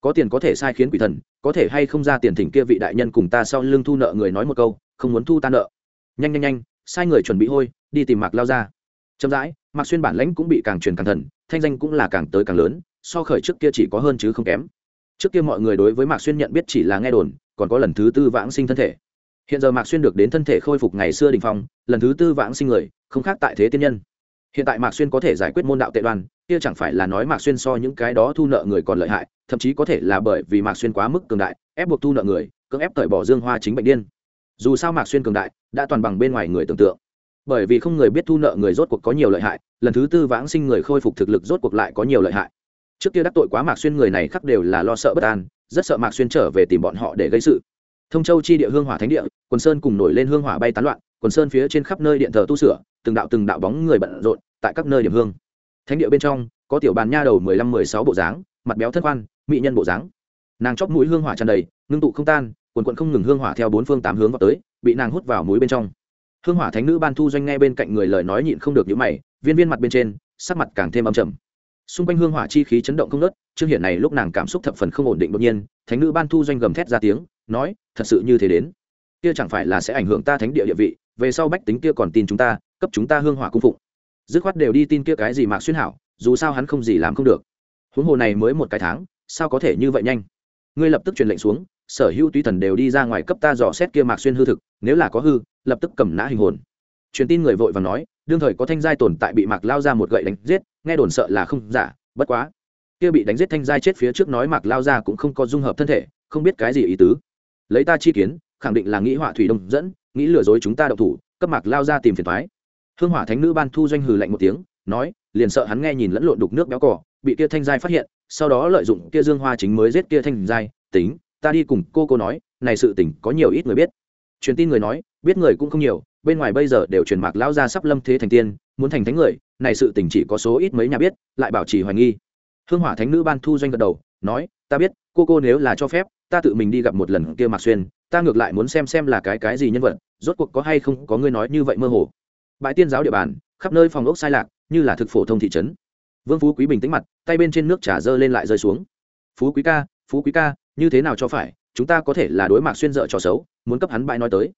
Có tiền có thể sai khiến quỷ thần, có thể hay không ra tiền thỉnh kia vị đại nhân cùng ta sau lưng thu nợ người nói một câu, không muốn thu ta nợ. Nhanh nhanh nhanh, sai người chuẩn bị hôi, đi tìm mạc lao ra chậm rãi, mạc xuyên bản lãnh cũng bị càng truyền càng thần, thanh danh cũng là càng tới càng lớn, so khởi trước kia chỉ có hơn chứ không kém. Trước kia mọi người đối với mạc xuyên nhận biết chỉ là nghe đồn, còn có lần thứ tư vãng sinh thân thể. Hiện giờ mạc xuyên được đến thân thể khôi phục ngày xưa đình phong, lần thứ tư vãng sinh người, không khác tại thế tiên nhân hiện tại mạc xuyên có thể giải quyết môn đạo tệ Đoan, kia chẳng phải là nói mạc xuyên so những cái đó thu nợ người còn lợi hại thậm chí có thể là bởi vì mạc xuyên quá mức cường đại ép buộc thu nợ người cưỡng ép cởi bỏ dương hoa chính bệnh điên. Dù sao mạc xuyên cường đại đã toàn bằng bên ngoài người tưởng tượng. Bởi vì không người biết thu nợ người rốt cuộc có nhiều lợi hại lần thứ tư vãng sinh người khôi phục thực lực rốt cuộc lại có nhiều lợi hại. Trước kia đắc tội quá mạc xuyên người này khắc đều là lo sợ bất an rất sợ mạc xuyên trở về tìm bọn họ để gây sự. Thông châu chi địa hương hỏa thánh địa quần sơn cùng nổi lên hương hỏa bay tán loạn quần sơn phía trên khắp nơi điện thờ tu sửa từng đạo từng đạo bóng người bận rộn tại các nơi điểm hương. Thánh địa bên trong, có tiểu bàn nha đầu mười lăm, mười sáu bộ dáng, mặt béo thân khoan, mỹ nhân bộ dáng. Nàng chóp mũi hương hỏa tràn đầy, ngưng tụ không tan, quần quận không ngừng hương hỏa theo bốn phương tám hướng vào tới, bị nàng hút vào mũi bên trong. Hương hỏa thánh nữ ban thu doanh ngay bên cạnh người lời nói nhịn không được những mày, viên viên mặt bên trên, sắc mặt càng thêm âm trầm. Xung quanh hương hỏa chi khí chấn động không nớt chương hiện này lúc nàng cảm xúc thập phần không ổn định đột nhiên, thánh nữ ban thu doanh gầm thét ra tiếng, nói, thật sự như thế đến. Kia chẳng phải là sẽ ảnh hưởng ta thánh địa địa vị, về sau bách tính kia còn tin chúng ta cấp chúng ta hương hỏa cung phụng. Dứt khoát đều đi tin kia cái gì mạc xuyên hảo, dù sao hắn không gì làm không được. Huống hồ này mới một cái tháng, sao có thể như vậy nhanh? Ngươi lập tức truyền lệnh xuống, sở hữu túy thần đều đi ra ngoài cấp ta dò xét kia mạc xuyên hư thực, nếu là có hư, lập tức cầm nã hình hồn. Truyền tin người vội và nói, đương thời có thanh giai tồn tại bị mạc lao ra một gậy đánh giết, nghe đồn sợ là không giả, bất quá. Kia bị đánh giết thanh giai chết phía trước nói mạc lao ra cũng không có dung hợp thân thể, không biết cái gì ý tứ. Lấy ta chi kiến, khẳng định là nghĩ họa thủy đông dẫn, nghĩ lừa dối chúng ta đậu thủ, cấp mạc lao ra tìm phiền thoái hương hỏa thánh nữ ban thu doanh hừ lạnh một tiếng, nói, liền sợ hắn nghe nhìn lẫn lộn đục nước béo cỏ bị kia thanh giai phát hiện, sau đó lợi dụng kia dương hoa chính mới giết kia thanh giai, tính, ta đi cùng cô cô nói, này sự tình có nhiều ít người biết. Truyền tin người nói, biết người cũng không nhiều, bên ngoài bây giờ đều truyền mạc lão gia sắp lâm thế thành tiên, muốn thành thánh người, này sự tình chỉ có số ít mấy nhà biết, lại bảo trì hoài nghi. Hương hỏa thánh nữ ban thu doanh gật đầu, nói, ta biết, cô cô nếu là cho phép, ta tự mình đi gặp một lần kia mạc xuyên, ta ngược lại muốn xem xem là cái cái gì nhân vật, rốt cuộc có hay không có ngươi nói như vậy mơ hồ bãi tiên giáo địa bàn, khắp nơi phòng ốc sai lạc, như là thực phổ thông thị trấn. Vương phú quý bình tĩnh mặt, tay bên trên nước trà dơ lên lại rơi xuống. Phú quý ca, phú quý ca, như thế nào cho phải, chúng ta có thể là đối mạc xuyên dợ trò xấu, muốn cấp hắn bãi nói tới.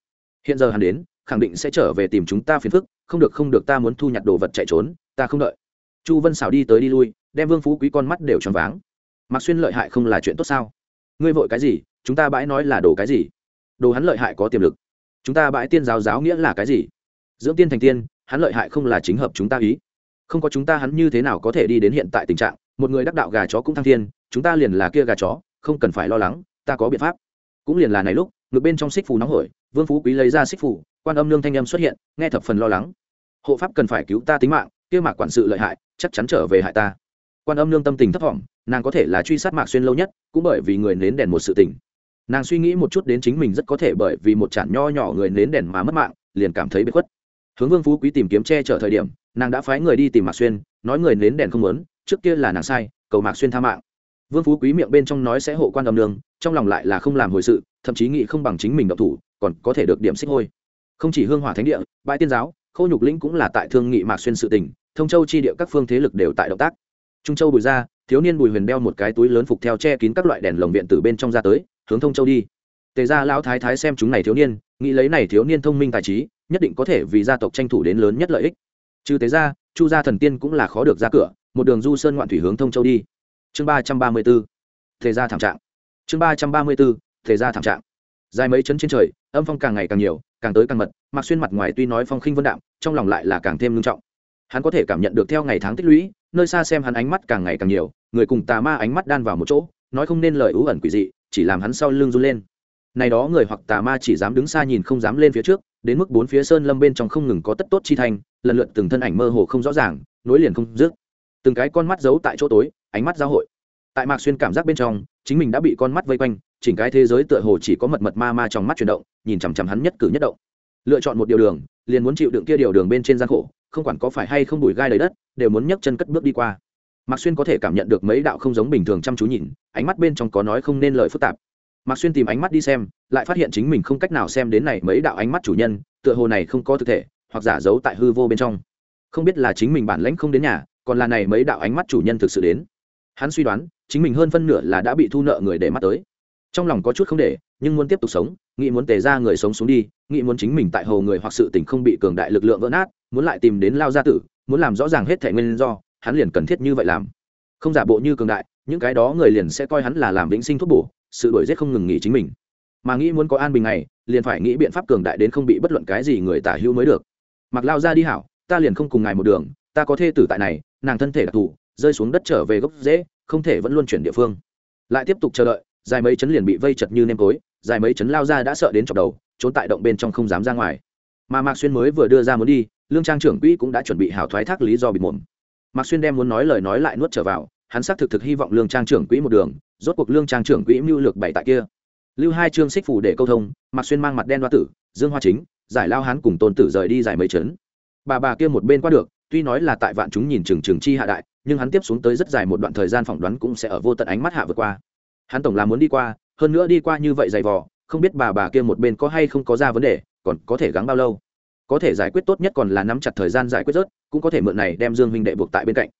Hiện giờ hắn đến, khẳng định sẽ trở về tìm chúng ta phiền phức, không được không được, ta muốn thu nhặt đồ vật chạy trốn, ta không đợi. Chu vân xảo đi tới đi lui, đem vương phú quý con mắt đều tròn váng. Mạc xuyên lợi hại không là chuyện tốt sao? Ngươi vội cái gì? Chúng ta bãi nói là đồ cái gì? Đồ hắn lợi hại có tiềm lực. Chúng ta bãi tiên giáo giáo nghĩa là cái gì? Dưỡng tiên thành tiên, hắn lợi hại không là chính hợp chúng ta ý. Không có chúng ta hắn như thế nào có thể đi đến hiện tại tình trạng, một người đắc đạo gà chó cũng thăng thiên, chúng ta liền là kia gà chó, không cần phải lo lắng, ta có biện pháp. Cũng liền là này lúc ngược bên trong xích phù nóng hổi, vương phú quý lấy ra xích phù, quan âm nương thanh âm xuất hiện, nghe thập phần lo lắng. Hộ pháp cần phải cứu ta tính mạng, kia mạc quản sự lợi hại, chắc chắn trở về hại ta. Quan âm nương tâm tình thấp thỏm, nàng có thể là truy sát mạc xuyên lâu nhất, cũng bởi vì người nến đèn một sự tình. Nàng suy nghĩ một chút đến chính mình rất có thể bởi vì một chản nho nhỏ người nến đèn mà mất mạng, liền cảm thấy bất khuất hướng vương phú quý tìm kiếm che chở thời điểm, nàng đã phái người đi tìm mạc xuyên, nói người nến đèn không muốn, trước kia là nàng sai, cầu mạc xuyên tha mạng. Vương phú quý miệng bên trong nói sẽ hộ quan âm nương trong lòng lại là không làm hồi sự, thậm chí nghĩ không bằng chính mình độc thủ, còn có thể được điểm xích hôi. Không chỉ hương hỏa thánh địa, bãi tiên giáo khâu nhục lĩnh cũng là tại thương nghị mạc xuyên sự tình, thông châu chi địa các phương thế lực đều tại động tác. Trung châu bùi ra, thiếu niên bùi huyền đeo một cái túi lớn phục theo che kín các loại đèn lồng viện từ bên trong ra tới, hướng thông châu đi. Tề ra lão thái thái xem chúng này thiếu niên, nghĩ lấy này thiếu niên thông minh tài trí nhất định có thể vì gia tộc tranh thủ đến lớn nhất lợi ích. Trừ tế ra, chu gia thần tiên cũng là khó được ra cửa, một đường du sơn ngoạn thủy hướng thông châu đi. Chương ba trăm ba mươi b ố thế ra thảm trạng. Chương ba trăm ba mươi b ố thế ra thảm trạng. Dài mấy chấn trên trời, âm phong càng ngày càng nhiều, càng tới càng mật mặc xuyên mặt ngoài tuy nói phong khinh vân đạm, trong lòng lại là càng thêm ngưng trọng. Hắn có thể cảm nhận được theo ngày tháng tích lũy, nơi xa xem hắn ánh mắt càng ngày càng nhiều, người cùng tà ma ánh mắt đan vào một chỗ, nói không nên lời ú ẩn quỷ dị, chỉ làm hắn sau lưng run lên này đó người hoặc tà ma chỉ dám đứng xa nhìn không dám lên phía trước, đến mức bốn phía sơn lâm bên trong không ngừng có tất tốt chi thành lần lượt từng thân ảnh mơ hồ không rõ ràng, nối liền không dứt. Từng cái con mắt giấu tại chỗ tối, ánh mắt giao hội. Tại mạc xuyên cảm giác bên trong, chính mình đã bị con mắt vây quanh, chỉnh cái thế giới tựa hồ chỉ có mật mật ma ma trong mắt chuyển động, nhìn chằm chằm hắn nhất cử nhất động. Lựa chọn một điều đường, liền muốn chịu đựng kia điều đường bên trên gian khổ, không quản có phải hay không bụi gai đầy đất, đều muốn nhấc chân cất bước đi qua. Mạc xuyên có thể cảm nhận được mấy đạo không giống bình thường chăm chú nhìn, ánh mắt bên trong có nói không nên lời phức tạp mạc xuyên tìm ánh mắt đi xem, lại phát hiện chính mình không cách nào xem đến này mấy đạo ánh mắt chủ nhân, tựa hồ này không có thực thể, hoặc giả giấu tại hư vô bên trong. Không biết là chính mình bản lãnh không đến nhà, còn là này mấy đạo ánh mắt chủ nhân thực sự đến. Hắn suy đoán, chính mình hơn phân nửa là đã bị thu nợ người để mắt tới. Trong lòng có chút không để, nhưng muốn tiếp tục sống, nghĩ muốn tề ra người sống xuống đi, nghĩ muốn chính mình tại hồ người hoặc sự tình không bị cường đại lực lượng vỡ nát, muốn lại tìm đến lao gia tử, muốn làm rõ ràng hết thể nguyên do, hắn liền cần thiết như vậy làm. Không giả bộ như cường đại, những cái đó người liền sẽ coi hắn là làm vĩnh sinh thuốc bổ sự đổi giết không ngừng nghỉ chính mình. Mà nghĩ muốn có an bình này liền phải nghĩ biện pháp cường đại đến không bị bất luận cái gì người tả hữu mới được. Mặc lao ra đi hảo, ta liền không cùng ngài một đường, ta có thê tử tại này, nàng thân thể đặc thù, rơi xuống đất trở về gốc dễ, không thể vẫn luôn chuyển địa phương. Lại tiếp tục chờ đợi, dài mấy chấn liền bị vây chật như nêm tối, dài mấy chấn lao ra đã sợ đến chọc đầu, trốn tại động bên trong không dám ra ngoài. Mà mạc xuyên mới vừa đưa ra muốn đi, lương trang trưởng quỹ cũng đã chuẩn bị hảo thoái thác lý do bị mồm. Mạc xuyên đem muốn nói lời nói lại nuốt trở vào hắn xác thực thực hy vọng lương trang trưởng quỹ một đường, rốt cuộc lương trang trưởng quỹ mưu lược bảy tại kia. Lưu hai trương xích phủ để câu thông mặc xuyên mang mặt đen hoa tử, dương hoa chính, giải lao hắn cùng tôn tử rời đi giải mấy chấn. Bà bà kia một bên qua được, tuy nói là tại vạn chúng nhìn chừng chừng chi hạ đại, nhưng hắn tiếp xuống tới rất dài một đoạn thời gian phỏng đoán cũng sẽ ở vô tận ánh mắt hạ vượt qua. Hắn tổng là muốn đi qua, hơn nữa đi qua như vậy dày vò, không biết bà bà kia một bên có hay không có ra vấn đề, còn có thể gắng bao lâu. Có thể giải quyết tốt nhất còn là nắm chặt thời gian giải quyết rớt, cũng có thể mượn này đem dương huynh đệ buộc tại bên cạnh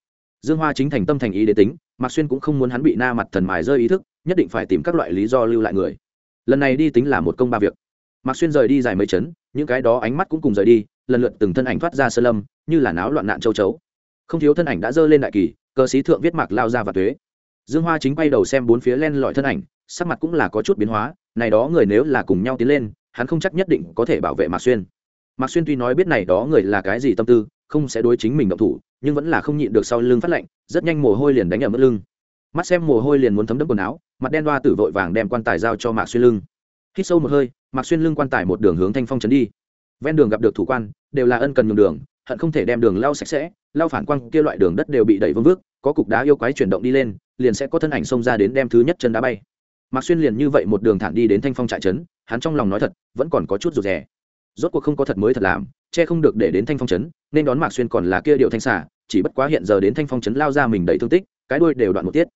dương hoa chính thành tâm thành ý đến tính, mạc xuyên cũng không muốn hắn bị na mặt thần mài rơi ý thức, nhất định phải tìm các loại lý do lưu lại người. Lần này đi tính là một công ba việc. Mạc xuyên rời đi dài mấy chấn, những cái đó ánh mắt cũng cùng rời đi, lần lượt từng thân ảnh thoát ra sơ lâm, như là náo loạn nạn châu chấu. Không thiếu thân ảnh đã dơ lên đại kỳ, cờ sĩ thượng viết mạc lao ra và thuế dương hoa chính quay đầu xem bốn phía len lỏi thân ảnh, sắc mặt cũng là có chút biến hóa, này đó người nếu là cùng nhau tiến lên, hắn không chắc nhất định có thể bảo vệ mạc xuyên. Mạc xuyên tuy nói biết này đó người là cái gì tâm tư không sẽ đối chính mình động thủ, nhưng vẫn là không nhịn được sau lưng phát lạnh rất nhanh mồ hôi liền đánh ở mất lưng. Mắt xem mồ hôi liền muốn thấm đẫm quần áo, mặt đen đoa tử vội vàng đem quan tài giao cho mạc xuyên lưng. Hít sâu một hơi, mạc xuyên lưng quan tài một đường hướng thanh phong trấn đi. Ven đường gặp được thủ quan, đều là ân cần nhường đường, hận không thể đem đường lau sạch sẽ, lau phản quang kia loại đường đất đều bị đẩy vương vước, có cục đá yêu quái chuyển động đi lên, liền sẽ có thân ảnh xông ra đến đem thứ nhất chân đá bay. Mạc xuyên liền như vậy một đường thẳng đi đến thanh phong trại trấn, hắn trong lòng nói thật, vẫn còn có chút rụt rè rốt cuộc không có thật mới thật làm, che không được để đến thanh phong trấn nên đón mạc xuyên còn là kia điệu thanh xả chỉ bất quá hiện giờ đến thanh phong trấn lao ra mình đầy thương tích, cái đuôi đều đoạn một tiết.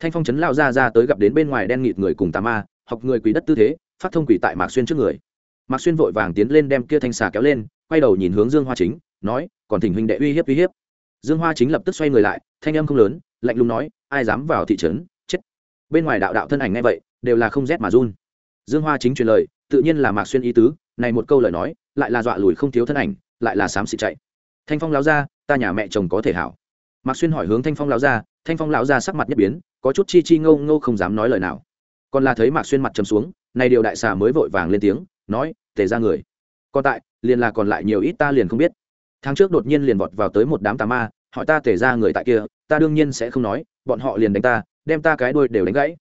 Thanh phong trấn lao ra ra tới gặp đến bên ngoài đen nghịt người cùng tà ma, học người quỷ đất tư thế, phát thông quỷ tại mạc xuyên trước người. Mạc xuyên vội vàng tiến lên đem kia thanh xà kéo lên, quay đầu nhìn hướng dương hoa chính, nói, còn thỉnh huynh đệ uy hiếp uy hiếp. Dương hoa chính lập tức xoay người lại, thanh âm không lớn, lạnh lùng nói, ai dám vào thị trấn, chết. Bên ngoài đạo đạo thân ảnh ngay vậy, đều là không rét mà run. Dương hoa chính truyền lời tự nhiên là mạc xuyên ý tứ, này một câu lời nói, lại là dọa lùi không thiếu thân ảnh, lại là xám xịt chạy. Thanh phong lão gia, ta nhà mẹ chồng có thể hảo. Mạc xuyên hỏi hướng thanh phong lão gia, thanh phong lão gia sắc mặt nhất biến, có chút chi chi ngâu ngâu không dám nói lời nào. Còn là thấy mạc xuyên mặt trầm xuống, này điều đại xà mới vội vàng lên tiếng, nói, tề ra người, còn tại, liền là còn lại nhiều ít ta liền không biết. Tháng trước đột nhiên liền vọt vào tới một đám tà ma, hỏi ta tề ra người tại kia, ta đương nhiên sẽ không nói, bọn họ liền đánh ta, đem ta cái đuôi đều đánh gãy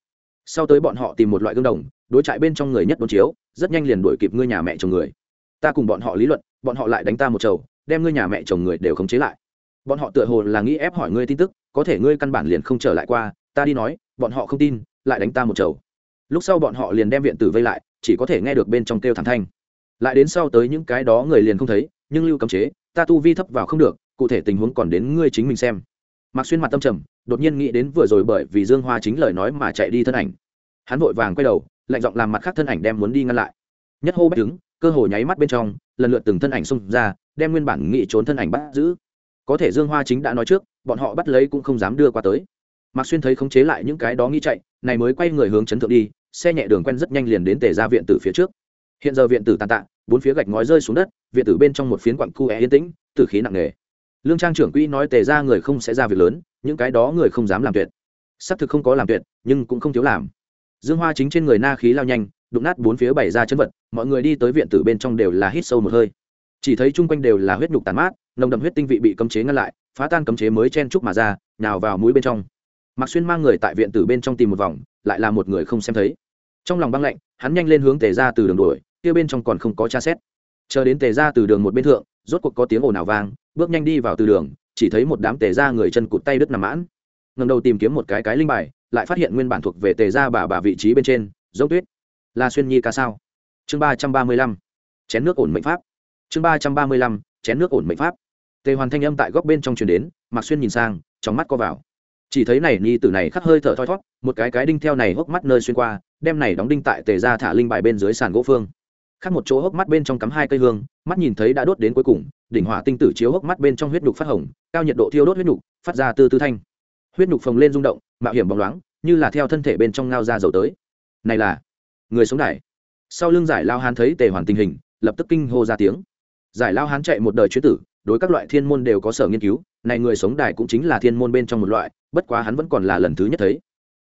sau tới bọn họ tìm một loại gương đồng, đối trại bên trong người nhất đốn chiếu, rất nhanh liền đuổi kịp ngươi nhà mẹ chồng người. Ta cùng bọn họ lý luận, bọn họ lại đánh ta một chầu, đem ngươi nhà mẹ chồng người đều khống chế lại. Bọn họ tựa hồ là nghĩ ép hỏi ngươi tin tức, có thể ngươi căn bản liền không trở lại qua, ta đi nói, bọn họ không tin, lại đánh ta một chầu. Lúc sau bọn họ liền đem viện tử vây lại, chỉ có thể nghe được bên trong kêu thẳng thanh. Lại đến sau tới những cái đó người liền không thấy, nhưng lưu cấm chế, ta tu vi thấp vào không được, cụ thể tình huống còn đến ngươi chính mình xem. Mặc xuyên mặt tâm trầm đột nhiên nghĩ đến vừa rồi bởi vì dương hoa chính lời nói mà chạy đi thân ảnh. Hắn vội vàng quay đầu, lạnh giọng làm mặt khác thân ảnh đem muốn đi ngăn lại. Nhất hô bách đứng, cơ hồ nháy mắt bên trong, lần lượt từng thân ảnh xông ra, đem nguyên bản nghị trốn thân ảnh bắt giữ. Có thể dương hoa chính đã nói trước, bọn họ bắt lấy cũng không dám đưa qua tới. Mạc xuyên thấy khống chế lại những cái đó nghĩ chạy, này mới quay người hướng chấn thượng đi, xe nhẹ đường quen rất nhanh liền đến tề ra viện tử phía trước. Hiện giờ viện tử tàn tạ, bốn phía gạch ngói rơi xuống đất, viện tử bên trong một phiến quặng cu é yên tĩnh, tử khí nặng nề lương trang trưởng quỹ nói tề ra người không sẽ ra việc lớn, những cái đó người không dám làm tuyệt. Xác thực không có làm tuyệt, nhưng cũng không thiếu làm. Dương hoa chính trên người na khí lao nhanh, đụng nát bốn phía bày ra chân vật, mọi người đi tới viện tử bên trong đều là hít sâu một hơi. Chỉ thấy chung quanh đều là huyết nhục tàn mát, nồng đậm huyết tinh vị bị cấm chế ngăn lại, phá tan cấm chế mới chen trúc mà ra nào vào mũi bên trong. Mạc xuyên mang người tại viện tử bên trong tìm một vòng, lại là một người không xem thấy. Trong lòng băng lạnh, hắn nhanh lên hướng tề ra từ đường đuổi, kia bên trong còn không có tra xét. Chờ đến tề ra từ đường một bên thượng, rốt cuộc có tiếng ồn ào vang bước nhanh đi vào từ đường, chỉ thấy một đám tề ra người chân cụt tay đứt nằm mãn. Ngầm đầu tìm kiếm một cái cái linh bài, lại phát hiện nguyên bản thuộc về tề ra bà bà vị trí bên trên, giống tuyết. Là xuyên nhi ca sao? Chương ba trăm ba mươi lăm, chén nước ổn mệnh pháp. Chương ba trăm ba mươi lăm, chén nước ổn mệnh pháp. Tề hoàn thanh âm tại góc bên trong truyền đến, mạc xuyên nhìn sang, trong mắt co vào. Chỉ thấy này nhi tử này khắc hơi thở thoi thót, một cái cái đinh theo này hốc mắt nơi xuyên qua, đem này đóng đinh tại tề ra thả linh bài bên dưới sàn gỗ phương. Khác một chỗ hốc mắt bên trong cắm hai cây hương, mắt nhìn thấy đã đốt đến cuối cùng đỉnh hỏa tinh tử chiếu hốc mắt bên trong huyết nhục phát hồng, cao nhiệt độ thiêu đốt huyết nhục, phát ra tư tư thanh. Huyết nhục phồng lên rung động, mạo hiểm bóng loáng, như là theo thân thể bên trong ngao ra dầu tới. Này là người sống đài sau lưng giải lao hán thấy tề hoàn tình hình, lập tức kinh hô ra tiếng. Giải lao hán chạy một đời chuyến tử, đối các loại thiên môn đều có sở nghiên cứu, này người sống đài cũng chính là thiên môn bên trong một loại, bất quá hắn vẫn còn là lần thứ nhất thấy.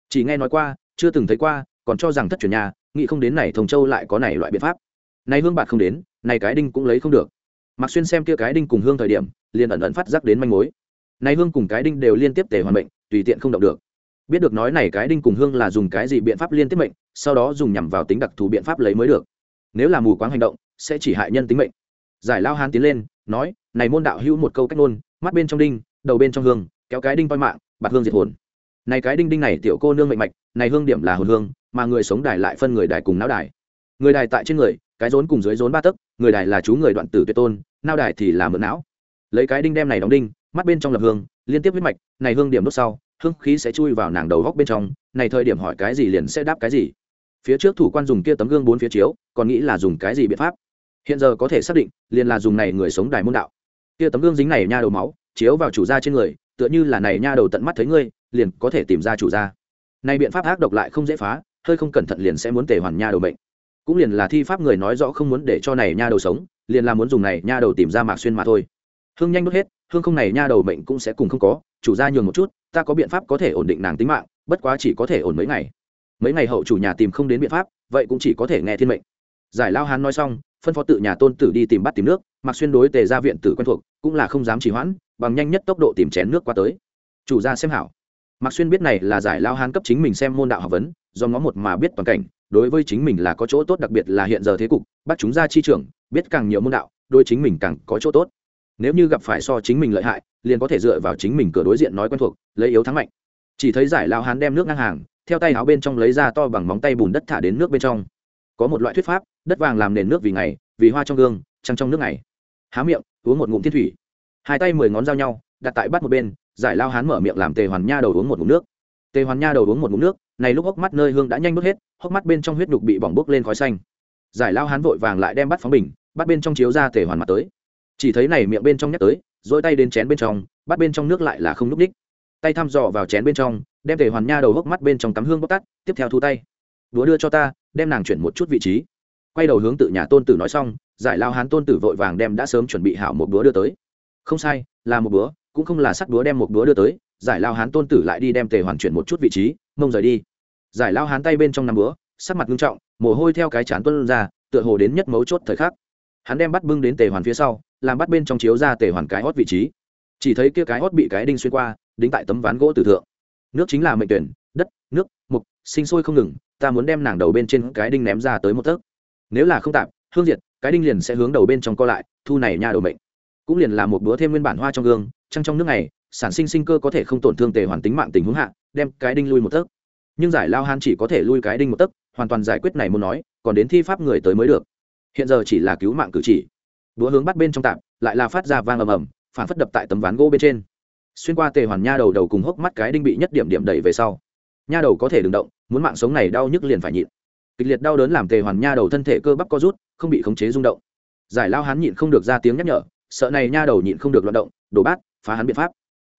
Chỉ nghe nói qua, chưa từng thấy qua, còn cho rằng thất truyền nhà, nghĩ không đến này thông châu lại có này loại biện pháp. Này hương bạc không đến, này cái đinh cũng lấy không được mặc xuyên xem kia cái đinh cùng hương thời điểm, liền ẩn ẩn phát giác đến manh mối. Này hương cùng cái đinh đều liên tiếp tề hoàn bệnh tùy tiện không động được. Biết được nói này cái đinh cùng hương là dùng cái gì biện pháp liên tiếp mệnh, sau đó dùng nhằm vào tính đặc thù biện pháp lấy mới được. Nếu là mù quáng hành động, sẽ chỉ hại nhân tính mệnh. Giải lao hán tiến lên, nói, này môn đạo hữu một câu cách nôn mắt bên trong đinh, đầu bên trong hương, kéo cái đinh voi mạng bạc hương diệt hồn. Này cái đinh đinh này tiểu cô nương mệnh mạch, này hương điểm là hồn hương, mà người sống đài lại phân người đài cùng não đài. Người đài tại trên người, cái rốn cùng dưới rốn ba tấc người đài là chú người đoạn tử tuyệt tôn, nao đài thì là mượn não. Lấy cái đinh đem này đóng đinh, mắt bên trong lập hương, liên tiếp huyết mạch, này hương điểm đốt sau, hương khí sẽ chui vào nàng đầu góc bên trong, này thời điểm hỏi cái gì liền sẽ đáp cái gì. Phía trước thủ quan dùng kia tấm gương bốn phía chiếu, còn nghĩ là dùng cái gì biện pháp. Hiện giờ có thể xác định, liền là dùng này người sống đài môn đạo. Kia tấm gương dính này nha đầu máu, chiếu vào chủ gia trên người, tựa như là này nha đầu tận mắt thấy ngươi, liền có thể tìm ra chủ gia. Này biện pháp ác độc lại không dễ phá, hơi không cẩn thận liền sẽ muốn tề hoàn nha đầu bệnh cũng liền là thi pháp người nói rõ không muốn để cho này nha đầu sống, liền là muốn dùng này nha đầu tìm ra mạc xuyên mà thôi. Hương nhanh đốt hết, hương không này nha đầu bệnh cũng sẽ cùng không có, chủ gia nhường một chút, ta có biện pháp có thể ổn định nàng tính mạng, bất quá chỉ có thể ổn mấy ngày. Mấy ngày hậu chủ nhà tìm không đến biện pháp, vậy cũng chỉ có thể nghe thiên mệnh. Giải lao hán nói xong, phân phó tự nhà tôn tử đi tìm bắt tìm nước mặc xuyên đối tề ra viện tử quen thuộc, cũng là không dám trì hoãn, bằng nhanh nhất tốc độ tìm chén nước qua tới. Chủ gia xem hảo. Mặc xuyên biết này là giải lao hán cấp chính mình xem môn đạo học vấn, do ngó một mà biết toàn cảnh đối với chính mình là có chỗ tốt, đặc biệt là hiện giờ thế cục, bắt chúng ra chi trưởng, biết càng nhiều môn đạo đôi chính mình càng có chỗ tốt. Nếu như gặp phải so chính mình lợi hại, liền có thể dựa vào chính mình cửa đối diện nói quen thuộc, lấy yếu thắng mạnh. Chỉ thấy giải lao hán đem nước ngang hàng, theo tay áo bên trong lấy ra to bằng móng tay bùn đất thả đến nước bên trong. Có một loại thuyết pháp, đất vàng làm nền nước vì ngày, vì hoa trong gương, trăng trong nước này há miệng, uống một ngụm thiên thủy. Hai tay mười ngón giao nhau, đặt tại bắt một bên, giải lao hán mở miệng làm tề hoàn nha đầu uống một ngụm nước tề hoàn nha đầu uống một ngụm nước, này lúc hốc mắt nơi hương đã nhanh đốt hết, hốc mắt bên trong huyết nhục bị bỏng bốc lên khói xanh. Giải lao hán vội vàng lại đem bắt phóng bình bắt bên trong chiếu ra tề hoàn mặt tới. Chỉ thấy này miệng bên trong nhắc tới dỗi tay đến chén bên trong bắt bên trong nước lại là không lúc ních tay thăm dò vào chén bên trong, đem tề hoàn nha đầu hốc mắt bên trong tắm hương bóc tắt, tiếp theo thu tay. Đũa đưa cho ta, đem nàng chuyển một chút vị trí. Quay đầu hướng tự nhà tôn tử nói xong, giải lao hán tôn tử vội vàng đem đã sớm chuẩn bị hảo một búa đưa tới. Không sai, là một búa cũng không là sắt búa đem một búa đưa tới giải lao hán tôn tử lại đi đem tề hoàn chuyển một chút vị trí mông rời đi. Giải lao hán tay bên trong năm bữa, sắc mặt nghiêm trọng mồ hôi theo cái chán tuân ra tựa hồ đến nhất mấu chốt thời khắc. Hắn đem bắt bưng đến tề hoàn phía sau làm bắt bên trong chiếu ra tề hoàn cái hót vị trí. Chỉ thấy kia cái hót bị cái đinh xuyên qua đính tại tấm ván gỗ tử thượng. Nước chính là mệnh tuyển đất nước mục sinh sôi không ngừng ta muốn đem nàng đầu bên trên cái đinh ném ra tới một tấc. Nếu là không tạm hương diệt cái đinh liền sẽ hướng đầu bên trong co lại thu này nha đầu mệnh. Cũng liền là một búa thêm nguyên bản hoa trong gương trăng trong nước này sản sinh sinh cơ có thể không tổn thương tề hoàn tính mạng tình huống hạ, đem cái đinh lui một tấc. Nhưng giải lao han chỉ có thể lui cái đinh một tấc, hoàn toàn giải quyết này muốn nói, còn đến thi pháp người tới mới được. Hiện giờ chỉ là cứu mạng cử chỉ. Búa hướng bắt bên trong tạm lại là phát ra vang ầm ầm, phản phất đập tại tấm ván gỗ bên trên. Xuyên qua tề hoàn nha đầu đầu cùng hốc mắt cái đinh bị nhất điểm điểm đẩy về sau. Nha đầu có thể đừng động, muốn mạng sống này đau nhức liền phải nhịn. Kịch liệt đau đớn làm tề hoàn nha đầu thân thể cơ bắp co rút, không bị khống chế rung động. Giải lao hắn nhịn không được ra tiếng nhắc nhở, sợ này nha đầu nhịn không được loạt động, đổ bát, phá hắn biện pháp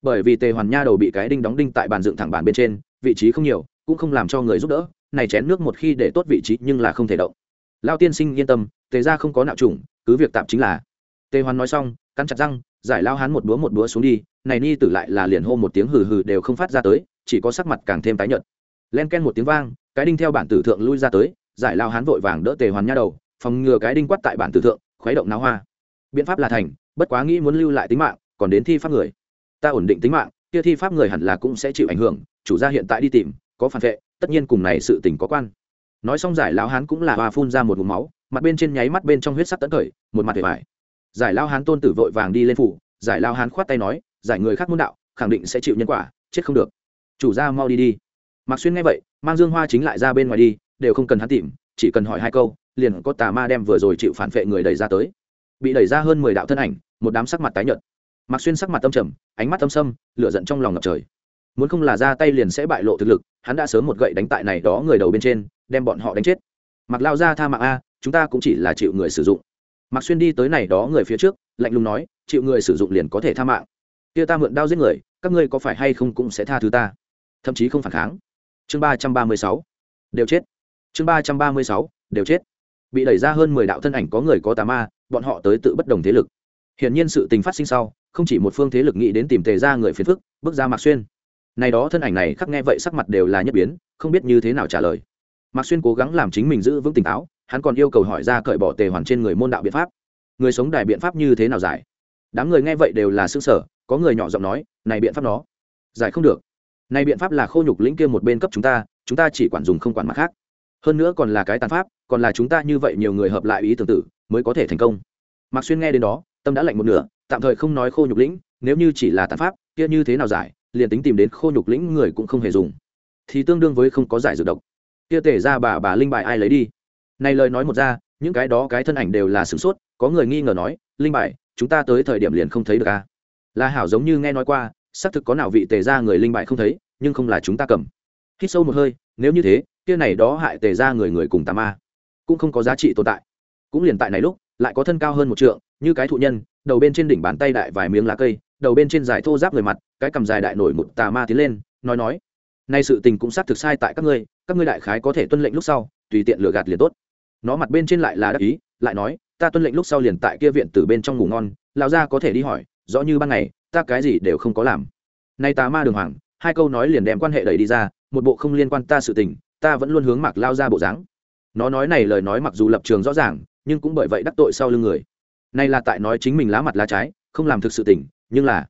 bởi vì tề hoàn nha đầu bị cái đinh đóng đinh tại bàn dựng thẳng bàn bên trên, vị trí không nhiều, cũng không làm cho người giúp đỡ, này chén nước một khi để tốt vị trí nhưng là không thể động. Lao tiên sinh yên tâm, tề ra không có nạo trùng cứ việc tạm chính là. Tề hoàn nói xong, cắn chặt răng, giải lao hắn một búa một búa xuống đi, này ni tử lại là liền hô một tiếng hừ hừ đều không phát ra tới, chỉ có sắc mặt càng thêm tái nhợt. Len ken một tiếng vang, cái đinh theo bản tử thượng lui ra tới, giải lao hắn vội vàng đỡ tề hoàn nha đầu, phòng ngừa cái đinh quát tại bản tử thượng, khuấy động náo hoa. Biện pháp là thành, bất quá nghĩ muốn lưu lại tính mạng, còn đến thi pháp người ta ổn định tính mạng, kia thi pháp người hẳn là cũng sẽ chịu ảnh hưởng, chủ gia hiện tại đi tìm, có phản vệ, tất nhiên cùng này sự tình có quan. Nói xong giải lao hán cũng là hoa phun ra một vùng máu, mặt bên trên nháy mắt bên trong huyết sắc tấn khởi, một mặt để vải giải lao hán tôn tử vội vàng đi lên phủ, giải lao hán khoát tay nói, giải người khác môn đạo, khẳng định sẽ chịu nhân quả, chết không được. Chủ gia mau đi đi. Mặc xuyên nghe vậy, mang dương hoa chính lại ra bên ngoài đi, đều không cần hắn tìm, chỉ cần hỏi hai câu, liền có tà ma đem vừa rồi chịu phản vệ người đẩy ra tới. Bị đẩy ra hơn mười đạo thân ảnh, một đám sắc mặt tái nhợt mạc xuyên sắc mặt tâm trầm, ánh mắt tâm sâm, lửa giận trong lòng ngập trời. Muốn không là ra tay liền sẽ bại lộ thực lực, hắn đã sớm một gậy đánh tại này đó người đầu bên trên, đem bọn họ đánh chết. Mặc lao ra tha mạng a, chúng ta cũng chỉ là chịu người sử dụng. Mạc xuyên đi tới này đó người phía trước, lạnh lùng nói, chịu người sử dụng liền có thể tha mạng. Kia ta mượn đao giết người, các ngươi có phải hay không cũng sẽ tha thứ ta? Thậm chí không phản kháng. Chương ba trăm ba mươi sáu. Đều chết. Chương ba trăm ba mươi sáu. Đều chết. Bị đẩy ra hơn mười đạo thân ảnh có người có tà ma, bọn họ tới tự bất đồng thế lực hiển nhiên sự tình phát sinh sau, không chỉ một phương thế lực nghĩ đến tìm tề ra người phiền phức, bước ra mạc xuyên. Này đó thân ảnh này khắc nghe vậy sắc mặt đều là nhất biến, không biết như thế nào trả lời. Mạc xuyên cố gắng làm chính mình giữ vững tỉnh táo, hắn còn yêu cầu hỏi ra cởi bỏ tề hoàn trên người môn đạo biện pháp. Người sống đài biện pháp như thế nào giải? Đám người nghe vậy đều là xương sở có người nhỏ giọng nói, này biện pháp nó, giải không được. Này biện pháp là khô nhục lĩnh kia một bên cấp chúng ta chúng ta chỉ quản dùng không quản mặt khác. Hơn nữa còn là cái tàn pháp, còn là chúng ta như vậy nhiều người hợp lại ý tưởng tử, mới có thể thành công. Mạc xuyên nghe đến đó tâm đã lạnh một nửa, tạm thời không nói khô nhục lĩnh, nếu như chỉ là tàn pháp, kia như thế nào giải, liền tính tìm đến khô nhục lĩnh người cũng không hề dùng. Thì tương đương với không có giải dược độc. Kia tể ra bà bà linh bài ai lấy đi? Này lời nói một ra, những cái đó cái thân ảnh đều là sửng sốt, có người nghi ngờ nói, linh bài, chúng ta tới thời điểm liền không thấy được a à? là hảo giống như nghe nói qua, xác thực có nào vị tề ra người linh bài không thấy, nhưng không là chúng ta cầm. Hít sâu một hơi, nếu như thế, kia này đó hại tề ra người người cùng tà ma, cũng không có giá trị tồn tại. Cũng liền tại này lúc, lại có thân cao hơn một trượng như cái thụ nhân, đầu bên trên đỉnh bàn tay đại vài miếng lá cây, đầu bên trên dài thô giáp người mặt, cái cầm dài đại nổi một tà ma tiến lên, nói nói, nay sự tình cũng xác thực sai tại các ngươi các ngươi đại khái có thể tuân lệnh lúc sau, tùy tiện lừa gạt liền tốt. Nó mặt bên trên lại là đắc ý, lại nói, ta tuân lệnh lúc sau liền tại kia viện từ bên trong ngủ ngon, lão gia có thể đi hỏi, rõ như ban ngày, ta cái gì đều không có làm. Nay tà ma đường hoàng, hai câu nói liền đem quan hệ đẩy đi ra, một bộ không liên quan ta sự tình, ta vẫn luôn hướng mặc lao ra bộ dáng. Nó nói này lời nói mặc dù lập trường rõ ràng, nhưng cũng bởi vậy đắc tội sau lưng người nay là tại nói chính mình lá mặt lá trái, không làm thực sự tỉnh nhưng là,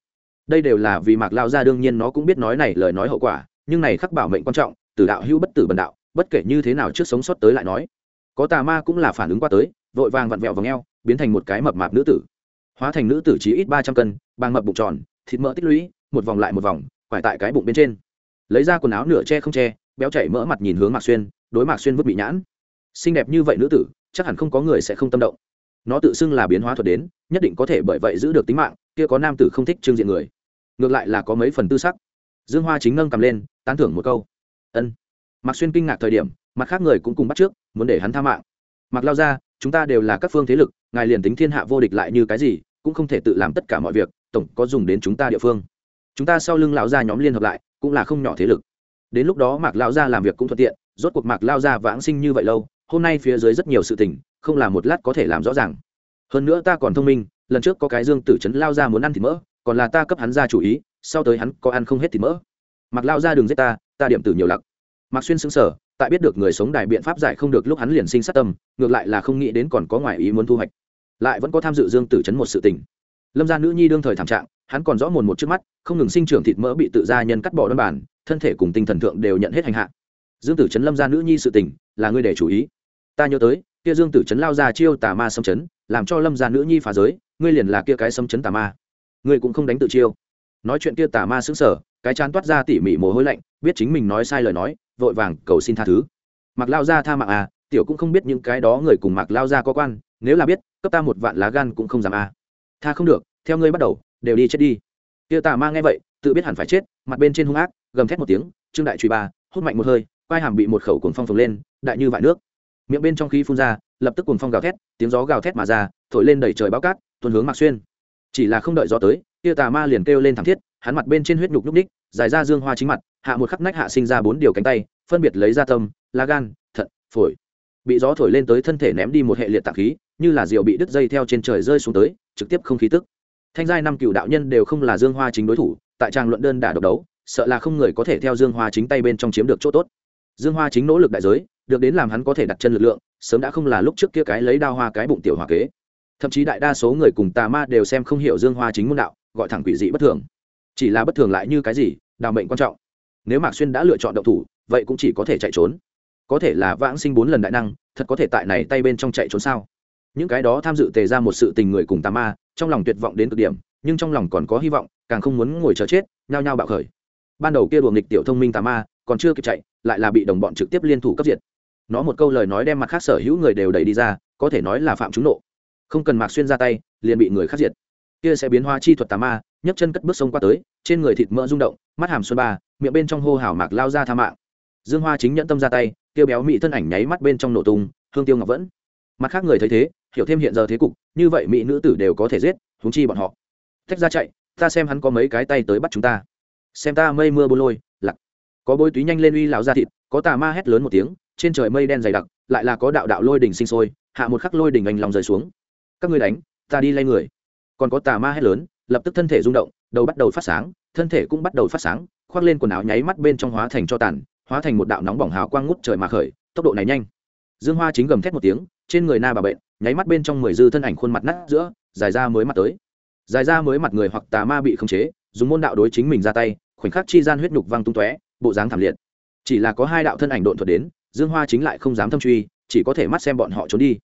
đây đều là vì mạc lao ra đương nhiên nó cũng biết nói này lời nói hậu quả, nhưng này khắc bảo mệnh quan trọng, từ đạo hữu bất tử bần đạo, bất kể như thế nào trước sống sót tới lại nói. Có tà ma cũng là phản ứng qua tới, vội vàng vặn vẹo và ngheo biến thành một cái mập mạp nữ tử. Hóa thành nữ tử chỉ ít ba trăm cân, bàng mập bụng tròn, thịt mỡ tích lũy, một vòng lại một vòng, quải tại cái bụng bên trên. Lấy ra quần áo nửa che không che, béo chảy mỡ mặt nhìn hướng mạc xuyên, đối mạc xuyên vứt bị nhãn. Xinh đẹp như vậy nữ tử, chắc hẳn không có người sẽ không tâm động nó tự xưng là biến hóa thuật đến, nhất định có thể bởi vậy giữ được tính mạng, kia có nam tử không thích trương diện người. Ngược lại là có mấy phần tư sắc. Dương hoa chính nâng cầm lên, tán thưởng một câu. Ân. Mạc xuyên kinh ngạc thời điểm, mặt khác người cũng cùng bắt trước, muốn để hắn tha mạng. Mặc lao ra chúng ta đều là các phương thế lực, ngài liền tính thiên hạ vô địch lại như cái gì, cũng không thể tự làm tất cả mọi việc, tổng có dùng đến chúng ta địa phương. Chúng ta sau lưng lão gia nhóm liên hợp lại, cũng là không nhỏ thế lực. Đến lúc đó mạc lao gia làm việc cũng thuận tiện, rốt cuộc mạc lao gia vãng sinh như vậy lâu, hôm nay phía dưới rất nhiều sự tình không là một lát có thể làm rõ ràng. Hơn nữa ta còn thông minh, lần trước có cái dương tử trấn lao ra muốn ăn thịt mỡ, còn là ta cấp hắn ra chủ ý, sau tới hắn có ăn không hết thịt mỡ. Mặc lao ra đường giết ta ta điểm tử nhiều lặc. Mặc xuyên xứng sở tại biết được người sống đài biện pháp giải không được lúc hắn liền sinh sát tâm, ngược lại là không nghĩ đến còn có ngoại ý muốn thu hoạch. Lại vẫn có tham dự dương tử chấn một sự tình. Lâm gia nữ nhi đương thời thảm trạng, hắn còn rõ mồn một trước mắt, không ngừng sinh trưởng thịt mỡ bị tự gia nhân cắt bỏ đơn bản, thân thể cùng tinh thần thượng đều nhận hết hành hạ. Dương tử chấn lâm gia nữ nhi sự tình, là ngươi để chủ ý. Ta nhớ tới kia dương tử chấn lao ra chiêu tà ma xâm chấn, làm cho lâm gia nữ nhi phá giới, ngươi liền là kia cái xâm chấn tà ma. Ngươi cũng không đánh tự chiêu. Nói chuyện kia tà ma xứng sở cái chán toát ra tỉ mỉ mồ hôi lạnh, biết chính mình nói sai lời nói, vội vàng cầu xin tha thứ. Mặc lao ra tha mạng à tiểu cũng không biết những cái đó người cùng mặc lao ra có quan, nếu là biết, cấp ta một vạn lá gan cũng không dám à. Tha không được, theo ngươi bắt đầu, đều đi chết đi. Kia tà ma nghe vậy, tự biết hẳn phải chết, mặt bên trên hung ác, gầm thét một tiếng, trương đại truy ba, hút mạnh một hơi, quai hàm bị một khẩu cuồng phong phồng lên, đại như vại nước miệng bên trong khí phun ra, lập tức cuồng phong gào thét, tiếng gió gào thét mà ra, thổi lên đẩy trời bao cát tuần hướng mạc xuyên. Chỉ là không đợi gió tới, kia tà ma liền kêu lên thảm thiết, hắn mặt bên trên huyết nhục nhúc ních, dài ra dương hoa chính mặt, hạ một khắc nách hạ sinh ra bốn điều cánh tay, phân biệt lấy ra tâm, lá gan, thận, phổi. Bị gió thổi lên tới thân thể ném đi một hệ liệt tạng khí, như là diều bị đứt dây theo trên trời rơi xuống tới, trực tiếp không khí tức. Thanh giai năm cựu đạo nhân đều không là dương hoa chính đối thủ, tại trang luận đơn đả độc đấu, sợ là không người có thể theo dương hoa chính tay bên trong chiếm được chỗ tốt. Dương hoa chính nỗ lực đại giới được đến làm hắn có thể đặt chân lực lượng, sớm đã không là lúc trước kia cái lấy đao hoa cái bụng tiểu hòa kế. Thậm chí đại đa số người cùng tà ma đều xem không hiểu dương hoa chính môn đạo, gọi thẳng quỷ dị bất thường. Chỉ là bất thường lại như cái gì, đào mệnh quan trọng. Nếu mạc xuyên đã lựa chọn động thủ, vậy cũng chỉ có thể chạy trốn. Có thể là vãng sinh bốn lần đại năng, thật có thể tại này tay bên trong chạy trốn sao? Những cái đó tham dự tề ra một sự tình người cùng tà ma, trong lòng tuyệt vọng đến cực điểm, nhưng trong lòng còn có hy vọng, càng không muốn ngồi chờ chết, nhao nhao bạo khởi. Ban đầu kia đùa nghịch tiểu thông minh tà ma, còn chưa kịp chạy, lại là bị đồng bọn trực tiếp liên thủ cấp diệt nó một câu lời nói đem mặt khác sở hữu người đều đẩy đi ra, có thể nói là phạm trúng nộ. Không cần mạc xuyên ra tay, liền bị người khắc diệt. Kia sẽ biến hóa chi thuật tà ma, nhấc chân cất bước sông qua tới, trên người thịt mỡ rung động, mắt hàm xuân ba, miệng bên trong hô hào mạc lao ra tha mạng. Dương hoa chính nhẫn tâm ra tay tiêu béo mỹ thân ảnh nháy mắt bên trong nổ tung, hương tiêu ngọc vẫn. Mặt khác người thấy thế, hiểu thêm hiện giờ thế cục, như vậy mỹ nữ tử đều có thể giết thúng chi bọn họ. Thách ra chạy, ta xem hắn có mấy cái tay tới bắt chúng ta. Xem ta mây mưa bô lôi, lặc. Có bôi túy nhanh lên uy lão ra thịt, có tà ma hét lớn một tiếng trên trời mây đen dày đặc, lại là có đạo đạo lôi đỉnh sinh sôi, hạ một khắc lôi đỉnh anh lòng rơi xuống. Các ngươi đánh, ta đi lay người. Còn có tà ma hét lớn, lập tức thân thể rung động, đầu bắt đầu phát sáng, thân thể cũng bắt đầu phát sáng, khoác lên quần áo nháy mắt bên trong hóa thành cho tàn, hóa thành một đạo nóng bỏng hào quang ngút trời mà khởi, tốc độ này nhanh. Dương hoa chính gầm thét một tiếng, trên người na bà bệnh, nháy mắt bên trong mười dư thân ảnh khuôn mặt nát giữa, dài ra mới mặt tới. Dài ra mới mặt người hoặc tà ma bị khống chế, dùng môn đạo đối chính mình ra tay, khoảnh khắc chi gian huyết nhục văng tung tóe, bộ dáng thảm liệt. Chỉ là có hai đạo thân ảnh độn thuật đến dương hoa chính lại không dám thâm truy, chỉ có thể mắt xem bọn họ trốn đi.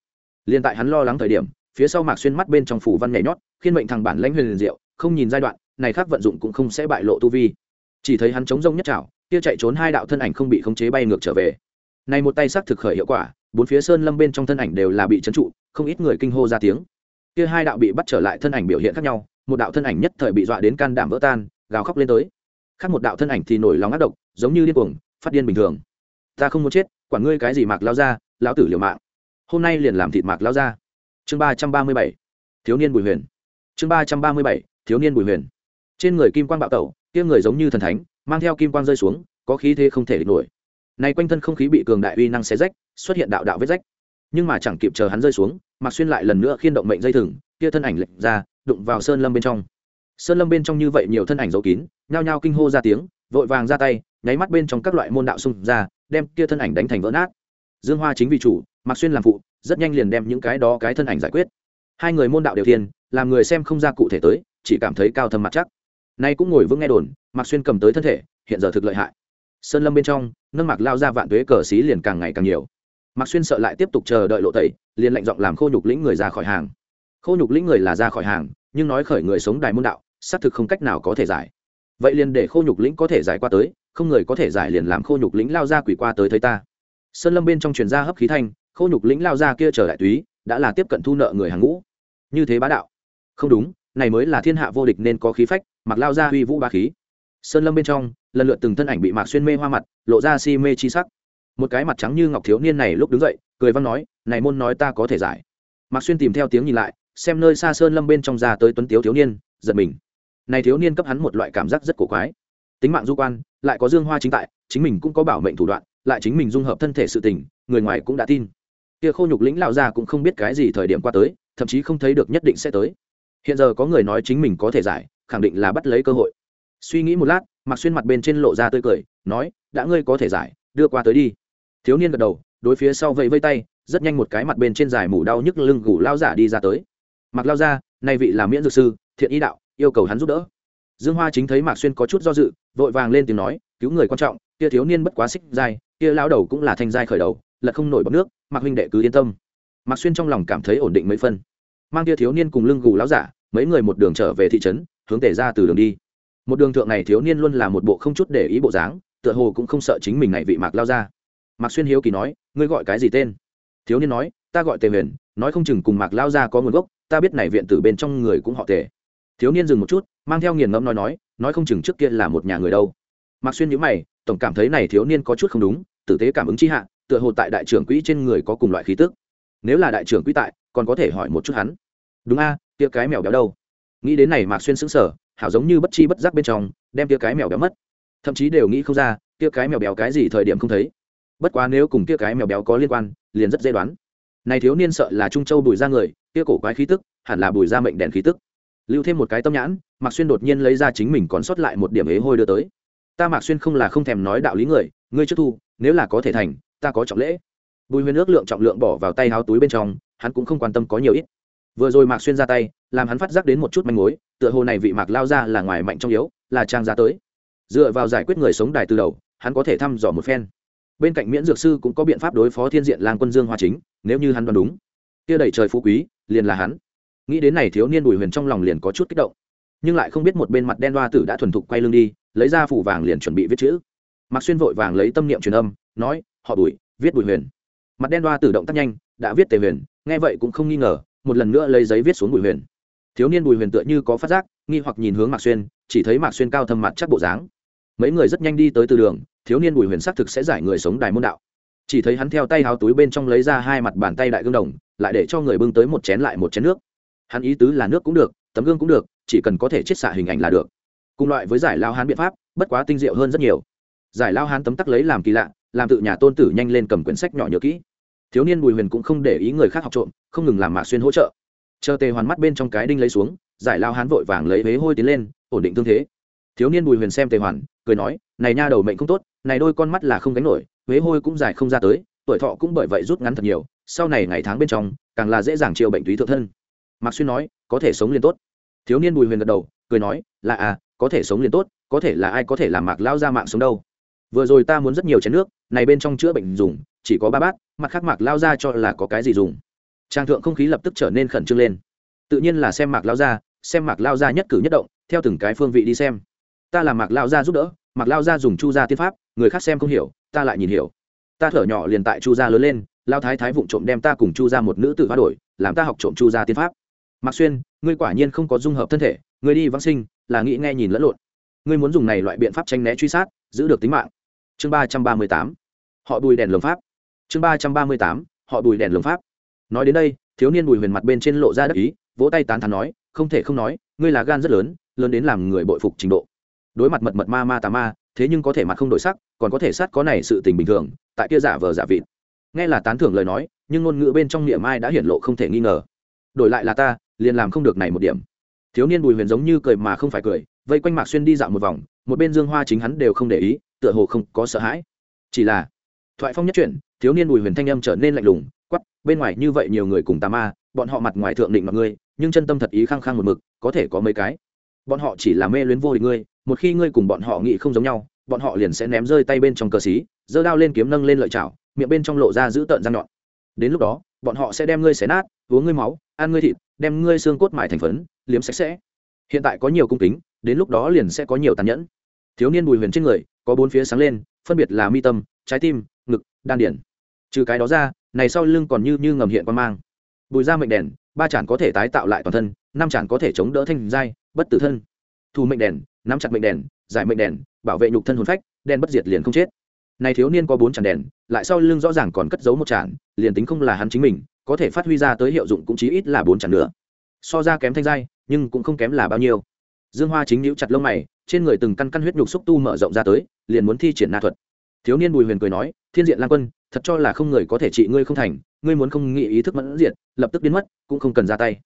Liền tại hắn lo lắng thời điểm, phía sau mạc xuyên mắt bên trong phủ văn nhảy nhót khiên mệnh thằng bản lãnh huyền liền diệu, không nhìn giai đoạn, này khác vận dụng cũng không sẽ bại lộ tu vi. Chỉ thấy hắn chống rông nhất trảo, kia chạy trốn hai đạo thân ảnh không bị khống chế bay ngược trở về. Này một tay sắc thực khởi hiệu quả, bốn phía sơn lâm bên trong thân ảnh đều là bị trấn trụ, không ít người kinh hô ra tiếng. Kia hai đạo bị bắt trở lại thân ảnh biểu hiện khác nhau, một đạo thân ảnh nhất thời bị dọa đến can đảm vỡ tan, gào khóc lên tới. Khác một đạo thân ảnh thì nổi lòng ác độc, giống như điên cuồng, phát điên bình thường. Ta không muốn chết quản ngươi cái gì mạc lao ra, lão tử liều mạng. Hôm nay liền làm thịt mạc lao ra. Chương ba trăm ba mươi bảy, thiếu niên bùi huyền. Chương ba trăm ba mươi bảy, thiếu niên bùi huyền. Trên người kim quang bạo tẩu, kia người giống như thần thánh, mang theo kim quang rơi xuống, có khí thế không thể địch nổi. Này quanh thân không khí bị cường đại uy năng xé rách, xuất hiện đạo đạo vết rách. Nhưng mà chẳng kịp chờ hắn rơi xuống, mạc xuyên lại lần nữa khiên động mệnh dây thừng, kia thân ảnh lệch ra, đụng vào sơn lâm bên trong. Sơn lâm bên trong như vậy nhiều thân ảnh giấu kín, nhao nhao kinh hô ra tiếng, vội vàng ra tay, nháy mắt bên trong các loại môn đạo xung ra đem kia thân ảnh đánh thành vỡ nát. Dương hoa chính vì chủ, mạc xuyên làm phụ, rất nhanh liền đem những cái đó cái thân ảnh giải quyết. Hai người môn đạo đều thiên, làm người xem không ra cụ thể tới, chỉ cảm thấy cao thâm mặt chắc. Nay cũng ngồi vững nghe đồn, mạc xuyên cầm tới thân thể, hiện giờ thực lợi hại. Sơn lâm bên trong, nâng mạc lao ra vạn tuế cờ xí liền càng ngày càng nhiều. Mạc xuyên sợ lại tiếp tục chờ đợi lộ tẩy, liền lệnh giọng làm khô nhục lĩnh người ra khỏi hàng. Khô nhục lĩnh người là ra khỏi hàng, nhưng nói khởi người sống đài môn đạo, xác thực không cách nào có thể giải. Vậy liền để khô nhục lĩnh có thể giải qua tới không người có thể giải liền làm khô nhục lĩnh lao ra quỷ qua tới thấy ta. Sơn lâm bên trong truyền ra hấp khí thanh, khô nhục lĩnh lao ra kia trở đại túy, đã là tiếp cận thu nợ người hàng ngũ. Như thế bá đạo. Không đúng, này mới là thiên hạ vô địch nên có khí phách, mặc lao ra uy vũ ba khí. Sơn lâm bên trong, lần lượt từng thân ảnh bị mạc xuyên mê hoa mặt, lộ ra si mê chi sắc. Một cái mặt trắng như ngọc thiếu niên này lúc đứng dậy, cười văn nói, này môn nói ta có thể giải. Mạc xuyên tìm theo tiếng nhìn lại, xem nơi xa sơn lâm bên trong ra tới tuấn tiếu thiếu niên, giật mình. Này thiếu niên cấp hắn một loại cảm giác rất cổ quái tính mạng du quan, lại có dương hoa chính tại, chính mình cũng có bảo mệnh thủ đoạn, lại chính mình dung hợp thân thể sự tình, người ngoài cũng đã tin. Kia khô nhục lĩnh lão già cũng không biết cái gì thời điểm qua tới, thậm chí không thấy được nhất định sẽ tới. Hiện giờ có người nói chính mình có thể giải, khẳng định là bắt lấy cơ hội. Suy nghĩ một lát mặc xuyên mặt bên trên lộ ra tươi cười, nói, đã ngươi có thể giải, đưa qua tới đi. Thiếu niên gật đầu, đối phía sau vẫy vây tay, rất nhanh một cái mặt bên trên dài mủ đau nhức lưng gù lao giả đi ra tới. Mặc lao ra nay vị là miễn dược sư, thiện ý đạo, yêu cầu hắn giúp đỡ dương hoa chính thấy mạc xuyên có chút do dự, vội vàng lên tiếng nói, cứu người quan trọng, kia thiếu niên bất quá xích dài kia lao đầu cũng là thanh giai khởi đầu, lật không nổi bọc nước, mạc huynh đệ cứ yên tâm. Mạc xuyên trong lòng cảm thấy ổn định mấy phân mang kia thiếu niên cùng lưng gù lão giả, mấy người một đường trở về thị trấn, hướng tể ra từ đường đi. Một đường thượng này thiếu niên luôn là một bộ không chút để ý bộ dáng, tựa hồ cũng không sợ chính mình này vị mạc lao ra. Mạc xuyên hiếu kỳ nói, ngươi gọi cái gì tên? Thiếu niên nói, ta gọi tề huyền, nói không chừng cùng mạc lao ra có nguồn gốc, ta biết này viện tử bên trong người cũng họ tề thiếu niên dừng một chút, mang theo nghiền ngẫm nói nói nói không chừng trước kia là một nhà người đâu. Mặc xuyên nhữ mày, tổng cảm thấy này thiếu niên có chút không đúng, tử tế cảm ứng chi hạ, tựa hồ tại đại trưởng quỹ trên người có cùng loại khí tức. Nếu là đại trưởng quỹ tại, còn có thể hỏi một chút hắn. Đúng a, kia cái mèo béo đâu? Nghĩ đến này mạc xuyên sững sờ, hảo giống như bất chi bất giác bên trong, đem kia cái mèo béo mất. Thậm chí đều nghĩ không ra, kia cái mèo béo cái gì thời điểm không thấy. Bất quá nếu cùng kia cái mèo béo có liên quan, liền rất dễ đoán. Này thiếu niên sợ là trung châu bùi ra người, kia cổ quái khí tức, hẳn là bùi ra mệnh đèn khí tức lưu thêm một cái tâm nhãn, mạc xuyên đột nhiên lấy ra chính mình còn sót lại một điểm ế hôi đưa tới. Ta mạc xuyên không là không thèm nói đạo lý người, ngươi trước thu, nếu là có thể thành, ta có trọng lễ. Bùi huyền ước lượng trọng lượng bỏ vào tay háo túi bên trong, hắn cũng không quan tâm có nhiều ít. Vừa rồi mạc xuyên ra tay, làm hắn phát giác đến một chút manh mối, tựa hồ này vị mạc lao ra là ngoài mạnh trong yếu, là trang ra tới. Dựa vào giải quyết người sống đài từ đầu, hắn có thể thăm dò một phen. Bên cạnh miễn dược sư cũng có biện pháp đối phó thiên diện lang quân dương hoa chính, nếu như hắn đoán đúng. Kia đẩy trời phú quý, liền là hắn nghĩ đến này thiếu niên bùi huyền trong lòng liền có chút kích động. Nhưng lại không biết một bên mặt đen đoa tử đã thuần thục quay lưng đi, lấy ra phủ vàng liền chuẩn bị viết chữ. Mạc xuyên vội vàng lấy tâm niệm truyền âm, nói, họ bùi, viết bùi huyền. Mặt đen đoa tử động tác nhanh, đã viết tề huyền, nghe vậy cũng không nghi ngờ, một lần nữa lấy giấy viết xuống bùi huyền. Thiếu niên bùi huyền tựa như có phát giác, nghi hoặc nhìn hướng mạc xuyên, chỉ thấy mạc xuyên cao thâm mặt chắc bộ dáng. Mấy người rất nhanh đi tới từ đường, thiếu niên bùi huyền xác thực sẽ giải người sống đài môn đạo. Chỉ thấy hắn theo tay háo túi bên trong lấy ra hai mặt bàn tay đại gương đồng, lại để cho người bưng tới một chén lại một chén nước hắn ý tứ là nước cũng được, tấm gương cũng được, chỉ cần có thể chiết xạ hình ảnh là được. Cùng loại với giải lao hán biện pháp, bất quá tinh diệu hơn rất nhiều. Giải lao hán tấm tắc lấy làm kỳ lạ, làm tự nhà tôn tử nhanh lên cầm quyển sách nhỏ nhớ kỹ. Thiếu niên bùi huyền cũng không để ý người khác học trộm, không ngừng làm mạc xuyên hỗ trợ. Chờ tề hoàn mắt bên trong cái đinh lấy xuống, giải lao hán vội vàng lấy huế hôi tiến lên, ổn định tương thế. Thiếu niên bùi huyền xem tề hoàn, cười nói, này nha đầu mệnh không tốt, này đôi con mắt là không gánh nổi huế hôi cũng dài không ra tới, tuổi thọ cũng bởi vậy rút ngắn thật nhiều, sau này ngày tháng bên trong, càng là dễ dàng chịu bệnh túy thượng thân mạc xuyên nói, có thể sống liền tốt. Thiếu niên bùi huyền gật đầu, cười nói, là à có thể sống liền tốt, có thể là ai có thể làm mạc lao ra mạng sống đâu. Vừa rồi ta muốn rất nhiều chén nước, này bên trong chữa bệnh dùng, chỉ có ba bát, mặt khác mạc lao ra cho là có cái gì dùng. Trang thượng không khí lập tức trở nên khẩn trương lên. Tự nhiên là xem mạc lao ra, xem mạc lao ra nhất cử nhất động, theo từng cái phương vị đi xem. Ta làm mạc lao ra giúp đỡ, mạc lao ra dùng chu gia tiên pháp, người khác xem không hiểu, ta lại nhìn hiểu. Ta thở nhỏ liền tại chu gia lớn lên lao thái thái vụng trộm đem ta cùng chu gia một nữ tự hoa đổi, làm ta học trộm chu gia tiên pháp mạc xuyên, ngươi quả nhiên không có dung hợp thân thể, ngươi đi vãng sinh, là nghĩ nghe nhìn lẫn lộn. Ngươi muốn dùng này loại biện pháp tranh né truy sát, giữ được tính mạng. Chương ba trăm ba mươi tám. Họ bùi đèn lồng pháp. Chương ba trăm ba mươi tám. Họ bùi đèn lồng pháp. Nói đến đây, thiếu niên bùi huyền mặt bên trên lộ ra đắc ý, vỗ tay tán thán nói, không thể không nói, ngươi là gan rất lớn lớn đến làm người bội phục trình độ. Đối mặt mật mật ma ma tà ma, thế nhưng có thể mặt không đổi sắc, còn có thể sát có này sự tình bình thường, tại kia giả vờ giả vịt. Nghe là tán thưởng lời nói, nhưng ngôn ngữ bên trong niệm ai đã hiển lộ không thể nghi ngờ. Đổi lại là ta liền làm không được này một điểm. Thiếu niên bùi huyền giống như cười mà không phải cười, vây quanh mạc xuyên đi dạo một vòng, một bên dương hoa chính hắn đều không để ý, tựa hồ không có sợ hãi. Chỉ là, thoại phong nhất chuyển, thiếu niên bùi huyền thanh âm trở nên lạnh lùng quắp bên ngoài như vậy nhiều người cùng tà ma, bọn họ mặt ngoài thượng định mặc ngươi nhưng chân tâm thật ý khăng khăng một mực, có thể có mấy cái. Bọn họ chỉ là mê luyến vô địch ngươi, một khi ngươi cùng bọn họ nghĩ không giống nhau, bọn họ liền sẽ ném rơi tay bên trong cờ xí, giơ đao lên kiếm nâng lên lợi chảo, miệng bên trong lộ ra giữ tợn răng nhọn. Đến lúc đó, bọn họ sẽ đem ngươi xé nát, uống ngươi máu, ăn ngươi thịt đem ngươi xương cốt mại thành phấn, liếm sạch sẽ. Hiện tại có nhiều cung kính, đến lúc đó liền sẽ có nhiều tàn nhẫn. Thiếu niên bùi huyền trên người, có bốn phía sáng lên, phân biệt là mi tâm, trái tim, ngực, đan điển. Trừ cái đó ra, này sau lưng còn như như ngầm hiện quan mang. Bùi ra mệnh đèn, ba chản có thể tái tạo lại toàn thân, năm chản có thể chống đỡ thanh giai, bất tử thân. Thu mệnh đèn, nắm chặt mệnh đèn, giải mệnh đèn, bảo vệ nhục thân hồn phách đen bất diệt liền không chết này thiếu niên có bốn chản đèn, lại sau lưng rõ ràng còn cất giấu một chản liền tính không là hắn chính mình, có thể phát huy ra tới hiệu dụng cũng chí ít là bốn chản nữa. So ra kém thanh giai, nhưng cũng không kém là bao nhiêu. Dương hoa chính nhíu chặt lông mày, trên người từng căn căn huyết nhục xúc tu mở rộng ra tới, liền muốn thi triển na thuật. Thiếu niên bùi huyền cười nói, thiên diện lan quân, thật cho là không người có thể trị ngươi không thành, ngươi muốn không nghĩ ý thức mẫn diệt, lập tức biến mất, cũng không cần ra tay.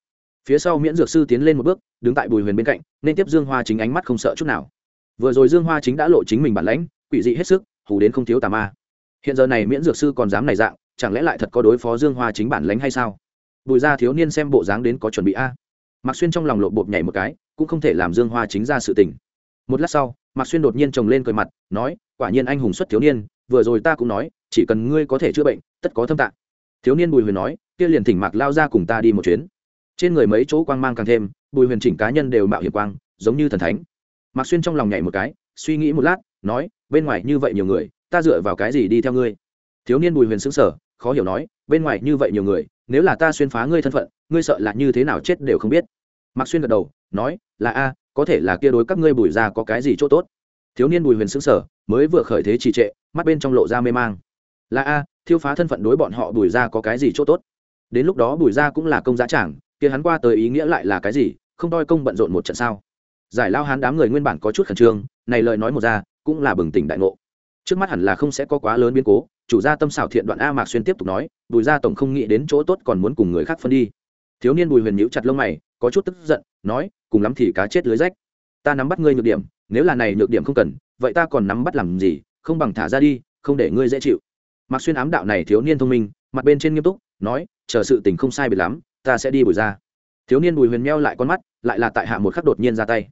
Phía sau miễn dược sư tiến lên một bước, đứng tại bùi huyền bên cạnh, nên tiếp dương hoa chính ánh mắt không sợ chút nào. Vừa rồi dương hoa chính đã lộ chính mình bản lãnh, quỷ dị hết sức hù đến không thiếu tà ma. Hiện giờ này miễn dược sư còn dám này dạng, chẳng lẽ lại thật có đối phó dương hoa chính bản lãnh hay sao? Bùi ra thiếu niên xem bộ dáng đến có chuẩn bị a. Mạc xuyên trong lòng lộ bột nhảy một cái, cũng không thể làm dương hoa chính ra sự tình. Một lát sau, mạc xuyên đột nhiên trồng lên cười mặt, nói, quả nhiên anh hùng xuất thiếu niên, vừa rồi ta cũng nói, chỉ cần ngươi có thể chữa bệnh, tất có thâm tạng. Thiếu niên bùi huyền nói, kia liền thỉnh mạc lao ra cùng ta đi một chuyến. Trên người mấy chỗ quang mang càng thêm, bùi huyền chỉnh cá nhân đều mạo hiểm quang, giống như thần thánh. Mạc xuyên trong lòng nhảy một cái, suy nghĩ một lát, nói bên ngoài như vậy nhiều người, ta dựa vào cái gì đi theo ngươi? Thiếu niên bùi huyền xứng sở khó hiểu nói, bên ngoài như vậy nhiều người, nếu là ta xuyên phá ngươi thân phận, ngươi sợ là như thế nào chết đều không biết. Mạc xuyên gật đầu, nói, là a, có thể là kia đối các ngươi bùi ra có cái gì chỗ tốt. Thiếu niên bùi huyền xứng sở mới vừa khởi thế trì trệ, mắt bên trong lộ ra mê mang. Là a, thiêu phá thân phận đối bọn họ bùi ra có cái gì chỗ tốt? Đến lúc đó bùi ra cũng là công giá trảng, kia hắn qua tới ý nghĩa lại là cái gì, không đôi công bận rộn một trận sao? Giải lao hắn đám người nguyên bản có chút khẩn trương, này lời nói một ra cũng là bừng tỉnh đại ngộ. Trước mắt hẳn là không sẽ có quá lớn biến cố, chủ gia tâm xảo thiện đoạn a mạc xuyên tiếp tục nói, bùi gia tổng không nghĩ đến chỗ tốt còn muốn cùng người khác phân đi. Thiếu niên bùi huyền nhíu chặt lông mày, có chút tức giận, nói, cùng lắm thì cá chết lưới rách. Ta nắm bắt ngươi nhược điểm, nếu là này nhược điểm không cần, vậy ta còn nắm bắt làm gì, không bằng thả ra đi, không để ngươi dễ chịu. Mạc xuyên ám đạo này thiếu niên thông minh, mặt bên trên nghiêm túc, nói, chờ sự tình không sai biệt lắm, ta sẽ đi bùi ra thiếu niên bùi huyền meo lại con mắt, lại là tại hạ một khắc đột nhiên ra tay.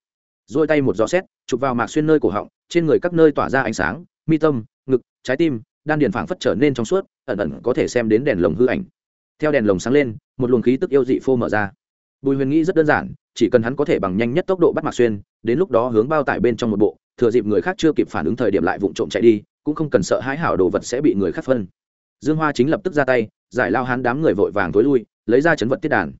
Dôi tay một gió xét chụp vào mạc xuyên nơi cổ họng trên người các nơi tỏa ra ánh sáng, mi tâm, ngực, trái tim, đan điền phảng phất trở nên trong suốt, ẩn ẩn có thể xem đến đèn lồng hư ảnh. Theo đèn lồng sáng lên, một luồng khí tức yêu dị phô mở ra. Bùi huyền nghĩ rất đơn giản, chỉ cần hắn có thể bằng nhanh nhất tốc độ bắt mạc xuyên, đến lúc đó hướng bao tải bên trong một bộ, thừa dịp người khác chưa kịp phản ứng thời điểm lại vụng trộm chạy đi, cũng không cần sợ hãi hảo đồ vật sẽ bị người khác phân. Dương hoa chính lập tức ra tay, giải lao hắn đám người vội vàng tối lui, lấy ra chấn vật tiết đàn.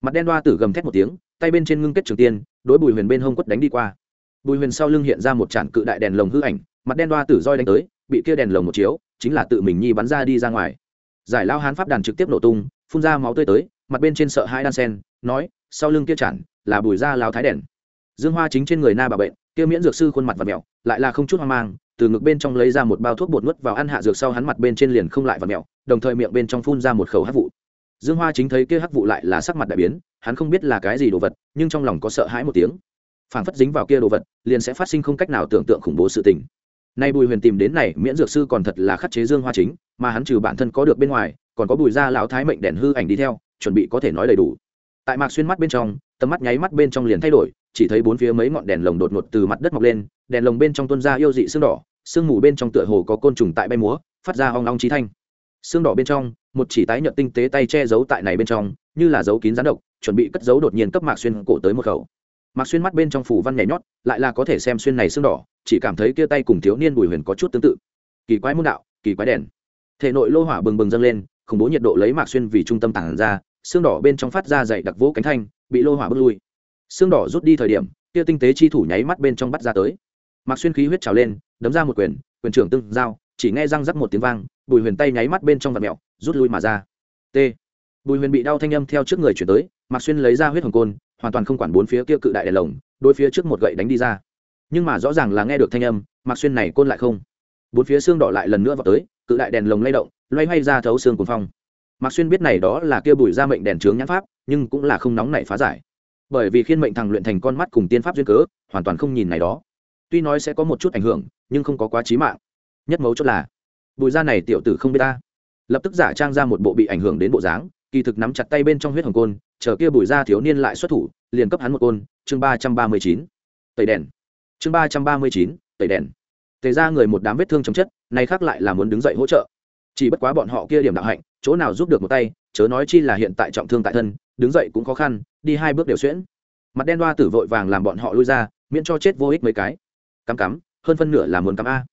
Mặt đen đoa tử gầm thét một tiếng, tay bên trên ngưng kết trường tiên, đối bùi huyền bên hông quất đánh đi qua bùi huyền sau lưng hiện ra một tràn cự đại đèn lồng hư ảnh, mặt đen đoa tử roi đánh tới, bị kia đèn lồng một chiếu, chính là tự mình nhi bắn ra đi ra ngoài. Giải lao hán pháp đàn trực tiếp nổ tung, phun ra máu tươi tới, mặt bên trên sợ hai đan sen, nói, sau lưng kia chản là bùi ra lao thái đèn. Dương hoa chính trên người na bà bệnh, kia miễn dược sư khuôn mặt và mẹo, lại là không chút hoang mang, từ ngực bên trong lấy ra một bao thuốc bột nuốt vào ăn hạ dược sau hắn mặt bên trên liền không lại và mẹo, đồng thời miệng bên trong phun ra một khẩu hắc vụ. Dương hoa chính thấy kia hắc vụ lại là sắc mặt đại biến, hắn không biết là cái gì đồ vật, nhưng trong lòng có sợ hãi một tiếng phảng phất dính vào kia đồ vật, liền sẽ phát sinh không cách nào tưởng tượng khủng bố sự tình. Nay bùi huyền tìm đến này miễn dược sư còn thật là khắc chế dương hoa chính, mà hắn trừ bản thân có được bên ngoài, còn có bùi gia lão thái mệnh đèn hư ảnh đi theo, chuẩn bị có thể nói đầy đủ. Tại mạc xuyên mắt bên trong, tầm mắt nháy mắt bên trong liền thay đổi, chỉ thấy bốn phía mấy ngọn đèn lồng đột ngột từ mặt đất mọc lên, đèn lồng bên trong tuôn ra yêu dị xương đỏ, sương mù bên trong tựa hồ có côn trùng tại bay múa, phát ra hoang long trí thanh. Xương đỏ bên trong, một chỉ tái nhợt tinh tế tay che giấu tại này bên trong, như là dấu kín rắn độc, chuẩn bị cất giấu đột nhiên cấp mạc xuyên cổ tới một khẩu mạc xuyên mắt bên trong phủ văn nhảy nhót, lại là có thể xem xuyên này xương đỏ, chỉ cảm thấy kia tay cùng thiếu niên bùi huyền có chút tương tự. Kỳ quái môn đạo, kỳ quái đèn. Thể nội lô hỏa bừng bừng dâng lên, khủng bố nhiệt độ lấy mạc xuyên vì trung tâm tản ra, xương đỏ bên trong phát ra dày đặc vỗ cánh thanh, bị lô hỏa bước lui. Xương đỏ rút đi thời điểm, kia tinh tế chi thủ nháy mắt bên trong bắt ra tới. Mạc xuyên khí huyết trào lên, đấm ra một quyền quyền trưởng tương giao, chỉ nghe răng rắc một tiếng vang, bùi huyền tay nháy mắt bên trong vật mẹo, rút lui mà ra. T bùi huyền bị đau thanh âm theo trước người chuyển tới, mạc xuyên lấy ra huyết hồng côn, hoàn toàn không quản bốn phía kia cự đại đèn lồng đôi phía trước một gậy đánh đi ra. Nhưng mà rõ ràng là nghe được thanh âm, mạc xuyên này côn lại không. Bốn phía xương đỏ lại lần nữa vào tới, cự đại đèn lồng lay động, loay hoay ra thấu xương cuồng phong. Mạc xuyên biết này đó là kia bùi ra mệnh đèn trướng nhãn pháp, nhưng cũng là không nóng nảy phá giải. Bởi vì khiên mệnh thằng luyện thành con mắt cùng tiên pháp duyên cớ, hoàn toàn không nhìn này đó. Tuy nói sẽ có một chút ảnh hưởng, nhưng không có quá trí mạng. Nhất mấu chốt là, bùi ra này tiểu tử không biết ta. Lập tức giả trang ra một bộ bị ảnh hưởng đến bộ dáng kỳ thực nắm chặt tay bên trong huyết hồng côn, chờ kia bùi ra thiếu niên lại xuất thủ, liền cấp hắn một côn, chương ba trăm ba mươi chín, tẩy đèn. Chương ba trăm ba mươi chín, tẩy đèn. Tề ra người một đám vết thương chấm chất, này khác lại là muốn đứng dậy hỗ trợ. Chỉ bất quá bọn họ kia điểm đạo hạnh, chỗ nào giúp được một tay, chớ nói chi là hiện tại trọng thương tại thân, đứng dậy cũng khó khăn, đi hai bước đều xuyễn. Mặt đen đoa tử vội vàng làm bọn họ lui ra, miễn cho chết vô ích mấy cái. Cắm cắm, hơn phân nửa là muốn cắm a.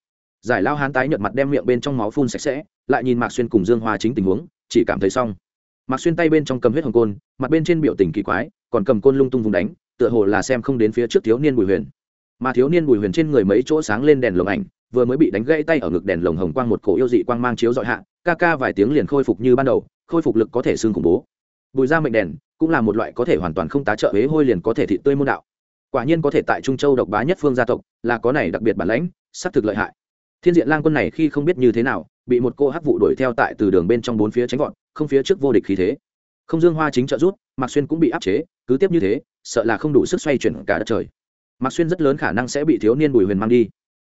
Giải lao hán tái nhợt mặt đem miệng bên trong máu phun sạch sẽ, lại nhìn mạc xuyên cùng dương hoa chính tình huống, chỉ cảm thấy xong mặc xuyên tay bên trong cầm huyết hồng côn, mặt bên trên biểu tình kỳ quái, còn cầm côn lung tung vùng đánh, tựa hồ là xem không đến phía trước thiếu niên bùi huyền. Mà thiếu niên bùi huyền trên người mấy chỗ sáng lên đèn lồng ảnh, vừa mới bị đánh gãy tay ở ngực đèn lồng hồng quang một cổ yêu dị quang mang chiếu dọi hạ, ca ca vài tiếng liền khôi phục như ban đầu, khôi phục lực có thể xương khủng bố. Bùi ra mệnh đèn, cũng là một loại có thể hoàn toàn không tá trợ huế hôi liền có thể thị tươi môn đạo. Quả nhiên có thể tại trung châu độc bá nhất phương gia tộc, là có này đặc biệt bản lãnh xác thực lợi hại. Thiên diện lang quân này khi không biết như thế nào, bị một cô hắc vụ đuổi theo tại từ đường bên trong bốn phía tránh gọn không phía trước vô địch khí thế. Không dương hoa chính trợ rút, mạc xuyên cũng bị áp chế, cứ tiếp như thế, sợ là không đủ sức xoay chuyển cả đất trời. Mạc xuyên rất lớn khả năng sẽ bị thiếu niên bùi huyền mang đi.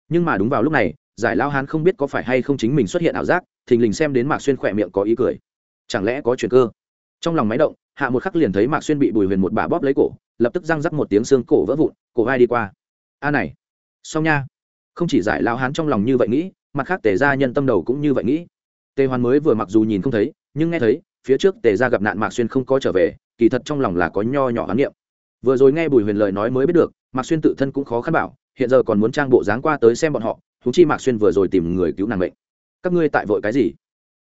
Nhưng mà đúng vào lúc này, giải lao hán không biết có phải hay không chính mình xuất hiện ảo giác, thình lình xem đến mạc xuyên khỏe miệng có ý cười. Chẳng lẽ có chuyện cơ? Trong lòng máy động, hạ một khắc liền thấy mạc xuyên bị bùi huyền một bà bóp lấy cổ, lập tức răng rắc một tiếng xương cổ vỡ vụn, cổ vai đi qua. A này, xong nha. Không chỉ giải lao hán trong lòng như vậy nghĩ, mặt khác tề ra nhân tâm đầu cũng như vậy nghĩ. Tề hoàn mới vừa mặc dù nhìn không thấy nhưng nghe thấy, phía trước tề ra gặp nạn mạc xuyên không có trở về, kỳ thật trong lòng là có nho nhỏ khám niệm. Vừa rồi nghe bùi huyền lời nói mới biết được, mạc xuyên tự thân cũng khó khăn bảo, hiện giờ còn muốn trang bộ dáng qua tới xem bọn họ thú chi mạc xuyên vừa rồi tìm người cứu nàng mệnh. Các ngươi tại vội cái gì?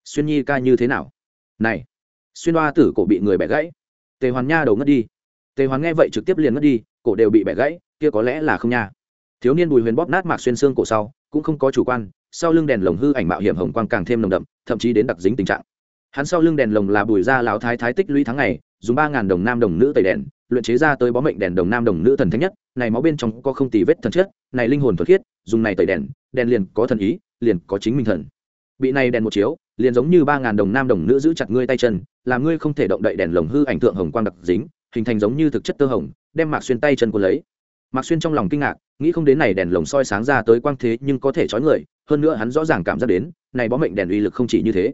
Xuyên nhi ca như thế nào? Này, xuyên đoa tử cổ bị người bẻ gãy. Tề hoàn nha đầu ngất đi. Tề hoàn nghe vậy trực tiếp liền ngất đi, cổ đều bị bẻ gãy, kia có lẽ là không nha. Thiếu niên bùi huyền bóp nát mạc xuyên xương cổ sau, cũng không có chủ quan, sau lưng đèn lồng hư ảnh mạo hiểm hồng quang càng thêm nồng đậm, thậm chí đến đặc dính tình trạng hắn sau lưng đèn lồng là bùi ra lão thái thái tích lũy tháng ngày, dùng ba ngàn đồng nam đồng nữ tẩy đèn, luyện chế ra tới bó mệnh đèn đồng nam đồng nữ thần thánh nhất, này máu bên trong có không tì vết thần chất, này linh hồn thuật khiết, dùng này tẩy đèn đèn liền có thần ý, liền có chính minh thần. Bị này đèn một chiếu, liền giống như ba ngàn đồng nam đồng nữ giữ chặt ngươi tay chân, làm ngươi không thể động đậy đèn lồng hư ảnh tượng hồng quang đặc dính, hình thành giống như thực chất tơ hồng, đem mạc xuyên tay chân cuốn lấy. Mạc xuyên trong lòng kinh ngạc, nghĩ không đến này đèn lồng soi sáng ra tới quang thế nhưng có thể trói người, hơn nữa hắn rõ ràng cảm giác đến, này bó mệnh đèn uy lực không chỉ như thế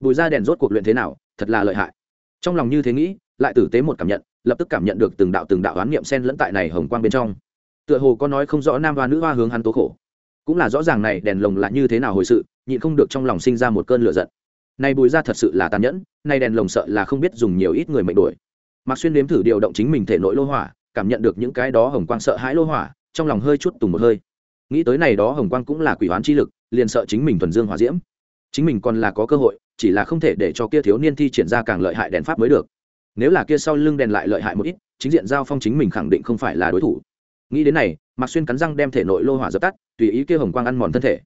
bùi ra đèn rốt cuộc luyện thế nào, thật là lợi hại. Trong lòng như thế nghĩ, lại tử tế một cảm nhận, lập tức cảm nhận được từng đạo từng đạo oán niệm sen lẫn tại này hồng quang bên trong. Tựa hồ có nói không rõ nam hoa nữ hoa hướng hắn tố khổ. Cũng là rõ ràng này đèn lồng là như thế nào hồi sự, nhịn không được trong lòng sinh ra một cơn lửa giận. Này bùi ra thật sự là tàn nhẫn, này đèn lồng sợ là không biết dùng nhiều ít người mệnh đuổi. Mạc xuyên nếm thử điều động chính mình thể nội lô hỏa, cảm nhận được những cái đó hồng quang sợ hãi lô hỏa, trong lòng hơi chút tùng một hơi. Nghĩ tới này đó hồng quang cũng là quỷ hoán chi lực, liền sợ chính mình thuần dương hỏa diễm. Chính mình còn là có cơ hội chỉ là không thể để cho kia thiếu niên thi triển ra càng lợi hại đèn pháp mới được. Nếu là kia sau lưng đèn lại lợi hại một ít, chính diện giao phong chính mình khẳng định không phải là đối thủ. Nghĩ đến này, mạc xuyên cắn răng đem thể nội lô hỏa dập tắt, tùy ý kia hồng quang ăn mòn thân thể.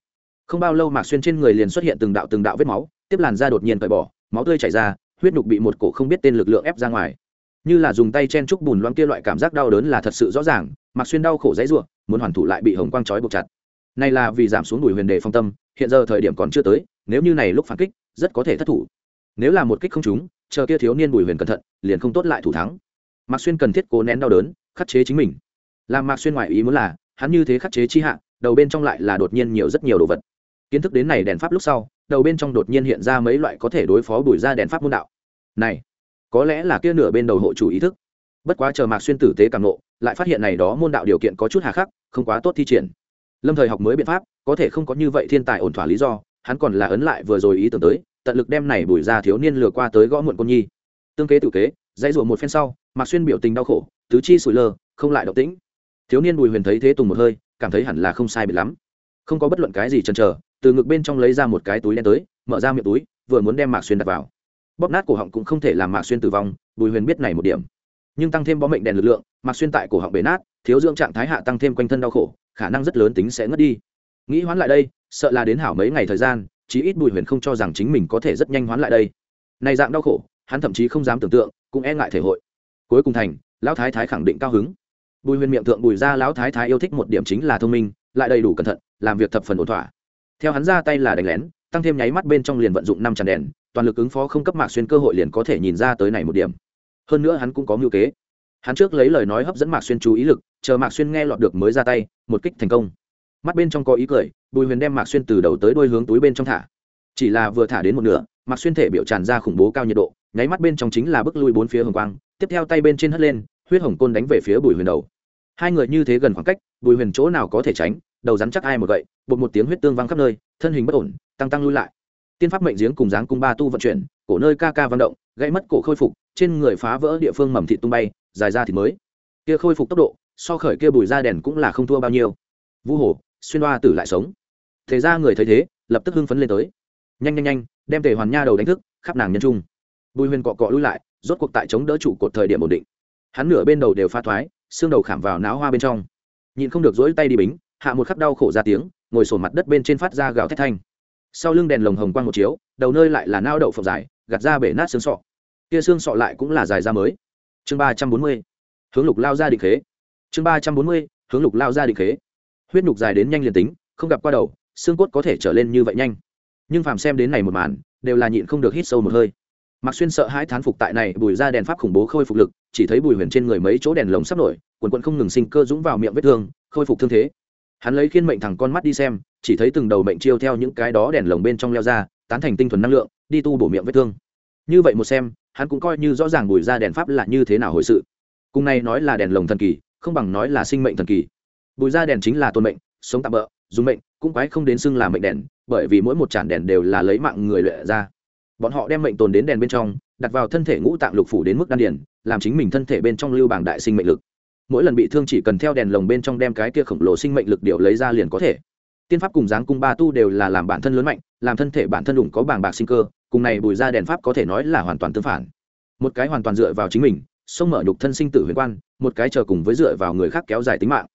Không bao lâu mạc xuyên trên người liền xuất hiện từng đạo từng đạo vết máu, tiếp làn da đột nhiên cởi bỏ, máu tươi chảy ra, huyết nhục bị một cổ không biết tên lực lượng ép ra ngoài. Như là dùng tay chen trúc bùn loãng kia loại cảm giác đau đớn là thật sự rõ ràng, mạc xuyên đau khổ dãy ruộng muốn hoàn thủ lại bị hồng quang trói buộc chặt. Này là vì giảm xuống đùi huyền đề phong tâm, hiện giờ thời điểm còn chưa tới, nếu như này lúc phản kích rất có thể thất thủ. Nếu là một kích không trúng, chờ kia thiếu niên bùi huyền cẩn thận, liền không tốt lại thủ thắng. Mạc xuyên cần thiết cố nén đau đớn, khắc chế chính mình. Làm mạc xuyên ngoại ý muốn là, hắn như thế khắc chế chi hạ, đầu bên trong lại là đột nhiên nhiều rất nhiều đồ vật. Kiến thức đến này đèn pháp lúc sau, đầu bên trong đột nhiên hiện ra mấy loại có thể đối phó bùi ra đèn pháp môn đạo. Này, có lẽ là kia nửa bên đầu hộ chủ ý thức. Bất quá chờ mạc xuyên tử tế càng nộ lại phát hiện này đó môn đạo điều kiện có chút hà khắc, không quá tốt thi triển. Lâm thời học mới biện pháp, có thể không có như vậy thiên tài ổn thỏa lý do, hắn còn là ấn lại vừa rồi ý tưởng tới tận lực đem này bùi ra thiếu niên lừa qua tới gõ muộn con nhi. Tương kế tự kế, dãy rủa một phen sau, mạc xuyên biểu tình đau khổ, tứ chi sủi lơ, không lại động tĩnh. Thiếu niên bùi huyền thấy thế tùng một hơi, cảm thấy hẳn là không sai biệt lắm. Không có bất luận cái gì chần chờ, từ ngực bên trong lấy ra một cái túi đen tới, mở ra miệng túi, vừa muốn đem mạc xuyên đặt vào. Bóp nát cổ họng cũng không thể làm mạc xuyên tử vong, bùi huyền biết này một điểm. Nhưng tăng thêm bó mệnh đèn lực lượng, mạc xuyên tại cổ họng bể nát, thiếu dưỡng trạng thái hạ tăng thêm quanh thân đau khổ, khả năng rất lớn tính sẽ ngất đi. Nghĩ hoán lại đây, sợ là đến hảo mấy ngày thời gian chí ít bùi huyền không cho rằng chính mình có thể rất nhanh hoán lại đây. Này dạng đau khổ, hắn thậm chí không dám tưởng tượng, cũng e ngại thể hội. Cuối cùng thành, lão thái thái khẳng định cao hứng. Bùi huyền miệng thượng bùi ra, lão thái thái yêu thích một điểm chính là thông minh, lại đầy đủ cẩn thận, làm việc thập phần ổn thỏa. Theo hắn ra tay là đánh lén, tăng thêm nháy mắt bên trong liền vận dụng năm tràn đèn, toàn lực ứng phó không cấp mạc xuyên cơ hội liền có thể nhìn ra tới này một điểm. Hơn nữa hắn cũng có mưu kế. Hắn trước lấy lời nói hấp dẫn mạc xuyên chú ý lực, chờ mạc xuyên nghe lọt được mới ra tay, một kích thành công mắt bên trong có ý cười, bùi huyền đem mạc xuyên từ đầu tới đuôi hướng túi bên trong thả. Chỉ là vừa thả đến một nửa, mạc xuyên thể biểu tràn ra khủng bố cao nhiệt độ, nháy mắt bên trong chính là bước lui bốn phía hồng quang, tiếp theo tay bên trên hất lên, huyết hồng côn đánh về phía bùi huyền đầu. Hai người như thế gần khoảng cách, bùi huyền chỗ nào có thể tránh, đầu rắn chắc ai một gậy, bột một tiếng huyết tương văng khắp nơi, thân hình bất ổn, tăng tăng lui lại. Tiên pháp mệnh giếng cùng dáng cung ba tu vận chuyển, cổ nơi ca ca vận động, gãy mất cổ khôi phục, trên người phá vỡ địa phương mầm thịt tung bay, dài ra thì mới. Kia khôi phục tốc độ, so khởi kia bùi ra đèn cũng là không thua bao nhiêu. Vu hồ xuyên đoa tử lại sống. Thế ra người thấy thế, lập tức hưng phấn lên tới. Nhanh nhanh nhanh, đem tề hoàn nha đầu đánh thức, khắp nàng nhân trung. Bùi huyền cọ cọ lui lại, rốt cuộc tại chống đỡ trụ cột thời điểm ổn định. Hắn nửa bên đầu đều pha thoái, xương đầu khảm vào náo hoa bên trong. Nhịn không được dỗi tay đi bính, hạ một khắc đau khổ ra tiếng, ngồi sổ mặt đất bên trên phát ra gào thét thanh. Sau lưng đèn lồng hồng quang một chiếu, đầu nơi lại là nao đậu phộng dài, gạt ra bể nát xương sọ. Kia xương sọ lại cũng là dài ra mới. Chương ba trăm bốn mươi, hướng lục lao ra định khế. Chương ba trăm bốn mươi, hướng lục lao ra định khế huyết nhục dài đến nhanh liền tính không gặp qua đầu xương cốt có thể trở lên như vậy nhanh nhưng phàm xem đến này một màn đều là nhịn không được hít sâu một hơi Mạc Xuyên sợ hãi thán phục tại này bùi ra đèn pháp khủng bố khôi phục lực, chỉ thấy bùi huyền trên người mấy chỗ đèn lồng sắp nổi, quần quận không ngừng sinh cơ dũng vào miệng vết thương, khôi phục thương thế. Hắn lấy khiên mệnh thẳng con mắt đi xem, chỉ thấy từng đầu mệnh chiêu theo những cái đó đèn lồng bên trong leo ra, tán thành tinh thuần năng lượng, đi tu bổ miệng vết thương. Như vậy một xem, hắn cũng coi như rõ ràng bùi ra đèn pháp là như thế nào hồi sự. Cùng này nói là đèn lồng thần kỳ, không bằng nói là sinh mệnh thần kỳ. Bùi ra đèn chính là tôn mệnh, sống tạm bỡ, dùng mệnh, cũng quái không đến xưng là mệnh đèn, bởi vì mỗi một tràn đèn đều là lấy mạng người luyện ra. Bọn họ đem mệnh tồn đến đèn bên trong đặt vào thân thể ngũ tạng lục phủ đến mức đan điển làm chính mình thân thể bên trong lưu bảng đại sinh mệnh lực. Mỗi lần bị thương chỉ cần theo đèn lồng bên trong đem cái kia khổng lồ sinh mệnh lực điệu lấy ra liền có thể. Tiên pháp cùng dáng cung ba tu đều là làm bản thân lớn mạnh làm thân thể bản thân đủng có bảng bạc sinh cơ cùng này bùi ra đèn pháp có thể nói là hoàn toàn tương phản. Một cái hoàn toàn dựa vào chính mình sông mở nhục thân sinh tử huyền quan một cái chờ cùng với dựa vào người khác kéo dài tính mạng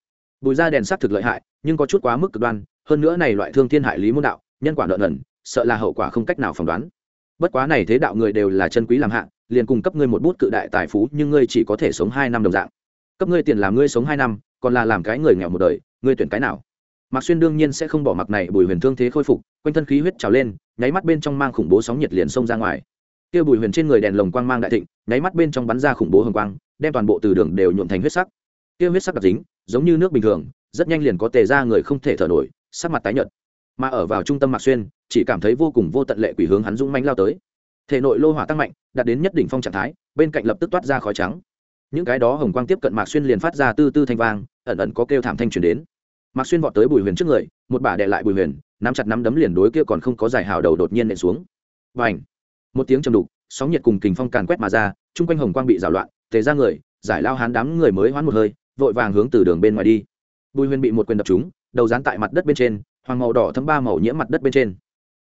bùi ra đèn sắc thực lợi hại, nhưng có chút quá mức cực đoan, hơn nữa này loại thương thiên hại lý môn đạo, nhân quả nợ nần, sợ là hậu quả không cách nào phỏng đoán. Bất quá này thế đạo người đều là chân quý làm hạ, liền cung cấp ngươi một bút cự đại tài phú, nhưng ngươi chỉ có thể sống hai năm đồng dạng. Cấp ngươi tiền làm ngươi sống hai năm, còn là làm cái người nghèo một đời, ngươi tuyển cái nào? Mạc xuyên đương nhiên sẽ không bỏ mặc này, bùi huyền thương thế khôi phục, quanh thân khí huyết trào lên, nháy mắt bên trong mang khủng bố sóng nhiệt liền xông ra ngoài. Kia bùi huyền trên người đèn lồng quang mang đại thịnh, nháy mắt bên trong bắn ra khủng bố hồng quang, đem toàn bộ từ đường đều nhuộm thành huyết sắc. Kia huyết sắc đặc dính giống như nước bình thường, rất nhanh liền có tề ra người không thể thở nổi, sắc mặt tái nhợt. Mà ở vào trung tâm mạc xuyên, chỉ cảm thấy vô cùng vô tận lệ quỷ hướng hắn dũng manh lao tới. Thể nội lô hỏa tăng mạnh, đạt đến nhất đỉnh phong trạng thái, bên cạnh lập tức toát ra khói trắng. Những cái đó hồng quang tiếp cận mạc xuyên liền phát ra tư tư thanh vang, ẩn ẩn có kêu thảm thanh truyền đến. Mạc xuyên vọt tới bùi huyền trước người, một bà đệ lại bùi huyền, nắm chặt nắm đấm liền đối kia còn không có giải hào đầu đột nhiên nện xuống. Và ảnh một tiếng trầm đục, sóng nhiệt cùng kình phong càn quét mà ra, chung quanh hồng quang bị rào loạn, tề ra người, giải lao hán đám người mới hoán một hơi vội vàng hướng từ đường bên ngoài đi. Bùi huyền bị một quyền đập trúng, đầu dán tại mặt đất bên trên, hoàng màu đỏ thấm ba màu nhiễm mặt đất bên trên.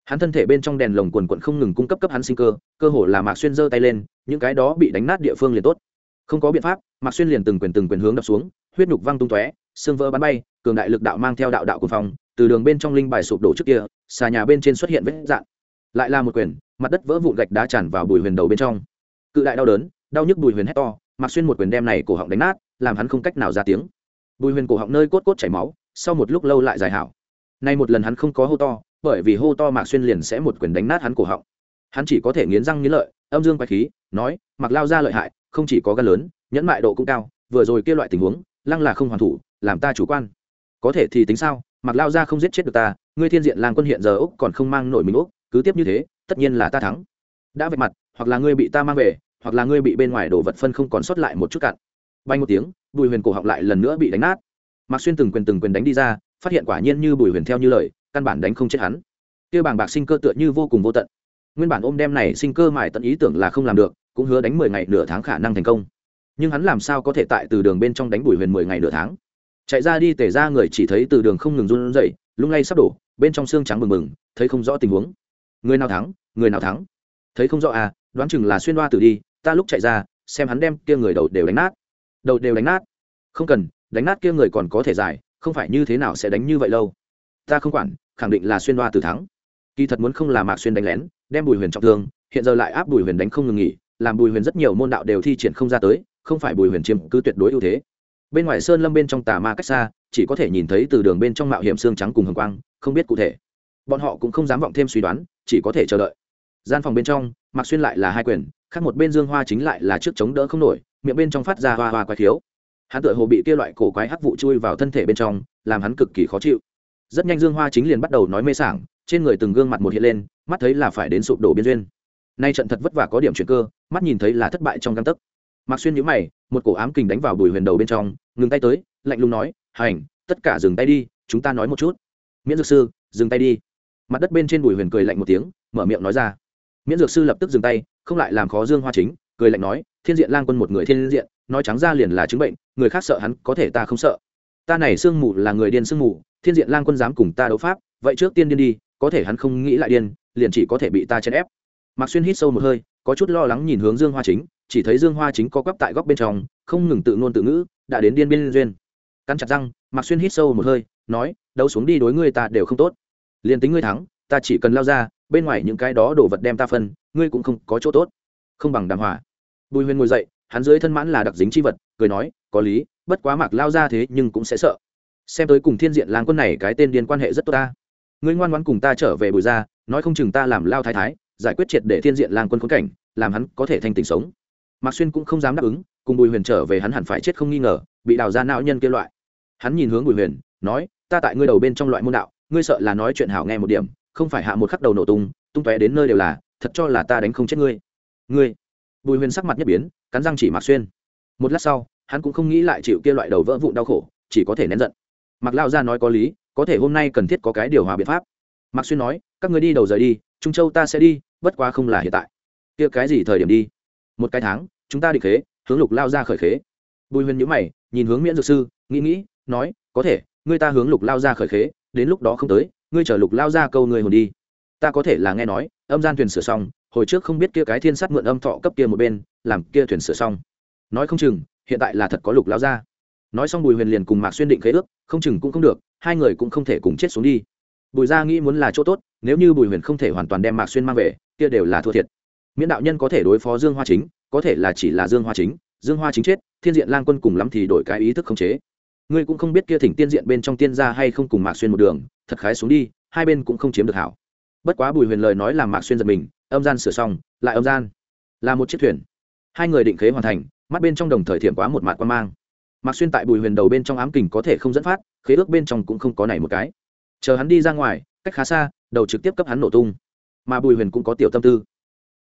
Hắn thân thể bên trong đèn lồng quần quận không ngừng cung cấp cấp hắn sinh cơ cơ hồ là mạc xuyên giơ tay lên, những cái đó bị đánh nát địa phương liền tốt. Không có biện pháp, mạc xuyên liền từng quyền từng quyền hướng đập xuống, huyết nhục văng tung tóe, xương vỡ bắn bay, cường đại lực đạo mang theo đạo đạo của phòng từ đường bên trong linh bài sụp đổ trước kia, xà nhà bên trên xuất hiện vết dạn lại là một quyền, mặt đất vỡ vụn gạch đá tràn vào bùi huyền đầu bên trong. Cự đại đau đớn, đau nhức bùi huyền hét to mạc xuyên một quyền đem này cổ họng đánh nát, làm hắn không cách nào ra tiếng. Bùi huyền cổ họng nơi cốt cốt chảy máu, sau một lúc lâu lại dài hảo. Nay một lần hắn không có hô to, bởi vì hô to mạc xuyên liền sẽ một quyền đánh nát hắn cổ họng. Hắn chỉ có thể nghiến răng nghiến lợi, âm dương quay khí, nói mặc lao ra lợi hại, không chỉ có gan lớn, nhẫn mại độ cũng cao, vừa rồi kia loại tình huống, lăng là không hoàn thủ, làm ta chủ quan. Có thể thì tính sao? Mặc lao ra không giết chết được ta, ngươi thiên diện làng quân hiện giờ úc còn không mang nổi mình úc, cứ tiếp như thế, tất nhiên là ta thắng. Đã vạch mặt, hoặc là ngươi bị ta mang về hoặc là ngươi bị bên ngoài đồ vật phân không còn sót lại một chút cặn. Bay một tiếng, bùi huyền cổ họng lại lần nữa bị đánh nát. Mạc xuyên từng quyền từng quyền đánh đi ra, phát hiện quả nhiên như bùi huyền theo như lời, căn bản đánh không chết hắn. Kia bảng bạc sinh cơ tựa như vô cùng vô tận. Nguyên bản ôm đem này sinh cơ mải tận ý tưởng là không làm được, cũng hứa đánh mười ngày nửa tháng khả năng thành công. Nhưng hắn làm sao có thể tại từ đường bên trong đánh bùi huyền mười ngày nửa tháng? Chạy ra đi tể ra người chỉ thấy từ đường không ngừng run rẩy, lung lay sắp đổ, bên trong xương trắng bừng bừng, thấy không rõ tình huống. Người nào thắng, người nào thắng? Thấy không rõ à đoán chừng là xuyên đoa tử đi ta lúc chạy ra, xem hắn đem kia người đầu đều đánh nát. Đầu đều đánh nát. Không cần, đánh nát kia người còn có thể giải, không phải như thế nào sẽ đánh như vậy lâu. Ta không quản, khẳng định là xuyên đoa từ thắng. Kỳ thật muốn không là mạc xuyên đánh lén, đem bùi huyền trọng thương, hiện giờ lại áp bùi huyền đánh không ngừng nghỉ, làm bùi huyền rất nhiều môn đạo đều thi triển không ra tới, không phải bùi huyền chiếm cứ tuyệt đối ưu thế. Bên ngoài sơn lâm bên trong tà ma cách xa, chỉ có thể nhìn thấy từ đường bên trong mạo hiểm xương trắng cùng hồng quang, không biết cụ thể. Bọn họ cũng không dám vọng thêm suy đoán, chỉ có thể chờ đợi. Gian phòng bên trong, mạc xuyên lại là hai quyền khác một bên dương hoa chính lại là trước chống đỡ không nổi, miệng bên trong phát ra hoa hoa quái thiếu hắn tựa hồ bị kia loại cổ quái hắc vụ chui vào thân thể bên trong, làm hắn cực kỳ khó chịu. Rất nhanh dương hoa chính liền bắt đầu nói mê sảng, trên người từng gương mặt một hiện lên, mắt thấy là phải đến sụp đổ biên duyên. Nay trận thật vất vả có điểm chuyển cơ, mắt nhìn thấy là thất bại trong găng tấc. Mạc xuyên nhíu mày, một cổ ám kình đánh vào bùi huyền đầu bên trong, ngừng tay tới, lạnh lùng nói, hành, tất cả dừng tay đi, chúng ta nói một chút. Miễn dược sư, dừng tay đi. Mặt đất bên trên bùi huyền cười lạnh một tiếng, mở miệng nói ra miễn dược sư lập tức dừng tay, không lại làm khó dương hoa chính, cười lạnh nói, thiên diện lang quân một người thiên diện, nói trắng ra liền là chứng bệnh, người khác sợ hắn, có thể ta không sợ. Ta này sương mù là người điên sương mù, thiên diện lang quân dám cùng ta đấu pháp, vậy trước tiên điên đi, có thể hắn không nghĩ lại điên, liền chỉ có thể bị ta chèn ép. Mạc xuyên hít sâu một hơi, có chút lo lắng nhìn hướng dương hoa chính, chỉ thấy dương hoa chính có quắp tại góc bên trong, không ngừng tự ngôn tự ngữ, đã đến điên biên duyên. Cắn chặt răng, mạc xuyên hít sâu một hơi, nói, đấu xuống đi đối ngươi ta đều không tốt. Liền tính ngươi thắng, ta chỉ cần lao ra bên ngoài những cái đó đồ vật đem ta phân, ngươi cũng không có chỗ tốt. Không bằng đàm hòa. Bùi huyền ngồi dậy, hắn dưới thân mãn là đặc dính chi vật, cười nói, có lý, bất quá mạc lao ra thế nhưng cũng sẽ sợ. Xem tới cùng thiên diện lang quân này cái tên điên quan hệ rất tốt ta. Ngươi ngoan ngoãn cùng ta trở về bùi ra nói không chừng ta làm lao thái thái, giải quyết triệt để thiên diện lang quân khốn cảnh, làm hắn có thể thành tình sống. Mạc xuyên cũng không dám đáp ứng, cùng bùi huyền trở về hắn hẳn phải chết không nghi ngờ, bị đào ra não nhân kia loại. Hắn nhìn hướng bùi huyền, nói, ta tại ngươi đầu bên trong loại môn đạo, ngươi sợ là nói chuyện hảo nghe một điểm không phải hạ một khắc đầu nổ tung tung tóe đến nơi đều là, thật cho là ta đánh không chết ngươi. Ngươi. Bùi huyền sắc mặt nhất biến, cắn răng chỉ mạc xuyên. Một lát sau, hắn cũng không nghĩ lại chịu kia loại đầu vỡ vụn đau khổ, chỉ có thể nén giận. Mặc lao ra nói có lý, có thể hôm nay cần thiết có cái điều hòa biện pháp. Mạc xuyên nói, các người đi đầu rời đi, trung châu ta sẽ đi, bất quá không là hiện tại. Kia cái gì thời điểm đi? Một cái tháng, chúng ta định khế, hướng lục lao ra khởi khế. Bùi huyền nhữ mày, nhìn hướng miễn dược sư, nghĩ nghĩ, nói, có thể, người ta hướng lục lao ra khởi khế, đến lúc đó không tới ngươi chở lục lao ra câu ngươi hồn đi. Ta có thể là nghe nói, âm gian thuyền sửa xong, hồi trước không biết kia cái thiên sát mượn âm thọ cấp kia một bên, làm kia thuyền sửa xong. Nói không chừng, hiện tại là thật có lục lao ra. Nói xong bùi huyền liền cùng mạc xuyên định khế ước, không chừng cũng không được, hai người cũng không thể cùng chết xuống đi. Bùi gia nghĩ muốn là chỗ tốt, nếu như bùi huyền không thể hoàn toàn đem mạc xuyên mang về, kia đều là thua thiệt. Miễn đạo nhân có thể đối phó dương hoa chính, có thể là chỉ là dương hoa chính, dương hoa chính chết, thiên diện lang quân cùng lắm thì đổi cái ý thức khống chế. Ngươi cũng không biết kia thỉnh tiên diện bên trong tiên gia hay không cùng mạc xuyên một đường thật khái xuống đi, hai bên cũng không chiếm được hảo. Bất quá bùi huyền lời nói làm mạc xuyên giật mình, âm gian sửa xong, lại âm gian. Là một chiếc thuyền. Hai người định khế hoàn thành, mắt bên trong đồng thời thiểm quá một mạt quan mang. Mạc xuyên tại bùi huyền đầu bên trong ám kình có thể không dẫn phát, khế ước bên trong cũng không có này một cái. Chờ hắn đi ra ngoài, cách khá xa, đầu trực tiếp cấp hắn nổ tung. Mà bùi huyền cũng có tiểu tâm tư.